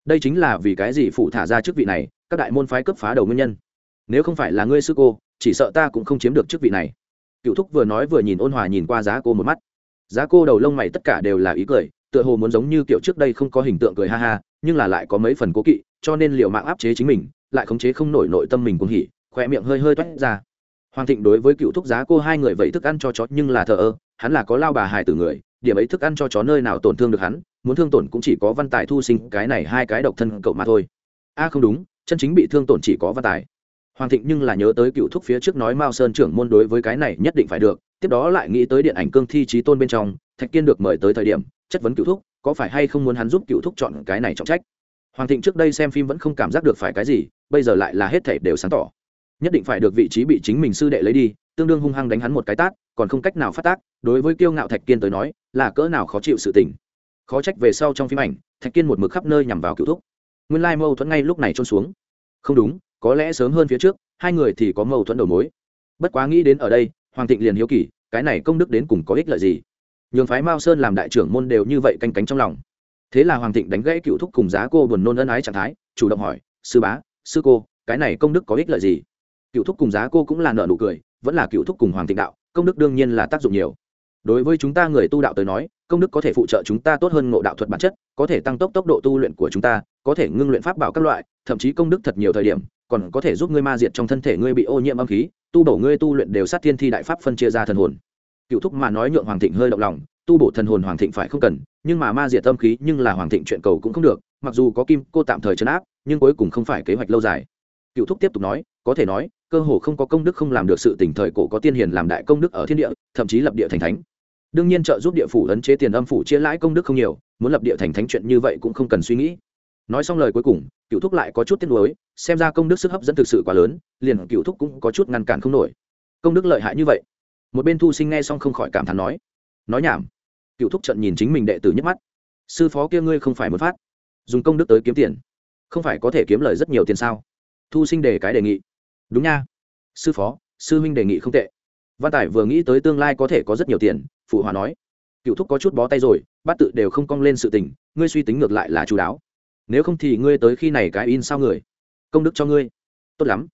đây chính là vì cái gì phụ thả ra chức vị này, các đại môn phái cấp phá đầu nguyên nhân. Nếu không phải là ngươi sư cô, chỉ sợ ta cũng không chiếm được chức vị này. Cựu thúc vừa nói vừa nhìn ôn hòa nhìn qua giá cô một mắt. Giá cô đầu lông mày tất cả đều là ý cười, tựa hồ muốn giống như kiểu trước đây không có hình tượng cười ha ha, nhưng là lại có mấy phần cố kỵ, cho nên liệu mạng áp chế chính mình, lại khống chế không nổi nội tâm mình cũng hỉ khoe miệng hơi hơi toét ra. Hoàng thịnh đối với cựu thúc giá cô hai người vậy thức ăn cho chó nhưng là thờ ơ, hắn là có lao bà hài tử người điểm ấy thức ăn cho chó nơi nào tổn thương được hắn, muốn thương tổn cũng chỉ có văn tài thu sinh, cái này hai cái độc thân cậu mà thôi. A, không đúng, chân chính bị thương tổn chỉ có văn tài. Hoàng thịnh nhưng là nhớ tới cựu thúc phía trước nói mao sơn trưởng môn đối với cái này nhất định phải được, tiếp đó lại nghĩ tới điện ảnh cương thi trí tôn bên trong, thạch kiên được mời tới thời điểm, chất vấn cựu thúc, có phải hay không muốn hắn giúp cựu thúc chọn cái này trọng trách? Hoàng thịnh trước đây xem phim vẫn không cảm giác được phải cái gì, bây giờ lại là hết thể đều sáng tỏ. Nhất định phải được vị trí bị chính mình sư đệ lấy đi, tương đương hung hăng đánh hắn một cái tát còn không cách nào phát tác, đối với kiêu ngạo thạch kiên tới nói, là cỡ nào khó chịu sự tình. Khó trách về sau trong phim ảnh, thạch kiên một mực khắp nơi nhằm vào cựu thúc. Nguyên lai mâu thuẫn ngay lúc này trôn xuống. Không đúng, có lẽ sớm hơn phía trước, hai người thì có mâu thuẫn đầu mối. Bất quá nghĩ đến ở đây, hoàng thịnh liền hiếu kỳ, cái này công đức đến cùng có ích lợi gì? Nhường phái mao sơn làm đại trưởng môn đều như vậy canh cánh trong lòng. Thế là hoàng thịnh đánh gãy cựu thúc cùng giá cô buồn nôn ân ái trạng thái, chủ động hỏi, sư bá, sư cô, cái này công đức có ích lợi gì? Cựu thúc cùng giá cô cũng là nợ nụ cười, vẫn là cựu thúc cùng hoàng thịnh đạo công đức đương nhiên là tác dụng nhiều. Đối với chúng ta người tu đạo tới nói, công đức có thể phụ trợ chúng ta tốt hơn ngộ đạo thuật bản chất, có thể tăng tốc tốc độ tu luyện của chúng ta, có thể ngưng luyện pháp bảo các loại, thậm chí công đức thật nhiều thời điểm, còn có thể giúp ngươi ma diệt trong thân thể ngươi bị ô nhiễm âm khí, tu bổ ngươi tu luyện đều sát thiên thi đại pháp phân chia ra thần hồn. Cựu thúc mà nói nhượng hoàng thịnh hơi động lòng, tu bổ thần hồn hoàng thịnh phải không cần, nhưng mà ma diệt âm khí nhưng là hoàng thịnh chuyện cầu cũng không được, mặc dù có kim cô tạm thời chấn áp, nhưng cuối cùng không phải kế hoạch lâu dài. Cựu thúc tiếp tục nói, có thể nói cơ hồ không có công đức không làm được sự tỉnh thời cổ có tiên hiền làm đại công đức ở thiên địa, thậm chí lập địa thành thánh. Đương nhiên trợ giúp địa phủ ấn chế tiền âm phủ chia lãi công đức không nhiều, muốn lập địa thành thánh chuyện như vậy cũng không cần suy nghĩ. Nói xong lời cuối cùng, cựu thúc lại có chút tiếc nuối, xem ra công đức sức hấp dẫn thực sự quá lớn, liền cựu thúc cũng có chút ngăn cản không nổi. Công đức lợi hại như vậy. Một bên thu sinh nghe xong không khỏi cảm thán nói nói nhảm. Cựu thúc trận nhìn chính mình đệ tử nhấc mắt. Sư phó kia ngươi không phải muốn phát, dùng công đức tới kiếm tiền. Không phải có thể kiếm lời rất nhiều tiền sao? Thu sinh đề cái đề nghị đúng nha. Sư phó, sư huynh đề nghị không tệ. Văn tài vừa nghĩ tới tương lai có thể có rất nhiều tiền, phụ hòa nói. Cựu thúc có chút bó tay rồi, bát tự đều không cong lên sự tình, ngươi suy tính ngược lại là chú đáo. Nếu không thì ngươi tới khi này cái in sao người? Công đức cho ngươi. Tốt lắm.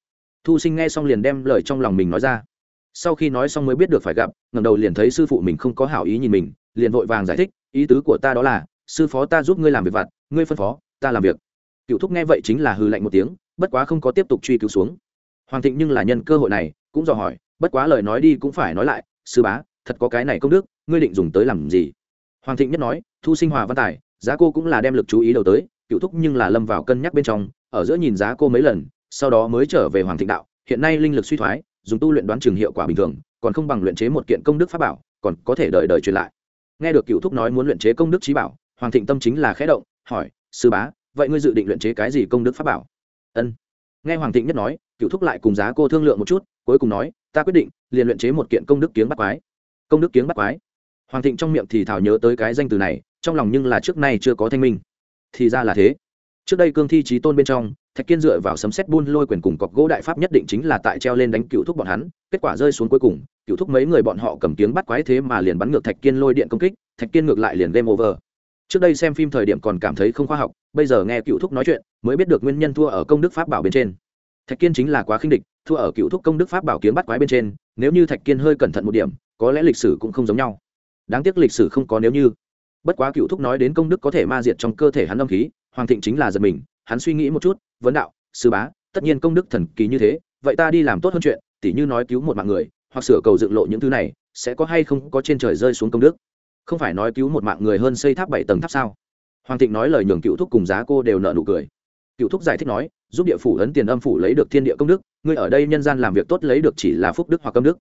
Thu sinh nghe xong liền đem lời trong lòng mình nói ra. Sau khi nói xong mới biết được phải gặp ngầm đầu liền thấy sư phụ mình không có hảo ý nhìn mình, liền vội vàng giải thích, ý tứ của ta đó là, sư phó ta giúp ngươi làm việc vặt, ngươi phân phó, ta làm việc. Cựu thúc nghe vậy chính là hư lạnh một tiếng, bất quá không có tiếp tục truy cứu xuống hoàng thịnh nhưng là nhân cơ hội này, cũng dò hỏi, bất quá lời nói đi cũng phải nói lại, sư bá, thật có cái này công đức, ngươi định dùng tới làm gì? Hoàng thịnh nhất nói, thu sinh hòa văn tài, giá cô cũng là đem lực chú ý đầu tới, cựu thúc nhưng là lâm vào cân nhắc bên trong, ở giữa nhìn giá cô mấy lần, sau đó mới trở về hoàng thịnh đạo, hiện nay linh lực suy thoái, dùng tu luyện đoán trường hiệu quả bình thường, còn không bằng luyện chế một kiện công đức pháp bảo, còn có thể đợi đợi truyền lại. Nghe được cựu thúc nói muốn luyện chế công đức trí bảo, hoàng thịnh tâm chính là khẽ động, hỏi, sư bá, vậy ngươi dự định luyện chế cái gì công đức pháp bảo? Ân. Nghe hoàng thịnh nhất nói cựu thúc lại cùng giá cô thương lượng một chút, cuối cùng nói, ta quyết định, liền luyện chế một kiện công đức kiếng bắt quái. Công đức kiếng bắt quái. Hoàng thịnh trong miệng thì thảo nhớ tới cái danh từ này, trong lòng nhưng là trước nay chưa có thanh minh. Thì ra là thế. Trước đây cương thi trí tôn bên trong, thạch kiên dựa vào sấm xét buôn lôi quyền cùng cọc gỗ đại pháp nhất định chính là tại treo lên đánh cựu thúc bọn hắn, kết quả rơi xuống cuối cùng, cựu thúc mấy người bọn họ cầm tiếng bắt quái thế mà liền bắn ngược thạch kiên lôi điện công kích, thạch kiên ngược lại liền game over. Trước đây xem phim thời điểm còn cảm thấy không khoa học, bây giờ nghe cựu thúc nói chuyện, mới biết được nguyên nhân thua ở công đức pháp bảo bên trên thạch kiên chính là quá khinh địch, thua ở cựu thúc công đức pháp bảo kiếm bắt quái bên trên, nếu như thạch kiên hơi cẩn thận một điểm, có lẽ lịch sử cũng không giống nhau. Đáng tiếc lịch sử không có nếu như. Bất quá cựu thúc nói đến công đức có thể ma diệt trong cơ thể hắn âm khí, hoàng thịnh chính là giật mình, hắn suy nghĩ một chút, vấn đạo, sư bá, tất nhiên công đức thần kỳ như thế, vậy ta đi làm tốt hơn chuyện, tỉ như nói cứu một mạng người, hoặc sửa cầu dựng lộ những thứ này, sẽ có hay không có trên trời rơi xuống công đức? Không phải nói cứu một mạng người hơn xây tháp bảy tầng tháp sao? Hoàng thịnh nói lời nhường cựu thúc cùng giá cô đều nợ nụ cười. Cựu thúc giải thích nói giúp địa phủ ấn tiền âm phủ lấy được thiên địa công đức, ngươi ở đây nhân gian làm việc tốt lấy được chỉ là phúc đức hoặc công đức.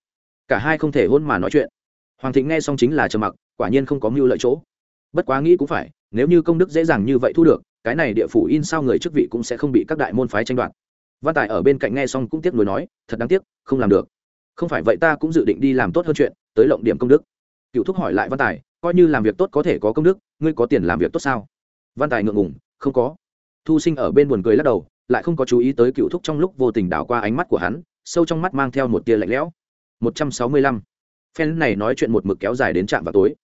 Cả hai không thể hôn mà nói chuyện. Hoàng thịnh nghe xong chính là trầm mặc, quả nhiên không có mưu lợi chỗ. Bất quá nghĩ cũng phải, nếu như công đức dễ dàng như vậy thu được, cái này địa phủ in sao người chức vị cũng sẽ không bị các đại môn phái tranh đoạt. Văn tài ở bên cạnh nghe xong cũng tiếc nuối nói, thật đáng tiếc, không làm được. Không phải vậy ta cũng dự định đi làm tốt hơn chuyện, tới lộng điểm công đức. Cựu thúc hỏi lại văn tài, coi như làm việc tốt có thể có công đức, ngươi có tiền làm việc tốt sao? Văn tài ngượng ngùng, không có. Thu sinh ở bên buồn cười lắc đầu lại không có chú ý tới cựu thúc trong lúc vô tình đảo qua ánh mắt của hắn, sâu trong mắt mang theo một tia lạnh lẽo. Một trăm sáu mươi lăm. Phen này nói chuyện một mực kéo dài đến trạm vào tối.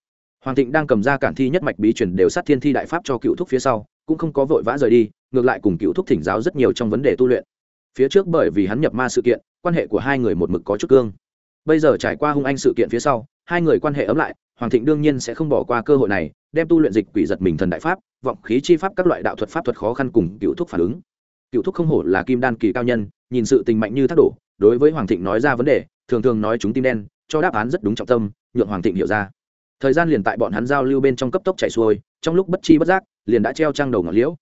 Hoàng thịnh đang cầm ra cản thi nhất mạch bí truyền đều sát thiên thi đại pháp cho cựu thúc phía sau, cũng không có vội vã rời đi, ngược lại cùng cựu thúc thỉnh giáo rất nhiều trong vấn đề tu luyện. Phía trước bởi vì hắn nhập ma sự kiện, quan hệ của hai người một mực có chút cương. Bây giờ trải qua hung anh sự kiện phía sau, hai người quan hệ ấm lại, hoàng thịnh đương nhiên sẽ không bỏ qua cơ hội này, đem tu luyện dịch quỷ giật mình thần đại pháp, vọng khí chi pháp các loại đạo thuật pháp thuật khó khăn cùng cựu thúc phản ứng cựu thúc không hổ là kim đan kỳ cao nhân, nhìn sự tình mạnh như thác đổ, đối với hoàng thịnh nói ra vấn đề, thường thường nói chúng tim đen, cho đáp án rất đúng trọng tâm, nhượng hoàng thịnh hiểu ra. Thời gian liền tại bọn hắn giao lưu bên trong cấp tốc chạy xuôi, trong lúc bất chi bất giác, liền đã treo trang đầu ngọn liễu.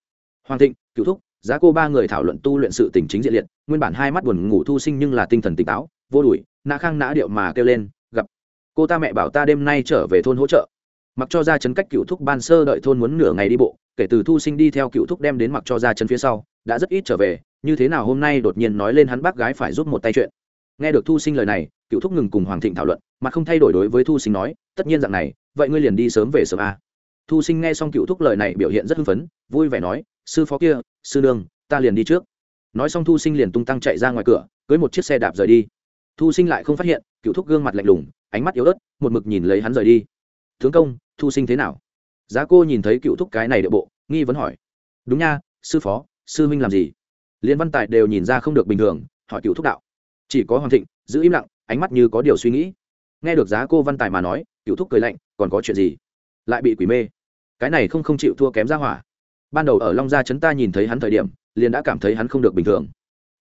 Hoàng thịnh, cựu thúc, giá cô ba người thảo luận tu luyện sự tình chính diện liệt, nguyên bản hai mắt buồn ngủ thu sinh nhưng là tinh thần tỉnh táo, vô đuổi nã khang nã điệu mà kêu lên, gặp. Cô ta mẹ bảo ta đêm nay trở về thôn hỗ trợ. Mặc cho ra chấn cách cựu thúc ban sơ đợi thôn muốn nửa ngày đi bộ kể từ thu sinh đi theo cựu thúc đem đến mặc cho ra chân phía sau, đã rất ít trở về, như thế nào hôm nay đột nhiên nói lên hắn bác gái phải giúp một tay chuyện. Nghe được thu sinh lời này, cựu thúc ngừng cùng hoàng thịnh thảo luận, mà không thay đổi đối với thu sinh nói, tất nhiên dạng này, vậy ngươi liền đi sớm về sớm a. Thu sinh nghe xong cựu thúc lời này biểu hiện rất hưng phấn, vui vẻ nói, sư phó kia, sư nương, ta liền đi trước. Nói xong thu sinh liền tung tăng chạy ra ngoài cửa, cưới một chiếc xe đạp rời đi. Thu sinh lại không phát hiện, cựu thúc gương mặt lạnh lùng, ánh mắt yếu ớt, một mực nhìn lấy hắn rời đi. Tướng công, thu sinh thế nào? Giá cô nhìn thấy cựu thúc cái này địa bộ, nghi vấn hỏi. Đúng nha, sư phó, sư minh làm gì? Liên văn tài đều nhìn ra không được bình thường, hỏi cựu thúc đạo. Chỉ có hoàng thịnh, giữ im lặng, ánh mắt như có điều suy nghĩ. Nghe được giá cô văn tài mà nói, cựu thúc cười lạnh, còn có chuyện gì? Lại bị quỷ mê. Cái này không không chịu thua kém ra hỏa. Ban đầu ở long gia chấn ta nhìn thấy hắn thời điểm, liền đã cảm thấy hắn không được bình thường.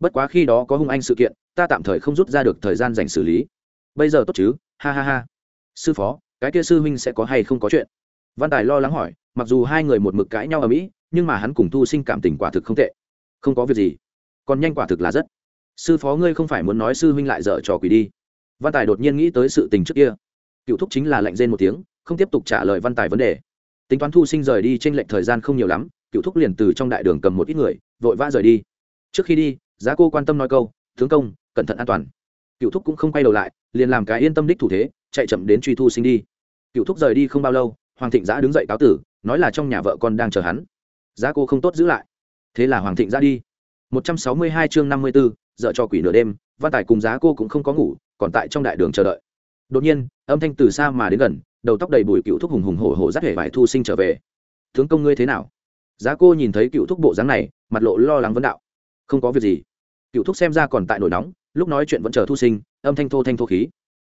Bất quá khi đó có hung anh sự kiện, ta tạm thời không rút ra được thời gian dành xử lý. Bây giờ tốt chứ? Ha ha ha. Sư phó, cái kia sư huynh sẽ có hay không có chuyện? Văn tài lo lắng hỏi, mặc dù hai người một mực cãi nhau ở mỹ, nhưng mà hắn cùng thu sinh cảm tình quả thực không tệ. Không có việc gì. Còn nhanh quả thực là rất. Sư phó ngươi không phải muốn nói sư huynh lại dở trò quỷ đi. Văn tài đột nhiên nghĩ tới sự tình trước kia. Cựu thúc chính là lạnh rên một tiếng, không tiếp tục trả lời văn tài vấn đề. Tính toán thu sinh rời đi t r ê n lệch thời gian không nhiều lắm, cựu thúc liền từ trong đại đường cầm một ít người, vội vã rời đi. Trước khi đi, giá cô quan tâm nói câu, tướng công, cẩn thận an toàn. Cựu thúc cũng không quay đầu lại, liền làm cái yên tâm đích thủ thế, chạy chậm đến truy thu sinh đi. Cựu thúc rời đi không bao lâu hoàng thịnh giã đứng dậy cáo tử nói là trong nhà vợ con đang chờ hắn. Giá cô không tốt giữ lại. Thế là hoàng thịnh Giã đi. một trăm sáu mươi hai chương năm mươi 54, dợ cho quỷ nửa đêm văn tài cùng giá cô cũng không có ngủ còn tại trong đại đường chờ đợi. Đột nhiên âm thanh từ xa mà đến gần đầu tóc đầy bụi cựu thúc hùng hùng hổ hổ dắt hề vải thu sinh trở về. Tướng công ngươi thế nào? Giá cô nhìn thấy cựu thúc bộ dáng này mặt lộ lo lắng vấn đạo. Không có việc gì. Cựu thúc xem ra còn tại nổi nóng lúc nói chuyện vẫn chờ thu sinh âm thanh thô thanh thô khí.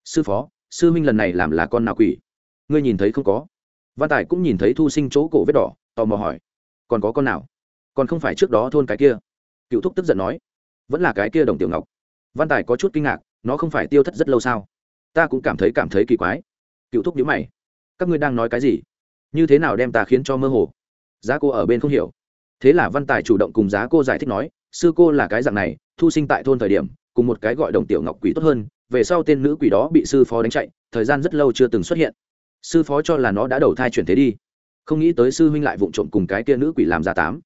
Sư phó sư minh lần này làm là con nào quỷ? Ngươi nhìn thấy không có văn tài cũng nhìn thấy thu sinh chỗ cổ vết đỏ, tò mò hỏi, còn có con nào? Còn không phải trước đó thôn cái kia? Cựu thúc tức giận nói, vẫn là cái kia đồng tiểu ngọc. Văn tài có chút kinh ngạc, nó không phải tiêu thất rất lâu sao? Ta cũng cảm thấy cảm thấy kỳ quái. Cựu thúc nhíu mày, các ngươi đang nói cái gì? Như thế nào đem ta khiến cho mơ hồ? Giá cô ở bên không hiểu. Thế là văn tài chủ động cùng giá cô giải thích nói, sư cô là cái dạng này, thu sinh tại thôn thời điểm, cùng một cái gọi đồng tiểu ngọc quỷ tốt hơn, về sau tên nữ quỷ đó bị sư phó đánh chạy, thời gian rất lâu chưa từng xuất hiện sư phó cho là nó đã đầu thai chuyển thế đi. Không nghĩ tới sư huynh lại vụng trộm cùng cái kia nữ quỷ làm ra tám.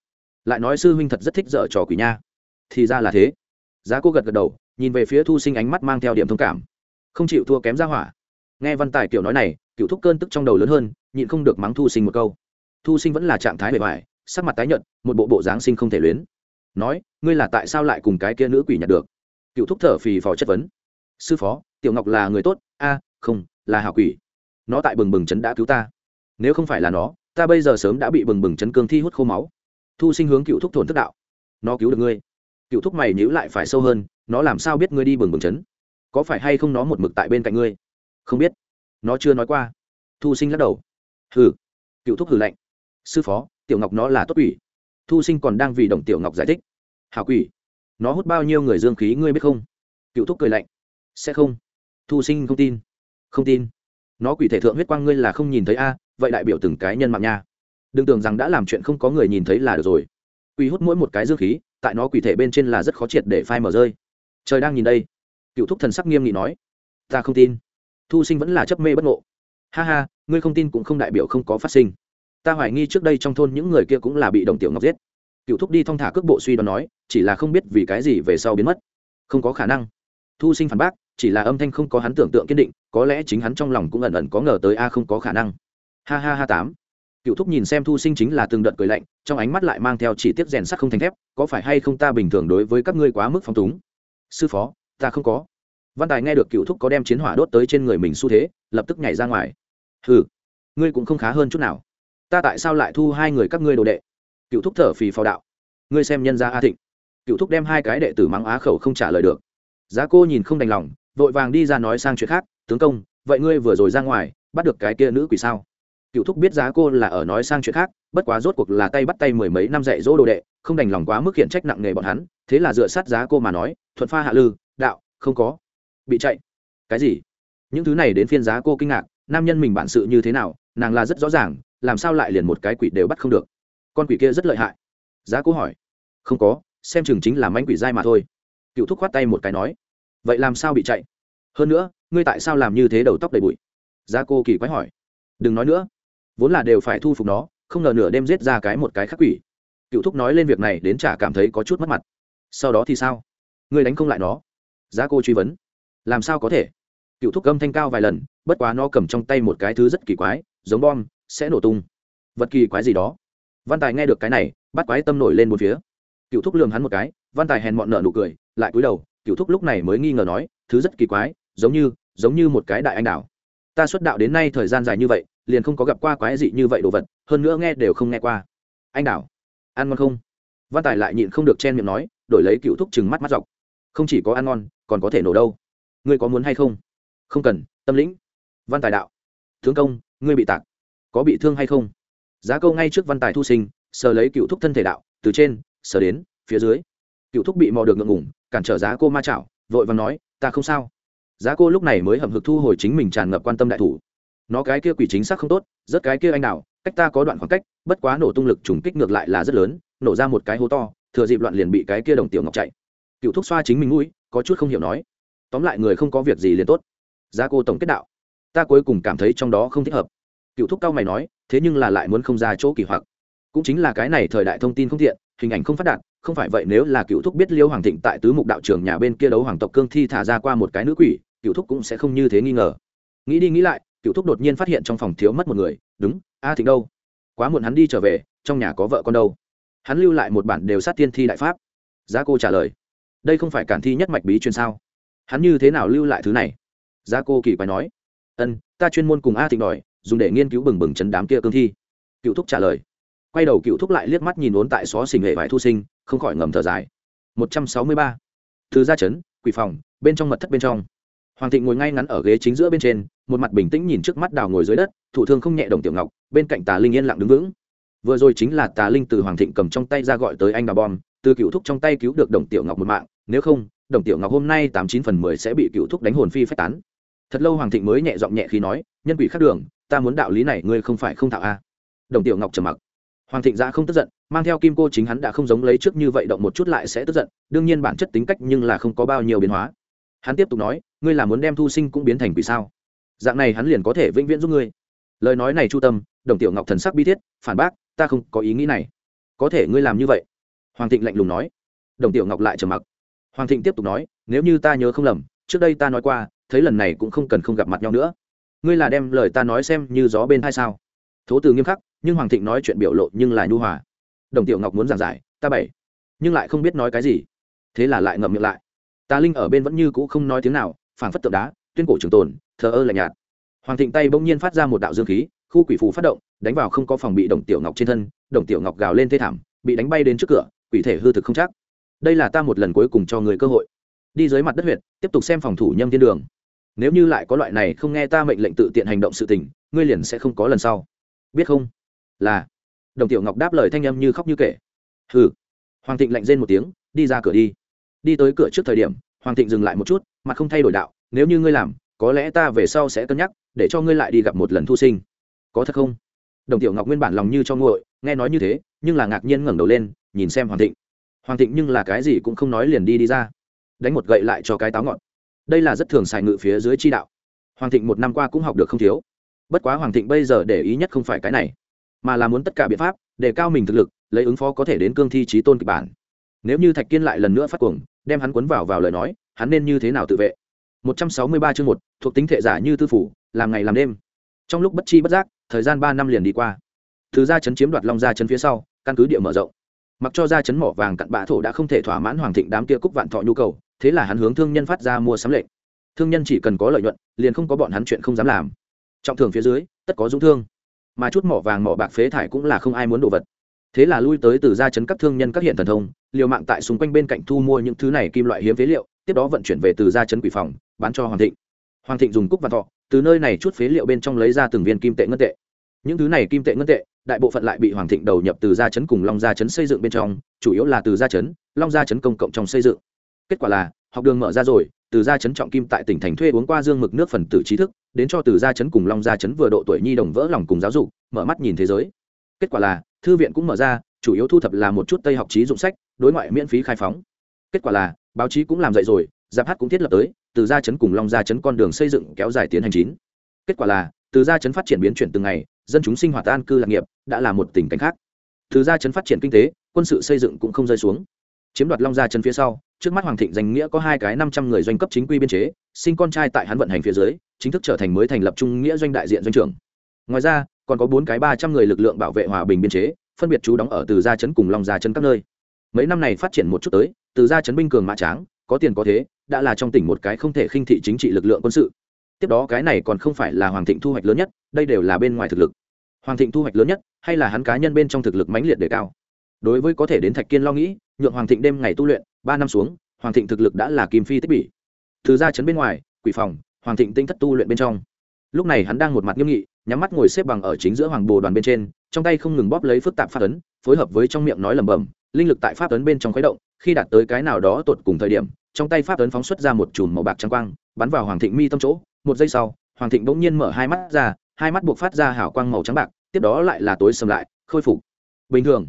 Lại nói sư huynh thật rất thích dở trò quỷ nha. Thì ra là thế. Giá cô gật gật đầu, nhìn về phía thu sinh ánh mắt mang theo điểm thông cảm. Không chịu thua kém ra hỏa. Nghe văn tài kiểu nói này cựu thúc cơn tức trong đầu lớn hơn, nhịn không được mắng thu sinh một câu. Thu sinh vẫn là trạng thái bề ngoài, sắc mặt tái nhợt, một bộ bộ dáng sinh không thể luyến. Nói, ngươi là tại sao lại cùng cái kia nữ quỷ nhặt được? Cựu thúc thở phì phò chất vấn. Sư phó, tiểu ngọc là người tốt. A, không, là hảo quỷ nó tại bừng bừng chấn đã cứu ta. Nếu không phải là nó, ta bây giờ sớm đã bị bừng bừng chấn cương thi hút khô máu. Thu sinh hướng cựu thúc thổn thức đạo. Nó cứu được ngươi. Cựu thúc mày nhữ lại phải sâu hơn, nó làm sao biết ngươi đi bừng bừng chấn? Có phải hay không nó một mực tại bên cạnh ngươi? Không biết. Nó chưa nói qua. Thu sinh lắc đầu. Hừ. Cựu thúc hừ lạnh. Sư phó, tiểu ngọc nó là tốt quỷ. Thu sinh còn đang vì đồng tiểu ngọc giải thích. Hảo quỷ. Nó hút bao nhiêu người dương khí ngươi biết không? Cựu thúc cười lạnh. Sẽ không. Thu sinh không tin. Không tin nó quỷ thể thượng huyết quang ngươi là không nhìn thấy a, vậy đại biểu từng cái nhân mạng nha. Đừng tưởng rằng đã làm chuyện không có người nhìn thấy là được rồi. Quỷ hút mỗi một cái dương khí, tại nó quỷ thể bên trên là rất khó triệt để phai mở rơi. Trời đang nhìn đây. Cựu thúc thần sắc nghiêm nghị nói, ta không tin. Thu sinh vẫn là chấp mê bất ngộ. Ha ha, ngươi không tin cũng không đại biểu không có phát sinh. Ta hoài nghi trước đây trong thôn những người kia cũng là bị đồng tiểu ngọc giết. Cựu thúc đi thong thả cước bộ suy đoán nói, chỉ là không biết vì cái gì về sau biến mất. Không có khả năng. Thu sinh phản bác chỉ là âm thanh không có hắn tưởng tượng kiên định, có lẽ chính hắn trong lòng cũng ẩn ẩn có ngờ tới, a, không có khả năng. Ha ha ha tám. Cựu thúc nhìn xem thu sinh chính là từng đợt cười lạnh, trong ánh mắt lại mang theo chỉ tiết rèn sắt không thành thép, có phải hay không ta bình thường đối với các ngươi quá mức phong túng? Sư phó, ta không có. Văn tài nghe được cựu thúc có đem chiến hỏa đốt tới trên người mình xu thế, lập tức nhảy ra ngoài. Hừ, ngươi cũng không khá hơn chút nào. Ta tại sao lại thu hai người các ngươi đồ đệ? Cựu thúc thở phì phao đạo. Ngươi xem nhân gia a thịnh. Cựu thúc đem hai cái đệ tử mắng á khẩu không trả lời được. Giá cô nhìn không đành lòng vội vàng đi ra nói sang chuyện khác, tướng công, vậy ngươi vừa rồi ra ngoài, bắt được cái kia nữ quỷ sao? Cựu thúc biết giá cô là ở nói sang chuyện khác, bất quá rốt cuộc là tay bắt tay mười mấy năm dạy dỗ đồ đệ, không đành lòng quá mức hiện trách nặng nề bọn hắn, thế là dựa sát giá cô mà nói, thuận pha hạ lư, đạo, không có. Bị chạy. Cái gì? Những thứ này đến phiên giá cô kinh ngạc, nam nhân mình bản sự như thế nào, nàng là rất rõ ràng, làm sao lại liền một cái quỷ đều bắt không được. Con quỷ kia rất lợi hại. Giá cô hỏi. Không có, xem chừng chính là manh quỷ dai mà thôi. Cựu thúc khoát tay một cái nói vậy làm sao bị chạy? Hơn nữa, ngươi tại sao làm như thế đầu tóc đầy bụi? Gia cô kỳ quái hỏi. Đừng nói nữa. Vốn là đều phải thu phục nó, không ngờ nửa đêm giết ra cái một cái khắc quỷ. Cựu thúc nói lên việc này đến chả cảm thấy có chút mất mặt. Sau đó thì sao? Ngươi đánh không lại nó. Giá cô truy vấn. Làm sao có thể? Cựu thúc âm thanh cao vài lần, bất quá nó cầm trong tay một cái thứ rất kỳ quái, giống bom, sẽ nổ tung. Vật kỳ quái gì đó. Văn tài nghe được cái này, bắt quái tâm nổi lên một phía. Cựu thúc lường hắn một cái, văn tài hèn mọn nợ nụ cười, lại cúi đầu cựu thúc lúc này mới nghi ngờ nói, thứ rất kỳ quái, giống như giống như một cái đại anh đảo ta xuất đạo đến nay thời gian dài như vậy, liền không có gặp qua quái dị như vậy đồ vật, hơn nữa nghe đều không nghe qua. Anh đảo ăn ngon không? Văn tài lại nhịn không được chen miệng nói, đổi lấy cựu thúc chừng mắt mắt dọc. Không chỉ có ăn ngon, còn có thể nổ đâu. Ngươi có muốn hay không? Không cần, tâm lĩnh. Văn tài đạo. Thương công, ngươi bị tạc. Có bị thương hay không? Giá câu ngay trước văn tài thu sinh, sờ lấy cựu thúc thân thể đạo, từ trên, sờ đến, phía dưới. Cựu thúc bị mò được ngượng ngủng cản trở giá cô ma chảo, vội và nói, ta không sao. Giá cô lúc này mới hầm hực thu hồi chính mình tràn ngập quan tâm đại thủ. Nó cái kia quỷ chính xác không tốt, rất cái kia anh nào cách ta có đoạn khoảng cách, bất quá nổ tung lực trùng kích ngược lại là rất lớn, nổ ra một cái hố to, thừa dịp loạn liền bị cái kia đồng tiểu ngọc chạy. Cựu thúc xoa chính mình mũi, có chút không hiểu nói, tóm lại người không có việc gì liền tốt. Giá cô tổng kết đạo, ta cuối cùng cảm thấy trong đó không thích hợp. Cựu thúc cao mày nói, thế nhưng là lại muốn không ra chỗ kỳ hoặc. Cũng chính là cái này thời đại thông tin không thiện, hình ảnh không phát đạt không phải vậy nếu là cựu thúc biết liêu hoàng thịnh tại tứ mục đạo trường nhà bên kia đấu hoàng tộc cương thi thả ra qua một cái nữ quỷ, cựu thúc cũng sẽ không như thế nghi ngờ. Nghĩ đi nghĩ lại, cựu thúc đột nhiên phát hiện trong phòng thiếu mất một người, đúng, a thịnh đâu? Quá muộn hắn đi trở về, trong nhà có vợ con đâu. Hắn lưu lại một bản đều sát tiên thi đại pháp. Giá cô trả lời, đây không phải cản thi nhất mạch bí chuyên sao? Hắn như thế nào lưu lại thứ này? Giá cô kỳ quái nói, ân, ta chuyên môn cùng a thịnh đòi, dùng để nghiên cứu bừng bừng chấn đám kia cương thi. Cựu thúc trả lời, quay đầu cựu thúc lại liếc mắt nhìn ốn tại xó xình hệ vải thu sinh không khỏi ngầm thở dài. Một trăm sáu mươi ba. Thứ gia chấn, quỷ phòng, bên trong mật thất bên trong. Hoàng thịnh ngồi ngay ngắn ở ghế chính giữa bên trên, một mặt bình tĩnh nhìn trước mắt đào ngồi dưới đất, thủ thương không nhẹ đồng tiểu ngọc, bên cạnh tà linh yên lặng đứng vững. Vừa rồi chính là tà linh từ hoàng thịnh cầm trong tay ra gọi tới anh đào bom, từ cựu thúc trong tay cứu được đồng tiểu ngọc một mạng, nếu không, đồng tiểu ngọc hôm nay tám chín phần mười sẽ bị cựu thúc đánh hồn phi phách tán. Thật lâu hoàng thịnh mới nhẹ giọng nhẹ khi nói, nhân quỷ khác đường, ta muốn đạo lý này ngươi không phải không thạo a. Đồng tiểu ngọc trầm mặc hoàng thịnh ra không tức giận, mang theo kim cô chính hắn đã không giống lấy trước như vậy động một chút lại sẽ tức giận, đương nhiên bản chất tính cách nhưng là không có bao nhiêu biến hóa. Hắn tiếp tục nói, ngươi là muốn đem thu sinh cũng biến thành quỷ sao? Dạng này hắn liền có thể vĩnh viễn giúp ngươi. Lời nói này chu tâm, đồng tiểu ngọc thần sắc bi thiết, phản bác, ta không có ý nghĩ này. Có thể ngươi làm như vậy? Hoàng thịnh lạnh lùng nói. Đồng tiểu ngọc lại trầm mặc. Hoàng thịnh tiếp tục nói, nếu như ta nhớ không lầm, trước đây ta nói qua, thấy lần này cũng không cần không gặp mặt nhau nữa. Ngươi là đem lời ta nói xem như gió bên hay sao? Thố từ nghiêm khắc nhưng hoàng thịnh nói chuyện biểu lộ nhưng là nhu hòa. Đồng tiểu ngọc muốn giảng giải, ta bảy nhưng lại không biết nói cái gì. Thế là lại ngậm miệng lại. Tà linh ở bên vẫn như cũ không nói tiếng nào, phảng phất tượng đá, tuyên cổ trường tồn, thờ ơ lạnh nhạt. Hoàng thịnh tay bỗng nhiên phát ra một đạo dương khí, khu quỷ phù phát động, đánh vào không có phòng bị đồng tiểu ngọc trên thân, đồng tiểu ngọc gào lên thê thảm, bị đánh bay đến trước cửa, quỷ thể hư thực không chắc. Đây là ta một lần cuối cùng cho người cơ hội. Đi dưới mặt đất huyện tiếp tục xem phòng thủ nhâm thiên đường. Nếu như lại có loại này không nghe ta mệnh lệnh tự tiện hành động sự tình, ngươi liền sẽ không có lần sau. Biết không? Là đồng tiểu ngọc đáp lời thanh âm như khóc như kể hừ hoàng thịnh lạnh rên một tiếng đi ra cửa đi đi tới cửa trước thời điểm hoàng thịnh dừng lại một chút mà không thay đổi đạo nếu như ngươi làm có lẽ ta về sau sẽ cân nhắc để cho ngươi lại đi gặp một lần thu sinh có thật không đồng tiểu ngọc nguyên bản lòng như cho nguội nghe nói như thế nhưng là ngạc nhiên ngẩng đầu lên nhìn xem hoàng thịnh hoàng thịnh nhưng là cái gì cũng không nói liền đi đi ra đánh một gậy lại cho cái táo ngọn đây là rất thường xài ngự phía dưới chi đạo hoàng thịnh một năm qua cũng học được không thiếu bất quá hoàng thịnh bây giờ để ý nhất không phải cái này mà là muốn tất cả biện pháp để cao mình thực lực, lấy ứng phó có thể đến cương thi trí tôn kịch bản. Nếu như thạch kiên lại lần nữa phát cuồng, đem hắn cuốn vào vào lời nói, hắn nên như thế nào tự vệ? 163 chương một, thuộc tính thể giả như tư phủ, làm ngày làm đêm. Trong lúc bất chi bất giác, thời gian ba năm liền đi qua. Thứ gia chấn chiếm đoạt long gia chấn phía sau, căn cứ địa mở rộng. Mặc cho gia chấn mỏ vàng cặn bạ thổ đã không thể thỏa mãn hoàng thịnh đám kia cúc vạn thọ nhu cầu, thế là hắn hướng thương nhân phát ra mua sắm lệnh. Thương nhân chỉ cần có lợi nhuận, liền không có bọn hắn chuyện không dám làm. Trọng thường phía dưới, tất có dũng thương mà chút mỏ vàng mỏ bạc phế thải cũng là không ai muốn đồ vật. Thế là lui tới từ gia chấn các thương nhân các hiện thần thông, liều mạng tại xung quanh bên cạnh thu mua những thứ này kim loại hiếm phế liệu, tiếp đó vận chuyển về từ gia chấn quỷ phòng, bán cho hoàng thịnh. Hoàng thịnh dùng cúc và thọ, từ nơi này chút phế liệu bên trong lấy ra từng viên kim tệ ngân tệ. Những thứ này kim tệ ngân tệ, đại bộ phận lại bị hoàng thịnh đầu nhập từ gia chấn cùng long gia chấn xây dựng bên trong, chủ yếu là từ gia chấn, long gia chấn công cộng trong xây dựng. Kết quả là, học đường mở ra rồi từ gia chấn trọng kim tại tỉnh thành thuê uống qua dương mực nước phần tử trí thức, đến cho từ gia chấn cùng long gia chấn vừa độ tuổi nhi đồng vỡ lòng cùng giáo dục, mở mắt nhìn thế giới. Kết quả là, thư viện cũng mở ra, chủ yếu thu thập là một chút tây học trí dụng sách, đối ngoại miễn phí khai phóng. Kết quả là, báo chí cũng làm dậy rồi, giáp hát cũng thiết lập tới, từ gia chấn cùng long gia chấn con đường xây dựng kéo dài tiến hành chín. Kết quả là, từ gia chấn phát triển biến chuyển từng ngày, dân chúng sinh hoạt an cư lạc nghiệp, đã là một tình cảnh khác. Từ gia chấn phát triển kinh tế, quân sự xây dựng cũng không rơi xuống. Chiếm đoạt long gia chấn phía sau trước mắt hoàng thịnh danh nghĩa có hai cái năm trăm người doanh cấp chính quy biên chế, sinh con trai tại hắn vận hành phía dưới, chính thức trở thành mới thành lập trung nghĩa doanh đại diện doanh trưởng. Ngoài ra, còn có bốn cái ba trăm người lực lượng bảo vệ hòa bình biên chế, phân biệt trú đóng ở từ gia chấn cùng long gia chấn các nơi. Mấy năm này phát triển một chút tới, từ gia chấn binh cường mã tráng, có tiền có thế, đã là trong tỉnh một cái không thể khinh thị chính trị lực lượng quân sự. Tiếp đó cái này còn không phải là hoàng thịnh thu hoạch lớn nhất, đây đều là bên ngoài thực lực. Hoàng thịnh thu hoạch lớn nhất, hay là hắn cá nhân bên trong thực lực mãnh liệt đề cao. Đối với có thể đến thạch kiên lo nghĩ, nhượng hoàng thịnh đêm ngày tu luyện ba năm xuống, hoàng thịnh thực lực đã là kim phi tích bỉ. Từ ra chấn bên ngoài, quỷ phòng, hoàng thịnh tinh thất tu luyện bên trong. Lúc này hắn đang một mặt nghiêm nghị, nhắm mắt ngồi xếp bằng ở chính giữa hoàng bồ đoàn bên trên, trong tay không ngừng bóp lấy phức tạp pháp ấn, phối hợp với trong miệng nói lẩm bẩm, linh lực tại pháp ấn bên trong khuấy động, khi đạt tới cái nào đó tột cùng thời điểm, trong tay pháp ấn phóng xuất ra một chùm màu bạc trắng quang, bắn vào hoàng thịnh mi tâm chỗ. Một giây sau, hoàng thịnh bỗng nhiên mở hai mắt ra, hai mắt buộc phát ra hào quang màu trắng bạc, tiếp đó lại là tối sầm lại, khôi phục. Bình thường,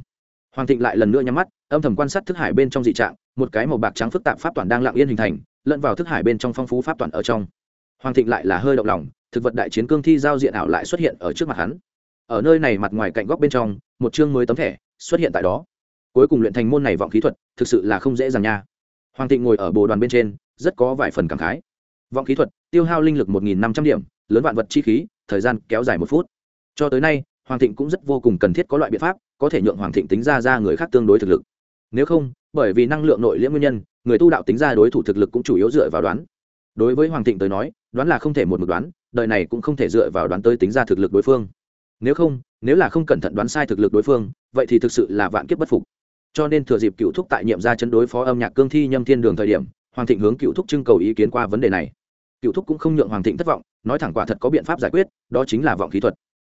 hoàng thịnh lại lần nữa nhắm mắt âm thầm quan sát thức hải bên trong dị trạng, một cái màu bạc trắng phức tạp pháp toàn đang lặng yên hình thành, lẫn vào thức hải bên trong phong phú pháp toàn ở trong. Hoàng thịnh lại là hơi động lòng, thực vật đại chiến cương thi giao diện ảo lại xuất hiện ở trước mặt hắn. Ở nơi này mặt ngoài cạnh góc bên trong, một chương mới tấm thẻ xuất hiện tại đó. Cuối cùng luyện thành môn này vọng khí thuật, thực sự là không dễ dàng nha. Hoàng thịnh ngồi ở bồ đoàn bên trên, rất có vài phần cảm khái. Vọng khí thuật, tiêu hao linh lực một nghìn năm trăm điểm, lớn vạn vật chi khí, thời gian kéo dài một phút. Cho tới nay, hoàng thịnh cũng rất vô cùng cần thiết có loại biện pháp, có thể nhượng hoàng thịnh tính ra ra người khác tương đối thực lực nếu không, bởi vì năng lượng nội liễm nguyên nhân, người tu đạo tính ra đối thủ thực lực cũng chủ yếu dựa vào đoán. Đối với hoàng thịnh tới nói, đoán là không thể một mực đoán, đời này cũng không thể dựa vào đoán tới tính ra thực lực đối phương. Nếu không, nếu là không cẩn thận đoán sai thực lực đối phương, vậy thì thực sự là vạn kiếp bất phục. Cho nên thừa dịp cựu thúc tại nhiệm ra chân đối phó âm nhạc cương thi nhâm thiên đường thời điểm, hoàng thịnh hướng cựu thúc trưng cầu ý kiến qua vấn đề này. Cựu thúc cũng không nhượng hoàng thịnh thất vọng, nói thẳng quả thật có biện pháp giải quyết, đó chính là vọng khí thuật.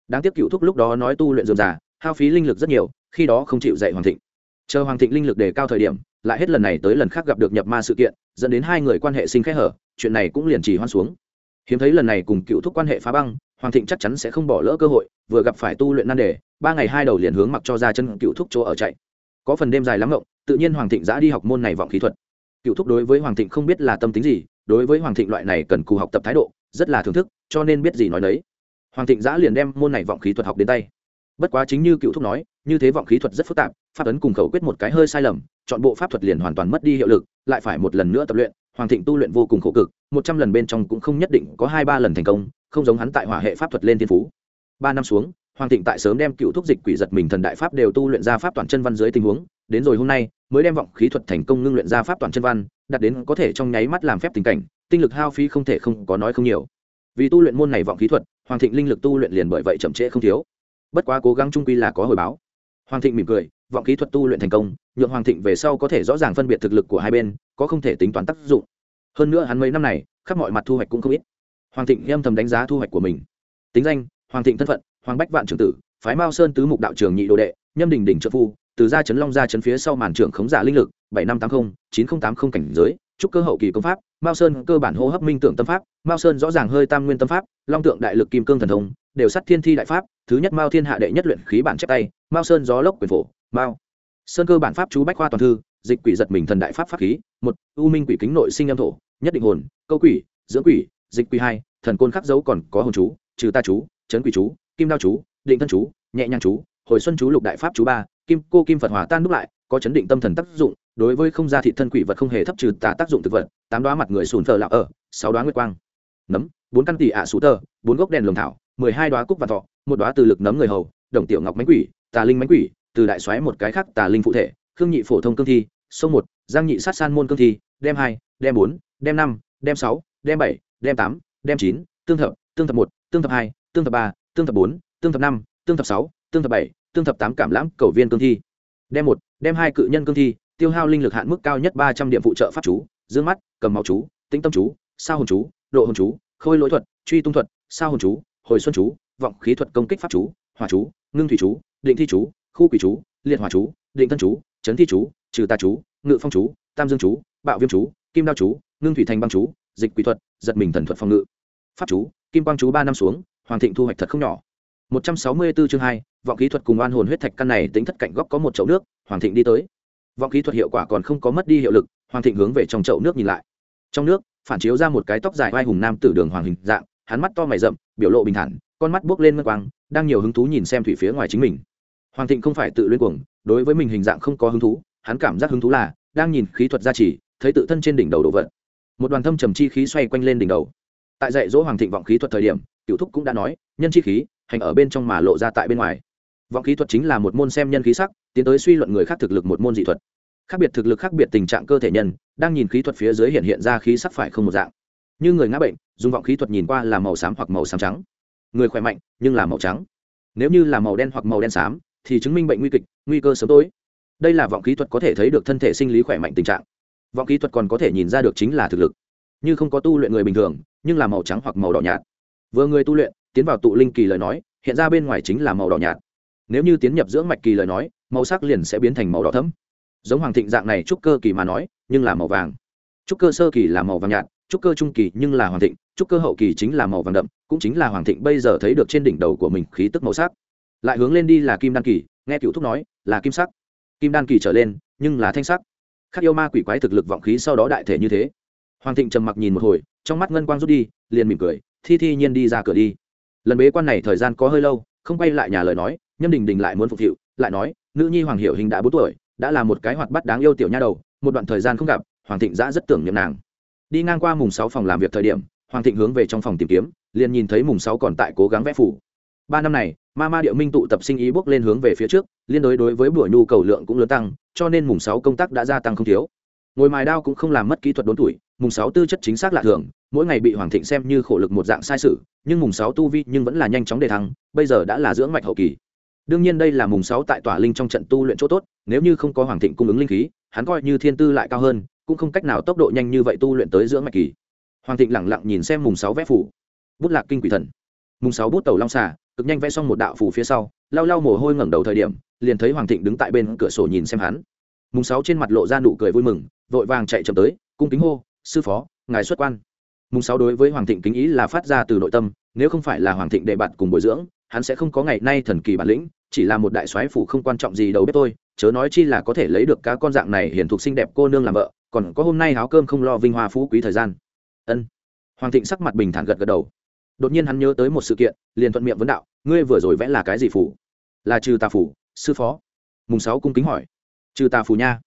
Đáng tiếc cựu thúc lúc đó nói tu luyện dườm già, hao phí linh lực rất nhiều, khi đó không chịu dạy hoàng thịnh chờ hoàng thịnh linh lực đề cao thời điểm, lại hết lần này tới lần khác gặp được nhập ma sự kiện, dẫn đến hai người quan hệ sinh khẽ hở, chuyện này cũng liền trì hoan xuống. Hiếm thấy lần này cùng cựu thúc quan hệ phá băng, hoàng thịnh chắc chắn sẽ không bỏ lỡ cơ hội, vừa gặp phải tu luyện nan đề, ba ngày hai đầu liền hướng mặc cho ra chân cựu thúc chỗ ở chạy. Có phần đêm dài lắm ngộng, tự nhiên hoàng thịnh giã đi học môn này vọng khí thuật. Cựu thúc đối với hoàng thịnh không biết là tâm tính gì, đối với hoàng thịnh loại này cần cù học tập thái độ, rất là thưởng thức, cho nên biết gì nói đấy hoàng thịnh giã liền đem môn này vọng khí thuật học đến tay. Bất quá chính như cựu thúc nói, như thế vọng khí thuật rất phức tạp pháp ấn cùng khẩu quyết một cái hơi sai lầm, chọn bộ pháp thuật liền hoàn toàn mất đi hiệu lực, lại phải một lần nữa tập luyện, hoàng thịnh tu luyện vô cùng khổ cực, một trăm lần bên trong cũng không nhất định có hai ba lần thành công, không giống hắn tại hỏa hệ pháp thuật lên thiên phú. Ba năm xuống, hoàng thịnh tại sớm đem cựu thúc dịch quỷ giật mình thần đại pháp đều tu luyện ra pháp toàn chân văn dưới tình huống, đến rồi hôm nay, mới đem vọng khí thuật thành công ngưng luyện ra pháp toàn chân văn đặt đến có thể trong nháy mắt làm phép tình cảnh, tinh lực hao phí không thể không có nói không nhiều. Vì tu luyện môn này vọng khí thuật, hoàng thịnh linh lực tu luyện liền bởi vậy chậm trễ không thiếu. Bất quá cố gắng trung quy là có hồi báo. Hoàng thịnh mỉm cười vọng khí thuật tu luyện thành công, nhượng hoàng thịnh về sau có thể rõ ràng phân biệt thực lực của hai bên, có không thể tính toán tác dụng. Hơn nữa hắn mấy năm này, khắp mọi mặt thu hoạch cũng không ít. Hoàng thịnh âm thầm đánh giá thu hoạch của mình. Tính danh, hoàng thịnh thân phận, hoàng bách vạn trưởng tử, phái mao sơn tứ mục đạo trường nhị đồ đệ, nhâm đình đỉnh trợ phu, từ gia Trấn long gia Trấn phía sau màn trưởng khống giả linh lực, bảy năm tám mươi chín nghìn tám mươi cảnh giới, trúc cơ hậu kỳ công pháp, mao sơn cơ bản hô hấp minh tượng tâm pháp, mao sơn rõ ràng hơi tam nguyên tâm pháp, long tượng đại lực kim cương thần thông đều sắt thiên thi đại pháp, thứ nhất mao thiên hạ đệ nhất luyện khí bản chép tay, mao sơn gió lốc quyền phổ, mao. Sơn cơ bản pháp chú bách khoa toàn thư, dịch quỷ giật mình thần đại pháp pháp khí, một, u minh quỷ kính nội sinh âm thổ, nhất định hồn, câu quỷ, dưỡng quỷ, dịch quỷ hai, thần côn khắc dấu còn có hồn chú, trừ ta chú trấn quỷ chú, kim đao chú, định thân chú, nhẹ nhàng chú, hồi xuân chú lục đại pháp chú ba, kim cô kim phật hòa tan đúc lại, có chấn định tâm thần tác dụng, đối với không gia thị thân quỷ vật không hề thấp trừ tà tác dụng thực vật, tám đoá mặt người sùn thờ lạc ở, sáu đoá nguyệt quang. Nấm, bốn căn tỷ ạ à sú tơ bốn gốc đèn lồng thảo mười hai đoá cúc vạn thọ, một đoá từ lực nấm người hầu, đồng tiểu ngọc mánh quỷ, tà linh mánh quỷ, từ đại xoáy một cái khác tà linh phụ thể, khương nhị phổ thông cương thi, sông một, giang nhị sát san môn cương thi, đem hai, đem bốn, đem năm, đem sáu, đem bảy, đem tám, đem chín, tương thập tương thập một, tương thập hai, tương thập ba, tương thập bốn, tương thập năm, tương thập sáu, tương thập bảy, tương thập tám cảm lãm cầu viên cương thi. Đem một, đem hai cự nhân cương thi, tiêu hao linh lực hạn mức cao nhất ba trăm điểm phụ trợ pháp chú, dương mắt, cầm máu chú, tĩnh tâm chú, sao hồn chú, độ hồn chú, khôi lỗi thuật, truy tung thuật, sao hồn chú hồi xuân chú, vọng khí thuật công kích pháp chú, hỏa chú, ngưng thủy chú, định thi chú, khu quỷ chú, liệt hỏa chú, định thân chú, chấn thi chú, trừ tà chú, ngự phong chú, tam dương chú, bạo viêm chú, kim đao chú, ngưng thủy thành băng chú, dịch quỷ thuật, giật mình thần thuật phòng ngự. Pháp chú, kim quang chú ba năm xuống, hoàng thịnh thu hoạch thật không nhỏ. Một trăm sáu mươi 164 chương hai, vọng khí thuật cùng oan hồn huyết thạch căn này tính thất cạnh góc có một chậu nước, hoàng thịnh đi tới. Vọng khí thuật hiệu quả còn không có mất đi hiệu lực, hoàng thịnh hướng về trong chậu nước nhìn lại. Trong nước, phản chiếu ra một cái tóc dài vai hùng nam tử đường hoàng hình dạng, hắn mắt to mày rậm biểu lộ bình thản, con mắt buốc lên ngân quang, đang nhiều hứng thú nhìn xem thủy phía ngoài chính mình. Hoàng thịnh không phải tự luyên cuồng, đối với mình hình dạng không có hứng thú, hắn cảm giác hứng thú là, đang nhìn khí thuật gia trì, thấy tự thân trên đỉnh đầu đồ vật. Một đoàn thâm trầm chi khí xoay quanh lên đỉnh đầu. Tại dạy dỗ hoàng thịnh vọng khí thuật thời điểm, cựu thúc cũng đã nói, nhân chi khí, hành ở bên trong mà lộ ra tại bên ngoài. Vọng khí thuật chính là một môn xem nhân khí sắc, tiến tới suy luận người khác thực lực một môn dị thuật. Khác biệt thực lực khác biệt tình trạng cơ thể nhân, đang nhìn khí thuật phía dưới hiện hiện ra khí sắc phải không một dạng như người ngã bệnh, dùng vọng khí thuật nhìn qua là màu xám hoặc màu xám trắng. Người khỏe mạnh, nhưng là màu trắng. Nếu như là màu đen hoặc màu đen xám, thì chứng minh bệnh nguy kịch, nguy cơ sớm tối. Đây là vọng khí thuật có thể thấy được thân thể sinh lý khỏe mạnh tình trạng. Vọng khí thuật còn có thể nhìn ra được chính là thực lực. Như không có tu luyện người bình thường, nhưng là màu trắng hoặc màu đỏ nhạt. Vừa người tu luyện, tiến vào tụ linh kỳ lời nói, hiện ra bên ngoài chính là màu đỏ nhạt. Nếu như tiến nhập dưỡng mạch kỳ lời nói, màu sắc liền sẽ biến thành màu đỏ thấm giống hoàng thịnh dạng này trúc cơ kỳ mà nói, nhưng là màu vàng. Trúc cơ sơ kỳ là màu vàng nhạt trúc cơ trung kỳ nhưng là hoàng thịnh, trúc cơ hậu kỳ chính là màu vàng đậm, cũng chính là hoàng thịnh bây giờ thấy được trên đỉnh đầu của mình khí tức màu sắc. Lại hướng lên đi là kim đan kỳ, nghe cựu thúc nói, là kim sắc. Kim đan kỳ trở lên, nhưng là thanh sắc. Khắc yêu ma quỷ quái thực lực vọng khí sau đó đại thể như thế. Hoàng thịnh trầm mặc nhìn một hồi, trong mắt ngân quang rút đi, liền mỉm cười, thi thi nhiên đi ra cửa đi. Lần bế quan này thời gian có hơi lâu, không quay lại nhà lời nói, nhâm đình đình lại muốn phục vụ lại nói, nữ nhi hoàng hiểu hình đã bốn tuổi, đã là một cái hoạt bắt đáng yêu tiểu nha đầu, một đoạn thời gian không gặp, hoàng thịnh giã rất tưởng niệm nàng đi ngang qua mùng sáu phòng làm việc thời điểm, hoàng thịnh hướng về trong phòng tìm kiếm, liền nhìn thấy mùng sáu còn tại cố gắng vẽ phủ. Ba năm này, ma ma điệu minh tụ tập sinh ý bước lên hướng về phía trước, liên đối đối với buổi nhu cầu lượng cũng lớn tăng, cho nên mùng sáu công tác đã gia tăng không thiếu. Ngồi mài đao cũng không làm mất kỹ thuật đốn tuổi, mùng sáu tư chất chính xác lạ thường, mỗi ngày bị hoàng thịnh xem như khổ lực một dạng sai sự, nhưng mùng sáu tu vi nhưng vẫn là nhanh chóng đề thăng, bây giờ đã là dưỡng mạch hậu kỳ. Đương nhiên đây là mùng sáu tại tỏa linh trong trận tu luyện chỗ tốt, nếu như không có hoàng thịnh cung ứng linh khí, hắn coi như thiên tư lại cao hơn cũng không cách nào tốc độ nhanh như vậy tu luyện tới dưỡng mạch kỳ. Hoàng thịnh lẳng lặng nhìn xem mùng sáu vẽ phủ. Bút lạc kinh quỷ thần. Mùng sáu bút tàu long xà, cực nhanh vẽ xong một đạo phủ phía sau, lau lau mồ hôi ngẩng đầu thời điểm, liền thấy hoàng thịnh đứng tại bên cửa sổ nhìn xem hắn. Mùng sáu trên mặt lộ ra nụ cười vui mừng, vội vàng chạy chậm tới, cung kính hô, sư phó, ngài xuất quan. Mùng sáu đối với hoàng thịnh kính ý là phát ra từ nội tâm, nếu không phải là hoàng thịnh đệ bạn cùng bồi dưỡng, hắn sẽ không có ngày nay thần kỳ bản lĩnh chỉ là một đại soái phủ không quan trọng gì đầu bếp tôi, chớ nói chi là có thể lấy được cá con dạng này hiển thuộc xinh đẹp cô nương làm vợ, còn có hôm nay áo cơm không lo vinh hoa phú quý thời gian. Ân. Hoàng thịnh sắc mặt bình thản gật gật đầu. Đột nhiên hắn nhớ tới một sự kiện, liền thuận miệng vấn đạo, ngươi vừa rồi vẽ là cái gì phủ? Là trừ tà phủ, sư phó. Mùng sáu cung kính hỏi. Trừ tà phủ nha.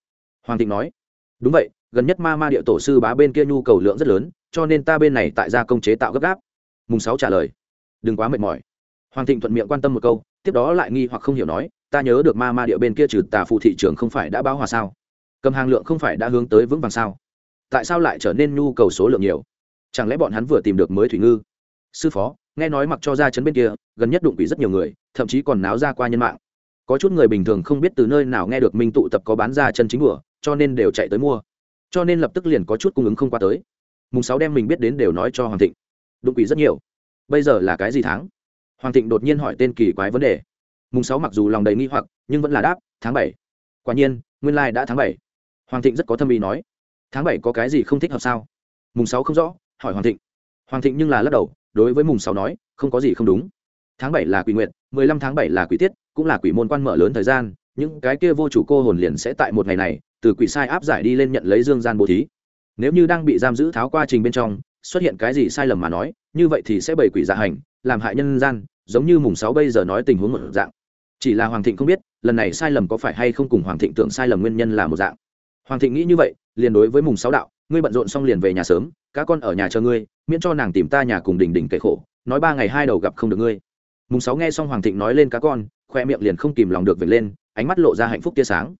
Hoàng thịnh nói. Đúng vậy, gần nhất ma ma địa tổ sư bá bên kia nhu cầu lượng rất lớn, cho nên ta bên này tại gia công chế tạo gấp gáp. Mùng sáu trả lời. Đừng quá mệt mỏi. Hoàng thịnh thuận miệng quan tâm một câu tiếp đó lại nghi hoặc không hiểu nói, ta nhớ được ma ma địa bên kia trừ tà phụ thị trường không phải đã báo hòa sao? Cầm hàng lượng không phải đã hướng tới vững vàng sao? Tại sao lại trở nên nhu cầu số lượng nhiều? Chẳng lẽ bọn hắn vừa tìm được mới thủy ngư? Sư phó, nghe nói mặc cho ra chấn bên kia, gần nhất đụng quỷ rất nhiều người, thậm chí còn náo ra qua nhân mạng. Có chút người bình thường không biết từ nơi nào nghe được minh tụ tập có bán ra chân chính ngựa cho nên đều chạy tới mua. Cho nên lập tức liền có chút cung ứng không qua tới. Mùng sáu đem mình biết đến đều nói cho hoàng thịnh. Đụng quỷ rất nhiều. Bây giờ là cái gì tháng? Hoàng thịnh đột nhiên hỏi tên kỳ quái vấn đề. Mùng sáu mặc dù lòng đầy nghi hoặc, nhưng vẫn là đáp, tháng bảy. Quả nhiên, nguyên lai、like、đã tháng bảy. Hoàng thịnh rất có thâm ý nói, tháng bảy có cái gì không thích hợp sao? Mùng sáu không rõ, hỏi hoàng thịnh. Hoàng thịnh nhưng là lắc đầu, đối với mùng sáu nói, không có gì không đúng. Tháng bảy là quỷ nguyện mười lăm tháng bảy là quỷ tiết, cũng là quỷ môn quan mở lớn thời gian, những cái kia vô chủ cô hồn liền sẽ tại một ngày này, từ quỷ sai áp giải đi lên nhận lấy dương gian bố thí. Nếu như đang bị giam giữ tháo qua trình bên trong, xuất hiện cái gì sai lầm mà nói, như vậy thì sẽ bày quỷ dạ hành làm hại nhân gian, giống như mùng sáu bây giờ nói tình huống một dạng. Chỉ là hoàng thịnh không biết, lần này sai lầm có phải hay không cùng hoàng thịnh tưởng sai lầm nguyên nhân là một dạng. Hoàng thịnh nghĩ như vậy, liền đối với mùng sáu đạo, ngươi bận rộn xong liền về nhà sớm các con ở nhà chờ ngươi, miễn cho nàng tìm ta nhà cùng đình đình kể khổ, nói ba ngày hai đầu gặp không được ngươi. Mùng sáu nghe xong hoàng thịnh nói lên cá con, khoe miệng liền không kìm lòng được vệt lên, ánh mắt lộ ra hạnh phúc tia sáng.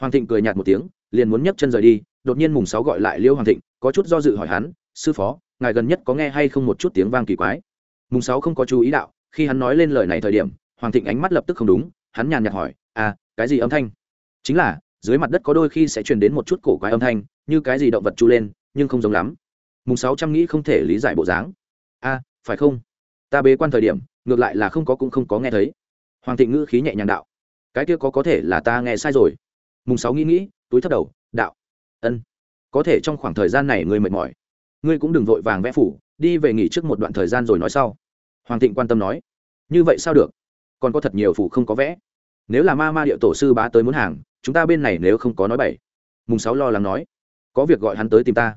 Hoàng thịnh cười nhạt một tiếng, liền muốn nhấc chân rời đi, đột nhiên mùng sáu gọi lại liêu hoàng thịnh, có chút do dự hỏi hắn, sư phó, ngài gần nhất có nghe hay không một chút tiếng vang kỳ quái? Mùng sáu không có chú ý đạo khi hắn nói lên lời này thời điểm hoàng thịnh ánh mắt lập tức không đúng hắn nhàn nhạt hỏi à cái gì âm thanh? Chính là dưới mặt đất có đôi khi sẽ truyền đến một chút cổ quái âm thanh như cái gì động vật chu lên nhưng không giống lắm. Mùng sáu trăm nghĩ không thể lý giải bộ dáng. A à, phải không? Ta bế quan thời điểm ngược lại là không có cũng không có nghe thấy. Hoàng thịnh ngữ khí nhẹ nhàng đạo cái kia có có thể là ta nghe sai rồi. Mùng sáu nghĩ nghĩ túi thấp đầu đạo ân có thể trong khoảng thời gian này ngươi mệt mỏi. Ngươi cũng đừng vội vàng vẽ phủ đi về nghỉ trước một đoạn thời gian rồi nói sau. Hoàng thịnh quan tâm nói, như vậy sao được? Còn có thật nhiều phủ không có vẽ. Nếu là ma ma điệu tổ sư bá tới muốn hàng, chúng ta bên này nếu không có nói bảy mùng sáu lo lắng nói, có việc gọi hắn tới tìm ta.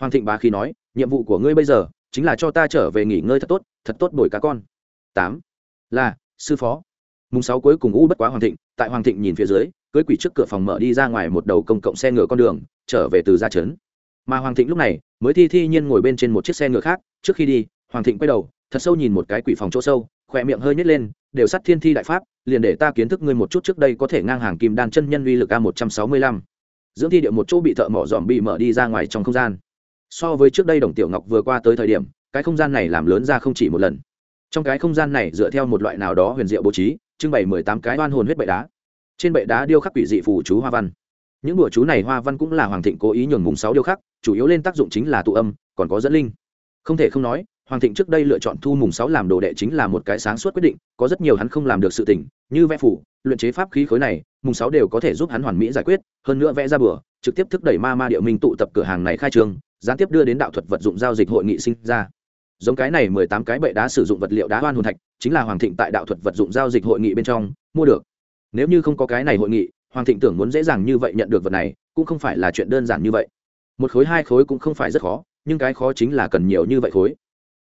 Hoàng thịnh bá khi nói, nhiệm vụ của ngươi bây giờ chính là cho ta trở về nghỉ ngơi thật tốt thật tốt đổi cá con. Tám, là, sư phó. Mùng sáu cuối cùng u bất quá hoàng thịnh, tại hoàng thịnh nhìn phía dưới, cưới quỷ trước cửa phòng mở đi ra ngoài một đầu công cộng xe ngựa con đường, trở về từ gia trấn. Mà hoàng thịnh lúc này mới thi thi nhiên ngồi bên trên một chiếc xe ngựa khác, trước khi đi, hoàng thịnh quay đầu, thật sâu nhìn một cái quỷ phòng chỗ sâu, khỏe miệng hơi nhét lên, đều sắt thiên thi đại pháp, liền để ta kiến thức ngươi một chút trước đây có thể ngang hàng kim đan chân nhân uy lực a một trăm sáu mươi lăm. Dưỡng thi địa một chỗ bị thợ mỏ dòm bị mở đi ra ngoài trong không gian. So với trước đây đồng tiểu ngọc vừa qua tới thời điểm, cái không gian này làm lớn ra không chỉ một lần. Trong cái không gian này dựa theo một loại nào đó huyền diệu bố trí, trưng bày mười tám cái oan hồn huyết bệ đá. Trên bệ đá điêu khắc quỷ dị phù chú hoa văn những bùa chú này hoa văn cũng là hoàng thịnh cố ý nhường mùng sáu điêu khắc, chủ yếu lên tác dụng chính là tụ âm, còn có dẫn linh. Không thể không nói, hoàng thịnh trước đây lựa chọn thu mùng sáu làm đồ đệ chính là một cái sáng suốt quyết định, có rất nhiều hắn không làm được sự tỉnh như vẽ phủ, luyện chế pháp khí khối này, mùng sáu đều có thể giúp hắn hoàn mỹ giải quyết, hơn nữa vẽ ra bừa, trực tiếp thúc đẩy ma ma địa minh tụ tập cửa hàng này khai trương, gián tiếp đưa đến đạo thuật vật dụng giao dịch hội nghị sinh ra. Giống cái này mười tám cái bệ đá sử dụng vật liệu đá hoan hồn thạch, chính là hoàng thịnh tại đạo thuật vật dụng giao dịch hội nghị bên trong mua được. Nếu như không có cái này hội nghị hoàng thịnh tưởng muốn dễ dàng như vậy nhận được vật này, cũng không phải là chuyện đơn giản như vậy. Một khối, hai khối cũng không phải rất khó, nhưng cái khó chính là cần nhiều như vậy khối.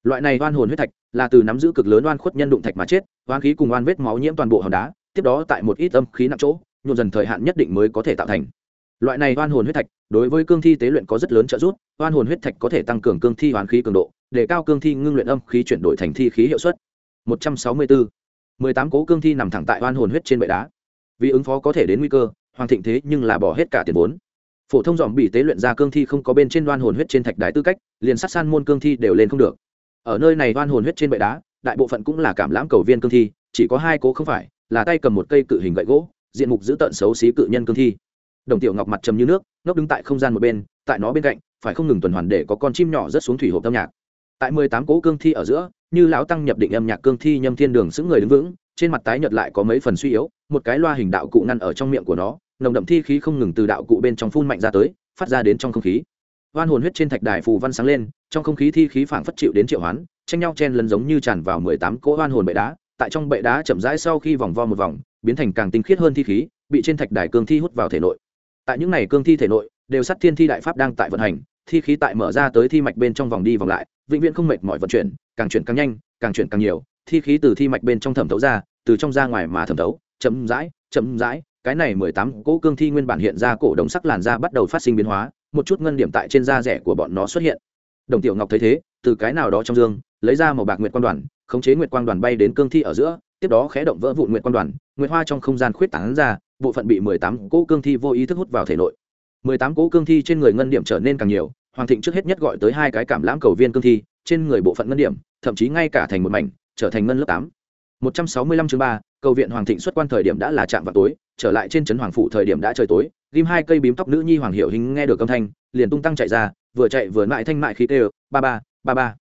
Loại này oan hồn huyết thạch là từ nắm giữ cực lớn oan khuất nhân đụng thạch mà chết, oan khí cùng oan vết máu nhiễm toàn bộ hòn đá, tiếp đó tại một ít âm khí nặng chỗ, nhuộm dần thời hạn nhất định mới có thể tạo thành. Loại này oan hồn huyết thạch, đối với cương thi tế luyện có rất lớn trợ giúp, oan hồn huyết thạch có thể tăng cường cương thi oan khí cường độ, để cao cương thi ngưng luyện âm khí chuyển đổi thành thi khí hiệu suất. 164. 18 cố cương thi nằm thẳng tại oan hồn huyết trên bệ đá vì ứng phó có thể đến nguy cơ, hoàng thịnh thế nhưng là bỏ hết cả tiền vốn. Phổ thông dòm bị tế luyện ra cương thi không có bên trên đoan hồn huyết trên thạch đái tư cách, liền sát san môn cương thi đều lên không được. Ở nơi này đoan hồn huyết trên bệ đá, đại bộ phận cũng là cảm lãm cầu viên cương thi, chỉ có hai cố không phải, là tay cầm một cây cự hình gậy gỗ, diện mục giữ tận xấu xí cự nhân cương thi. Đồng tiểu ngọc mặt trầm như nước, ngốc đứng tại không gian một bên, tại nó bên cạnh, phải không ngừng tuần hoàn để có con chim nhỏ rớt xuống thủy hộp âm nhạc. Tại mười tám cố cương thi ở giữa, như lão tăng nhập định âm nhạc cương thi nhâm thiên đường xứng người đứng vững, trên mặt tái nhợt lại có mấy phần suy yếu một cái loa hình đạo cụ ngăn ở trong miệng của nó, nồng đậm thi khí không ngừng từ đạo cụ bên trong phun mạnh ra tới, phát ra đến trong không khí. Hoan hồn huyết trên thạch đài phù văn sáng lên, trong không khí thi khí phảng phất chịu đến triệu hoán, tranh nhau chen lấn giống như tràn vào mười tám cỗ hoan hồn bệ đá, tại trong bệ đá chậm rãi sau khi vòng vo một vòng, biến thành càng tinh khiết hơn thi khí, bị trên thạch đài cương thi hút vào thể nội. Tại những này cương thi thể nội, đều sắt thiên thi đại pháp đang tại vận hành, thi khí tại mở ra tới thi mạch bên trong vòng đi vòng lại, vĩnh viễn không mệt mỏi vận chuyển, càng chuyển càng nhanh, càng chuyển càng nhiều, thi khí từ thi mạch bên trong thẩm thấu ra, từ trong ra ngoài mà thẩm thấu chậm rãi chậm rãi, cái này mười tám cỗ cương thi nguyên bản hiện ra cổ đồng sắc làn da bắt đầu phát sinh biến hóa, một chút ngân điểm tại trên da rẻ của bọn nó xuất hiện. Đồng tiểu ngọc thấy thế, từ cái nào đó trong dương, lấy ra màu bạc nguyệt quang đoàn, khống chế nguyệt quang đoàn bay đến cương thi ở giữa, tiếp đó khé động vỡ vụn nguyệt quang đoàn, nguyệt hoa trong không gian khuyết tán ra, bộ phận bị mười tám cỗ cương thi vô ý thức hút vào thể nội. Mười tám cỗ cương thi trên người ngân điểm trở nên càng nhiều, hoàng thịnh trước hết nhất gọi tới hai cái cảm lãm cầu viên cương thi, trên người bộ phận ngân điểm, thậm chí ngay cả thành một mảnh, trở thành ngân lớp tám một trăm sáu mươi lăm chương ba, cầu viện hoàng thịnh xuất quan thời điểm đã là trạm vào tối, trở lại trên trấn hoàng phủ thời điểm đã trời tối, ghim hai cây bím tóc nữ nhi hoàng hiệu hình nghe được âm thanh, liền tung tăng chạy ra, vừa chạy vừa mại thanh mại khí tê, ba ba ba ba.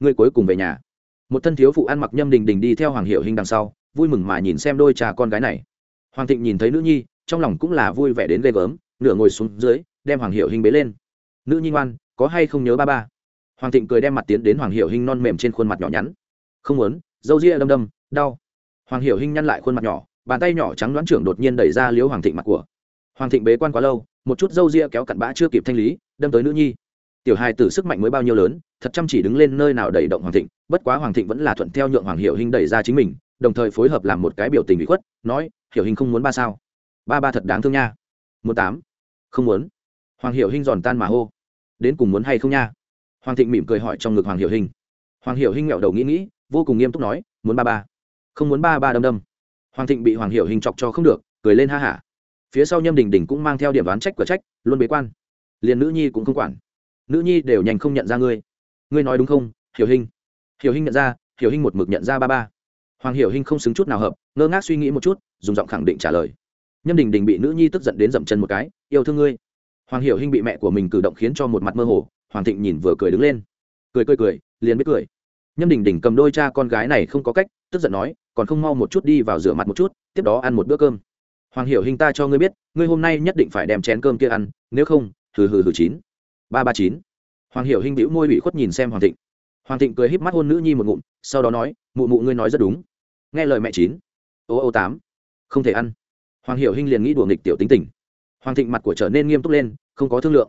Người cuối cùng về nhà. Một thân thiếu phụ ăn mặc nhâm đình đình đi theo hoàng hiệu hình đằng sau, vui mừng mà nhìn xem đôi trà con gái này. Hoàng thịnh nhìn thấy nữ nhi, trong lòng cũng là vui vẻ đến ghê gớm, nửa ngồi xuống dưới, đem hoàng hiệu hình bế lên. Nữ nhi ngoan, có hay không nhớ ba ba? Hoàng thịnh cười đem mặt tiến đến hoàng hiệu hình non mềm trên khuôn mặt nhỏ nhắn. Không muốn, dâu ria đâm đâm đau. Hoàng Hiểu Hinh nhăn lại khuôn mặt nhỏ, bàn tay nhỏ trắng đoán trưởng đột nhiên đẩy ra liếu hoàng thịnh mặt của. Hoàng thịnh bế quan quá lâu, một chút dâu ria kéo cặn bã chưa kịp thanh lý, đâm tới nữ nhi. Tiểu hài tử sức mạnh mới bao nhiêu lớn, thật chăm chỉ đứng lên nơi nào đẩy động hoàng thịnh, bất quá hoàng thịnh vẫn là thuận theo nhượng hoàng Hiểu Hinh đẩy ra chính mình, đồng thời phối hợp làm một cái biểu tình bị khuất, nói, hiểu hình không muốn ba sao? Ba ba thật đáng thương nha. Muốn tám? Không muốn. Hoàng Hiểu hình giòn tan mà hô. Đến cùng muốn hay không nha? Hoàng thịnh mỉm cười hỏi trong ngực hoàng hiểu hình hoàng hiểu hình nghẹo đầu nghĩ nghĩ, vô cùng nghiêm túc nói, muốn ba ba không muốn ba ba đâm đâm. Hoàng thịnh bị hoàng hiểu hình chọc cho không được, cười lên ha hả. Phía sau nhâm đình đình cũng mang theo điểm đoán trách cửa trách, luôn bế quan. Liền nữ nhi cũng không quản. Nữ nhi đều nhanh không nhận ra ngươi. Ngươi nói đúng không, hiểu hình? Hiểu hình nhận ra, hiểu hình một mực nhận ra ba ba. Hoàng hiểu hình không xứng chút nào hợp, ngơ ngác suy nghĩ một chút, dùng giọng khẳng định trả lời. Nhâm đình đình bị nữ nhi tức giận đến dậm chân một cái, yêu thương ngươi. Hoàng hiểu hình bị mẹ của mình cử động khiến cho một mặt mơ hồ, hoàng thịnh nhìn vừa cười đứng lên. Cười cười cười, liền biết cười. Nhâm đình đình cầm đôi cha con gái này không có cách, tức giận nói còn không mau một chút đi vào rửa mặt một chút, tiếp đó ăn một bữa cơm. Hoàng hiểu hình ta cho ngươi biết, ngươi hôm nay nhất định phải đem chén cơm kia ăn, nếu không, hừ hừ hừ chín. Ba ba chín. Hoàng hiểu hình bĩu môi bị khuất nhìn xem hoàng thịnh. Hoàng thịnh cười híp mắt hôn nữ nhi một ngụm, sau đó nói, mụ mụ ngươi nói rất đúng. Nghe lời mẹ chín. Ô ô tám. Không thể ăn. Hoàng hiểu hình liền nghĩ đùa nghịch tiểu tính tình. Hoàng thịnh mặt của trở nên nghiêm túc lên, không có thương lượng.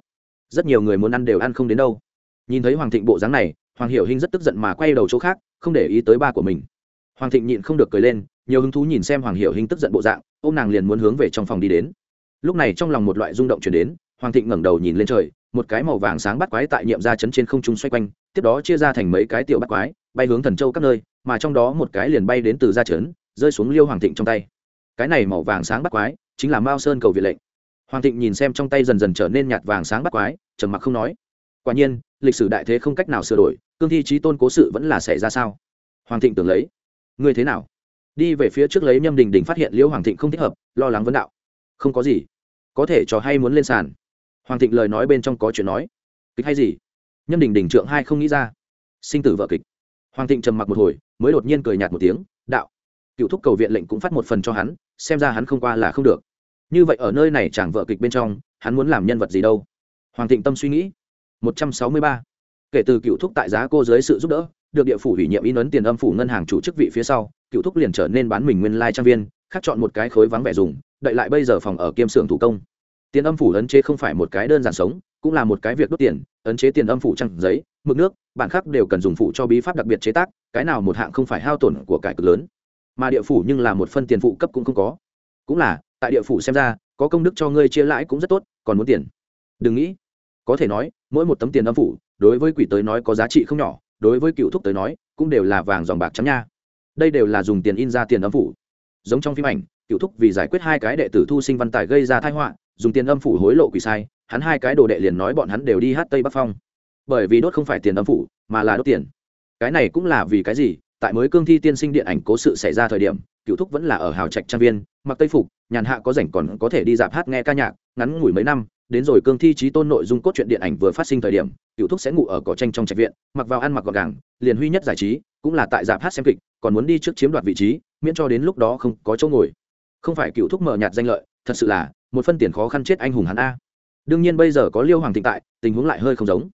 Rất nhiều người muốn ăn đều ăn không đến đâu. Nhìn thấy hoàng thịnh bộ dáng này, hoàng hiểu hình rất tức giận mà quay đầu chỗ khác, không để ý tới ba của mình hoàng thịnh nhịn không được cười lên, nhiều hứng thú nhìn xem hoàng hiểu hình tức giận bộ dạng ô m nàng liền muốn hướng về trong phòng đi đến. Lúc này trong lòng một loại rung động chuyển đến, hoàng thịnh ngẩng đầu nhìn lên trời, một cái màu vàng sáng bắt quái tại nhiệm ra chấn trên không trung xoay quanh, tiếp đó chia ra thành mấy cái tiểu bắt quái, bay hướng thần châu các nơi, mà trong đó một cái liền bay đến từ gia chấn, rơi xuống liêu hoàng thịnh trong tay. Cái này màu vàng sáng bắt quái, chính là mao sơn cầu viện lệnh. Hoàng thịnh nhìn xem trong tay dần dần trở nên nhạt vàng sáng bắt quái, trầm mặc không nói. Quả nhiên, lịch sử đại thế không cách nào sửa đổi, cương thi trí tôn cố sự vẫn là xảy ra sao? Hoàng thịnh tưởng lấy ngươi thế nào? Đi về phía trước lấy nhâm đình đình phát hiện liễu hoàng thịnh không thích hợp, lo lắng vấn đạo. Không có gì. Có thể trò hay muốn lên sàn. Hoàng thịnh lời nói bên trong có chuyện nói. Kịch hay gì? Nhâm đình đình trượng hai không nghĩ ra. Sinh tử vợ kịch. Hoàng thịnh trầm mặc một hồi, mới đột nhiên cười nhạt một tiếng, đạo. Cựu thúc cầu viện lệnh cũng phát một phần cho hắn, xem ra hắn không qua là không được. Như vậy ở nơi này chàng vợ kịch bên trong, hắn muốn làm nhân vật gì đâu? Hoàng thịnh tâm suy nghĩ. Một trăm sáu mươi ba. Kể từ cựu thúc tại giá cô dưới sự giúp đỡ được địa phủ ủy nhiệm in ấn tiền âm phủ ngân hàng chủ chức vị phía sau, cựu thúc liền trở nên bán mình nguyên lai trang viên khác chọn một cái khối vắng vẻ dùng đợi lại bây giờ phòng ở kiêm xưởng thủ công. Tiền âm phủ ấn chế không phải một cái đơn giản sống, cũng là một cái việc đốt tiền, ấn chế tiền âm phủ trăng giấy, mực nước, bản khác đều cần dùng phụ cho bí pháp đặc biệt chế tác, cái nào một hạng không phải hao tổn của cải cực lớn. Mà địa phủ nhưng là một phân tiền phụ cấp cũng không có. Cũng là, tại địa phủ xem ra, có công đức cho ngươi chia lãi cũng rất tốt, còn muốn tiền. Đừng nghĩ. Có thể nói, mỗi một tấm tiền âm phủ, đối với quỷ tới nói có giá trị không nhỏ đối với cựu thúc tới nói, cũng đều là vàng dòng bạc trắng nha. Đây đều là dùng tiền in ra tiền âm phủ. Giống trong phim ảnh, cựu thúc vì giải quyết hai cái đệ tử thu sinh văn tài gây ra thái họa, dùng tiền âm phủ hối lộ quỷ sai, hắn hai cái đồ đệ liền nói bọn hắn đều đi hát tây bắc phong. Bởi vì đốt không phải tiền âm phủ, mà là đốt tiền. Cái này cũng là vì cái gì? Tại mới cương thi tiên sinh điện ảnh cố sự xảy ra thời điểm, cựu thúc vẫn là ở hào trạch trang viên, mặc tây phục, nhàn hạ có rảnh còn có thể đi dạp hát nghe ca nhạc, ngắn ngủi mấy năm đến rồi cương thi trí tôn nội dung cốt truyện điện ảnh vừa phát sinh thời điểm cựu thúc sẽ ngủ ở cỏ tranh trong trạch viện, mặc vào ăn mặc gọn gàng, liền huy nhất giải trí, cũng là tại dạp hát xem kịch, còn muốn đi trước chiếm đoạt vị trí, miễn cho đến lúc đó không có chỗ ngồi. Không phải cựu thúc mở nhạt danh lợi, thật sự là, một phân tiền khó khăn chết anh hùng hắn a. Đương nhiên bây giờ có liêu hoàng thịnh tại, tình huống lại hơi không giống.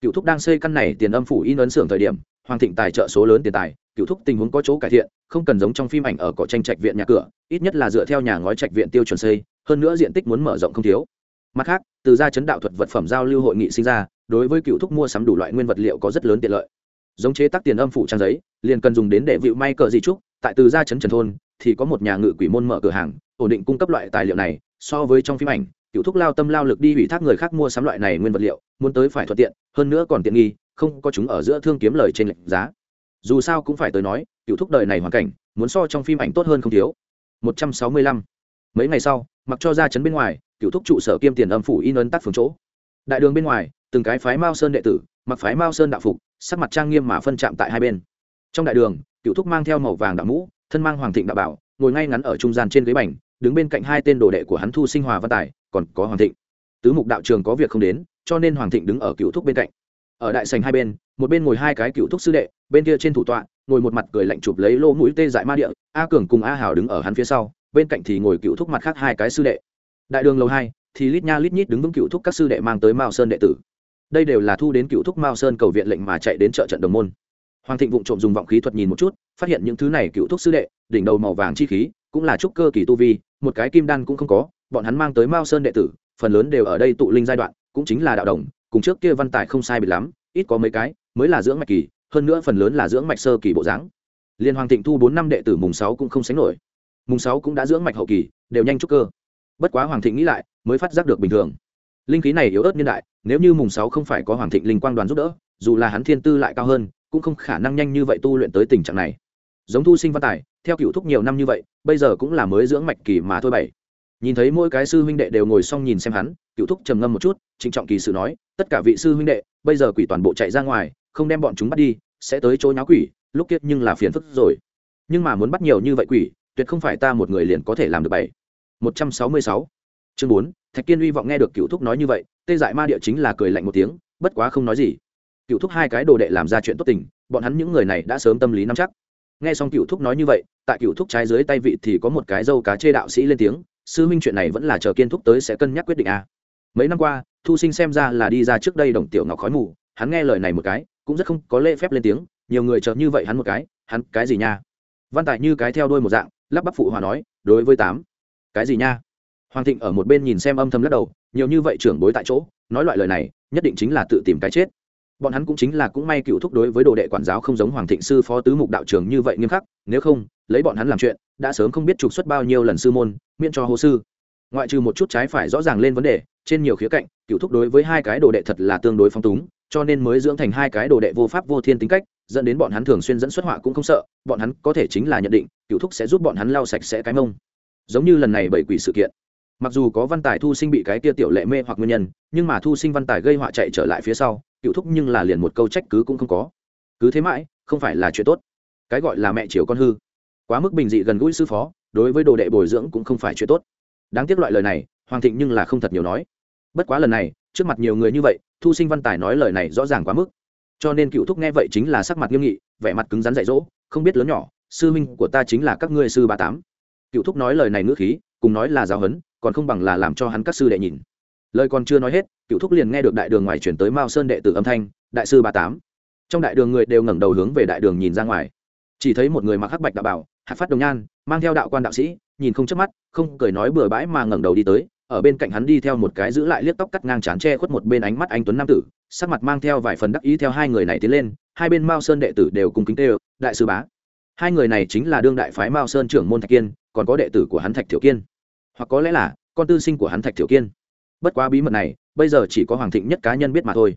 Cựu thúc đang xây căn này tiền âm phủ in ấn xưởng thời điểm, hoàng thịnh tài trợ số lớn tiền tài cựu thúc tình huống có chỗ cải thiện, không cần giống trong phim ảnh ở cỏ tranh trạch viện nhà cửa, ít nhất là dựa theo nhà ngói trạch viện tiêu chuẩn xây, hơn nữa diện tích muốn mở rộng không thiếu mặt khác, từ gia chấn đạo thuật vật phẩm giao lưu hội nghị sinh ra, đối với cựu thúc mua sắm đủ loại nguyên vật liệu có rất lớn tiện lợi. Giống chế tác tiền âm phủ trang giấy, liền cần dùng đến để vịu may cờ di trúc tại từ gia chấn trần thôn, thì có một nhà ngự quỷ môn mở cửa hàng, ổn định cung cấp loại tài liệu này, so với trong phim ảnh, cựu thúc lao tâm lao lực đi ủy thác người khác mua sắm loại này nguyên vật liệu, muốn tới phải thuận tiện, hơn nữa còn tiện nghi, không có chúng ở giữa thương kiếm lời trên lệnh giá. Dù sao cũng phải tới nói, cựu thúc đời này hoàn cảnh, muốn so trong phim ảnh tốt hơn không thiếu. 165 mấy ngày sau, mặc cho ra chấn bên ngoài, cựu thúc trụ sở kiêm tiền âm phủ in ấn tắt phường chỗ. Đại đường bên ngoài, từng cái phái mao sơn đệ tử, mặc phái mao sơn đạo phục, sắc mặt trang nghiêm mà phân chạm tại hai bên. Trong đại đường, cựu thúc mang theo màu vàng đạo mũ, thân mang hoàng thịnh đạo bảo, ngồi ngay ngắn ở trung gian trên ghế bành, đứng bên cạnh hai tên đồ đệ của hắn thu sinh hòa văn tài, còn có hoàng thịnh. Tứ mục đạo trường có việc không đến, cho nên hoàng thịnh đứng ở cựu thúc bên cạnh. Ở đại sành hai bên, một bên ngồi hai cái cựu thúc sư đệ, bên kia trên thủ tọa, ngồi một mặt cười lạnh chụp lấy lỗ mũi tê dại ma địa, a cường cùng a hảo đứng ở hắn phía sau bên cạnh thì ngồi cựu thúc mặt khác hai cái sư đệ. Đại đường lầu hai, thì lít nha lít nhít đứng vững cựu thúc các sư đệ mang tới mao sơn đệ tử. Đây đều là thu đến cựu thúc mao sơn cầu viện lệnh mà chạy đến chợ trận đồng môn. Hoàng thịnh vụng trộm dùng vọng khí thuật nhìn một chút, phát hiện những thứ này cựu thúc sư đệ, đỉnh đầu màu vàng chi khí, cũng là trúc cơ kỳ tu vi, một cái kim đan cũng không có, bọn hắn mang tới mao sơn đệ tử, phần lớn đều ở đây tụ linh giai đoạn, cũng chính là đạo đồng, cùng trước kia văn tài không sai biệt lắm, ít có mấy cái, mới là dưỡng mạch kỳ, hơn nữa phần lớn là dưỡng mạch sơ kỳ bộ dáng. Liên hoàng thịnh thu bốn năm đệ tử mùng sáu cũng không sánh nổi mùng sáu cũng đã dưỡng mạch hậu kỳ, đều nhanh trúc cơ. Bất quá hoàng thịnh nghĩ lại, mới phát giác được bình thường. Linh khí này yếu ớt niên đại, nếu như mùng sáu không phải có hoàng thịnh linh quang đoàn giúp đỡ, dù là hắn thiên tư lại cao hơn, cũng không khả năng nhanh như vậy tu luyện tới tình trạng này. Giống thu sinh văn tài, theo cựu thúc nhiều năm như vậy, bây giờ cũng là mới dưỡng mạch kỳ mà thôi bảy. Nhìn thấy mỗi cái sư huynh đệ đều ngồi xong nhìn xem hắn, cựu thúc trầm ngâm một chút, trịnh trọng kỳ sự nói, tất cả vị sư huynh đệ, bây giờ quỷ toàn bộ chạy ra ngoài, không đem bọn chúng bắt đi, sẽ tới chỗ nháo quỷ, lúc kiết nhưng là phiền phức rồi. Nhưng mà muốn bắt nhiều như vậy quỷ tuyệt không phải ta một người liền có thể làm được bảy. Một trăm sáu mươi sáu. Chương bốn, thạch kiên hy vọng nghe được cựu thúc nói như vậy, tê dại ma địa chính là cười lạnh một tiếng, bất quá không nói gì. Cựu thúc hai cái đồ đệ làm ra chuyện tốt tình, bọn hắn những người này đã sớm tâm lý nắm chắc. Nghe xong cựu thúc nói như vậy, tại cựu thúc trái dưới tay vị thì có một cái dâu cá chê đạo sĩ lên tiếng, sư minh chuyện này vẫn là chờ kiên thúc tới sẽ cân nhắc quyết định a mấy năm qua, thu sinh xem ra là đi ra trước đây đồng tiểu ngọc khói mù, hắn nghe lời này một cái, cũng rất không có lễ phép lên tiếng, nhiều người chờ như vậy hắn một cái, hắn cái gì nha? Văn tài như cái theo đuôi một dạng lắp bắp phụ hòa nói, đối với tám. Cái gì nha? Hoàng thịnh ở một bên nhìn xem âm thầm lắc đầu, nhiều như vậy trưởng bối tại chỗ, nói loại lời này, nhất định chính là tự tìm cái chết. Bọn hắn cũng chính là cũng may cựu thúc đối với đồ đệ quản giáo không giống hoàng thịnh sư phó tứ mục đạo trưởng như vậy nghiêm khắc, nếu không, lấy bọn hắn làm chuyện, đã sớm không biết trục xuất bao nhiêu lần sư môn, miễn cho hồ sư. Ngoại trừ một chút trái phải rõ ràng lên vấn đề, trên nhiều khía cạnh, cựu thúc đối với hai cái đồ đệ thật là tương đối phong túng cho nên mới dưỡng thành hai cái đồ đệ vô pháp vô thiên tính cách, dẫn đến bọn hắn thường xuyên dẫn xuất họa cũng không sợ, bọn hắn có thể chính là nhận định, cựu thúc sẽ giúp bọn hắn lau sạch sẽ cái mông. Giống như lần này bảy quỷ sự kiện. Mặc dù có văn tài thu sinh bị cái tia tiểu lệ mê hoặc nguyên nhân, nhưng mà thu sinh văn tài gây họa chạy trở lại phía sau, cựu thúc nhưng là liền một câu trách cứ cũng không có. Cứ thế mãi, không phải là chuyện tốt. Cái gọi là mẹ chiều con hư. Quá mức bình dị gần gũi sư phó, đối với đồ đệ bồi dưỡng cũng không phải chuyện tốt. Đáng tiếc loại lời này, hoàng thịnh nhưng là không thật nhiều nói. Bất quá lần này trước mặt nhiều người như vậy thu sinh văn tài nói lời này rõ ràng quá mức. Cho nên cựu thúc nghe vậy chính là sắc mặt nghiêm nghị vẻ mặt cứng rắn dạy dỗ không biết lớn nhỏ sư minh của ta chính là các ngươi sư ba tám. Cựu thúc nói lời này ngữ khí cùng nói là giáo hấn, còn không bằng là làm cho hắn các sư đệ nhìn. Lời còn chưa nói hết cựu thúc liền nghe được đại đường ngoài chuyển tới mao sơn đệ tử âm thanh đại sư ba tám. Trong đại đường người đều ngẩng đầu hướng về đại đường nhìn ra ngoài. Chỉ thấy một người mặc hắc bạch đạo bảo hạt phát đồng nhan mang theo đạo quan đạo sĩ nhìn không chớp mắt không cười nói bừa bãi mà ngẩng đầu đi tới ở bên cạnh hắn đi theo một cái giữ lại liếc tóc cắt ngang chán che khuất một bên ánh mắt anh tuấn nam tử, sắc mặt mang theo vài phần đắc ý theo hai người này tiến lên, hai bên mao sơn đệ tử đều cùng kính tê, đại sư bá. Hai người này chính là đương đại phái mao sơn trưởng môn thạch kiên, còn có đệ tử của hắn thạch thiểu kiên. Hoặc có lẽ là, con tư sinh của hắn thạch thiểu kiên. Bất quá bí mật này, bây giờ chỉ có hoàng thịnh nhất cá nhân biết mà thôi.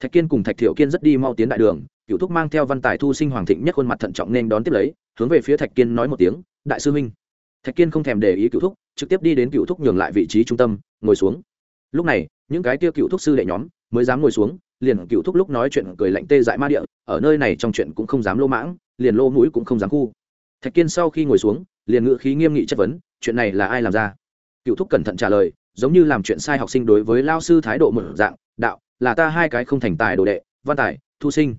Thạch kiên cùng thạch thiểu kiên rất đi mau tiến đại đường, cựu thúc mang theo văn tài thu sinh hoàng thịnh nhất khuôn mặt thận trọng nên đón tiếp lấy, hướng về phía thạch kiên nói một tiếng, đại sư minh thạch kiên không thèm để ý cựu thúc trực tiếp đi đến cựu thúc nhường lại vị trí trung tâm, ngồi xuống. Lúc này, những cái kia cựu thúc sư đệ nhóm mới dám ngồi xuống, liền cựu thúc lúc nói chuyện cười lạnh tê dại ma địa, ở nơi này trong chuyện cũng không dám lô mãng, liền lô mũi cũng không dám khu. Thạch kiên sau khi ngồi xuống, liền ngự khí nghiêm nghị chất vấn, chuyện này là ai làm ra? Cựu thúc cẩn thận trả lời, giống như làm chuyện sai học sinh đối với lao sư thái độ một dạng, đạo, là ta hai cái không thành tài đồ đệ, văn tài, thu sinh.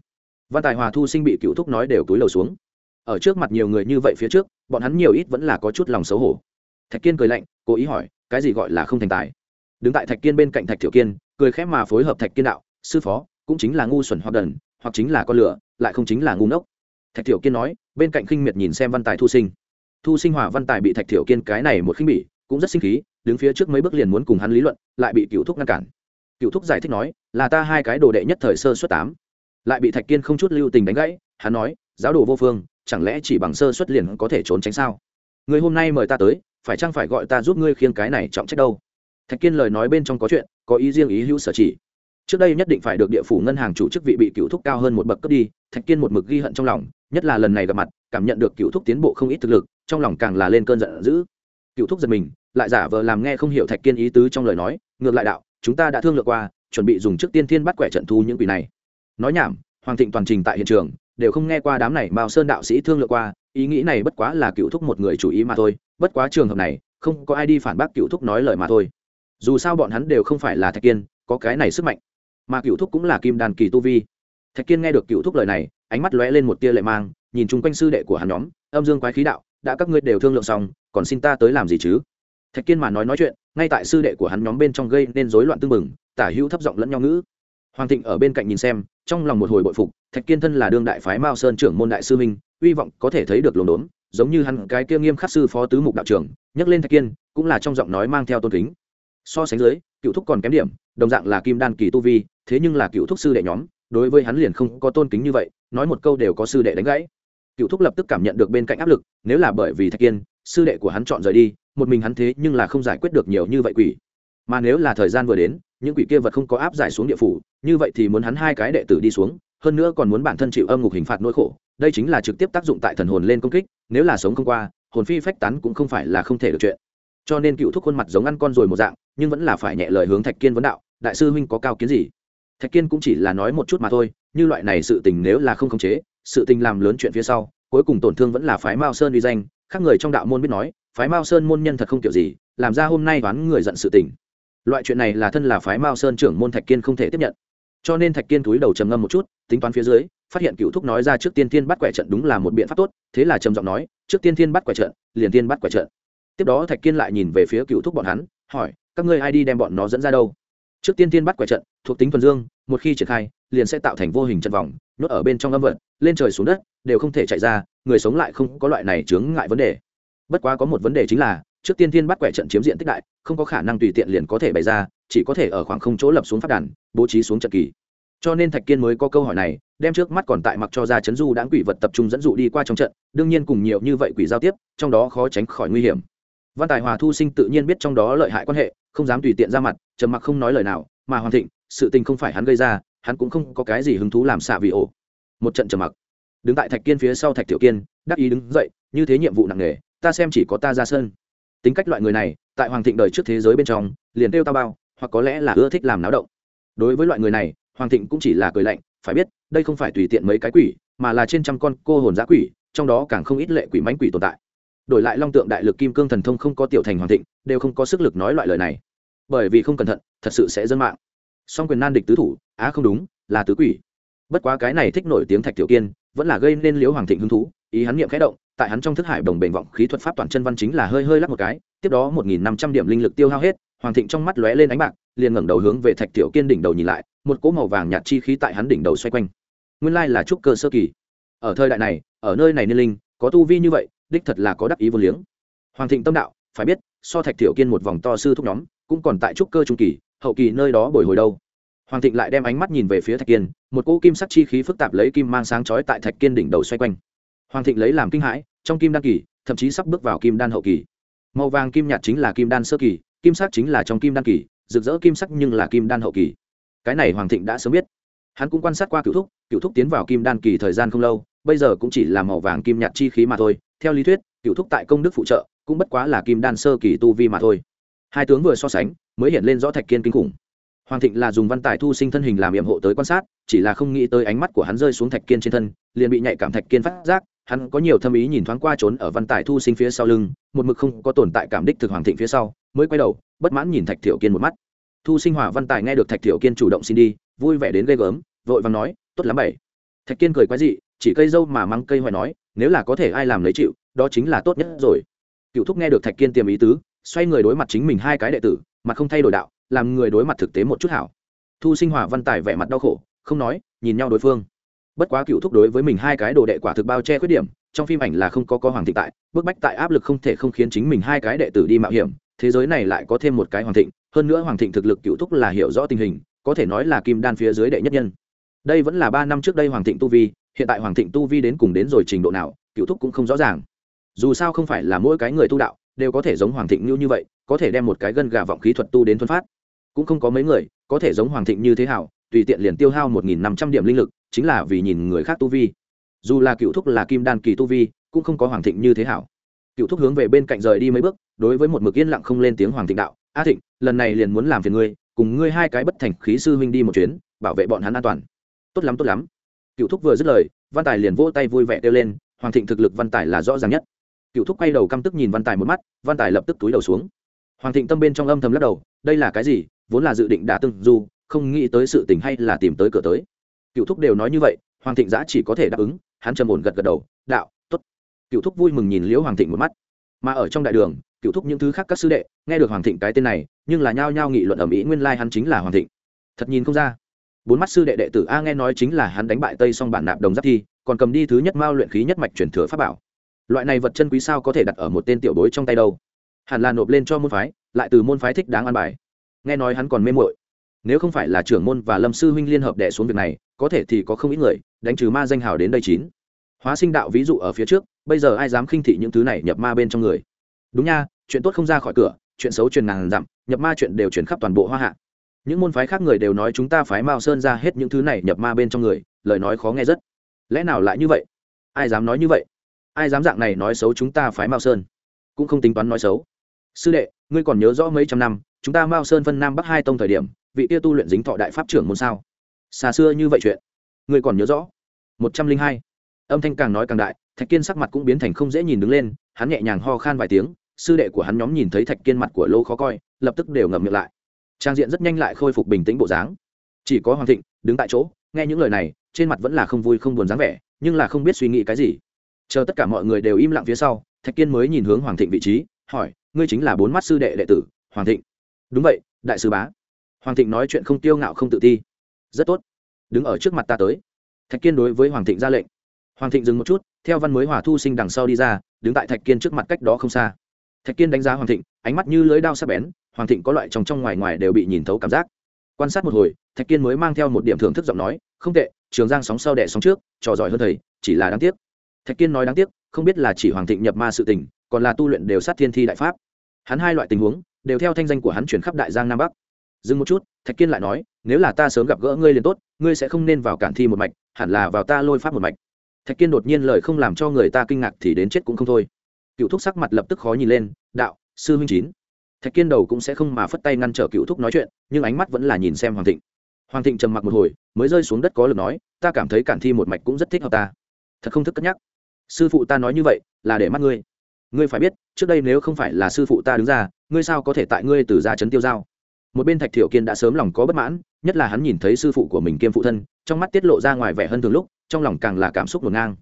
Văn tài hòa thu sinh bị cựu thúc nói đều túi lầu xuống. Ở trước mặt nhiều người như vậy phía trước, bọn hắn nhiều ít vẫn là có chút lòng xấu hổ thạch kiên cười lạnh, cố ý hỏi, cái gì gọi là không thành tài? Đứng tại thạch kiên bên cạnh thạch thiểu kiên, cười khẽ mà phối hợp thạch kiên đạo, sư phó, cũng chính là ngu xuẩn hoặc đần, hoặc chính là con lửa, lại không chính là ngu ngốc. Thạch thiểu kiên nói, bên cạnh khinh miệt nhìn xem văn tài thu sinh. Thu sinh hòa văn tài bị thạch thiểu kiên cái này một khinh bỉ, cũng rất sinh khí, đứng phía trước mấy bước liền muốn cùng hắn lý luận, lại bị cựu thúc ngăn cản. Cựu thúc giải thích nói, là ta hai cái đồ đệ nhất thời sơ suất tám. Lại bị thạch kiên không chút lưu tình đánh gãy, hắn nói, giáo đồ vô phương, chẳng lẽ chỉ bằng sơ suất liền có thể trốn tránh sao? Người hôm nay mời ta tới phải chăng phải gọi ta giúp ngươi khiêng cái này trọng trách đâu? Thạch kiên lời nói bên trong có chuyện, có ý riêng ý hữu sở chỉ. Trước đây nhất định phải được địa phủ ngân hàng chủ chức vị bị cựu thúc cao hơn một bậc cấp đi, thạch kiên một mực ghi hận trong lòng, nhất là lần này gặp mặt, cảm nhận được cựu thúc tiến bộ không ít thực lực, trong lòng càng là lên cơn giận dữ. Cựu thúc giật mình, lại giả vờ làm nghe không hiểu thạch kiên ý tứ trong lời nói, ngược lại đạo, chúng ta đã thương lượng qua, chuẩn bị dùng trước tiên thiên bắt quẻ trận thu những quỷ này. Nói nhảm, hoàng thịnh toàn trình tại hiện trường, đều không nghe qua đám này mao sơn đạo sĩ thương lượng qua ý nghĩ này bất quá là cựu thúc một người chủ ý mà thôi, bất quá trường hợp này, không có ai đi phản bác cựu thúc nói lời mà thôi. Dù sao bọn hắn đều không phải là thạch kiên, có cái này sức mạnh. Mà cựu thúc cũng là kim đàn kỳ tu vi. Thạch kiên nghe được cựu thúc lời này, ánh mắt lóe lên một tia lệ mang, nhìn chung quanh sư đệ của hắn nhóm, âm dương quái khí đạo, đã các ngươi đều thương lượng xong, còn xin ta tới làm gì chứ? Thạch kiên mà nói nói chuyện, ngay tại sư đệ của hắn nhóm bên trong gây nên rối loạn tương mừng tả hữu thấp giọng lẫn nhau ngữ. Hoàng thịnh ở bên cạnh nhìn xem, trong lòng một hồi bội phục thạch kiên thân là đương đại phái mao sơn trưởng môn đại sư minh hy vọng có thể thấy được lồn đốn, giống như hắn cái kia nghiêm khắc sư phó tứ mục đạo trưởng, nhắc lên thạch kiên, cũng là trong giọng nói mang theo tôn kính. So sánh dưới, cựu thúc còn kém điểm, đồng dạng là kim đan kỳ tu vi, thế nhưng là cựu thúc sư đệ nhóm, đối với hắn liền không có tôn kính như vậy, nói một câu đều có sư đệ đánh gãy. Cựu thúc lập tức cảm nhận được bên cạnh áp lực, nếu là bởi vì thạch kiên, sư đệ của hắn chọn rời đi, một mình hắn thế nhưng là không giải quyết được nhiều như vậy quỷ. Mà nếu là thời gian vừa đến, những quỷ kia vật không có áp giải xuống địa phủ, như vậy thì muốn hắn hai cái đệ tử đi xuống hơn nữa còn muốn bản thân chịu âm ngục hình phạt nỗi khổ, đây chính là trực tiếp tác dụng tại thần hồn lên công kích, nếu là sống không qua, hồn phi phách tán cũng không phải là không thể được chuyện. Cho nên cựu thúc khuôn mặt giống ăn con rồi một dạng, nhưng vẫn là phải nhẹ lời hướng thạch kiên vấn đạo, đại sư huynh có cao kiến gì? Thạch kiên cũng chỉ là nói một chút mà thôi, như loại này sự tình nếu là không khống chế, sự tình làm lớn chuyện phía sau, cuối cùng tổn thương vẫn là phái mao sơn uy danh, khác người trong đạo môn biết nói, phái mao sơn môn nhân thật không kiểu gì, làm ra hôm nay đoán người giận sự tình. Loại chuyện này là thân là phái mao sơn trưởng môn thạch kiên không thể tiếp nhận cho nên thạch kiên túi đầu trầm ngâm một chút, tính toán phía dưới, phát hiện cựu thúc nói ra trước tiên thiên bắt quẻ trận đúng là một biện pháp tốt, thế là trầm giọng nói, trước tiên thiên bắt quẻ trận, liền tiên bắt quẻ trận. Tiếp đó thạch kiên lại nhìn về phía cựu thúc bọn hắn, hỏi, các ngươi ai đi đem bọn nó dẫn ra đâu? Trước tiên thiên bắt quẻ trận, thuộc tính thuần dương, một khi triển khai, liền sẽ tạo thành vô hình trận vòng, nhốt ở bên trong âm vật, lên trời xuống đất, đều không thể chạy ra, người sống lại không có loại này chướng ngại vấn đề. Bất quá có một vấn đề chính là, trước tiên thiên bắt quẻ trận chiếm diện tích đại, không có khả năng tùy tiện liền có thể bày ra chỉ có thể ở khoảng không chỗ lập xuống phát đàn, bố trí xuống trận kỳ. Cho nên thạch kiên mới có câu hỏi này, đem trước mắt còn tại mặc cho ra chấn du đáng quỷ vật tập trung dẫn dụ đi qua trong trận, đương nhiên cùng nhiều như vậy quỷ giao tiếp, trong đó khó tránh khỏi nguy hiểm. Văn tài hòa thu sinh tự nhiên biết trong đó lợi hại quan hệ, không dám tùy tiện ra mặt, trầm mặc không nói lời nào, mà hoàn thịnh, sự tình không phải hắn gây ra, hắn cũng không có cái gì hứng thú làm xạ vì ổ. Một trận trầm mặc. Đứng tại thạch kiên phía sau thạch tiểu kiên, đắc ý đứng dậy, như thế nhiệm vụ nặng nề, ta xem chỉ có ta ra sân. Tính cách loại người này, tại hoàng thịnh đời trước thế giới bên trong, liền kêu ta bao hoặc có lẽ là ưa thích làm náo động. Đối với loại người này, hoàng thịnh cũng chỉ là cười lạnh, phải biết, đây không phải tùy tiện mấy cái quỷ, mà là trên trăm con cô hồn giã quỷ, trong đó càng không ít lệ quỷ mánh quỷ tồn tại. Đổi lại long tượng đại lực kim cương thần thông không có tiểu thành hoàng thịnh, đều không có sức lực nói loại lời này. Bởi vì không cẩn thận, thật sự sẽ dân mạng. Song quyền nan địch tứ thủ, á không đúng, là tứ quỷ. Bất quá cái này thích nổi tiếng thạch tiểu kiên, vẫn là gây nên liễu hoàng thịnh hứng thú, ý hắn nghiệm khẽ động, tại hắn trong thức hải đồng bền vọng khí thuật pháp toàn chân văn chính là hơi hơi lắc một cái, tiếp đó một nghìn năm trăm điểm linh lực tiêu hao hết hoàng thịnh trong mắt lóe lên ánh bạc, liền ngẩng đầu hướng về thạch tiểu kiên đỉnh đầu nhìn lại, một cỗ màu vàng nhạt chi khí tại hắn đỉnh đầu xoay quanh. Nguyên lai là trúc cơ sơ kỳ. Ở thời đại này, ở nơi này niên linh, có tu vi như vậy, đích thật là có đắc ý vô liếng. Hoàng thịnh tâm đạo, phải biết, so thạch tiểu kiên một vòng to sư thúc nhóm, cũng còn tại trúc cơ trung kỳ, hậu kỳ nơi đó bồi hồi đâu. Hoàng thịnh lại đem ánh mắt nhìn về phía thạch kiên, một cỗ kim sắc chi khí phức tạp lấy kim mang sáng chói tại thạch kiên đỉnh đầu xoay quanh. Hoàng thịnh lấy làm kinh hãi, trong kim đan kỳ, thậm chí sắp bước vào kim đan hậu kỳ. Màu vàng kim nhạt chính là kim đan sơ kỳ kim sắc chính là trong kim đan kỳ, rực rỡ kim sắc nhưng là kim đan hậu kỳ. Cái này hoàng thịnh đã sớm biết. Hắn cũng quan sát qua cựu thúc cựu thúc tiến vào kim đan kỳ thời gian không lâu, bây giờ cũng chỉ là màu vàng kim nhạt chi khí mà thôi. Theo lý thuyết, cựu thúc tại công đức phụ trợ, cũng bất quá là kim đan sơ kỳ tu vi mà thôi. Hai tướng vừa so sánh, mới hiện lên rõ thạch kiên kinh khủng. Hoàng thịnh là dùng văn tài thu sinh thân hình làm nhiệm hộ tới quan sát, chỉ là không nghĩ tới ánh mắt của hắn rơi xuống thạch kiên trên thân, liền bị nhạy cảm thạch kiên phát giác hắn có nhiều thâm ý nhìn thoáng qua trốn ở văn tài thu sinh phía sau lưng, một mực không có tồn tại cảm đích thực hoàng thịnh phía sau, mới quay đầu, bất mãn nhìn thạch thiểu kiên một mắt. Thu sinh hòa văn tài nghe được thạch thiểu kiên chủ động xin đi, vui vẻ đến ghê gớm, vội vàng nói, tốt lắm bảy. Thạch kiên cười quái dị, chỉ cây dâu mà mắng cây hoài nói, nếu là có thể ai làm lấy chịu, đó chính là tốt nhất rồi. Cựu thúc nghe được thạch kiên tiềm ý tứ, xoay người đối mặt chính mình hai cái đệ tử, mặt không thay đổi đạo, làm người đối mặt thực tế một chút hảo. Thu sinh hòa văn tài vẻ mặt đau khổ, không nói, nhìn nhau đối phương bất quá cựu thúc đối với mình hai cái đồ đệ quả thực bao che khuyết điểm, trong phim ảnh là không có có hoàng thịnh tại, bức bách tại áp lực không thể không khiến chính mình hai cái đệ tử đi mạo hiểm, thế giới này lại có thêm một cái hoàng thịnh, hơn nữa hoàng thịnh thực lực cựu thúc là hiểu rõ tình hình, có thể nói là kim đan phía dưới đệ nhất nhân. Đây vẫn là ba năm trước đây hoàng thịnh tu vi, hiện tại hoàng thịnh tu vi đến cùng đến rồi trình độ nào, cựu thúc cũng không rõ ràng. Dù sao không phải là mỗi cái người tu đạo, đều có thể giống hoàng thịnh như như vậy, có thể đem một cái gân gà vọng khí thuật tu đến thuần phát. Cũng không có mấy người có thể giống hoàng thịnh như thế hảo, tùy tiện liền tiêu hao một nghìn năm trăm điểm linh lực chính là vì nhìn người khác tu vi. Dù là cựu thúc là kim đan kỳ tu vi, cũng không có hoàng thịnh như thế hảo. Cựu thúc hướng về bên cạnh rời đi mấy bước, đối với một mực yên lặng không lên tiếng hoàng thịnh đạo, a thịnh, lần này liền muốn làm phiền ngươi, cùng ngươi hai cái bất thành khí sư huynh đi một chuyến, bảo vệ bọn hắn an toàn. Tốt lắm tốt lắm. Cựu thúc vừa dứt lời, văn tài liền vỗ tay vui vẻ kêu lên, hoàng thịnh thực lực văn tài là rõ ràng nhất. Cựu thúc quay đầu căm tức nhìn văn tài một mắt, văn tài lập tức túi đầu xuống. Hoàng thịnh tâm bên trong âm thầm lắc đầu, đây là cái gì? Vốn là dự định đã từng du, không nghĩ tới sự tình hay là tìm tới cửa tới cựu thúc đều nói như vậy, hoàng thịnh giã chỉ có thể đáp ứng, hắn trầm ổn gật gật đầu, đạo t ố t cựu thúc vui mừng nhìn liễu hoàng thịnh một mắt. Mà ở trong đại đường cựu thúc những thứ khác các sư đệ, nghe được hoàng thịnh cái tên này, nhưng là nhao nhao nghị luận ở mỹ nguyên lai hắn chính là hoàng thịnh. Thật nhìn không ra. Bốn mắt sư đệ đệ tử a nghe nói chính là hắn đánh bại tây song bản nạp đồng giáp thi, còn cầm đi thứ nhất mao luyện khí nhất mạch truyền thừa pháp bảo. Loại này vật chân quý sao có thể đặt ở một tên tiểu bối trong tay đâu? Hẳn là nộp lên cho môn phái, lại từ môn phái thích đáng an bài. Nghe nói hắn còn mê mội nếu không phải là trưởng môn và lâm sư huynh liên hợp đệ xuống việc này, có thể thì có không ít người đánh trừ ma danh hào đến đây chín. Hóa sinh đạo ví dụ ở phía trước, bây giờ ai dám khinh thị những thứ này nhập ma bên trong người? Đúng nha, chuyện tốt không ra khỏi cửa, chuyện xấu truyền ngàn dặm, nhập ma chuyện đều truyền khắp toàn bộ hoa hạ. Những môn phái khác người đều nói chúng ta phái mao sơn ra hết những thứ này nhập ma bên trong người, lời nói khó nghe rất. Lẽ nào lại như vậy? Ai dám nói như vậy? Ai dám dạng này nói xấu chúng ta phái mao sơn? Cũng không tính toán nói xấu. Sư đệ, ngươi còn nhớ rõ mấy trăm năm, chúng ta mao sơn phân nam bắc hai tông thời điểm vị tia tu luyện dính thọ đại pháp trưởng môn sao? Xa xưa như vậy chuyện, ngươi còn nhớ rõ? Một trăm linh hai. Âm thanh càng nói càng đại, thạch kiên sắc mặt cũng biến thành không dễ nhìn đứng lên, hắn nhẹ nhàng ho khan vài tiếng, sư đệ của hắn nhóm nhìn thấy thạch kiên mặt của lô khó coi, lập tức đều ngậm miệng lại. Trang diện rất nhanh lại khôi phục bình tĩnh bộ dáng. Chỉ có hoàng thịnh, đứng tại chỗ, nghe những lời này, trên mặt vẫn là không vui không buồn dáng vẻ, nhưng là không biết suy nghĩ cái gì. Chờ tất cả mọi người đều im lặng phía sau, thạch kiên mới nhìn hướng hoàng thịnh vị trí, hỏi, ngươi chính là bốn mắt sư đệ đệ tử, hoàng thịnh? Đúng vậy, đại sư bá hoàng thịnh nói chuyện không tiêu ngạo không tự ti. Rất tốt. Đứng ở trước mặt ta tới. Thạch kiên đối với hoàng thịnh ra lệnh. Hoàng thịnh dừng một chút, theo văn mới hòa thu sinh đằng sau đi ra, đứng tại thạch kiên trước mặt cách đó không xa. Thạch kiên đánh giá hoàng thịnh, ánh mắt như lưới đao sắc bén, hoàng thịnh có loại trong trong ngoài ngoài đều bị nhìn thấu cảm giác. Quan sát một hồi, thạch kiên mới mang theo một điểm thưởng thức giọng nói, không tệ, trường giang sóng sau đẻ sóng trước, trò giỏi hơn thầy, chỉ là đáng tiếc. Thạch kiên nói đáng tiếc, không biết là chỉ hoàng thịnh nhập ma sự tình, còn là tu luyện đều sát thiên thi đại pháp. Hắn hai loại tình huống, đều theo thanh danh của hắn chuyển khắp đại giang nam bắc dừng một chút, thạch kiên lại nói, nếu là ta sớm gặp gỡ ngươi liền tốt, ngươi sẽ không nên vào cản thi một mạch, hẳn là vào ta lôi pháp một mạch. Thạch kiên đột nhiên lời không làm cho người ta kinh ngạc thì đến chết cũng không thôi. Cựu thúc sắc mặt lập tức khó nhìn lên, đạo, sư huynh chín. Thạch kiên đầu cũng sẽ không mà phất tay ngăn trở cựu thúc nói chuyện, nhưng ánh mắt vẫn là nhìn xem hoàng thịnh. Hoàng thịnh trầm mặc một hồi, mới rơi xuống đất có lực nói, ta cảm thấy cản thi một mạch cũng rất thích hợp ta. Thật không thức cất nhắc. Sư phụ ta nói như vậy, là để mắt ngươi. Ngươi phải biết, trước đây nếu không phải là sư phụ ta đứng ra, ngươi sao có thể tại ngươi từ ra chấn tiêu giao? Một bên thạch thiểu kiên đã sớm lòng có bất mãn, nhất là hắn nhìn thấy sư phụ của mình kiêm phụ thân, trong mắt tiết lộ ra ngoài vẻ hơn thường lúc, trong lòng càng là cảm xúc ngổn ngang.